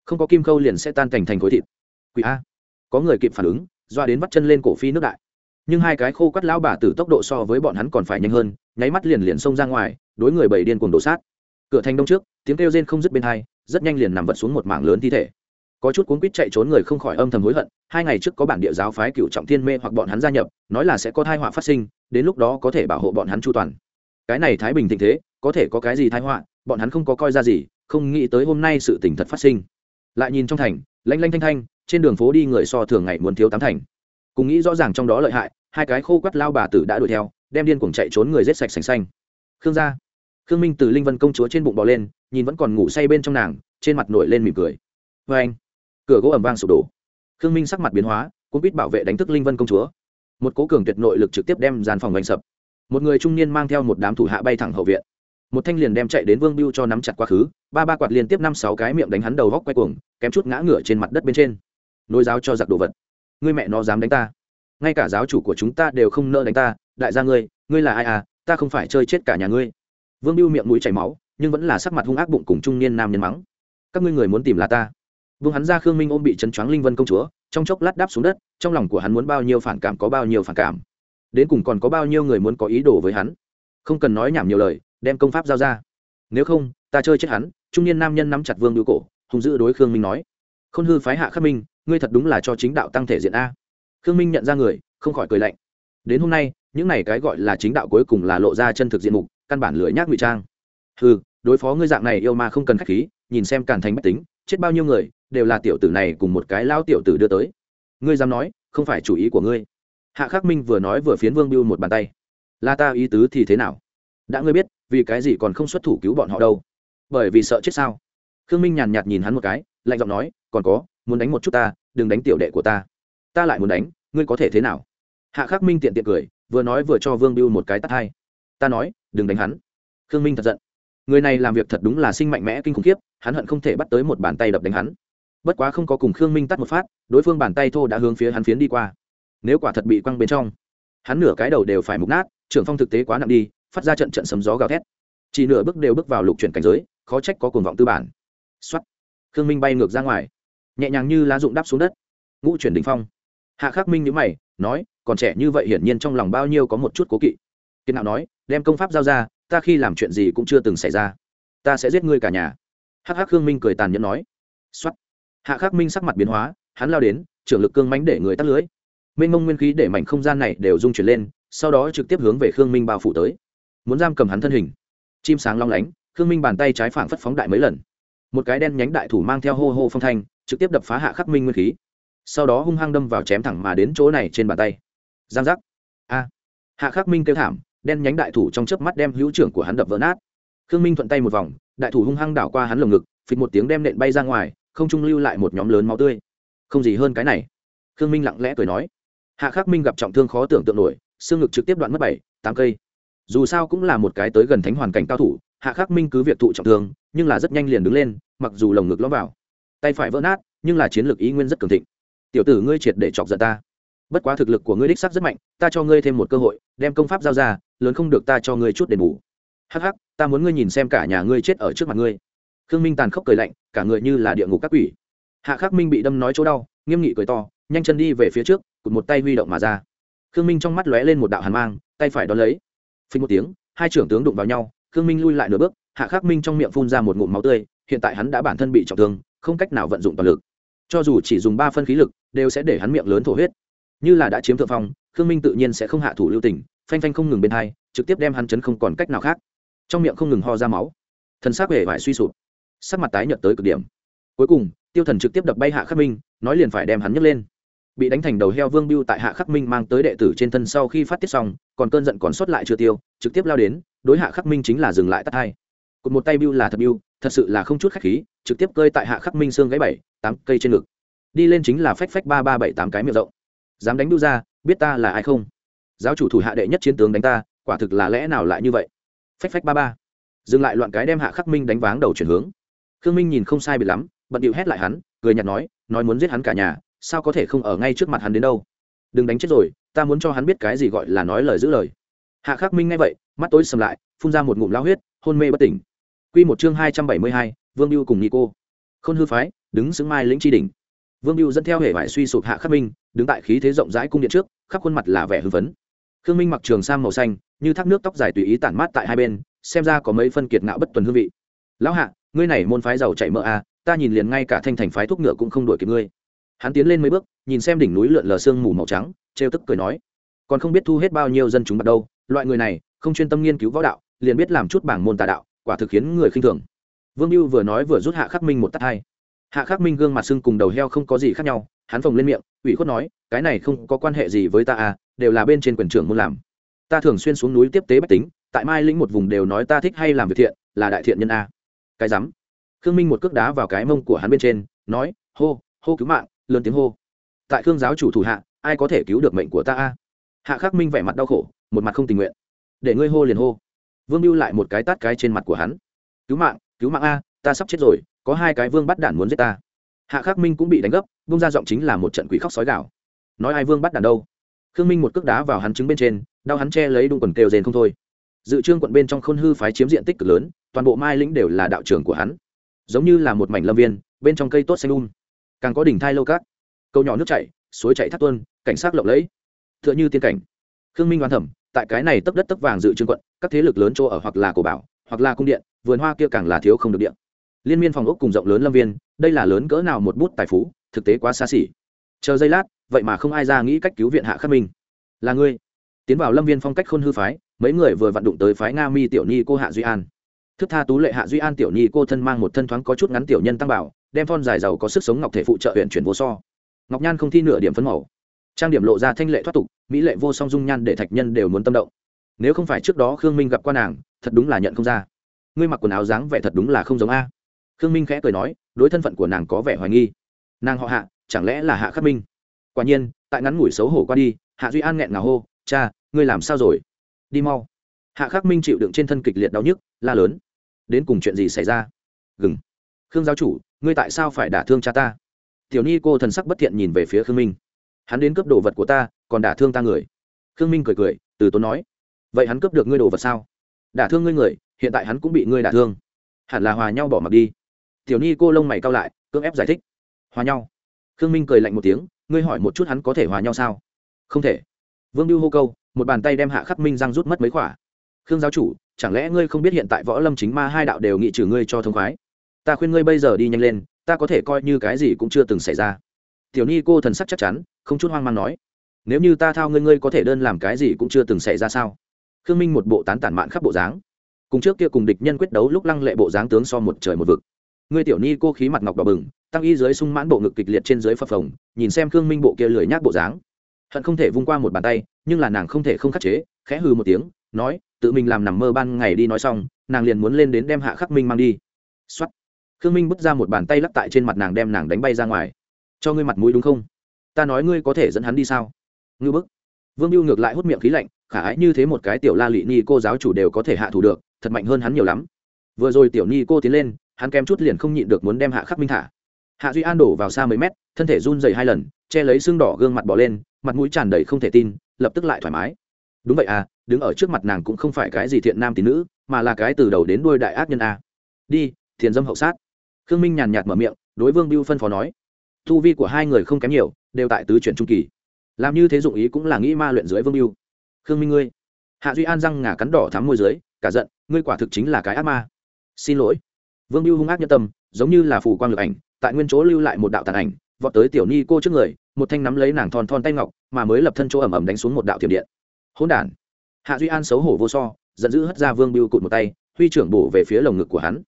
Không có kim khâu liền sẽ tan thành thành khối thịt. Quỷ a. Có người kịp phản ứng, doa đến bắt chân lên cổ phi nước đại. Nhưng hai cái khô quắt lão bà tử tốc độ so với bọn hắn còn phải nhanh hơn, nháy mắt liền liền xông ra ngoài, đối người bảy điên cuồng đổ sát. Cửa thành đông trước, tiếng kêu rên không dứt bên hai, rất nhanh liền nằm vật xuống một mảng lớn thi thể có chút cuốn quýt chạy trốn người không khỏi âm thầm hối hận, hai ngày trước có bản địa giáo phái cựu trọng thiên mê hoặc bọn hắn gia nhập, nói là sẽ có thai họa phát sinh, đến lúc đó có thể bảo hộ bọn hắn chu toàn. Cái này thái bình tình thế, có thể có cái gì thai họa, bọn hắn không có coi ra gì, không nghĩ tới hôm nay sự tình thật phát sinh. Lại nhìn trong thành, lanh lanh thanh thanh, trên đường phố đi người so thường ngày muốn thiếu tám thành. Cùng nghĩ rõ ràng trong đó lợi hại, hai cái khô quắt lao bà tử đã đuổi theo, đem điên cuồng chạy trốn người rết sạch sành xanh. Khương gia, khương minh từ linh vân công chúa trên bụng bò lên, nhìn vẫn còn ngủ say bên trong nàng, trên mặt nổi lên mỉm cười. Vê anh cửa gỗ ẩm vang sụp đổ. Khương minh sắc mặt biến hóa cũng biết bảo vệ đánh thức linh vân công chúa. Một cố cường tuyệt nội lực trực tiếp đem gian phòng đánh sập. Một người trung niên mang theo một đám thủ hạ bay thẳng hậu viện. Một thanh liền đem chạy đến vương biêu cho nắm chặt quá khứ, ba ba quạt liên tiếp năm sáu cái miệng đánh hắn đầu góc quay cuồng, kém chút ngã ngửa trên mặt đất bên trên. Nối giáo cho giặc đồ vật. Ngươi mẹ nó dám đánh ta. Ngay cả giáo chủ của chúng ta đều không nỡ đánh ta. Đại gia ngươi ngươi là ai à? Ta không phải chơi chết cả nhà ngươi. Vương biêu miệng mũi chảy máu, nhưng vẫn là sắc mặt hung ác bụng cùng trung niên nam nhân mắng. Các ngươi người muốn tìm là ta vương hắn ra khương minh ôm bị chấn choáng linh vân công chúa, trong chốc lát đáp xuống đất, trong lòng của hắn muốn bao nhiêu phản cảm có bao nhiêu phản cảm. Đến cùng còn có bao nhiêu người muốn có ý đồ với hắn? Không cần nói nhảm nhiều lời, đem công pháp giao ra. Nếu không, ta chơi chết hắn, trung niên nam nhân nắm chặt vương biêu cổ hùng dữ đối khương minh nói. K h ô n hư phái hạ khắc minh, ngươi thật đúng là cho chính đạo tăng thể diện a. Khương minh nhận ra người, không khỏi cười lạnh. Đến hôm nay, những này cái gọi là chính đạo cuối cùng là lộ ra chân thực diện mục, căn bản lưỡi nhác ngụy trang. Ừ đối phó ngươi dạng này yêu mà không cần k h á c h khí, nhìn xem càn thành bách tính, chết bao nhiêu người đều là tiểu tử này cùng một cái lao tiểu tử đưa tới. Ngươi dám nói, không phải chủ ý của ngươi. Hạ khắc minh vừa nói vừa phiến vương biêu một bàn tay. Là ta ý tứ thì thế nào? Đã ngươi biết, vì cái gì còn không xuất thủ cứu bọn họ đâu? Bởi vì sợ chết sao? Khương minh nhàn nhạt nhìn hắn một cái, lạnh giọng nói, còn có, muốn đánh một chút ta, đừng đánh tiểu đệ của ta. Ta lại muốn đánh, ngươi có thể thế nào? Hạ khắc minh tiện tiện cười, vừa nói vừa cho vương biêu một cái tắt hai. Ta nói, đừng đánh hắn. Khương minh thật giận. Người này làm việc thật đúng là sinh mạnh mẽ kinh khủng khiếp, hắn hận không thể bắt tới một bàn tay đập đánh hắn bất quá không có cùng khương minh tắt một phát, đối phương bàn tay thô đã hướng phía hắn phiến đi qua. Nếu quả thật bị quăng bên trong, hắn nửa cái đầu đều phải mục nát, trưởng phong thực tế quá nặng đi, phát ra trận trận sấm gió gào thét. Chỉ nửa bước đều bước vào lục chuyển cảnh giới, khó trách có cuồng vọng tư bản. Xuất khương minh bay ngược ra ngoài, nhẹ nhàng như lá rụng đắp xuống đất. Ngũ chuyển đ ỉ n h phong. Hạ khắc minh nhữ mày, nói, còn trẻ như vậy hiển nhiên trong lòng bao nhiêu có một chút cố kỵ. Kiên nạo nói, đem công pháp giao ra, ta khi làm chuyện gì cũng chưa từng xảy ra. Ta sẽ giết ngươi cả nhà. Hắc hắc khương minh cười tàn nhẫn nói x o á t hạ khắc minh sắc mặt biến hóa, hắn lao đến, trưởng lực cương mánh để người tắt lưới. Mênh mông nguyên khí để mảnh không gian này đều rung chuyển lên, sau đó trực tiếp hướng về khương minh bao phủ tới. Muốn giam cầm hắn thân hình. Chim sáng long lánh, khương minh bàn tay trái phảng phất phóng đại mấy lần. Một cái đen nhánh đại thủ mang theo hô hô phong thanh, trực tiếp đập phá hạ khắc minh nguyên khí. Sau đó hung hăng đâm vào chém thẳng mà đến chỗ này trên bàn tay. Giang giác. A. Hạ khắc minh kêu thảm, đen nhánh đại thủ trong chớp mắt đem hữu trưởng của hắn đập vỡ nát. Khương minh thuận tay một vòng, đại thủ hung hăng đảo qua hắn lồng ngực, phịch một tiếng đem nện bay ra ngoài không trung lưu lại một nhóm lớn máu tươi. Không gì hơn cái này. Khương minh lặng lẽ cười nói. Hạ khắc minh gặp trọng thương khó tưởng tượng nổi, xương ngực trực tiếp đoạn mất bảy, tám cây. Dù sao cũng là một cái tới gần thánh hoàn cảnh cao thủ, hạ khắc minh cứ việc thụ trọng thương, nhưng là rất nhanh liền đứng lên, mặc dù lồng ngực lõm vào. Tay phải vỡ nát, nhưng là chiến lược ý nguyên rất cường thịnh. Tiểu tử ngươi triệt để chọc giận ta. Bất quá thực lực của ngươi đích sắc rất mạnh, ta cho ngươi thêm một cơ hội, đem công pháp giao ra, lớn không được ta cho ngươi chút đền bù. Hắc hắc, ta muốn ngươi nhìn xem cả nhà ngươi chết ở trước mặt ngươi khương minh tàn khốc cười lạnh, cả người như là địa ngục các quỷ. Hạ khắc minh bị đâm nói chỗ đau, nghiêm nghị cười to, nhanh chân đi về phía trước, cụt một tay huy động mà ra. Khương minh trong mắt lóe lên một đạo hàn mang, tay phải đón lấy. Phình một tiếng, hai trưởng tướng đụng vào nhau, khương minh lui lại nửa bước, hạ khắc minh trong miệng phun ra một ngụm máu tươi, hiện tại hắn đã bản thân bị trọng thương, không cách nào vận dụng toàn lực. Cho dù chỉ dùng ba phân khí lực, đều sẽ để hắn miệng lớn thổ huyết. Như là đã chiếm thượng phong, khương minh tự nhiên sẽ không hạ thủ lưu tình, phanh phanh không ngừng bên hai, trực tiếp đem hắn chấn không còn cách nào khác. Trong miệng không ngừng ho ra máu. Thân xác hề vải suy sụp sắc mặt tái nhợt tới cực điểm. Cuối cùng, tiêu thần trực tiếp đập bay hạ khắc minh, nói liền phải đem hắn nhấc lên. Bị đánh thành đầu heo vương biêu tại hạ khắc minh mang tới đệ tử trên thân sau khi phát tiết xong, còn cơn giận còn sót lại chưa tiêu, trực tiếp lao đến, đối hạ khắc minh chính là dừng lại tắt hai. Cụt một tay biêu là thật biêu thật sự là không chút khách khí, trực tiếp cơi tại hạ khắc minh xương gãy bảy, tám cây trên ngực. Đi lên chính là phách phách ba ba bảy tám cái miệng rộng. Dám đánh đu ra, biết ta là ai không? Giáo chủ thủ hạ đệ nhất chiến tướng đánh ta, quả thực là lẽ nào lại như vậy? Phách phách ba ba. Dừng lại loạn cái đem hạ khắc minh đánh váng đầu chuyển hướng khương minh nhìn không sai bị lắm, bận điệu hét lại hắn, cười nhạt nói nói muốn giết hắn cả nhà, sao có thể không ở ngay trước mặt hắn đến đâu? Đừng đánh chết rồi, ta muốn cho hắn biết cái gì gọi là nói lời giữ lời. Hạ khắc minh nghe vậy, mắt tối sầm lại, phun ra một ngụm lao huyết, hôn mê bất tỉnh. Q một chương hai trăm bảy mươi hai, vương biêu cùng nico khôn hư phái, đứng xứng mai lĩnh tri đình vương biêu dẫn theo hệ vải suy sụp hạ khắc minh, đứng tại khí thế rộng rãi cung điện trước, khắp khuôn mặt là vẻ hưng phấn. Khương minh mặc trường sam màu xanh, như thác nước tóc dài tùy ý tản mát tại hai bên, xem ra có mấy phân kiệt ngạo bất tuần hương vị. Lão hạ ngươi này môn phái giàu chạy mỡ a à, ta nhìn liền ngay cả thanh thành phái thuốc ngựa cũng không đuổi kịp ngươi. Hắn tiến lên mấy bước nhìn xem đỉnh núi lượn lờ sương mù màu trắng trêu tức cười nói còn không biết thu hết bao nhiêu dân chúng bắt đâu loại người này không chuyên tâm nghiên cứu võ đạo liền biết làm chút bảng môn tà đạo quả thực khiến người khinh thường. Vương mưu vừa nói vừa rút hạ khắc minh một tắt hai. Hạ khắc minh gương mặt sưng cùng đầu heo không có gì khác nhau hắn phồng lên miệng ủy khuất nói cái này không có quan hệ gì với ta à đều là bên trên quyền trưởng muốn làm. Ta thường xuyên xuống núi tiếp tế bách tính tại mai lĩnh một vùng đều nói ta thích hay làm việc thiện là đại thiện nhân a cái rắm. Khương minh một cước đá vào cái mông của hắn bên trên, nói, hô hô cứu mạng, lớn tiếng hô. Tại khương giáo chủ thủ hạ, ai có thể cứu được mệnh của ta a? Hạ khắc minh vẻ mặt đau khổ, một mặt không tình nguyện. Để ngươi hô liền hô. Vương mưu lại một cái tát cái trên mặt của hắn. Cứu mạng cứu mạng a, ta sắp chết rồi, có hai cái vương bắt đản muốn giết ta. Hạ khắc minh cũng bị đánh gấp bung ra giọng chính là một trận quỷ khóc sói gạo nói ai vương bắt đản đâu? Khương minh một cước đá vào hắn trứng bên trên, đau hắn che lấy đung quần kêu rền không thôi dự trương quận bên trong khôn hư phái chiếm diện tích cực lớn, toàn bộ mai lĩnh đều là đạo trưởng của hắn. Giống như là một mảnh lâm viên, bên trong cây tốt xanh um. Càng có đỉnh thai lâu cát. Câu nhỏ nước chảy, suối chảy thác tuân cảnh sát lộng lẫy. Tựa như tiên cảnh. Khương minh oán thẩm tại cái này tấp đất tấp vàng dự trương quận, các thế lực lớn chỗ ở hoặc là cổ bảo, hoặc là cung điện, vườn hoa kia càng là thiếu không được điện liên miên phòng ốc cùng rộng lớn lâm viên, đây là lớn cỡ nào một bút tài phú, thực tế quá xa xỉ. Chờ giây lát, vậy mà không ai ra nghĩ cách cứu viện hạ khắc minh. Là ngươi. Tiến vào lâm viên phong cách khôn hư phái mấy người vừa vặn đụng tới phái nga mi tiểu nhi cô hạ duy an. Thức tha tú lệ hạ duy an tiểu nhi cô thân mang một thân thoáng có chút ngắn tiểu nhân tăng bảo, đem thon dài giàu có sức sống ngọc thể phụ trợ huyện chuyển vô so. Ngọc nhan không thi nửa điểm phấn màu. Trang điểm lộ ra thanh lệ thoát tục, mỹ lệ vô song dung nhan để thạch nhân đều muốn tâm động. Nếu không phải trước đó khương minh gặp qua nàng, thật đúng là nhận không ra. Ngươi mặc quần áo dáng vẻ thật đúng là không giống a. Khương minh khẽ cười nói, đối thân phận của nàng có vẻ hoài nghi. Nàng họ hạ, chẳng lẽ là hạ khắc minh? Quả nhiên, tại ngắn ngủi xấu hổ qua đi, hạ duy an nghẹn ngào hô, cha, ngươi làm sao rồi? Đi mau. Hạ khắc minh chịu đựng trên thân kịch liệt đau nhức, la lớn. Đến cùng chuyện gì xảy ra? Gừng. Khương giáo chủ, ngươi tại sao phải đả thương cha ta? Tiểu ni cô thần sắc bất thiện nhìn về phía khương minh. Hắn đến cướp đồ vật của ta, còn đả thương ta người. Khương minh cười cười, từ tốn nói. Vậy hắn cướp được ngươi đồ vật sao? Đả thương ngươi người, hiện tại hắn cũng bị ngươi đả thương. Hẳn là hòa nhau bỏ mặc đi. Tiểu ni cô lông mày cao lại, cưỡng ép giải thích. Hòa nhau. Khương minh cười lạnh một tiếng, ngươi hỏi một chút hắn có thể hòa nhau sao? Không thể. Vương lưu hô câu một bàn tay đem hạ khắc minh răng rút mất mấy khỏa. Khương giáo chủ, chẳng lẽ ngươi không biết hiện tại võ lâm chính ma hai đạo đều nghị trừ ngươi cho thông khoái? Ta khuyên ngươi bây giờ đi nhanh lên, ta có thể coi như cái gì cũng chưa từng xảy ra. Tiểu ni cô thần sắc chắc chắn, không chút hoang mang nói. Nếu như ta thao ngươi ngươi có thể đơn làm cái gì cũng chưa từng xảy ra sao? Khương minh một bộ tán tản mạn khắp bộ dáng. Cùng trước kia cùng địch nhân quyết đấu lúc lăng lệ bộ dáng tướng so một trời một vực. Ngươi tiểu ni cô khí mặt ngọc đỏ bừng, tăng y dưới sung mãn bộ ngực kịch liệt trên dưới phập phồng, nhìn xem khương minh bộ kia lười nhác bộ dáng hận không thể vung qua một bàn tay, nhưng là nàng không thể không khắc chế, khẽ hừ một tiếng, nói, tự mình làm nằm mơ ban ngày đi nói xong, nàng liền muốn lên đến đem hạ khắc minh mang đi. Xuất khương minh bước ra một bàn tay lắc tại trên mặt nàng đem nàng đánh bay ra ngoài. Cho ngươi mặt mũi đúng không? Ta nói ngươi có thể dẫn hắn đi sao? Ngư bức. Vương mưu ngược lại hút miệng khí lạnh, khả ái như thế một cái tiểu la lị ni cô giáo chủ đều có thể hạ thủ được, thật mạnh hơn hắn nhiều lắm. Vừa rồi tiểu ni cô tiến lên, hắn kém chút liền không nhịn được muốn đem hạ khắc minh thả. Hạ duy an đổ vào xa mấy mét, thân thể run dày hai lần, che lấy xương đỏ gương mặt bỏ lên mặt mũi tràn đầy không thể tin, lập tức lại thoải mái. Đúng vậy à đứng ở trước mặt nàng cũng không phải cái gì thiện nam tín nữ, mà là cái từ đầu đến đuôi đại ác nhân à. đi, thiền dâm hậu sát. Khương minh nhàn nhạt mở miệng, đối vương biêu phân phó nói. Thu vi của hai người không kém nhiều, đều tại tứ chuyển trung kỳ. Làm như thế dụng ý cũng là nghĩ ma luyện dưới vương biêu khương minh ngươi. Hạ duy an răng ngả cắn đỏ thắm môi dưới, cả giận, ngươi quả thực chính là cái ác ma. Xin lỗi. Vương biêu hung ác nhân tâm, giống như là phù quang lực ảnh, tại nguyên chỗ lưu lại một đạo tàn ảnh, vọt tới tiểu ni cô trước người một thanh nắm lấy nàng thon thon tay ngọc, mà mới lập thân chỗ ẩm ẩm đánh xuống một đạo thiểm điện. Hỗn đản. Hạ duy an xấu hổ vô so, giận dữ hất ra vương biêu cụt một tay, huy trưởng bổ về phía lồng ngực của hắn.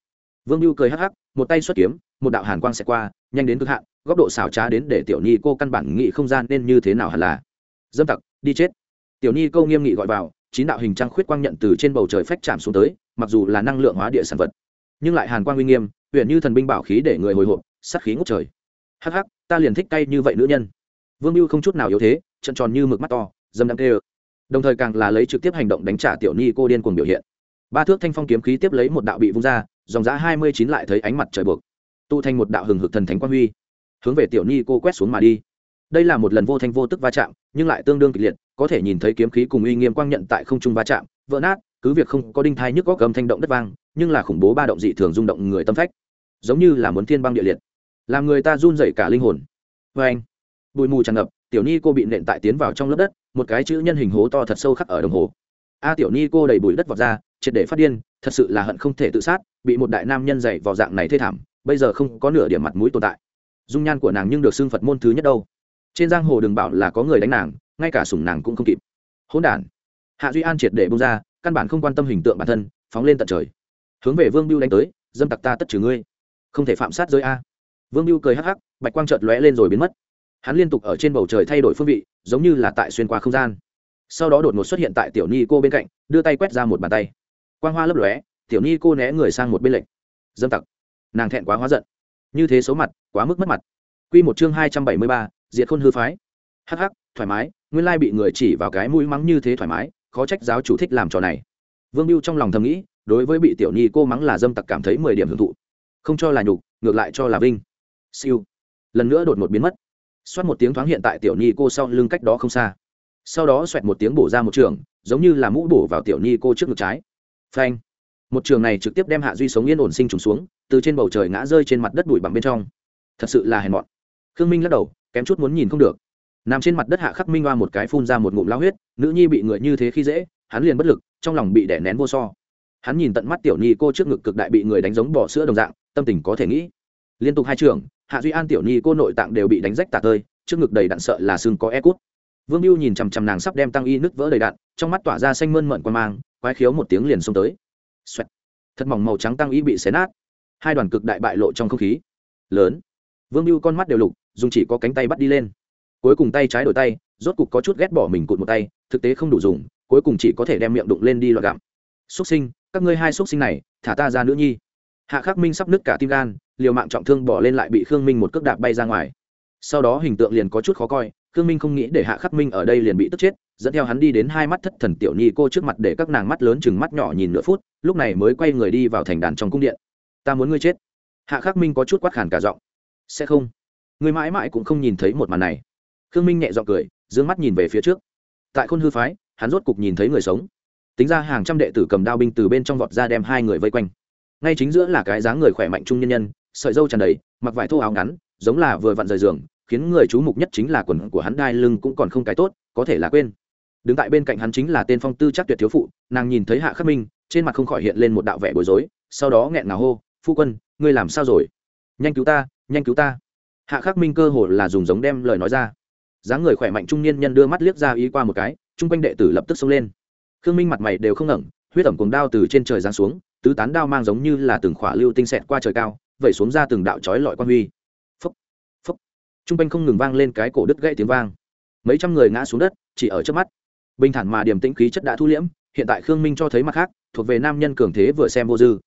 Vương biêu cười hắc hắc, một tay xuất kiếm, một đạo hàn quang sẽ qua, nhanh đến cực hạn, góc độ xảo trá đến để tiểu nhi cô căn bản nghĩ không gian nên như thế nào hẳn là. Dâm tặc, đi chết. Tiểu nhi câu nghiêm nghị gọi vào, chín đạo hình trăng khuyết quang nhận từ trên bầu trời phách chạm xuống tới, mặc dù là năng lượng hóa địa sản vật, nhưng lại hàn quang uy nghiêm huyện như thần binh bảo khí để người hồi hộp, sát khí ngút trời. Hắc hắc, ta liền thích cay như vậy nữ nhân vương mưu không chút nào yếu thế trận tròn như mực mắt to, dâm đăng tê ơ đồng thời càng là lấy trực tiếp hành động đánh trả tiểu ni cô điên cuồng biểu hiện. Ba thước thanh phong kiếm khí tiếp lấy một đạo bị vung ra, dòng giá hai mươi chín lại thấy ánh mặt trời buộc. Tụ thành một đạo hừng hực thần thánh quang huy, hướng về tiểu ni cô quét xuống mà đi. Đây là một lần vô thanh vô tức va chạm, nhưng lại tương đương kịch liệt, có thể nhìn thấy kiếm khí cùng uy nghiêm quang nhận tại không trung va chạm, vỡ nát, cứ việc không có đinh thai nhức góc gầm thanh động đất vang, nhưng là khủng bố ba động dị thường rung động người tâm phách. Giống như là muốn thiên băng địa liệt. Làm người ta run rẩy cả linh hồn. Vê anh bụi mù tràn ngập, tiểu ni cô bị nện tại tiến vào trong lớp đất, một cái chữ nhân hình hố to thật sâu khắc ở đồng hồ. A tiểu ni cô đầy bụi đất vọt ra, triệt để phát điên, thật sự là hận không thể tự sát, bị một đại nam nhân dày vào dạng này thê thảm, bây giờ không có nửa điểm mặt mũi tồn tại. Dung nhan của nàng nhưng được xưng phật môn thứ nhất đâu. Trên giang hồ đừng bảo là có người đánh nàng, ngay cả sủng nàng cũng không kịp. Hỗn đản. Hạ duy an triệt để bông ra, căn bản không quan tâm hình tượng bản thân, phóng lên tận trời. Hướng về vương biêu đánh tới, dâm tặc ta tất trừ ngươi. Không thể phạm sát giới a. Vương biêu cười hắc hắc, bạch quang trợt lóe lên rồi biến mất hắn liên tục ở trên bầu trời thay đổi phương vị, giống như là tại xuyên qua không gian. Sau đó đột ngột xuất hiện tại tiểu ni cô bên cạnh, đưa tay quét ra một bàn tay. Quang hoa lấp lóe, tiểu ni cô né người sang một bên lệnh dâm tặc. Nàng thẹn quá hóa giận. Như thế số mặt, quá mức mất mặt. Q một chương hai trăm bảy mươi ba, diệt khôn hư phái. Hh thoải mái, nguyên lai bị người chỉ vào cái mũi mắng như thế thoải mái, khó trách giáo chủ thích làm trò này. Vương mưu trong lòng thầm nghĩ, đối với bị tiểu ni cô mắng là dâm tặc cảm thấy mười điểm hưởng thụ. Không cho là nhục, ngược lại cho là vinh. Siêu. Lần nữa đột ngột biến mất xoát một tiếng thoáng hiện tại tiểu ni cô sau lưng cách đó không xa. Sau đó xoẹt một tiếng bổ ra một trường, giống như là mũ bổ vào tiểu ni cô trước ngực trái. Phanh. Một trường này trực tiếp đem hạ duy sống yên ổn sinh trùng xuống, từ trên bầu trời ngã rơi trên mặt đất bụi bằng bên trong. Thật sự là hèn mọn. Khương minh lắc đầu, kém chút muốn nhìn không được. Nằm trên mặt đất hạ khắc minh hoa một cái phun ra một ngụm lao huyết, nữ nhi bị người như thế khi dễ, hắn liền bất lực, trong lòng bị đẻ nén vô so. Hắn nhìn tận mắt tiểu nhi cô trước ngực cực đại bị người đánh giống bỏ sữa đồng dạng, tâm tình có thể nghĩ. Liên tục hai trường hạ duy an tiểu nhi cô nội tạng đều bị đánh rách tả tơi, trước ngực đầy đạn sợ là xương có e cút. Vương mưu nhìn chằm chằm nàng sắp đem tăng y nứt vỡ đầy đạn, trong mắt tỏa ra xanh mơn mận quan mang, quái khiếu một tiếng liền xông tới. Xoẹt. thật mỏng màu trắng tăng y bị xé nát. Hai đoàn cực đại bại lộ trong không khí. Lớn. Vương mưu con mắt đều lục, dùng chỉ có cánh tay bắt đi lên. Cuối cùng tay trái đổi tay, rốt cục có chút ghét bỏ mình cụt một tay, thực tế không đủ dùng, cuối cùng chỉ có thể đem miệng đụng lên đi loạt gặm. Xúc sinh, các ngươi hai xúc sinh này, thả ta ra nữ nhi hạ khắc minh sắp nứt cả tim gan, liều mạng trọng thương bỏ lên lại bị khương minh một cước đạp bay ra ngoài. Sau đó hình tượng liền có chút khó coi, khương minh không nghĩ để hạ khắc minh ở đây liền bị tức chết, dẫn theo hắn đi đến hai mắt thất thần tiểu nhi cô trước mặt để các nàng mắt lớn chừng mắt nhỏ nhìn nửa phút, lúc này mới quay người đi vào thành đàn trong cung điện. Ta muốn ngươi chết. Hạ khắc minh có chút quát khản cả giọng. Sẽ không. Ngươi mãi mãi cũng không nhìn thấy một màn này. Khương minh nhẹ g i ọ n g cười d ư ơ n g mắt nhìn về phía trước. Tại khôn hư phái, hắn rốt cục nhìn thấy người sống. Tính ra hàng trăm đệ tử cầm đao binh từ bên trong vọt ra đem hai người vây quanh ngay chính giữa là cái dáng người khỏe mạnh trung nhân nhân, sợi dâu tràn đầy, mặc vải thô áo ngắn, giống là vừa vặn rời giường, khiến người chú mục nhất chính là quần của hắn đai lưng cũng còn không cái tốt, có thể là quên. Đứng tại bên cạnh hắn chính là tên phong tư chắc tuyệt thiếu phụ, nàng nhìn thấy hạ khắc minh, trên mặt không khỏi hiện lên một đạo vẻ bối rối, sau đó nghẹn ngào hô, phu quân, ngươi làm sao rồi? Nhanh cứu ta, nhanh cứu ta. Hạ khắc minh cơ hồ là dùng giống đem lời nói ra. Dáng người khỏe mạnh trung niên nhân đưa mắt liếc ra ý qua một cái, chung quanh đệ tử lập tức xông lên. Khương minh mặt mày đều không ngẩng, huyết ẩm cuồng đao từ trên trời giáng xuống tứ tán đao mang giống như là từng khỏa lưu tinh xẹt qua trời cao, vẩy xuống ra từng đạo chói lọi quan huy. Phúc phúc. G quanh không ngừng vang lên cái cổ đứt gãy tiếng vang. Mấy trăm người ngã xuống đất, chỉ ở trước mắt. Bình thản mà điểm tĩnh khí chất đã thu liễm, hiện tại khương minh cho thấy mặt khác, thuộc về nam nhân cường thế vừa xem vô dư.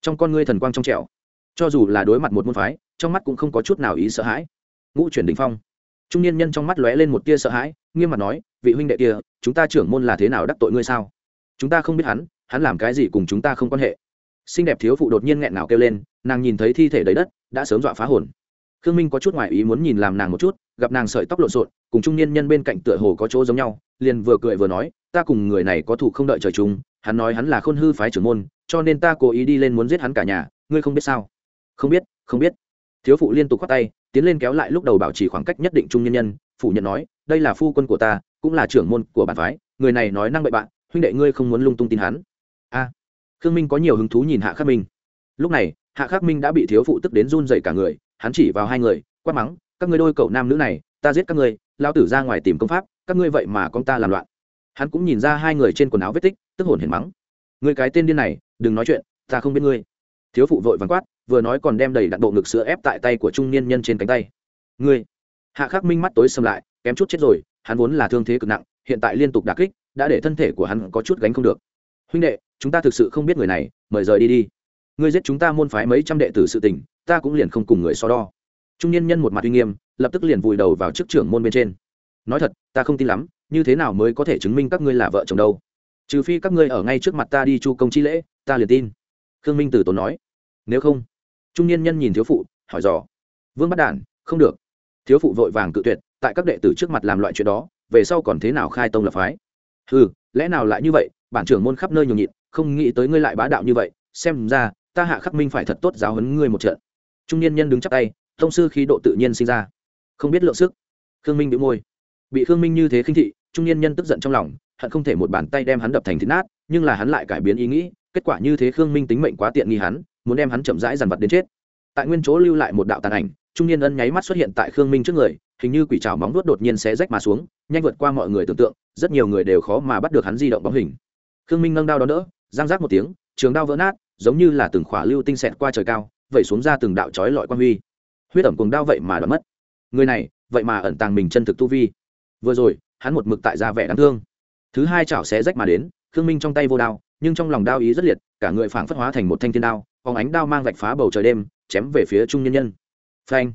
Trong con ngươi thần quang trong trẻo. Cho dù là đối mặt một môn phái, trong mắt cũng không có chút nào ý sợ hãi. Ngũ chuyển đình phong. Trung niên nhân trong mắt lóe lên một tia sợ hãi, nghiêm mặt nói, vị huynh đệ kia, chúng ta trưởng môn là thế nào đắc tội ngươi sao? Chúng ta không biết hắn hắn làm cái gì cùng chúng ta không quan hệ xinh đẹp thiếu phụ đột nhiên nghẹn ngào kêu lên, nàng nhìn thấy thi thể đầy đất, đã sớm dọa phá hồn. Khương minh có chút ngoại ý muốn nhìn làm nàng một chút, gặp nàng sợi tóc lộn xộn, cùng trung niên nhân bên cạnh tựa hồ có chỗ giống nhau, liền vừa cười vừa nói, ta cùng người này có thủ không đợi trời chúng hắn nói hắn là khôn hư phái trưởng môn, cho nên ta cố ý đi lên muốn giết hắn cả nhà, ngươi không biết sao? Không biết không biết. Thiếu phụ liên tục khoát tay, tiến lên kéo lại lúc đầu bảo trì khoảng cách nhất định trung nhân nhân, phủ nhận nói, đây là phu quân của ta, cũng là trưởng môn của bản phái, người này nói năng bậy bạn, huynh đệ ngươi không muốn lung tung tin hắn. A khương minh có nhiều hứng thú nhìn hạ khắc minh. Lúc này, hạ khắc minh đã bị thiếu phụ tức đến run dậy cả người, hắn chỉ vào hai người, quát mắng, các ngươi đôi cậu nam nữ này, ta giết các ngươi lao tử ra ngoài tìm công pháp, các ngươi vậy mà con ta làm loạn. Hắn cũng nhìn ra hai người trên quần áo vết tích, tức hồn hiền mắng người cái tên điên này, đừng nói chuyện, ta không biết ngươi. Thiếu phụ vội vắng quát, vừa nói còn đem đầy đặn bộ ngực sữa ép tại tay của trung niên nhân trên cánh tay. Ngươi. Hạ khắc minh mắt tối xâm lại, kém chút chết rồi, hắn vốn là thương thế cực nặng, hiện tại liên tục đà kích, đã để thân thể của hắn có chút gánh không được. Huynh đệ chúng ta thực sự không biết người này, mời rời đi đi. Ngươi giết chúng ta môn phái mấy trăm đệ tử sự tình, ta cũng liền không cùng người so đo. Trung niên nhân một mặt uy nghiêm, lập tức liền vùi đầu vào chức trưởng môn bên trên. Nói thật, ta không tin lắm, như thế nào mới có thể chứng minh các ngươi là vợ chồng đâu? Trừ phi các ngươi ở ngay trước mặt ta đi chu công chi lễ, ta liền tin. Khương minh Tử tốn nói. Nếu không, trung niên nhân nhìn thiếu phụ, hỏi dò. Vương bắt đản, không được. Thiếu phụ vội vàng cự tuyệt, tại các đệ tử trước mặt làm loại chuyện đó, về sau còn thế nào khai tông lập phái? Ừ lẽ nào lại như vậy, bản trưởng môn khắp nơi nhường nhịn không nghĩ tới ngươi lại bá đạo như vậy, xem ra, ta hạ khắc minh phải thật tốt giáo huấn ngươi một trận. Trung niên nhân đứng chắp tay thông sư khí độ tự nhiên sinh ra. Không biết lượng sức. Khương minh bị môi. Bị khương minh như thế khinh thị, trung niên nhân tức giận trong lòng, hận không thể một bàn tay đem hắn đập thành thịt nát, nhưng là hắn lại cải biến ý nghĩ, kết quả như thế khương minh tính mệnh quá tiện nghi hắn, muốn đem hắn chậm rãi dằn vặt đến chết. Tại nguyên chỗ lưu lại một đạo tàn ảnh, trung niên ân nháy mắt xuất hiện tại khương minh trước người, hình như quỷ trào móng vuốt đột nhiên xé rách mà xuống, nhanh vượt qua mọi người tưởng tượng, rất nhiều người đều khó mà bắt được hắn di động bóng hình. Khương minh nâng đao đó đỡ giang rác một tiếng, trường đao vỡ nát, giống như là từng khỏa lưu tinh xẹt qua trời cao, vẩy xuống ra từng đạo trói lọi quan huy. Huyết ẩm cùng đao vậy mà đoạt mất. Người này, vậy mà ẩn tàng mình chân thực tu vi. Vừa rồi, hắn một mực tại ra vẻ đáng thương. Thứ hai chảo xé rách mà đến, khương minh trong tay vô đao, nhưng trong lòng đao ý rất liệt, cả người phảng phất hóa thành một thanh thiên đao, phóng ánh đao mang vạch phá bầu trời đêm, chém về phía trung nhân nhân. Phanh!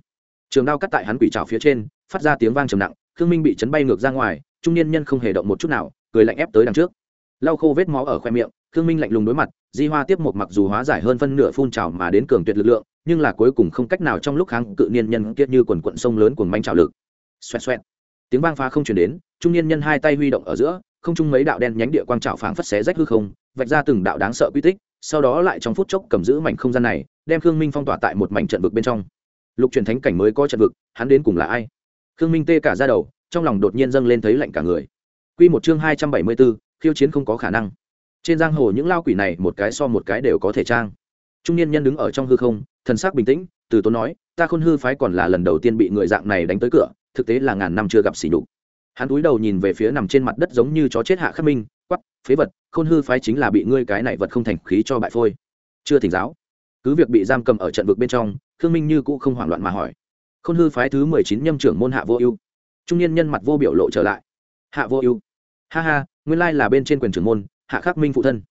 Trường đao cắt tại hắn quỷ trào phía trên, phát ra tiếng vang trầm nặng, khương minh bị chấn bay ngược ra ngoài, trung niên nhân không hề động một chút nào, cười lạnh ép tới đằng trước. Lau khô vết máu ở khoe miệng khương minh lạnh lùng đối mặt, di hoa tiếp một mặc dù hóa giải hơn phân nửa phun trào mà đến cường tuyệt lực lượng, nhưng là cuối cùng không cách nào trong lúc kháng cự niên nhân kiệt như quần quận sông lớn cuồng manh trào lực. Xoẹt xoẹt. Tiếng vang phá không chuyển đến, trung niên nhân hai tay huy động ở giữa, không trung mấy đạo đen nhánh địa quang trào phảng phất xé rách hư không, vạch ra từng đạo đáng sợ quy tích, sau đó lại trong phút chốc cầm giữ mảnh không gian này, đem khương minh phong tỏa tại một mảnh trận vực bên trong. Lục truyền thánh cảnh mới có trận vực, hắn đến cùng là ai? Khương minh tê cả ra đầu, trong lòng đột nhiên dâng lên thấy lạnh cả người. Q một chương hai trăm bảy mươi b ố khiêu chiến không có khả năng trên giang hồ những lao quỷ này một cái so một cái đều có thể trang. Trung niên nhân đứng ở trong hư không, thần sắc bình tĩnh, từ tốn nói, ta khôn hư phái còn là lần đầu tiên bị người dạng này đánh tới cửa, thực tế là ngàn năm chưa gặp xỉ nhục. Hắn cúi đầu nhìn về phía nằm trên mặt đất giống như chó chết hạ khắc minh quắp phế vật, khôn hư phái chính là bị ngươi cái này vật không thành khí cho bại phôi. Chưa thỉnh giáo. Cứ việc bị giam cầm ở trận vực bên trong, khương minh như cũ không hoảng loạn mà hỏi, khôn hư phái thứ mười chín nhâm trưởng môn hạ vô ưu? Trung niên nhân mặt vô biểu lộ trở lại, hạ vô ưu? Ha ha, nguyên lai là bên trên quyền trưởng môn hạ khắc minh phụ thân.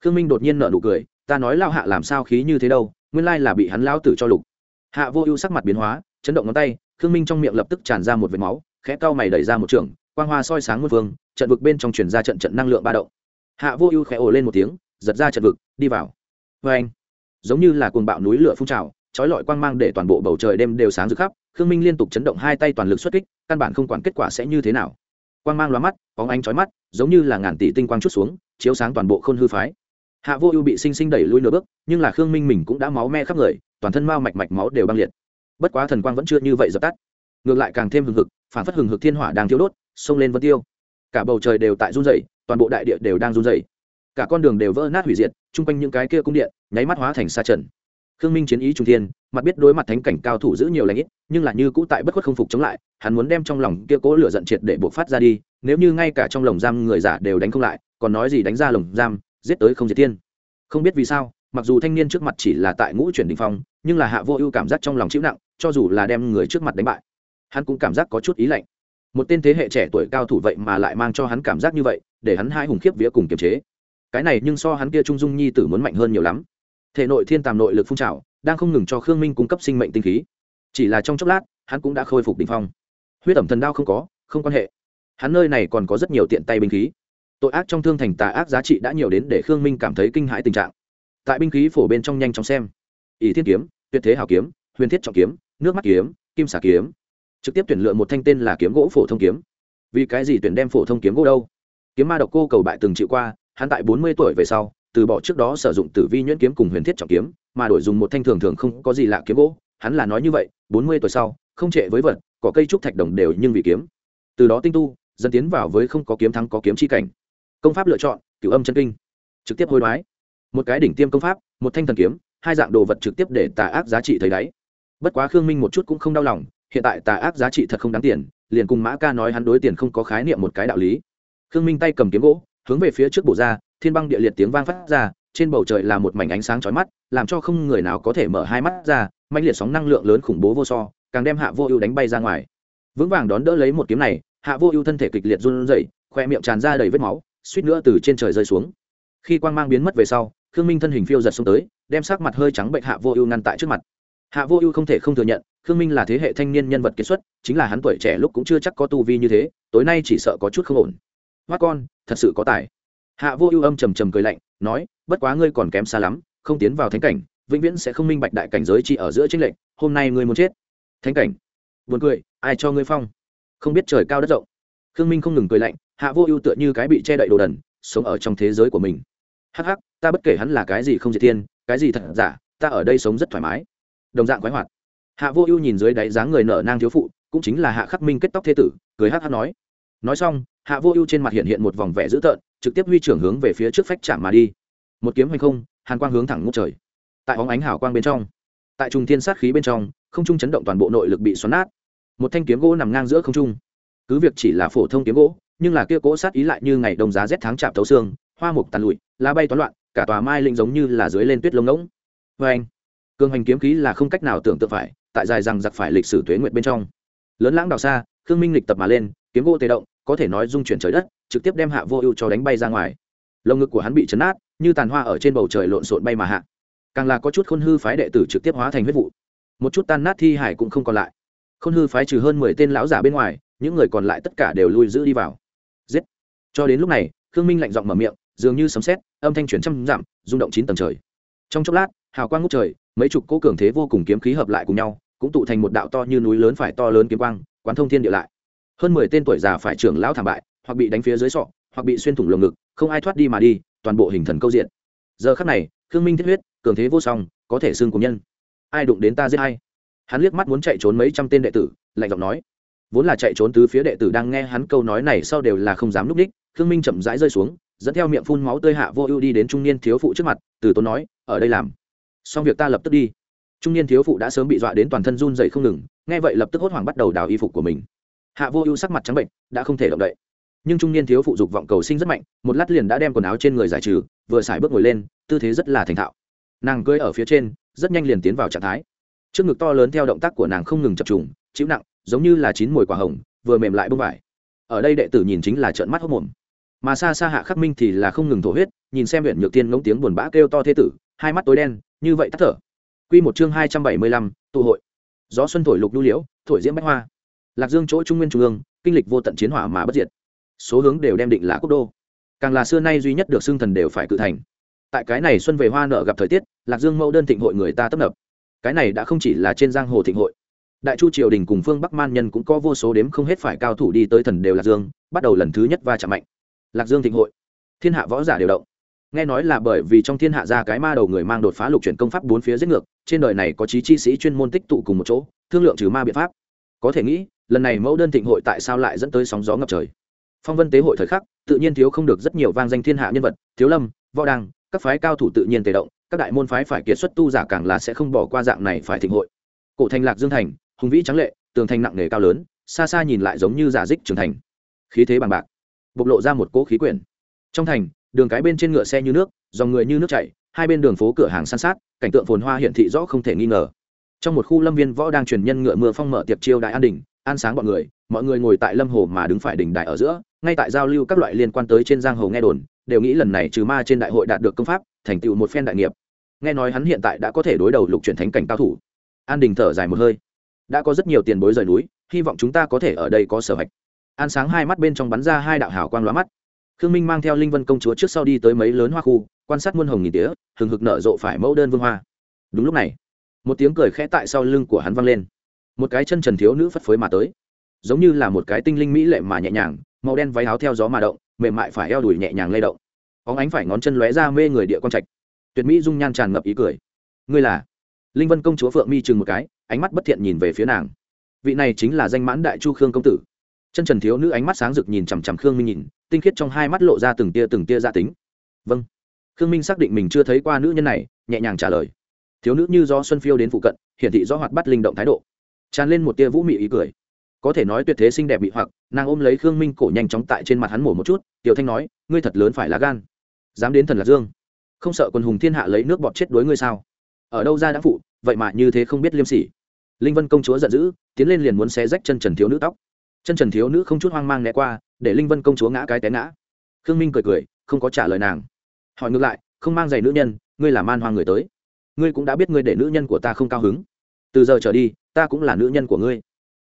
Khương minh đột nhiên nở nụ cười, ta nói lao hạ làm sao khí như thế đâu, nguyên lai là bị hắn lao tử cho lục. Hạ vô ưu sắc mặt biến hóa, chấn động ngón tay, khương minh trong miệng lập tức tràn ra một vệt máu, khẽ cau mày đẩy ra một trường, quang hoa soi sáng muôn phương trận vực bên trong truyền ra trận trận năng lượng ba động. Hạ vô ưu khẽ ồ lên một tiếng, giật ra trận vực, đi vào. Vê anh giống như là cuồng bạo núi lửa phun trào trói lọi quang mang để toàn bộ bầu trời đêm đều sáng rực khắp, khương minh liên tục chấn động hai tay toàn lực xuất kích, căn bản không quản kết quả sẽ như thế nào. Quang mang loa mắt, bóng ánh chói mắt, giống như là ngàn tỷ tinh quang chút xuống chiếu sáng toàn bộ khôn hư phái. Hạ vô ưu bị sinh sinh đẩy lui nửa bước, nhưng là khương minh mình cũng đã máu me khắp người, toàn thân mao mạch mạch máu đều băng liệt. Bất quá thần quang vẫn chưa như vậy dập tắt. Ngược lại càng thêm hừng hực, phản phất hừng hực thiên hỏa đang thiêu đốt, xông lên vân tiêu. Cả bầu trời đều tại run rẩy, toàn bộ đại địa đều đang run rẩy. Cả con đường đều vỡ nát hủy diệt, chung quanh những cái kia cung điện, nháy mắt hóa thành sa trần. Khương minh chiến ý trung thiên, mặt biết đối mặt thánh cảnh cao thủ giữ nhiều lãnh ít, nhưng là như cũ tại bất khuất không phục chống lại, hắn muốn đem trong lòng kia cố lửa giận triệt để buộc phát ra đi nếu như ngay cả trong lồng giam người giả đều đánh không lại, còn nói gì đánh ra lồng giam, giết tới không diệt tiên không biết vì sao, mặc dù thanh niên trước mặt chỉ là tại ngũ chuyển đình phong, nhưng là hạ vô ưu cảm giác trong lòng chịu nặng, cho dù là đem người trước mặt đánh bại, hắn cũng cảm giác có chút ý lạnh. Một tên thế hệ trẻ tuổi cao thủ vậy mà lại mang cho hắn cảm giác như vậy, để hắn hai hùng khiếp vía cùng kiềm chế. Cái này nhưng so hắn kia trung dung nhi tử muốn mạnh hơn nhiều lắm. Thể nội thiên tàm nội lực phun trào, đang không ngừng cho khương minh cung cấp sinh mệnh tinh khí. Chỉ là trong chốc lát, hắn cũng đã khôi phục đ ỉ n h phong. Huyết ẩm thần đao không có, không quan hệ hắn nơi này còn có rất nhiều tiện tay binh khí. Tội ác trong thương thành tà ác giá trị đã nhiều đến để khương minh cảm thấy kinh hãi tình trạng. Tại binh khí phổ bên trong nhanh chóng xem. Ỷ thiên kiếm, tuyệt thế hào kiếm, huyền thiết trọng kiếm, nước mắt kiếm, kim xà kiếm. Trực tiếp tuyển lựa một thanh tên là kiếm gỗ phổ thông kiếm. Vì cái gì tuyển đem phổ thông kiếm gỗ đâu? Kiếm ma độc cô cầu bại từng chịu qua, hắn tại bốn mươi tuổi về sau, từ bỏ trước đó sử dụng tử vi nhuyễn kiếm cùng huyền thiết trọng kiếm, mà đổi dùng một thanh thường thường không có gì lạ kiếm gỗ, hắn là nói như vậy, bốn mươi tuổi sau, không trệ với vật có cây trúc thạch đồng đều nhưng vì kiếm. Từ đó tinh tu dần tiến vào với không có kiếm thắng có kiếm chi cảnh. Công pháp lựa chọn, cửu âm chân kinh. Trực tiếp hối đoái. Một cái đỉnh tiêm công pháp, một thanh thần kiếm, hai dạng đồ vật trực tiếp để tà ác giá trị thấy đáy. Bất quá khương minh một chút cũng không đau lòng, hiện tại tà ác giá trị thật không đáng tiền, liền cùng mã ca nói hắn đối tiền không có khái niệm một cái đạo lý. Khương minh tay cầm kiếm gỗ, hướng về phía trước bổ ra, thiên băng địa liệt tiếng vang phát ra, trên bầu trời là một mảnh ánh sáng chói mắt, làm cho không người nào có thể mở hai mắt ra mạnh liệt sóng năng lượng lớn khủng bố vô so, càng đem hạ vô ưu đánh bay ra ngoài. Vững vàng đón đỡ lấy một kiếm này hạ vô ưu thân thể kịch liệt run rẩy, khoe miệng tràn ra đầy vết máu, suýt nữa từ trên trời rơi xuống. Khi quang mang biến mất về sau, khương minh thân hình phiêu giật xuống tới, đem sắc mặt hơi trắng bệnh hạ vô ưu ngăn tại trước mặt. Hạ vô ưu không thể không thừa nhận, khương minh là thế hệ thanh niên nhân vật kiệt xuất, chính là hắn tuổi trẻ lúc cũng chưa chắc có tu vi như thế, tối nay chỉ sợ có chút không ổn. Hoa con, thật sự có tài. Hạ vô ưu âm trầm trầm cười lạnh, nói, bất quá ngươi còn kém xa lắm, không tiến vào thánh cảnh, vĩnh viễn sẽ không minh bạch đại cảnh giới chỉ ở giữa chính lệnh hôm nay ngươi muốn chết. Thánh cảnh? Buồn cười, ai cho ngươi phong? Không biết trời cao đất rộng. Khương minh không ngừng cười lạnh, hạ vô ưu tựa như cái bị che đậy đồ đần, sống ở trong thế giới của mình. Hắc hắc, ta bất kể hắn là cái gì không diệt thiên, cái gì thật giả, ta ở đây sống rất thoải mái. Đồng dạng khoái hoạt. Hạ vô ưu nhìn dưới đáy dáng người nở nang thiếu phụ, cũng chính là hạ khắc minh kết tóc thế tử, cười hắc hắc nói. Nói xong, hạ vô ưu trên mặt hiện hiện một vòng vẻ dữ tợn, trực tiếp huy trưởng hướng về phía trước phách chạm mà đi. Một kiếm hành không, hàn quang hướng thẳng ngút trời. Tại hóng ánh hào quang bên trong, tại trùng thiên sát khí bên trong, không trung chấn động toàn bộ nội lực bị xoắn nát một thanh kiếm gỗ nằm ngang giữa không trung. Cứ việc chỉ là phổ thông kiếm gỗ, nhưng là kia cỗ sát ý lại như ngày đông giá rét tháng chạm tấu xương, hoa mục tàn lụi, lá bay toán loạn, cả tòa mai linh giống như là dưới lên tuyết lông ngỗng. Vê anh, cường hành kiếm khí là không cách nào tưởng tượng phải, tại dài rằng giặc phải lịch sử thuế nguyện bên trong. Lớn lãng đào xa, khương minh lịch tập mà lên, kiếm gỗ tê động, có thể nói dung chuyển trời đất, trực tiếp đem hạ vô ưu cho đánh bay ra ngoài. Lồng ngực của hắn bị chấn nát, như tàn hoa ở trên bầu trời lộn xộn bay mà hạ. Càng là có chút khôn hư phái đệ tử trực tiếp hóa thành huyết vụ. Một chút tan nát thi hải cũng không còn lại khôn hư phái trừ hơn mười tên lão giả bên ngoài, những người còn lại tất cả đều lui giữ đi vào. Giết. Cho đến lúc này, khương minh lạnh giọng mở miệng, dường như sấm sét, âm thanh chuyển trăm dặm, rung động chín tầng trời. Trong chốc lát, hào quang ngút trời, mấy chục cỗ cường thế vô cùng kiếm khí hợp lại cùng nhau, cũng tụ thành một đạo to như núi lớn phải to lớn kiếm quang, quán thông thiên địa lại. Hơn mười tên tuổi già phải trưởng lão thảm bại, hoặc bị đánh phía dưới sọ, hoặc bị xuyên thủng lồng ngực, không ai thoát đi mà đi, toàn bộ hình thần câu diện. Giờ khắc này, khương minh thiết huyết, cường thế vô song, có thể xương cùng nhân. Ai đụng đến ta giết hay hắn liếc mắt muốn chạy trốn mấy trăm tên đệ tử, lạnh giọng nói. Vốn là chạy trốn từ phía đệ tử đang nghe hắn câu nói này sau đều là không dám núp đích, khương minh chậm rãi rơi xuống, dẫn theo miệng phun máu tơi hạ vô ưu đi đến trung niên thiếu phụ trước mặt, từ tốn nói, ở đây làm. Xong việc ta lập tức đi. Trung niên thiếu phụ đã sớm bị dọa đến toàn thân run dậy không ngừng, nghe vậy lập tức hốt hoảng bắt đầu đào y phục của mình. Hạ vô ưu sắc mặt trắng bệnh, đã không thể động đậy. Nhưng trung niên thiếu phụ dục vọng cầu sinh rất mạnh, một lát liền đã đem quần áo trên người giải trừ, vừa xài bước ngồi lên, tư thế rất là thành thạo. Nàng cưỡi ở phía trên, rất nhanh liền tiến vào trạng thái trước ngực to lớn theo động tác của nàng không ngừng chập trùng, chịu nặng, giống như là chín mùi quả hồng, vừa mềm lại bông vải. Ở đây đệ tử nhìn chính là trợn mắt hốc mồm. Mà xa xa hạ khắc minh thì là không ngừng thổ huyết, nhìn xem huyện nhược tiên ngống tiếng buồn bã kêu to thế tử, hai mắt tối đen, như vậy tắt thở. Q một chương hai trăm bảy mươi lăm, tụ hội. Gió xuân thổi lục nhu liễu, thổi diễm bách hoa. Lạc dương chỗ trung nguyên trung ương, kinh lịch vô tận chiến hỏa mà bất diệt. Số hướng đều đem định là quốc đô. Càng là xưa nay duy nhất được xưng thần đều phải cự thành. Tại cái này xuân về hoa nợ gặp thời tiết, lạc dương mẫu đơn thịnh hội người ta tấp nập cái này đã không chỉ là trên giang hồ thịnh hội. Đại chu triều đình cùng phương bắc man nhân cũng có vô số đếm không hết phải cao thủ đi tới thần đều lạc dương, bắt đầu lần thứ nhất va chạm mạnh. Lạc dương thịnh hội. Thiên hạ võ giả đều động. Nghe nói là bởi vì trong thiên hạ ra cái ma đầu người mang đột phá lục chuyển công pháp bốn phía giết ngược, trên đời này có trí chi sĩ chuyên môn tích tụ cùng một chỗ, thương lượng trừ ma biện pháp. Có thể nghĩ, lần này mẫu đơn thịnh hội tại sao lại dẫn tới sóng gió ngập trời? Phong vân tế hội thời khắc, tự nhiên thiếu không được rất nhiều vang danh thiên hạ nhân vật, thiếu lâm, võ đăng, các phái cao thủ tự nhiên tề động các đại môn phái phải kiệt xuất tu giả càng là sẽ không bỏ qua dạng này phải thịnh hội. Cổ thành lạc dương thành, hùng vĩ trắng lệ, tường thành nặng nề cao lớn, xa xa nhìn lại giống như giả dích trường thành. Khí thế bằng bạc, bộc lộ ra một cỗ khí quyển. Trong thành, đường cái bên trên ngựa xe như nước, dòng người như nước chảy, hai bên đường phố cửa hàng san sát, cảnh tượng phồn hoa hiện thị rõ không thể nghi ngờ. Trong một khu lâm viên võ đang truyền nhân ngựa mưa phong mở tiệp chiêu đại an đình an sáng bọn người, mọi người ngồi tại lâm hồ mà đứng phải đỉnh đại ở giữa, ngay tại giao lưu các loại liên quan tới trên giang hồ nghe đồn, đều nghĩ lần này trừ ma trên đại hội đạt được công pháp, thành tựu một phen đại nghiệp nghe nói hắn hiện tại đã có thể đối đầu lục truyền thánh cảnh cao thủ. An đình thở dài một hơi. Đã có rất nhiều tiền bối rời núi, hy vọng chúng ta có thể ở đây có sở hạch. An sáng hai mắt bên trong bắn ra hai đạo hào quang lóa mắt. Khương minh mang theo linh vân công chúa trước sau đi tới mấy lớn hoa khu, quan sát muôn hồng nghìn tía, hừng hực nở rộ phải mẫu đơn vương hoa. Đúng lúc này, một tiếng cười khẽ tại sau lưng của hắn vang lên. Một cái chân trần thiếu nữ phất phới mà tới. Giống như là một cái tinh linh mỹ lệ mà nhẹ nhàng, màu đen váy áo theo gió mà động, mềm mại phải eo đùi nhẹ nhàng lay động. Óng ánh phải ngón chân lóe ra mê người địa con trạch tuyệt mỹ dung nhan tràn ngập ý cười. Ngươi là? Linh vân công chúa phượng mi chừng một cái, ánh mắt bất thiện nhìn về phía nàng. Vị này chính là danh mãn đại chu khương công tử. Chân trần thiếu nữ ánh mắt sáng rực nhìn chằm chằm khương minh nhìn, tinh khiết trong hai mắt lộ ra từng tia từng tia gia tính. Vâng. Khương minh xác định mình chưa thấy qua nữ nhân này, nhẹ nhàng trả lời. Thiếu nữ như do xuân phiêu đến phụ cận, hiển thị do hoạt bắt linh động thái độ. Tràn lên một tia vũ mị ý cười. Có thể nói tuyệt thế xinh đẹp bị hoặc, nàng ôm lấy khương minh cổ nhanh chóng tại trên mặt hắn mổ một chút, tiểu thanh nói, ngươi thật lớn phải lá gan. Dám đến thần lạc dương không sợ quân hùng thiên hạ lấy nước bọt chết đối ngươi sao? Ở đâu ra đã phụ, vậy mà như thế không biết liêm sỉ. Linh vân công chúa giận dữ, tiến lên liền muốn xé rách chân trần thiếu nữ tóc. Chân trần thiếu nữ không chút hoang mang né qua, để linh vân công chúa ngã cái té ngã. Khương minh cười cười, không có trả lời nàng. Hỏi ngược lại, không mang giày nữ nhân, ngươi là man hoang người tới. Ngươi cũng đã biết ngươi để nữ nhân của ta không cao hứng. Từ giờ trở đi, ta cũng là nữ nhân của ngươi.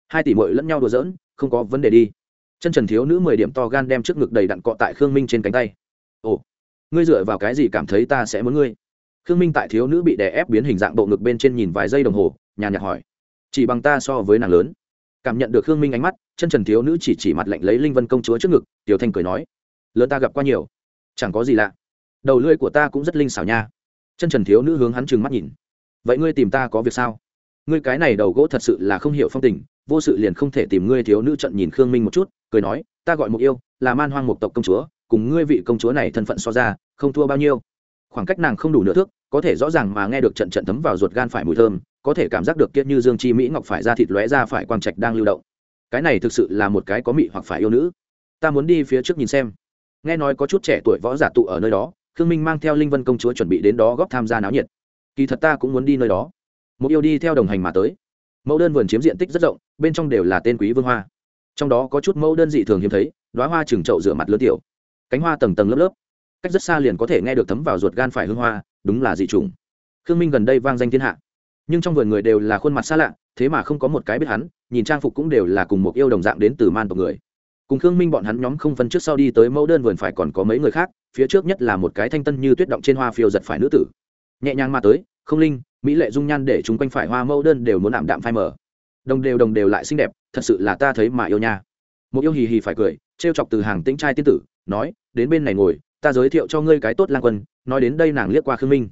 Hai tỷ mội lẫn nhau đùa giỡn, không có vấn đề đi. Chân trần thiếu nữ mười điểm to gan đem trước ngực đầy đặn cọ tại khương minh trên cánh tay. Ồ ngươi dựa vào cái gì cảm thấy ta sẽ muốn ngươi? Khương minh tại thiếu nữ bị đè ép biến hình dạng bộ ngực bên trên nhìn vài giây đồng hồ, nhàn nhạt hỏi. Chỉ bằng ta so với nàng lớn. Cảm nhận được khương minh ánh mắt, chân trần thiếu nữ chỉ chỉ mặt lạnh lấy linh vân công chúa trước ngực, tiểu thanh cười nói. Lớn ta gặp qua nhiều. Chẳng có gì lạ. Đầu lưỡi của ta cũng rất linh xảo nha. Chân trần thiếu nữ hướng hắn trừng mắt nhìn. Vậy ngươi tìm ta có việc sao? Ngươi cái này đầu gỗ thật sự là không hiểu phong tình, vô sự liền không thể tìm ngươi thiếu nữ trận nhìn khương minh một chút, cười nói, ta gọi mục yêu, là man hoang mục tộc công chúa cùng ngươi vị công chúa này thân phận so ra, không thua bao nhiêu. Khoảng cách nàng không đủ nửa thước, có thể rõ ràng mà nghe được trận trận thấm vào ruột gan phải mùi thơm, có thể cảm giác được kiết như dương chi mỹ ngọc phải ra thịt lóe ra phải quang trạch đang lưu động. Cái này thực sự là một cái có mị hoặc phải yêu nữ. Ta muốn đi phía trước nhìn xem. Nghe nói có chút trẻ tuổi võ giả tụ ở nơi đó, khương minh mang theo linh vân công chúa chuẩn bị đến đó góp tham gia náo nhiệt. Kỳ thật ta cũng muốn đi nơi đó. Một yêu đi theo đồng hành mà tới. Mẫu đơn vườn chiếm diện tích rất rộng, bên trong đều là tên quý vương hoa. Trong đó có chút mẫu đơn dị thường hiếm thấy đoá hoa trừng trậu rửa mặt lớn tiểu cánh hoa tầng tầng lớp lớp. Cách rất xa liền có thể nghe được thấm vào ruột gan phải hương hoa, đúng là dị trùng khương minh gần đây vang danh thiên hạ. Nhưng trong vườn người đều là khuôn mặt xa lạ, thế mà không có một cái biết hắn, nhìn trang phục cũng đều là cùng một yêu đồng dạng đến từ man tộc người. Cùng khương minh bọn hắn nhóm không phân trước sau đi tới mẫu đơn vườn phải còn có mấy người khác, phía trước nhất là một cái thanh tân như tuyết động trên hoa phiêu giật phải nữ tử. Nhẹ nhàng mà tới không linh, mỹ lệ dung nhan để chúng quanh phải hoa mẫu đơn đều muốn ảm đạm phai mở đồng đều đồng đều lại xinh đẹp, thật sự là ta thấy mà yêu nha. Một yêu hì hì phải cười, trêu chọc từ hàng tĩnh trai tiên tử nói, đến bên này ngồi, ta giới thiệu cho ngươi cái tốt lang quân. Nói đến đây nàng liếc qua khương minh.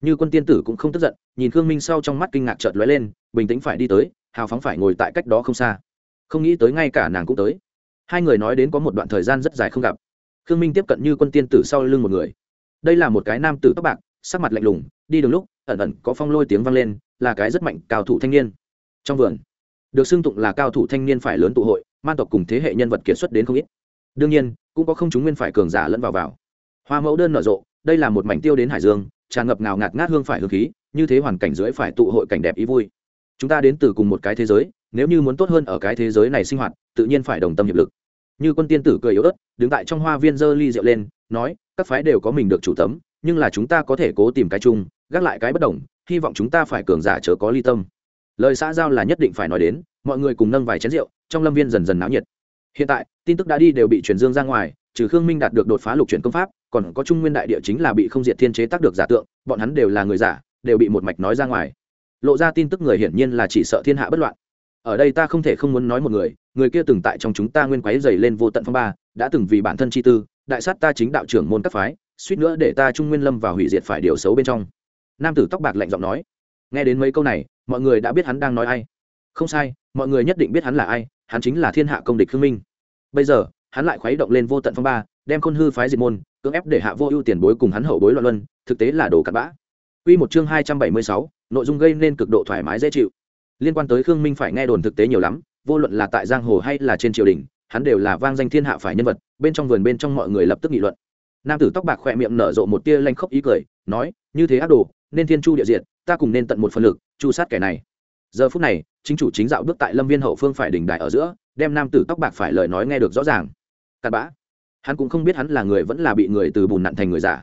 Như quân tiên tử cũng không tức giận, nhìn khương minh sau trong mắt kinh ngạc chợt lóe lên, bình tĩnh phải đi tới, hào phóng phải ngồi tại cách đó không xa. Không nghĩ tới ngay cả nàng cũng tới. Hai người nói đến có một đoạn thời gian rất dài không gặp. Khương minh tiếp cận như quân tiên tử sau lưng một người. Đây là một cái nam tử tóc bạc, sắc mặt lạnh lùng, đi đường lúc, ẩn ẩn có phong lôi tiếng vang lên, là cái rất mạnh cao thủ thanh niên. Trong vườn, được xưng tụng là cao thủ thanh niên phải lớn tụ hội man tộc cùng thế hệ nhân vật kiệt xuất đến không ít. Đương nhiên cũng có không chúng nguyên phải cường giả lẫn vào vào. Hoa mẫu đơn nở rộ, đây là một mảnh tiêu đến hải dương, tràn ngập ngào ngạt ngát hương phải hương khí, như thế hoàn cảnh dưới phải tụ hội cảnh đẹp ý vui. Chúng ta đến từ cùng một cái thế giới, nếu như muốn tốt hơn ở cái thế giới này sinh hoạt, tự nhiên phải đồng tâm hiệp lực. Như quân tiên tử cười yếu ớt, đứng tại trong hoa viên dơ ly rượu lên, nói, các phái đều có mình được chủ tấm, nhưng là chúng ta có thể cố tìm cái chung, gác lại cái bất đồng, hy vọng chúng ta phải cường giả chớ có ly tâm. Lời xã giao là nhất định phải nói đến, mọi người cùng nâng vài chén rượu, trong lâm viên dần dần náo nhiệt hiện tại, tin tức đã đi đều bị truyền dương ra ngoài, trừ khương minh đạt được đột phá lục chuyển công pháp, còn có trung nguyên đại địa chính là bị không diệt thiên chế tác được giả tượng, bọn hắn đều là người giả, đều bị một mạch nói ra ngoài. Lộ ra tin tức người hiển nhiên là chỉ sợ thiên hạ bất loạn. Ở đây ta không thể không muốn nói một người người kia từng tại trong chúng ta nguyên quái dày lên vô tận phong ba, đã từng vì bản thân chi tư, đại sát ta chính đạo trưởng môn các phái, suýt nữa để ta trung nguyên lâm vào hủy diệt phải điều xấu bên trong. Nam tử tóc bạc lạnh giọng nói. Nghe đến mấy câu này, mọi người đã biết hắn đang nói ai. Không sai, mọi người nhất định biết hắn là ai hắn chính là thiên hạ công địch khương minh bây giờ hắn lại khuấy động lên vô tận phong ba đem khôn hư phái diệt môn cưỡng ép để hạ vô ưu tiền bối cùng hắn hậu bối loạn luân thực tế là đồ cặn bã Quy một chương hai trăm bảy mươi sáu, nội dung gây nên cực độ thoải mái dễ chịu. Liên quan tới Khương Minh phải nghe đồn thực tế nhiều lắm, vô luận là tại giang hồ hay là trên triều đình, hắn đều là vang danh thiên hạ phải nhân vật, bên trong vườn bên trong mọi người lập tức nghị luận. Nam tử tóc bạc khỏe miệng nở rộ một tia lanh khốc ý cười, nói, như thế ác đồ, nên thiên chu địa diệt, ta cùng nên tận một phần lực, chu sát kẻ này. Giờ phút này, chính chủ chính dạo bước tại Lâm Viên hậu phương phải đỉnh đại ở giữa, đem nam tử tóc bạc phải lời nói nghe được rõ ràng. Cặn bã. Hắn cũng không biết hắn là người vẫn là bị người từ bùn nặn thành người giả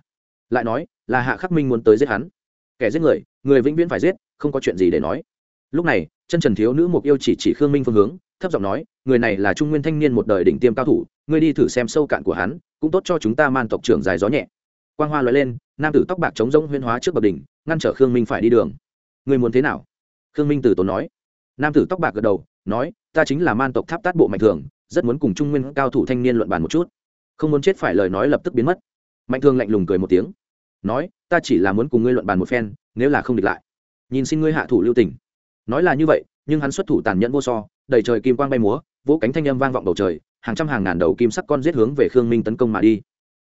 lại nói là hạ khắc minh muốn tới giết hắn. Kẻ giết người người vĩnh viễn phải giết không có chuyện gì để nói. Lúc này chân trần thiếu nữ mục yêu chỉ chỉ khương minh phương hướng thấp giọng nói người này là trung nguyên thanh niên một đời đỉnh tiêm cao thủ ngươi đi thử xem sâu cạn của hắn cũng tốt cho chúng ta man tộc trưởng dài gió nhẹ. Quang hoa nói lên nam tử tóc bạc chống rỗng huyên hóa trước bậc đỉnh ngăn trở khương minh phải đi đường. Ngươi muốn thế nào? Khương minh từ tốn nói nam tử tóc bạc gật đầu, nói, ta chính là man tộc tháp tát bộ mạnh thường, rất muốn cùng trung nguyên cao thủ thanh niên luận bàn một chút. Không muốn chết phải lời nói lập tức biến mất. Mạnh thường lạnh lùng cười một tiếng, nói, ta chỉ là muốn cùng ngươi luận bàn một phen, nếu là không địch lại. Nhìn xin ngươi hạ thủ lưu tình. Nói là như vậy, nhưng hắn xuất thủ tàn nhẫn vô so, đầy trời kim quang bay múa, vỗ cánh thanh âm vang vọng bầu trời, hàng trăm hàng ngàn đầu kim sắc con giết hướng về khương minh tấn công mà đi.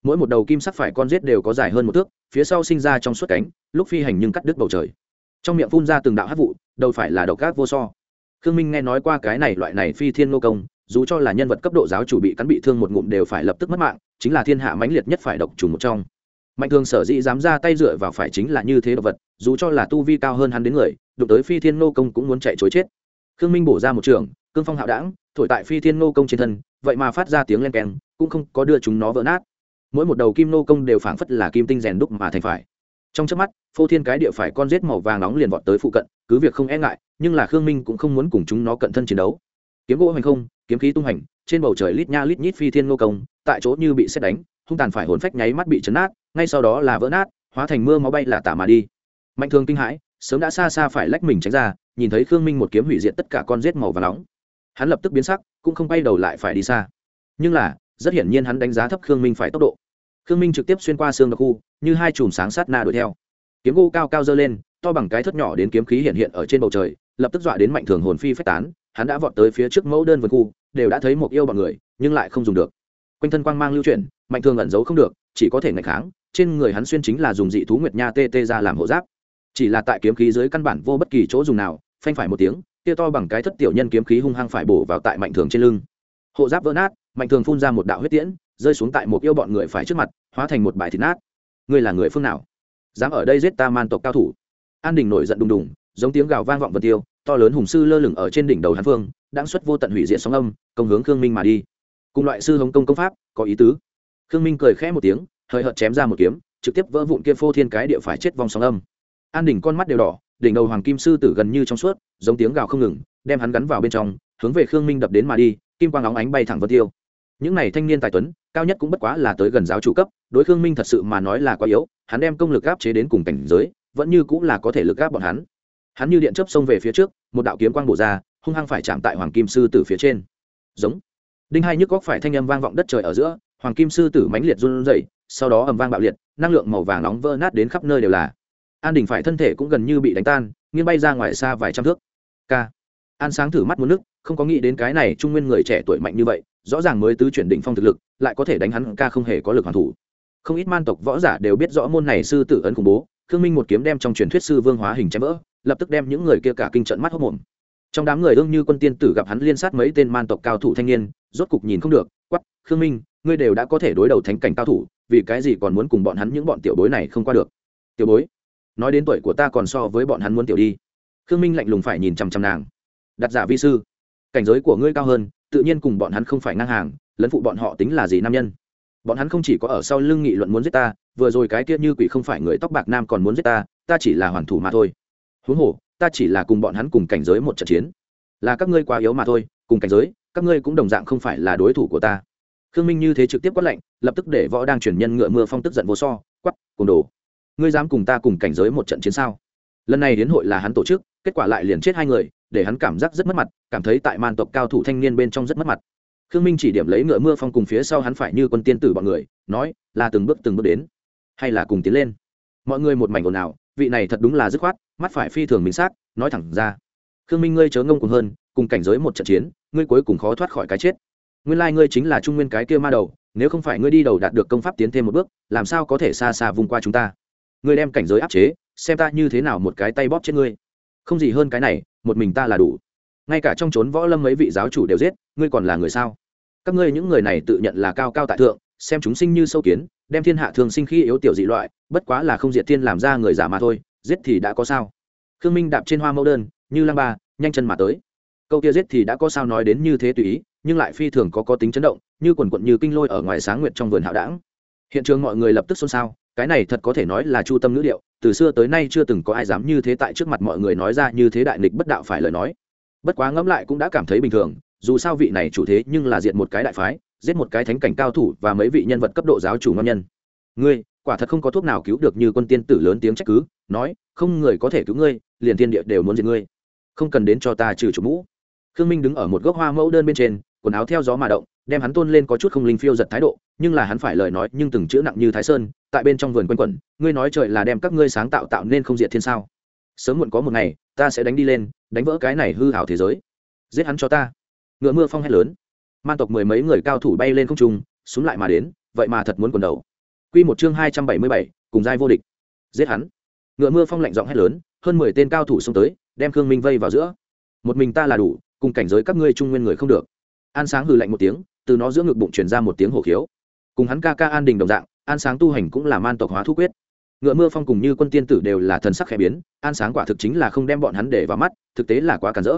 Mỗi một đầu kim sắc phải con giết đều có dài hơn một thước, phía sau sinh ra trong suốt cánh, lúc phi hành nhưng cắt đứt bầu trời. Trong miệng phun ra từng đạo hát vụ, đầu phải là độc gác vô so khương minh nghe nói qua cái này loại này phi thiên nô công, dù cho là nhân vật cấp độ giáo chủ bị cắn bị thương một ngụm đều phải lập tức mất mạng, chính là thiên hạ mãnh liệt nhất phải độc trùng một trong. Mạnh thường sở dĩ dám ra tay dựa vào phải chính là như thế độc vật, dù cho là tu vi cao hơn hắn đến người, đụng tới phi thiên nô công cũng muốn chạy chối chết. Khương minh bổ ra một trường, cương phong hạo đảng, thổi tại phi thiên nô công trên thân, vậy mà phát ra tiếng len keng, cũng không có đưa chúng nó vỡ nát. Mỗi một đầu kim nô công đều phảng phất là kim tinh rèn đúc mà thành phải. Trong trước mắt, phô thiên cái địa phải con rết màu vàng nóng liền vọt tới phụ cận, cứ việc không e ngại nhưng là khương minh cũng không muốn cùng chúng nó cận thân chiến đấu. Kiếm gỗ hành không, kiếm khí tung hành trên bầu trời lít nha lít nhít phi thiên ngô công, tại chỗ như bị xét đánh, hung tàn phải hồn phách nháy mắt bị chấn nát, ngay sau đó là vỡ nát, hóa thành mưa máu bay là tả mà đi. Mạnh thường kinh hãi, sớm đã xa xa phải lách mình tránh ra, nhìn thấy khương minh một kiếm hủy diệt tất cả con rết màu và nóng. Hắn lập tức biến sắc, cũng không bay đầu lại phải đi xa. Nhưng là, rất hiển nhiên hắn đánh giá thấp khương minh phải tốc độ. Khương minh trực tiếp xuyên qua xương đặc khu, như hai chùm sáng sát na đuổi theo. Kiếm gỗ cao cao dơ lên, to bằng cái thất nhỏ đến kiếm khí hiện hiện ở trên bầu trời lập tức dọa đến mạnh thường hồn phi phách tán, hắn đã vọt tới phía trước mẫu đơn vườn khu, đều đã thấy một yêu bọn người, nhưng lại không dùng được. Quanh thân quang mang lưu chuyển, mạnh thường ẩn giấu không được, chỉ có thể ngạch kháng, trên người hắn xuyên chính là dùng dị thú nguyệt nha tê tê ra làm hộ giáp. Chỉ là tại kiếm khí dưới căn bản vô bất kỳ chỗ dùng nào, phanh phải một tiếng, tia to bằng cái thất tiểu nhân kiếm khí hung hăng phải bổ vào tại mạnh thường trên lưng. Hộ giáp vỡ nát, mạnh thường phun ra một đạo huyết tiễn, rơi xuống tại một yêu bọn người phải trước mặt, hóa thành một bài thịt nát. Ngươi là người phương nào? Dám ở đây giết ta man tộc cao thủ? An đình nổi giận đùng đùng giống tiếng gào vang vọng vật tiêu, to lớn hùng sư lơ lửng ở trên đỉnh đầu hán phương, đang xuất vô tận hủy diệt sóng âm, công hướng khương minh mà đi. Cùng loại sư hồng công công pháp, có ý tứ. Khương minh cười khẽ một tiếng, hơi hợt chém ra một kiếm, trực tiếp vỡ vụn kia phô thiên cái địa phải chết vòng sóng âm. An đỉnh con mắt đều đỏ, đỉnh đầu hoàng kim sư tử gần như trong suốt, giống tiếng gào không ngừng, đem hắn gắn vào bên trong, hướng về khương minh đập đến mà đi, kim quang óng ánh bay thẳng vân tiêu. Những này thanh niên tài tuấn, cao nhất cũng bất quá là tới gần giáo chủ cấp, đối khương minh thật sự mà nói là quá yếu, hắn đem công lực áp chế đến cùng cảnh giới, vẫn như cũng là có thể lực gáp bọn hắn hắn như điện chớp xông về phía trước, một đạo kiếm quang bổ ra, hung hăng phải chạm tại hoàng kim sư tử phía trên. Giống. Đinh hai nhức góc phải thanh âm vang vọng đất trời ở giữa, hoàng kim sư tử mãnh liệt run rẩy, sau đó ầm vang bạo liệt, năng lượng màu vàng nóng vỡ nát đến khắp nơi đều là. An đình phải thân thể cũng gần như bị đánh tan, nghiêng bay ra ngoài xa vài trăm thước. K an sáng thử mắt muốn nước, không có nghĩ đến cái này trung nguyên người trẻ tuổi mạnh như vậy, rõ ràng mới tứ chuyển đỉnh phong thực lực, lại có thể đánh hắn ca không hề có lực hoàn thủ. Không ít man tộc võ giả đều biết rõ môn này sư tử ấn khủng bố khương minh một kiếm đem trong truyền thuyết sư vương hóa hình chém vỡ, lập tức đem những người kia cả kinh trận mắt hốc mồm. Trong đám người ương như quân tiên tử gặp hắn liên sát mấy tên man tộc cao thủ thanh niên, rốt cục nhìn không được quắp khương minh, ngươi đều đã có thể đối đầu thánh cảnh cao thủ, vì cái gì còn muốn cùng bọn hắn những bọn tiểu bối này không qua được? Tiểu bối, nói đến tuổi của ta còn so với bọn hắn muốn tiểu đi. Khương minh lạnh lùng phải nhìn chằm chằm nàng. Đặt giả vi sư, cảnh giới của ngươi cao hơn, tự nhiên cùng bọn hắn không phải ngang hàng, lẫn phụ bọn họ tính là gì nam nhân? Bọn hắn không chỉ có ở sau lưng nghị luận muốn giết ta, vừa rồi cái kia như quỷ không phải người tóc bạc nam còn muốn giết ta ta chỉ là hoàn thủ mà thôi. Huống hồ, ta chỉ là cùng bọn hắn cùng cảnh giới một trận chiến. Là các ngươi quá yếu mà thôi, cùng cảnh giới, các ngươi cũng đồng dạng không phải là đối thủ của ta. Khương minh như thế trực tiếp quát lệnh lập tức để võ đang chuyển nhân ngựa mưa phong tức giận vô so, quắp, cùng đồ. Ngươi dám cùng ta cùng cảnh giới một trận chiến sao? Lần này đến hội là hắn tổ chức, kết quả lại liền chết hai người, để hắn cảm giác rất mất mặt, cảm thấy tại man tộc cao thủ thanh niên bên trong rất mất mặt khương minh chỉ điểm lấy ngựa mưa phong cùng phía sau hắn phải như quân tiên tử bọn người, nói, là từng bước từng bước đến. Hay là cùng tiến lên. Mọi người một mảnh ồn ào, vị này thật đúng là dứt khoát, mắt phải phi thường minh xác, nói thẳng ra, khương minh ngươi chớ ngông cùng hơn, cùng cảnh giới một trận chiến, ngươi cuối cùng khó thoát khỏi cái chết. Nguyên lai ngươi chính là trung nguyên cái kia ma đầu, nếu không phải ngươi đi đầu đạt được công pháp tiến thêm một bước, làm sao có thể xa xa vùng qua chúng ta? Ngươi đem cảnh giới áp chế, xem ta như thế nào một cái tay bóp trên ngươi. Không gì hơn cái này, một mình ta là đủ. Ngay cả trong trốn võ lâm mấy vị giáo chủ đều giết, ngươi còn là người sao? Các ngươi những người này tự nhận là cao cao tại thượng, xem chúng sinh như sâu kiến, đem thiên hạ thường sinh khi yếu tiểu dị loại, bất quá là không diệt thiên làm ra người giả mà thôi, giết thì đã có sao. Khương minh đạp trên hoa mẫu đơn, như lăng ba, nhanh chân mà tới. Câu kia giết thì đã có sao nói đến như thế tùy ý, nhưng lại phi thường có có tính chấn động, như quần quận như kinh lôi ở ngoài sáng nguyệt trong vườn hạo đảng. Hiện trường mọi người lập tức xôn xao, cái này thật có thể nói là chu tâm ngữ điệu, từ xưa tới nay chưa từng có ai dám như thế tại trước mặt mọi người nói ra như thế đại nghịch bất đạo phải lời nói. Bất quá ngẫm lại cũng đã cảm thấy bình thường dù sao vị này chủ thế nhưng là diện một cái đại phái, giết một cái thánh cảnh cao thủ và mấy vị nhân vật cấp độ giáo chủ ngon nhân. Ngươi, quả thật không có thuốc nào cứu được như quân tiên tử lớn tiếng trách cứ, nói, không người có thể cứu ngươi, liền thiên địa đều muốn diệt ngươi. Không cần đến cho ta trừ chủ mũ. Khương minh đứng ở một gốc hoa mẫu đơn bên trên, quần áo theo gió mà động, đem hắn tôn lên có chút không linh phiêu giật thái độ, nhưng là hắn phải lời nói nhưng từng chữ nặng như thái sơn, tại bên trong vườn quanh quẩn, ngươi nói trời là đem các ngươi sáng tạo tạo nên không diệt thiên sao. Sớm muộn có một ngày, ta sẽ đánh đi lên, đánh vỡ cái này hư hảo thế giới. Giết hắn cho ta ngựa mưa phong hét lớn. Man tộc mười mấy người cao thủ bay lên không trung xuống lại mà đến, vậy mà thật muốn quần đầu. Q một chương hai trăm bảy mươi bảy, cùng giai vô địch. Giết hắn. Ngựa mưa phong lạnh giọng hét lớn, hơn mười tên cao thủ xông tới, đem khương minh vây vào giữa. Một mình ta là đủ, cùng cảnh giới các ngươi trung nguyên người không được. An sáng hừ lạnh một tiếng, từ nó giữa ngực bụng chuyển ra một tiếng hổ khiếu. Cùng hắn ca ca an đình đồng dạng, an sáng tu hành cũng là man tộc hóa thu quyết. Ngựa mưa phong cùng như quân tiên tử đều là thần sắc khẽ biến, an sáng quả thực chính là không đem bọn hắn để vào mắt, thực tế là quá cản rỡ.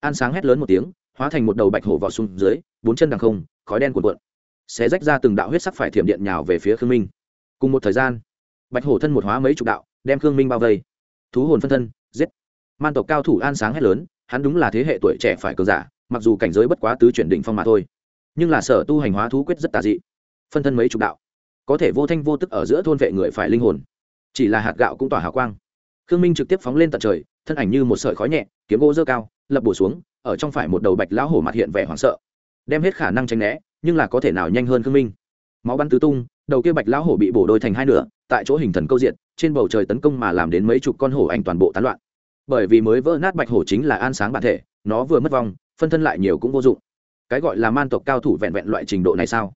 An sáng hét lớn một tiếng hóa thành một đầu bạch hổ vào xuống dưới, bốn chân đằng không, khói đen cuộn cuộn, xé rách ra từng đạo huyết sắc phải thiểm điện nhào về phía khương minh. Cùng một thời gian, bạch hổ thân một hóa mấy chục đạo, đem khương minh bao vây. Thú hồn phân thân, giết. Man tộc cao thủ an sáng hét lớn, hắn đúng là thế hệ tuổi trẻ phải cờ giả, mặc dù cảnh giới bất quá tứ chuyển định phong mà thôi, nhưng là sở tu hành hóa thú quyết rất tà dị. Phân thân mấy chục đạo, có thể vô thanh vô tức ở giữa thôn vệ người phải linh hồn. Chỉ là hạt gạo cũng tỏa hào quang. Khương minh trực tiếp phóng lên tận trời, thân ảnh như một sợi khói nhẹ, kiếm gỗ dơ cao lập bổ xuống, ở trong phải một đầu bạch lão hổ mặt hiện vẻ hoảng sợ. Đem hết khả năng tránh né, nhưng là có thể nào nhanh hơn khương minh. Máu bắn tứ tung, đầu kia bạch lão hổ bị bổ đôi thành hai nửa, tại chỗ hình thần câu diện trên bầu trời tấn công mà làm đến mấy chục con hổ ảnh toàn bộ tán loạn. Bởi vì mới vỡ nát bạch hổ chính là an sáng bản thể, nó vừa mất vong, phân thân lại nhiều cũng vô dụng. Cái gọi là man tộc cao thủ vẹn vẹn loại trình độ này sao?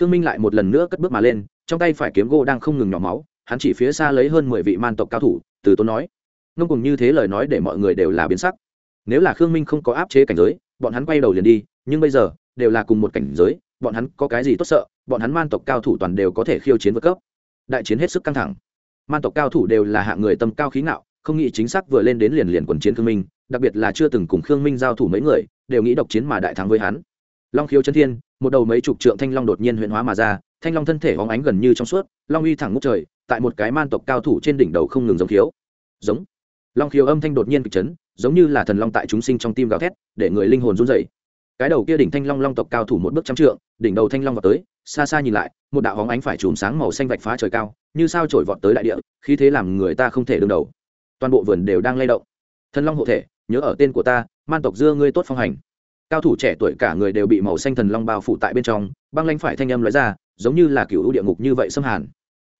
Khương minh lại một lần nữa cất bước mà lên, trong tay phải kiếm gỗ đang không ngừng nhỏ máu, hắn chỉ phía xa lấy hơn mười vị man tộc cao thủ, từ tốn nói. Ngông cùng như thế lời nói để mọi người đều là biến sắc nếu là khương minh không có áp chế cảnh giới, bọn hắn quay đầu liền đi, nhưng bây giờ, đều là cùng một cảnh giới, bọn hắn có cái gì tốt sợ, bọn hắn man tộc cao thủ toàn đều có thể khiêu chiến vượt cấp. Đại chiến hết sức căng thẳng. Man tộc cao thủ đều là hạng người tâm cao khí ngạo, không nghĩ chính xác vừa lên đến liền liền quần chiến khương minh, đặc biệt là chưa từng cùng khương minh giao thủ mấy người, đều nghĩ độc chiến mà đại thắng với hắn. Long khiếu chân thiên, một đầu mấy chục trượng thanh long đột nhiên huyện hóa mà ra, thanh long thân thể hóng ánh gần như trong suốt, long uy thẳng ngút trời, tại một cái man tộc cao thủ trên đỉnh đầu không ngừng giống khiếu. Giống. Long khiếu âm thanh đột nhiên kịch chấn giống như là thần long tại chúng sinh trong tim gào thét, để người linh hồn run rẩy. Cái đầu kia đỉnh thanh long long tộc cao thủ một bước trăm trượng, đỉnh đầu thanh long vào tới, xa xa nhìn lại, một đạo hóng ánh phải chùm sáng màu xanh vạch phá trời cao, như sao trổi vọt tới đại địa, khí thế làm người ta không thể đương đầu. Toàn bộ vườn đều đang lay động. Thần long hộ thể, nhớ ở tên của ta, man tộc dưa ngươi tốt phong hành. Cao thủ trẻ tuổi cả người đều bị màu xanh thần long bao phủ tại bên trong, băng lanh phải thanh âm nói ra, giống như là cựu địa ngục như vậy xâm hàn.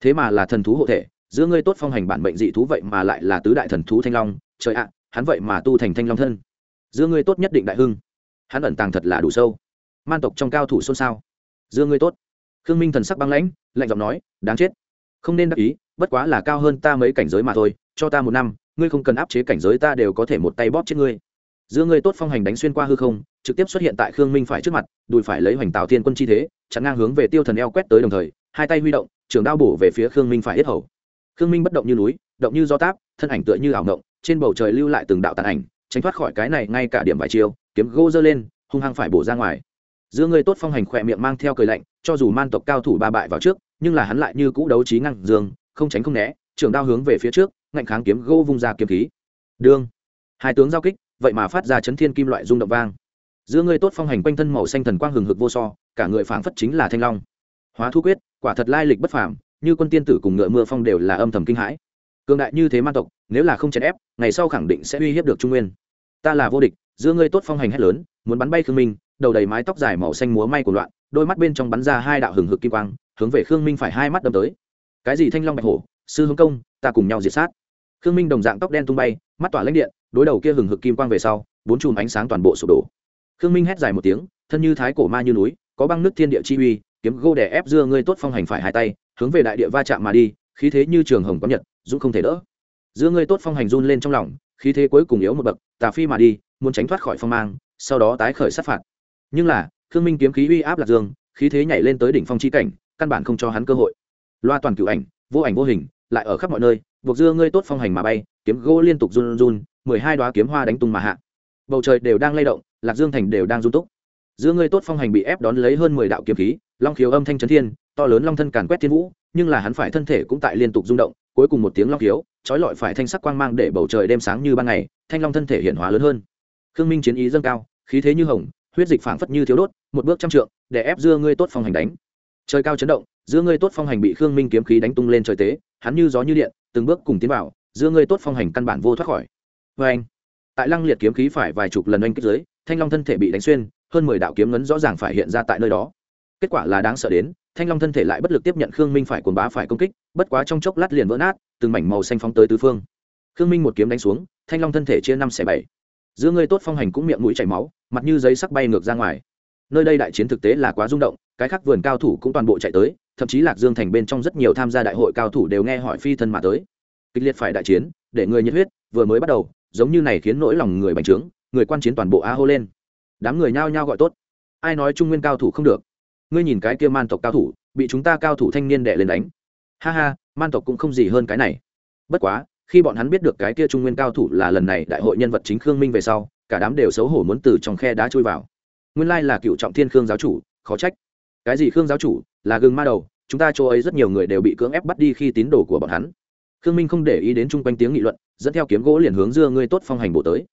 Thế mà là thần thú hộ thể giữa ngươi tốt phong hành bản mệnh dị thú vậy mà lại là tứ đại thần thú thanh long, trời ạ hắn vậy mà tu thành thanh long thân. Giữa ngươi tốt nhất định đại hưng. Hắn ẩn tàng thật là đủ sâu. Man tộc trong cao thủ xôn xao. Giữa ngươi tốt. Khương minh thần sắc băng lãnh, lạnh giọng nói, đáng chết. Không nên đắc ý, bất quá là cao hơn ta mấy cảnh giới mà thôi, cho ta một năm, ngươi không cần áp chế cảnh giới ta đều có thể một tay bóp chết ngươi. Giữa ngươi tốt phong hành đánh xuyên qua hư không, trực tiếp xuất hiện tại khương minh phải trước mặt, đùi phải lấy hoành tạo thiên quân chi thế, chặn ngang hướng về tiêu thần eo quét tới đồng thời, hai tay huy động, trường đao bổ về phía khương minh phải hết hầu. Khương minh bất động như núi, động như do táp, thân ảnh tựa như ảo ngộng trên bầu trời lưu lại từng đạo tàn ảnh, tránh thoát khỏi cái này ngay cả điểm vài chiều kiếm gô giơ lên, hung hăng phải bổ ra ngoài. Giữa người tốt phong hành khỏe miệng mang theo cười lạnh, cho dù man tộc cao thủ ba bại vào trước, nhưng là hắn lại như cũ đấu trí ngăn dương, không tránh không né trường đao hướng về phía trước, ngạnh kháng kiếm gô vung ra kiếm khí. Đương hai tướng giao kích, vậy mà phát ra chấn thiên kim loại rung động vang. Giữa người tốt phong hành quanh thân màu xanh thần quang hừng hực vô so, cả người phảng phất chính là thanh long. Hóa thu quyết, quả thật lai lịch bất phàm, như quân tiên tử cùng ngựa mưa phong đều là âm thầm kinh hãi cường đại như thế man tộc, nếu là không chèn ép, ngày sau khẳng định sẽ uy hiếp được trung nguyên. Ta là vô địch, giữa ngươi tốt phong hành hét lớn, muốn bắn bay khương minh, đầu đầy mái tóc dài màu xanh múa may của loạn, đôi mắt bên trong bắn ra hai đạo hừng hực kim quang, hướng về khương minh phải hai mắt đâm tới. Cái gì thanh long bạch hổ, sư hướng công, ta cùng nhau diệt sát. Khương minh đồng dạng tóc đen tung bay, mắt tỏa lãnh điện, đối đầu kia hừng hực kim quang về sau, bốn chùm ánh sáng toàn bộ sụp đổ. Khương minh hét dài một tiếng, thân như thái cổ ma như núi, có băng nước thiên địa chi uy, kiếm gô đè ép dưa ngươi tốt phong hành phải hai tay, hướng về đại địa va chạm mà đi, khí thế như trường hồng có nhật dũng không thể đỡ. Giữa ngươi tốt phong hành run lên trong lòng, khí thế cuối cùng yếu một bậc, tà phi mà đi, muốn tránh thoát khỏi phong mang, sau đó tái khởi sát phạt. Nhưng là, khương minh kiếm khí uy áp lạc dương, khí thế nhảy lên tới đỉnh phong chi cảnh, căn bản không cho hắn cơ hội. Loa toàn cựu ảnh, vô ảnh vô hình, lại ở khắp mọi nơi, buộc dưa ngươi tốt phong hành mà bay, kiếm gỗ liên tục run run, mười hai đoá kiếm hoa đánh tung mà hạ. Bầu trời đều đang lay động, lạc dương thành đều đang run túc. Giữa ngươi tốt phong hành bị ép đón lấy hơn mười đạo kiếm khí, long khiếu âm thanh trấn thiên, to lớn long thân càn quét thiên vũ, nhưng là hắn phải thân thể cũng tại liên tục rung động cuối cùng một tiếng long khiếu, trói lọi phải thanh sắc quang mang để bầu trời đêm sáng như ban ngày, thanh long thân thể hiện hóa lớn hơn. Khương minh chiến ý dâng cao, khí thế như hồng, huyết dịch phảng phất như thiếu đốt, một bước trăm trượng, để ép dưa ngươi tốt phong hành đánh. Trời cao chấn động, dưa ngươi tốt phong hành bị khương minh kiếm khí đánh tung lên trời tế, hắn như gió như điện, từng bước cùng tiến vào, dưa ngươi tốt phong hành căn bản vô thoát khỏi. Vê anh, tại lăng liệt kiếm khí phải vài chục lần oanh kích dưới, thanh long thân thể bị đánh xuyên, hơn mười đạo kiếm ngấn rõ ràng phải hiện ra tại nơi đó kết quả là đáng sợ đến, thanh long thân thể lại bất lực tiếp nhận khương minh phải cồn bá phải công kích, bất quá trong chốc lát liền vỡ nát, từng mảnh màu xanh phóng tới tứ phương. Khương minh một kiếm đánh xuống, thanh long thân thể chia năm xẻ bảy. Giữa người tốt phong hành cũng miệng mũi chảy máu, mặt như giấy sắc bay ngược ra ngoài. Nơi đây đại chiến thực tế là quá rung động, cái khác vườn cao thủ cũng toàn bộ chạy tới, thậm chí lạc dương thành bên trong rất nhiều tham gia đại hội cao thủ đều nghe hỏi phi thân mà tới. Kịch liệt phải đại chiến, để người nhiệt huyết, vừa mới bắt đầu, giống như này khiến nỗi lòng người bành trướng, người quan chiến toàn bộ a hô lên. Đám người nhao nhao gọi tốt. Ai nói trung nguyên cao thủ không được? Ngươi nhìn cái kia man tộc cao thủ, bị chúng ta cao thủ thanh niên đệ lên đánh. Ha ha, man tộc cũng không gì hơn cái này. Bất quá, khi bọn hắn biết được cái kia trung nguyên cao thủ là lần này đại hội nhân vật chính khương minh về sau, cả đám đều xấu hổ muốn từ trong khe đá chui vào. Nguyên lai là cựu trọng thiên khương giáo chủ, khó trách. Cái gì khương giáo chủ? Là gừng ma đầu, chúng ta chỗ ấy rất nhiều người đều bị cưỡng ép bắt đi khi tín đồ của bọn hắn. Khương minh không để ý đến chung quanh tiếng nghị luận, dẫn theo kiếm gỗ liền hướng dưa ngươi tốt phong hành bộ tới.